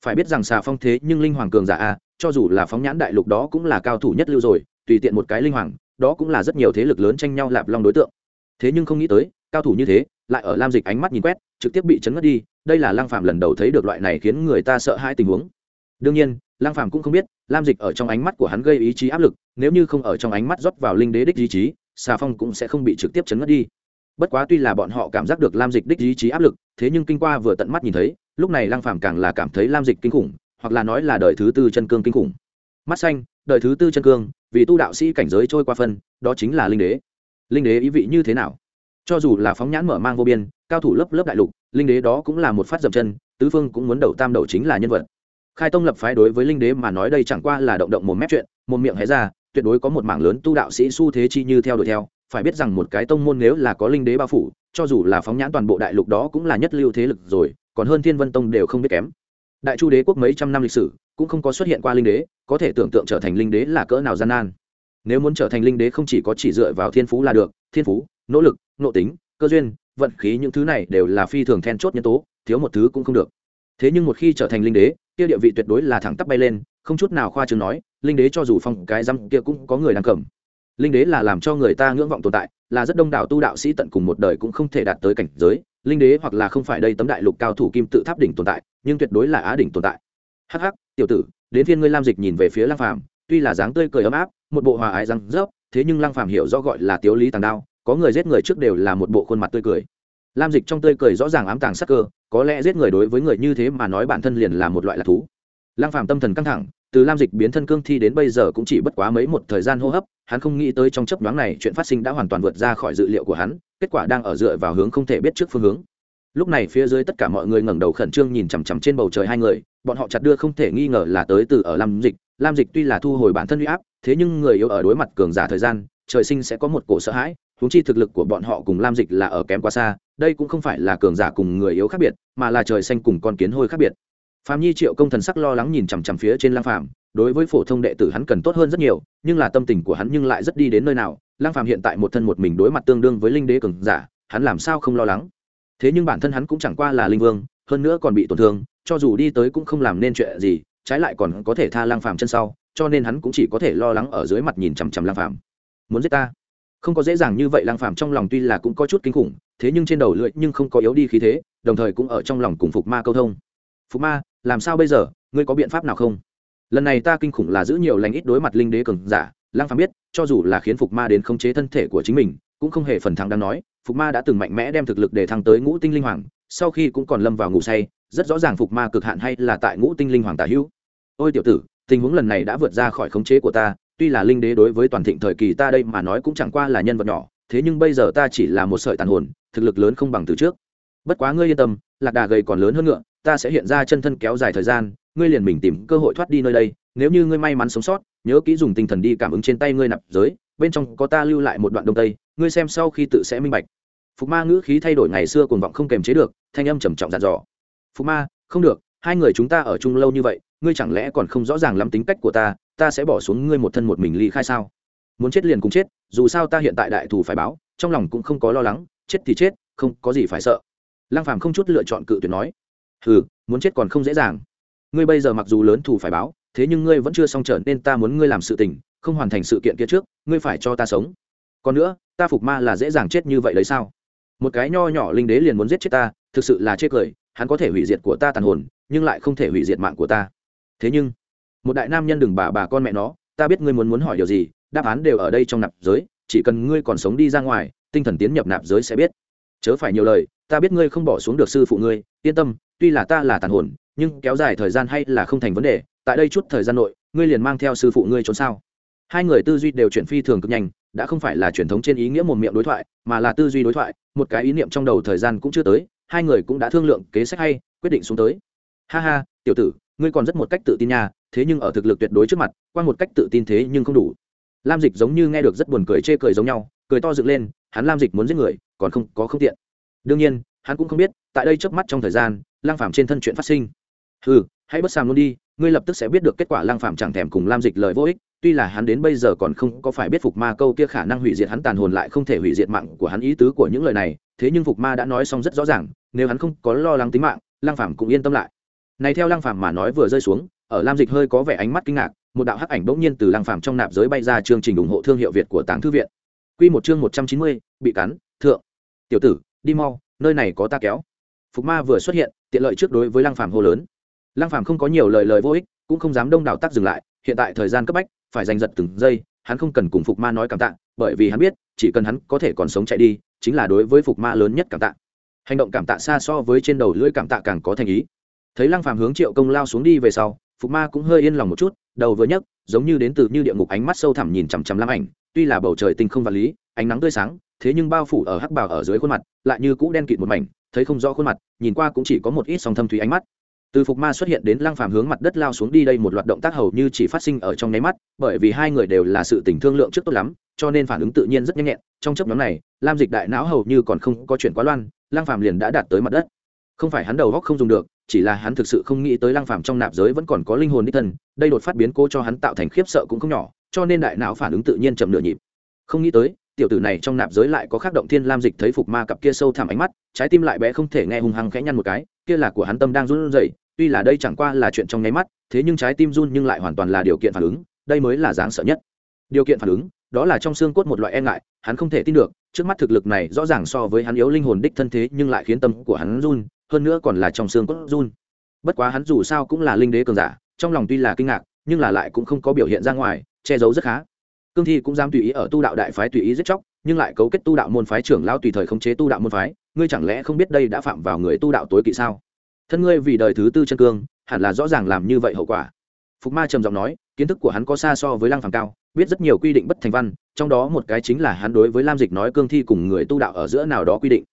[SPEAKER 1] Phải biết rằng xà phong thế nhưng linh hoàng cường giả a cho dù là phóng nhãn đại lục đó cũng là cao thủ nhất lưu rồi, tùy tiện một cái linh hoàng, đó cũng là rất nhiều thế lực lớn tranh nhau lạp long đối tượng. Thế nhưng không nghĩ tới, cao thủ như thế, lại ở lam dịch ánh mắt nhìn quét, trực tiếp bị chấn ngất đi, đây là lang phạm lần đầu thấy được loại này khiến người ta sợ hai tình huống. Đương nhiên lang phạm cũng không biết, lam dịch ở trong ánh mắt của hắn gây ý chí áp lực, nếu như không ở trong ánh mắt rót vào linh đế đích ý chí, xà phong cũng sẽ không bị trực tiếp chấn ngất đi. Bất quá tuy là bọn họ cảm giác được lam dịch đích ý chí áp lực, thế nhưng kinh qua vừa tận mắt nhìn thấy, lúc này lang phạm càng là cảm thấy lam dịch kinh khủng hoặc là nói là đời thứ tư chân cương kinh khủng. Mắt xanh, đời thứ tư chân cương, vì tu đạo sĩ cảnh giới trôi qua phân, đó chính là linh đế. Linh đế ý vị như thế nào? Cho dù là phóng nhãn mở mang vô biên, cao thủ lớp lớp đại lục, linh đế đó cũng là một phát dậm chân, tứ phương cũng muốn đầu tam đầu chính là nhân vật. Khai tông lập phái đối với linh đế mà nói đây chẳng qua là động động một mép chuyện, một miệng hé ra, tuyệt đối có một mảng lớn tu đạo sĩ xu thế chi như theo đuổi theo. Phải biết rằng một cái tông môn nếu là có linh đế bao phủ, cho dù là phóng nhãn toàn bộ đại lục đó cũng là nhất lưu thế lực rồi, còn hơn thiên vân tông đều không biết kém đại chu đế quốc mấy trăm năm lịch sử, cũng không có xuất hiện qua linh đế, có thể tưởng tượng trở thành linh đế là cỡ nào gian nan. Nếu muốn trở thành linh đế không chỉ có chỉ dựa vào thiên phú là được, thiên phú, nỗ lực, nộ tính, cơ duyên, vận khí những thứ này đều là phi thường then chốt nhân tố, thiếu một thứ cũng không được. Thế nhưng một khi trở thành linh đế, kia địa vị tuyệt đối là thẳng tắp bay lên, không chút nào khoa chứng nói, linh đế cho dù phong cái răm kia cũng có người đang cầm. Linh đế là làm cho người ta ngưỡng vọng tồn tại, là rất đông đảo tu đạo sĩ tận cùng một đời cũng không thể đạt tới cảnh giới linh đế hoặc là không phải đây tấm đại lục cao thủ kim tự tháp đỉnh tồn tại, nhưng tuyệt đối là á đỉnh tồn tại. Hắc hắc, tiểu tử, đến phiên ngươi lam dịch nhìn về phía lang phàm, tuy là dáng tươi cười ấm áp, một bộ hòa ái răng rớp, thế nhưng lang phàm hiểu rõ gọi là tiếu lý tàng đao, có người giết người trước đều là một bộ khuôn mặt tươi cười. Lam dịch trong tươi cười rõ ràng ám tàng sắc cơ, có lẽ giết người đối với người như thế mà nói bản thân liền là một loại lạc thú. Lang phàm tâm thần căng thẳng từ lam dịch biến thân cương thi đến bây giờ cũng chỉ bất quá mấy một thời gian hô hấp, hắn không nghĩ tới trong chấp nhoáng này chuyện phát sinh đã hoàn toàn vượt ra khỏi dự liệu của hắn, kết quả đang ở dựa vào hướng không thể biết trước phương hướng. Lúc này phía dưới tất cả mọi người ngẩng đầu khẩn trương nhìn chằm chằm trên bầu trời hai người, bọn họ chặt đưa không thể nghi ngờ là tới từ ở lam dịch. Lam dịch tuy là thu hồi bản thân huy áp, thế nhưng người yếu ở đối mặt cường giả thời gian, trời sinh sẽ có một cổ sợ hãi húng chi thực lực của bọn họ cùng lam dịch là ở kém quá xa, đây cũng không phải là cường giả cùng người yếu khác biệt, mà là trời xanh cùng con kiến hôi khác biệt phạm nhi triệu công thần sắc lo lắng nhìn chằm chằm phía trên lang phạm đối với phổ thông đệ tử hắn cần tốt hơn rất nhiều, nhưng là tâm tình của hắn nhưng lại rất đi đến nơi nào lang phạm hiện tại một thân một mình đối mặt tương đương với linh đế cường giả, hắn làm sao không lo lắng? Thế nhưng bản thân hắn cũng chẳng qua là linh vương, hơn nữa còn bị tổn thương, cho dù đi tới cũng không làm nên chuyện gì, trái lại còn có thể tha lang phàm chân sau, cho nên hắn cũng chỉ có thể lo lắng ở dưới mặt nhìn chằm chằm lang phàm. Muốn giết ta? Không có dễ dàng như vậy lang phàm trong lòng tuy là cũng có chút kinh khủng, thế nhưng trên đầu lưỡi nhưng không có yếu đi khí thế, đồng thời cũng ở trong lòng cùng phục ma câu thông. Phục ma làm sao bây giờ, ngươi có biện pháp nào không? Lần này ta kinh khủng là giữ nhiều lành ít đối mặt linh đế cường giả lang phàm biết, cho dù là khiến phục ma đến khống chế thân thể của chính mình, cũng không hề phần thắng đang nói. Phục ma đã từng mạnh mẽ đem thực lực để thăng tới ngũ tinh linh hoàng, sau khi cũng còn lâm vào ngủ say, rất rõ ràng phục ma cực hạn hay là tại ngũ tinh linh hoàng tả hữu. Ôi tiểu tử, tình huống lần này đã vượt ra khỏi khống chế của ta, tuy là linh đế đối với toàn thịnh thời kỳ ta đây mà nói cũng chẳng qua là nhân vật nhỏ, thế nhưng bây giờ ta chỉ là một sợi tàn hồn, thực lực lớn không bằng từ trước. Bất quá ngươi yên tâm, lạc đà gầy còn lớn hơn ngựa ta sẽ hiện ra chân thân kéo dài thời gian, ngươi liền mình tìm cơ hội thoát đi nơi đây, nếu như ngươi may mắn sống sót, nhớ kỹ dùng tinh thần đi cảm ứng trên tay ngươi nạp giới, bên trong có ta lưu lại một đoạn đông tây, ngươi xem sau khi tự sẽ minh bạch. Phục ma ngữ khí thay đổi ngày xưa cuồng vọng không kềm chế được, thanh âm trầm trọng dặn dò. Phục ma, không được, hai người chúng ta ở chung lâu như vậy, ngươi chẳng lẽ còn không rõ ràng lắm tính cách của ta ta sẽ bỏ xuống ngươi một thân một mình ly khai sao? Muốn chết liền cùng chết, dù sao ta hiện tại đại thù phải báo, trong lòng cũng không có lo lắng, chết thì chết, không có gì phải sợ. Lăng phàm không chút lựa chọn cự tuyệt nói hừ, muốn chết còn không dễ dàng. Ngươi bây giờ mặc dù lớn thù phải báo, thế nhưng ngươi vẫn chưa xong trở nên ta muốn ngươi làm sự tình, không hoàn thành sự kiện kia trước, ngươi phải cho ta sống. Còn nữa, ta phục ma là dễ dàng chết như vậy đấy sao? Một cái nho nhỏ linh đế liền muốn giết chết ta, thực sự là chê cười, hắn có thể hủy diệt của ta tàn hồn, nhưng lại không thể hủy diệt mạng của ta. Thế nhưng, một đại nam nhân đừng bà bà con mẹ nó, ta biết ngươi muốn muốn hỏi điều gì, đáp án đều ở đây trong nạp giới, chỉ cần ngươi còn sống đi ra ngoài, tinh thần tiến nhập nạp giới sẽ biết. Chớ phải nhiều lời, ta biết ngươi không bỏ xuống được sư phụ ngươi, yên tâm tuy là ta là tàn hồn, nhưng kéo dài thời gian hay là không thành vấn đề, tại đây chút thời gian nội, ngươi liền mang theo sư phụ ngươi trốn sao? Hai người tư duy đều chuyển phi thường cực nhanh, đã không phải là truyền thống trên ý nghĩa một miệng đối thoại, mà là tư duy đối thoại, một cái ý niệm trong đầu thời gian cũng chưa tới, hai người cũng đã thương lượng kế sách hay, quyết định xuống tới. Ha ha, tiểu tử, ngươi còn rất một cách tự tin nha, thế nhưng ở thực lực tuyệt đối trước mặt, qua một cách tự tin thế nhưng không đủ. Lam dịch giống như nghe được rất buồn cười chê cười giống nhau, cười to dựng lên, hắn lam dịch muốn giết người, còn không, có không tiện. Đương nhiên hắn cũng không biết, tại đây chớp mắt trong thời gian lang phàm trên thân chuyện phát sinh. Ừ hãy bất sàm luôn đi, ngươi lập tức sẽ biết được kết quả lang phàm chẳng thèm cùng lam dịch lời vô ích, tuy là hắn đến bây giờ còn không có phải biết phục ma câu kia khả năng hủy diệt hắn tàn hồn lại không thể hủy diệt mạng của hắn ý tứ của những lời này, thế nhưng phục ma đã nói xong rất rõ ràng, nếu hắn không có lo lắng tính mạng lang phàm cũng yên tâm lại. Này theo lang phàm mà nói vừa rơi xuống, ở lam dịch hơi có vẻ ánh mắt kinh ngạc, một đạo hắc ảnh bỗng nhiên từ lang phàm trong nạp giới bay ra chương trình ủng hộ thương hiệu việt của tàng thư viện. Quy một chương một trăm chín mươi, bị cắn, thượng. Tiểu tử, đi mau nơi này có ta kéo. Phục ma vừa xuất hiện, tiện lợi trước đối với lang phàm hô lớn. Lang phàm không có nhiều lời lời vô ích, cũng không dám đông đảo tác dừng lại, hiện tại thời gian cấp bách, phải giành giật từng giây, hắn không cần cùng phục ma nói cảm tạ, bởi vì hắn biết, chỉ cần hắn có thể còn sống chạy đi, chính là đối với phục ma lớn nhất cảm tạ. Hành động cảm tạ xa so với trên đầu lưỡi cảm tạ càng có thành ý. Thấy lăng phàm hướng triệu công lao xuống đi về sau, phục ma cũng hơi yên lòng một chút, đầu vừa nhấc, giống như đến từ như địa ngục ánh mắt sâu thẳm nhìn chằm chằm lam ảnh, tuy là bầu trời tinh không vật lý, ánh nắng tươi sáng thế nhưng bao phủ ở hắc bào ở dưới khuôn mặt, lại như cũ đen kịt một mảnh, thấy không rõ khuôn mặt, nhìn qua cũng chỉ có một ít song thâm thủy ánh mắt. Từ phục ma xuất hiện đến lăng phàm hướng mặt đất lao xuống đi đây một loạt động tác hầu như chỉ phát sinh ở trong nháy mắt, bởi vì hai người đều là sự tình thương lượng trước tốt lắm, cho nên phản ứng tự nhiên rất nhanh nhẹn, trong chấp nhóm này, lam dịch đại não hầu như còn không có chuyện quá loan, lăng phàm liền đã đạt tới mặt đất. Không phải hắn đầu góc không dùng được, chỉ là hắn thực sự không nghĩ tới lăng phàm trong nạp giới vẫn còn có linh hồn đích thân, đây đột phát biến cố cho hắn tạo thành khiếp sợ cũng không nhỏ, cho nên đại não phản ứng tự nhiên chậm nửa nhịp. Không nghĩ tới tiểu tử này trong nạp giới lại có khắc động thiên lam dịch thấy phục ma cặp kia sâu thẳm ánh mắt, trái tim lại bé không thể nghe hung hăng khẽ nhăn một cái, kia là của hắn tâm đang run rẩy, tuy là đây chẳng qua là chuyện trong nháy mắt, thế nhưng trái tim run nhưng lại hoàn toàn là điều kiện phản ứng, đây mới là dáng sợ nhất. Điều kiện phản ứng, đó là trong xương cốt một loại e ngại, hắn không thể tin được, trước mắt thực lực này rõ ràng so với hắn yếu linh hồn đích thân thế nhưng lại khiến tâm của hắn run, hơn nữa còn là trong xương cốt run. Bất quá hắn dù sao cũng là linh đế cường giả, trong lòng tuy là kinh ngạc, nhưng là lại cũng không có biểu hiện ra ngoài, che giấu rất khá cương thi cũng dám tùy ý ở tu đạo đại phái tùy ý giết chóc, nhưng lại cấu kết tu đạo môn phái trưởng lao tùy thời khống chế tu đạo môn phái, ngươi chẳng lẽ không biết đây đã phạm vào người tu đạo tối kỵ sao? Thân ngươi vì đời thứ tư chân cương, hẳn là rõ ràng làm như vậy hậu quả. Phục ma trầm giọng nói, kiến thức của hắn có xa so với lăng phàm cao, biết rất nhiều quy định bất thành văn, trong đó một cái chính là hắn đối với lam dịch nói cương thi cùng người tu đạo ở giữa nào đó quy định.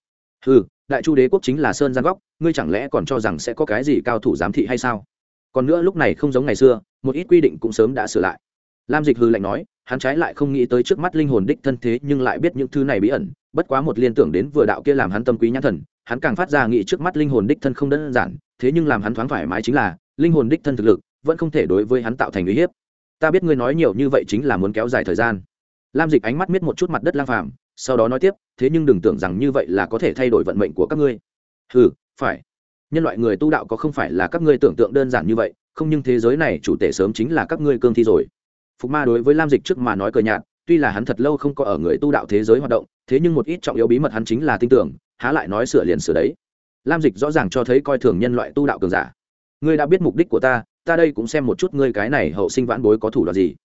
[SPEAKER 1] Ừ đại chu đế quốc chính là sơn gian góc, ngươi chẳng lẽ còn cho rằng sẽ có cái gì cao thủ giám thị hay sao? Còn nữa lúc này không giống ngày xưa, một ít quy định cũng sớm đã sửa lại lam dịch hư lạnh nói, hắn trái lại không nghĩ tới trước mắt linh hồn đích thân thế nhưng lại biết những thứ này bí ẩn, bất quá một liên tưởng đến vừa đạo kia làm hắn tâm quý nhãn thần, hắn càng phát ra nghĩ trước mắt linh hồn đích thân không đơn giản, thế nhưng làm hắn thoáng thoải mái chính là, linh hồn đích thân thực lực, vẫn không thể đối với hắn tạo thành uy hiếp. Ta biết ngươi nói nhiều như vậy chính là muốn kéo dài thời gian. Lam dịch ánh mắt miết một chút mặt đất lang phàm, sau đó nói tiếp, thế nhưng đừng tưởng rằng như vậy là có thể thay đổi vận mệnh của các ngươi. Ừ phải. Nhân loại người tu đạo có không phải là các ngươi tưởng tượng đơn giản như vậy, không nhưng thế giới này chủ tể sớm chính là các ngươi cương thi rồi phục ma đối với lam dịch trước mà nói cờ nhạt, tuy là hắn thật lâu không có ở người tu đạo thế giới hoạt động, thế nhưng một ít trọng yếu bí mật hắn chính là tin tưởng, há lại nói sửa liền sửa đấy. Lam dịch rõ ràng cho thấy coi thường nhân loại tu đạo cường giả. Ngươi đã biết mục đích của ta ta đây cũng xem một chút ngươi cái này hậu sinh vãn bối có thủ đoạn gì.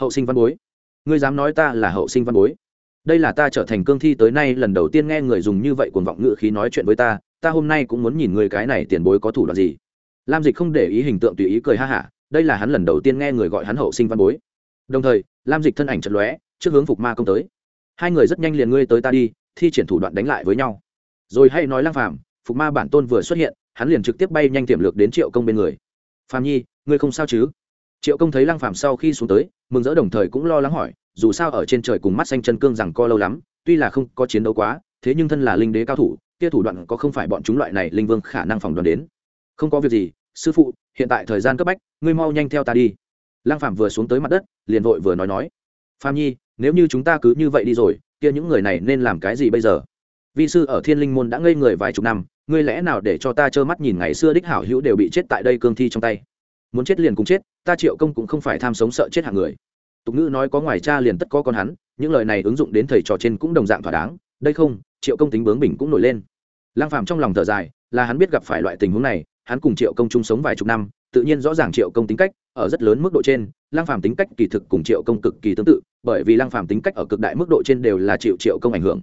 [SPEAKER 1] Hậu sinh văn bối? Ngươi dám nói ta là hậu sinh văn bối? Đây là ta trở thành cương thi tới nay lần đầu tiên nghe người dùng như vậy cuồng vọng ngự khí nói chuyện với ta ta hôm nay cũng muốn nhìn người cái này tiền bối có thủ đoạn gì. Lam dịch không để ý hình tượng tùy ý cười ha hả, đây là hắn lần đầu tiên nghe người gọi hắn hậu sinh văn bối đồng thời, lam dịch thân ảnh chật lóe, trước hướng phục ma công tới. Hai người rất nhanh liền ngươi tới ta đi, thi triển thủ đoạn đánh lại với nhau. Rồi hay nói lang phàm, phục ma bản tôn vừa xuất hiện, hắn liền trực tiếp bay nhanh tiềm lược đến triệu công bên người. Phàm nhi, ngươi không sao chứ? Triệu công thấy lang phàm sau khi xuống tới, mừng rỡ đồng thời cũng lo lắng hỏi, dù sao ở trên trời cùng mắt xanh chân cương rằng co lâu lắm, tuy là không có chiến đấu quá, thế nhưng thân là linh đế cao thủ, kia thủ đoạn có không phải bọn chúng loại này linh vương khả năng phòng đoán đến. Không có việc gì, sư phụ, hiện tại thời gian cấp bách, ngươi mau nhanh theo ta đi lang phạm vừa xuống tới mặt đất, liền vội vừa nói nói phạm nhi, nếu như chúng ta cứ như vậy đi rồi, kia những người này nên làm cái gì bây giờ? Vi sư ở thiên linh môn đã ngây người vài chục năm, ngươi lẽ nào để cho ta trơ mắt nhìn ngày xưa đích hảo hữu đều bị chết tại đây cương thi trong tay? Muốn chết liền cùng chết, ta triệu công cũng không phải tham sống sợ chết hạng người. Tục ngữ nói có ngoài cha liền tất có con hắn, những lời này ứng dụng đến thầy trò trên cũng đồng dạng thỏa đáng, đây không, triệu công tính bướng bình cũng nổi lên. Lang phàm trong lòng thở dài, là hắn biết gặp phải loại tình huống này, hắn cùng triệu công chung sống vài chục năm tự nhiên rõ ràng triệu công tính cách, ở rất lớn mức độ trên lang phàm tính cách kỳ thực cùng triệu công cực kỳ tương tự, bởi vì lang phàm tính cách ở cực đại mức độ trên đều là triệu triệu công ảnh hưởng.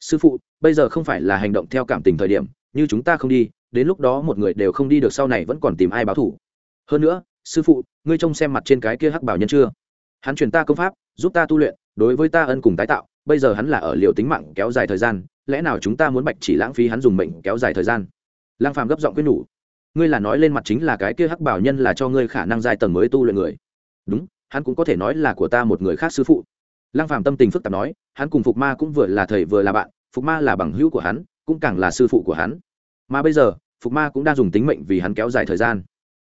[SPEAKER 1] Sư phụ, bây giờ không phải là hành động theo cảm tình thời điểm, như chúng ta không đi, đến lúc đó một người đều không đi được sau này vẫn còn tìm ai báo thủ. Hơn nữa, sư phụ, ngươi trông xem mặt trên cái kia hắc bảo nhân chưa? Hắn truyền ta công pháp, giúp ta tu luyện, đối với ta ân cùng tái tạo, bây giờ hắn là ở liều tính mạng kéo dài thời gian, lẽ nào chúng ta muốn bạch chỉ lãng phí hắn dùng mệnh kéo dài thời gian? Lang phàm gấp giọng quyết nhủ ngươi là nói lên mặt chính là cái kia hắc bảo nhân là cho ngươi khả năng giai tầng mới tu luyện người. Đúng, hắn cũng có thể nói là của ta một người khác sư phụ. Lang phàm tâm tình phức tạp nói, hắn cùng phục ma cũng vừa là thầy vừa là bạn, phục ma là bằng hữu của hắn, cũng càng là sư phụ của hắn. Mà bây giờ, phục ma cũng đang dùng tính mệnh vì hắn kéo dài thời gian.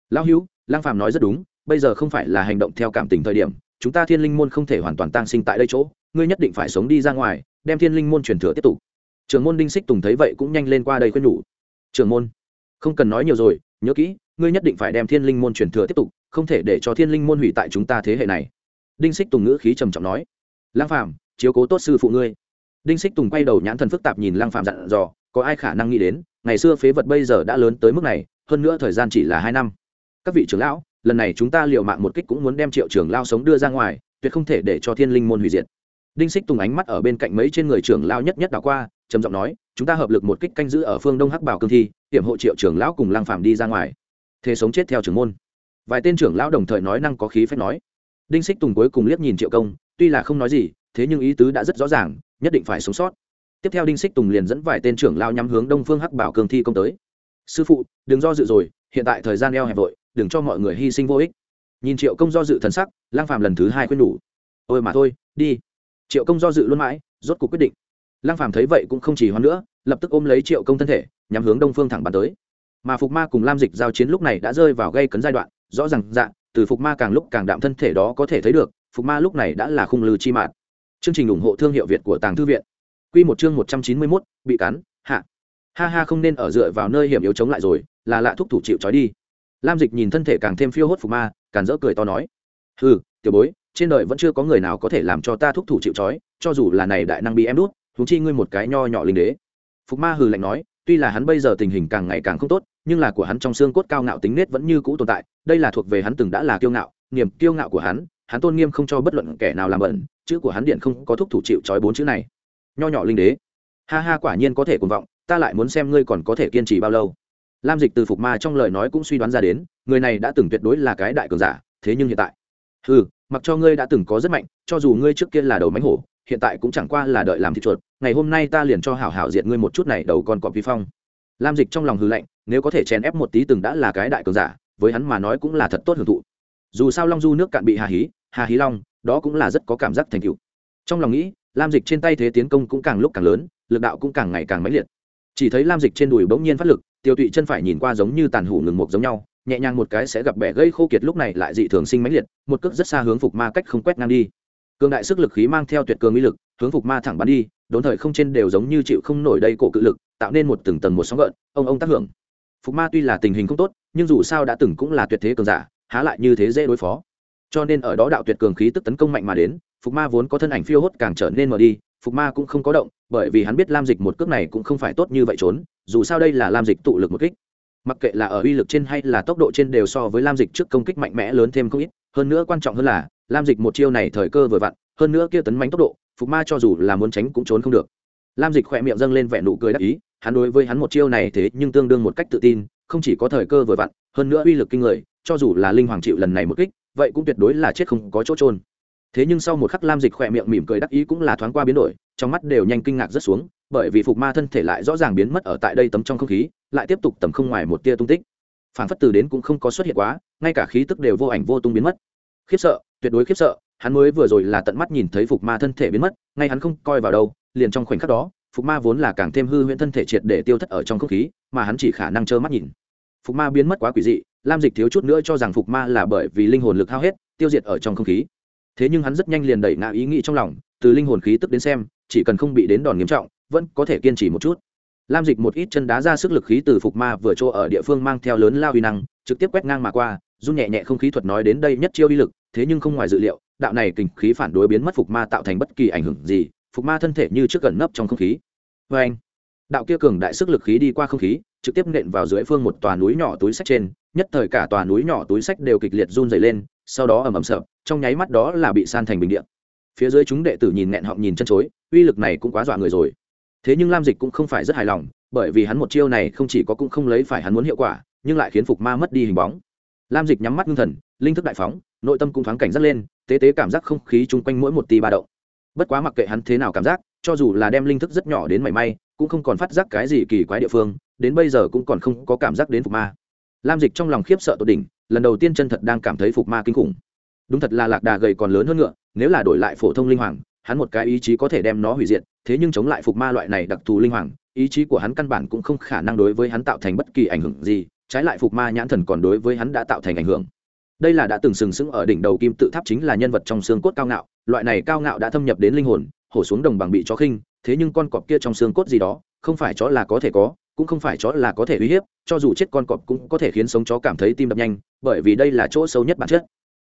[SPEAKER 1] Lão hữu lang phàm nói rất đúng, bây giờ không phải là hành động theo cảm tình thời điểm, chúng ta thiên linh môn không thể hoàn toàn tăng sinh tại đây chỗ, ngươi nhất định phải sống đi ra ngoài, đem thiên linh môn truyền thừa tiếp tục. Trưởng môn đinh xích tùng thấy vậy cũng nhanh lên qua đây khuyên nhủ. Trưởng môn không cần nói nhiều rồi, nhớ kỹ, ngươi nhất định phải đem thiên linh môn truyền thừa tiếp tục, không thể để cho thiên linh môn hủy tại chúng ta thế hệ này. Đinh xích tùng ngữ khí trầm trọng nói. Lang phàm, chiếu cố tốt sư phụ ngươi. Đinh xích tùng quay đầu nhãn thần phức tạp nhìn lang phàm dặn dò, có ai khả năng nghĩ đến, ngày xưa phế vật bây giờ đã lớn tới mức này, hơn nữa thời gian chỉ là hai năm. Các vị trưởng lão, lần này chúng ta liệu mạng một kích cũng muốn đem triệu trưởng lao sống đưa ra ngoài, tuyệt không thể để cho thiên linh môn hủy diệt. Đinh xích tùng ánh mắt ở bên cạnh mấy trên người trưởng lao nhất nhất đảo qua trầm giọng nói, chúng ta hợp lực một kích canh giữ ở phương đông hắc bảo cương thi, hiểm hộ triệu trưởng lão cùng lang phạm đi ra ngoài. Thế sống chết theo trưởng môn. Vài tên trưởng lão đồng thời nói năng có khí phép nói. Đinh xích tùng cuối cùng liếc nhìn triệu công, tuy là không nói gì, thế nhưng ý tứ đã rất rõ ràng, nhất định phải sống sót. Tiếp theo đinh xích tùng liền dẫn vài tên trưởng lao nhắm hướng đông phương hắc bảo cương thi công tới. Sư phụ, đừng do dự rồi, hiện tại thời gian eo hẹp vội, đừng cho mọi người hy sinh vô ích. Nhìn triệu công do dự thần sắc lang phàm lần thứ hai khuyên nhủ. Ôi mà thôi, đi. Triệu công do dự luôn mãi, rốt cuộc quyết định lang phàm thấy vậy cũng không chỉ hoãn nữa, lập tức ôm lấy triệu công thân thể, nhắm hướng đông phương thẳng bắn tới. Mà phục ma cùng lam dịch giao chiến lúc này đã rơi vào gây cấn giai đoạn, rõ ràng dạng từ phục ma càng lúc càng đạm thân thể đó có thể thấy được, phục ma lúc này đã là khung lư chi mạng chương trình ủng hộ thương hiệu việt của tàng thư viện. Quy một chương một trăm chín mươi mốt, bị cắn, hạ. Ha ha, không nên ở dựa vào nơi hiểm yếu chống lại rồi, là lạ thúc thủ chịu trói đi. Lam dịch nhìn thân thể càng thêm phiêu hốt phục ma, càng dỡ cười to nói. Hừ, tiểu bối, trên đời vẫn chưa có người nào có thể làm cho ta thúc thủ chịu trói, cho dù là này đại năng bị em đút huống chi ngươi một cái nho nhỏ linh đế. Phục ma hừ lạnh nói, tuy là hắn bây giờ tình hình càng ngày càng không tốt, nhưng là của hắn trong xương cốt cao ngạo tính nết vẫn như cũ tồn tại, đây là thuộc về hắn từng đã là kiêu ngạo, niềm kiêu ngạo của hắn hắn tôn nghiêm không cho bất luận kẻ nào làm bẩn, chữ của hắn điện không có thúc thủ chịu trói bốn chữ này. Nho nhỏ linh đế. Ha ha, quả nhiên có thể cuồng vọng, ta lại muốn xem ngươi còn có thể kiên trì bao lâu. Lam dịch từ phục ma trong lời nói cũng suy đoán ra đến, người này đã từng tuyệt đối là cái đại cường giả, thế nhưng hiện tại. Ừ mặc cho ngươi đã từng có rất mạnh, cho dù ngươi trước kia là đầu mánh hổ hiện tại cũng chẳng qua là đợi làm thịt chuột, ngày hôm nay ta liền cho hảo hảo diện ngươi một chút này đầu con cọp vi phong. Lam dịch trong lòng hư lạnh, nếu có thể chèn ép một tí từng đã là cái đại cường giả, với hắn mà nói cũng là thật tốt hưởng thụ. Dù sao long du nước cạn bị hà hí hà hí long, đó cũng là rất có cảm giác thành cựu trong lòng nghĩ, lam dịch trên tay thế tiến công cũng càng lúc càng lớn, lực đạo cũng càng ngày càng mãnh liệt. Chỉ thấy lam dịch trên đùi bỗng nhiên phát lực, tiêu tụy chân phải nhìn qua giống như tàn hủ ngừng một giống nhau, nhẹ nhàng một cái sẽ gặp bẻ gây khô kiệt lúc này lại dị thường sinh mãnh liệt, một cước rất xa hướng phục ma cách không quét ngang đi cường đại sức lực khí mang theo tuyệt cường uy lực, hướng phục ma thẳng bắn đi, đốn thời không trên đều giống như chịu không nổi đây cổ cự lực, tạo nên một từng tầng một sóng gợn, ông ông tác hưởng. Phục ma tuy là tình hình không tốt, nhưng dù sao đã từng cũng là tuyệt thế cường giả, há lại như thế dễ đối phó. Cho nên ở đó đạo tuyệt cường khí tức tấn công mạnh mà đến, phục ma vốn có thân ảnh phiêu hốt càng trở nên mờ đi, phục ma cũng không có động, bởi vì hắn biết lam dịch một cước này cũng không phải tốt như vậy trốn, dù sao đây là lam dịch tụ lực một kích. Mặc kệ là ở uy lực trên hay là tốc độ trên đều so với lam dịch trước công kích mạnh mẽ lớn thêm không ít, hơn nữa quan trọng hơn là lam dịch một chiêu này thời cơ vừa vặn, hơn nữa kia tấn mánh tốc độ, phục ma cho dù là muốn tránh cũng trốn không được. Lam dịch khỏe miệng dâng lên vẻ nụ cười đắc ý, hắn đối với hắn một chiêu này thế nhưng tương đương một cách tự tin, không chỉ có thời cơ vừa vặn, hơn nữa uy lực kinh người, cho dù là linh hoàng chịu lần này một kích, vậy cũng tuyệt đối là chết không có chỗ trôn thế nhưng sau một khắc lam dịch khỏe miệng mỉm cười đắc ý cũng là thoáng qua biến đổi, trong mắt đều nhanh kinh ngạc rất xuống, bởi vì phục ma thân thể lại rõ ràng biến mất ở tại đây tấm trong không khí, lại tiếp tục tầm không ngoài một tia tung tích. Phản phất từ đến cũng không có xuất hiện quá, ngay cả khí tức đều vô ảnh vô tung biến mất khiếp sợ, tuyệt đối khiếp sợ, hắn mới vừa rồi là tận mắt nhìn thấy phục ma thân thể biến mất, ngay hắn không coi vào đâu, liền trong khoảnh khắc đó, phục ma vốn là càng thêm hư huyễn thân thể triệt để tiêu thất ở trong không khí, mà hắn chỉ khả năng trơ mắt nhìn. Phục ma biến mất quá quỷ dị, lam dịch thiếu chút nữa cho rằng phục ma là bởi vì linh hồn lực hao hết, tiêu diệt ở trong không khí. Thế nhưng hắn rất nhanh liền đẩy ngã ý nghĩ trong lòng, từ linh hồn khí tức đến xem, chỉ cần không bị đến đòn nghiêm trọng, vẫn có thể kiên trì một chút. Lam dịch một ít chân đá ra sức lực khí từ phục ma vừa chỗ ở địa phương mang theo lớn lao uy năng, trực tiếp quét ngang mà qua run nhẹ nhẹ không khí thuật nói đến đây nhất chiêu uy lực, thế nhưng không ngoài dự liệu, đạo này kình khí phản đối biến mất phục ma tạo thành bất kỳ ảnh hưởng gì, phục ma thân thể như trước gần nấp trong không khí. Vê anh, đạo kia cường đại sức lực khí đi qua không khí, trực tiếp nện vào dưới phương một tòa núi nhỏ túi sách trên, nhất thời cả tòa núi nhỏ túi sách đều kịch liệt run dày lên, sau đó ầm ầm sợ, trong nháy mắt đó là bị san thành bình điện phía dưới chúng đệ tử nhìn nghẹn họng nhìn chân chối, uy lực này cũng quá dọa người rồi. Thế nhưng lam dịch cũng không phải rất hài lòng, bởi vì hắn một chiêu này không chỉ có cũng không lấy phải hắn muốn hiệu quả, nhưng lại khiến phục ma mất đi hình bóng lam dịch nhắm mắt ngưng thần, linh thức đại phóng, nội tâm cũng thoáng cảnh giác lên, tế tế cảm giác không khí chung quanh mỗi một tì ba động. Bất quá mặc kệ hắn thế nào cảm giác, cho dù là đem linh thức rất nhỏ đến mảy may, cũng không còn phát giác cái gì kỳ quái địa phương, đến bây giờ cũng còn không có cảm giác đến phục ma. Lam dịch trong lòng khiếp sợ tột đỉnh, lần đầu tiên chân thật đang cảm thấy phục ma kinh khủng. Đúng thật là lạc đà gầy còn lớn hơn ngựa, nếu là đổi lại phổ thông linh hoàng, hắn một cái ý chí có thể đem nó hủy diệt, thế nhưng chống lại phục ma loại này đặc thù linh hoàng, ý chí của hắn căn bản cũng không khả năng đối với hắn tạo thành bất kỳ ảnh hưởng gì trái lại phục ma nhãn thần còn đối với hắn đã tạo thành ảnh hưởng. Đây là đã từng sừng sững ở đỉnh đầu kim tự tháp chính là nhân vật trong xương cốt cao ngạo, loại này cao ngạo đã thâm nhập đến linh hồn, hổ xuống đồng bằng bị chó khinh, thế nhưng con cọp kia trong xương cốt gì đó, không phải chó là có thể có, cũng không phải chó là có thể uy hiếp, cho dù chết con cọp cũng có thể khiến sống chó cảm thấy tim đập nhanh, bởi vì đây là chỗ sâu nhất bản chất.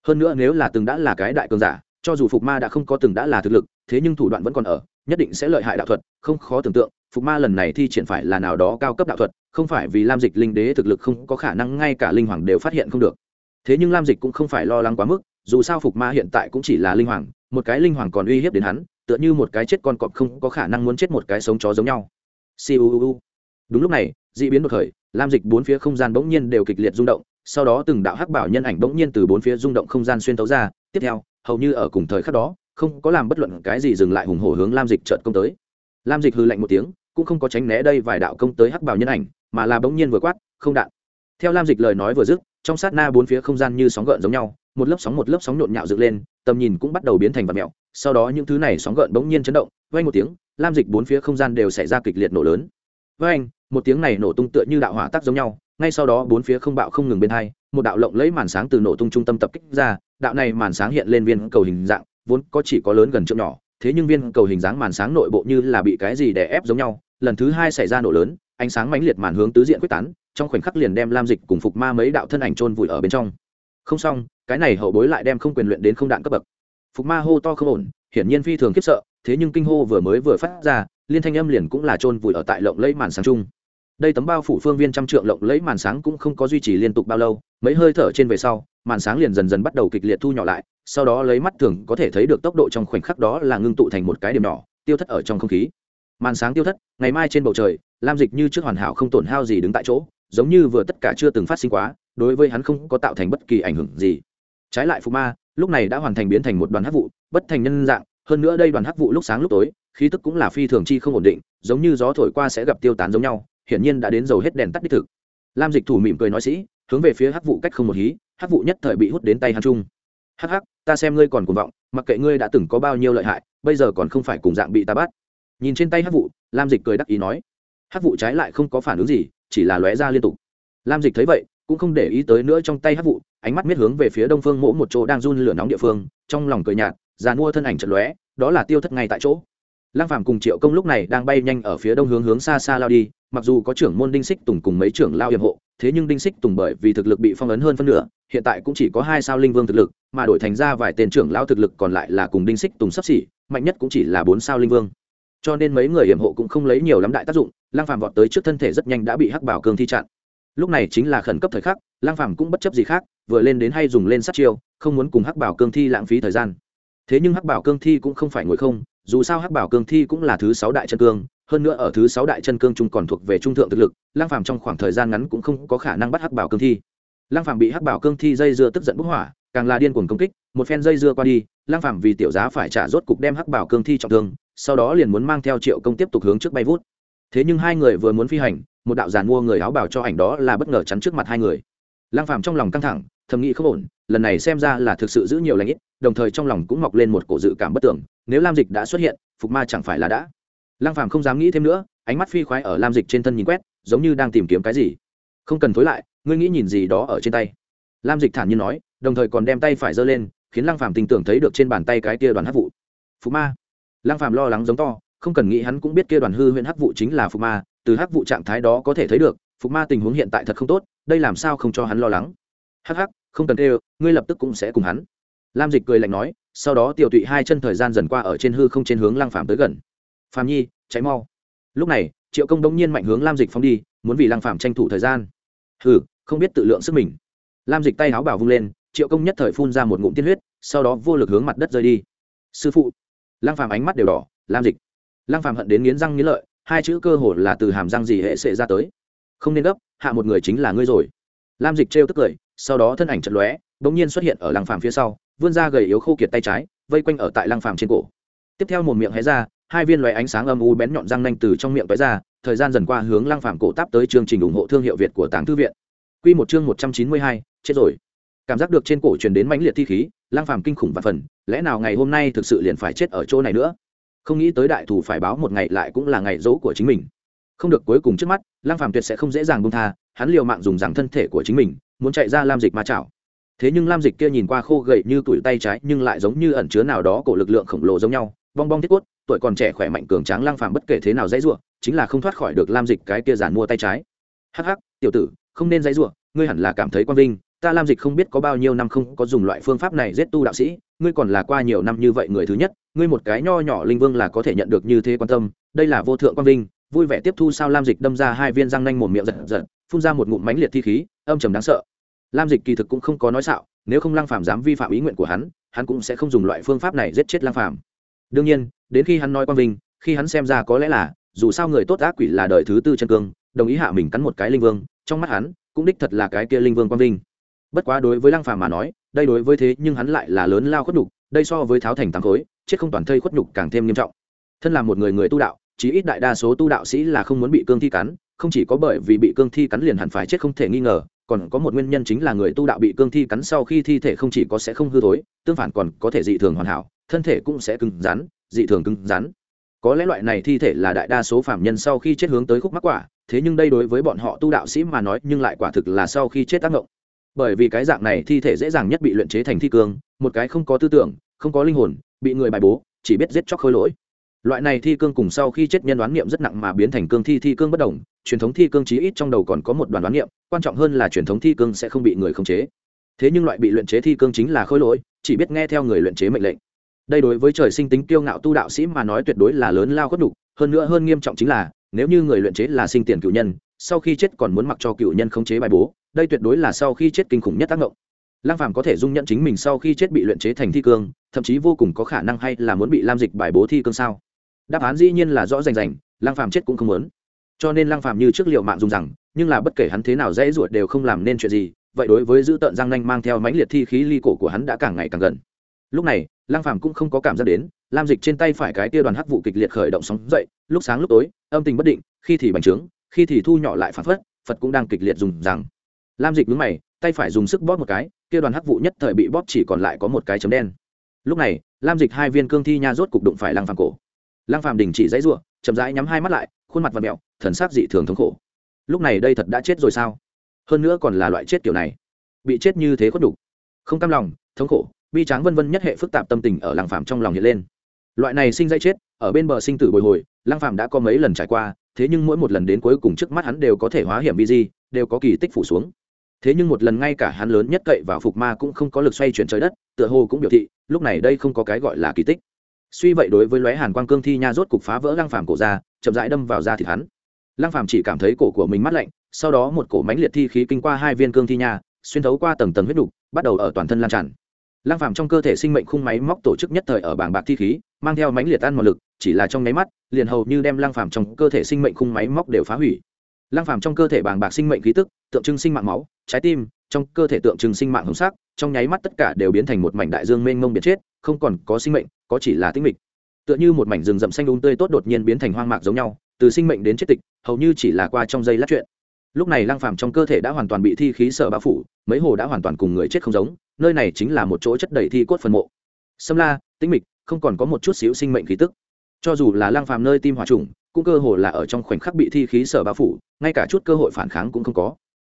[SPEAKER 1] Hơn nữa nếu là từng đã là cái đại cường giả, cho dù phục ma đã không có từng đã là thực lực, thế nhưng thủ đoạn vẫn còn ở, nhất định sẽ lợi hại đạo thuật, không khó tưởng tượng phục ma lần này thi triển phải là nào đó cao cấp đạo thuật, không phải vì lam dịch linh đế thực lực không có khả năng ngay cả linh hoàng đều phát hiện không được. Thế nhưng lam dịch cũng không phải lo lắng quá mức, dù sao phục ma hiện tại cũng chỉ là linh hoàng, một cái linh hoàng còn uy hiếp đến hắn, tựa như một cái chết con cọp không có khả năng muốn chết một cái sống chó giống nhau. Siêu đúng lúc này, d ị biến đột khởi, lam dịch bốn phía không gian bỗng nhiên đều kịch liệt rung động, sau đó từng đạo hắc bảo nhân ảnh bỗng nhiên từ bốn phía rung động không gian xuyên tấu ra, tiếp theo, hầu như ở cùng thời khắc đó, không có làm bất luận cái gì dừng lại hùng hổ hướng lam dịch trợt công tới. Lam dịch hư lạnh một tiếng cũng không có tránh né đây vài đạo công tới hắc bảo nhân ảnh, mà là bỗng nhiên vừa quát, không đạn. Theo lam dịch lời nói vừa dứt, trong sát na bốn phía không gian như sóng gợn giống nhau, một lớp sóng một lớp sóng nhộn nhạo dựng lên, tầm nhìn cũng bắt đầu biến thành vật mẹo sau đó những thứ này sóng gợn bỗng nhiên chấn động vây một tiếng, lam dịch bốn phía không gian đều xảy ra kịch liệt nổ lớn. Với anh một tiếng này nổ tung tựa như đạo hỏa tác giống nhau, ngay sau đó bốn phía không bạo không ngừng bên hai, một đạo lộng lấy màn sáng từ nổ tung trung tâm tập kích ra, đạo này màn sáng hiện lên viên cầu hình dạng, vốn có chỉ có lớn gần trượng nhỏ, thế nhưng viên cầu hình dáng màn sáng nội bộ như là bị cái gì đè ép giống nhau lần thứ hai xảy ra nổ lớn, ánh sáng mãnh liệt màn hướng tứ diện quyết tán, trong khoảnh khắc liền đem lam dịch cùng phục ma mấy đạo thân ảnh trôn vùi ở bên trong. Không xong, cái này hậu bối lại đem không quyền luyện đến không đạn cấp bậc. Phục ma hô to không ổn, hiển nhiên phi thường khiếp sợ, thế nhưng kinh hô vừa mới vừa phát ra, liên thanh âm liền cũng là trôn vùi ở tại lộng lấy màn sáng chung. Đây tấm bao phủ phương viên trăm trượng lộng lấy màn sáng cũng không có duy trì liên tục bao lâu, mấy hơi thở trên về sau, màn sáng liền dần dần bắt đầu kịch liệt thu nhỏ lại, sau đó lấy mắt thường có thể thấy được tốc độ trong khoảnh khắc đó là ngưng tụ thành một cái điểm nhỏ, tiêu thất ở trong không khí màn sáng tiêu thất, ngày mai trên bầu trời, lam dịch như trước hoàn hảo không tổn hao gì đứng tại chỗ, giống như vừa tất cả chưa từng phát sinh quá, đối với hắn không có tạo thành bất kỳ ảnh hưởng gì. Trái lại phù ma, lúc này đã hoàn thành biến thành một đoàn hắc vụ, bất thành nhân dạng, hơn nữa đây đoàn hắc vụ lúc sáng lúc tối, khí tức cũng là phi thường chi không ổn định, giống như gió thổi qua sẽ gặp tiêu tán giống nhau, hiển nhiên đã đến dầu hết đèn tắt đích thực. Lam dịch thủ mỉm cười nói sĩ, hướng về phía hắc vụ cách không một hí, hắc vụ nhất thời bị hút đến tay hắn trung hắc hắc, ta xem ngươi còn cuồng vọng, mặc kệ ngươi đã từng có bao nhiêu lợi hại, bây giờ còn không phải cùng dạng bị ta bắt nhìn trên tay hắc vụ lam dịch cười đắc ý nói, hắc vụ trái lại không có phản ứng gì, chỉ là lóe ra liên tục. Lam dịch thấy vậy, cũng không để ý tới nữa trong tay hắc vụ ánh mắt miết hướng về phía đông phương mỗ một chỗ đang run lửa nóng địa phương, trong lòng cười nhạt, già mua thân ảnh trận lóe, đó là tiêu thất ngay tại chỗ. Lăng phàm cùng triệu công lúc này đang bay nhanh ở phía đông hướng hướng xa xa lao đi, mặc dù có trưởng môn đinh xích tùng cùng mấy trưởng lao hiệp hộ, thế nhưng đinh xích tùng bởi vì thực lực bị phong ấn hơn phân nửa, hiện tại cũng chỉ có hai sao linh vương thực lực, mà đổi thành ra vài tên trưởng lao thực lực còn lại là cùng đinh xích tùng sắp xỉ, mạnh nhất cũng chỉ là bốn sao linh vương cho nên mấy người hiểm hộ cũng không lấy nhiều lắm đại tác dụng, lang phàm vọt tới trước thân thể rất nhanh đã bị hắc bảo cương thi chặn. Lúc này chính là khẩn cấp thời khắc, lang phàm cũng bất chấp gì khác, vừa lên đến hay dùng lên sát chiêu, không muốn cùng hắc bảo cương thi lãng phí thời gian. Thế nhưng hắc bảo cương thi cũng không phải ngồi không, dù sao hắc bảo cương thi cũng là thứ sáu đại chân cương, hơn nữa ở thứ sáu đại chân cương trung còn thuộc về trung thượng thực lực, lang phàm trong khoảng thời gian ngắn cũng không có khả năng bắt hắc bảo cương thi. Lang phàm bị hắc bảo cương thi dây dưa tức giận bức hỏa càng là điên cuồng công kích, một phen dây dưa qua đi, lang phàm vì tiểu giá phải trả rốt cục đem hắc bảo cương thi trọng thương sau đó liền muốn mang theo triệu công tiếp tục hướng trước bay vút. Thế nhưng hai người vừa muốn phi hành, một đạo giàn mua người áo bảo cho ảnh đó là bất ngờ chắn trước mặt hai người. Lang phàm trong lòng căng thẳng, thầm nghĩ không ổn, lần này xem ra là thực sự giữ nhiều lãnh ít, đồng thời trong lòng cũng mọc lên một cổ dự cảm bất tưởng nếu lam dịch đã xuất hiện, phục ma chẳng phải là đã. Lang phàm không dám nghĩ thêm nữa, ánh mắt phi khoái ở lam dịch trên thân nhìn quét, giống như đang tìm kiếm cái gì. Không cần thối lại, ngươi nghĩ nhìn gì đó ở trên tay. Lam dịch thản nhiên nói, đồng thời còn đem tay phải giơ lên, khiến lang phàm tình tưởng thấy được trên bàn tay cái kia đoàn hắc vụ. Phục ma lăng phàm lo lắng giống to, không cần nghĩ hắn cũng biết kia đoàn hư huyện hắc vụ chính là phục ma, từ hắc vụ trạng thái đó có thể thấy được, phục ma tình huống hiện tại thật không tốt, đây làm sao không cho hắn lo lắng? Hắc hắc, không cần kêu, ngươi lập tức cũng sẽ cùng hắn. Lam dịch cười lạnh nói, sau đó tiểu tụy hai chân thời gian dần qua ở trên hư không trên hướng lăng phàm tới gần. Phàm nhi cháy mau. Lúc này, triệu công đống nhiên mạnh hướng lam dịch phóng đi, muốn vì lăng phàm tranh thủ thời gian. Hừ, không biết tự lượng sức mình. Lam dịch tay áo bảo vung lên, triệu công nhất thời phun ra một ngụm tiên huyết, sau đó vô lực hướng mặt đất rơi đi. Sư phụ lăng phàm ánh mắt đều đỏ lam dịch. Lăng phàm hận đến nghiến răng nghiến lợi hai chữ cơ hồ là từ hàm răng gì hệ sệ ra tới. Không nên gấp hạ một người chính là ngươi rồi. Lam dịch trêu tức cười sau đó thân ảnh chật lóe bỗng nhiên xuất hiện ở lăng phàm phía sau vươn ra gầy yếu khô kiệt tay trái vây quanh ở tại lăng phàm trên cổ. Tiếp theo một miệng hé ra hai viên loé ánh sáng âm u bén nhọn răng nanh từ trong miệng vẽ ra thời gian dần qua hướng lăng phàm cổ táp tới chương trình ủng hộ thương hiệu việt của tàng thư viện. Quy một chương một trăm chín mươi hai, chết rồi cảm giác được trên cổ truyền đến mãnh liệt thi khí, lang phàm kinh khủng và phần, lẽ nào ngày hôm nay thực sự liền phải chết ở chỗ này nữa? Không nghĩ tới đại thủ phải báo một ngày lại cũng là ngày dỗ của chính mình. Không được cuối cùng trước mắt, lang phàm tuyệt sẽ không dễ dàng buông tha, hắn liều mạng dùng rằng thân thể của chính mình, muốn chạy ra lam dịch ma chảo. Thế nhưng lam dịch kia nhìn qua khô gầy như tuổi tay trái nhưng lại giống như ẩn chứa nào đó cổ lực lượng khổng lồ giống nhau, bong bong thiết quất tuổi còn trẻ khỏe mạnh cường tráng lang phàm bất kể thế nào dãy rủa, chính là không thoát khỏi được lam dịch cái kia giản mua tay trái. Hắc hắc, tiểu tử, không nên dãy rủa, ngươi hẳn là cảm thấy quan vinh ta lam dịch không biết có bao nhiêu năm không có dùng loại phương pháp này giết tu đạo sĩ, ngươi còn là qua nhiều năm như vậy người thứ nhất, ngươi một cái nho nhỏ linh vương là có thể nhận được như thế quan tâm, đây là vô thượng quan vinh, vui vẻ tiếp thu sao lam dịch đâm ra hai viên răng nanh một miệng giật giật, phun ra một ngụm mánh liệt thi khí, âm trầm đáng sợ. Lam dịch kỳ thực cũng không có nói xạo, nếu không lang phàm dám vi phạm ý nguyện của hắn hắn cũng sẽ không dùng loại phương pháp này giết chết lang phàm. Đương nhiên, đến khi hắn nói quan vinh, khi hắn xem ra có lẽ là, dù sao người tốt ác quỷ là đời thứ tư chân cương, đồng ý hạ mình cắn một cái linh vương, trong mắt hắn, cũng đích thật là cái kia linh vương quan vinh bất quá đối với lăng phàm mà nói, đây đối với thế nhưng hắn lại là lớn lao khuất nhục, đây so với tháo thành tám khối, chết không toàn thây khuất nhục càng thêm nghiêm trọng. Thân là một người người tu đạo, chí ít đại đa số tu đạo sĩ là không muốn bị cương thi cắn, không chỉ có bởi vì bị cương thi cắn liền hẳn phải chết không thể nghi ngờ, còn có một nguyên nhân chính là người tu đạo bị cương thi cắn sau khi thi thể không chỉ có sẽ không hư thối, tương phản còn có thể dị thường hoàn hảo, thân thể cũng sẽ cứng rắn, dị thường cứng rắn. Có lẽ loại này thi thể là đại đa số phạm nhân sau khi chết hướng tới khúc mắc quả, thế nhưng đây đối với bọn họ tu đạo sĩ mà nói nhưng lại quả thực là sau khi chết tác động bởi vì cái dạng này thi thể dễ dàng nhất bị luyện chế thành thi cương, một cái không có tư tưởng, không có linh hồn, bị người bài bố, chỉ biết giết chóc khôi lỗi. Loại này thi cương cùng sau khi chết nhân đoán niệm rất nặng mà biến thành cương thi thi cương bất đồng, truyền thống thi cương chí ít trong đầu còn có một đoàn đoán niệm, quan trọng hơn là truyền thống thi cương sẽ không bị người khống chế. Thế nhưng loại bị luyện chế thi cương chính là khôi lỗi, chỉ biết nghe theo người luyện chế mệnh lệnh. Đây đối với trời sinh tính kiêu ngạo tu đạo sĩ mà nói tuyệt đối là lớn lao khuất đục hơn nữa hơn nghiêm trọng chính là, nếu như người luyện chế là sinh tiền cựu nhân sau khi chết còn muốn mặc cho cựu nhân khống chế bài bố, đây tuyệt đối là sau khi chết kinh khủng nhất tác động lăng phàm có thể dung nhận chính mình sau khi chết bị luyện chế thành thi cương, thậm chí vô cùng có khả năng hay là muốn bị lam dịch bài bố thi cương sao? Đáp án dĩ nhiên là rõ rành rành, lăng phàm chết cũng không muốn. Cho nên lăng phàm như trước liệu mạng dùng rằng, nhưng là bất kể hắn thế nào dễ ruột đều không làm nên chuyện gì, vậy đối với giữ tợn răng nanh mang theo mãnh liệt thi khí ly cổ của hắn đã càng ngày càng gần. Lúc này, lăng phàm cũng không có cảm giác đến, lam dịch trên tay phải cái tia đoàn hắc vụ kịch liệt khởi động sóng dậy, lúc sáng lúc tối, âm tình bất định, khi thì bành trướng khi thì thu nhỏ lại phản phất, phật cũng đang kịch liệt dùng rằng, lam dịch mướn mày, tay phải dùng sức bóp một cái, kia đoàn hắc vụ nhất thời bị bóp chỉ còn lại có một cái chấm đen. Lúc này, lam dịch hai viên cương thi nha rốt cục đụng phải lăng phàm cổ. Lăng phàm đình chỉ dãy ruộng chậm rãi nhắm hai mắt lại, khuôn mặt và mẹo, thần sắc dị thường thống khổ. Lúc này đây thật đã chết rồi sao? Hơn nữa còn là loại chết kiểu này. Bị chết như thế có đủ không cam lòng, thống khổ, bi tráng vân vân nhất hệ phức tạp tâm tình ở lăng phàm trong lòng hiện lên. Loại này sinh dây chết, ở bên bờ sinh tử bồi hồi, lăng phàm đã có mấy lần trải qua thế nhưng mỗi một lần đến cuối cùng trước mắt hắn đều có thể hóa hiểm bi di, đều có kỳ tích phủ xuống. Thế nhưng một lần ngay cả hắn lớn nhất cậy vào phục ma cũng không có lực xoay chuyển trời đất, tựa hồ cũng biểu thị, lúc này đây không có cái gọi là kỳ tích. Suy vậy đối với lóe hàn quang cương thi nha rốt cục phá vỡ lăng phàm cổ ra, chậm rãi đâm vào da thịt hắn. Lăng phàm chỉ cảm thấy cổ của mình mát lạnh, sau đó một cổ mánh liệt thi khí kinh qua hai viên cương thi nha, xuyên thấu qua tầng tầng huyết đục, bắt đầu ở toàn thân lan tràn lang phàm trong cơ thể sinh mệnh khung máy móc tổ chức nhất thời ở bảng bạc thi khí, mang theo mãnh liệt ăn một lực, chỉ là trong nháy mắt, liền hầu như đem lang phàm trong cơ thể sinh mệnh khung máy móc đều phá hủy. Lang phàm trong cơ thể bảng bạc sinh mệnh khí tức, tượng trưng sinh mạng máu, trái tim, trong cơ thể tượng trưng sinh mạng hồng sắc, trong nháy mắt tất cả đều biến thành một mảnh đại dương mênh mông biệt chết, không còn có sinh mệnh, có chỉ là tinh mịch. Tựa như một mảnh rừng rậm xanh đúng um tươi tốt đột nhiên biến thành hoang mạc giống nhau, từ sinh mệnh đến chết tịch, hầu như chỉ là qua trong giây lát chuyện lúc này lăng phàm trong cơ thể đã hoàn toàn bị thi khí sở bao phủ, mấy hồ đã hoàn toàn cùng người chết không giống, nơi này chính là một chỗ chất đầy thi cốt phần mộ. Sâm la, tĩnh mịch, không còn có một chút xíu sinh mệnh khí tức. Cho dù là lăng phàm nơi tim hỏa trùng, cũng cơ hồ là ở trong khoảnh khắc bị thi khí sở bao phủ, ngay cả chút cơ hội phản kháng cũng không có.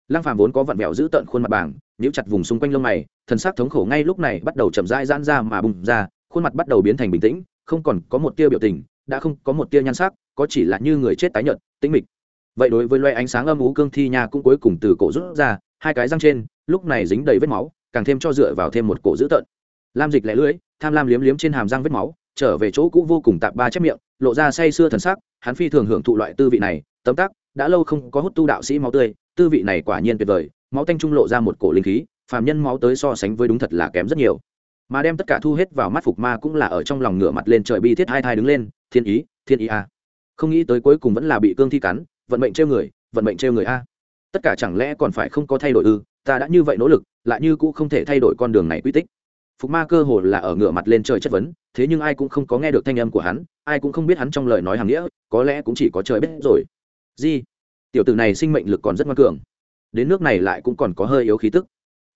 [SPEAKER 1] Lăng phàm vốn có vặn vẹo giữ tận khuôn mặt bảng, nhíu chặt vùng xung quanh lông mày, thần sắc thống khổ ngay lúc này bắt đầu chậm rãi giãn ra mà bùng ra, khuôn mặt bắt đầu biến thành bình tĩnh, không còn có một tia biểu tình, đã không có một tia nhan sắc, có chỉ là như người chết tái nhợt. Tĩnh mịch vậy đối với loe ánh sáng âm ú cương thi nha cũng cuối cùng từ cổ rút ra, hai cái răng trên, lúc này dính đầy vết máu, càng thêm cho dựa vào thêm một cổ dữ tợn. Lam dịch lẻ lưỡi, tham lam liếm liếm trên hàm răng vết máu, trở về chỗ cũ vô cùng tạp ba chép miệng, lộ ra say sưa thần sắc, hắn phi thường hưởng thụ loại tư vị này, tấm tắc, đã lâu không có hút tu đạo sĩ máu tươi, tư vị này quả nhiên tuyệt vời, máu tanh trung lộ ra một cổ linh khí, phàm nhân máu tới so sánh với đúng thật là kém rất nhiều. Mà đem tất cả thu hết vào mắt phục ma cũng là ở trong lòng ngửa mặt lên trời bi thiết hai thai đứng lên, thiên ý thiên ý a không nghĩ tới cuối cùng vẫn là bị cương thi cắn vận mệnh trêu người, vận mệnh trêu người a. Tất cả chẳng lẽ còn phải không có thay đổi ư? Ta đã như vậy nỗ lực, lại như cũng không thể thay đổi con đường này quy tích. Phục ma cơ hồ là ở ngửa mặt lên trời chất vấn, thế nhưng ai cũng không có nghe được thanh âm của hắn, ai cũng không biết hắn trong lời nói hàng nghĩa, có lẽ cũng chỉ có trời biết rồi. Di tiểu tử này sinh mệnh lực còn rất ngoan cường. Đến nước này lại cũng còn có hơi yếu khí tức.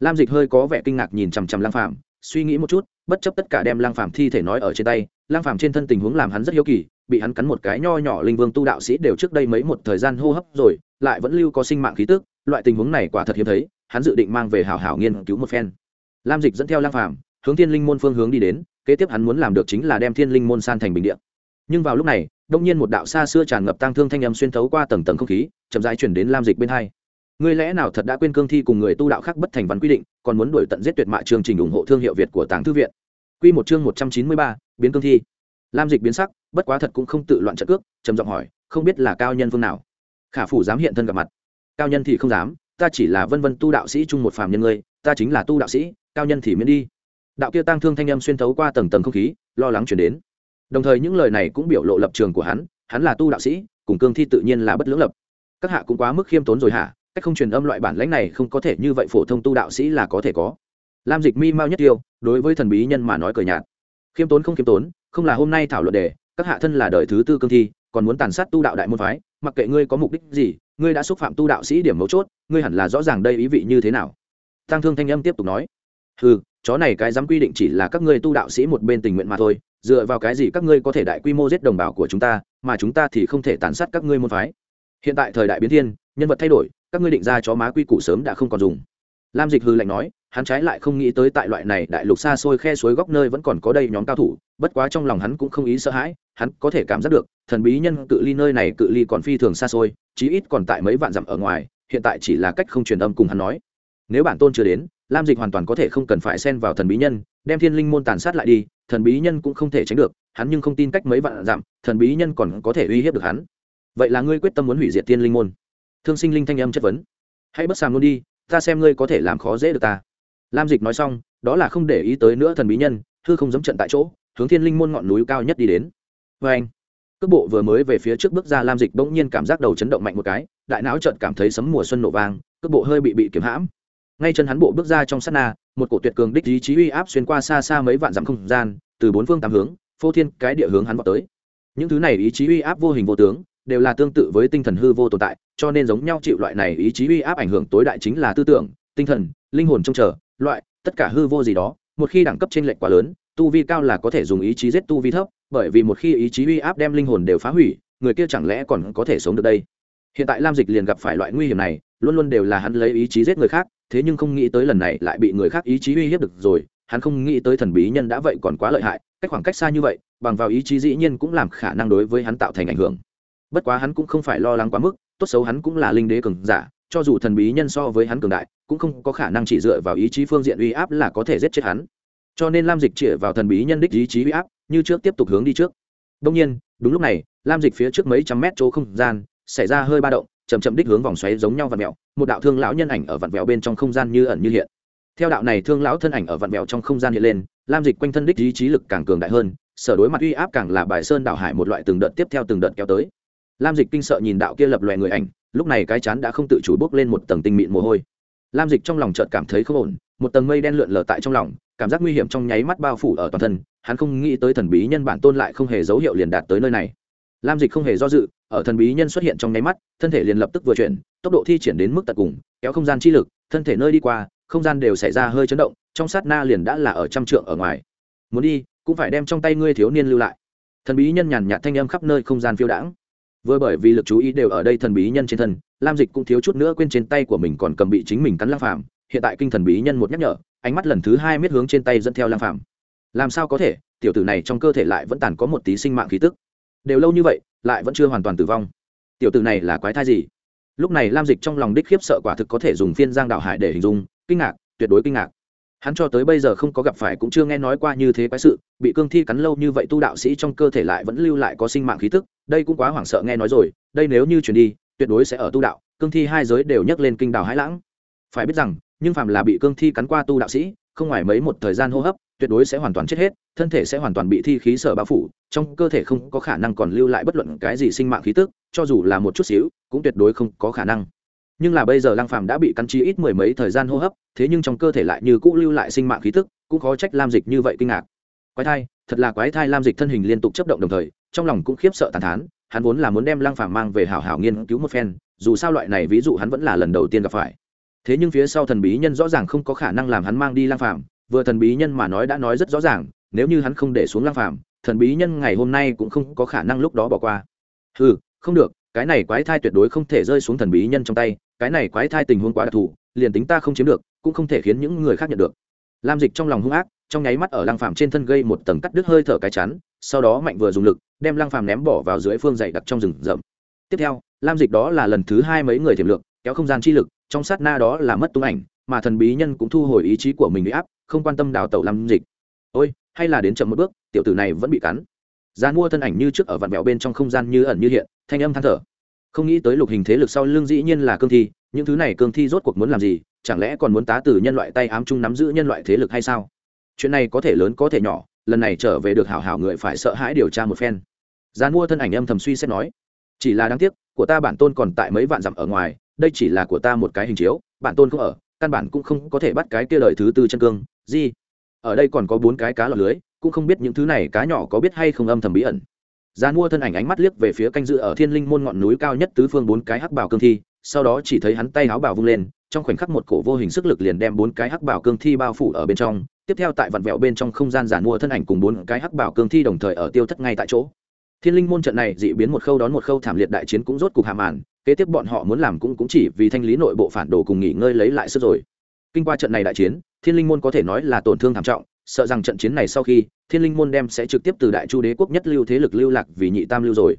[SPEAKER 1] Lam dịch hơi có vẻ kinh ngạc nhìn chằm chằm lang phàm, suy nghĩ một chút, bất chấp tất cả đem lang phàm thi thể nói ở trên tay lang phàm trên thân tình huống làm hắn rất hiếu kỳ bị hắn cắn một cái nho nhỏ linh vương tu đạo sĩ đều trước đây mấy một thời gian hô hấp rồi, lại vẫn lưu có sinh mạng khí tức, loại tình huống này quả thật hiếm thấy, hắn dự định mang về hảo hảo nghiên cứu một phen. Lam dịch dẫn theo lang phàm, hướng thiên linh môn phương hướng đi đến, kế tiếp hắn muốn làm được chính là đem thiên linh môn san thành bình địa. Nhưng vào lúc này, đông nhiên một đạo xa xưa tràn ngập tang thương thanh âm xuyên thấu qua tầng tầng không khí, chậm rãi chuyển đến lam dịch bên hai. Ngươi lẽ nào thật đã quên cương thi cùng người tu đạo khác bất thành văn quy định, còn muốn đuổi tận giết tuyệt mạ chương trình ủng hộ thương hiệu việt của tàng thư viện? Quy một chương một trăm chín mươi ba, biến cương thi. Lam dịch biến sắc bất quá thật cũng không tự loạn trận cước, trầm giọng hỏi, không biết là cao nhân phương nào? Khả phủ dám hiện thân gặp mặt. Cao nhân thì không dám, ta chỉ là vân vân tu đạo sĩ chung một phàm nhân ngươi, ta chính là tu đạo sĩ, cao nhân thì miễn đi. Đạo kia tăng thương thanh âm xuyên thấu qua tầng tầng không khí, lo lắng chuyển đến. Đồng thời những lời này cũng biểu lộ lập trường của hắn hắn là tu đạo sĩ, cùng cương thi tự nhiên là bất lưỡng lập. Các hạ cũng quá mức khiêm tốn rồi hả? Cách không truyền âm loại bản lãnh này không có thể như vậy phổ thông tu đạo sĩ là có thể có. Lam dịch mi mau nhất tiêu, đối với thần bí nhân mà nói cờ nhạt. Khiêm tốn không khiêm tốn, không là hôm nay thảo luận đề các hạ thân là đời thứ tư cương thi, còn muốn tàn sát tu đạo đại môn phái, mặc kệ ngươi có mục đích gì, ngươi đã xúc phạm tu đạo sĩ điểm mấu chốt, ngươi hẳn là rõ ràng đây ý vị như thế nào. Tăng thương thanh âm tiếp tục nói. Ừ chó này cái dám quy định chỉ là các ngươi tu đạo sĩ một bên tình nguyện mà thôi, dựa vào cái gì các ngươi có thể đại quy mô giết đồng bào của chúng ta, mà chúng ta thì không thể tàn sát các ngươi môn phái? Hiện tại thời đại biến thiên, nhân vật thay đổi, các ngươi định ra chó má quy củ sớm đã không còn dùng. Lam dịch hư lạnh nói, hắn trái lại không nghĩ tới tại loại này đại lục xa xôi khe suối góc nơi vẫn còn có đây nhóm cao thủ, bất quá trong lòng hắn cũng không ý sợ hãi hắn có thể cảm giác được, thần bí nhân cự ly nơi này cự ly còn phi thường xa xôi, chí ít còn tại mấy vạn dặm ở ngoài, hiện tại chỉ là cách không truyền âm cùng hắn nói. Nếu bản tôn chưa đến, lam dịch hoàn toàn có thể không cần phải xen vào thần bí nhân, đem thiên linh môn tàn sát lại đi, thần bí nhân cũng không thể tránh được, hắn nhưng không tin cách mấy vạn dặm, thần bí nhân còn có thể uy hiếp được hắn. Vậy là ngươi quyết tâm muốn hủy diệt thiên linh môn? Thương sinh linh thanh âm chất vấn. Hãy bất sàng luôn đi, ta xem ngươi có thể làm khó dễ được ta. Lam dịch nói xong, đó là không để ý tới nữa thần bí nhân thư không dấm trận tại chỗ, hướng thiên linh môn ngọn núi cao nhất đi đến vê anh, cước bộ vừa mới về phía trước bước ra lam dịch bỗng nhiên cảm giác đầu chấn động mạnh một cái, đại não chợt cảm thấy sấm mùa xuân nổ vang, cước bộ hơi bị bị kiếm hãm. Ngay chân hắn bộ bước ra trong sát na, một cổ tuyệt cường đích ý chí uy áp xuyên qua xa xa mấy vạn dặm không gian, từ bốn phương tám hướng, phô thiên cái địa hướng hắn vào tới. Những thứ này ý chí uy áp vô hình vô tướng, đều là tương tự với tinh thần hư vô tồn tại, cho nên giống nhau chịu loại này ý chí uy áp ảnh hưởng tối đại chính là tư tưởng, tinh thần, linh hồn trông chờ, loại, tất cả hư vô gì đó, một khi đẳng cấp trên lệch quá lớn, tu vi cao là có thể dùng ý chí giết tu vi thấp bởi vì một khi ý chí uy áp đem linh hồn đều phá hủy, người kia chẳng lẽ còn có thể sống được đây? Hiện tại lam dịch liền gặp phải loại nguy hiểm này, luôn luôn đều là hắn lấy ý chí giết người khác, thế nhưng không nghĩ tới lần này lại bị người khác ý chí uy hiếp được rồi, hắn không nghĩ tới thần bí nhân đã vậy còn quá lợi hại, cách khoảng cách xa như vậy, bằng vào ý chí dĩ nhiên cũng làm khả năng đối với hắn tạo thành ảnh hưởng. Bất quá hắn cũng không phải lo lắng quá mức, tốt xấu hắn cũng là linh đế cường giả, cho dù thần bí nhân so với hắn cường đại, cũng không có khả năng chỉ dựa vào ý chí phương diện uy áp là có thể giết chết hắn. Cho nên lam dịch chĩa vào thần bí nhân đích ý chí uy áp như trước tiếp tục hướng đi trước. Đông nhiên, đúng lúc này, lam dịch phía trước mấy trăm mét chỗ không gian xảy ra hơi ba động chầm chậm đích hướng vòng xoáy giống nhau vặn vẹo, một đạo thương lão nhân ảnh ở vặn vẹo bên trong không gian như ẩn như hiện. Theo đạo này thương lão thân ảnh ở vặn mẹo trong không gian hiện lên, lam dịch quanh thân đích ý chí lực càng cường đại hơn, sở đối mặt uy áp càng là bài sơn đảo hải một loại từng đợt tiếp theo từng đợt kéo tới. Lam dịch kinh sợ nhìn đạo kia lập loè người ảnh, lúc này cái chán đã không tự chủ bốc lên một tầng tinh mịn mồ hôi. Lam dịch trong lòng chợt cảm thấy không ổn, một tầng mây đen lượn lờ tại trong lòng cảm giác nguy hiểm trong nháy mắt bao phủ ở toàn thân, hắn không nghĩ tới thần bí nhân bản tôn lại không hề dấu hiệu liền đạt tới nơi này. Lam dịch không hề do dự, ở thần bí nhân xuất hiện trong nháy mắt, thân thể liền lập tức vừa chuyển, tốc độ thi triển đến mức tận cùng, kéo không gian chi lực, thân thể nơi đi qua, không gian đều xảy ra hơi chấn động, trong sát na liền đã là ở trăm trượng ở ngoài. Muốn đi, cũng phải đem trong tay ngươi thiếu niên lưu lại. Thần bí nhân nhàn nhạt thanh âm khắp nơi không gian phiêu đãng. Vừa bởi vì lực chú ý đều ở đây thần bí nhân trên thân, lam dịch cũng thiếu chút nữa quên trên tay của mình còn cầm bị chính mình cắn lăng phàm. Hiện tại kinh thần bí nhân một nhắc nhở ánh mắt lần thứ hai miết hướng trên tay dẫn theo lang phàm. Làm sao có thể, tiểu tử này trong cơ thể lại vẫn tàn có một tí sinh mạng khí tức. Đều lâu như vậy, lại vẫn chưa hoàn toàn tử vong. Tiểu tử này là quái thai gì? Lúc này lam dịch trong lòng đích khiếp sợ quả thực có thể dùng phiên giang đạo hải để hình dung, kinh ngạc, tuyệt đối kinh ngạc. Hắn cho tới bây giờ không có gặp phải cũng chưa nghe nói qua như thế quái sự, bị cương thi cắn lâu như vậy tu đạo sĩ trong cơ thể lại vẫn lưu lại có sinh mạng khí tức, đây cũng quá hoảng sợ nghe nói rồi, đây nếu như chuyển đi, tuyệt đối sẽ ở tu đạo, cương thi hai giới đều nhấc lên kinh đào hãi lãng. Phải biết rằng nhưng phàm là bị cương thi cắn qua tu đạo sĩ, không ngoài mấy một thời gian hô hấp, tuyệt đối sẽ hoàn toàn chết hết, thân thể sẽ hoàn toàn bị thi khí sở bao phủ, trong cơ thể không có khả năng còn lưu lại bất luận cái gì sinh mạng khí tức, cho dù là một chút xíu, cũng tuyệt đối không có khả năng. Nhưng là bây giờ lăng phàm đã bị cắn chi ít mười mấy thời gian hô hấp, thế nhưng trong cơ thể lại như cũ lưu lại sinh mạng khí tức, cũng khó trách lam dịch như vậy kinh ngạc. Quái thai, thật là quái thai, lam dịch thân hình liên tục chấp động đồng thời, trong lòng cũng khiếp sợ tàn thán, hắn vốn là muốn đem lăng phàm mang về hảo hảo nghiên cứu một phen, dù sao loại này ví dụ hắn vẫn là lần đầu tiên gặp phải thế nhưng phía sau thần bí nhân rõ ràng không có khả năng làm hắn mang đi lang phàm. Vừa thần bí nhân mà nói đã nói rất rõ ràng, nếu như hắn không để xuống lang phàm, thần bí nhân ngày hôm nay cũng không có khả năng lúc đó bỏ qua. Ừ không được, cái này quái thai tuyệt đối không thể rơi xuống thần bí nhân trong tay, cái này quái thai tình huống quá đặc thù, liền tính ta không chiếm được, cũng không thể khiến những người khác nhận được. Lam dịch trong lòng hung ác, trong nháy mắt ở lang phàm trên thân gây một tầng cắt đứt hơi thở cái chắn, sau đó mạnh vừa dùng lực, đem lang phàm ném bỏ vào dưới phương dày đặc trong rừng rậm. Tiếp theo, lam dịch đó là lần thứ hai mấy người thiểm lượng kéo không gian chi lực trong sát na đó là mất tung ảnh, mà thần bí nhân cũng thu hồi ý chí của mình bị áp, không quan tâm đào tẩu làm dịch. Ôi, hay là đến chậm một bước, tiểu tử này vẫn bị cắn. Gian mua thân ảnh như trước ở vạn mẹo bên trong không gian như ẩn như hiện, thanh âm than thở. Không nghĩ tới lục hình thế lực sau lưng dĩ nhiên là cương thi, những thứ này cương thi rốt cuộc muốn làm gì, chẳng lẽ còn muốn tá từ nhân loại tay ám chung nắm giữ nhân loại thế lực hay sao? Chuyện này có thể lớn có thể nhỏ, lần này trở về được hảo hảo người phải sợ hãi điều tra một phen. Gian mua thân ảnh âm thầm suy xét nói, chỉ là đáng tiếc, của ta bản tôn còn tại mấy vạn dặm ở ngoài đây chỉ là của ta một cái hình chiếu bản tôn không ở, căn bản cũng không có thể bắt cái kia lời thứ tư chân cương, gì? Ở đây còn có bốn cái cá lọt lưới, cũng không biết những thứ này cá nhỏ có biết hay không âm thầm bí ẩn. Gian mua thân ảnh ánh mắt liếc về phía canh dự ở thiên linh môn ngọn núi cao nhất tứ phương bốn cái hắc bảo cương thi, sau đó chỉ thấy hắn tay áo bảo vung lên, trong khoảnh khắc một cổ vô hình sức lực liền đem bốn cái hắc bảo cương thi bao phủ ở bên trong, tiếp theo tại vặn vẹo bên trong không gian giàn mua thân ảnh cùng bốn cái hắc bảo cương thi đồng thời ở tiêu thất ngay tại chỗ. Thiên linh môn trận này dị biến một khâu đón một khâu thảm liệt đại chiến cũng rốt cục hạ màn kế tiếp bọn họ muốn làm cũng cũng chỉ vì thanh lý nội bộ phản đồ cùng nghỉ ngơi lấy lại sức rồi. Kinh qua trận này đại chiến, thiên linh môn có thể nói là tổn thương thảm trọng, sợ rằng trận chiến này sau khi, thiên linh môn đem sẽ trực tiếp từ đại chu đế quốc nhất lưu thế lực lưu lạc vì nhị tam lưu rồi.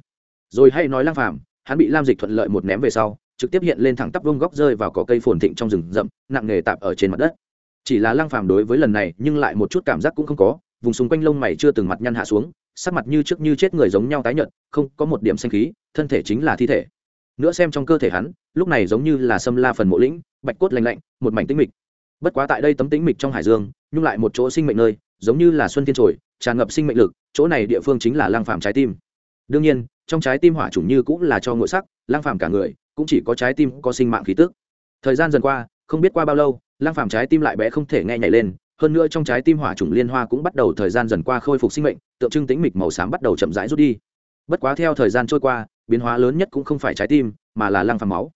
[SPEAKER 1] Rồi hay nói lang phàm, hắn bị lam dịch thuận lợi một ném về sau, trực tiếp hiện lên thẳng tắp vông góc rơi vào cỏ cây phồn thịnh trong rừng rậm, nặng nề tạp ở trên mặt đất. Chỉ là lang phàm đối với lần này, nhưng lại một chút cảm giác cũng không có, vùng xung quanh lông mày chưa từng mặt nhăn hạ xuống, sắc mặt như trước như chết người giống nhau tái nhợt, không có một điểm xanh khí, thân thể chính là thi thể nữa xem trong cơ thể hắn, lúc này giống như là sâm la phần mộ lĩnh, bạch cốt lành lạnh, một mảnh tĩnh mịch. Bất quá tại đây tấm tĩnh mịch trong hải dương, nhung lại một chỗ sinh mệnh nơi, giống như là xuân thiên trồi, tràn ngập sinh mệnh lực, chỗ này địa phương chính là lang phàm trái tim. Đương nhiên, trong trái tim hỏa chủng như cũng là cho ngội sắc, lang phàm cả người, cũng chỉ có trái tim có sinh mạng khí tức. Thời gian dần qua, không biết qua bao lâu, lang phàm trái tim lại bé không thể nghe nhảy lên, hơn nữa trong trái tim hỏa chủng liên hoa cũng bắt đầu thời gian dần qua khôi phục sinh mệnh, tượng trưng tĩnh mịch màu xám bắt đầu chậm rãi rút đi. Bất quá theo thời gian trôi qua biến hóa lớn nhất cũng không phải trái tim, mà là lang phàm máu.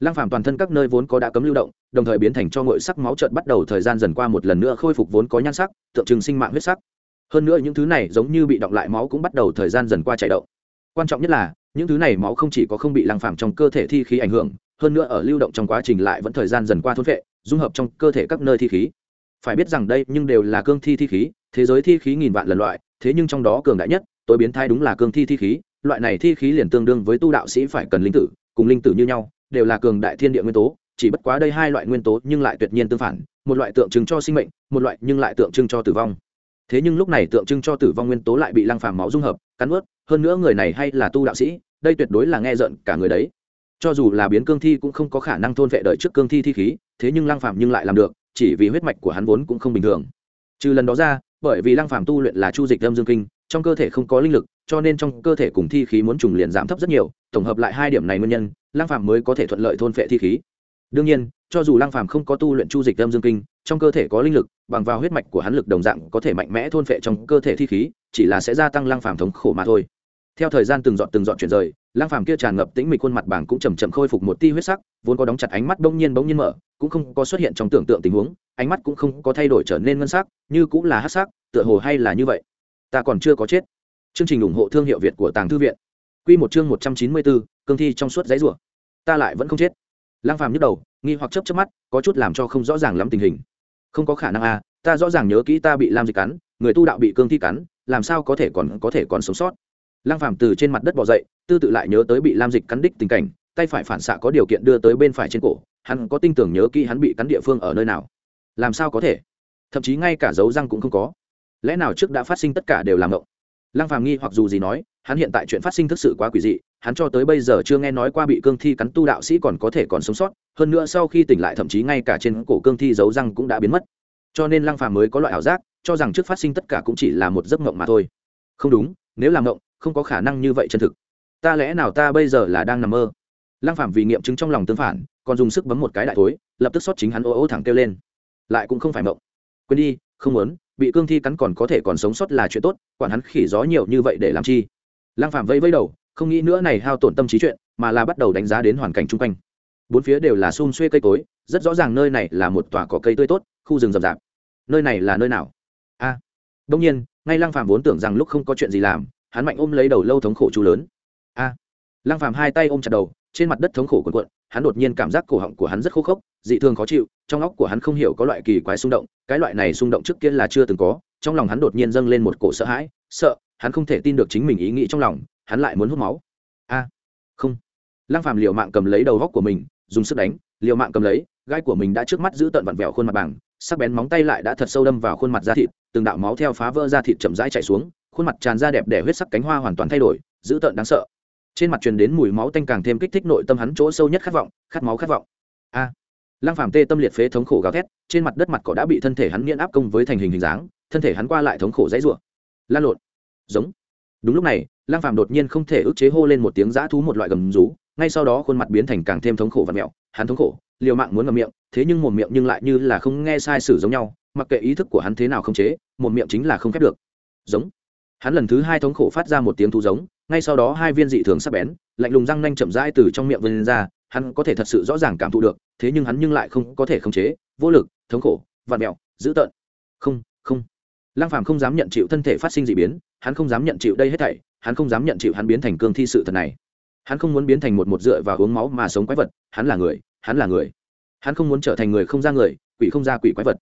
[SPEAKER 1] Lang phàm toàn thân các nơi vốn có đã cấm lưu động, đồng thời biến thành cho ngội sắc máu trợn bắt đầu thời gian dần qua một lần nữa khôi phục vốn có nhan sắc, tượng trưng sinh mạng huyết sắc. Hơn nữa những thứ này giống như bị động lại máu cũng bắt đầu thời gian dần qua chảy động. Quan trọng nhất là, những thứ này máu không chỉ có không bị lang phàm trong cơ thể thi khí ảnh hưởng, hơn nữa ở lưu động trong quá trình lại vẫn thời gian dần qua thôn vệ dung hợp trong cơ thể các nơi thi khí. Phải biết rằng đây nhưng đều là cương thi thi khí, thế giới thi khí nghìn vạn lần loại, thế nhưng trong đó cường đại nhất tôi biến thai đúng là cương thi thi khí loại này thi khí liền tương đương với tu đạo sĩ phải cần linh tử, cùng linh tử như nhau, đều là cường đại thiên địa nguyên tố, chỉ bất quá đây hai loại nguyên tố nhưng lại tuyệt nhiên tương phản, một loại tượng trưng cho sinh mệnh, một loại nhưng lại tượng trưng cho tử vong. Thế nhưng lúc này tượng trưng cho tử vong nguyên tố lại bị lăng phàm máu dung hợp, cắn ướt hơn nữa người này hay là tu đạo sĩ, đây tuyệt đối là nghe giận cả người đấy. Cho dù là biến cương thi cũng không có khả năng thôn vệ đợi trước cương thi thi khí, thế nhưng lăng phàm nhưng lại làm được, chỉ vì huyết mạch của hắn vốn cũng không bình thường. Trừ lần đó ra, bởi vì lăng phàm tu luyện là chu dịch âm dương kinh, trong cơ thể không có linh lực cho nên trong cơ thể cùng thi khí muốn trùng liền giảm thấp rất nhiều, tổng hợp lại hai điểm này nguyên nhân, lăng phàm mới có thể thuận lợi thôn phệ thi khí. Đương nhiên, cho dù lăng phàm không có tu luyện chu dịch âm dương kinh, trong cơ thể có linh lực, bằng vào huyết mạch của hắn lực đồng dạng có thể mạnh mẽ thôn phệ trong cơ thể thi khí, chỉ là sẽ gia tăng lăng phàm thống khổ mà thôi. Theo thời gian từng dọn từng dọn chuyển rời, lăng phàm kia tràn ngập tĩnh mịch khuôn mặt bảng cũng chầm chậm khôi phục một tia huyết sắc, vốn có đóng chặt ánh mắt bỗng nhiên bỗng nhiên mở, cũng không có xuất hiện trong tưởng tượng tình huống, ánh mắt cũng không có thay đổi trở nên ngân sắc, như cũng là hắc sắc, tựa hồ hay là như vậy. Ta còn chưa có chết chương trình ủng hộ thương hiệu việt của tàng thư viện. Quy một chương một trăm chín mươi bốn cương thi trong suốt giấy rủa ta lại vẫn không chết. Lăng phàm nhức đầu nghi hoặc chớp chớp mắt có chút làm cho không rõ ràng lắm tình hình. Không có khả năng a à, ta rõ ràng nhớ kỹ ta bị lam dịch cắn người tu đạo bị cương thi cắn làm sao có thể còn có thể còn sống sót. Lăng phàm từ trên mặt đất bò dậy tư tự lại nhớ tới bị lam dịch cắn đích tình cảnh tay phải phản xạ có điều kiện đưa tới bên phải trên cổ hắn có tin tưởng nhớ kỹ hắn bị cắn địa phương ở nơi nào. Làm sao có thể? Thậm chí ngay cả dấu răng cũng không có. Lẽ nào trước đã phát sinh tất cả đều làm ngộng lăng phàm nghi hoặc dù gì nói, hắn hiện tại chuyện phát sinh thực sự quá quỷ dị, hắn cho tới bây giờ chưa nghe nói qua bị cương thi cắn tu đạo sĩ còn có thể còn sống sót, hơn nữa sau khi tỉnh lại thậm chí ngay cả trên cổ cương thi dấu răng cũng đã biến mất. Cho nên lăng phàm mới có loại ảo giác, cho rằng trước phát sinh tất cả cũng chỉ là một giấc mộng mà thôi. Không đúng, nếu làm mộng, không có khả năng như vậy chân thực. Ta lẽ nào ta bây giờ là đang nằm mơ? Lăng phàm vì nghiệm chứng trong lòng tương phản, còn dùng sức bấm một cái đại thối, lập tức xót chính hắn ô ô thẳng kêu lên. Lại cũng không phải mộng. Quên đi, không muốn bị cương thi cắn còn có thể còn sống sót là chuyện tốt quản hắn khỉ gió nhiều như vậy để làm chi. Lăng Phạm vẫy vẫy đầu không nghĩ nữa này hao tổn tâm trí chuyện mà là bắt đầu đánh giá đến hoàn cảnh chung quanh. Bốn phía đều là xun xuê cây cối rất rõ ràng nơi này là một tòa cỏ cây tươi tốt khu rừng rậm rạp. Nơi này là nơi nào? A. À, đông nhiên ngay lăng Phạm vốn tưởng rằng lúc không có chuyện gì làm hắn mạnh ôm lấy đầu lâu thống khổ chú lớn. A. À, lăng phạm hai tay ôm chặt đầu trên mặt đất thống khổ cuộn cuộn hắn đột nhiên cảm giác cổ họng của hắn rất khô khốc dị thường khó chịu trong óc của hắn không hiểu có loại kỳ quái xung động, cái loại này xung động trước kia là chưa từng có, trong lòng hắn đột nhiên dâng lên một cổ sợ hãi, sợ, hắn không thể tin được chính mình ý nghĩ trong lòng, hắn lại muốn hút máu. A, không. Lăng phàm liều mạng cầm lấy đầu góc của mình, dùng sức đánh, liều mạng cầm lấy, gai của mình đã trước mắt giữ tận vặn vẹo khuôn mặt bằng sắc bén móng tay lại đã thật sâu đâm vào khuôn mặt da thịt, từng đạo máu theo phá vỡ da thịt chậm rãi chảy xuống, khuôn mặt tràn ra đẹp để huyết sắc cánh hoa hoàn toàn thay đổi, giữ tận đáng sợ. Trên mặt truyền đến mùi máu tanh càng thêm kích thích nội tâm hắn chỗ sâu nhất khát vọng, khát máu khát vọng. A lăng phàm tê tâm liệt phế thống khổ gào thét, trên mặt đất mặt cỏ đã bị thân thể hắn nghiền áp công với thành hình hình dáng, thân thể hắn qua lại thống khổ dãy rủa. Lan lộn. Giống. Đúng lúc này, lăng phàm đột nhiên không thể ức chế hô lên một tiếng dã thú một loại gầm rú, ngay sau đó khuôn mặt biến thành càng thêm thống khổ và mẹo, hắn thống khổ, liều mạng muốn ngậm miệng, thế nhưng một miệng nhưng lại như là không nghe sai sử giống nhau, mặc kệ ý thức của hắn thế nào không chế, một miệng chính là không khép được. Giống. Hắn lần thứ hai thống khổ phát ra một tiếng thú giống, ngay sau đó hai viên dị thường sắc bén, lạnh lùng răng nanh chậm rãi từ trong miệng vươn ra hắn có thể thật sự rõ ràng cảm thụ được, thế nhưng hắn nhưng lại không có thể khống chế, vô lực, thống khổ vạt mẹo, dữ tợn. Không không. Lăng phàm không dám nhận chịu thân thể phát sinh dị biến, hắn không dám nhận chịu đây hết thảy, hắn không dám nhận chịu hắn biến thành cương thi sự thật này. Hắn không muốn biến thành một một dựa và uống máu mà sống quái vật, hắn là người, hắn là người. Hắn không muốn trở thành người không ra người, quỷ không ra quỷ quái vật.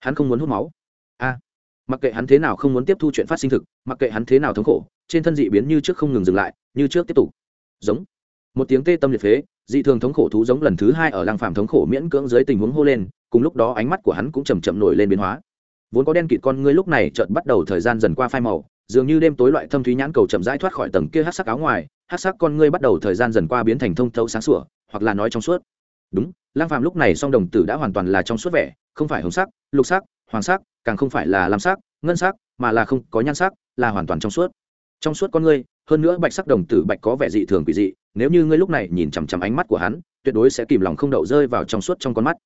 [SPEAKER 1] Hắn không muốn hút máu. A. À, mặc kệ hắn thế nào không muốn tiếp thu chuyện phát sinh thực, mặc kệ hắn thế nào thống khổ, trên thân dị biến như trước không ngừng dừng lại, như trước tiếp tục. Giống. Một tiếng tê tâm liệt phế dị thường thống khổ thú giống lần thứ hai ở lăng phàm thống khổ miễn cưỡng dưới tình huống hô lên, cùng lúc đó ánh mắt của hắn cũng chầm chậm nổi lên biến hóa. Vốn có đen kịt con ngươi lúc này chợt bắt đầu thời gian dần qua phai màu, dường như đêm tối loại thâm thúy nhãn cầu chậm rãi thoát khỏi tầng kia hắc sắc áo ngoài, hắc sắc con ngươi bắt đầu thời gian dần qua biến thành thông thấu sáng sủa, hoặc là nói trong suốt. Đúng lang phàm lúc này song đồng tử đã hoàn toàn là trong suốt vẻ, không phải hồng sắc, lục sắc, hoàng sắc, càng không phải là lam sắc, ngân sắc, mà là không có nhan sắc, là hoàn toàn trong suốt. Trong suốt con ngươi hơn nữa bạch sắc đồng tử bạch có vẻ dị thường quỷ dị, nếu như ngươi lúc này nhìn chằm chằm ánh mắt của hắn, tuyệt đối sẽ kìm lòng không đậu rơi vào trong suốt trong con mắt.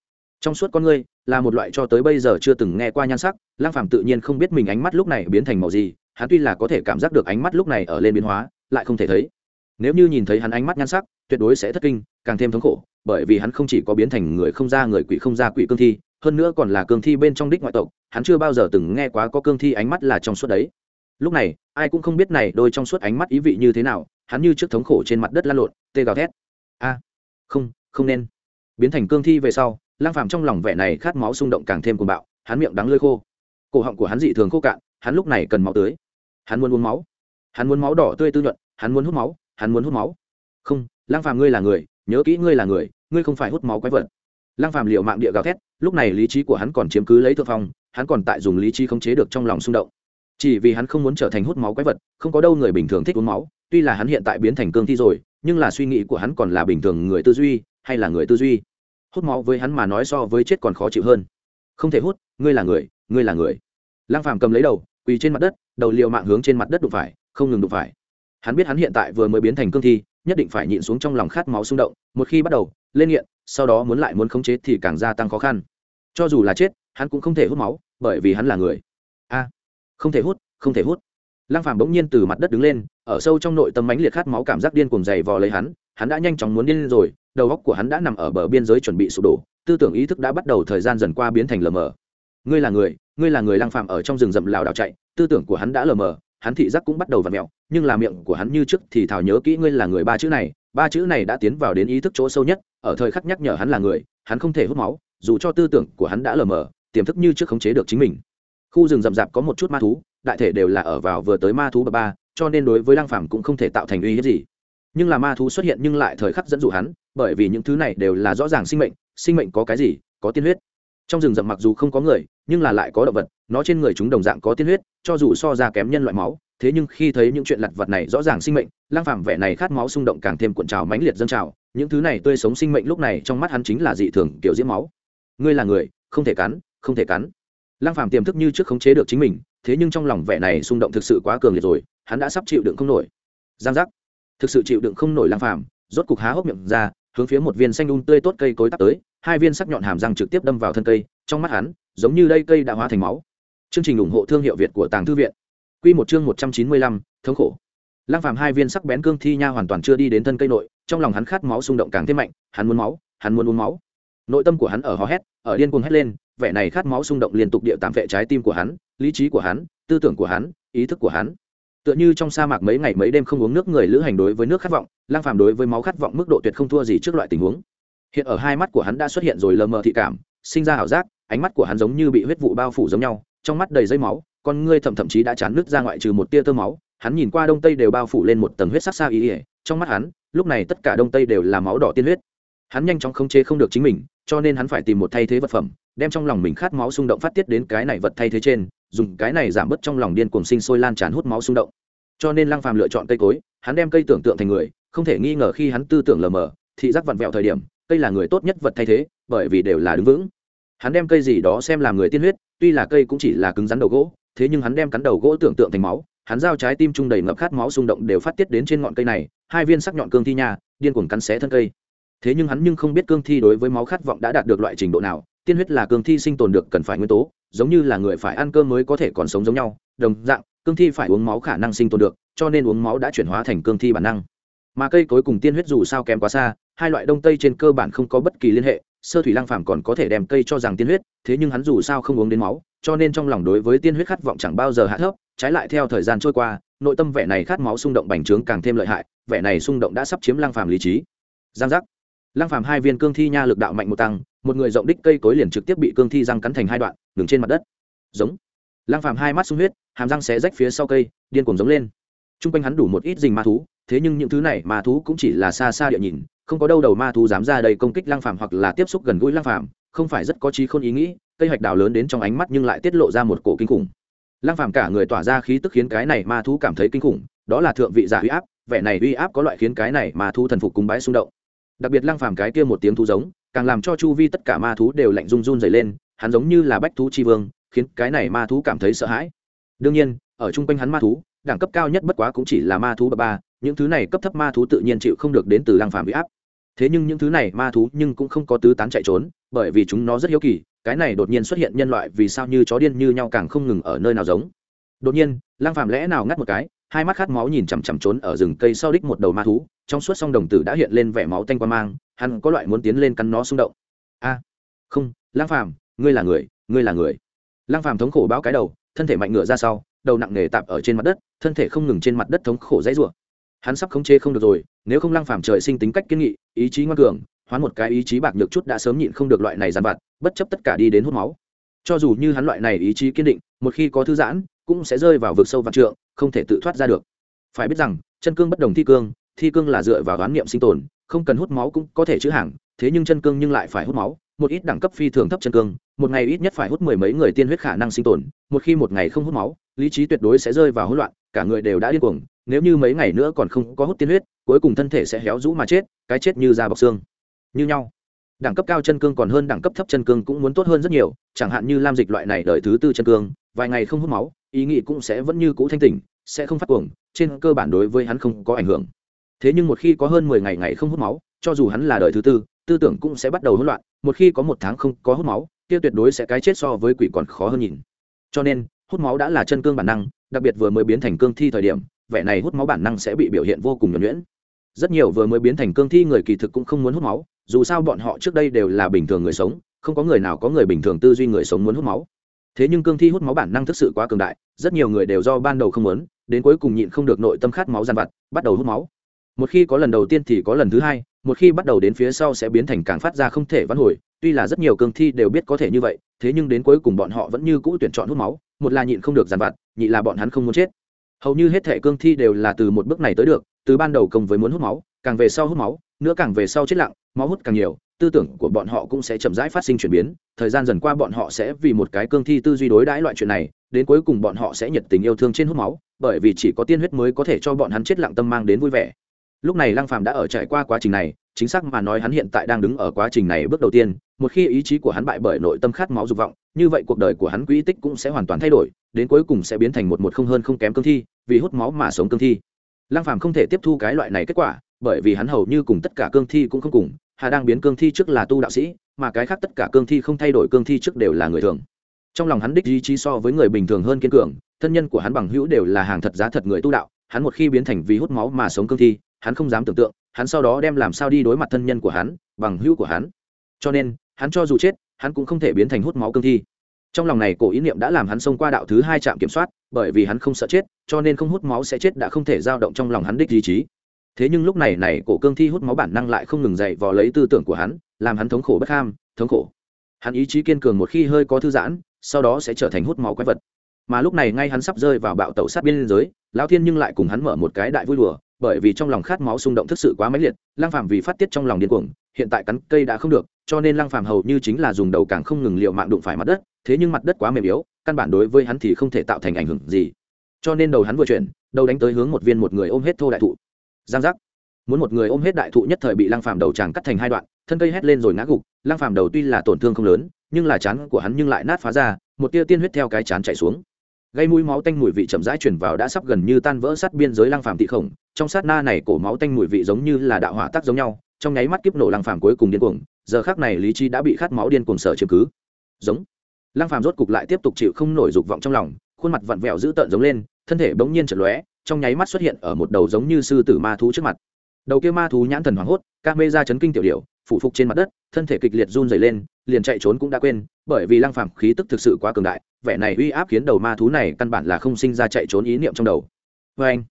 [SPEAKER 1] Trong suốt con ngươi là một loại cho tới bây giờ chưa từng nghe qua nhan sắc lang phàm tự nhiên không biết mình ánh mắt lúc này biến thành màu gì, hắn tuy là có thể cảm giác được ánh mắt lúc này ở lên biến hóa, lại không thể thấy. Nếu như nhìn thấy hắn ánh mắt nhan sắc, tuyệt đối sẽ thất kinh, càng thêm thống khổ, bởi vì hắn không chỉ có biến thành người không ra người quỷ không ra quỷ cương thi, hơn nữa còn là cương thi bên trong đích ngoại tộc, hắn chưa bao giờ từng nghe quá có cương thi ánh mắt là trong suốt đấy lúc này, ai cũng không biết này đôi trong suốt ánh mắt ý vị như thế nào, hắn như trước thống khổ trên mặt đất lăn lộn, tê gào thét. A, không không nên. Biến thành cương thi về sau lang phàm trong lòng vẻ này khát máu xung động càng thêm cuồng bạo, hắn miệng đắng lơi khô. Cổ họng của hắn dị thường khô cạn, hắn lúc này cần máu tưới. Hắn muốn uống máu. Hắn muốn máu đỏ tươi tư nhuận, hắn muốn hút máu, hắn muốn hút máu. Không lang phàm ngươi là người, nhớ kỹ ngươi là người, ngươi không phải hút máu quái vật. Lang phàm liệu mạng địa gào thét, lúc này lý trí của hắn còn chiếm cứ lấy thượng phong, hắn còn tại dùng lý trí khống chế được trong lòng xung động chỉ vì hắn không muốn trở thành hút máu quái vật, không có đâu người bình thường thích uống máu, tuy là hắn hiện tại biến thành cương thi rồi, nhưng là suy nghĩ của hắn còn là bình thường người tư duy, hay là người tư duy. Hút máu với hắn mà nói so với chết còn khó chịu hơn. Không thể hút, ngươi là người, ngươi là người. Lang phàm cầm lấy đầu, quỳ trên mặt đất, đầu liều mạng hướng trên mặt đất đụng phải, không ngừng đụng phải. Hắn biết hắn hiện tại vừa mới biến thành cương thi, nhất định phải nhịn xuống trong lòng khát máu xung động, một khi bắt đầu, lên nghiện, sau đó muốn lại muốn khống chế thì càng gia tăng khó khăn. Cho dù là chết, hắn cũng không thể hút máu, bởi vì hắn là người. A không thể hút, không thể hút. Lăng phàm bỗng nhiên từ mặt đất đứng lên, ở sâu trong nội tâm mãnh liệt khát máu cảm giác điên cuồng dày vò lấy hắn hắn đã nhanh chóng muốn điên lên rồi, đầu óc của hắn đã nằm ở bờ biên giới chuẩn bị sụp đổ, tư tưởng ý thức đã bắt đầu thời gian dần qua biến thành lờ mờ. Ngươi là người, ngươi là người lăng phàm ở trong rừng rậm lảo đảo chạy, tư tưởng của hắn đã lờ mờ, hắn thị giác cũng bắt đầu vặn mèo nhưng là miệng của hắn như trước thì thảo nhớ kỹ ngươi là người ba chữ này, ba chữ này đã tiến vào đến ý thức chỗ sâu nhất, ở thời khắc nhắc nhở hắn là người, hắn không thể hút máu, dù cho tư tưởng của hắn đã lờ mờ, tiềm thức như trước khống chế được chính mình khu rừng rậm rạp có một chút ma thú, đại thể đều là ở vào vừa tới ma thú bậc ba, cho nên đối với lăng phàm cũng không thể tạo thành uy hiếp gì. Nhưng là ma thú xuất hiện nhưng lại thời khắc dẫn dụ hắn, bởi vì những thứ này đều là rõ ràng sinh mệnh sinh mệnh có cái gì? Có tiên huyết. Trong rừng rậm mặc dù không có người, nhưng là lại có động vật, nó trên người chúng đồng dạng có tiên huyết, cho dù so ra kém nhân loại máu, thế nhưng khi thấy những chuyện lặt vật này rõ ràng sinh mệnh lang phàm vẻ này khát máu xung động càng thêm cuộn trào mãnh liệt dâng trào, những thứ này tươi sống sinh mệnh lúc này trong mắt hắn chính là dị thường kiểu diễm máu. Ngươi là người, không thể cắn, không thể cắn lang phàm tiềm thức như trước khống chế được chính mình, thế nhưng trong lòng vẻ này xung động thực sự quá cường liệt rồi, hắn đã sắp chịu đựng không nổi. Giang giác. Thực sự chịu đựng không nổi lang phàm, rốt cục há hốc miệng ra, hướng phía một viên xanh đun tươi tốt cây cối tắt tới, hai viên sắc nhọn hàm răng trực tiếp đâm vào thân cây, trong mắt hắn, giống như đây cây đã hóa thành máu. Chương trình ủng hộ thương hiệu việt của tàng thư viện. Quy một chương một trăm chín mươi lăm, thống khổ. Lăng phàm hai viên sắc bén cương thi nha hoàn toàn chưa đi đến thân cây nội, trong lòng hắn khát máu xung động càng thêm mạnh, hắn muốn máu, hắn muốn uống máu. Nội tâm của hắn ở hò hét, ở điên cuồng hét lên vẻ này khát máu xung động liên tục địa tạm vệ trái tim của hắn, lý trí của hắn, tư tưởng của hắn, ý thức của hắn. Tựa như trong sa mạc mấy ngày mấy đêm không uống nước người lữ hành đối với nước khát vọng, lang phàm đối với máu khát vọng mức độ tuyệt không thua gì trước loại tình huống. Hiện ở hai mắt của hắn đã xuất hiện rồi lờ mờ thị cảm, sinh ra ảo giác, ánh mắt của hắn giống như bị huyết vụ bao phủ giống nhau, trong mắt đầy dây máu, con ngươi thậm thậm chí đã chán nước ra ngoại trừ một tia tơ máu. Hắn nhìn qua đông tây đều bao phủ lên một tầng huyết sắc xa ý ỉa trong mắt hắn, lúc này tất cả đông tây đều là máu đỏ tiên huyết. Hắn nhanh chóng không chế không được chính mình, cho nên hắn phải tìm một thay thế vật phẩm đem trong lòng mình khát máu xung động phát tiết đến cái này vật thay thế trên, dùng cái này giảm bớt trong lòng điên cuồng sinh sôi lan tràn hút máu xung động. Cho nên lăng phàm lựa chọn cây cối, hắn đem cây tưởng tượng thành người, không thể nghi ngờ khi hắn tư tưởng lờ mờ, thị giác vặn vẹo thời điểm, cây là người tốt nhất vật thay thế, bởi vì đều là đứng vững. Hắn đem cây gì đó xem làm người tiên huyết, tuy là cây cũng chỉ là cứng rắn đầu gỗ, thế nhưng hắn đem cắn đầu gỗ tưởng tượng thành máu, hắn giao trái tim trung đầy ngập khát máu xung động đều phát tiết đến trên ngọn cây này, hai viên sắc nhọn cương thi nha, điên cuồng cắn xé thân cây. Thế nhưng hắn nhưng không biết cương thi đối với máu khát vọng đã đạt được loại trình độ nào tiên huyết là cương thi sinh tồn được cần phải nguyên tố, giống như là người phải ăn cơm mới có thể còn sống giống nhau, đồng dạng, cương thi phải uống máu khả năng sinh tồn được, cho nên uống máu đã chuyển hóa thành cương thi bản năng. Mà cây cối cùng tiên huyết dù sao kém quá xa, hai loại đông tây trên cơ bản không có bất kỳ liên hệ, sơ thủy lăng phàm còn có thể đem cây cho rằng tiên huyết, thế nhưng hắn dù sao không uống đến máu, cho nên trong lòng đối với tiên huyết khát vọng chẳng bao giờ hạ thấp, trái lại theo thời gian trôi qua, nội tâm vẻ này khát máu xung động bành trướng càng thêm lợi hại, vẻ này xung động đã sắp chiếm lăng phàm lý trí. Giang giác lăng phàm hai viên cương thi nha lực đạo mạnh một tăng, một người rộng đích cây cối liền trực tiếp bị cương thi răng cắn thành hai đoạn đứng trên mặt đất. Giống. Lăng phàm hai mắt sung huyết, hàm răng xé rách phía sau cây, điên cuồng giống lên. Trung quanh hắn đủ một ít rình ma thú, thế nhưng những thứ này ma thú cũng chỉ là xa xa địa nhìn, không có đâu đầu ma thú dám ra đây công kích lăng phàm hoặc là tiếp xúc gần gũi lăng phàm, không phải rất có trí khôn ý nghĩ, cây hạch đào lớn đến trong ánh mắt nhưng lại tiết lộ ra một cổ kinh khủng. Lăng phàm cả người tỏa ra khí tức khiến cái này ma thú cảm thấy kinh khủng, đó là thượng vị giả uy áp, vẻ này uy áp có loại khiến cái này ma thú thần phục cùng bái xung động đặc biệt lăng phàm cái kia một tiếng thú giống, càng làm cho chu vi tất cả ma thú đều lạnh run run dày lên, hắn giống như là bách thú chi vương, khiến cái này ma thú cảm thấy sợ hãi. Đương nhiên, ở chung quanh hắn ma thú, đẳng cấp cao nhất bất quá cũng chỉ là ma thú bậc ba, những thứ này cấp thấp ma thú tự nhiên chịu không được đến từ lăng phàm bị áp. Thế nhưng những thứ này ma thú nhưng cũng không có tứ tán chạy trốn, bởi vì chúng nó rất hiếu kỳ, cái này đột nhiên xuất hiện nhân loại vì sao như chó điên như nhau càng không ngừng ở nơi nào giống. Đột nhiên, lăng phàm lẽ nào ngắt một cái hai mắt khát máu nhìn chằm chằm trốn ở rừng cây sau đích một đầu ma thú, trong suốt song đồng tử đã hiện lên vẻ máu tanh qua mang, hắn có loại muốn tiến lên cắn nó xung động. A, không lang phàm, ngươi là người, ngươi là người. Lang phàm thống khổ báo cái đầu, thân thể mạnh ngựa ra sau, đầu nặng nề tạp ở trên mặt đất, thân thể không ngừng trên mặt đất thống khổ dãy rủa. Hắn sắp khống chế không được rồi, nếu không lang phàm trời sinh tính cách kiên nghị, ý chí ngoan cường, hoán một cái ý chí bạc nhược chút đã sớm nhịn không được loại này dàn vặt, bất chấp tất cả đi đến hút máu. Cho dù như hắn loại này ý chí kiên định, một khi có thư giãn cũng sẽ rơi vào vực sâu vạn trượng, không thể tự thoát ra được. Phải biết rằng, chân cương bất đồng thi cương thi cương là dựa vào đoán niệm sinh tồn, không cần hút máu cũng có thể chữa hàng, thế nhưng chân cương nhưng lại phải hút máu, một ít đẳng cấp phi thường thấp chân cương, một ngày ít nhất phải hút mười mấy người tiên huyết khả năng sinh tồn, một khi một ngày không hút máu, lý trí tuyệt đối sẽ rơi vào hỗn loạn, cả người đều đã điên cuồng, nếu như mấy ngày nữa còn không có hút tiên huyết, cuối cùng thân thể sẽ héo rũ mà chết, cái chết như da bọc xương. Như nhau. Đẳng cấp cao chân cương còn hơn đẳng cấp thấp chân cương cũng muốn tốt hơn rất nhiều, chẳng hạn như lam dịch loại này đợi thứ tư chân cương vài ngày không hút máu, ý nghĩ cũng sẽ vẫn như cũ thanh tỉnh, sẽ không phát cuồng, trên cơ bản đối với hắn không có ảnh hưởng. Thế nhưng một khi có hơn mười ngày ngày không hút máu, cho dù hắn là đời thứ tư tư tưởng cũng sẽ bắt đầu hỗn loạn, một khi có một tháng không có hút máu, kia tuyệt đối sẽ cái chết so với quỷ còn khó hơn nhìn. Cho nên, hút máu đã là chân cương bản năng, đặc biệt vừa mới biến thành cương thi thời điểm, vẻ này hút máu bản năng sẽ bị biểu hiện vô cùng nhuẩn nhuyễn. Rất nhiều vừa mới biến thành cương thi người kỳ thực cũng không muốn hút máu, dù sao bọn họ trước đây đều là bình thường người sống, không có người nào có người bình thường tư duy người sống muốn hút máu thế nhưng cương thi hút máu bản năng thực sự quá cường đại, rất nhiều người đều do ban đầu không muốn, đến cuối cùng nhịn không được nội tâm khát máu gian vặt, bắt đầu hút máu. Một khi có lần đầu tiên thì có lần thứ hai, một khi bắt đầu đến phía sau sẽ biến thành càng phát ra không thể vãn hồi, tuy là rất nhiều cương thi đều biết có thể như vậy, thế nhưng đến cuối cùng bọn họ vẫn như cũ tuyển chọn hút máu, một là nhịn không được giàn vặt, nhị là bọn hắn không muốn chết. Hầu như hết thể cương thi đều là từ một bước này tới được, từ ban đầu công với muốn hút máu, càng về sau hút máu, nữa càng về sau chết lặng máu hút càng nhiều, tư tưởng của bọn họ cũng sẽ chậm rãi phát sinh chuyển biến. Thời gian dần qua bọn họ sẽ vì một cái cương thi tư duy đối đãi loại chuyện này, đến cuối cùng bọn họ sẽ nhiệt tình yêu thương trên hút máu, bởi vì chỉ có tiên huyết mới có thể cho bọn hắn chết lặng tâm mang đến vui vẻ. Lúc này lăng phàm đã ở trải qua quá trình này, chính xác mà nói hắn hiện tại đang đứng ở quá trình này bước đầu tiên, một khi ý chí của hắn bại bởi nội tâm khát máu dục vọng, như vậy cuộc đời của hắn quỹ tích cũng sẽ hoàn toàn thay đổi, đến cuối cùng sẽ biến thành một một không hơn không kém cương thi, vì hút máu mà sống cương thi. Lăng phàm không thể tiếp thu cái loại này kết quả, bởi vì hắn hầu như cùng tất cả cương thi cũng không cùng hà đang biến cương thi trước là tu đạo sĩ, mà cái khác tất cả cương thi không thay đổi cương thi trước đều là người thường. Trong lòng hắn đích ý chí so với người bình thường hơn kiên cường, thân nhân của hắn bằng hữu đều là hàng thật giá thật người tu đạo, hắn một khi biến thành vì hút máu mà sống cương thi, hắn không dám tưởng tượng, hắn sau đó đem làm sao đi đối mặt thân nhân của hắn, bằng hữu của hắn. Cho nên, hắn cho dù chết, hắn cũng không thể biến thành hút máu cương thi. Trong lòng này cổ ý niệm đã làm hắn xông qua đạo thứ hai trạm kiểm soát, bởi vì hắn không sợ chết, cho nên không hút máu sẽ chết đã không thể dao động trong lòng hắn đích ý chí thế nhưng lúc này này cổ cương thi hút máu bản năng lại không ngừng dậy vò lấy tư tưởng của hắn, làm hắn thống khổ bất ham, thống khổ. Hắn ý chí kiên cường một khi hơi có thư giãn, sau đó sẽ trở thành hút máu quái vật. Mà lúc này ngay hắn sắp rơi vào bạo tẩu sát biên giới, lão thiên nhưng lại cùng hắn mở một cái đại vui đùa, bởi vì trong lòng khát máu xung động thực sự quá mãnh liệt lang phàm vì phát tiết trong lòng điên cuồng, hiện tại cắn cây đã không được, cho nên lang phàm hầu như chính là dùng đầu càng không ngừng liệu mạng đụng phải mặt đất, thế nhưng mặt đất quá mềm yếu, căn bản đối với hắn thì không thể tạo thành ảnh hưởng gì. Cho nên đầu hắn vừa chuyển, đầu đánh tới hướng một viên một người ôm hết thô đại thụ giang giác. Muốn một người ôm hết đại thụ nhất thời bị lang phàm đầu chàng cắt thành hai đoạn, thân cây hét lên rồi ngã gục lang phàm đầu tuy là tổn thương không lớn, nhưng là chán của hắn nhưng lại nát phá ra, một tia tiên huyết theo cái chán chảy xuống. Gây mũi máu tanh mùi vị chậm rãi chuyển vào đã sắp gần như tan vỡ sát biên giới lang phàm thị khổng, trong sát na này cổ máu tanh mùi vị giống như là đạo hỏa tác giống nhau, trong nháy mắt kiếp nổ lang phàm cuối cùng điên cuồng, giờ khắc này lý trí đã bị khát máu điên cuồng sở chiếm cứ. Giống. Lang phàm rốt cục lại tiếp tục chịu không nổi dục vọng trong lòng, khuôn mặt vặn vẹo dữ tợn giống lên, thân thể bỗng nhiên chật lóe trong nháy mắt xuất hiện ở một đầu giống như sư tử ma thú trước mặt. Đầu kia ma thú nhãn thần hoảng hốt ca mê ra chấn kinh tiểu điệu phủ phục trên mặt đất, thân thể kịch liệt run dày lên, liền chạy trốn cũng đã quên, bởi vì lăng phàm khí tức thực sự quá cường đại, vẻ này uy áp khiến đầu ma thú này căn bản là không sinh ra chạy trốn ý niệm trong đầu. Vê anh,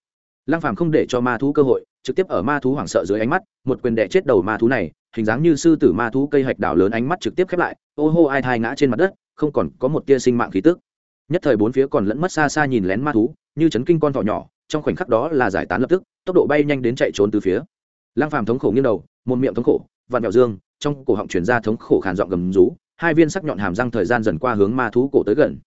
[SPEAKER 1] lăng phàm không để cho ma thú cơ hội, trực tiếp ở ma thú hoảng sợ dưới ánh mắt, một quyền đẻ chết đầu ma thú này, hình dáng như sư tử ma thú cây hạch đảo lớn ánh mắt trực tiếp khép lại, ô hô ai thai ngã trên mặt đất, không còn có một tia sinh mạng khí tức. Nhất thời bốn phía còn lẫn mất xa xa nhìn lén ma thú, như chấn kinh con thỏ nhỏ trong khoảnh khắc đó là giải tán lập tức, tốc độ bay nhanh đến chạy trốn từ phía. Lăng phàm thống khổ nghiêng đầu, một miệng thống khổ, vặn mèo dương, trong cổ họng truyền ra thống khổ khàn giọng gầm rú, hai viên sắc nhọn hàm răng thời gian dần qua hướng ma thú cổ tới gần.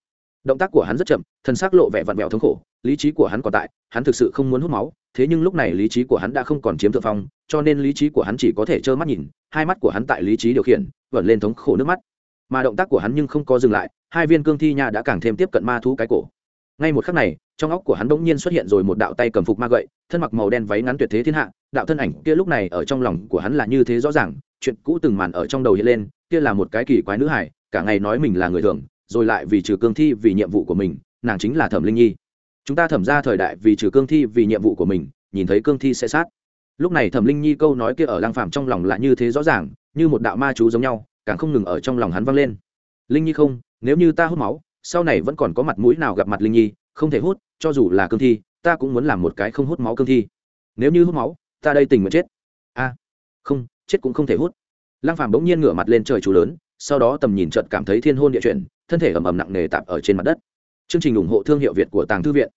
[SPEAKER 1] Động tác của hắn rất chậm, thân xác lộ vẻ vặn vẹo thống khổ, lý trí của hắn còn tại, hắn thực sự không muốn hút máu, thế nhưng lúc này lý trí của hắn đã không còn chiếm thượng phong, cho nên lý trí của hắn chỉ có thể trơ mắt nhìn, hai mắt của hắn tại lý trí điều khiển, vẩn lên thống khổ nước mắt. Mà động tác của hắn nhưng không có dừng lại, hai viên cương thi nha đã càng thêm tiếp cận ma thú cái cổ ngay một khắc này, trong óc của hắn bỗng nhiên xuất hiện rồi một đạo tay cầm phục ma gậy, thân mặc màu đen váy ngắn tuyệt thế thiên hạ, đạo thân ảnh kia lúc này ở trong lòng của hắn là như thế rõ ràng, chuyện cũ từng màn ở trong đầu hiện lên, kia là một cái kỳ quái nữ hải cả ngày nói mình là người thường, rồi lại vì trừ cương thi vì nhiệm vụ của mình, nàng chính là thẩm linh nhi. Chúng ta thẩm ra thời đại vì trừ cương thi vì nhiệm vụ của mình, nhìn thấy cương thi sẽ sát. Lúc này thẩm linh nhi câu nói kia ở lang phàm trong lòng là như thế rõ ràng, như một đạo ma chú giống nhau, càng không ngừng ở trong lòng hắn vang lên. Linh nhi không, nếu như ta hút máu sau này vẫn còn có mặt mũi nào gặp mặt linh nhi không thể hút cho dù là cương thi ta cũng muốn làm một cái không hút máu cương thi. Nếu như hút máu ta đây tình nguyện chết. A không chết cũng không thể hút. Lăng phàm bỗng nhiên ngửa mặt lên trời chú lớn sau đó tầm nhìn chợt cảm thấy thiên hôn địa chuyển thân thể ầm ầm nặng nề tạp ở trên mặt đất. Chương trình ủng hộ thương hiệu việt của tàng thư viện.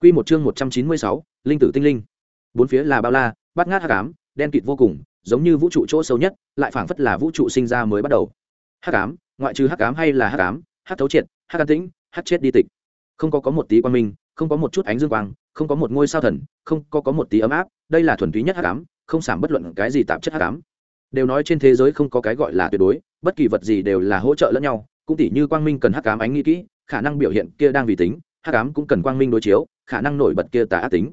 [SPEAKER 1] Quy một chương một trăm chín mươi sáu, linh tử tinh linh. Bốn phía là bao la bát ngát hắc ám đen kịt vô cùng giống như vũ trụ chỗ sâu nhất lại phảng phất là vũ trụ sinh ra mới bắt đầu. Hắc ám ngoại trừ hắc ám hay là hắc ám Hát thấu triệt, hát an tĩnh, hát chết đi tịch. Không có có một tí quan minh, không có một chút ánh dương quang, không có một ngôi sao thần, không có có một tí ấm áp, đây là thuần túy nhất hát cám không giảm bất luận cái gì tạp chất hát cám đều nói trên thế giới không có cái gọi là tuyệt đối, bất kỳ vật gì đều là hỗ trợ lẫn nhau, cũng tỉ như quang minh cần hát cám ánh nghĩ kỹ, khả năng biểu hiện kia đang vì tính, hát cám cũng cần quang minh đối chiếu, khả năng nổi bật kia tà ác tính.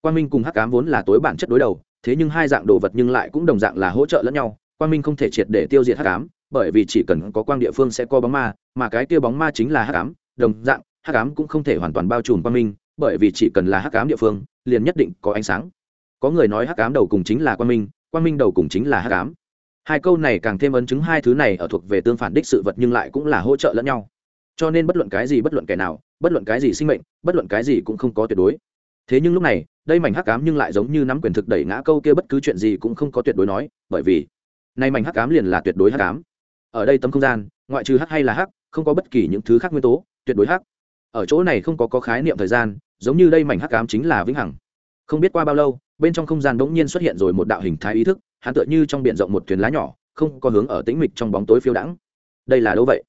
[SPEAKER 1] Quang minh cùng hát cám vốn là tối bản chất đối đầu, thế nhưng hai dạng đồ vật nhưng lại cũng đồng dạng là hỗ trợ lẫn nhau, quang minh không thể triệt để tiêu diệt hát cám bởi vì chỉ cần có quang địa phương sẽ có bóng ma mà cái kia bóng ma chính là hắc ám, đồng dạng hắc ám cũng không thể hoàn toàn bao trùm quang minh bởi vì chỉ cần là hắc ám địa phương liền nhất định có ánh sáng. Có người nói hắc ám đầu cùng chính là quang minh quang minh đầu cùng chính là hắc ám. Hai câu này càng thêm ấn chứng hai thứ này ở thuộc về tương phản đích sự vật nhưng lại cũng là hỗ trợ lẫn nhau. Cho nên bất luận cái gì bất luận kẻ nào bất luận cái gì sinh mệnh bất luận cái gì cũng không có tuyệt đối. Thế nhưng lúc này đây mảnh hắc ám nhưng lại giống như nắm quyền thực đẩy ngã câu kia bất cứ chuyện gì cũng không có tuyệt đối nói bởi vì nay mảnh hắc ám liền là tuyệt đối hắc ám ở đây tấm không gian ngoại trừ hắc hay là hắc không có bất kỳ những thứ khác nguyên tố tuyệt đối hắc. Ở chỗ này không có, có khái niệm thời gian giống như đây mảnh hắc ám chính là vĩnh hằng. Không biết qua bao lâu bên trong không gian bỗng nhiên xuất hiện rồi một đạo hình thái ý thức hắn tựa như trong b i ể n rộng một thuyền lá nhỏ không có hướng ở tĩnh mịch trong bóng tối phiêu đãng. Đây là đâu vậy?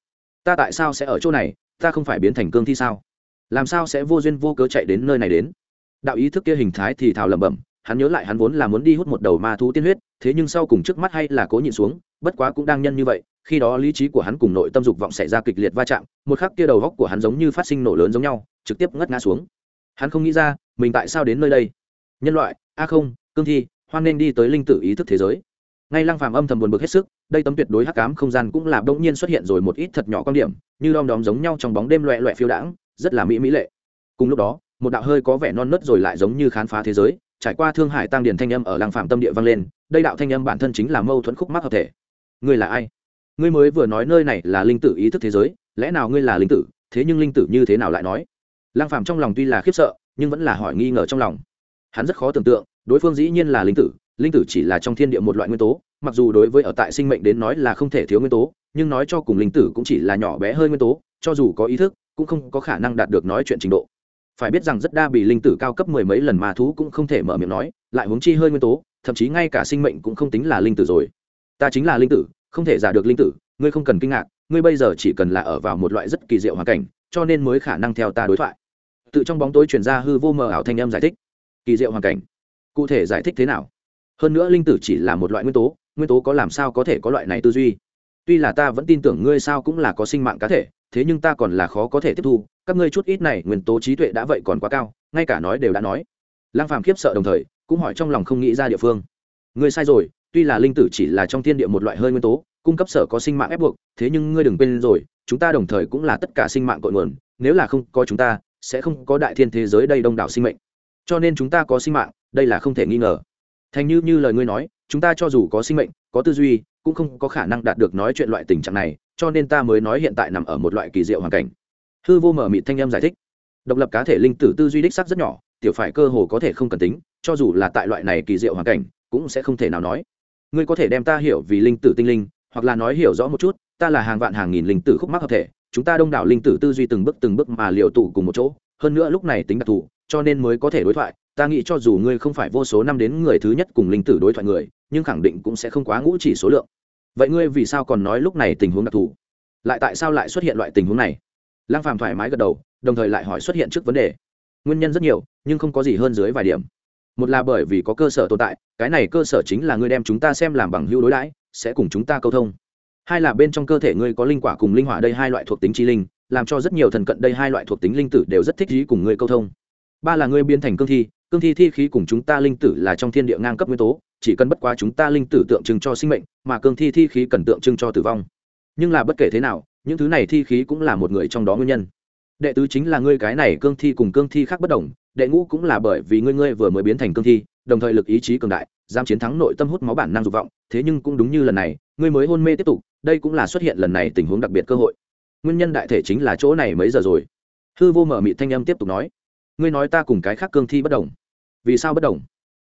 [SPEAKER 1] Ta tại sao sẽ ở chỗ này? Ta không phải biến thành cương thi sao? Làm sao sẽ vô duyên vô cớ chạy đến nơi này đến? Đạo ý thức kia hình thái thì thào lẩm bẩm hắn nhớ lại hắn vốn là muốn đi hút một đầu ma thú tiên huyết thế nhưng sau cùng trước mắt hay là cố nhịn xuống bất quá cũng đang nhân như vậy, khi đó lý trí của hắn cùng nội tâm dục vọng xảy ra kịch liệt va chạm, một khắc kia đầu góc của hắn giống như phát sinh nổ lớn giống nhau, trực tiếp ngất ngã xuống. Hắn không nghĩ ra, mình tại sao đến nơi đây? Nhân loại, a không, cương thi, hoan nên đi tới linh tử ý thức thế giới. Ngay lăng phàm âm thầm buồn bực hết sức, đây tấm tuyệt đối hắc ám không gian cũng là bỗng nhiên xuất hiện rồi một ít thật nhỏ quan điểm, như đom đóm giống nhau trong bóng đêm loẹ loẹ phiêu đãng, rất là mỹ mỹ lệ. Cùng lúc đó, một đạo hơi có vẻ non nớt rồi lại giống như khám phá thế giới, trải qua thương hải tăng điền thanh âm ở lăng phàm tâm địa vang lên, đây đạo thanh âm bản thân chính là mâu thuẫn khúc mắc hợp thể ngươi là ai? Ngươi mới vừa nói nơi này là linh tử ý thức thế giới, lẽ nào ngươi là linh tử? Thế nhưng linh tử như thế nào lại nói? Lăng phàm trong lòng tuy là khiếp sợ, nhưng vẫn là hỏi nghi ngờ trong lòng. Hắn rất khó tưởng tượng, đối phương dĩ nhiên là linh tử linh tử chỉ là trong thiên địa một loại nguyên tố, mặc dù đối với ở tại sinh mệnh đến nói là không thể thiếu nguyên tố, nhưng nói cho cùng linh tử cũng chỉ là nhỏ bé hơn nguyên tố, cho dù có ý thức, cũng không có khả năng đạt được nói chuyện trình độ. Phải biết rằng rất đa bị linh tử cao cấp mười mấy lần mà thú cũng không thể mở miệng nói, lại huống chi hơi nguyên tố, thậm chí ngay cả sinh mệnh cũng không tính là linh tử rồi. Ta chính là linh tử không thể giả được linh tử, ngươi không cần kinh ngạc, ngươi bây giờ chỉ cần là ở vào một loại rất kỳ diệu hoàn cảnh, cho nên mới khả năng theo ta đối thoại. Tự trong bóng tối truyền ra hư vô mờ ảo thanh âm giải thích. Kỳ diệu hoàn cảnh? Cụ thể giải thích thế nào? Hơn nữa linh tử chỉ là một loại nguyên tố nguyên tố có làm sao có thể có loại này tư duy? Tuy là ta vẫn tin tưởng ngươi sao cũng là có sinh mạng cá thể, thế nhưng ta còn là khó có thể tiếp thu, các ngươi chút ít này nguyên tố trí tuệ đã vậy còn quá cao, ngay cả nói đều đã nói. Lang phàm khiếp sợ đồng thời, cũng hỏi trong lòng không nghĩ ra địa phương. Ngươi sai rồi tuy là linh tử chỉ là trong thiên địa một loại hơi nguyên tố, cung cấp sở có sinh mạng ép buộc, thế nhưng ngươi đừng quên rồi, chúng ta đồng thời cũng là tất cả sinh mạng cội nguồn, nếu là không có chúng ta, sẽ không có đại thiên thế giới đây đông đảo sinh mệnh. Cho nên chúng ta có sinh mạng, đây là không thể nghi ngờ. Thành như như lời ngươi nói, chúng ta cho dù có sinh mệnh, có tư duy, cũng không có khả năng đạt được nói chuyện loại tình trạng này, cho nên ta mới nói hiện tại nằm ở một loại kỳ diệu hoàn cảnh. Hư vô mở mịt thanh em giải thích. Độc lập cá thể linh tử tư duy đích sắc rất nhỏ, tiểu phải cơ hồ có thể không cần tính, cho dù là tại loại này kỳ diệu hoàn cảnh, cũng sẽ không thể nào nói ngươi có thể đem ta hiểu vì linh tử tinh linh, hoặc là nói hiểu rõ một chút, ta là hàng vạn hàng nghìn linh tử khúc mắc hợp thể, chúng ta đông đảo linh tử tư duy từng bước từng bước mà liệu tụ cùng một chỗ, hơn nữa lúc này tính đặc thù, cho nên mới có thể đối thoại, ta nghĩ cho dù ngươi không phải vô số năm đến người thứ nhất cùng linh tử đối thoại người, nhưng khẳng định cũng sẽ không quá ngũ chỉ số lượng. Vậy ngươi vì sao còn nói lúc này tình huống đặc thù? Lại tại sao lại xuất hiện loại tình huống này? Lăng phàm thoải mái gật đầu, đồng thời lại hỏi xuất hiện trước vấn đề. Nguyên nhân rất nhiều, nhưng không có gì hơn dưới vài điểm một là bởi vì có cơ sở tồn tại, cái này cơ sở chính là ngươi đem chúng ta xem làm bằng hưu đối đãi, sẽ cùng chúng ta câu thông. Hai là bên trong cơ thể ngươi có linh quả cùng linh hỏa, đây hai loại thuộc tính chi linh, làm cho rất nhiều thần cận đây hai loại thuộc tính linh tử đều rất thích ý cùng ngươi câu thông. Ba là ngươi biến thành cương thi cương thi thi khí cùng chúng ta linh tử là trong thiên địa ngang cấp nguyên tố, chỉ cần bất quá chúng ta linh tử tượng trưng cho sinh mệnh, mà cương thi thi khí cần tượng trưng cho tử vong. Nhưng là bất kể thế nào, những thứ này thi khí cũng là một người trong đó nguyên nhân đệ tứ chính là ngươi cái này cương thi cùng cương thi khác bất đồng, đệ ngũ cũng là bởi vì ngươi ngươi vừa mới biến thành cương thi, đồng thời lực ý chí cường đại, dám chiến thắng nội tâm hút máu bản năng dục vọng, thế nhưng cũng đúng như lần này, ngươi mới hôn mê tiếp tục, đây cũng là xuất hiện lần này tình huống đặc biệt cơ hội. Nguyên nhân đại thể chính là chỗ này mấy giờ rồi? Hư vô mở mị thanh âm tiếp tục nói. Ngươi nói ta cùng cái khác cương thi bất đồng. Vì sao bất đồng?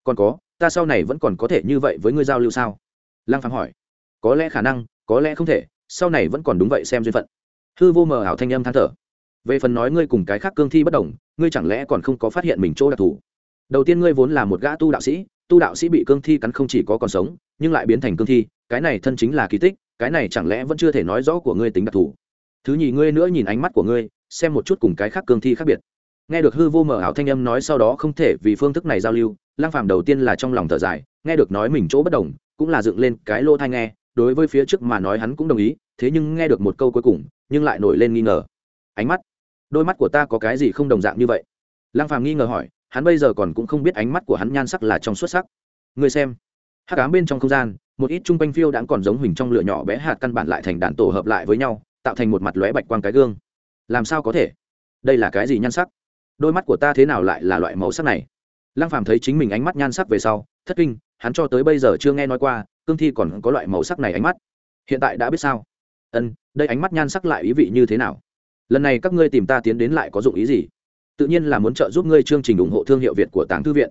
[SPEAKER 1] Còn có, ta sau này vẫn còn có thể như vậy với ngươi giao lưu sao? Lăng phàm hỏi. Có lẽ khả năng, có lẽ không thể, sau này vẫn còn đúng vậy xem duyên phận. Hư vô mờ ảo thanh âm than thở về phần nói ngươi cùng cái khác cương thi bất đồng, ngươi chẳng lẽ còn không có phát hiện mình chỗ đặc thù? Đầu tiên ngươi vốn là một gã tu đạo sĩ, tu đạo sĩ bị cương thi cắn không chỉ có còn sống, nhưng lại biến thành cương thi, cái này thân chính là kỳ tích, cái này chẳng lẽ vẫn chưa thể nói rõ của ngươi tính đặc thù? Thứ nhì ngươi nữa nhìn ánh mắt của ngươi, xem một chút cùng cái khác cương thi khác biệt. Nghe được hư vô mở ảo thanh âm nói sau đó không thể vì phương thức này giao lưu lang phàm đầu tiên là trong lòng thở dài, nghe được nói mình chỗ bất đồng, cũng là dựng lên cái lô thai nghe, đối với phía trước mà nói hắn cũng đồng ý, thế nhưng nghe được một câu cuối cùng, nhưng lại nổi lên nghi ngờ. Ánh mắt đôi mắt của ta có cái gì không đồng dạng như vậy? Lăng phàm nghi ngờ hỏi, hắn bây giờ còn cũng không biết ánh mắt của hắn nhan sắc là trong xuất sắc. Người xem, hắc ám bên trong không gian, một ít trung quanh phiêu đã còn giống hình trong lửa nhỏ bé hạt căn bản lại thành đàn tổ hợp lại với nhau, tạo thành một mặt lóe bạch quang cái gương. Làm sao có thể? Đây là cái gì nhan sắc? Đôi mắt của ta thế nào lại là loại màu sắc này? Lăng phàm thấy chính mình ánh mắt nhan sắc về sau, thất kinh, hắn cho tới bây giờ chưa nghe nói qua, cương thi còn có loại màu sắc này ánh mắt. Hiện tại đã biết sao? Ân, đây ánh mắt nhan sắc lại ý vị như thế nào? Lần này các ngươi tìm ta tiến đến lại có dụng ý gì? Tự nhiên là muốn trợ giúp ngươi chương trình ủng hộ thương hiệu việt của tàng thư viện.